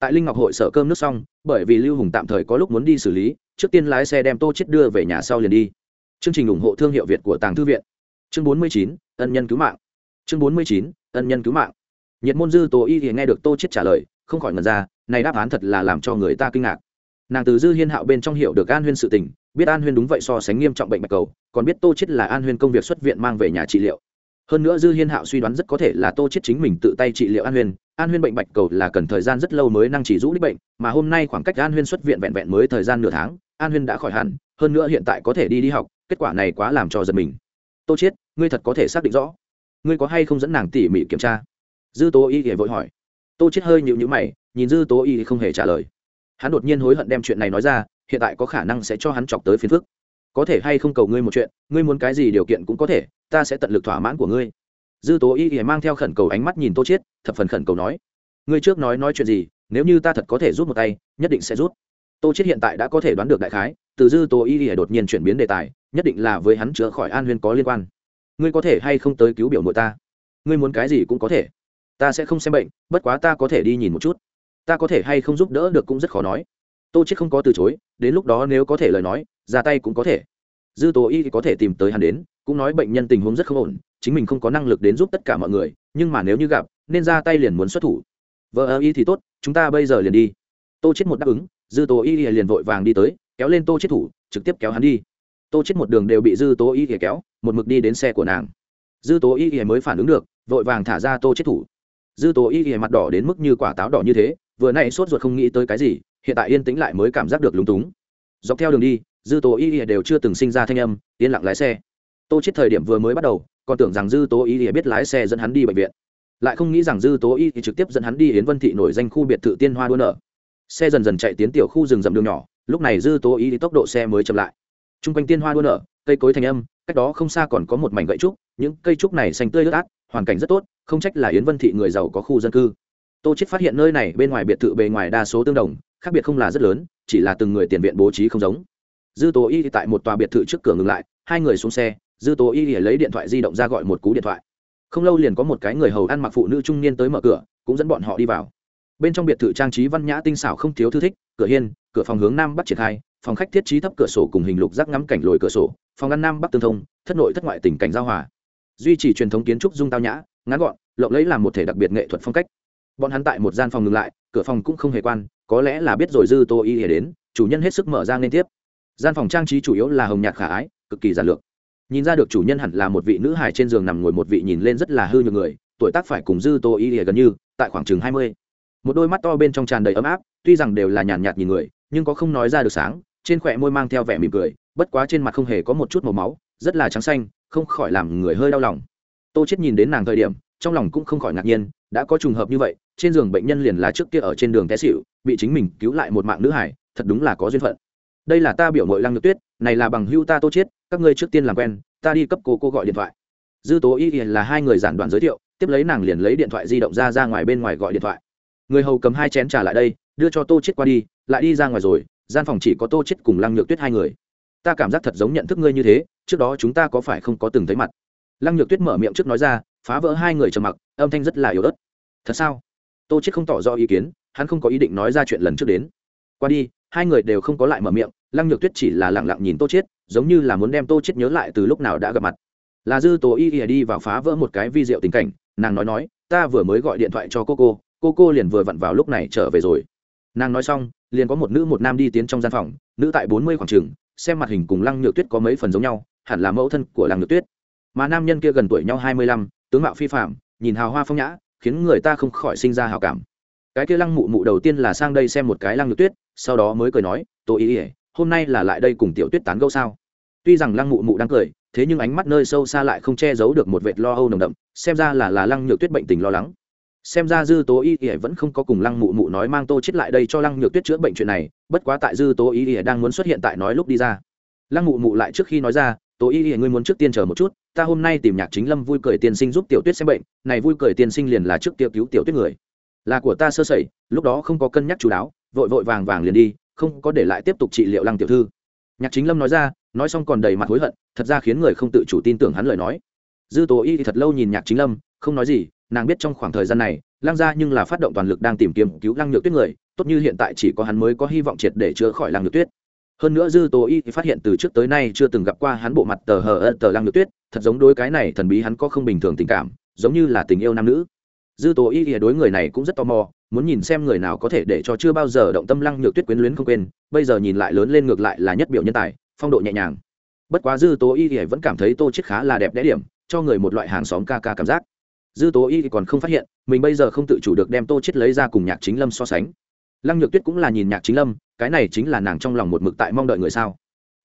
Tại linh ngọc hội sở cơm nước xong, bởi vì lưu hùng tạm thời có lúc muốn đi xử lý, trước tiên lái xe đem tô chết đưa về nhà sau liền đi chương trình ủng hộ thương hiệu việt của tàng thư viện. Chương bốn mươi chín, ân nhân cứu mạng. Chương bốn mươi chín, ân nhân cứu mạng. Nhiệt môn dư tố y thì nghe được tô chết trả lời, không khỏi ngần ra, này đáp án thật là làm cho người ta kinh ngạc. Nàng từ dư hiên hạo bên trong hiểu được an huyên sự tình, biết an huyên đúng vậy so sánh nghiêm trọng bệnh bạch cầu, còn biết tô chết là an huyên công việc xuất viện mang về nhà trị liệu. Hơn nữa dư hiên hạo suy đoán rất có thể là tô chết chính mình tự tay trị liệu an huyên an huyên bệnh bạch cầu là cần thời gian rất lâu mới năng chỉ rũ đích bệnh, mà hôm nay khoảng cách an huyên xuất viện vẹn vẹn mới thời gian nửa tháng, an huyên đã khỏi hẳn, hơn nữa hiện tại có thể đi đi học kết quả này quá làm cho giật mình. Tô chết ngươi thật có thể xác định rõ. Ngươi có hay không dẫn nàng tỉ mỉ kiểm tra? Dư tố y thì vội hỏi. Tô chết hơi nhịu nhữ mày, nhìn dư tố y không hề trả lời. Hắn đột nhiên hối hận đem chuyện này nói ra, hiện tại có khả năng sẽ cho hắn chọc tới phiền phức. Có thể hay không cầu ngươi một chuyện, ngươi muốn cái gì điều kiện cũng có thể, ta sẽ tận lực thỏa mãn của ngươi. Dư tố y thì mang theo khẩn cầu ánh mắt nhìn tô chiết, thập phần khẩn cầu nói. Ngươi trước nói nói chuyện gì, nếu như ta thật có thể rút một tay, nhất định sẽ rút. Tô chiết hiện tại đã có thể đoán được đại khái, từ dư tố y thì đột nhiên chuyển biến đề tài nhất định là với hắn chữa khỏi an huyên có liên quan. Ngươi có thể hay không tới cứu biểu nội ta? Ngươi muốn cái gì cũng có thể. Ta sẽ không xem bệnh, bất quá ta có thể đi nhìn một chút. Ta có thể hay không giúp đỡ được cũng rất khó nói. Tô chết không có từ chối, đến lúc đó nếu có thể lời nói, ra tay cũng có thể. Dư tố y có thể tìm tới hắn đến, cũng nói bệnh nhân tình huống rất không ổn, chính mình không có năng lực đến giúp tất cả mọi người, nhưng mà nếu như gặp, nên ra tay liền muốn xuất thủ. Vợ ơ y thì tốt, chúng ta bây giờ liền đi. Tô chết một đáp ứng, dư tố y liền vội vàng đi tới, kéo lên tô chết thủ, trực tiếp kéo hắn đi tô chết một đường đều bị dư tố y kéo, một mực đi đến xe của nàng. Dư tố y mới phản ứng được, vội vàng thả ra tô chết thủ. Dư tố y mặt đỏ đến mức như quả táo đỏ như thế, vừa nay sốt ruột không nghĩ tới cái gì, hiện tại yên tĩnh lại mới cảm giác được lúng túng. Dọc theo đường đi, dư tố y đều chưa từng sinh ra thanh âm, yên lặng lái xe. Tô chết thời điểm vừa mới bắt đầu, còn tưởng rằng dư tố y biết lái xe dẫn hắn đi bệnh viện. Lại không nghĩ rằng dư tố y trực tiếp dẫn hắn đi đến vân thị nổi danh khu biệt thự tiên hoa đua nở. Xe dần dần chạy tiến tiểu khu rừng rậm đường nhỏ, lúc này dư tố y tốc độ xe mới chậm lại chung quanh tiên hoa đua nở, cây cối thành âm, cách đó không xa còn có một mảnh gậy trúc, những cây trúc này xanh tươi ướt át, hoàn cảnh rất tốt, không trách là yến vân thị người giàu có khu dân cư. Tô chết phát hiện nơi này bên ngoài biệt thự bề ngoài đa số tương đồng, khác biệt không là rất lớn, chỉ là từng người tiền viện bố trí không giống. Dư tố y tại một tòa biệt thự trước cửa ngừng lại, hai người xuống xe, dư tố y lấy điện thoại di động ra gọi một cú điện thoại. Không lâu liền có một cái người hầu ăn mặc phụ nữ trung niên tới mở cửa, cũng dẫn bọn họ đi vào. Bên trong biệt thự trang trí văn nhã tinh xảo không thiếu thư thích, cửa hiên, cửa phòng hướng nam bắc triển khai phòng khách thiết trí thấp cửa sổ cùng hình lục rác ngắm cảnh lồi cửa sổ, phòng ăn nam bắc tương thông, thất nội thất ngoại tình cảnh giao hòa. Duy trì truyền thống kiến trúc dung tao nhã, ngắn gọn, lộng lấy làm một thể đặc biệt nghệ thuật phong cách. Bọn hắn tại một gian phòng ngừng lại, cửa phòng cũng không hề quan, có lẽ là biết rồi dư tô y hề đến, chủ nhân hết sức mở ra liên tiếp. Gian phòng trang trí chủ yếu là hồng nhạt khả ái, cực kỳ giản lược. Nhìn ra được chủ nhân hẳn là một vị nữ hài trên giường nằm ngồi một vị nhìn lên rất là hư nhược người, tuổi tác phải cùng dư tô y hề gần như, tại khoảng chừng hai mươi. Một đôi mắt to bên trong tràn đầy ấm áp, tuy rằng đều là nhàn nhạt nhìn người nhưng có không nói ra được sáng, trên khỏe môi mang theo vẻ mỉm cười, bất quá trên mặt không hề có một chút màu máu, rất là trắng xanh, không khỏi làm người hơi đau lòng. Tô chết nhìn đến nàng thời điểm, trong lòng cũng không khỏi ngạc nhiên, đã có trùng hợp như vậy, trên giường bệnh nhân liền là trước kia ở trên đường té xịu bị chính mình cứu lại một mạng nữ hải thật đúng là có duyên phận. Đây là ta biểu mội lăng nhược tuyết, này là bằng hưu ta tô chết các ngươi trước tiên làm quen, ta đi cấp cô cô gọi điện thoại. Dư tố y là hai người giản đoạn giới thiệu, tiếp lấy nàng liền lấy điện thoại di động ra ra ngoài bên ngoài gọi điện thoại. Người hầu cầm hai chén trà lại đây, đưa cho tô chết qua đi lại đi ra ngoài rồi, gian phòng chỉ có tô chết cùng lăng nhược tuyết hai người. Ta cảm giác thật giống nhận thức ngươi như thế, trước đó chúng ta có phải không có từng thấy mặt? Lăng nhược tuyết mở miệng trước nói ra, phá vỡ hai người trầm mặc, âm thanh rất là yếu ớt. Thật sao? Tô chết không tỏ rõ ý kiến, hắn không có ý định nói ra chuyện lần trước đến. Qua đi, hai người đều không có lại mở miệng, lăng nhược tuyết chỉ là lặng lặng nhìn tô chết giống như là muốn đem tô chết nhớ lại từ lúc nào đã gặp mặt. Là dư tố y ỉa đi vào phá vỡ một cái vi diệu tình cảnh, nàng nói nói, ta vừa mới gọi điện thoại cho cô cô cô cô liền vừa vặn vào lúc này trở về rồi nàng nói xong, liền có một nữ một nam đi tiến trong gian phòng, nữ tại bốn mươi khoảng trường, xem mặt hình cùng lăng nhược tuyết có mấy phần giống nhau, hẳn là mẫu thân của lăng nhược tuyết. Mà nam nhân kia gần tuổi nhau hai mươi lăm, tướng mạo phi phạm nhìn hào hoa phong nhã, khiến người ta không khỏi sinh ra hào cảm. Cái kia lăng mụ mụ đầu tiên là sang đây xem một cái lăng nhược tuyết, sau đó mới cười nói tôi ý ỉa hôm nay là lại đây cùng tiểu tuyết tán gẫu sao? Tuy rằng lăng mụ mụ đang cười, thế nhưng ánh mắt nơi sâu xa lại không che giấu được một vệt lo âu nồng đậm, xem ra là là lăng nhược tuyết bệnh tình lo lắng xem ra dư tố y ỉa vẫn không có cùng lăng mụ mụ nói mang tô chết lại đây cho lăng nhược tuyết chữa bệnh chuyện này, bất quá tại dư tố y ỉa đang muốn xuất hiện tại nói lúc đi ra. Lăng mụ mụ lại trước khi nói ra, tố y ỉa ngươi muốn trước tiên chờ một chút, ta hôm nay tìm nhạc chính lâm vui cười tiên sinh giúp tiểu tuyết xem bệnh, này vui cười tiên sinh liền là trước tiêu cứu tiểu tuyết người. Là của ta sơ sẩy, lúc đó không có cân nhắc chú đáo, vội vội vàng vàng liền đi, không có để lại tiếp tục trị liệu lăng tiểu thư. Nhạc chính lâm nói ra, nói xong còn đầy mặt hối hận, thật ra khiến người không tự chủ tin tưởng hắn lời nói. Dư tố y thì thật lâu nhìn nhạc chính lâm, không nói gì nàng biết trong khoảng thời gian này, lăng Gia nhưng là phát động toàn lực đang tìm kiếm cứu lăng nhược tuyết người, tốt như hiện tại chỉ có hắn mới có hy vọng triệt để chữa khỏi lăng nhược tuyết. Hơn nữa dư tố y phát hiện từ trước tới nay chưa từng gặp qua hắn bộ mặt tờ hờ ơ tờ lăng nhược tuyết, thật giống đối cái này thần bí hắn có không bình thường tình cảm, giống như là tình yêu nam nữ. Dư tố y đối người này cũng rất tò mò, muốn nhìn xem người nào có thể để cho chưa bao giờ động tâm lăng nhược tuyết quyến luyến không quên, bây giờ nhìn lại lớn lên ngược lại là nhất biểu nhân tài, phong độ nhẹ nhàng. Bất quá dư tố y vẫn cảm thấy tô chết khá là đẹp đẽ điểm, cho người một loại hàng xóm ca ca cảm giác dư tố y còn không phát hiện, mình bây giờ không tự chủ được đem tô chết lấy ra cùng nhạc chính lâm so sánh. Lăng nhược tuyết cũng là nhìn nhạc chính lâm, cái này chính là nàng trong lòng một mực tại mong đợi người sao.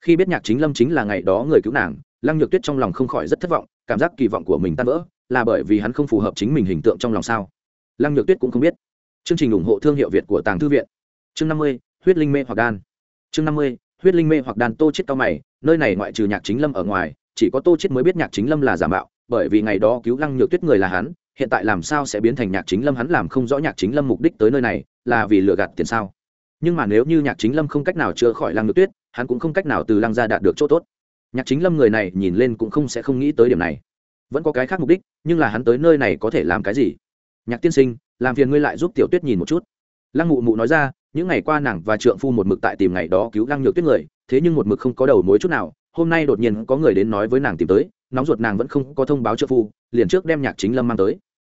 Khi biết nhạc chính lâm chính là ngày đó người cứu nàng, lăng nhược tuyết trong lòng không khỏi rất thất vọng, cảm giác kỳ vọng của mình tan vỡ, là bởi vì hắn không phù hợp chính mình hình tượng trong lòng sao. Lăng nhược tuyết cũng không biết. Chương trình ủng hộ thương hiệu việt của tàng thư viện. Chương năm mươi, huyết linh mê hoặc đan. Chương năm mươi, huyết linh mê hoặc đan tô chết cao mày, nơi này ngoại trừ nhạc chính lâm ở ngoài, chỉ có tô chết mới biết nhạc chính lâm là giả mạo bởi vì ngày đó cứu lăng nhược tuyết người là hắn, hiện tại làm sao sẽ biến thành nhạc chính lâm hắn làm không rõ nhạc chính lâm mục đích tới nơi này, là vì lừa gạt tiền sao? Nhưng mà nếu như nhạc chính lâm không cách nào chữa khỏi lăng nhược tuyết, hắn cũng không cách nào từ lăng gia đạt được chỗ tốt. Nhạc chính lâm người này nhìn lên cũng không sẽ không nghĩ tới điểm này. Vẫn có cái khác mục đích, nhưng là hắn tới nơi này có thể làm cái gì? Nhạc tiên sinh, làm phiền ngươi lại giúp tiểu tuyết nhìn một chút. Lăng mụ mụ nói ra, những ngày qua nàng và trượng phu một mực tại tìm ngày đó cứu lăng nhược tuyết người, thế nhưng một mực không có đầu mối chút nào hôm nay đột nhiên có người đến nói với nàng tìm tới, nóng ruột nàng vẫn không có thông báo trợ phu, liền trước đem nhạc chính lâm mang tới.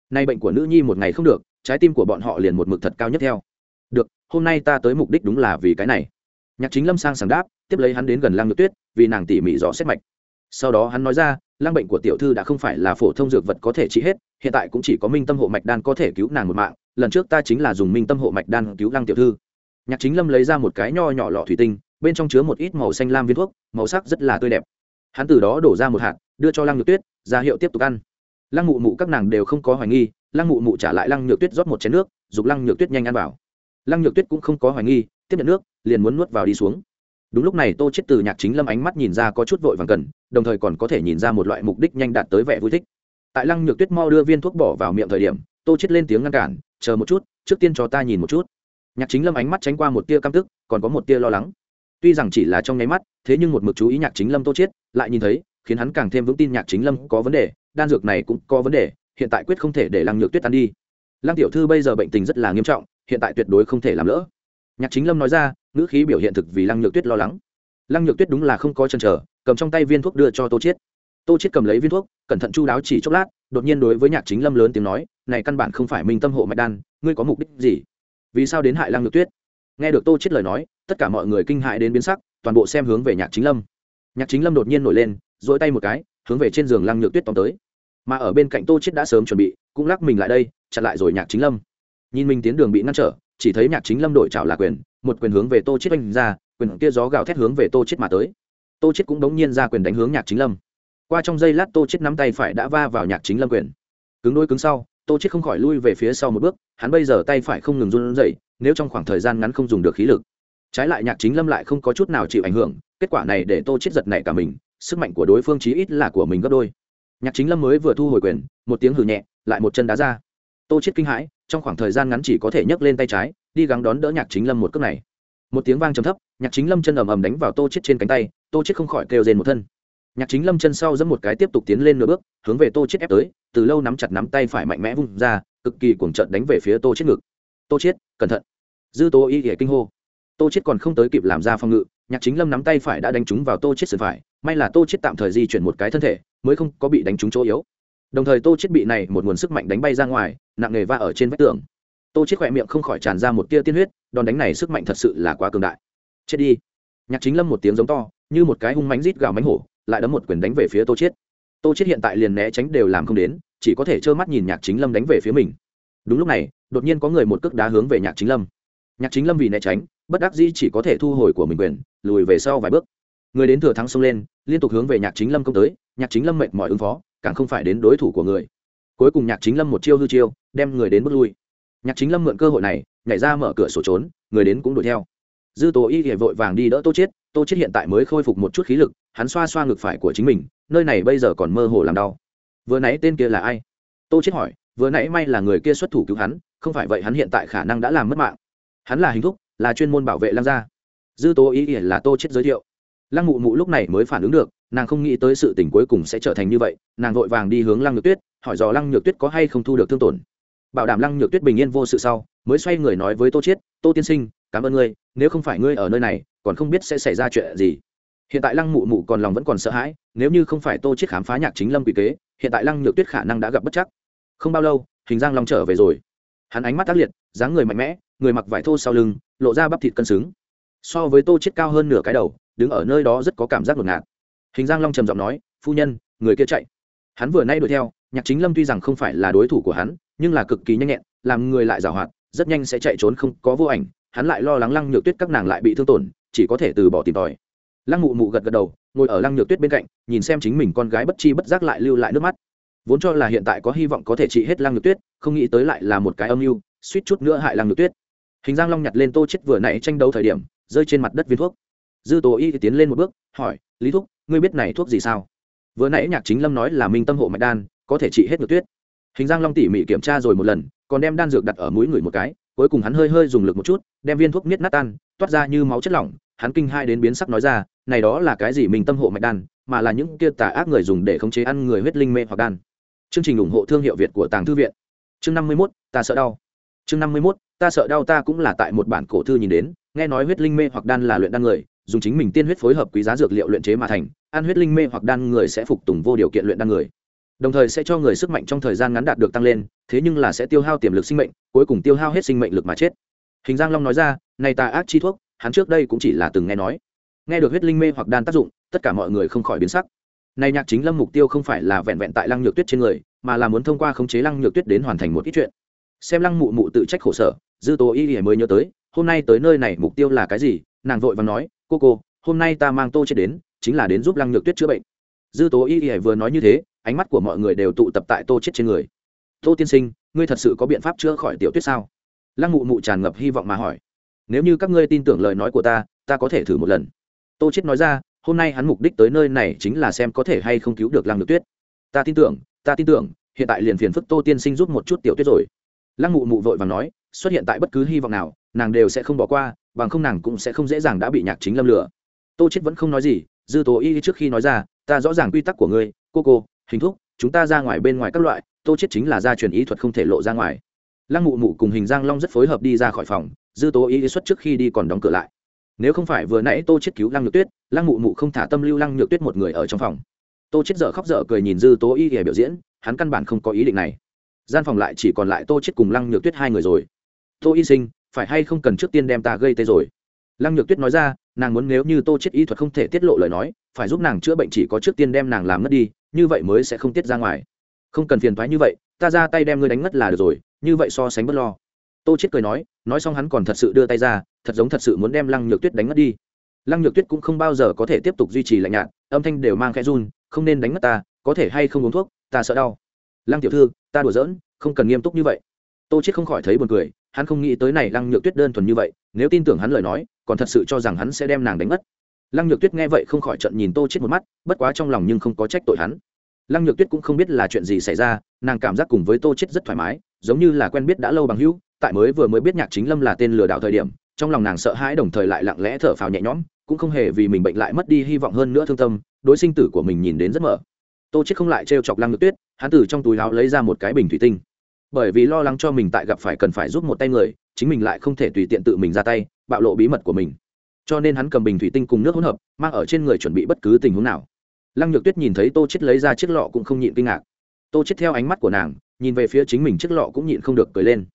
Nay bệnh của nữ nhi một ngày không được, trái tim của bọn họ liền một mực thật cao nhất theo. Được, hôm nay ta tới mục đích đúng là vì cái này. Nhạc chính lâm sang sàng đáp, tiếp lấy hắn đến gần lăng nhược tuyết, vì nàng tỉ mỉ rõ xét mạch. Sau đó hắn nói ra, lăng bệnh của tiểu thư đã không phải là phổ thông dược vật có thể trị hết, hiện tại cũng chỉ có minh tâm hộ mạch đan có thể cứu nàng một mạng, lần trước ta chính là dùng minh tâm hộ mạch đan cứu lăng tiểu thư. Nhạc chính lâm lấy ra một cái nho nhỏ lọ thủy tinh bên trong chứa một ít màu xanh lam viên thuốc, màu sắc rất là tươi đẹp. Hắn từ đó đổ ra một hạt, đưa cho lăng nhược tuyết, ra hiệu tiếp tục ăn. Lăng mụ mụ các nàng đều không có hoài nghi, lăng mụ mụ trả lại lăng nhược tuyết rót một chén nước giục lăng nhược tuyết nhanh ăn vào. Lăng nhược tuyết cũng không có hoài nghi, tiếp nhận nước, liền muốn nuốt vào đi xuống. Đúng lúc này tô chết từ nhạc chính lâm ánh mắt nhìn ra có chút vội vàng cần, đồng thời còn có thể nhìn ra một loại mục đích nhanh đạt tới vẻ vui thích. Tại lăng nhược tuyết mau đưa viên thuốc bỏ vào miệng thời điểm, tô chết lên tiếng ngăn cản, chờ một chút, trước tiên cho ta nhìn một chút. Nhạc chính lâm ánh mắt tránh qua một tia căm tức, còn có một tia lo lắng tuy rằng chỉ là trong nháy mắt, thế nhưng một mực chú ý nhạc chính lâm tô chiết, lại nhìn thấy, khiến hắn càng thêm vững tin nhạc chính lâm có vấn đề, đan dược này cũng có vấn đề, hiện tại quyết không thể để lăng nhược tuyết ăn đi. Lăng tiểu thư bây giờ bệnh tình rất là nghiêm trọng, hiện tại tuyệt đối không thể làm lỡ. Nhạc chính lâm nói ra, ngữ khí biểu hiện thực vì lăng nhược tuyết lo lắng. Lăng nhược tuyết đúng là không có chân trở cầm trong tay viên thuốc đưa cho tô chiết. Tô chiết cầm lấy viên thuốc, cẩn thận chu đáo chỉ chốc lát, đột nhiên đối với nhạc chính lâm lớn tiếng nói, này căn bản không phải minh tâm hộ mạch đan, ngươi có mục đích gì? Vì sao đến hại lăng nhược tuyết? Nghe được tô chiết lời nói tất cả mọi người kinh hại đến biến sắc, toàn bộ xem hướng về nhạc chính lâm. Nhạc chính lâm đột nhiên nổi lên dỗi tay một cái, hướng về trên giường lăng nhược tuyết tóm tới. Mà ở bên cạnh tô chiết đã sớm chuẩn bị, cũng lắc mình lại đây, chặn lại rồi nhạc chính lâm. Nhìn mình tiến đường bị ngăn trở, chỉ thấy nhạc chính lâm đổi chảo là quyền, một quyền hướng về tô chết oanh ra, quyền kia gió gào thét hướng về tô chết mà tới. Tô chết cũng đống nhiên ra quyền đánh hướng nhạc chính lâm. Qua trong giây lát tô chết nắm tay phải đã va vào nhạc chính lâm quyền. Cứng đôi cứng sau, tô chết không khỏi lui về phía sau một bước, hắn bây giờ tay phải không ngừng run rẩy, nếu trong khoảng thời gian ngắn không dùng được khí lực trái lại nhạc chính lâm lại không có chút nào chịu ảnh hưởng, kết quả này để tô chết giật nảy cả mình, sức mạnh của đối phương chí ít là của mình gấp đôi. Nhạc chính lâm mới vừa thu hồi quyền, một tiếng hừ nhẹ, lại một chân đá ra. Tô chết kinh hãi, trong khoảng thời gian ngắn chỉ có thể nhấc lên tay trái, đi gắng đón đỡ nhạc chính lâm một cước này. Một tiếng vang trầm thấp, nhạc chính lâm chân ầm ầm đánh vào tô chết trên cánh tay, tô chết không khỏi kêu rên một thân. Nhạc chính lâm chân sau giẫm một cái tiếp tục tiến lên nửa bước, hướng về tô chết ép tới, từ lâu nắm chặt nắm tay phải mạnh mẽ vung ra, cực kỳ cuồng trận đánh về phía tô chết ngực. Tô chết cẩn thận. Dư tô y kinh hô tô chết còn không tới kịp làm ra phòng ngự, nhạc chính lâm nắm tay phải đã đánh trúng vào tô chết sườn phải, may là tô chết tạm thời di chuyển một cái thân thể, mới không có bị đánh trúng chỗ yếu. Đồng thời tô chết bị này một nguồn sức mạnh đánh bay ra ngoài, nặng nề va ở trên vách tường. Tô chết khỏe miệng không khỏi tràn ra một tia tiên huyết, đòn đánh này sức mạnh thật sự là quá cường đại. Chết đi. Nhạc chính lâm một tiếng giống to, như một cái hung mánh rít gào mánh hổ, lại đấm một quyền đánh về phía tô chết tô chết hiện tại liền né tránh đều làm không đến, chỉ có thể trơ mắt nhìn nhạc chính lâm đánh về phía mình. Đúng lúc này, đột nhiên có người một cước đá hướng về nhạc chính lâm. Nhạc chính lâm vì né tránh bất đắc dĩ chỉ có thể thu hồi của mình quyền, lùi về sau vài bước. Người đến thừa thắng xông lên, liên tục hướng về nhạc chính lâm công tới, nhạc chính lâm mệt mỏi ứng phó, càng không phải đến đối thủ của người. Cuối cùng nhạc chính lâm một chiêu hư chiêu, đem người đến bước lui. Nhạc chính lâm mượn cơ hội này, nhảy ra mở cửa sổ trốn, người đến cũng đuổi theo. Dư tố y hiện vội vàng đi đỡ tô chết tô chết hiện tại mới khôi phục một chút khí lực, hắn xoa xoa ngực phải của chính mình, nơi này bây giờ còn mơ hồ làm đau. Vừa nãy tên kia là ai? Tô chết hỏi, vừa nãy may là người kia xuất thủ cứu hắn, không phải vậy hắn hiện tại khả năng đã làm mất mạng. Hắn là hình thúc là chuyên môn bảo vệ lăng gia. Dư tố ý y là tô chết giới thiệu. Lăng mụ mụ lúc này mới phản ứng được, nàng không nghĩ tới sự tình cuối cùng sẽ trở thành như vậy, nàng vội vàng đi hướng lăng nhược tuyết, hỏi dò lăng nhược tuyết có hay không thu được thương tổn. Bảo đảm lăng nhược tuyết bình yên vô sự sau, mới xoay người nói với tô chiết tô tiên sinh, cảm ơn ngươi, nếu không phải ngươi ở nơi này, còn không biết sẽ xảy ra chuyện gì. Hiện tại lăng mụ mụ còn lòng vẫn còn sợ hãi, nếu như không phải tô chiết khám phá nhạc chính lâm quỷ kế, hiện tại lăng nhược tuyết khả năng đã gặp bất chắc. Không bao lâu, hình giang long trở về rồi. Hắn ánh mắt tác liệt, dáng người mạnh mẽ người mặc vải thô sau lưng, lộ ra bắp thịt cân xứng. So với tô chết cao hơn nửa cái đầu, đứng ở nơi đó rất có cảm giác ngột ngạt. Hình giang long trầm giọng nói, phu nhân, người kia chạy. Hắn vừa nay đuổi theo, nhạc chính lâm tuy rằng không phải là đối thủ của hắn, nhưng là cực kỳ nhanh nhẹn, làm người lại giảo hoạt, rất nhanh sẽ chạy trốn không có vô ảnh, hắn lại lo lắng lăng nhược tuyết các nàng lại bị thương tổn, chỉ có thể từ bỏ tìm tòi. Lăng mụ mụ gật gật đầu, ngồi ở lăng nhược tuyết bên cạnh, nhìn xem chính mình con gái bất chi bất giác lại lưu lại nước mắt. Vốn cho là hiện tại có hy vọng có thể trị hết lăng nhược tuyết, không nghĩ tới lại là một cái âm mưu, suýt chút nữa hại lăng nhược tuyết hình giang long nhặt lên tô chết vừa nãy tranh đấu thời điểm rơi trên mặt đất viên thuốc. Dư tố y tiến lên một bước hỏi lý thúc ngươi biết này thuốc gì sao? Vừa nãy nhạc chính lâm nói là minh tâm hộ mạch đan có thể trị hết nhược tuyết. Hình giang long tỉ mỉ kiểm tra rồi một lần còn đem đan dược đặt ở mũi người một cái cuối cùng hắn hơi hơi dùng lực một chút đem viên thuốc miết nát tan toát ra như máu chất lỏng hắn kinh hai đến biến sắc nói ra này đó là cái gì mình tâm hộ mạch đan mà là những kia tà ác người dùng để khống chế ăn người huyết linh mê hoặc đan. Chương trình ủng hộ thương hiệu việt của tàng thư viện. Chương năm mươi 51, ta sợ đau. Chương năm mươi 51, ta sợ đau ta cũng là tại một bản cổ thư nhìn đến, nghe nói huyết linh mê hoặc đan là luyện đan người, dùng chính mình tiên huyết phối hợp quý giá dược liệu luyện chế mà thành, ăn huyết linh mê hoặc đan người sẽ phục tùng vô điều kiện luyện đan người. Đồng thời sẽ cho người sức mạnh trong thời gian ngắn đạt được tăng lên, thế nhưng là sẽ tiêu hao tiềm lực sinh mệnh, cuối cùng tiêu hao hết sinh mệnh lực mà chết. Hình giang long nói ra, này ta ác chi thuốc, hắn trước đây cũng chỉ là từng nghe nói. Nghe được huyết linh mê hoặc đan tác dụng, tất cả mọi người không khỏi biến sắc. Này nhạc chính lâm mục tiêu không phải là vẹn vẹn tại lăng nhược tuyết trên người, mà là muốn thông qua khống chế lăng nhược tuyết đến hoàn thành một ít chuyện xem lăng mụ mụ tự trách khổ sở, dư tố y mới nhớ tới, hôm nay tới nơi này mục tiêu là cái gì, nàng vội và nói, cô cô, hôm nay ta mang tô chết đến, chính là đến giúp lăng nhược tuyết chữa bệnh. Dư tố y y vừa nói như thế, ánh mắt của mọi người đều tụ tập tại tô chết trên người. Tô tiên sinh, ngươi thật sự có biện pháp chữa khỏi tiểu tuyết sao? Lăng mụ mụ tràn ngập hy vọng mà hỏi. Nếu như các ngươi tin tưởng lời nói của ta ta có thể thử một lần. Tô chết nói ra, hôm nay hắn mục đích tới nơi này chính là xem có thể hay không cứu được lăng nhược tuyết. Ta tin tưởng, ta tin tưởng, hiện tại liền phiền phức tô tiên sinh giúp một chút tiểu tuyết rồi lăng mụ mụ vội vàng nói, xuất hiện tại bất cứ hy vọng nào, nàng đều sẽ không bỏ qua, bằng không nàng cũng sẽ không dễ dàng đã bị nhạc chính lâm lừa. Tô chết vẫn không nói gì, dư tố y trước khi nói ra, ta rõ ràng quy tắc của ngươi, cô cô, hình thúc, chúng ta ra ngoài bên ngoài các loại, tô chết chính là gia truyền ý thuật không thể lộ ra ngoài. Lăng mụ mụ cùng hình giang long rất phối hợp đi ra khỏi phòng, dư tố y xuất trước khi đi còn đóng cửa lại. Nếu không phải vừa nãy tô chết cứu lăng nhược tuyết, lăng mụ mụ không thả tâm lưu lăng nhược tuyết một người ở trong phòng. Tô chết dở khóc dở cười nhìn dư tố y để biểu diễn, hắn căn bản không có ý định này gian phòng lại chỉ còn lại tô chết cùng lăng nhược tuyết hai người rồi. Tô y sinh, phải hay không cần trước tiên đem ta gây tê rồi? Lăng nhược tuyết nói ra, nàng muốn nếu như tô chết y thuật không thể tiết lộ lời nói, phải giúp nàng chữa bệnh chỉ có trước tiên đem nàng làm ngất đi, như vậy mới sẽ không tiết ra ngoài. Không cần phiền thoái như vậy, ta ra tay đem ngươi đánh ngất là được rồi, như vậy so sánh bất lo. Tô chết cười nói nói xong hắn còn thật sự đưa tay ra, thật giống thật sự muốn đem lăng nhược tuyết đánh ngất đi. Lăng nhược tuyết cũng không bao giờ có thể tiếp tục duy trì lạnh nhạt, âm thanh đều mang khẽ run, không nên đánh ngất ta, có thể hay không uống thuốc, ta sợ đau. Lăng tiểu thư ta đùa giỡn, không cần nghiêm túc như vậy. Tô chết không khỏi thấy buồn cười, hắn không nghĩ tới này lăng nhược tuyết đơn thuần như vậy, nếu tin tưởng hắn lời nói, còn thật sự cho rằng hắn sẽ đem nàng đánh mất. Lăng nhược tuyết nghe vậy không khỏi trận nhìn tô chết một mắt, bất quá trong lòng nhưng không có trách tội hắn. Lăng nhược tuyết cũng không biết là chuyện gì xảy ra, nàng cảm giác cùng với tô chết rất thoải mái, giống như là quen biết đã lâu bằng hữu, tại mới vừa mới biết nhạc chính lâm là tên lừa đảo thời điểm, trong lòng nàng sợ hãi đồng thời lại lặng lẽ thở phào nhẹ nhõm, cũng không hề vì mình bệnh lại mất đi hy vọng hơn nữa thương tâm, đối sinh tử của mình nhìn đến rất mở. Tô chết không lại trêu chọc lăng nhược tuyết hắn từ trong túi áo lấy ra một cái bình thủy tinh. Bởi vì lo lắng cho mình tại gặp phải cần phải giúp một tay người, chính mình lại không thể tùy tiện tự mình ra tay, bạo lộ bí mật của mình. Cho nên hắn cầm bình thủy tinh cùng nước hỗn hợp, mang ở trên người chuẩn bị bất cứ tình huống nào. Lăng nhược tuyết nhìn thấy tô chết lấy ra chiếc lọ cũng không nhịn kinh ngạc. Tô chết theo ánh mắt của nàng, nhìn về phía chính mình chiếc lọ cũng nhịn không được cười lên.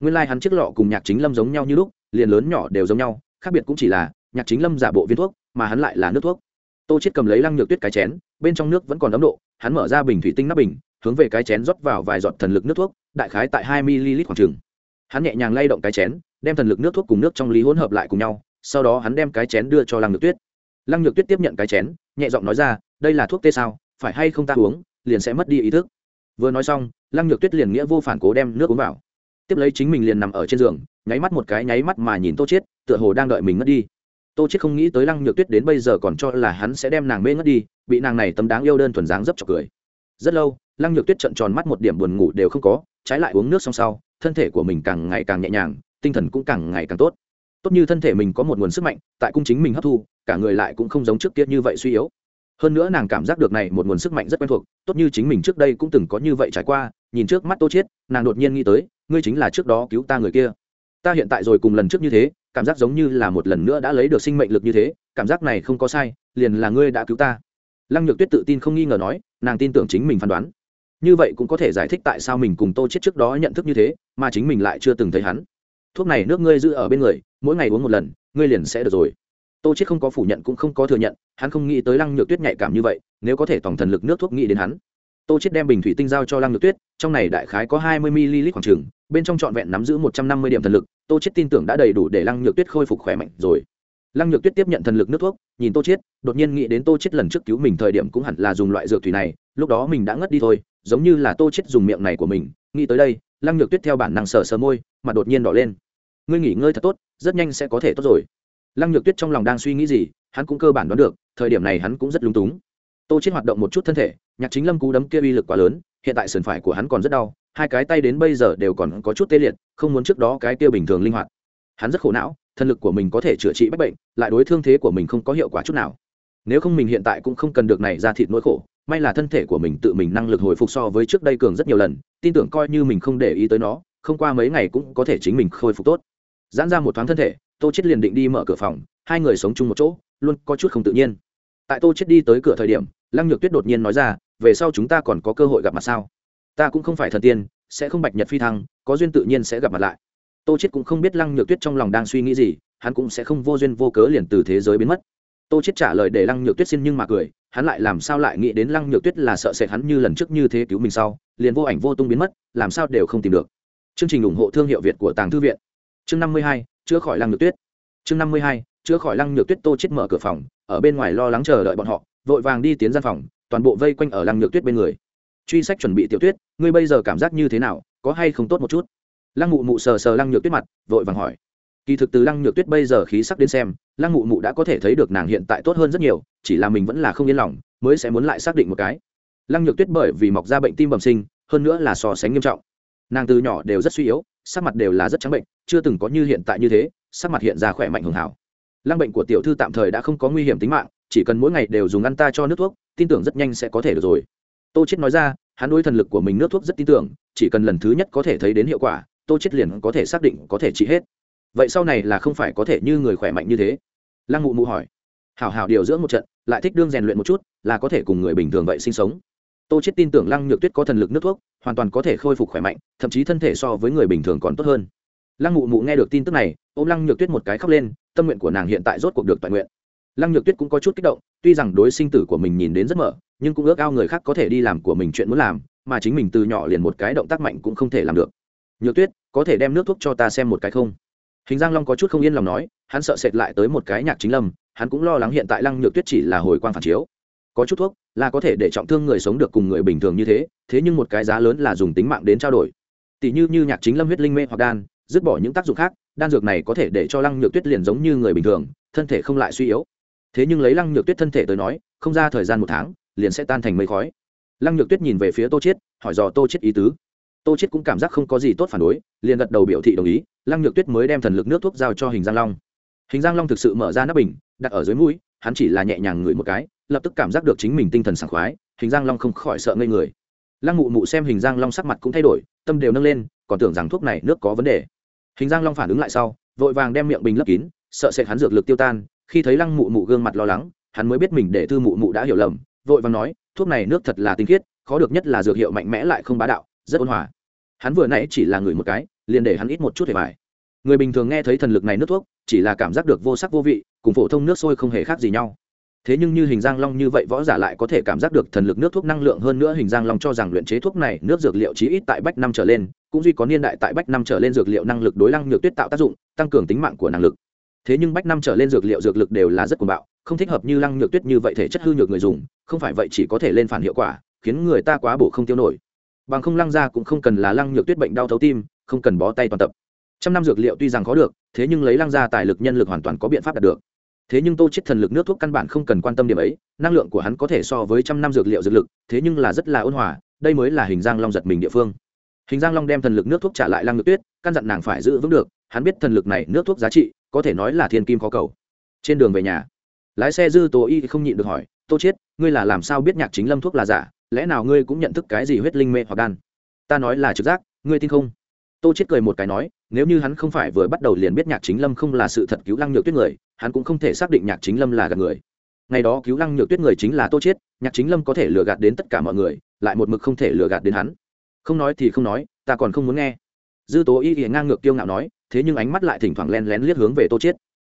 Nguyên lai like hắn chiếc lọ cùng nhạc chính lâm giống nhau như lúc, liền lớn nhỏ đều giống nhau, khác biệt cũng chỉ là nhạc chính lâm giả bộ viên thuốc, mà hắn lại là nước thuốc tô chết cầm lấy lăng nhược tuyết cái chén, bên trong nước vẫn còn ấm độ, hắn mở ra bình thủy tinh nắp bình, hướng về cái chén rót vào vài giọt thần lực nước thuốc, đại khái tại hai ml khoảng trường. hắn nhẹ nhàng lay động cái chén, đem thần lực nước thuốc cùng nước trong ly hỗn hợp lại cùng nhau, sau đó hắn đem cái chén đưa cho lăng nhược tuyết. Lăng nhược tuyết tiếp nhận cái chén, nhẹ giọng nói ra, đây là thuốc tê sao, phải hay không ta uống, liền sẽ mất đi ý thức. Vừa nói xong, lăng nhược tuyết liền nghĩa vô phản cố đem nước uống vào. Tiếp lấy chính mình liền nằm ở trên giường, nháy mắt một cái nháy mắt mà nhìn tô chết tựa hồ đang đợi mình mất đi tô chết không nghĩ tới lăng nhược tuyết đến bây giờ còn cho là hắn sẽ đem nàng mê ngất đi bị nàng này tấm đáng yêu đơn thuần dáng dấp chọc cười. Rất lâu lăng nhược tuyết trợn tròn mắt một điểm buồn ngủ đều không có trái lại uống nước xong sau thân thể của mình càng ngày càng nhẹ nhàng tinh thần cũng càng ngày càng tốt. Tốt như thân thể mình có một nguồn sức mạnh tại cung chính mình hấp thu cả người lại cũng không giống trước kia như vậy suy yếu. Hơn nữa nàng cảm giác được này một nguồn sức mạnh rất quen thuộc tốt như chính mình trước đây cũng từng có như vậy trải qua nhìn trước mắt tô chết, nàng đột nhiên nghĩ tới ngươi chính là trước đó cứu ta người kia. Ta hiện tại rồi cùng lần trước như thế cảm giác giống như là một lần nữa đã lấy được sinh mệnh lực như thế, cảm giác này không có sai, liền là ngươi đã cứu ta. Lăng nhược tuyết tự tin không nghi ngờ nói, nàng tin tưởng chính mình phán đoán. Như vậy cũng có thể giải thích tại sao mình cùng tô chết trước đó nhận thức như thế, mà chính mình lại chưa từng thấy hắn. Thuốc này nước ngươi giữ ở bên người, mỗi ngày uống một lần, ngươi liền sẽ được rồi. Tô chết không có phủ nhận cũng không có thừa nhận, hắn không nghĩ tới lăng nhược tuyết nhạy cảm như vậy, nếu có thể tổng thần lực nước thuốc nghĩ đến hắn. Tô chết đem bình thủy tinh giao cho lăng nhược tuyết, trong này đại khái có hai mươi ml khoảng trường bên trong trọn vẹn nắm giữ một trăm năm mươi điểm thần lực, tô chết tin tưởng đã đầy đủ để lăng nhược tuyết khôi phục khỏe mạnh rồi. Lăng nhược tuyết tiếp nhận thần lực nước thuốc, nhìn tô chết đột nhiên nghĩ đến tô chết lần trước cứu mình thời điểm cũng hẳn là dùng loại dược thủy này, lúc đó mình đã ngất đi thôi, giống như là tô chết dùng miệng này của mình. Nghĩ tới đây, lăng nhược tuyết theo bản năng sờ sờ môi mà đột nhiên đỏ lên. Ngươi nghỉ ngơi thật tốt, rất nhanh sẽ có thể tốt rồi. Lăng nhược tuyết trong lòng đang suy nghĩ gì, hắn cũng cơ bản đoán được, thời điểm này hắn cũng rất lúng túng. Tô chết hoạt động một chút thân thể, nhạc chính lâm cú đấm kia uy lực quá lớn, hiện tại sườn phải của hắn còn rất đau hai cái tay đến bây giờ đều còn có chút tê liệt, không muốn trước đó cái kia bình thường linh hoạt. Hắn rất khổ não, thân lực của mình có thể chữa trị bách bệnh, lại đối thương thế của mình không có hiệu quả chút nào. Nếu không mình hiện tại cũng không cần được này ra thịt nỗi khổ, may là thân thể của mình tự mình năng lực hồi phục so với trước đây cường rất nhiều lần, tin tưởng coi như mình không để ý tới nó, không qua mấy ngày cũng có thể chính mình khôi phục tốt. Giãn ra một thoáng thân thể, tô chết liền định đi mở cửa phòng, hai người sống chung một chỗ, luôn có chút không tự nhiên. Tại tô chết đi tới cửa thời điểm, lăng nhược tuyết đột nhiên nói ra, về sau chúng ta còn có cơ hội gặp mặt sao? Ta cũng không phải thần tiên, sẽ không bạch nhật phi thăng, có duyên tự nhiên sẽ gặp mặt lại. Tô chết cũng không biết lăng nhược tuyết trong lòng đang suy nghĩ gì, hắn cũng sẽ không vô duyên vô cớ liền từ thế giới biến mất. Tô chết trả lời để lăng nhược tuyết xin nhưng mà cười, hắn lại làm sao lại nghĩ đến lăng nhược tuyết là sợ sệt hắn như lần trước như thế cứu mình sau, liền vô ảnh vô tung biến mất, làm sao đều không tìm được. Chương trình ủng hộ thương hiệu việt của tàng thư viện. Chương năm mươi hai, chữa khỏi lăng nhược tuyết. Chương năm mươi hai, chữa khỏi lăng nhược tuyết tô chết mở cửa phòng, ở bên ngoài lo lắng chờ đợi bọn họ, vội vàng đi tiến gian phòng, toàn bộ vây quanh ở lăng nhược tuyết bên người truy sách chuẩn bị tiểu tuyết ngươi bây giờ cảm giác như thế nào, có hay không tốt một chút? Lăng mụ mụ sờ sờ lăng nhược tuyết mặt, vội vàng hỏi. Kỳ thực từ lăng nhược tuyết bây giờ khí sắc đến xem, lăng mụ mụ đã có thể thấy được nàng hiện tại tốt hơn rất nhiều, chỉ là mình vẫn là không yên lòng, mới sẽ muốn lại xác định một cái. Lăng nhược tuyết bởi vì mọc ra bệnh tim bẩm sinh, hơn nữa là so sánh nghiêm trọng. Nàng từ nhỏ đều rất suy yếu, sắc mặt đều là rất trắng bệnh, chưa từng có như hiện tại như thế, sắc mặt hiện ra khỏe mạnh hưởng hảo. Lăng bệnh của tiểu thư tạm thời đã không có nguy hiểm tính mạng, chỉ cần mỗi ngày đều dùng ăn ta cho nước thuốc, tin tưởng rất nhanh sẽ có thể được rồi tô chết nói ra, hắn đối thần lực của mình nước thuốc rất tin tưởng, chỉ cần lần thứ nhất có thể thấy đến hiệu quả, tô chết liền có thể xác định có thể trị hết. Vậy sau này là không phải có thể như người khỏe mạnh như thế? Lăng mụ mụ hỏi. Hảo hảo điều dưỡng một trận, lại thích đương rèn luyện một chút, là có thể cùng người bình thường vậy sinh sống. Tô chết tin tưởng lăng nhược tuyết có thần lực nước thuốc, hoàn toàn có thể khôi phục khỏe mạnh, thậm chí thân thể so với người bình thường còn tốt hơn. Lăng mụ mụ nghe được tin tức này, ôm lăng nhược tuyết một cái khóc lên, tâm nguyện của nàng hiện tại rốt cuộc được toàn nguyện lăng nhược tuyết cũng có chút kích động, tuy rằng đối sinh tử của mình nhìn đến rất mở, nhưng cũng ước ao người khác có thể đi làm của mình chuyện muốn làm, mà chính mình từ nhỏ liền một cái động tác mạnh cũng không thể làm được. Nhược tuyết, có thể đem nước thuốc cho ta xem một cái không? Hình giang long có chút không yên lòng nói, hắn sợ sệt lại tới một cái nhạc chính lâm, hắn cũng lo lắng hiện tại lăng nhược tuyết chỉ là hồi quang phản chiếu. Có chút thuốc là có thể để trọng thương người sống được cùng người bình thường như thế thế nhưng một cái giá lớn là dùng tính mạng đến trao đổi. Tỷ như như nhạc chính lâm huyết linh mê hoặc đan, dứt bỏ những tác dụng khác, đan dược này có thể để cho lăng nhược tuyết liền giống như người bình thường, thân thể không lại suy yếu thế nhưng lấy lăng nhược tuyết thân thể tới nói, không ra thời gian một tháng, liền sẽ tan thành mây khói. Lăng nhược tuyết nhìn về phía tô chiết, hỏi dò tô chiết ý tứ. Tô chiết cũng cảm giác không có gì tốt phản đối, liền gật đầu biểu thị đồng ý, lăng nhược tuyết mới đem thần lực nước thuốc giao cho hình giang long. Hình giang long thực sự mở ra nắp bình, đặt ở dưới mũi, hắn chỉ là nhẹ nhàng ngửi một cái, lập tức cảm giác được chính mình tinh thần sảng khoái, hình giang long không khỏi sợ ngây người. Lăng mụ mụ xem hình giang long sắc mặt cũng thay đổi, tâm đều nâng lên, còn tưởng rằng thuốc này nước có vấn đề. Hình giang long phản ứng lại sau, vội vàng đem miệng bình lấp kín, sợ sệt hắn dược lực tiêu tan khi thấy lăng mụ mụ gương mặt lo lắng, hắn mới biết mình để thư mụ mụ đã hiểu lầm, vội và nói, thuốc này nước thật là tinh khiết, khó được nhất là dược hiệu mạnh mẽ lại không bá đạo, rất ôn hòa. Hắn vừa nãy chỉ là người một cái, liền để hắn ít một chút hề bài. Người bình thường nghe thấy thần lực này nước thuốc, chỉ là cảm giác được vô sắc vô vị, cùng phổ thông nước sôi không hề khác gì nhau. Thế nhưng như hình giang long như vậy võ giả lại có thể cảm giác được thần lực nước thuốc năng lượng hơn nữa hình giang long cho rằng luyện chế thuốc này nước dược liệu chí ít tại bách năm trở lên, cũng duy có niên đại tại bách năm trở lên dược liệu năng lực đối lăng nhược tuyết tạo tác dụng, tăng cường tính mạng của năng lực thế nhưng bách năm trở lên dược liệu dược lực đều là rất cuồng bạo, không thích hợp như lăng nhược tuyết như vậy thể chất hư nhược người dùng, không phải vậy chỉ có thể lên phản hiệu quả, khiến người ta quá bổ không tiêu nổi. Bằng không lăng ra cũng không cần là lăng nhược tuyết bệnh đau thấu tim, không cần bó tay toàn tập. Trăm năm dược liệu tuy rằng khó được, thế nhưng lấy lăng ra tài lực nhân lực hoàn toàn có biện pháp đạt được. Thế nhưng tô chết thần lực nước thuốc căn bản không cần quan tâm điểm ấy, năng lượng của hắn có thể so với trăm năm dược liệu dược lực, thế nhưng là rất là ôn hòa, đây mới là hình giang long giật mình địa phương. Hình giang long đem thần lực nước thuốc trả lại lăng nhược tuyết, căn dặn nàng phải giữ vững được hắn biết thần lực này nước thuốc giá trị, có thể nói là thiên kim khó cầu. Trên đường về nhà, lái xe dư tố y không nhịn được hỏi, tô chết ngươi là làm sao biết nhạc chính lâm thuốc là giả? Lẽ nào ngươi cũng nhận thức cái gì huyết linh mê hoặc đan? Ta nói là trực giác, ngươi tin không? Tô chết cười một cái nói, nếu như hắn không phải vừa bắt đầu liền biết nhạc chính lâm không là sự thật cứu lăng nhược tuyết người, hắn cũng không thể xác định nhạc chính lâm là gạt người. Ngày đó cứu lăng nhược tuyết người chính là tô chết nhạc chính lâm có thể lừa gạt đến tất cả mọi người, lại một mực không thể lừa gạt đến hắn. Không nói thì không nói, ta còn không muốn nghe. Dư tố y thì ngang ngược kiêu ngạo nói thế nhưng ánh mắt lại thỉnh thoảng len lén liếc hướng về tô chiết.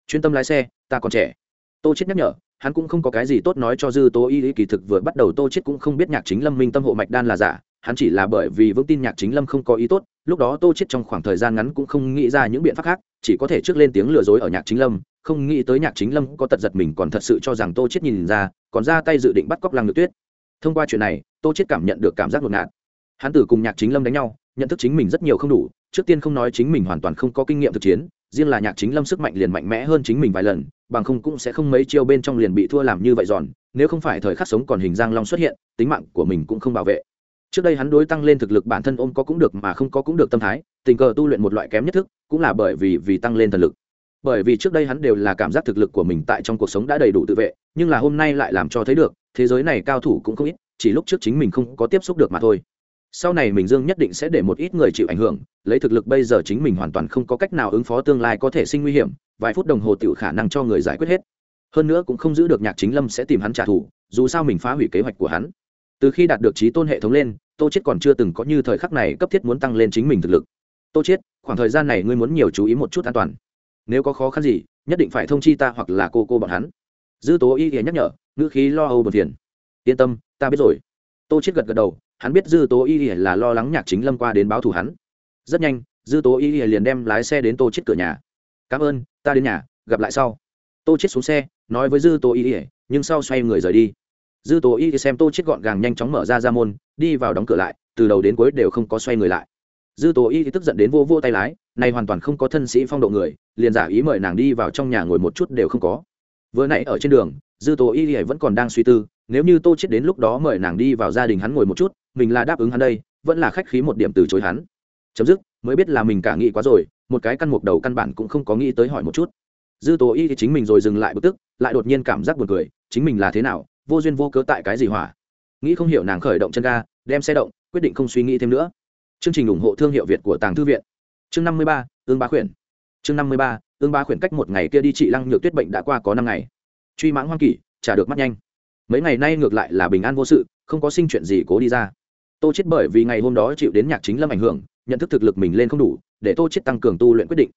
Chuyên tâm lái xe, ta còn trẻ. Tô chiết nhắc nhở, hắn cũng không có cái gì tốt nói cho dư tô y, kỳ thực vừa bắt đầu tô chiết cũng không biết nhạc chính lâm minh tâm hộ mạch đan là giả, hắn chỉ là bởi vì vững tin nhạc chính lâm không có ý tốt, lúc đó tô chiết trong khoảng thời gian ngắn cũng không nghĩ ra những biện pháp khác, chỉ có thể trước lên tiếng lừa dối ở nhạc chính lâm, không nghĩ tới nhạc chính lâm có tật giật mình còn thật sự cho rằng tô chiết nhìn ra, còn ra tay dự định bắt cóc lăng nhược tuyết. Thông qua chuyện này, tô chiết cảm nhận được cảm giác ngột ngạt. Hắn từ cùng nhạc chính lâm đánh nhau, nhận thức chính mình rất nhiều không đủ trước tiên không nói chính mình hoàn toàn không có kinh nghiệm thực chiến, riêng là nhạc chính lâm sức mạnh liền mạnh mẽ hơn chính mình vài lần, bằng không cũng sẽ không mấy chiêu bên trong liền bị thua làm như vậy giòn, nếu không phải thời khắc sống còn hình giang long xuất hiện, tính mạng của mình cũng không bảo vệ. Trước đây hắn đối tăng lên thực lực bản thân ôm có cũng được mà không có cũng được tâm thái, tình cờ tu luyện một loại kém nhất thức, cũng là bởi vì vì tăng lên thần lực. Bởi vì trước đây hắn đều là cảm giác thực lực của mình tại trong cuộc sống đã đầy đủ tự vệ, nhưng là hôm nay lại làm cho thấy được, thế giới này cao thủ cũng không ít, chỉ lúc trước chính mình không có tiếp xúc được mà thôi sau này mình dương nhất định sẽ để một ít người chịu ảnh hưởng, lấy thực lực bây giờ chính mình hoàn toàn không có cách nào ứng phó tương lai có thể sinh nguy hiểm, vài phút đồng hồ tự khả năng cho người giải quyết hết. Hơn nữa cũng không giữ được nhạc chính lâm sẽ tìm hắn trả thù, dù sao mình phá hủy kế hoạch của hắn. Từ khi đạt được trí tôn hệ thống lên, tô chết còn chưa từng có như thời khắc này cấp thiết muốn tăng lên chính mình thực lực. Tô chết khoảng thời gian này ngươi muốn nhiều chú ý một chút an toàn. Nếu có khó khăn gì, nhất định phải thông chi ta hoặc là cô cô bọn hắn. Dư tố y thì nhắc nhở, ngữ khí lo âu buồn phiền yên tâm, ta biết rồi. Tô chết gật gật đầu hắn biết dư tố y là lo lắng nhạc chính lâm qua đến báo thù hắn. Rất nhanh, dư tố y liền đem lái xe đến tô chết cửa nhà. Cảm ơn, ta đến nhà, gặp lại sau. Tô chết xuống xe, nói với dư tố y nhưng sau xoay người rời đi. Dư tố y xem tô chết gọn gàng nhanh chóng mở ra ra môn, đi vào đóng cửa lại, từ đầu đến cuối đều không có xoay người lại. Dư tố y tức giận đến vô vô tay lái, này hoàn toàn không có thân sĩ phong độ người, liền giả ý mời nàng đi vào trong nhà ngồi một chút đều không có. Vừa nãy ở trên đường, dư tố y vẫn còn đang suy tư nếu như tô chết đến lúc đó mời nàng đi vào gia đình hắn ngồi một chút, mình là đáp ứng hắn đây, vẫn là khách khí một điểm từ chối hắn. Chấm dứt, mới biết là mình cả nghĩ quá rồi, một cái căn mục đầu căn bản cũng không có nghĩ tới hỏi một chút. Dư tố y thì chính mình rồi dừng lại bực tức, lại đột nhiên cảm giác buồn cười, chính mình là thế nào, vô duyên vô cớ tại cái gì hỏa? Nghĩ không hiểu nàng khởi động chân ga, đem xe động, quyết định không suy nghĩ thêm nữa. Chương trình ủng hộ thương hiệu việt của tàng thư viện. Chương năm mươi ba, ương bá khuyển. Chương năm mươi ba, ương bá khuyển cách một ngày kia đi trị lăng nhược tuyết bệnh đã qua có năm ngày. Truy mãng hoang kỷ, trả được mắt nhanh mấy ngày nay ngược lại là bình an vô sự không có sinh chuyện gì cố đi ra. Tô chết bởi vì ngày hôm đó chịu đến nhạc chính lâm ảnh hưởng nhận thức thực lực mình lên không đủ để tô chết tăng cường tu luyện quyết định.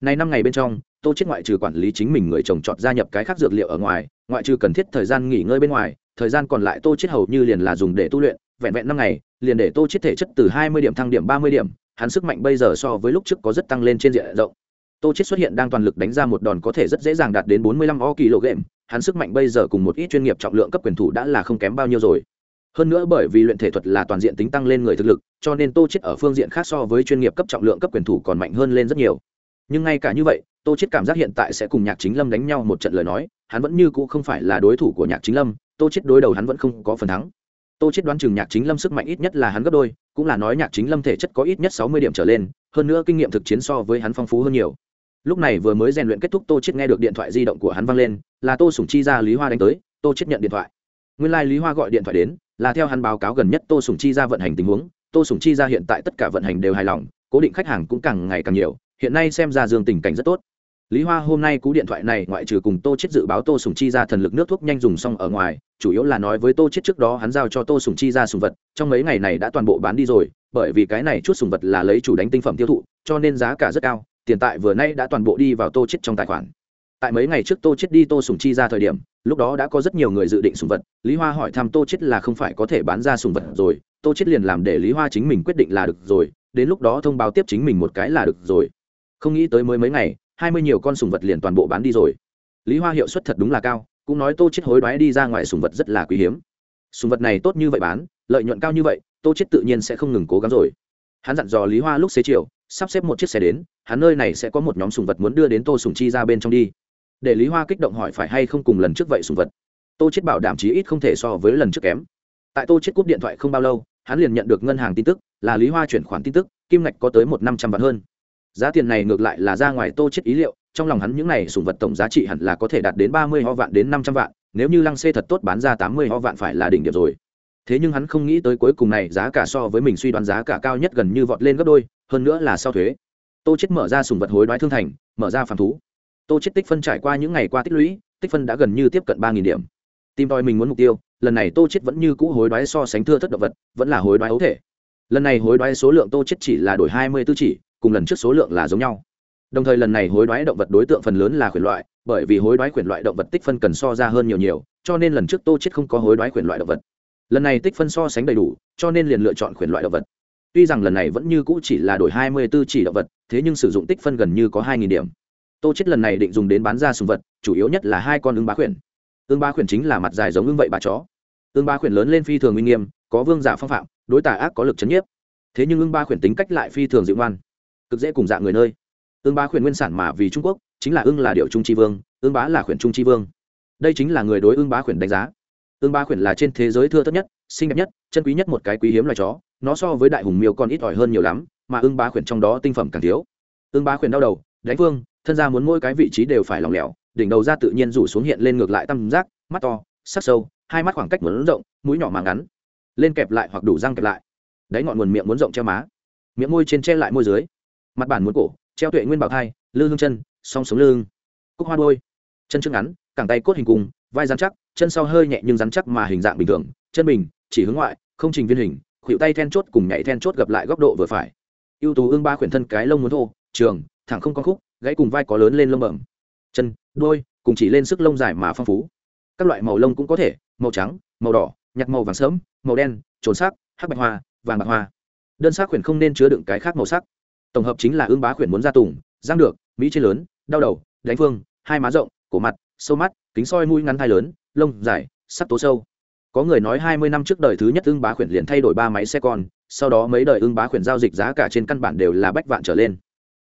Này năm ngày bên trong tô chết ngoại trừ quản lý chính mình người trồng trọt gia nhập cái khác dược liệu ở ngoài ngoại trừ cần thiết thời gian nghỉ ngơi bên ngoài thời gian còn lại tô chết hầu như liền là dùng để tu luyện vẹn vẹn năm ngày liền để tô chết thể chất từ hai mươi điểm thăng điểm ba mươi điểm hắn sức mạnh bây giờ so với lúc trước có rất tăng lên trên diện rộng. Tô chết xuất hiện đang toàn lực đánh ra một đòn có thể rất dễ dàng đạt đến bốn mươi lăm o game, hắn sức mạnh bây giờ cùng một ít chuyên nghiệp trọng lượng cấp quyền thủ đã là không kém bao nhiêu rồi. Hơn nữa bởi vì luyện thể thuật là toàn diện tính tăng lên người thực lực, cho nên tô chết ở phương diện khác so với chuyên nghiệp cấp trọng lượng cấp quyền thủ còn mạnh hơn lên rất nhiều. Nhưng ngay cả như vậy, tô chết cảm giác hiện tại sẽ cùng nhạc chính lâm đánh nhau một trận lời nói, hắn vẫn như cũ không phải là đối thủ của nhạc chính lâm, tô chết đối đầu hắn vẫn không có phần thắng. Tô chết đoán chừng nhạc chính lâm sức mạnh ít nhất là hắn gấp đôi, cũng là nói nhạc chính lâm thể chất có ít nhất sáu mươi điểm trở lên, hơn nữa kinh nghiệm thực chiến so với hắn phong phú hơn nhiều lúc này vừa mới rèn luyện kết thúc, tô chết nghe được điện thoại di động của hắn vang lên, là tô sủng chi ra lý hoa đánh tới, tô chết nhận điện thoại. Nguyên lai lý hoa gọi điện thoại đến, là theo hắn báo cáo gần nhất tô sủng chi ra vận hành tình huống. Tô sủng chi ra hiện tại tất cả vận hành đều hài lòng, cố định khách hàng cũng càng ngày càng nhiều, hiện nay xem ra dương tình cảnh rất tốt. Lý hoa hôm nay cú điện thoại này ngoại trừ cùng tô chết dự báo tô sùng chi ra thần lực nước thuốc nhanh dùng xong ở ngoài, chủ yếu là nói với tô chết trước đó hắn giao cho tô sùng chi ra sùng vật, trong mấy ngày này đã toàn bộ bán đi rồi, bởi vì cái này chút sùng vật là lấy chủ đánh tinh phẩm tiêu thụ, cho nên giá cả rất cao tiền tại vừa nay đã toàn bộ đi vào tô chết trong tài khoản. Tại mấy ngày trước tô chết đi tô sùng chi ra thời điểm, lúc đó đã có rất nhiều người dự định sùng vật. Lý hoa hỏi thăm tô chết là không phải có thể bán ra sùng vật rồi. Tô chết liền làm để lý hoa chính mình quyết định là được rồi. Đến lúc đó thông báo tiếp chính mình một cái là được rồi. Không nghĩ tới mới mấy ngày, hai mươi nhiều con sùng vật liền toàn bộ bán đi rồi. Lý hoa hiệu suất thật đúng là cao, cũng nói tô chết hối đoái đi ra ngoài sùng vật rất là quý hiếm. Sùng vật này tốt như vậy bán, lợi nhuận cao như vậy, tô chết tự nhiên sẽ không ngừng cố gắng rồi. Hắn dặn dò lý hoa lúc xế chiều, sắp xếp một chiếc xe đến hắn nơi này sẽ có một nhóm sùng vật muốn đưa đến tô sùng chi ra bên trong đi. Để lý hoa kích động hỏi phải hay không cùng lần trước vậy sùng vật. Tô chết bảo đảm chí ít không thể so với lần trước kém. Tại tô chết cúp điện thoại không bao lâu, hắn liền nhận được ngân hàng tin tức, là lý hoa chuyển khoản tin tức, kim ngạch có tới một năm trăm vạn hơn. Giá tiền này ngược lại là ra ngoài tô chết ý liệu, trong lòng hắn những này sùng vật tổng giá trị hẳn là có thể đạt đến ba mươi ho vạn đến năm trăm vạn, nếu như lăng xê thật tốt bán ra tám mươi ho vạn phải là đỉnh điểm rồi. Thế nhưng hắn không nghĩ tới cuối cùng này giá cả so với mình suy đoán giá cả cao nhất gần như vọt lên gấp đôi, hơn nữa là sau thuế tô chết mở ra sùng vật hối đoái thương thành, mở ra phản thú. Tô chết tích phân trải qua những ngày qua tích lũy, tích phân đã gần như tiếp cận ba nghìn điểm. Tìm tòi mình muốn mục tiêu, lần này tô chết vẫn như cũ hối đoái so sánh thưa thất động vật, vẫn là hối đoái ấu thể. Lần này hối đoái số lượng tô chết chỉ là đổi hai mươi tư chỉ, cùng lần trước số lượng là giống nhau. Đồng thời lần này hối đoái động vật đối tượng phần lớn là khuyển loại, bởi vì hối đoái khuyển loại động vật tích phân cần so ra hơn nhiều nhiều, cho nên lần trước tô chết không có hối đoái khuyển loại động vật. Lần này tích phân so sánh đầy đủ, cho nên liền lựa chọn khuyển loại động vật tuy rằng lần này vẫn như cũ chỉ là đổi hai mươi 24 chỉ động vật, thế nhưng sử dụng tích phân gần như có hai nghìn điểm. Tô chết lần này định dùng đến bán ra sùng vật, chủ yếu nhất là hai con ưng bá khuyển. Ưng bá khuyển chính là mặt dài giống ưng vậy bà chó. Ưng bá khuyển lớn lên phi thường uy nghiêm, có vương giả phong phạm, đối tà ác có lực chấn nhiếp. Thế nhưng ưng ba khuyển tính cách lại phi thường dịu ngoan, cực dễ cùng dạng người nơi. Ưng bá khuyển nguyên sản mà vì trung quốc, chính là ưng là điệu trung tri vương, ưng bá là khuyển trung tri vương. Đây chính là người đối ưng bá khuyển đánh giá. Ưng bá khuyển là trên thế giới thưa thất nhất xinh đẹp nhất, chân quý nhất một cái quý hiếm loài chó, nó so với đại hùng miêu còn ít ỏi hơn nhiều lắm, mà ưng bá khuyển trong đó tinh phẩm càng thiếu. Ưng bá khuyển đau đầu, đánh vương, thân ra muốn mỗi cái vị trí đều phải lỏng lẻo, đỉnh đầu ra tự nhiên rủ xuống hiện lên ngược lại tam giác, mắt to, sắc sâu, hai mắt khoảng cách muốn rộng, mũi nhỏ mà ngắn, lên kẹp lại hoặc đủ răng kẹp lại. Đáy ngọn nguồn miệng muốn rộng che má, miệng môi trên che lại môi dưới, mặt bản muốn cổ, treo tuệ nguyên bảo thai, lư hương chân, song sống lưng cúc hoa đôi, chân trước ngắn, cẳng tay cốt hình cùng, vai rắn chắc, chân sau hơi nhẹ nhưng rắn chắc mà hình dạng bình thường, chân bình chỉ hướng ngoại, không trình viên hình khuỷu tay then chốt cùng nhảy then chốt gặp lại góc độ vừa phải. Ưu tú ương ba khuyển thân cái lông muốn thô, trường, thẳng không con khúc, gãy cùng vai có lớn lên lông bẩm. Chân đôi cùng chỉ lên sức lông dài mà phong phú. Các loại màu lông cũng có thể, màu trắng, màu đỏ, nhặt màu vàng sớm màu đen, trồn sắc, hắc bạch hoa, vàng bạc hoa. Đơn sắc khuyển không nên chứa đựng cái khác màu sắc. Tổng hợp chính là ương bá khuyển muốn ra tùng giang được, mỹ trên lớn, đau đầu, đánh phương, hai má rộng, cổ mặt, sâu mắt, kính soi mũi ngắn thai lớn, lông dài, sắc tố sâu có người nói hai mươi năm trước đời thứ nhất ưng bá khuyển liền thay đổi ba máy xe con, sau đó mấy đời ưng bá khuyển giao dịch giá cả trên căn bản đều là bách vạn trở lên.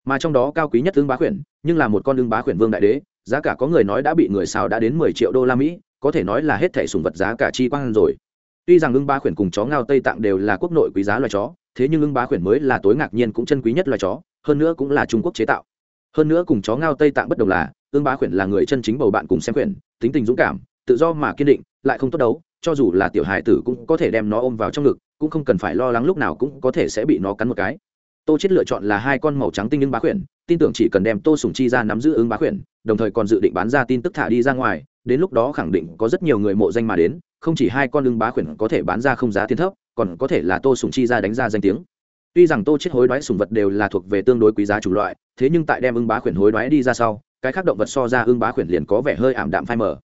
Mà trong đó cao quý nhất ưng bá khuyển, nhưng là một con ưng bá khuyển vương đại đế, giá cả có người nói đã bị người xào đã đến mười triệu đô la mỹ, có thể nói là hết thẻ sùng vật giá cả chi quang rồi. Tuy rằng ưng bá khuyển cùng chó ngao tây tạng đều là quốc nội quý giá loài chó, thế nhưng ưng bá khuyển mới là tối ngạc nhiên cũng chân quý nhất loài chó, hơn nữa cũng là trung quốc chế tạo. Hơn nữa cùng chó ngao tây tạng bất đồng là, ưng bá khuyển là người chân chính bầu bạn cùng xem khuyển, tính tình dũng cảm, tự do mà kiên định, lại không tốt đấu cho dù là tiểu hài tử cũng có thể đem nó ôm vào trong ngực, cũng không cần phải lo lắng lúc nào cũng có thể sẽ bị nó cắn một cái. Tô chết lựa chọn là hai con màu trắng tinh ưng bá khuyển, tin tưởng chỉ cần đem tô sùng chi ra nắm giữ ưng bá khuyển, đồng thời còn dự định bán ra tin tức thả đi ra ngoài, đến lúc đó khẳng định có rất nhiều người mộ danh mà đến, không chỉ hai con ưng bá khuyển có thể bán ra không giá tiền thấp, còn có thể là tô sùng chi ra đánh ra danh tiếng. Tuy rằng tô chết hối đoái sùng vật đều là thuộc về tương đối quý giá chủ loại, thế nhưng tại đem ưng bá khuyển hối đoái đi ra sau, cái khác động vật so ra ưng bá khuyển liền có vẻ hơi ảm đạm phai mờ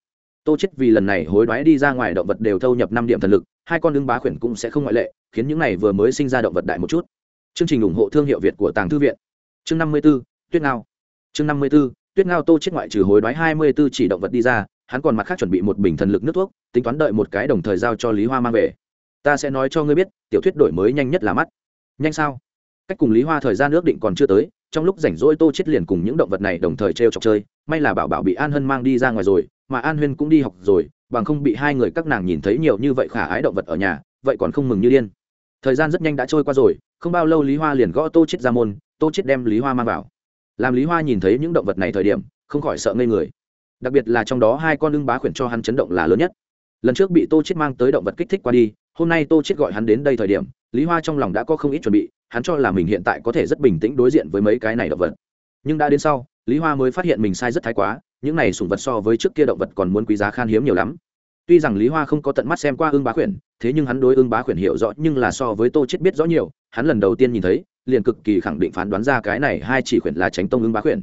tô chết vì lần này hối đoái đi ra ngoài động vật đều thâu nhập năm điểm thần lực hai con đương bá khuyển cũng sẽ không ngoại lệ khiến những này vừa mới sinh ra động vật đại một chút. Chương trình ủng hộ thương hiệu việt của tàng thư viện. Chương năm mươi 54, tuyết ngao. Chương năm mươi 54, tuyết ngao tô chết ngoại trừ hối đoái hai mươi 24 chỉ động vật đi ra hắn còn mặt khác chuẩn bị một bình thần lực nước thuốc tính toán đợi một cái đồng thời giao cho lý hoa mang về. Ta sẽ nói cho ngươi biết tiểu thuyết đổi mới nhanh nhất là mắt. Nhanh sao? Cách cùng lý hoa thời gian ước định còn chưa tới trong lúc rảnh rỗi tô chết liền cùng những động vật này đồng thời t r e o chọc chơi may là bảo bảo bị an hân mang đi ra ngoài rồi mà an huyên cũng đi học rồi, bằng không bị hai người các nàng nhìn thấy nhiều như vậy khả ái động vật ở nhà, vậy còn không mừng như điên. Thời gian rất nhanh đã trôi qua rồi, không bao lâu lý hoa liền gõ tô chết ra môn, tô chết đem lý hoa mang vào. Làm lý hoa nhìn thấy những động vật này thời điểm, không khỏi sợ ngây người. Đặc biệt là trong đó hai con lưng bá khuyển cho hắn chấn động là lớn nhất. Lần trước bị tô chết mang tới động vật kích thích qua đi, hôm nay tô chết gọi hắn đến đây thời điểm, lý hoa trong lòng đã có không ít chuẩn bị, hắn cho là mình hiện tại có thể rất bình tĩnh đối diện với mấy cái này động vật. Nhưng đã đến sau, lý hoa mới phát hiện mình sai rất thái quá những này sủng vật so với trước kia động vật còn muốn quý giá khan hiếm nhiều lắm. Tuy rằng lý hoa không có tận mắt xem qua ương bá khuyển, thế nhưng hắn đối ương bá khuyển hiểu rõ nhưng là so với tô chết biết rõ nhiều, hắn lần đầu tiên nhìn thấy, liền cực kỳ khẳng định phán đoán ra cái này hai chỉ khuyển là tránh tông ương bá khuyển.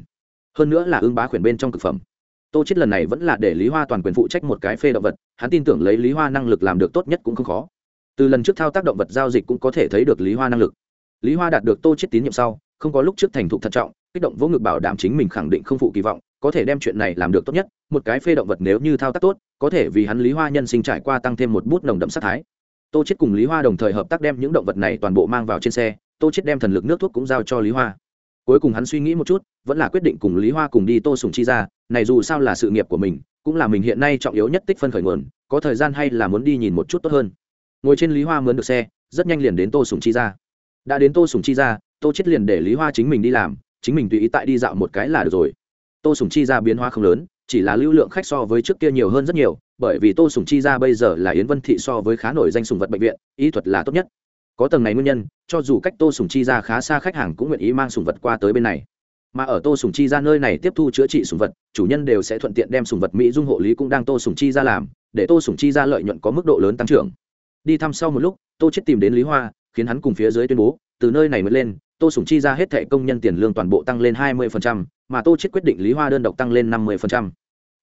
Hơn nữa là ương bá khuyển bên trong cực phẩm. Tô chết lần này vẫn là để lý hoa toàn quyền phụ trách một cái phê động vật, hắn tin tưởng lấy lý hoa năng lực làm được tốt nhất cũng không khó. Từ lần trước thao tác động vật giao dịch cũng có thể thấy được lý hoa năng lực. Lý hoa đạt được tô chết tín nhiệm sau, không có lúc trước thành thục thận trọng, kích động vô ngực bảo đảm chính mình khẳng định không phụ kỳ vọng có thể đem chuyện này làm được tốt nhất, một cái phê động vật nếu như thao tác tốt, có thể vì hắn lý hoa nhân sinh trải qua tăng thêm một bút nồng đậm sát thái. Tô chết cùng lý hoa đồng thời hợp tác đem những động vật này toàn bộ mang vào trên xe, tô chết đem thần lực nước thuốc cũng giao cho lý hoa. Cuối cùng hắn suy nghĩ một chút, vẫn là quyết định cùng lý hoa cùng đi tô sùng chi ra, này dù sao là sự nghiệp của mình, cũng là mình hiện nay trọng yếu nhất tích phân khởi nguồn, có thời gian hay là muốn đi nhìn một chút tốt hơn. Ngồi trên lý hoa mướn được xe, rất nhanh liền đến tô sùng chi ra. Đã đến tô sùng chi ra, tô chết liền để lý hoa chính mình đi làm, chính mình tùy ý tại đi dạo một cái là được rồi tô sùng chi ra biến hóa không lớn, chỉ là lưu lượng khách so với trước kia nhiều hơn rất nhiều, bởi vì tô sùng chi ra bây giờ là yến vân thị so với khá nổi danh sùng vật bệnh viện, y thuật là tốt nhất. Có tầng này nguyên nhân, cho dù cách tô sùng chi ra khá xa khách hàng cũng nguyện ý mang sùng vật qua tới bên này. Mà ở tô sùng chi ra nơi này tiếp thu chữa trị sùng vật, chủ nhân đều sẽ thuận tiện đem sùng vật mỹ dung hộ lý cũng đang tô sùng chi ra làm, để tô Sùng chi ra lợi nhuận có mức độ lớn tăng trưởng. Đi thăm sau một lúc, tô chết tìm đến lý hoa, khiến hắn cùng phía dưới tuyên bố, từ nơi này mới lên tô sủng chi ra hết thẻ công nhân tiền lương toàn bộ tăng lên 20%, mà tô chết quyết định lý hoa đơn độc tăng lên 50%.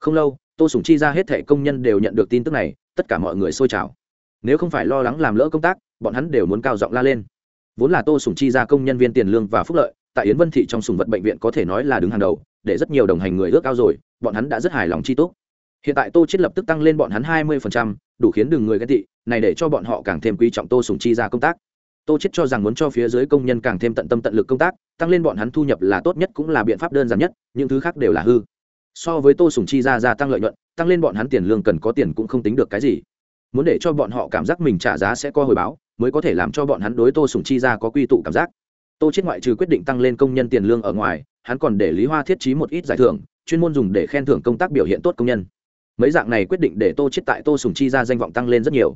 không lâu tô sủng chi ra hết thẻ công nhân đều nhận được tin tức này tất cả mọi người xôi trào. Nếu không phải lo lắng làm lỡ công tác bọn hắn đều muốn cao giọng la lên. Vốn là tô sủng chi ra công nhân viên tiền lương và phúc lợi tại yến vân thị trong sùng vật bệnh viện có thể nói là đứng hàng đầu để rất nhiều đồng hành người ước ao rồi bọn hắn đã rất hài lòng chi tốt hiện tại tô chết lập tức tăng lên bọn hắn hai mươi đủ khiến đường người ghen tị này để cho bọn họ càng thêm quý trọng tô sùng chi ra công tác tô chết cho rằng muốn cho phía dưới công nhân càng thêm tận tâm tận lực công tác, tăng lên bọn hắn thu nhập là tốt nhất cũng là biện pháp đơn giản nhất, những thứ khác đều là hư. So với tô sùng chi ra gia tăng lợi nhuận, tăng lên bọn hắn tiền lương cần có tiền cũng không tính được cái gì. Muốn để cho bọn họ cảm giác mình trả giá sẽ có hồi báo, mới có thể làm cho bọn hắn đối tô sùng chi ra có quy tụ cảm giác. Tô chết ngoại trừ quyết định tăng lên công nhân tiền lương ở ngoài, hắn còn để lý hoa thiết trí một ít giải thưởng, chuyên môn dùng để khen thưởng công tác biểu hiện tốt công nhân. Mấy dạng này quyết định để tô chết tại tô sùng chi ra danh vọng tăng lên rất nhiều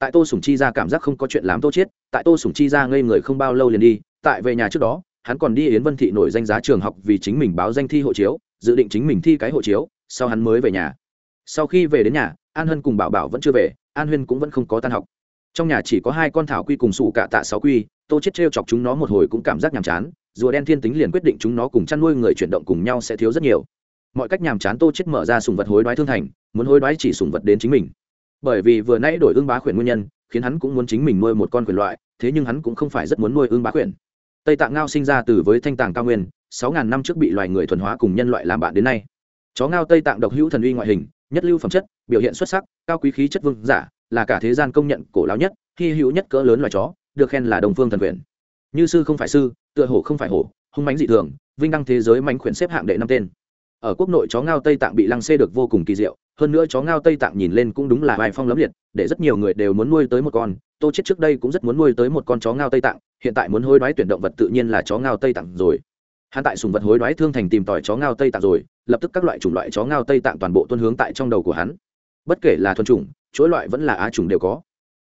tại tô sùng chi ra cảm giác không có chuyện làm tô chết tại tô sùng chi ra ngây người không bao lâu liền đi, tại về nhà trước đó, hắn còn đi yến vân thị nổi danh giá trường học vì chính mình báo danh thi hộ chiếu, dự định chính mình thi cái hộ chiếu, sau hắn mới về nhà. Sau khi về đến nhà, an hân cùng bảo bảo vẫn chưa về, an huyên cũng vẫn không có tan học. Trong nhà chỉ có hai con thảo quy cùng sủ cả tạ sáu quy, tô chết trêu chọc chúng nó một hồi cũng cảm giác nhàm chán, rùa đen thiên tính liền quyết định chúng nó cùng chăn nuôi người chuyển động cùng nhau sẽ thiếu rất nhiều. Mọi cách nhàm chán tô chết mở ra sùng vật hối đoái thương thành, muốn hối đoái chỉ sùng vật đến chính mình bởi vì vừa nãy đổi ương bá khuyển nguyên nhân, khiến hắn cũng muốn chính mình nuôi một con khuyển loại, thế nhưng hắn cũng không phải rất muốn nuôi ương bá khuyển. Tây tạng ngao sinh ra từ với thanh tàng cao nguyên, sáu ngàn năm trước bị loài người thuần hóa cùng nhân loại làm bạn đến nay. Chó ngao tây tạng độc hữu thần uy ngoại hình, nhất lưu phẩm chất, biểu hiện xuất sắc, cao quý khí chất vương giả, là cả thế gian công nhận cổ lão nhất, hy hữu nhất cỡ lớn loài chó, được khen là đồng phương thần quyền như sư không phải sư, tựa hổ không phải hổ, hung mánh dị thường, vinh đăng thế giới mánh khuyển xếp hạng đệ năm tên. Ở quốc nội chó ngao tây tạng bị lăng xê được vô cùng kỳ diệu hơn nữa chó ngao tây tạng nhìn lên cũng đúng là vài phong lấm liệt, để rất nhiều người đều muốn nuôi tới một con. Tô chết trước đây cũng rất muốn nuôi tới một con chó ngao tây tạng, hiện tại muốn hối đoái tuyển động vật tự nhiên là chó ngao tây tạng rồi. Hắn tại sùng vật hối đoái thương thành tìm tòi chó ngao tây tạng rồi, lập tức các loại chủng loại chó ngao tây tạng toàn bộ tuân hướng tại trong đầu của hắn. Bất kể là thuần chủng, chuỗi loại vẫn là á chủng đều có.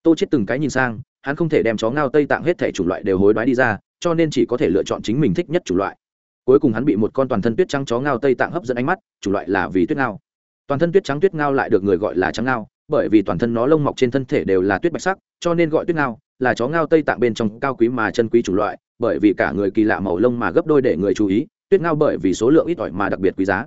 Tô chết từng cái nhìn sang, hắn không thể đem chó ngao tây tạng hết thể chủng loại đều hối đoái đi ra, cho nên chỉ có thể lựa chọn chính mình thích nhất chủng loại. Cuối cùng hắn bị một con toàn thân tuyết trắng chó ngao tây tạng hấp dẫn ánh mắt, chủng loại là vì tuyết ngao toàn thân tuyết trắng tuyết ngao lại được người gọi là trắng ngao, bởi vì toàn thân nó lông mọc trên thân thể đều là tuyết bạch sắc, cho nên gọi tuyết ngao là chó ngao tây tạng bên trong cao quý mà chân quý chủng loại, bởi vì cả người kỳ lạ màu lông mà gấp đôi để người chú ý, tuyết ngao bởi vì số lượng ít ỏi mà đặc biệt quý giá.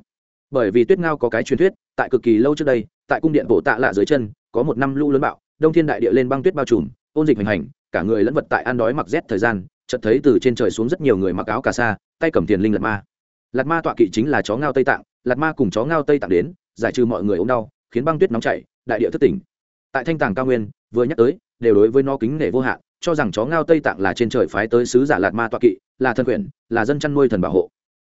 Bởi vì tuyết ngao có cái truyền thuyết, tại cực kỳ lâu trước đây, tại cung điện bộ tạ lạ dưới chân, có một năm lũ lớn bạo, đông thiên đại địa lên băng tuyết bao trùm, ôn dịch hành hành, cả người lẫn vật tại ăn đói mặc rét thời gian, chợt thấy từ trên trời xuống rất nhiều người mặc áo cà sa, tay cầm tiền linh lạt ma. Lạt ma tọa kỵ chính là chó ngao tây tạng lạt ma cùng chó ngao tây tạng đến giải trừ mọi người ốm đau, khiến băng tuyết nóng chảy, đại địa thất tỉnh. Tại thanh tàng cao nguyên, vừa nhắc tới, đều đối với nó kính nể vô hạn, cho rằng chó ngao tây tạng là trên trời phái tới sứ giả lạt ma toa kỵ, là thần quyền, là dân chăn nuôi thần bảo hộ.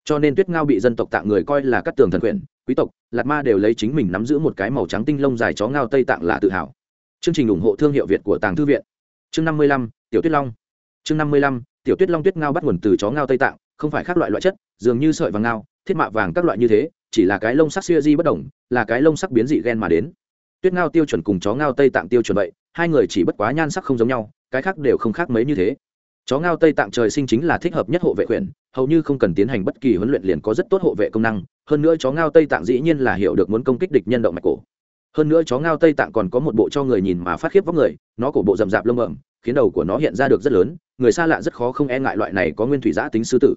Cho nên tuyết ngao bị dân tộc tạng người coi là các tường thần quyền, quý tộc, lạt ma đều lấy chính mình nắm giữ một cái màu trắng tinh lông dài chó ngao tây tạng là tự hào. Chương trình ủng hộ thương hiệu việt của tàng thư viện. Chương năm mươi lăm, tiểu tuyết long. Chương năm mươi lăm, tiểu tuyết long tuyết ngao bắt nguồn từ chó ngao tây tạng, không phải các loại loại chất, dường như sợi vàng ngao, thiết mạ vàng các loại như thế chỉ là cái lông sắc xưa di bất đồng, là cái lông sắc biến dị gen mà đến. Tuyết ngao tiêu chuẩn cùng chó ngao tây tạng tiêu chuẩn vậy, hai người chỉ bất quá nhan sắc không giống nhau, cái khác đều không khác mấy như thế. Chó ngao tây tạng trời sinh chính là thích hợp nhất hộ vệ quyền, hầu như không cần tiến hành bất kỳ huấn luyện liền có rất tốt hộ vệ công năng, hơn nữa chó ngao tây tạng dĩ nhiên là hiểu được muốn công kích địch nhân động mạch cổ. Hơn nữa chó ngao tây tạng còn có một bộ cho người nhìn mà phát khiếp vóc người, nó cổ bộ rậm rạp lông ẩm khiến đầu của nó hiện ra được rất lớn, người xa lạ rất khó không e ngại loại này có nguyên thủy giã tính sư tử.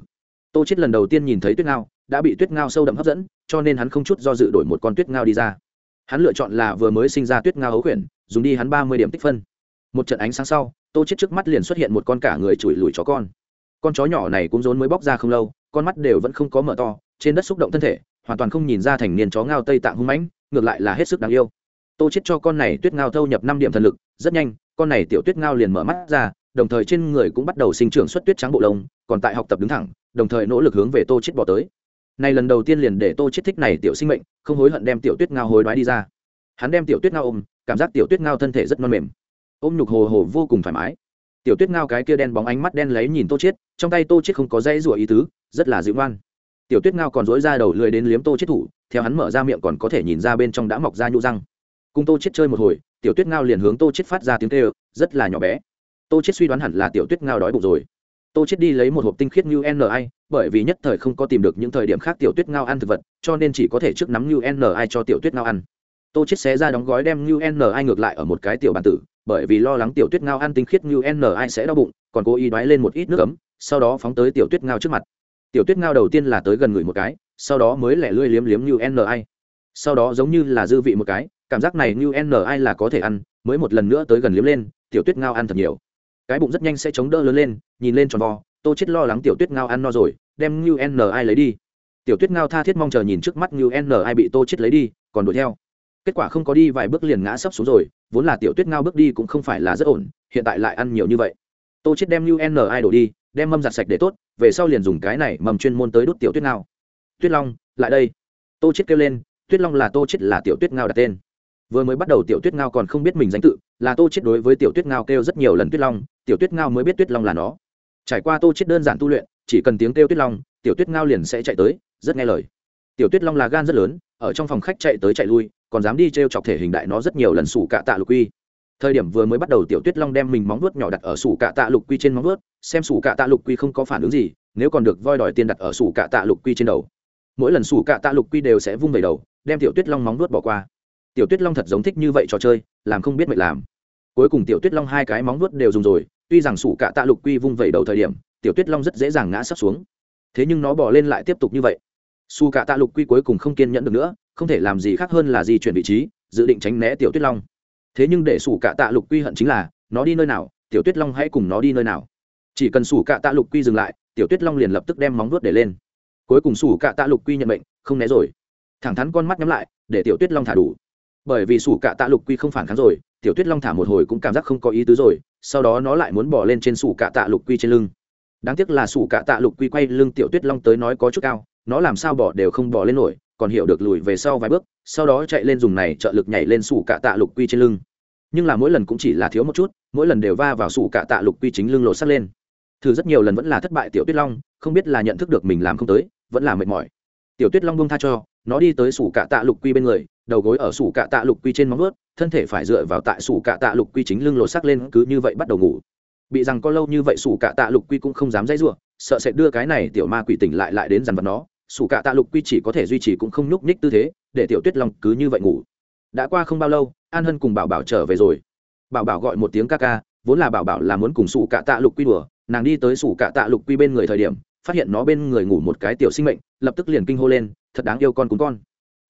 Tô chết lần đầu tiên nhìn thấy tuyết ngao đã bị tuyết ngao sâu đậm hấp dẫn, cho nên hắn không chút do dự đổi một con tuyết ngao đi ra. Hắn lựa chọn là vừa mới sinh ra tuyết ngao hấu khuyển, dùng đi hắn ba mươi điểm tích phân. Một trận ánh sáng sau, tô chết trước mắt liền xuất hiện một con cả người chùi lùi chó con. Con chó nhỏ này cũng rốn mới bóc ra không lâu, con mắt đều vẫn không có mở to, trên đất xúc động thân thể, hoàn toàn không nhìn ra thành niên chó ngao tây tạng hung mãnh, ngược lại là hết sức đáng yêu. Tô chết cho con này tuyết ngao thâu nhập năm điểm thần lực, rất nhanh, con này tiểu tuyết ngao liền mở mắt ra, đồng thời trên người cũng bắt đầu sinh trưởng xuất tuyết trắng bộ lông, còn tại học tập đứng thẳng, đồng thời nỗ lực hướng về tô chết bỏ tới này lần đầu tiên liền để tô chết thích này tiểu sinh mệnh, không hối hận đem tiểu tuyết ngao hối đoái đi ra. Hắn đem tiểu tuyết ngao ôm, cảm giác tiểu tuyết ngao thân thể rất non mềm. Ôm nhục hồ hồ vô cùng thoải mái. Tiểu tuyết ngao cái kia đen bóng ánh mắt đen lấy nhìn tô chết trong tay tô chết không có dây rủa ý tứ, rất là dịu ngoan. Tiểu tuyết ngao còn dối ra đầu lười đến liếm tô chết thủ, theo hắn mở ra miệng còn có thể nhìn ra bên trong đã mọc ra nhũ răng. Cùng tô chết chơi một hồi, tiểu tuyết ngao liền hướng tô chết phát ra tiếng kêu, rất là nhỏ bé. Tô chết suy đoán hẳn là tiểu tuyết ngao đói bụng rồi tô chết đi lấy một hộp tinh khiết như ni bởi vì nhất thời không có tìm được những thời điểm khác tiểu tuyết ngao ăn thực vật, cho nên chỉ có thể trước nắm như ni cho tiểu tuyết ngao ăn. Tô chết xé ra đóng gói đem như n ngược lại ở một cái tiểu bàn tử, bởi vì lo lắng tiểu tuyết ngao ăn tinh khiết như n sẽ đau bụng, còn cố ý đoái lên một ít nước ấm, sau đó phóng tới tiểu tuyết ngao trước mặt. Tiểu tuyết ngao đầu tiên là tới gần người một cái, sau đó mới lẻ lươi liếm liếm như n sau đó giống như là dư vị một cái, cảm giác này như n là có thể ăn, mới một lần nữa tới gần liếm lên, tiểu tuyết ngao ăn thật nhiều cái bụng rất nhanh sẽ chống đỡ lớn lên, nhìn lên tròn vo, tô chết lo lắng tiểu tuyết ngao ăn no rồi, đem như n ai lấy đi. Tiểu tuyết ngao tha thiết mong chờ nhìn trước mắt như n ai bị tô chết lấy đi, còn đuổi theo. Kết quả không có đi vài bước liền ngã sấp xuống rồi, vốn là tiểu tuyết ngao bước đi cũng không phải là rất ổn, hiện tại lại ăn nhiều như vậy. Tô chết đem như n ai đổ đi, đem mâm giặt sạch để tốt, về sau liền dùng cái này mầm chuyên môn tới đốt tiểu tuyết ngao. Tuyết long, lại đây. Tô chết kêu lên, tuyết long là tô chết là tiểu tuyết ngao đặt tên vừa mới bắt đầu tiểu tuyết ngao còn không biết mình danh tự, là tô chết đối với tiểu tuyết ngao kêu rất nhiều lần tuyết long, tiểu tuyết ngao mới biết tuyết long là nó. Trải qua tô chết đơn giản tu luyện, chỉ cần tiếng kêu tuyết long, tiểu tuyết ngao liền sẽ chạy tới, rất nghe lời. Tiểu tuyết long là gan rất lớn, ở trong phòng khách chạy tới chạy lui, còn dám đi t r e o chọc thể hình đại nó rất nhiều lần sủ cạ tạ lục quy. Thời điểm vừa mới bắt đầu tiểu tuyết long đem mình móng vuốt nhỏ đặt ở sủ cạ tạ lục quy trên móng vuốt, xem sủ cạ tạ lục quy không có phản ứng gì, nếu còn được voi đòi tiền đặt ở sủ cạ tạ lục quy trên đầu. Mỗi lần sủ cạ tạ lục quy đều sẽ vung về đầu, đem tiểu tuyết long móng vuốt bỏ qua tiểu tuyết long thật giống thích như vậy trò chơi, làm không biết mệnh làm. Cuối cùng tiểu tuyết long hai cái móng vuốt đều dùng rồi, tuy rằng sủ Cả tạ lục quy vung vẩy đầu thời điểm, tiểu tuyết long rất dễ dàng ngã sắp xuống. Thế nhưng nó bỏ lên lại tiếp tục như vậy. Su Cả tạ lục quy cuối cùng không kiên nhẫn được nữa, không thể làm gì khác hơn là di chuyển vị trí, dự định tránh né tiểu tuyết long. Thế nhưng để sủ Cả tạ lục quy hận chính là, nó đi nơi nào, tiểu tuyết long hãy cùng nó đi nơi nào. Chỉ cần sủ Cả tạ lục quy dừng lại, tiểu tuyết long liền lập tức đem móng vuốt để lên. Cuối cùng sủ Cả tạ lục quy nhận bệnh không né rồi. Thẳng thắn con mắt nhắm lại, để tiểu tuyết long thả đủ bởi vì sủ cạ tạ lục quy không phản kháng rồi, tiểu tuyết long thả một hồi cũng cảm giác không có ý tứ rồi, sau đó nó lại muốn bỏ lên trên sủ cạ tạ lục quy trên lưng. Đáng tiếc là sủ cạ tạ lục quy quay lưng tiểu tuyết long tới nói có chút cao, nó làm sao bỏ đều không bỏ lên nổi, còn hiểu được lùi về sau vài bước, sau đó chạy lên dùng này trợ lực nhảy lên sủ cạ tạ lục quy trên lưng. Nhưng là mỗi lần cũng chỉ là thiếu một chút, mỗi lần đều va vào sủ cạ tạ lục quy chính lưng lột sắt lên. Thử rất nhiều lần vẫn là thất bại tiểu tuyết long, không biết là nhận thức được mình làm không tới, vẫn là mệt mỏi. Tiểu tuyết long bông tha cho, nó đi tới sủ cạ tạ lục quy bên người đầu gối ở sủ cạ tạ lục quy trên móng ướt thân thể phải dựa vào tại sủ cạ tạ lục quy chính lưng lột sắc lên cứ như vậy bắt đầu ngủ. Bị rằng có lâu như vậy sủ cạ tạ lục quy cũng không dám dãy rủa, sợ sẽ đưa cái này tiểu ma quỷ tỉnh lại lại đến dằn vặt nó. Sủ cạ tạ lục quy chỉ có thể duy trì cũng không nhúc nhích tư thế, để tiểu tuyết long cứ như vậy ngủ. Đã qua không bao lâu, an hân cùng bảo bảo trở về rồi. Bảo bảo gọi một tiếng ca ca, vốn là bảo bảo là muốn cùng sủ cạ tạ lục quy đùa, nàng đi tới sủ cạ tạ lục quy bên người thời điểm, phát hiện nó bên người ngủ một cái tiểu sinh mệnh, lập tức liền kinh hô lên, thật đáng yêu con cùng con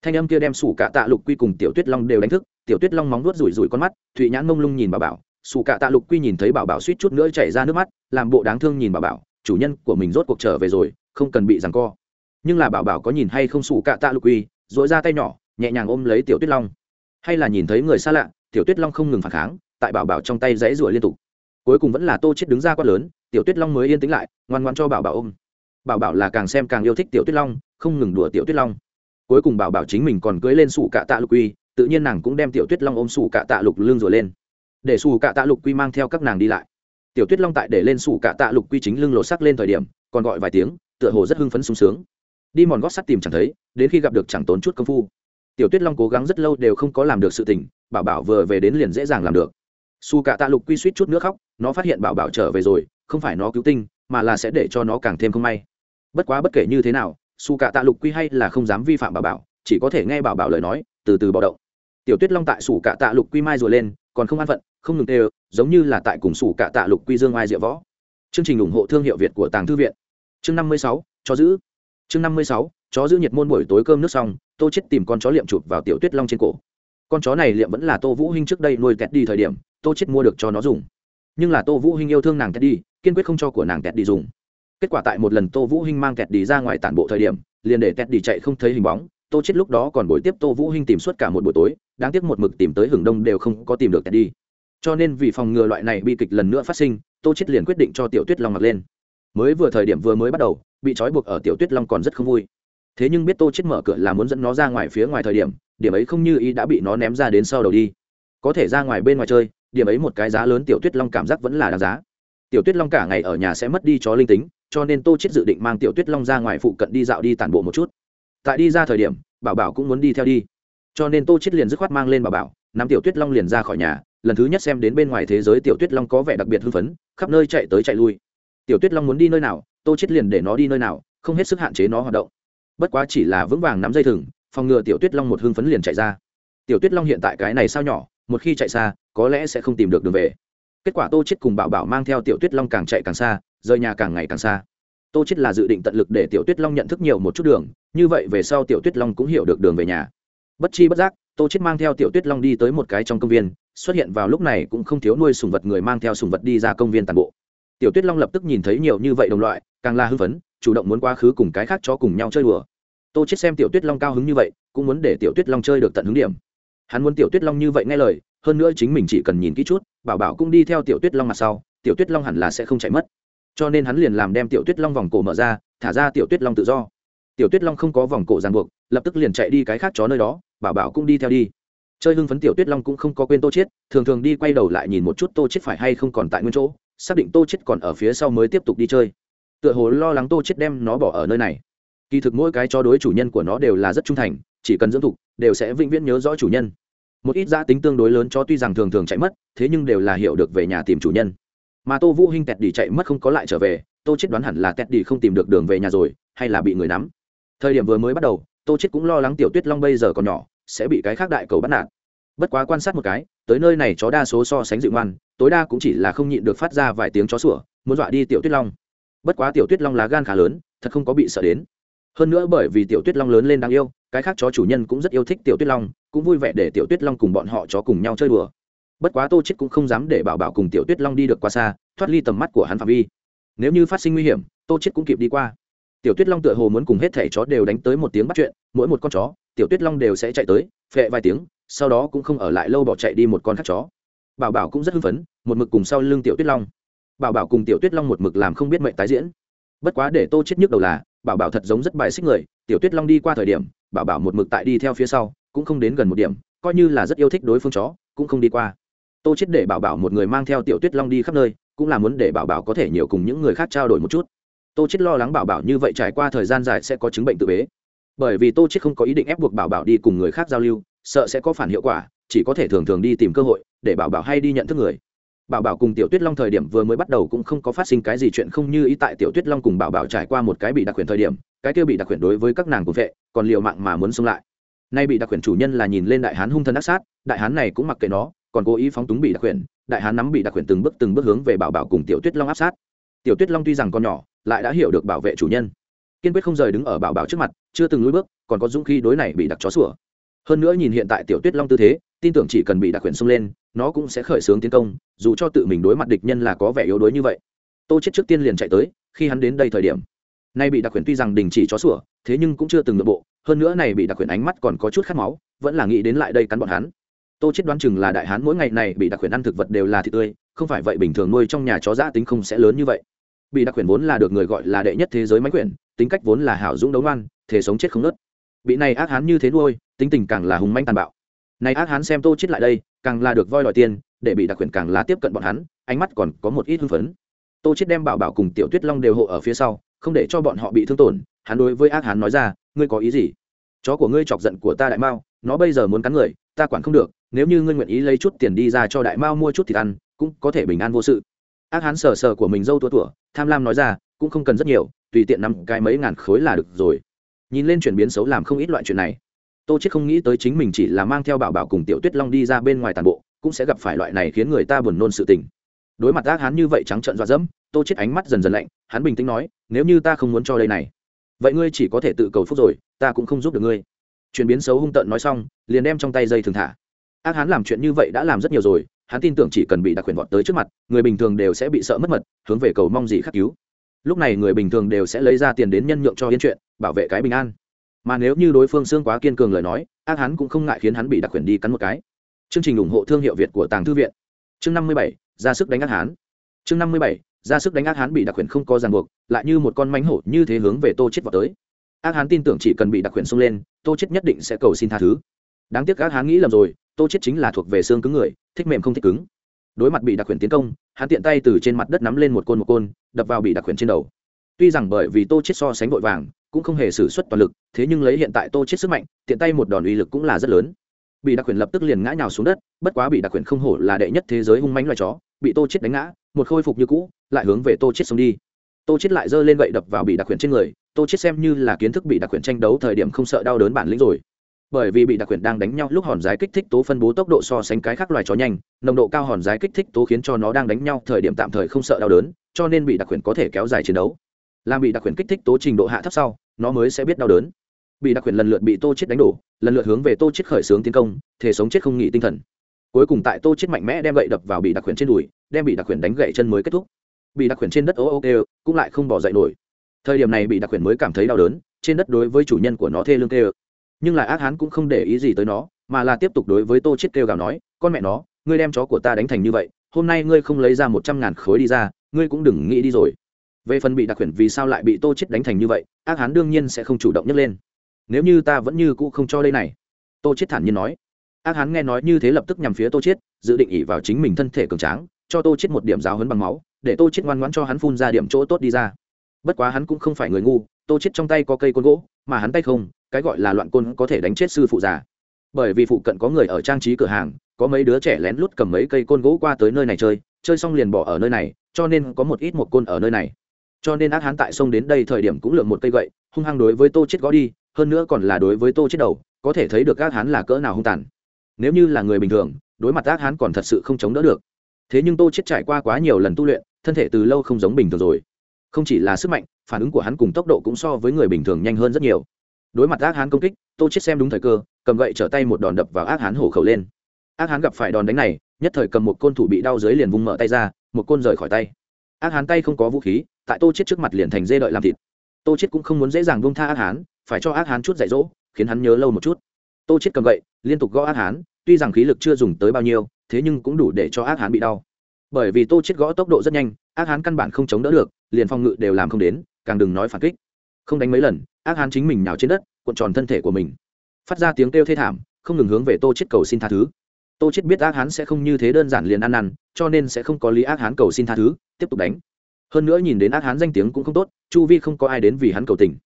thanh âm kia đem sủ cạ tạ lục quy cùng tiểu tuyết long đều đánh thức, tiểu tuyết long móng nuốt rủi rủi con mắt, thụy nhãn mông lung nhìn bảo bảo, sủ cạ tạ lục quy nhìn thấy bảo bảo suýt chút nữa chảy ra nước mắt, làm bộ đáng thương nhìn bảo bảo, chủ nhân của mình rốt cuộc trở về rồi, không cần bị giằng co. Nhưng là bảo bảo có nhìn hay không sủ cạ tạ lục quy dội ra tay nhỏ, nhẹ nhàng ôm lấy tiểu tuyết long. Hay là nhìn thấy người xa lạ, tiểu tuyết long không ngừng phản kháng, tại bảo bảo trong tay dãy rủa liên tục. Cuối cùng vẫn là tô chết đứng ra quát lớn, tiểu tuyết long mới yên tĩnh lại, ngoan ngoan cho bảo bảo ôm. Bảo bảo là càng xem càng yêu thích tiểu tuyết long, không ngừng đùa tiểu tuyết long cuối cùng bảo bảo chính mình còn cưới lên sủ cạ tạ lục quy, tự nhiên nàng cũng đem tiểu tuyết long ôm sủ cạ tạ lục lưng rồi lên. Để sủ cạ tạ lục quy mang theo các nàng đi lại. Tiểu tuyết long tại để lên sủ cạ tạ lục quy chính lưng lột sắc lên thời điểm, còn gọi vài tiếng, tựa hồ rất hưng phấn sung sướng. Đi mòn gót sắt tìm chẳng thấy, đến khi gặp được chẳng tốn chút công phu. Tiểu tuyết long cố gắng rất lâu đều không có làm được sự tình, bảo bảo vừa về đến liền dễ dàng làm được. Su cạ tạ lục quy suýt chút nước khóc, nó phát hiện bảo bảo trở về rồi, không phải nó cứu tinh, mà là sẽ để cho nó càng thêm không may. Bất quá bất kể như thế nào su cạ tạ lục quy hay là không dám vi phạm bảo bảo, chỉ có thể nghe bảo bảo lời nói, từ từ bỏ động. Tiểu tuyết long tại sủ cạ tạ lục quy mai rồi lên, còn không an phận, không ngừng tê giống như là tại cùng sủ cạ tạ lục quy dương ai diệu võ. Chương trình ủng hộ thương hiệu việt của tàng thư viện. Chương năm mươi sáu cho giữ. Chương năm mươi sáu, chó giữ nhiệt môn buổi tối cơm nước xong, tô chết tìm con chó liệm chụp vào tiểu tuyết long trên cổ. Con chó này liệm vẫn là tô vũ hinh trước đây nuôi tẹt đi thời điểm, tô chết mua được cho nó dùng. Nhưng là tô vũ hinh yêu thương nàng tẹt đi, kiên quyết không cho của nàng tẹt đi dùng kết quả tại một lần tô vũ hinh mang kẹt đi ra ngoài tản bộ thời điểm, liền để kẹt đi chạy không thấy hình bóng. Tô chết lúc đó còn buổi tiếp tô vũ hinh tìm suốt cả một buổi tối, đáng tiếc một mực tìm tới hưởng đông đều không có tìm được kẹt đi. Cho nên vì phòng ngừa loại này bi kịch lần nữa phát sinh, tô chết liền quyết định cho tiểu tuyết long mặc lên. Mới vừa thời điểm vừa mới bắt đầu, bị trói buộc ở tiểu tuyết long còn rất không vui. Thế nhưng biết tô chết mở cửa là muốn dẫn nó ra ngoài phía ngoài thời điểm điểm ấy không như ý đã bị nó ném ra đến sau đầu đi. Có thể ra ngoài bên ngoài chơi, điểm ấy một cái giá lớn tiểu tuyết long cảm giác vẫn là đáng giá. Tiểu tuyết long cả ngày ở nhà sẽ mất đi chó linh tính cho nên tô chết dự định mang tiểu tuyết long ra ngoài phụ cận đi dạo đi tản bộ một chút. Tại đi ra thời điểm, bảo bảo cũng muốn đi theo đi. Cho nên tô chết liền dứt khoát mang lên bảo bảo, nắm tiểu tuyết long liền ra khỏi nhà, lần thứ nhất xem đến bên ngoài thế giới tiểu tuyết long có vẻ đặc biệt hưng phấn, khắp nơi chạy tới chạy lui. Tiểu tuyết long muốn đi nơi nào, tô chết liền để nó đi nơi nào, không hết sức hạn chế nó hoạt động. Bất quá chỉ là vững vàng nắm dây thừng, phòng ngừa tiểu tuyết long một hưng phấn liền chạy ra. Tiểu tuyết long hiện tại cái này sao nhỏ, một khi chạy xa, có lẽ sẽ không tìm được đường về. Kết quả tô chết cùng bảo bảo mang theo tiểu tuyết long càng chạy càng xa rời nhà càng ngày càng xa. Tô chết là dự định tận lực để tiểu tuyết long nhận thức nhiều một chút đường như vậy về sau tiểu tuyết long cũng hiểu được đường về nhà. Bất chi bất giác tô chết mang theo tiểu tuyết long đi tới một cái trong công viên xuất hiện vào lúc này cũng không thiếu nuôi sùng vật người mang theo sùng vật đi ra công viên toàn bộ. Tiểu tuyết long lập tức nhìn thấy nhiều như vậy đồng loại càng là hư vấn, chủ động muốn quá khứ cùng cái khác cho cùng nhau chơi đùa. Tô chết xem tiểu tuyết long cao hứng như vậy cũng muốn để tiểu tuyết long chơi được tận hứng điểm. Hắn muốn tiểu tuyết long như vậy nghe lời hơn nữa chính mình chỉ cần nhìn kỹ chút bảo bảo cũng đi theo tiểu tuyết long mặt sau tiểu tuyết long hẳn là sẽ không chạy mất cho nên hắn liền làm đem tiểu tuyết long vòng cổ mở ra, thả ra tiểu tuyết long tự do. Tiểu tuyết long không có vòng cổ ràng buộc, lập tức liền chạy đi cái khác chó nơi đó, bảo bảo cũng đi theo đi. Chơi hưng phấn tiểu tuyết long cũng không có quên tô chết thường thường đi quay đầu lại nhìn một chút tô chết phải hay không còn tại nguyên chỗ, xác định tô chết còn ở phía sau mới tiếp tục đi chơi. Tựa hồ lo lắng tô chết đem nó bỏ ở nơi này. Kỳ thực mỗi cái chó đối chủ nhân của nó đều là rất trung thành, chỉ cần dưỡng thục, đều sẽ vĩnh viễn nhớ rõ chủ nhân. Một ít giã tính tương đối lớn cho tuy rằng thường thường chạy mất, thế nhưng đều là hiểu được về nhà tìm chủ nhân mà tô vũ hinh tẹt đi chạy mất không có lại trở về, tô chết đoán hẳn là tẹt đi không tìm được đường về nhà rồi, hay là bị người nắm. Thời điểm vừa mới bắt đầu, tô chết cũng lo lắng tiểu tuyết long bây giờ còn nhỏ, sẽ bị cái khác đại cầu bắt nạt. Bất quá quan sát một cái, tới nơi này chó đa số so sánh dịu ngoan, tối đa cũng chỉ là không nhịn được phát ra vài tiếng chó sủa, muốn dọa đi tiểu tuyết long. Bất quá tiểu tuyết long lá gan khá lớn, thật không có bị sợ đến. Hơn nữa bởi vì tiểu tuyết long lớn lên đáng yêu, cái khác chó chủ nhân cũng rất yêu thích tiểu tuyết long, cũng vui vẻ để tiểu tuyết long cùng bọn họ chó cùng nhau chơi đùa bất quá tô chết cũng không dám để bảo bảo cùng tiểu tuyết long đi được quá xa, thoát ly tầm mắt của hắn phạm vi. Nếu như phát sinh nguy hiểm, tô chết cũng kịp đi qua. Tiểu tuyết long tựa hồ muốn cùng hết thẻ chó đều đánh tới một tiếng bắt chuyện, mỗi một con chó, tiểu tuyết long đều sẽ chạy tới, phệ vài tiếng, sau đó cũng không ở lại lâu bỏ chạy đi một con khác chó. Bảo bảo cũng rất hưng phấn, một mực cùng sau lưng tiểu tuyết long. Bảo bảo cùng tiểu tuyết long một mực làm không biết mệnh tái diễn. Bất quá để tô chết nhức đầu là, bảo bảo thật giống rất bài xích người, tiểu tuyết long đi qua thời điểm, bảo bảo một mực tại đi theo phía sau, cũng không đến gần một điểm, coi như là rất yêu thích đối phương chó, cũng không đi qua tô chết để bảo bảo một người mang theo tiểu tuyết long đi khắp nơi, cũng là muốn để bảo bảo có thể nhiều cùng những người khác trao đổi một chút. Tô chết lo lắng bảo bảo như vậy trải qua thời gian dài sẽ có chứng bệnh tự bế. Bởi vì tô chết không có ý định ép buộc bảo bảo đi cùng người khác giao lưu, sợ sẽ có phản hiệu quả, chỉ có thể thường thường đi tìm cơ hội, để bảo bảo hay đi nhận thức người. Bảo bảo cùng tiểu tuyết long thời điểm vừa mới bắt đầu cũng không có phát sinh cái gì chuyện không như ý tại tiểu tuyết long cùng bảo bảo trải qua một cái bị đặc quyền thời điểm, cái kia bị đặc quyền đối với các nàng của vệ, còn liều mạng mà muốn xông lại. Nay bị đặc quyền chủ nhân là nhìn lên đại hán hung thân ác sát, đại hán này cũng mặc kệ nó còn cố ý phóng túng bị đặc quyền, đại hán nắm bị đặc quyền từng bước từng bước hướng về bảo bảo cùng tiểu tuyết long áp sát. Tiểu tuyết long tuy rằng còn nhỏ, lại đã hiểu được bảo vệ chủ nhân. Kiên quyết không rời đứng ở bảo bảo trước mặt, chưa từng lùi bước, còn có dũng khí đối này bị đặc chó sủa. Hơn nữa nhìn hiện tại tiểu tuyết long tư thế, tin tưởng chỉ cần bị đặc quyền xông lên, nó cũng sẽ khởi xướng tiến công, dù cho tự mình đối mặt địch nhân là có vẻ yếu đuối như vậy. Tô chết trước tiên liền chạy tới, khi hắn đến đây thời điểm. Nay bị đặc quyền tuy rằng đình chỉ chó sủa, thế nhưng cũng chưa từng nội bộ, hơn nữa này bị đặc quyền ánh mắt còn có chút khát máu, vẫn là nghĩ đến lại đây cắn bọn hắn tô chết đoán chừng là đại hán mỗi ngày này bị đặc quyền ăn thực vật đều là thịt tươi, không phải vậy bình thường nuôi trong nhà chó giã tính không sẽ lớn như vậy. Bị đặc quyền vốn là được người gọi là đệ nhất thế giới máy quyền tính cách vốn là hảo dũng đấu ngoan thể sống chết không nớt. Bị này ác hán như thế nuôi, tính tình càng là hùng manh tàn bạo. Này ác hán xem tô chết lại đây, càng là được voi đòi tiền, để bị đặc quyền càng là tiếp cận bọn hắn, ánh mắt còn có một ít hưng phấn. Tô chết đem bảo bảo cùng tiểu tuyết long đều hộ ở phía sau, không để cho bọn họ bị thương tổn, hắn đối với ác hán nói ra, ngươi có ý gì? Chó của ngươi chọc giận của ta đại mao nó bây giờ muốn cắn người, ta quản không được nếu như ngươi nguyện ý lấy chút tiền đi ra cho đại mao mua chút thịt ăn, cũng có thể bình an vô sự. Ác hán sờ sờ của mình dâu tua tủa, tham lam nói ra, cũng không cần rất nhiều, tùy tiện năm cái mấy ngàn khối là được rồi. Nhìn lên chuyển biến xấu làm không ít loại chuyện này. Tô chết không nghĩ tới chính mình chỉ là mang theo bảo bảo cùng tiểu tuyết long đi ra bên ngoài tàn bộ, cũng sẽ gặp phải loại này khiến người ta buồn nôn sự tình. Đối mặt ác hán như vậy trắng trợn dọa dẫm, tô chết ánh mắt dần dần lạnh, hắn bình tĩnh nói, nếu như ta không muốn cho đây này, vậy ngươi chỉ có thể tự cầu phúc rồi, ta cũng không giúp được ngươi. Chuyển biến xấu hung tợn nói xong, liền đem trong tay dây thường thả ác hán làm chuyện như vậy đã làm rất nhiều rồi, hắn tin tưởng chỉ cần bị đặc quyền vọt tới trước mặt, người bình thường đều sẽ bị sợ mất mật, hướng về cầu mong gì khắc cứu. Lúc này người bình thường đều sẽ lấy ra tiền đến nhân nhượng cho yên chuyện, bảo vệ cái bình an. Mà nếu như đối phương xương quá kiên cường lời nói, ác hắn cũng không ngại khiến hắn bị đặc quyền đi cắn một cái. Chương trình ủng hộ thương hiệu việt của tàng thư viện. Chương năm mươi bảy, ra sức đánh ác hắn. chương năm mươi bảy, ra sức đánh ác hắn bị đặc quyền không có ràng buộc, lại như một con mánh hổ như thế hướng về tô chết vào tới. Ác hắn tin tưởng chỉ cần bị đặc quyền xông lên, tô chết nhất định sẽ cầu xin tha thứ. Đáng tiếc ác hắn nghĩ lầm rồi tô chết chính là thuộc về xương cứng người, thích mềm không thích cứng. Đối mặt bị đặc quyền tiến công, hắn tiện tay từ trên mặt đất nắm lên một côn một côn, đập vào bị đặc quyền trên đầu. Tuy rằng bởi vì tô chết so sánh vội vàng, cũng không hề sử xuất toàn lực, thế nhưng lấy hiện tại tô chết sức mạnh, tiện tay một đòn uy lực cũng là rất lớn. Bị đặc quyền lập tức liền ngã nhào xuống đất, bất quá bị đặc quyền không hổ là đệ nhất thế giới hung mãnh loài chó, bị tô chết đánh ngã, một khôi phục như cũ, lại hướng về tô chết xông đi. Tô chết lại giơ lên gậy đập vào bị đặc quyền trên người, tô chết xem như là kiến thức bị đặc quyền tranh đấu thời điểm không sợ đau đớn bản lĩnh rồi bởi vì bị đặc quyền đang đánh nhau lúc hòn giái kích thích tố phân bố tốc độ so sánh cái khác loài chó nhanh, nồng độ cao hòn giái kích thích tố khiến cho nó đang đánh nhau thời điểm tạm thời không sợ đau đớn, cho nên bị đặc quyền có thể kéo dài chiến đấu. Làm bị đặc quyền kích thích tố trình độ hạ thấp sau, nó mới sẽ biết đau đớn. Bị đặc quyền lần lượt bị tô chết đánh đổ, lần lượt hướng về tô chết khởi xướng tiến công, thể sống chết không nghỉ tinh thần. Cuối cùng tại tô chết mạnh mẽ đem gậy đập vào bị đặc quyền trên đùi, đem bị đặc quyền đánh gậy chân mới kết thúc. Bị đặc quyền trên đất ô ô kêu, cũng lại không bỏ dậy nổi. Thời điểm này bị đặc quyền mới cảm thấy đau đớn, trên đất đối với chủ nhân của nó thê lương kêu nhưng lại ác hán cũng không để ý gì tới nó, mà là tiếp tục đối với tô chết kêu gào nói, con mẹ nó, ngươi đem chó của ta đánh thành như vậy, hôm nay ngươi không lấy ra một trăm ngàn khối đi ra, ngươi cũng đừng nghĩ đi rồi. Về phần bị đặc quyền vì sao lại bị tô chết đánh thành như vậy, ác hán đương nhiên sẽ không chủ động nhấc lên. Nếu như ta vẫn như cũ không cho đây này, tô chết thản nhiên nói. Ác hán nghe nói như thế lập tức nhằm phía tô chết dự định ỉ vào chính mình thân thể cường tráng, cho tô chết một điểm giáo hấn bằng máu, để tô chết ngoan ngoãn cho hắn phun ra điểm chỗ tốt đi ra. Bất quá hắn cũng không phải người ngu, tô chết trong tay có cây côn gỗ mà hắn tay không, cái gọi là loạn côn có thể đánh chết sư phụ già. Bởi vì phụ cận có người ở trang trí cửa hàng, có mấy đứa trẻ lén lút cầm mấy cây côn gỗ qua tới nơi này chơi chơi xong liền bỏ ở nơi này, cho nên có một ít một côn ở nơi này. Cho nên ác hán tại sông đến đây thời điểm cũng lượm một cây gậy, hung hăng đối với tô chết gõ đi, hơn nữa còn là đối với tô chết đầu, có thể thấy được ác hán là cỡ nào hung tàn. Nếu như là người bình thường, đối mặt ác hán còn thật sự không chống đỡ được. Thế nhưng tô chết trải qua quá nhiều lần tu luyện, thân thể từ lâu không giống bình thường rồi không chỉ là sức mạnh, phản ứng của hắn cùng tốc độ cũng so với người bình thường nhanh hơn rất nhiều. Đối mặt ác hán công kích, tô chết xem đúng thời cơ, cầm gậy trở tay một đòn đập vào ác hán hổ khẩu lên. Ác hán gặp phải đòn đánh này, nhất thời cầm một côn thủ bị đau dưới liền vung mở tay ra, một côn rời khỏi tay. Ác hán tay không có vũ khí, tại tô chết trước mặt liền thành dê đợi làm thịt. Tô chết cũng không muốn dễ dàng buông tha ác hán, phải cho ác hán chút dạy dỗ, khiến hắn nhớ lâu một chút. Tô chết cầm gậy, liên tục gõ ác hán, tuy rằng khí lực chưa dùng tới bao nhiêu, thế nhưng cũng đủ để cho ác hán bị đau. Bởi vì tô chết gõ tốc độ rất nhanh ác hán căn bản không chống đỡ được, liền phòng ngự đều làm không đến, càng đừng nói phản kích. Không đánh mấy lần, ác hán chính mình nhào trên đất, cuộn tròn thân thể của mình. Phát ra tiếng kêu thê thảm, không ngừng hướng về tô chết cầu xin tha thứ. Tô chết biết ác hán sẽ không như thế đơn giản liền ăn năn, cho nên sẽ không có lý ác hán cầu xin tha thứ, tiếp tục đánh. Hơn nữa nhìn đến ác hán danh tiếng cũng không tốt, chu vi không có ai đến vì hắn cầu tình.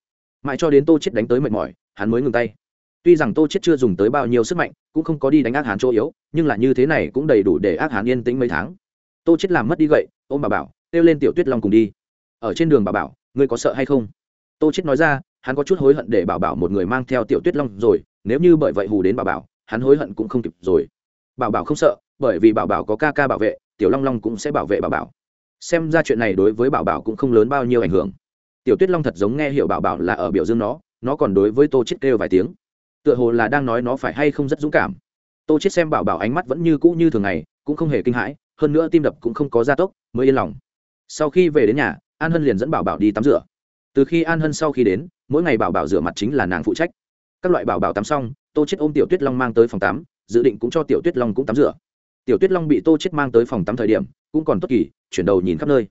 Mãi cho đến tô chết đánh tới mệt mỏi, hắn mới ngừng tay. Tuy rằng tô chết chưa dùng tới bao nhiêu sức mạnh, cũng không có đi đánh ác hán chỗ yếu, nhưng là như thế này cũng đầy đủ để ác hán yên tĩnh mấy tháng. Tô chết làm mất đi gậy, ôm bà bảo kêu lên tiểu tuyết long cùng đi. Ở trên đường bà bảo, ngươi có sợ hay không? Tô chết nói ra, hắn có chút hối hận để bảo bảo một người mang theo tiểu tuyết long rồi, nếu như bởi vậy hù đến bảo bảo, hắn hối hận cũng không kịp rồi. Bảo bảo không sợ, bởi vì bảo bảo có ca ca bảo vệ, tiểu long long cũng sẽ bảo vệ bảo bảo. Xem ra chuyện này đối với bảo bảo cũng không lớn bao nhiêu ảnh hưởng. Tiểu tuyết long thật giống nghe hiểu bảo bảo là ở biểu dương nó nó còn đối với tô chết kêu vài tiếng. Tựa hồ là đang nói nó phải hay không rất dũng cảm. Tô chết xem bảo bảo ánh mắt vẫn như cũ như thường ngày, cũng không hề kinh hãi, hơn nữa tim đập cũng không có gia tốc, mới yên lòng sau khi về đến nhà, an hân liền dẫn bảo bảo đi tắm rửa. Từ khi an hân sau khi đến, mỗi ngày bảo bảo rửa mặt chính là nàng phụ trách. Các loại bảo bảo tắm xong, tô chết ôm tiểu tuyết long mang tới phòng tắm, dự định cũng cho tiểu tuyết long cũng tắm rửa. Tiểu tuyết long bị tô chết mang tới phòng tắm thời điểm, cũng còn tốt kỳ, chuyển đầu nhìn khắp nơi.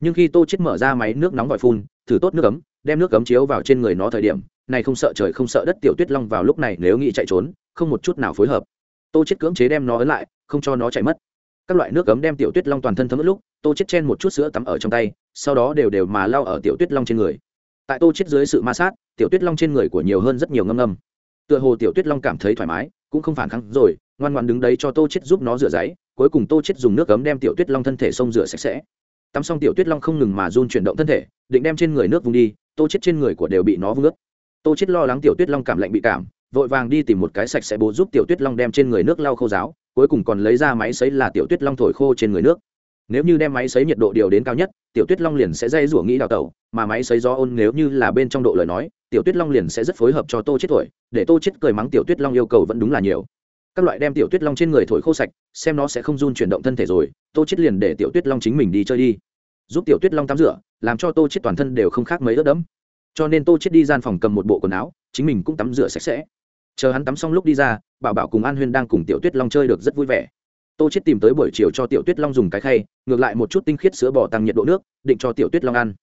Nhưng khi tô chết mở ra máy nước nóng vòi phun, thử tốt nước ấm, đem nước ấm chiếu vào trên người nó thời điểm, này không sợ trời không sợ đất tiểu tuyết long vào lúc này nếu nghĩ chạy trốn, không một chút nào phối hợp. Tô chết cưỡng chế đem nó ấn lại, không cho nó chạy mất các loại nước cấm đem tiểu tuyết long toàn thân thấm ướt lúc, tô chết chen một chút sữa tắm ở trong tay, sau đó đều đều mà lao ở tiểu tuyết long trên người. Tại tô chết dưới sự ma sát, tiểu tuyết long trên người của nhiều hơn rất nhiều ngâm ngâm. Tựa hồ tiểu tuyết long cảm thấy thoải mái, cũng không phản kháng rồi, ngoan ngoan đứng đấy cho tô chết giúp nó rửa giấy, cuối cùng tô chết dùng nước cấm đem tiểu tuyết long thân thể xông rửa sạch sẽ. Tắm xong tiểu tuyết long không ngừng mà run chuyển động thân thể, định đem trên người nước vung đi, tô chết trên người của đều bị nó vung ướt. Tô chết lo lắng tiểu tuyết long cảm lạnh bị cảm vội vàng đi tìm một cái sạch sẽ bố giúp tiểu tuyết long đem trên người nước lau khô ráo, cuối cùng còn lấy ra máy sấy là tiểu tuyết long thổi khô trên người nước. Nếu như đem máy sấy nhiệt độ điều đến cao nhất, tiểu tuyết long liền sẽ dây rủa nghĩ đào tẩu, mà máy sấy gió ôn nếu như là bên trong độ lời nói, tiểu tuyết long liền sẽ rất phối hợp cho tô chết thổi, để tô chết cười mắng tiểu tuyết long yêu cầu vẫn đúng là nhiều. Các loại đem tiểu tuyết long trên người thổi khô sạch, xem nó sẽ không run chuyển động thân thể rồi, tô chết liền để tiểu tuyết long chính mình đi chơi đi. Giúp tiểu tuyết long tắm rửa, làm cho tô chết toàn thân đều không khác mấy ướt đẫm. Cho nên tô chết đi gian phòng cầm một bộ quần áo, chính mình cũng tắm rửa sạch sẽ chờ hắn tắm xong lúc đi ra, bảo bảo cùng an huyên đang cùng tiểu tuyết long chơi được rất vui vẻ. Tô chết tìm tới buổi chiều cho tiểu tuyết long dùng cái khay, ngược lại một chút tinh khiết sữa bò tăng nhiệt độ nước, định cho tiểu tuyết long ăn.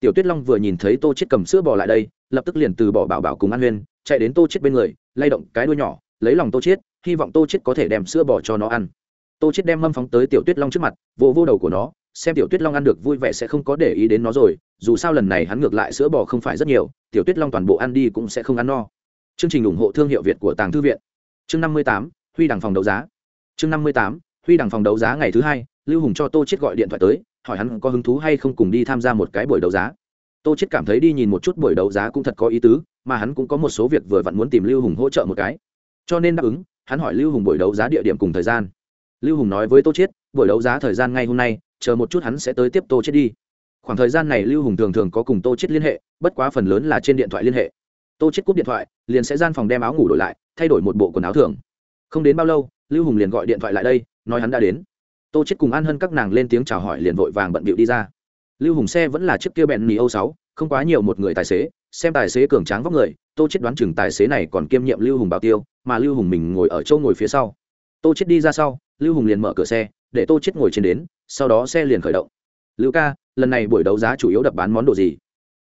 Tiểu tuyết long vừa nhìn thấy tô chết cầm sữa bò lại đây, lập tức liền từ bỏ bảo bảo cùng an huyên, chạy đến tô chết bên người, lay động cái đuôi nhỏ, lấy lòng tô chết, hy vọng tô chết có thể đem sữa bò cho nó ăn. Tô chết đem mâm phóng tới tiểu tuyết long trước mặt vỗ vỗ đầu của nó, xem tiểu tuyết long ăn được vui vẻ sẽ không có để ý đến nó rồi, dù sao lần này hắn ngược lại sữa bò không phải rất nhiều, tiểu tuyết long toàn bộ ăn đi cũng sẽ không ăn no chương trình ủng hộ thương hiệu việt của tàng thư viện. Chương năm mươi tám, huy đằng phòng đấu giá. Chương năm mươi tám, huy đằng phòng đấu giá ngày thứ hai, lưu hùng cho tô chết gọi điện thoại tới, hỏi hắn có hứng thú hay không cùng đi tham gia một cái buổi đấu giá. Tô chết cảm thấy đi nhìn một chút buổi đấu giá cũng thật có ý tứ, mà hắn cũng có một số việc vừa vặn muốn tìm lưu hùng hỗ trợ một cái. Cho nên đáp ứng, hắn hỏi lưu hùng buổi đấu giá địa điểm cùng thời gian. Lưu hùng nói với tô chiết, buổi đấu giá thời gian ngay hôm nay, chờ một chút hắn sẽ tới tiếp tô chiết đi. Khoảng thời gian này lưu hùng thường thường có cùng tô chiết liên hệ, bất quá phần lớn là trên điện thoại liên hệ tô chiết cúp điện thoại, liền sẽ gian phòng đem áo ngủ đổi lại, thay đổi một bộ quần áo thường. Không đến bao lâu, lưu hùng liền gọi điện thoại lại đây, nói hắn đã đến. Tô chiết cùng an hân các nàng lên tiếng chào hỏi liền vội vàng bận bịu đi ra. Lưu hùng xe vẫn là chiếc kia bẹn mì âu sáu, không quá nhiều một người tài xế, xem tài xế cường tráng vóc người, tô chết đoán chừng tài xế này còn kiêm nhiệm lưu hùng bảo tiêu, mà lưu hùng mình ngồi ở châu ngồi phía sau. Tô chết đi ra sau, lưu hùng liền mở cửa xe, để tô chết ngồi trên đến, sau đó xe liền khởi động. Lưu ca, lần này buổi đấu giá chủ yếu đập bán món đồ gì?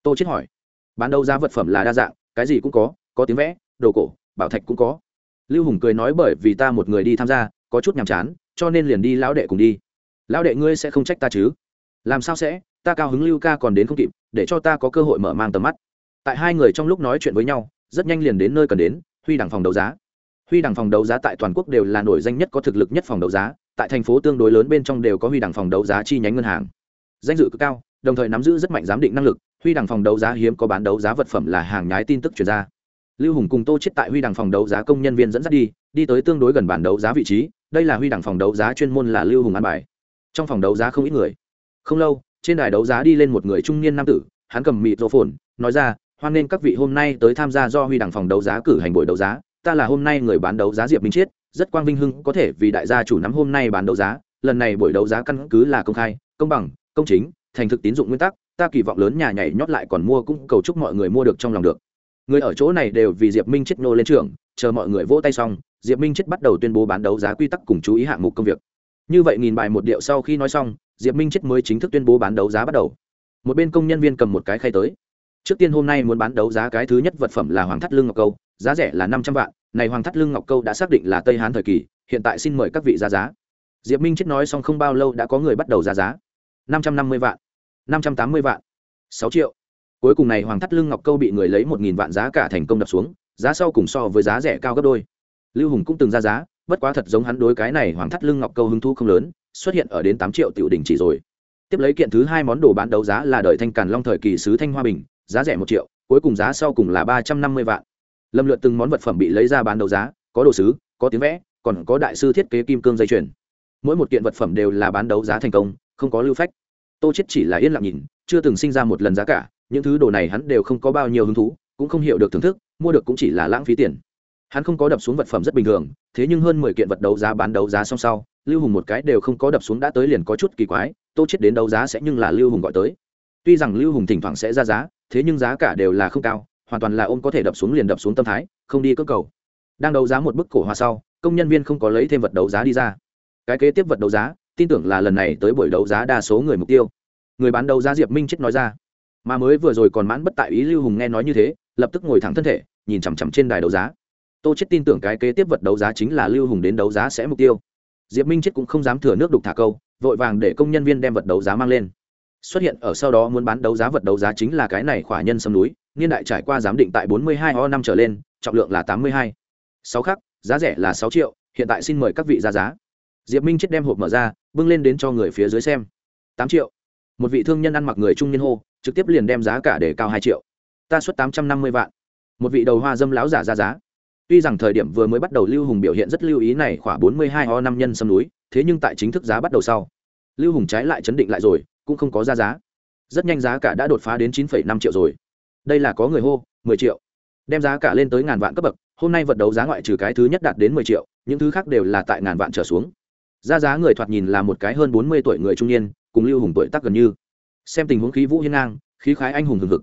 Tô chết hỏi. Bán đấu giá vật phẩm là đa dạng cái gì cũng có có tiếng vẽ, đồ cổ, bảo thạch cũng có. Lưu hùng cười nói bởi vì ta một người đi tham gia, có chút nhàm chán, cho nên liền đi lão đệ cùng đi. Lão đệ ngươi sẽ không trách ta chứ? Làm sao sẽ? Ta cao hứng lưu ca còn đến không kịp, để cho ta có cơ hội mở mang tầm mắt. Tại hai người trong lúc nói chuyện với nhau, rất nhanh liền đến nơi cần đến, huy đẳng phòng đấu giá. Huy đẳng phòng đấu giá tại toàn quốc đều là nổi danh nhất có thực lực nhất phòng đấu giá, tại thành phố tương đối lớn bên trong đều có huy đẳng phòng đấu giá chi nhánh ngân hàng. Danh dự cực cao, đồng thời nắm giữ rất mạnh giám định năng lực huy đẳng phòng đấu giá hiếm có bán đấu giá vật phẩm là hàng nhái tin tức chuyển ra lưu hùng cùng tô chết tại huy đẳng phòng đấu giá công nhân viên dẫn dắt đi đi tới tương đối gần bản đấu giá vị trí đây là huy đẳng phòng đấu giá chuyên môn là lưu hùng an bài trong phòng đấu giá không ít người không lâu trên đài đấu giá đi lên một người trung niên nam tử hắn cầm mịt rô phồn nói ra hoan nghênh các vị hôm nay tới tham gia do huy đẳng phòng đấu giá cử hành buổi đấu giá ta là hôm nay người bán đấu giá diệp minh chiết rất quang vinh hưng có thể vì đại gia chủ nắm hôm nay bán đấu giá lần này buổi đấu giá căn cứ là công khai công bằng công chính thành thực tín dụng nguyên tắc, ta kỳ vọng lớn nhà nhảy nhót lại còn mua cũng cầu chúc mọi người mua được trong lòng được. Người ở chỗ này đều vì diệp minh chết nô lên trường, chờ mọi người vỗ tay xong, diệp minh chết bắt đầu tuyên bố bán đấu giá quy tắc cùng chú ý hạng mục công việc. Như vậy nghìn bài một điệu sau khi nói xong, diệp minh chết mới chính thức tuyên bố bán đấu giá bắt đầu. Một bên công nhân viên cầm một cái khay tới. Trước tiên hôm nay muốn bán đấu giá cái thứ nhất vật phẩm là hoàng thắt lưng ngọc câu, giá rẻ là năm trăm vạn, này hoàng thắt lưng ngọc câu đã xác định là tây hán thời kỳ, hiện tại xin mời các vị ra giá. Diệp minh chết nói xong không bao lâu đã có người bắt đầu ra giá. Năm trăm năm mươi vạn năm trăm tám mươi vạn. Sáu triệu. Cuối cùng này hoàng thắt lưng ngọc câu bị người lấy một nghìn vạn giá cả thành công đập xuống, giá sau cùng so với giá rẻ cao gấp đôi. Lưu hùng cũng từng ra giá, bất quá thật giống hắn đối cái này hoàng thắt lưng ngọc câu hứng thu không lớn, xuất hiện ở đến tám triệu tiểu đỉnh chỉ rồi. Tiếp lấy kiện thứ hai món đồ bán đấu giá là đời thanh càn long thời kỳ sứ thanh hoa bình, giá rẻ một triệu, cuối cùng giá sau cùng là ba trăm năm mươi vạn. Lâm lượt từng món vật phẩm bị lấy ra bán đấu giá, có đồ sứ, có tiếng vẽ, còn có đại sư thiết kế kim cương dây chuyền. Mỗi một kiện vật phẩm đều là bán đấu giá thành công, không có lưu phách tô chết chỉ là yên lặng nhìn, chưa từng sinh ra một lần giá cả, những thứ đồ này hắn đều không có bao nhiêu hứng thú, cũng không hiểu được thưởng thức, mua được cũng chỉ là lãng phí tiền. Hắn không có đập xuống vật phẩm rất bình thường, thế nhưng hơn mười kiện vật đấu giá bán đấu giá song sau, lưu hùng một cái đều không có đập xuống đã tới liền có chút kỳ quái, tô chết đến đấu giá sẽ nhưng là lưu hùng gọi tới. Tuy rằng lưu hùng thỉnh thoảng sẽ ra giá, thế nhưng giá cả đều là không cao, hoàn toàn là ôm có thể đập xuống liền đập xuống tâm thái, không đi cơ cầu. Đang đấu giá một bức cổ hoa sau, công nhân viên không có lấy thêm vật đấu giá đi ra. Cái kế tiếp vật đấu giá tin tưởng là lần này tới buổi đấu giá đa số người mục tiêu. Người bán đấu giá diệp minh chết nói ra. Mà mới vừa rồi còn mãn bất tại ý lưu hùng nghe nói như thế, lập tức ngồi thẳng thân thể, nhìn chằm chằm trên đài đấu giá. Tô chết tin tưởng cái kế tiếp vật đấu giá chính là lưu hùng đến đấu giá sẽ mục tiêu. Diệp minh chết cũng không dám thừa nước đục thả câu, vội vàng để công nhân viên đem vật đấu giá mang lên. Xuất hiện ở sau đó muốn bán đấu giá vật đấu giá chính là cái này khỏa nhân sâm núi, niên đại trải qua giám định tại 42 o năm trở lên, trọng lượng là 82. sáu khắc, giá rẻ là 6 triệu, hiện tại xin mời các vị ra giá diệp minh chết đem hộp mở ra bưng lên đến cho người phía dưới xem. Tám triệu. Một vị thương nhân ăn mặc người trung niên hô trực tiếp liền đem giá cả để cao hai triệu. Ta xuất 850 vạn. Một vị đầu hoa dâm láo giả ra giá. Tuy rằng thời điểm vừa mới bắt đầu lưu hùng biểu hiện rất lưu ý này khoảng 42 o năm nhân sâm núi thế nhưng tại chính thức giá bắt đầu sau lưu hùng trái lại chấn định lại rồi cũng không có ra giá. Rất nhanh giá cả đã đột phá đến 9,5 triệu rồi. Đây là có người hô 10 triệu. Đem giá cả lên tới ngàn vạn cấp bậc hôm nay vật đấu giá ngoại trừ cái thứ nhất đạt đến 10 triệu những thứ khác đều là tại ngàn vạn trở xuống ra giá người thoạt nhìn là một cái hơn 40 tuổi người trung niên, cùng lưu hùng tuổi tác gần như. Xem tình huống khí vũ hiên ngang, khí khái anh hùng hừng hực.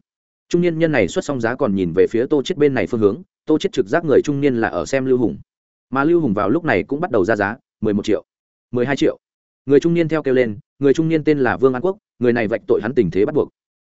Trung niên nhân này xuất xong giá còn nhìn về phía tô chết bên này phương hướng, tô chết trực giác người trung niên là ở xem lưu hùng. Mà lưu hùng vào lúc này cũng bắt đầu ra giá 11 triệu 12 triệu. Người trung niên theo kêu lên, người trung niên tên là vương an quốc, người này vạch tội hắn tình thế bắt buộc.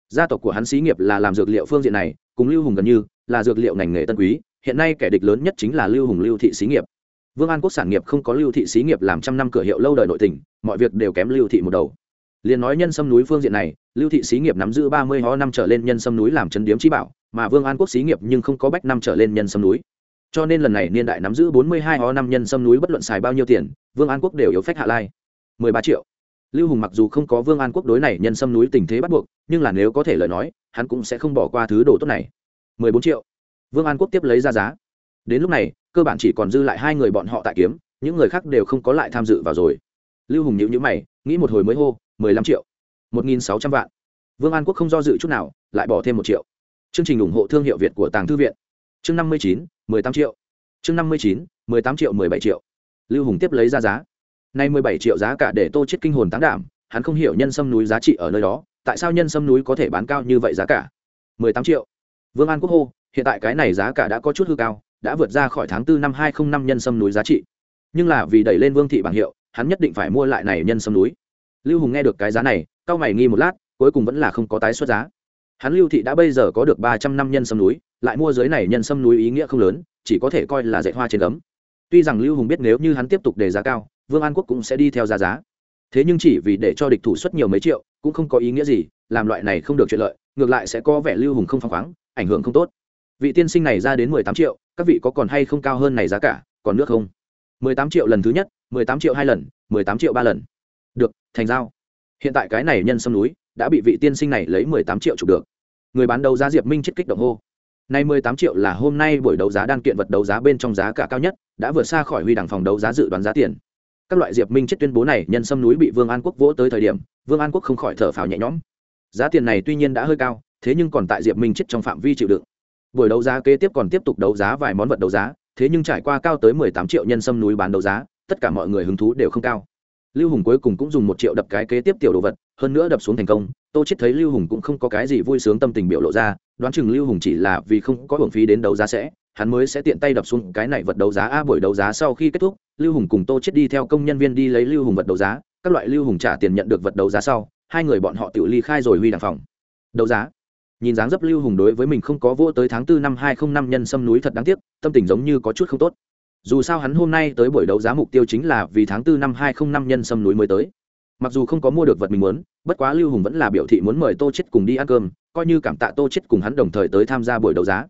Gia tộc của hắn xí nghiệp là làm dược liệu phương diện này, cùng lưu hùng gần như là dược liệu ngành nghề tân quý, hiện nay kẻ địch lớn nhất chính là lưu hùng lưu thị xí nghiệp vương an quốc sản nghiệp không có lưu thị xí nghiệp làm trăm năm cửa hiệu lâu đời nội tỉnh, mọi việc đều kém lưu thị một đầu. Liền nói nhân sâm núi phương diện này lưu thị xí nghiệp nắm giữ ba mươi ho năm trở lên nhân sâm núi làm chân điếm trí bảo mà vương an quốc xí nghiệp nhưng không có bách năm trở lên nhân sâm núi. Cho nên lần này niên đại nắm giữ bốn mươi hai ho năm nhân sâm núi bất luận xài bao nhiêu tiền vương an quốc đều yếu phách hạ lai. mười ba triệu. Lưu hùng mặc dù không có vương an quốc đối này nhân sâm núi tình thế bắt buộc nhưng là nếu có thể lời nói hắn cũng sẽ không bỏ qua thứ đồ tốt này. mười bốn triệu. Vương an quốc tiếp lấy ra giá. Đến lúc này cơ bản chỉ còn dư lại hai người bọn họ tại kiếm, những người khác đều không có lại tham dự vào rồi. Lưu hùng nhữ nhữ mày, nghĩ một hồi mới hô, mười lăm triệu, một nghìn sáu trăm vạn. Vương an quốc không do dự chút nào, lại bỏ thêm một triệu. Chương trình ủng hộ thương hiệu việt của tàng thư viện. Chương năm mươi chín, mười tám triệu. Chương năm mươi chín, mười tám triệu, mười bảy triệu. Lưu hùng tiếp lấy ra giá. Nay mười bảy triệu giá cả để tô chết kinh hồn táng đảm, hắn không hiểu nhân sâm núi giá trị ở nơi đó, tại sao nhân sâm núi có thể bán cao như vậy giá cả? mười tám triệu. Vương an quốc hô, hiện tại cái này giá cả đã có chút hư cao đã vượt ra khỏi tháng 4 năm hai không năm nhân sâm núi giá trị. Nhưng là vì đẩy lên vương thị bảng hiệu, hắn nhất định phải mua lại này nhân sâm núi. Lưu hùng nghe được cái giá này cao mày nghi một lát, cuối cùng vẫn là không có tái xuất giá. Hắn lưu thị đã bây giờ có được ba trăm năm nhân sâm núi, lại mua dưới này nhân sâm núi ý nghĩa không lớn, chỉ có thể coi là dệt hoa trên ấm tuy rằng lưu hùng biết nếu như hắn tiếp tục đề giá cao, vương an quốc cũng sẽ đi theo giá giá. Thế nhưng chỉ vì để cho địch thủ xuất nhiều mấy triệu, cũng không có ý nghĩa gì, làm loại này không được chuyện lợi, ngược lại sẽ có vẻ lưu hùng không phóng khoáng, ảnh hưởng không tốt. Vị tiên sinh này ra đến mười tám triệu các vị có còn hay không cao hơn này giá cả, còn nước không? mười tám triệu lần thứ nhất, mười tám triệu hai lần, mười tám triệu ba lần. Được, thành giao. Hiện tại cái này nhân sâm núi đã bị vị tiên sinh này lấy mười tám triệu chụp được. Người bán đấu giá diệp minh chết kích động hô. Nay mười tám triệu là hôm nay buổi đấu giá đan kiện vật đấu giá bên trong giá cả cao nhất, đã vượt xa khỏi huy đẳng phòng đấu giá dự đoán giá tiền. Các loại diệp minh chết tuyên bố này, nhân sâm núi bị vương an quốc vỗ tới thời điểm, vương an quốc không khỏi thở phào nhẹ nhõm. Giá tiền này tuy nhiên đã hơi cao, thế nhưng còn tại diệp minh chết trong phạm vi chịu đựng buổi đấu giá kế tiếp còn tiếp tục đấu giá vài món vật đấu giá, thế nhưng trải qua cao tới mười tám triệu nhân sâm núi bán đấu giá, tất cả mọi người hứng thú đều không cao. Lưu hùng cuối cùng cũng dùng một triệu đập cái kế tiếp tiểu đồ vật, hơn nữa đập xuống thành công, tô chết thấy lưu hùng cũng không có cái gì vui sướng tâm tình biểu lộ ra, đoán chừng lưu hùng chỉ là vì không có hưởng phí đến đấu giá sẽ, hắn mới sẽ tiện tay đập xuống cái này vật đấu giá. A, buổi đấu giá sau khi kết thúc, lưu hùng cùng tô chết đi theo công nhân viên đi lấy lưu hùng vật đấu giá, các loại lưu hùng trả tiền nhận được vật đấu giá sau, hai người bọn họ tự ly khai rồi huy đàng phòng. Đấu giá nhìn dáng dấp lưu hùng đối với mình không có vô tới tháng 4 năm hai không năm nhân sâm núi thật đáng tiếc, tâm tình giống như có chút không tốt. Dù sao hắn hôm nay tới buổi đấu giá mục tiêu chính là vì tháng 4 năm hai không năm nhân sâm núi mới tới. Mặc dù không có mua được vật mình muốn, bất quá lưu hùng vẫn là biểu thị muốn mời tô chết cùng đi ăn cơm, coi như cảm tạ tô chết cùng hắn đồng thời tới tham gia buổi đấu giá.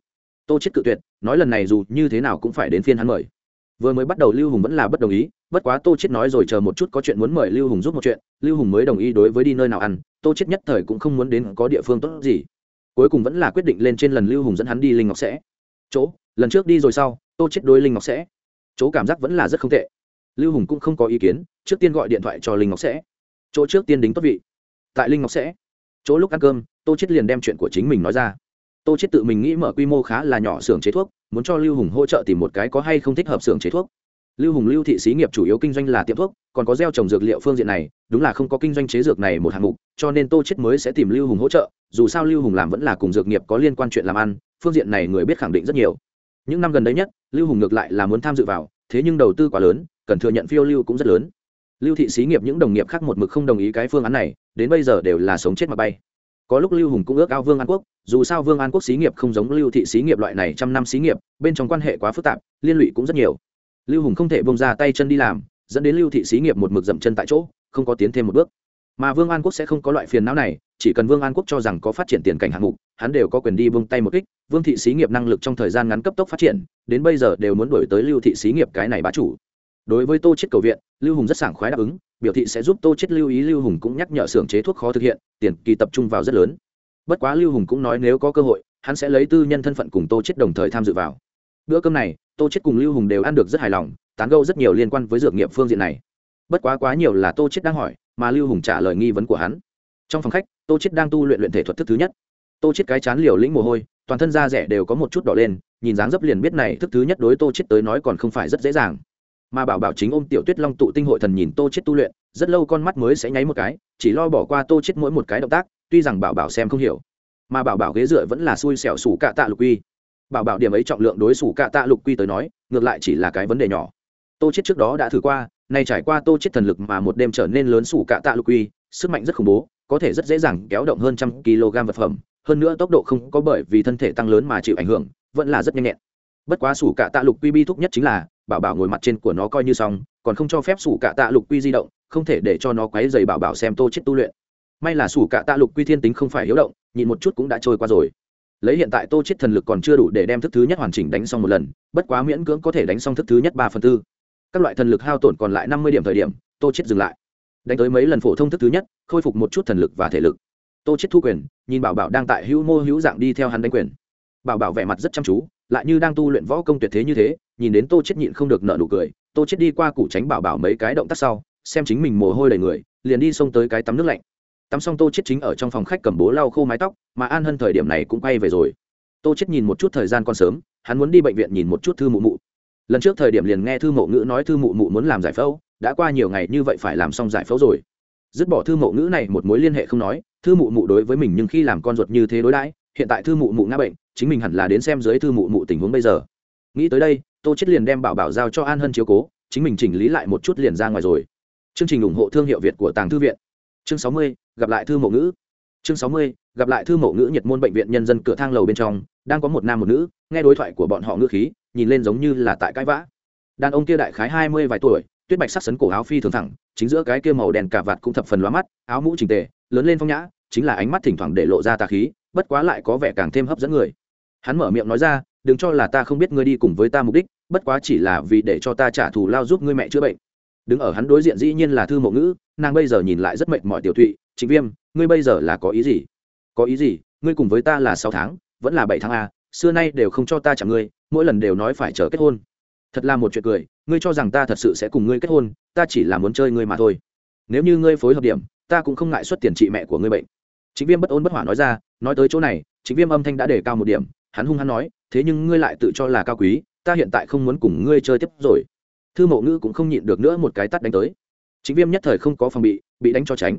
Tô chết cự tuyệt, nói lần này dù như thế nào cũng phải đến phiên hắn mời. Vừa mới bắt đầu lưu hùng vẫn là bất đồng ý, bất quá tô chết nói rồi chờ một chút có chuyện muốn mời lưu hùng giúp một chuyện, lưu hùng mới đồng ý đối với đi nơi nào ăn, tô chết nhất thời cũng không muốn đến có địa phương tốt gì cuối cùng vẫn là quyết định lên trên lần lưu hùng dẫn hắn đi linh ngọc sẽ. Chỗ, lần trước đi rồi sau, tô chết đôi linh ngọc sẽ. Chỗ cảm giác vẫn là rất không tệ. Lưu hùng cũng không có ý kiến, trước tiên gọi điện thoại cho linh ngọc sẽ. Chỗ trước tiên đính tốt vị. Tại linh ngọc sẽ. Chỗ lúc ăn cơm, tô chết liền đem chuyện của chính mình nói ra. Tô chết tự mình nghĩ mở quy mô khá là nhỏ xưởng chế thuốc, muốn cho lưu hùng hỗ trợ tìm một cái có hay không thích hợp xưởng chế thuốc lưu hùng lưu thị xí nghiệp chủ yếu kinh doanh là tiệm thuốc, còn có gieo trồng dược liệu phương diện này, đúng là không có kinh doanh chế dược này một hạng mục, cho nên tô chết mới sẽ tìm lưu hùng hỗ trợ, dù sao lưu hùng làm vẫn là cùng dược nghiệp có liên quan chuyện làm ăn, phương diện này người biết khẳng định rất nhiều. Những năm gần đây nhất, lưu hùng ngược lại là muốn tham dự vào, thế nhưng đầu tư quá lớn, cần thừa nhận phiêu lưu cũng rất lớn. Lưu thị xí nghiệp những đồng nghiệp khác một mực không đồng ý cái phương án này, đến bây giờ đều là sống chết mà bay. Có lúc lưu hùng cũng ước ao vương an quốc, dù sao vương an quốc xí nghiệp không giống lưu thị xí nghiệp loại này trăm năm xí nghiệp, bên trong quan hệ quá phức tạp, liên lụy cũng rất nhiều lưu hùng không thể bông ra tay chân đi làm, dẫn đến lưu thị xí nghiệp một mực dậm chân tại chỗ, không có tiến thêm một bước. Mà vương an quốc sẽ không có loại phiền não này, chỉ cần vương an quốc cho rằng có phát triển tiền cảnh hạng mục, hắn đều có quyền đi vung tay một kích. Vương thị xí nghiệp năng lực trong thời gian ngắn cấp tốc phát triển, đến bây giờ đều muốn đổi tới lưu thị xí nghiệp cái này bá chủ. Đối với tô chết cầu viện, lưu hùng rất sảng khoái đáp ứng, biểu thị sẽ giúp tô chết lưu ý lưu hùng cũng nhắc nhở xưởng chế thuốc khó thực hiện, tiền kỳ tập trung vào rất lớn. Bất quá lưu hùng cũng nói nếu có cơ hội, hắn sẽ lấy tư nhân thân phận cùng tô chết đồng thời tham dự vào bữa cơm này, tô chết cùng lưu hùng đều ăn được rất hài lòng, tán gẫu rất nhiều liên quan với dược nghiệp phương diện này. Bất quá quá nhiều là tô chết đang hỏi, mà lưu hùng trả lời nghi vấn của hắn. Trong phòng khách, tô chết đang tu luyện luyện thể thuật thức thứ nhất. Tô chết cái chán liều lĩnh mồ hôi, toàn thân da rẻ đều có một chút đỏ lên, nhìn dáng dấp liền biết này thức thứ nhất đối tô chết tới nói còn không phải rất dễ dàng. Mà bảo bảo chính ôm tiểu tuyết long tụ tinh hội thần nhìn tô chết tu luyện, rất lâu con mắt mới sẽ nháy một cái, chỉ lo bỏ qua tô chết mỗi một cái động tác, tuy rằng bảo bảo xem không hiểu. Mà bảo bảo ghế dựa vẫn là xui xẻo sủ cạ tạ lục uy bảo bảo điểm ấy trọng lượng đối sủ cạ tạ lục quy tới nói, ngược lại chỉ là cái vấn đề nhỏ. Tô chết trước đó đã thử qua, nay trải qua tô chết thần lực mà một đêm trở nên lớn sủ cạ tạ lục quy, sức mạnh rất khủng bố, có thể rất dễ dàng kéo động hơn trăm kg vật phẩm, hơn nữa tốc độ không có bởi vì thân thể tăng lớn mà chịu ảnh hưởng, vẫn là rất nhanh nhẹn. Bất quá sủ cạ tạ lục quy bi thúc nhất chính là, bảo bảo ngồi mặt trên của nó coi như xong, còn không cho phép sủ cạ tạ lục quy di động, không thể để cho nó quấy dày bảo bảo xem tô chết tu luyện. May là sủ cạ tạ lục quy thiên tính không phải hiếu động, nhìn một chút cũng đã trôi qua rồi lấy hiện tại tô chết thần lực còn chưa đủ để đem thức thứ nhất hoàn chỉnh đánh xong một lần, bất quá miễn cưỡng có thể đánh xong thức thứ nhất ba phần tư. Các loại thần lực hao tổn còn lại năm mươi điểm thời điểm, tô chết dừng lại. Đánh tới mấy lần phổ thông thức thứ nhất, khôi phục một chút thần lực và thể lực. Tô chết thu quyền, nhìn bảo bảo đang tại hữu mô hữu dạng đi theo hắn đánh quyền. Bảo bảo vẻ mặt rất chăm chú, lại như đang tu luyện võ công tuyệt thế như thế, nhìn đến tô chết nhịn không được nợ nụ cười. Tô chết đi qua củ tránh bảo bảo mấy cái động tác sau, xem chính mình mồ hôi đầy người, liền đi xông tới cái tắm nước lạnh tắm xong tô chết chính ở trong phòng khách cầm bố lau khô mái tóc mà an hân thời điểm này cũng quay về rồi. Tô chết nhìn một chút thời gian còn sớm hắn muốn đi bệnh viện nhìn một chút thư mụ mụ. Lần trước thời điểm liền nghe thư mộ ngữ nói thư mụ mụ muốn làm giải phẫu đã qua nhiều ngày như vậy phải làm xong giải phẫu rồi. Dứt bỏ thư mộ ngữ này một mối liên hệ không nói thư mụ mụ đối với mình nhưng khi làm con ruột như thế đối đãi hiện tại thư mụ mụ ngã bệnh chính mình hẳn là đến xem dưới thư mụ mụ tình huống bây giờ. Nghĩ tới đây tô chết liền đem bảo bảo giao cho an hân chiếu cố chính mình chỉnh lý lại một chút liền ra ngoài rồi. Chương trình ủng hộ thương hiệu việt của tàng thư viện. Chương 60, gặp lại thư mộ ngữ. Chương 60, gặp lại thư mộ ngữ nhiệt môn bệnh viện nhân dân cửa thang lầu bên trong đang có một nam một nữ nghe đối thoại của bọn họ ngữ khí nhìn lên giống như là tại cãi vã. Đàn ông kia đại khái hai mươi vài tuổi tuyết bạch sắc sấn cổ áo phi thường thẳng chính giữa cái kia màu đen cả vạt cũng thập phần lóa mắt áo mũ trình tề lớn lên phong nhã chính là ánh mắt thỉnh thoảng để lộ ra tà khí bất quá lại có vẻ càng thêm hấp dẫn người. Hắn mở miệng nói ra đừng cho là ta không biết ngươi đi cùng với ta mục đích bất quá chỉ là vì để cho ta trả thù lao giúp ngươi mẹ chữa bệnh đứng ở hắn đối diện dĩ nhiên là thư mộ ngữ, nàng bây giờ nhìn lại rất mệt mỏi tiểu thụy, trịnh viêm, ngươi bây giờ là có ý gì? Có ý gì? Ngươi cùng với ta là sáu tháng, vẫn là bảy tháng a, xưa nay đều không cho ta chạm ngươi, mỗi lần đều nói phải chờ kết hôn. Thật là một chuyện cười, ngươi cho rằng ta thật sự sẽ cùng ngươi kết hôn, ta chỉ là muốn chơi ngươi mà thôi. Nếu như ngươi phối hợp điểm, ta cũng không ngại xuất tiền trị mẹ của ngươi bệnh. Chính viêm bất ôn bất hỏa nói ra, nói tới chỗ này chính viêm âm thanh đã đề cao một điểm, hắn hung hắn nói, thế nhưng ngươi lại tự cho là cao quý, ta hiện tại không muốn cùng ngươi chơi tiếp rồi thư mộ ngữ cũng không nhịn được nữa một cái tắt đánh tới. Chính viêm nhất thời không có phòng bị bị đánh cho tránh.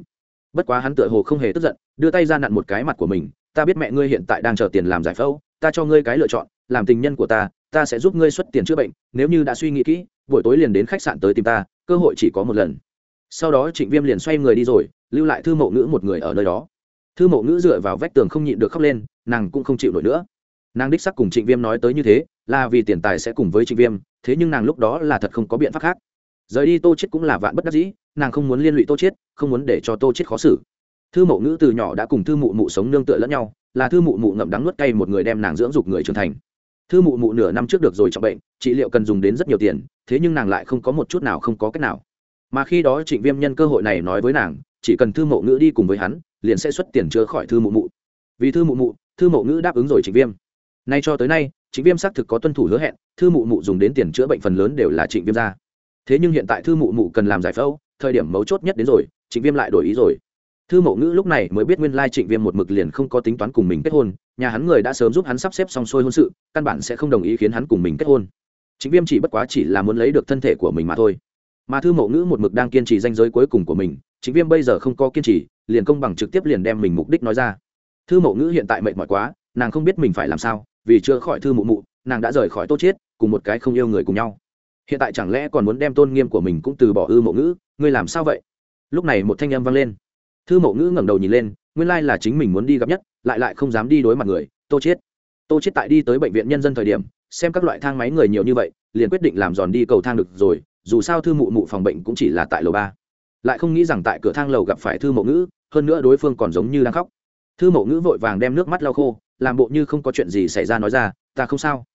Bất quá hắn tựa hồ không hề tức giận, đưa tay ra nặn một cái mặt của mình, ta biết mẹ ngươi hiện tại đang chờ tiền làm giải phẫu, ta cho ngươi cái lựa chọn, làm tình nhân của ta ta sẽ giúp ngươi xuất tiền chữa bệnh, nếu như đã suy nghĩ kỹ, buổi tối liền đến khách sạn tới tìm ta, cơ hội chỉ có một lần. Sau đó trịnh viêm liền xoay người đi rồi, lưu lại thư mộ ngữ một người ở nơi đó. Thư mộ ngữ dựa vào vách tường không nhịn được khóc lên, nàng cũng không chịu nổi nữa. Nàng đích sắc cùng trịnh viêm nói tới như thế, là vì tiền tài sẽ cùng với trịnh viêm thế nhưng nàng lúc đó là thật không có biện pháp khác. Rời đi tô chết cũng là vạn bất đắc dĩ, nàng không muốn liên lụy tô chết không muốn để cho tô chết khó xử. Thư mộ ngữ từ nhỏ đã cùng thư mụ mụ sống nương tựa lẫn nhau, là thư mụ mụ ngậm đắng nuốt cay một người đem nàng dưỡng dục người trưởng thành. Thư mụ mụ nửa năm trước được rồi trọng bệnh, trị liệu cần dùng đến rất nhiều tiền, thế nhưng nàng lại không có một chút nào không có cách nào. Mà khi đó trịnh viêm nhân cơ hội này nói với nàng, chỉ cần thư mộ ngữ đi cùng với hắn, liền sẽ xuất tiền chữa khỏi thư mụ mụ. Vì thư mụ mụ, thư mộ ngữ đáp ứng rồi trịnh viêm. Nay cho tới nay trịnh viêm xác thực có tuân thủ hứa hẹn, thư mụ mụ dùng đến tiền chữa bệnh phần lớn đều là trịnh viêm ra. Thế nhưng hiện tại thư mụ mụ cần làm giải phẫu, thời điểm mấu chốt nhất đến rồi, trịnh viêm lại đổi ý rồi. Thư mộ ngữ lúc này mới biết nguyên lai trịnh viêm một mực liền không có tính toán cùng mình kết hôn, nhà hắn người đã sớm giúp hắn sắp xếp xong xuôi hôn sự, căn bản sẽ không đồng ý khiến hắn cùng mình kết hôn. Trịnh viêm chỉ bất quá chỉ là muốn lấy được thân thể của mình mà thôi. Mà thư mộ ngữ một mực đang kiên trì danh giới cuối cùng của mình, trịnh viêm bây giờ không có kiên trì, liền công bằng trực tiếp liền đem mình mục đích nói ra. Thư mộ ngữ hiện tại mệt mỏi quá, nàng không biết mình phải làm sao vì chưa khỏi thư mụ mụ, nàng đã rời khỏi tô chiết, cùng một cái không yêu người cùng nhau. Hiện tại chẳng lẽ còn muốn đem tôn nghiêm của mình cũng từ bỏ ư mộ ngữ, ngươi làm sao vậy? Lúc này một thanh âm vang lên. Thư mộ ngữ ngẩng đầu nhìn lên, nguyên lai là chính mình muốn đi gặp nhất, lại lại không dám đi đối mặt người, tô chiết. tô chiết tại đi tới bệnh viện nhân dân thời điểm, xem các loại thang máy người nhiều như vậy, liền quyết định làm giòn đi cầu thang được rồi, dù sao thư mụ mụ phòng bệnh cũng chỉ là tại lầu ba. Lại không nghĩ rằng tại cửa thang lầu gặp phải thư mộ ngữ, hơn nữa đối phương còn giống như đang khóc. Thư mộ ngữ vội vàng đem nước mắt lau khô làm bộ như không có chuyện gì xảy ra nói ra, ta không sao.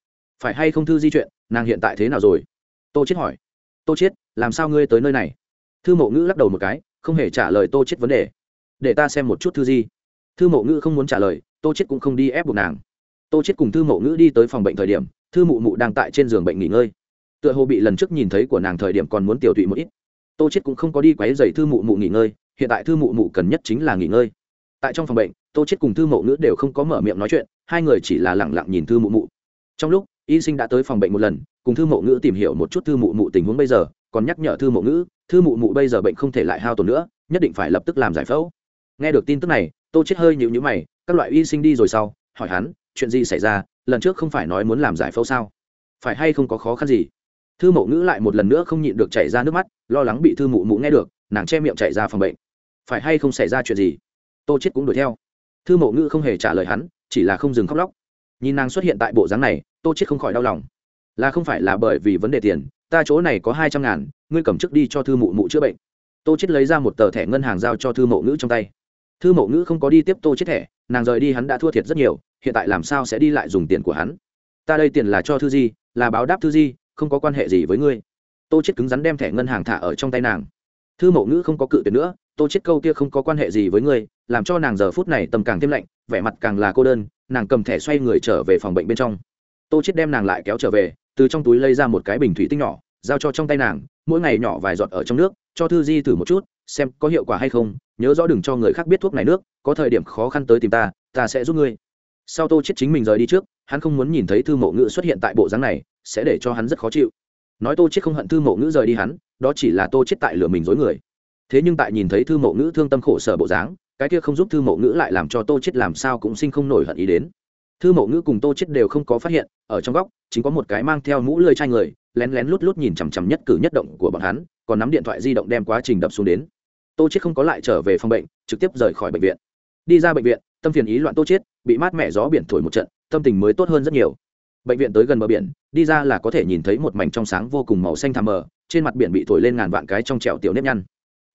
Phải hay không thư di chuyện, nàng hiện tại thế nào rồi? Tô chết hỏi. Tô chết làm sao ngươi tới nơi này? Thư mộ ngữ lắc đầu một cái, không hề trả lời tô chết vấn đề. Để ta xem một chút thư di. Thư mộ ngữ không muốn trả lời, tô chết cũng không đi ép buộc nàng. Tô chết cùng thư mộ ngữ đi tới phòng bệnh thời điểm, thư mụ mụ đang tại trên giường bệnh nghỉ ngơi. Tựa hồ bị lần trước nhìn thấy của nàng thời điểm còn muốn tiểu tụy một ít. Tô chết cũng không có đi quấy dày thư mụ mụ nghỉ ngơi, hiện tại thư mụ mụ cần nhất chính là nghỉ ngơi. Tại trong phòng bệnh tô chết cùng thư mộ ngữ đều không có mở miệng nói chuyện, hai người chỉ là lẳng lặng nhìn thư mụ mụ. Trong lúc, y sinh đã tới phòng bệnh một lần, cùng thư mộ ngữ tìm hiểu một chút thư mụ mụ tình huống bây giờ, còn nhắc nhở thư mộ ngữ, thư mụ mụ bây giờ bệnh không thể lại hao tổn nữa, nhất định phải lập tức làm giải phẫu. Nghe được tin tức này, tô chết hơi nhịu nhữ mày, các loại y sinh đi rồi sau, hỏi hắn, chuyện gì xảy ra, lần trước không phải nói muốn làm giải phẫu sao? Phải hay không có khó khăn gì? Thư mộ ngữ lại một lần nữa không nhịn được chảy ra nước mắt, lo lắng bị thư mụ mụ nghe được, nàng che miệng chạy ra phòng bệnh. Phải hay không xảy ra chuyện gì? Tô chết cũng đuổi theo thư mộ ngữ không hề trả lời hắn, chỉ là không dừng khóc lóc. Nhìn nàng xuất hiện tại bộ dáng này, tô chết không khỏi đau lòng. Là không phải là bởi vì vấn đề tiền, ta chỗ này có hai trăm ngàn, ngươi cầm trước đi cho thư mụ mụ chữa bệnh. Tô chết lấy ra một tờ thẻ ngân hàng giao cho thư mộ ngữ trong tay. Thư mộ ngữ không có đi tiếp tô chết thẻ, nàng rời đi hắn đã thua thiệt rất nhiều, hiện tại làm sao sẽ đi lại dùng tiền của hắn? Ta đây tiền là cho thư di, là báo đáp thư di, không có quan hệ gì với ngươi. Tô chết cứng rắn đem thẻ ngân hàng thả ở trong tay nàng. Thư mộ ngữ không có cự tuyệt nữa, tô chết câu kia không có quan hệ gì với ngươi làm cho nàng giờ phút này tầm càng thêm lạnh, vẻ mặt càng là cô đơn, nàng cầm thẻ xoay người trở về phòng bệnh bên trong. Tô chết đem nàng lại kéo trở về, từ trong túi lấy ra một cái bình thủy tinh nhỏ, giao cho trong tay nàng, mỗi ngày nhỏ vài giọt ở trong nước, cho thư di thử một chút, xem có hiệu quả hay không, nhớ rõ đừng cho người khác biết thuốc này nước, có thời điểm khó khăn tới tìm ta ta sẽ giúp ngươi. Sau tô chết chính mình rời đi trước, hắn không muốn nhìn thấy thư mộ ngữ xuất hiện tại bộ dáng này, sẽ để cho hắn rất khó chịu. Nói tô chết không hận thư mộ ngữ rời đi hắn, đó chỉ là tô chết tại lửa mình dối người. Thế nhưng tại nhìn thấy thư mộ ngữ thương tâm khổ sở bộ dáng cái kia không giúp thư mộ ngữ lại làm cho tô chết làm sao cũng sinh không nổi hận ý đến. Thư mộ ngữ cùng tô chết đều không có phát hiện, ở trong góc, chính có một cái mang theo mũ lưỡi trai người, lén lén lút lút nhìn chằm chằm nhất cử nhất động của bọn hắn, còn nắm điện thoại di động đem quá trình đập xuống đến. Tô chết không có lại trở về phòng bệnh, trực tiếp rời khỏi bệnh viện. Đi ra bệnh viện, tâm phiền ý loạn tô chết, bị mát mẻ gió biển thổi một trận, tâm tình mới tốt hơn rất nhiều. Bệnh viện tới gần bờ biển, đi ra là có thể nhìn thấy một mảnh trong sáng vô cùng màu xanh thẳm mờ, trên mặt biển bị thổi lên ngàn vạn cái trong trẻo tiểu nếp nhăn.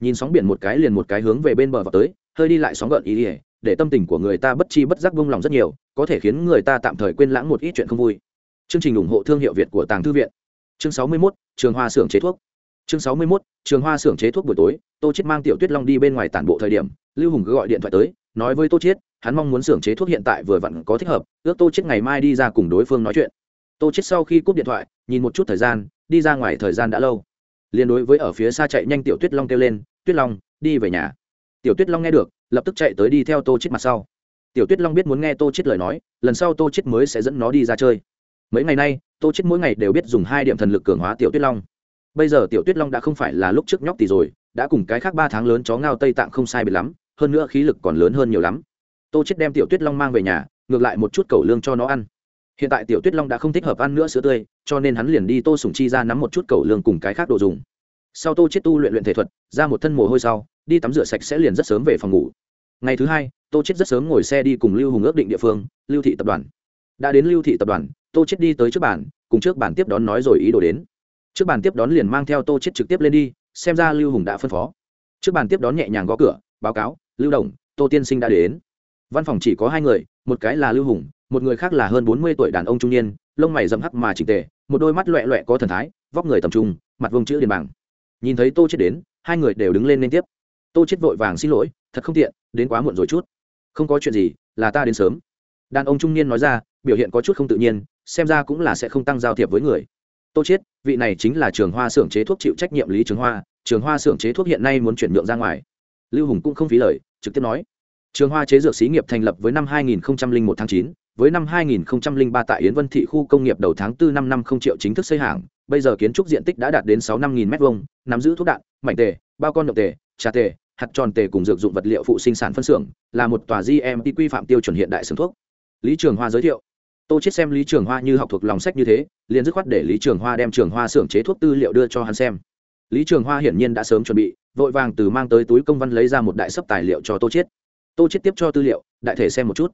Nhìn sóng biển một cái liền một cái hướng về bên bờ vào tới hơi đi lại sóng gợn ý ỉa để tâm tình của người ta bất chi bất giác vung lòng rất nhiều có thể khiến người ta tạm thời quên lãng một ít chuyện không vui. Chương trình ủng hộ thương hiệu việt của tàng thư viện. Chương sáu mươi 61, trường hoa xưởng chế thuốc. Chương sáu mươi 61, trường hoa xưởng chế thuốc buổi tối tô chết mang tiểu tuyết long đi bên ngoài tản bộ thời điểm lưu hùng gọi điện thoại tới nói với tô chết hắn mong muốn xưởng chế thuốc hiện tại vừa vặn có thích hợp ước tô chết ngày mai đi ra cùng đối phương nói chuyện. Tô chết sau khi cúp điện thoại nhìn một chút thời gian đi ra ngoài thời gian đã lâu. Liên đối với ở phía xa chạy nhanh tiểu tuyết long kêu lên tuyết long đi về nhà tiểu tuyết long nghe được, lập tức chạy tới đi theo tô chết mặt sau. Tiểu tuyết long biết muốn nghe tô chết lời nói, lần sau tô chết mới sẽ dẫn nó đi ra chơi. Mấy ngày nay, tô chết mỗi ngày đều biết dùng hai điểm thần lực cường hóa tiểu tuyết long. Bây giờ tiểu tuyết long đã không phải là lúc trước nhóc tỷ rồi, đã cùng cái khác ba tháng lớn chó ngao tây tạng không sai biệt lắm, hơn nữa khí lực còn lớn hơn nhiều lắm. Tô chết đem tiểu tuyết long mang về nhà, ngược lại một chút cầu lương cho nó ăn. Hiện tại tiểu tuyết long đã không thích hợp ăn nữa sữa tươi, cho nên hắn liền đi tô sùng chi ra nắm một chút cầu lương cùng cái khác đồ dùng. Sau tô chết tu luyện luyện thể thuật, ra một thân mồ hôi sau đi tắm rửa sạch sẽ liền rất sớm về phòng ngủ. Ngày thứ hai, tô chết rất sớm ngồi xe đi cùng lưu hùng ước định địa phương, lưu thị tập đoàn. Đã đến lưu thị tập đoàn, tô chết đi tới trước bàn, cùng trước bàn tiếp đón nói rồi ý đồ đến. Trước bàn tiếp đón liền mang theo tô chết trực tiếp lên đi, xem ra lưu hùng đã phân phó. Trước bàn tiếp đón nhẹ nhàng gõ cửa, báo cáo, lưu đồng, tô tiên sinh đã đến. Văn phòng chỉ có hai người, một cái là lưu hùng, một người khác là hơn bốn mươi tuổi đàn ông trung niên, lông mày rậm hắc mà chỉnh tề, một đôi mắt loẹ loẹ có thần thái, vóc người tầm trung, mặt vông chữ liền bảng nhìn thấy tô chết đến, hai người đều đứng lên liên tiếp tô chết vội vàng xin lỗi thật không tiện đến quá muộn rồi chút. Không có chuyện gì là ta đến sớm. Đàn ông trung niên nói ra biểu hiện có chút không tự nhiên xem ra cũng là sẽ không tăng giao thiệp với người. Tô chết vị này chính là trường hoa xưởng chế thuốc chịu trách nhiệm lý trường hoa trường hoa xưởng chế thuốc hiện nay muốn chuyển nhượng ra ngoài. Lưu hùng cũng không phí lời trực tiếp nói. Trường hoa chế dược xí nghiệp thành lập với năm 2001 tháng 9, với năm 2003 tại Yến Vân thị khu công nghiệp đầu tháng 4 năm năm không triệu chính thức xây hàng, bây giờ kiến trúc diện tích đã đạt đến 6 năm nghìn m2, nắm giữ thuốc đạn, mảnh tề, bao con động tề, trà tề, hạt tròn tề cùng dược dụng vật liệu phụ sinh sản phân xưởng, là một tòa GMP quy phạm tiêu chuẩn hiện đại xưởng thuốc. Lý Trường Hoa giới thiệu. Tô chết xem Lý Trường Hoa như học thuộc lòng sách như thế, liền dứt khoát để Lý Trường Hoa đem Trường Hoa xưởng chế thuốc tư liệu đưa cho hắn xem. Lý Trường Hoa hiển nhiên đã sớm chuẩn bị, vội vàng từ mang tới túi công văn lấy ra một đại sấp tài liệu cho Tô chết. Tô chết tiếp cho tư liệu, đại thể xem một chút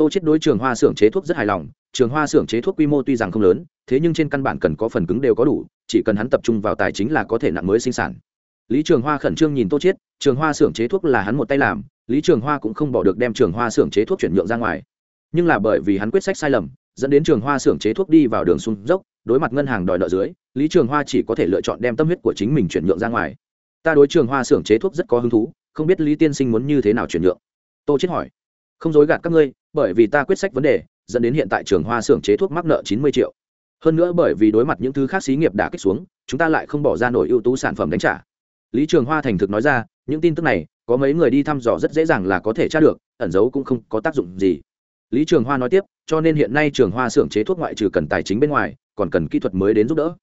tô chết đối trường hoa xưởng chế thuốc rất hài lòng trường hoa xưởng chế thuốc quy mô tuy rằng không lớn thế nhưng trên căn bản cần có phần cứng đều có đủ chỉ cần hắn tập trung vào tài chính là có thể nặng mới sinh sản lý trường hoa khẩn trương nhìn tô Chiết, trường hoa xưởng chế thuốc là hắn một tay làm lý trường hoa cũng không bỏ được đem trường hoa xưởng chế thuốc chuyển nhượng ra ngoài. Nhưng là bởi vì hắn quyết sách sai lầm dẫn đến trường hoa xưởng chế thuốc đi vào đường xuống dốc đối mặt ngân hàng đòi nợ dưới lý trường hoa chỉ có thể lựa chọn đem tâm huyết của chính mình chuyển nhượng ra ngoài. Ta đối trường hoa xưởng chế thuốc rất có hứng thú không biết lý tiên sinh muốn như thế nào chuyển nhượng? Tô chết hỏi. Không dối gạt các ngươi bởi vì ta quyết sách vấn đề dẫn đến hiện tại trường hoa xưởng chế thuốc mắc nợ chín mươi triệu. Hơn nữa bởi vì đối mặt những thứ khác xí nghiệp đã kích xuống chúng ta lại không bỏ ra nổi ưu tú sản phẩm đánh trả lý trường hoa thành thực nói ra, những tin tức này, có mấy người đi thăm dò rất dễ dàng là có thể tra được, ẩn giấu cũng không có tác dụng gì. Lý trường hoa nói tiếp, cho nên hiện nay trường hoa xưởng chế thuốc ngoại trừ cần tài chính bên ngoài, còn cần kỹ thuật mới đến giúp đỡ.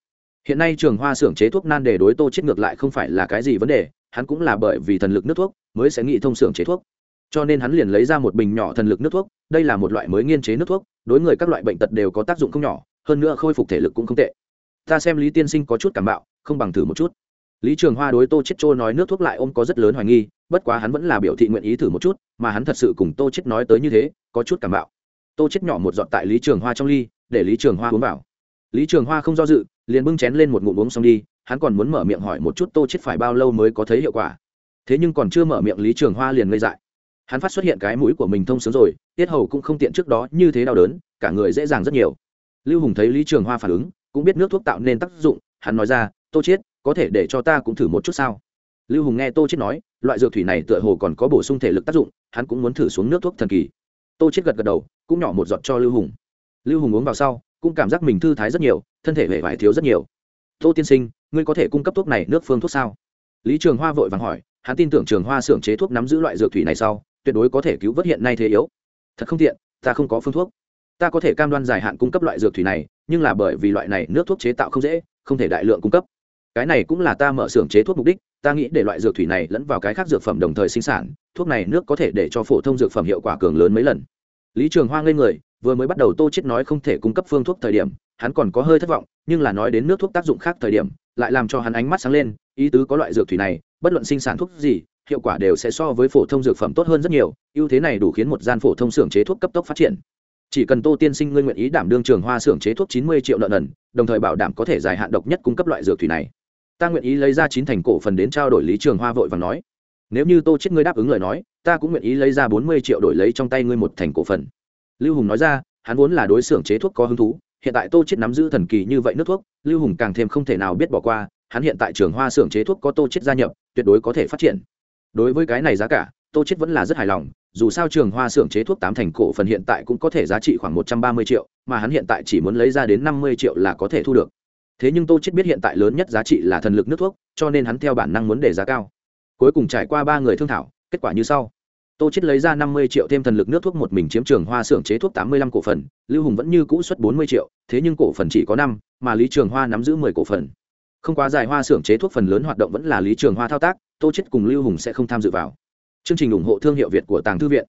Hiện nay trường hoa xưởng chế thuốc nan đề đối tô chết ngược lại không phải là cái gì vấn đề, hắn cũng là bởi vì thần lực nước thuốc mới sẽ nghĩ thông xưởng chế thuốc. Cho nên hắn liền lấy ra một bình nhỏ thần lực nước thuốc, đây là một loại mới nghiên chế nước thuốc, đối người các loại bệnh tật đều có tác dụng không nhỏ, hơn nữa khôi phục thể lực cũng không tệ. Ta xem lý tiên sinh có chút cảm bạo, không bằng thử một chút lý trường hoa đối tô chết trôi nói nước thuốc lại ôm có rất lớn hoài nghi, bất quá hắn vẫn là biểu thị nguyện ý thử một chút, mà hắn thật sự cùng tô chết nói tới như thế, có chút cảm bạo. Tô chết nhỏ một giọt tại lý trường hoa trong ly, để lý trường hoa uống vào. Lý trường hoa không do dự, liền bưng chén lên một ngụm uống xong đi, hắn còn muốn mở miệng hỏi một chút tô chết phải bao lâu mới có thấy hiệu quả. Thế nhưng còn chưa mở miệng lý trường hoa liền ngây dại. Hắn phát xuất hiện cái mũi của mình thông sướng rồi, tiết hầu cũng không tiện trước đó như thế đau đớn, cả người dễ dàng rất nhiều. Lưu hùng thấy lý trường hoa phản ứng, cũng biết nước thuốc tạo nên tác dụng, hắn nói ra, tô chết có thể để cho ta cũng thử một chút sao? Lưu hùng nghe tô chết nói, loại dược thủy này tựa hồ còn có bổ sung thể lực tác dụng, hắn cũng muốn thử xuống nước thuốc thần kỳ. Tô chết gật gật đầu, cũng nhỏ một giọt cho lưu hùng. Lưu hùng uống vào sau, cũng cảm giác mình thư thái rất nhiều, thân thể hề vải thiếu rất nhiều. Tô tiên sinh, ngươi có thể cung cấp thuốc này nước phương thuốc sao? Lý trường hoa vội vàng hỏi, hắn tin tưởng trường hoa xưởng chế thuốc nắm giữ loại dược thủy này sau, tuyệt đối có thể cứu vớt hiện nay thế yếu. Thật không tiện, ta không có phương thuốc. Ta có thể cam đoan dài hạn cung cấp loại dược thủy này, nhưng là bởi vì loại này nước thuốc chế tạo không dễ, không thể đại lượng cung cấp cái này cũng là ta mở xưởng chế thuốc mục đích, ta nghĩ để loại dược thủy này lẫn vào cái khác dược phẩm đồng thời sinh sản, thuốc này nước có thể để cho phổ thông dược phẩm hiệu quả cường lớn mấy lần. Lý trường hoa ngây người, vừa mới bắt đầu tô chết nói không thể cung cấp phương thuốc thời điểm, hắn còn có hơi thất vọng, nhưng là nói đến nước thuốc tác dụng khác thời điểm, lại làm cho hắn ánh mắt sáng lên, ý tứ có loại dược thủy này, bất luận sinh sản thuốc gì, hiệu quả đều sẽ so với phổ thông dược phẩm tốt hơn rất nhiều, ưu thế này đủ khiến một gian phổ thông xưởng chế thuốc cấp tốc phát triển. Chỉ cần tô tiên sinh ngươi nguyện ý đảm đương trường hoa xưởng chế thuốc chín mươi triệu nợ nần, đồng thời bảo đảm có thể dài hạn độc nhất cung cấp loại dược thủy này ta nguyện ý lấy ra chín thành cổ phần đến trao đổi lý trường hoa vội và nói, nếu như tô chết ngươi đáp ứng lời nói, ta cũng nguyện ý lấy ra bốn mươi triệu đổi lấy trong tay ngươi một thành cổ phần. Lưu hùng nói ra, hắn vốn là đối xưởng chế thuốc có hứng thú, hiện tại tô chết nắm giữ thần kỳ như vậy nước thuốc, lưu hùng càng thêm không thể nào biết bỏ qua, hắn hiện tại trường hoa xưởng chế thuốc có tô chết gia nhập, tuyệt đối có thể phát triển. Đối với cái này giá cả, tô chết vẫn là rất hài lòng, dù sao trường hoa xưởng chế thuốc tám thành cổ phần hiện tại cũng có thể giá trị khoảng một trăm ba mươi triệu, mà hắn hiện tại chỉ muốn lấy ra đến năm mươi triệu là có thể thu được thế nhưng tô chết biết hiện tại lớn nhất giá trị là thần lực nước thuốc, cho nên hắn theo bản năng muốn để giá cao. Cuối cùng trải qua ba người thương thảo, kết quả như sau. Tô chết lấy ra năm mươi triệu thêm thần lực nước thuốc một mình chiếm trường hoa xưởng chế thuốc tám mươi lăm cổ phần, lưu hùng vẫn như cũ xuất bốn mươi triệu, thế nhưng cổ phần chỉ có năm, mà lý trường hoa nắm giữ mười cổ phần. Không quá dài hoa xưởng chế thuốc phần lớn hoạt động vẫn là lý trường hoa thao tác, tô chết cùng lưu hùng sẽ không tham dự vào. Chương trình ủng hộ thương hiệu việt của tàng thư viện.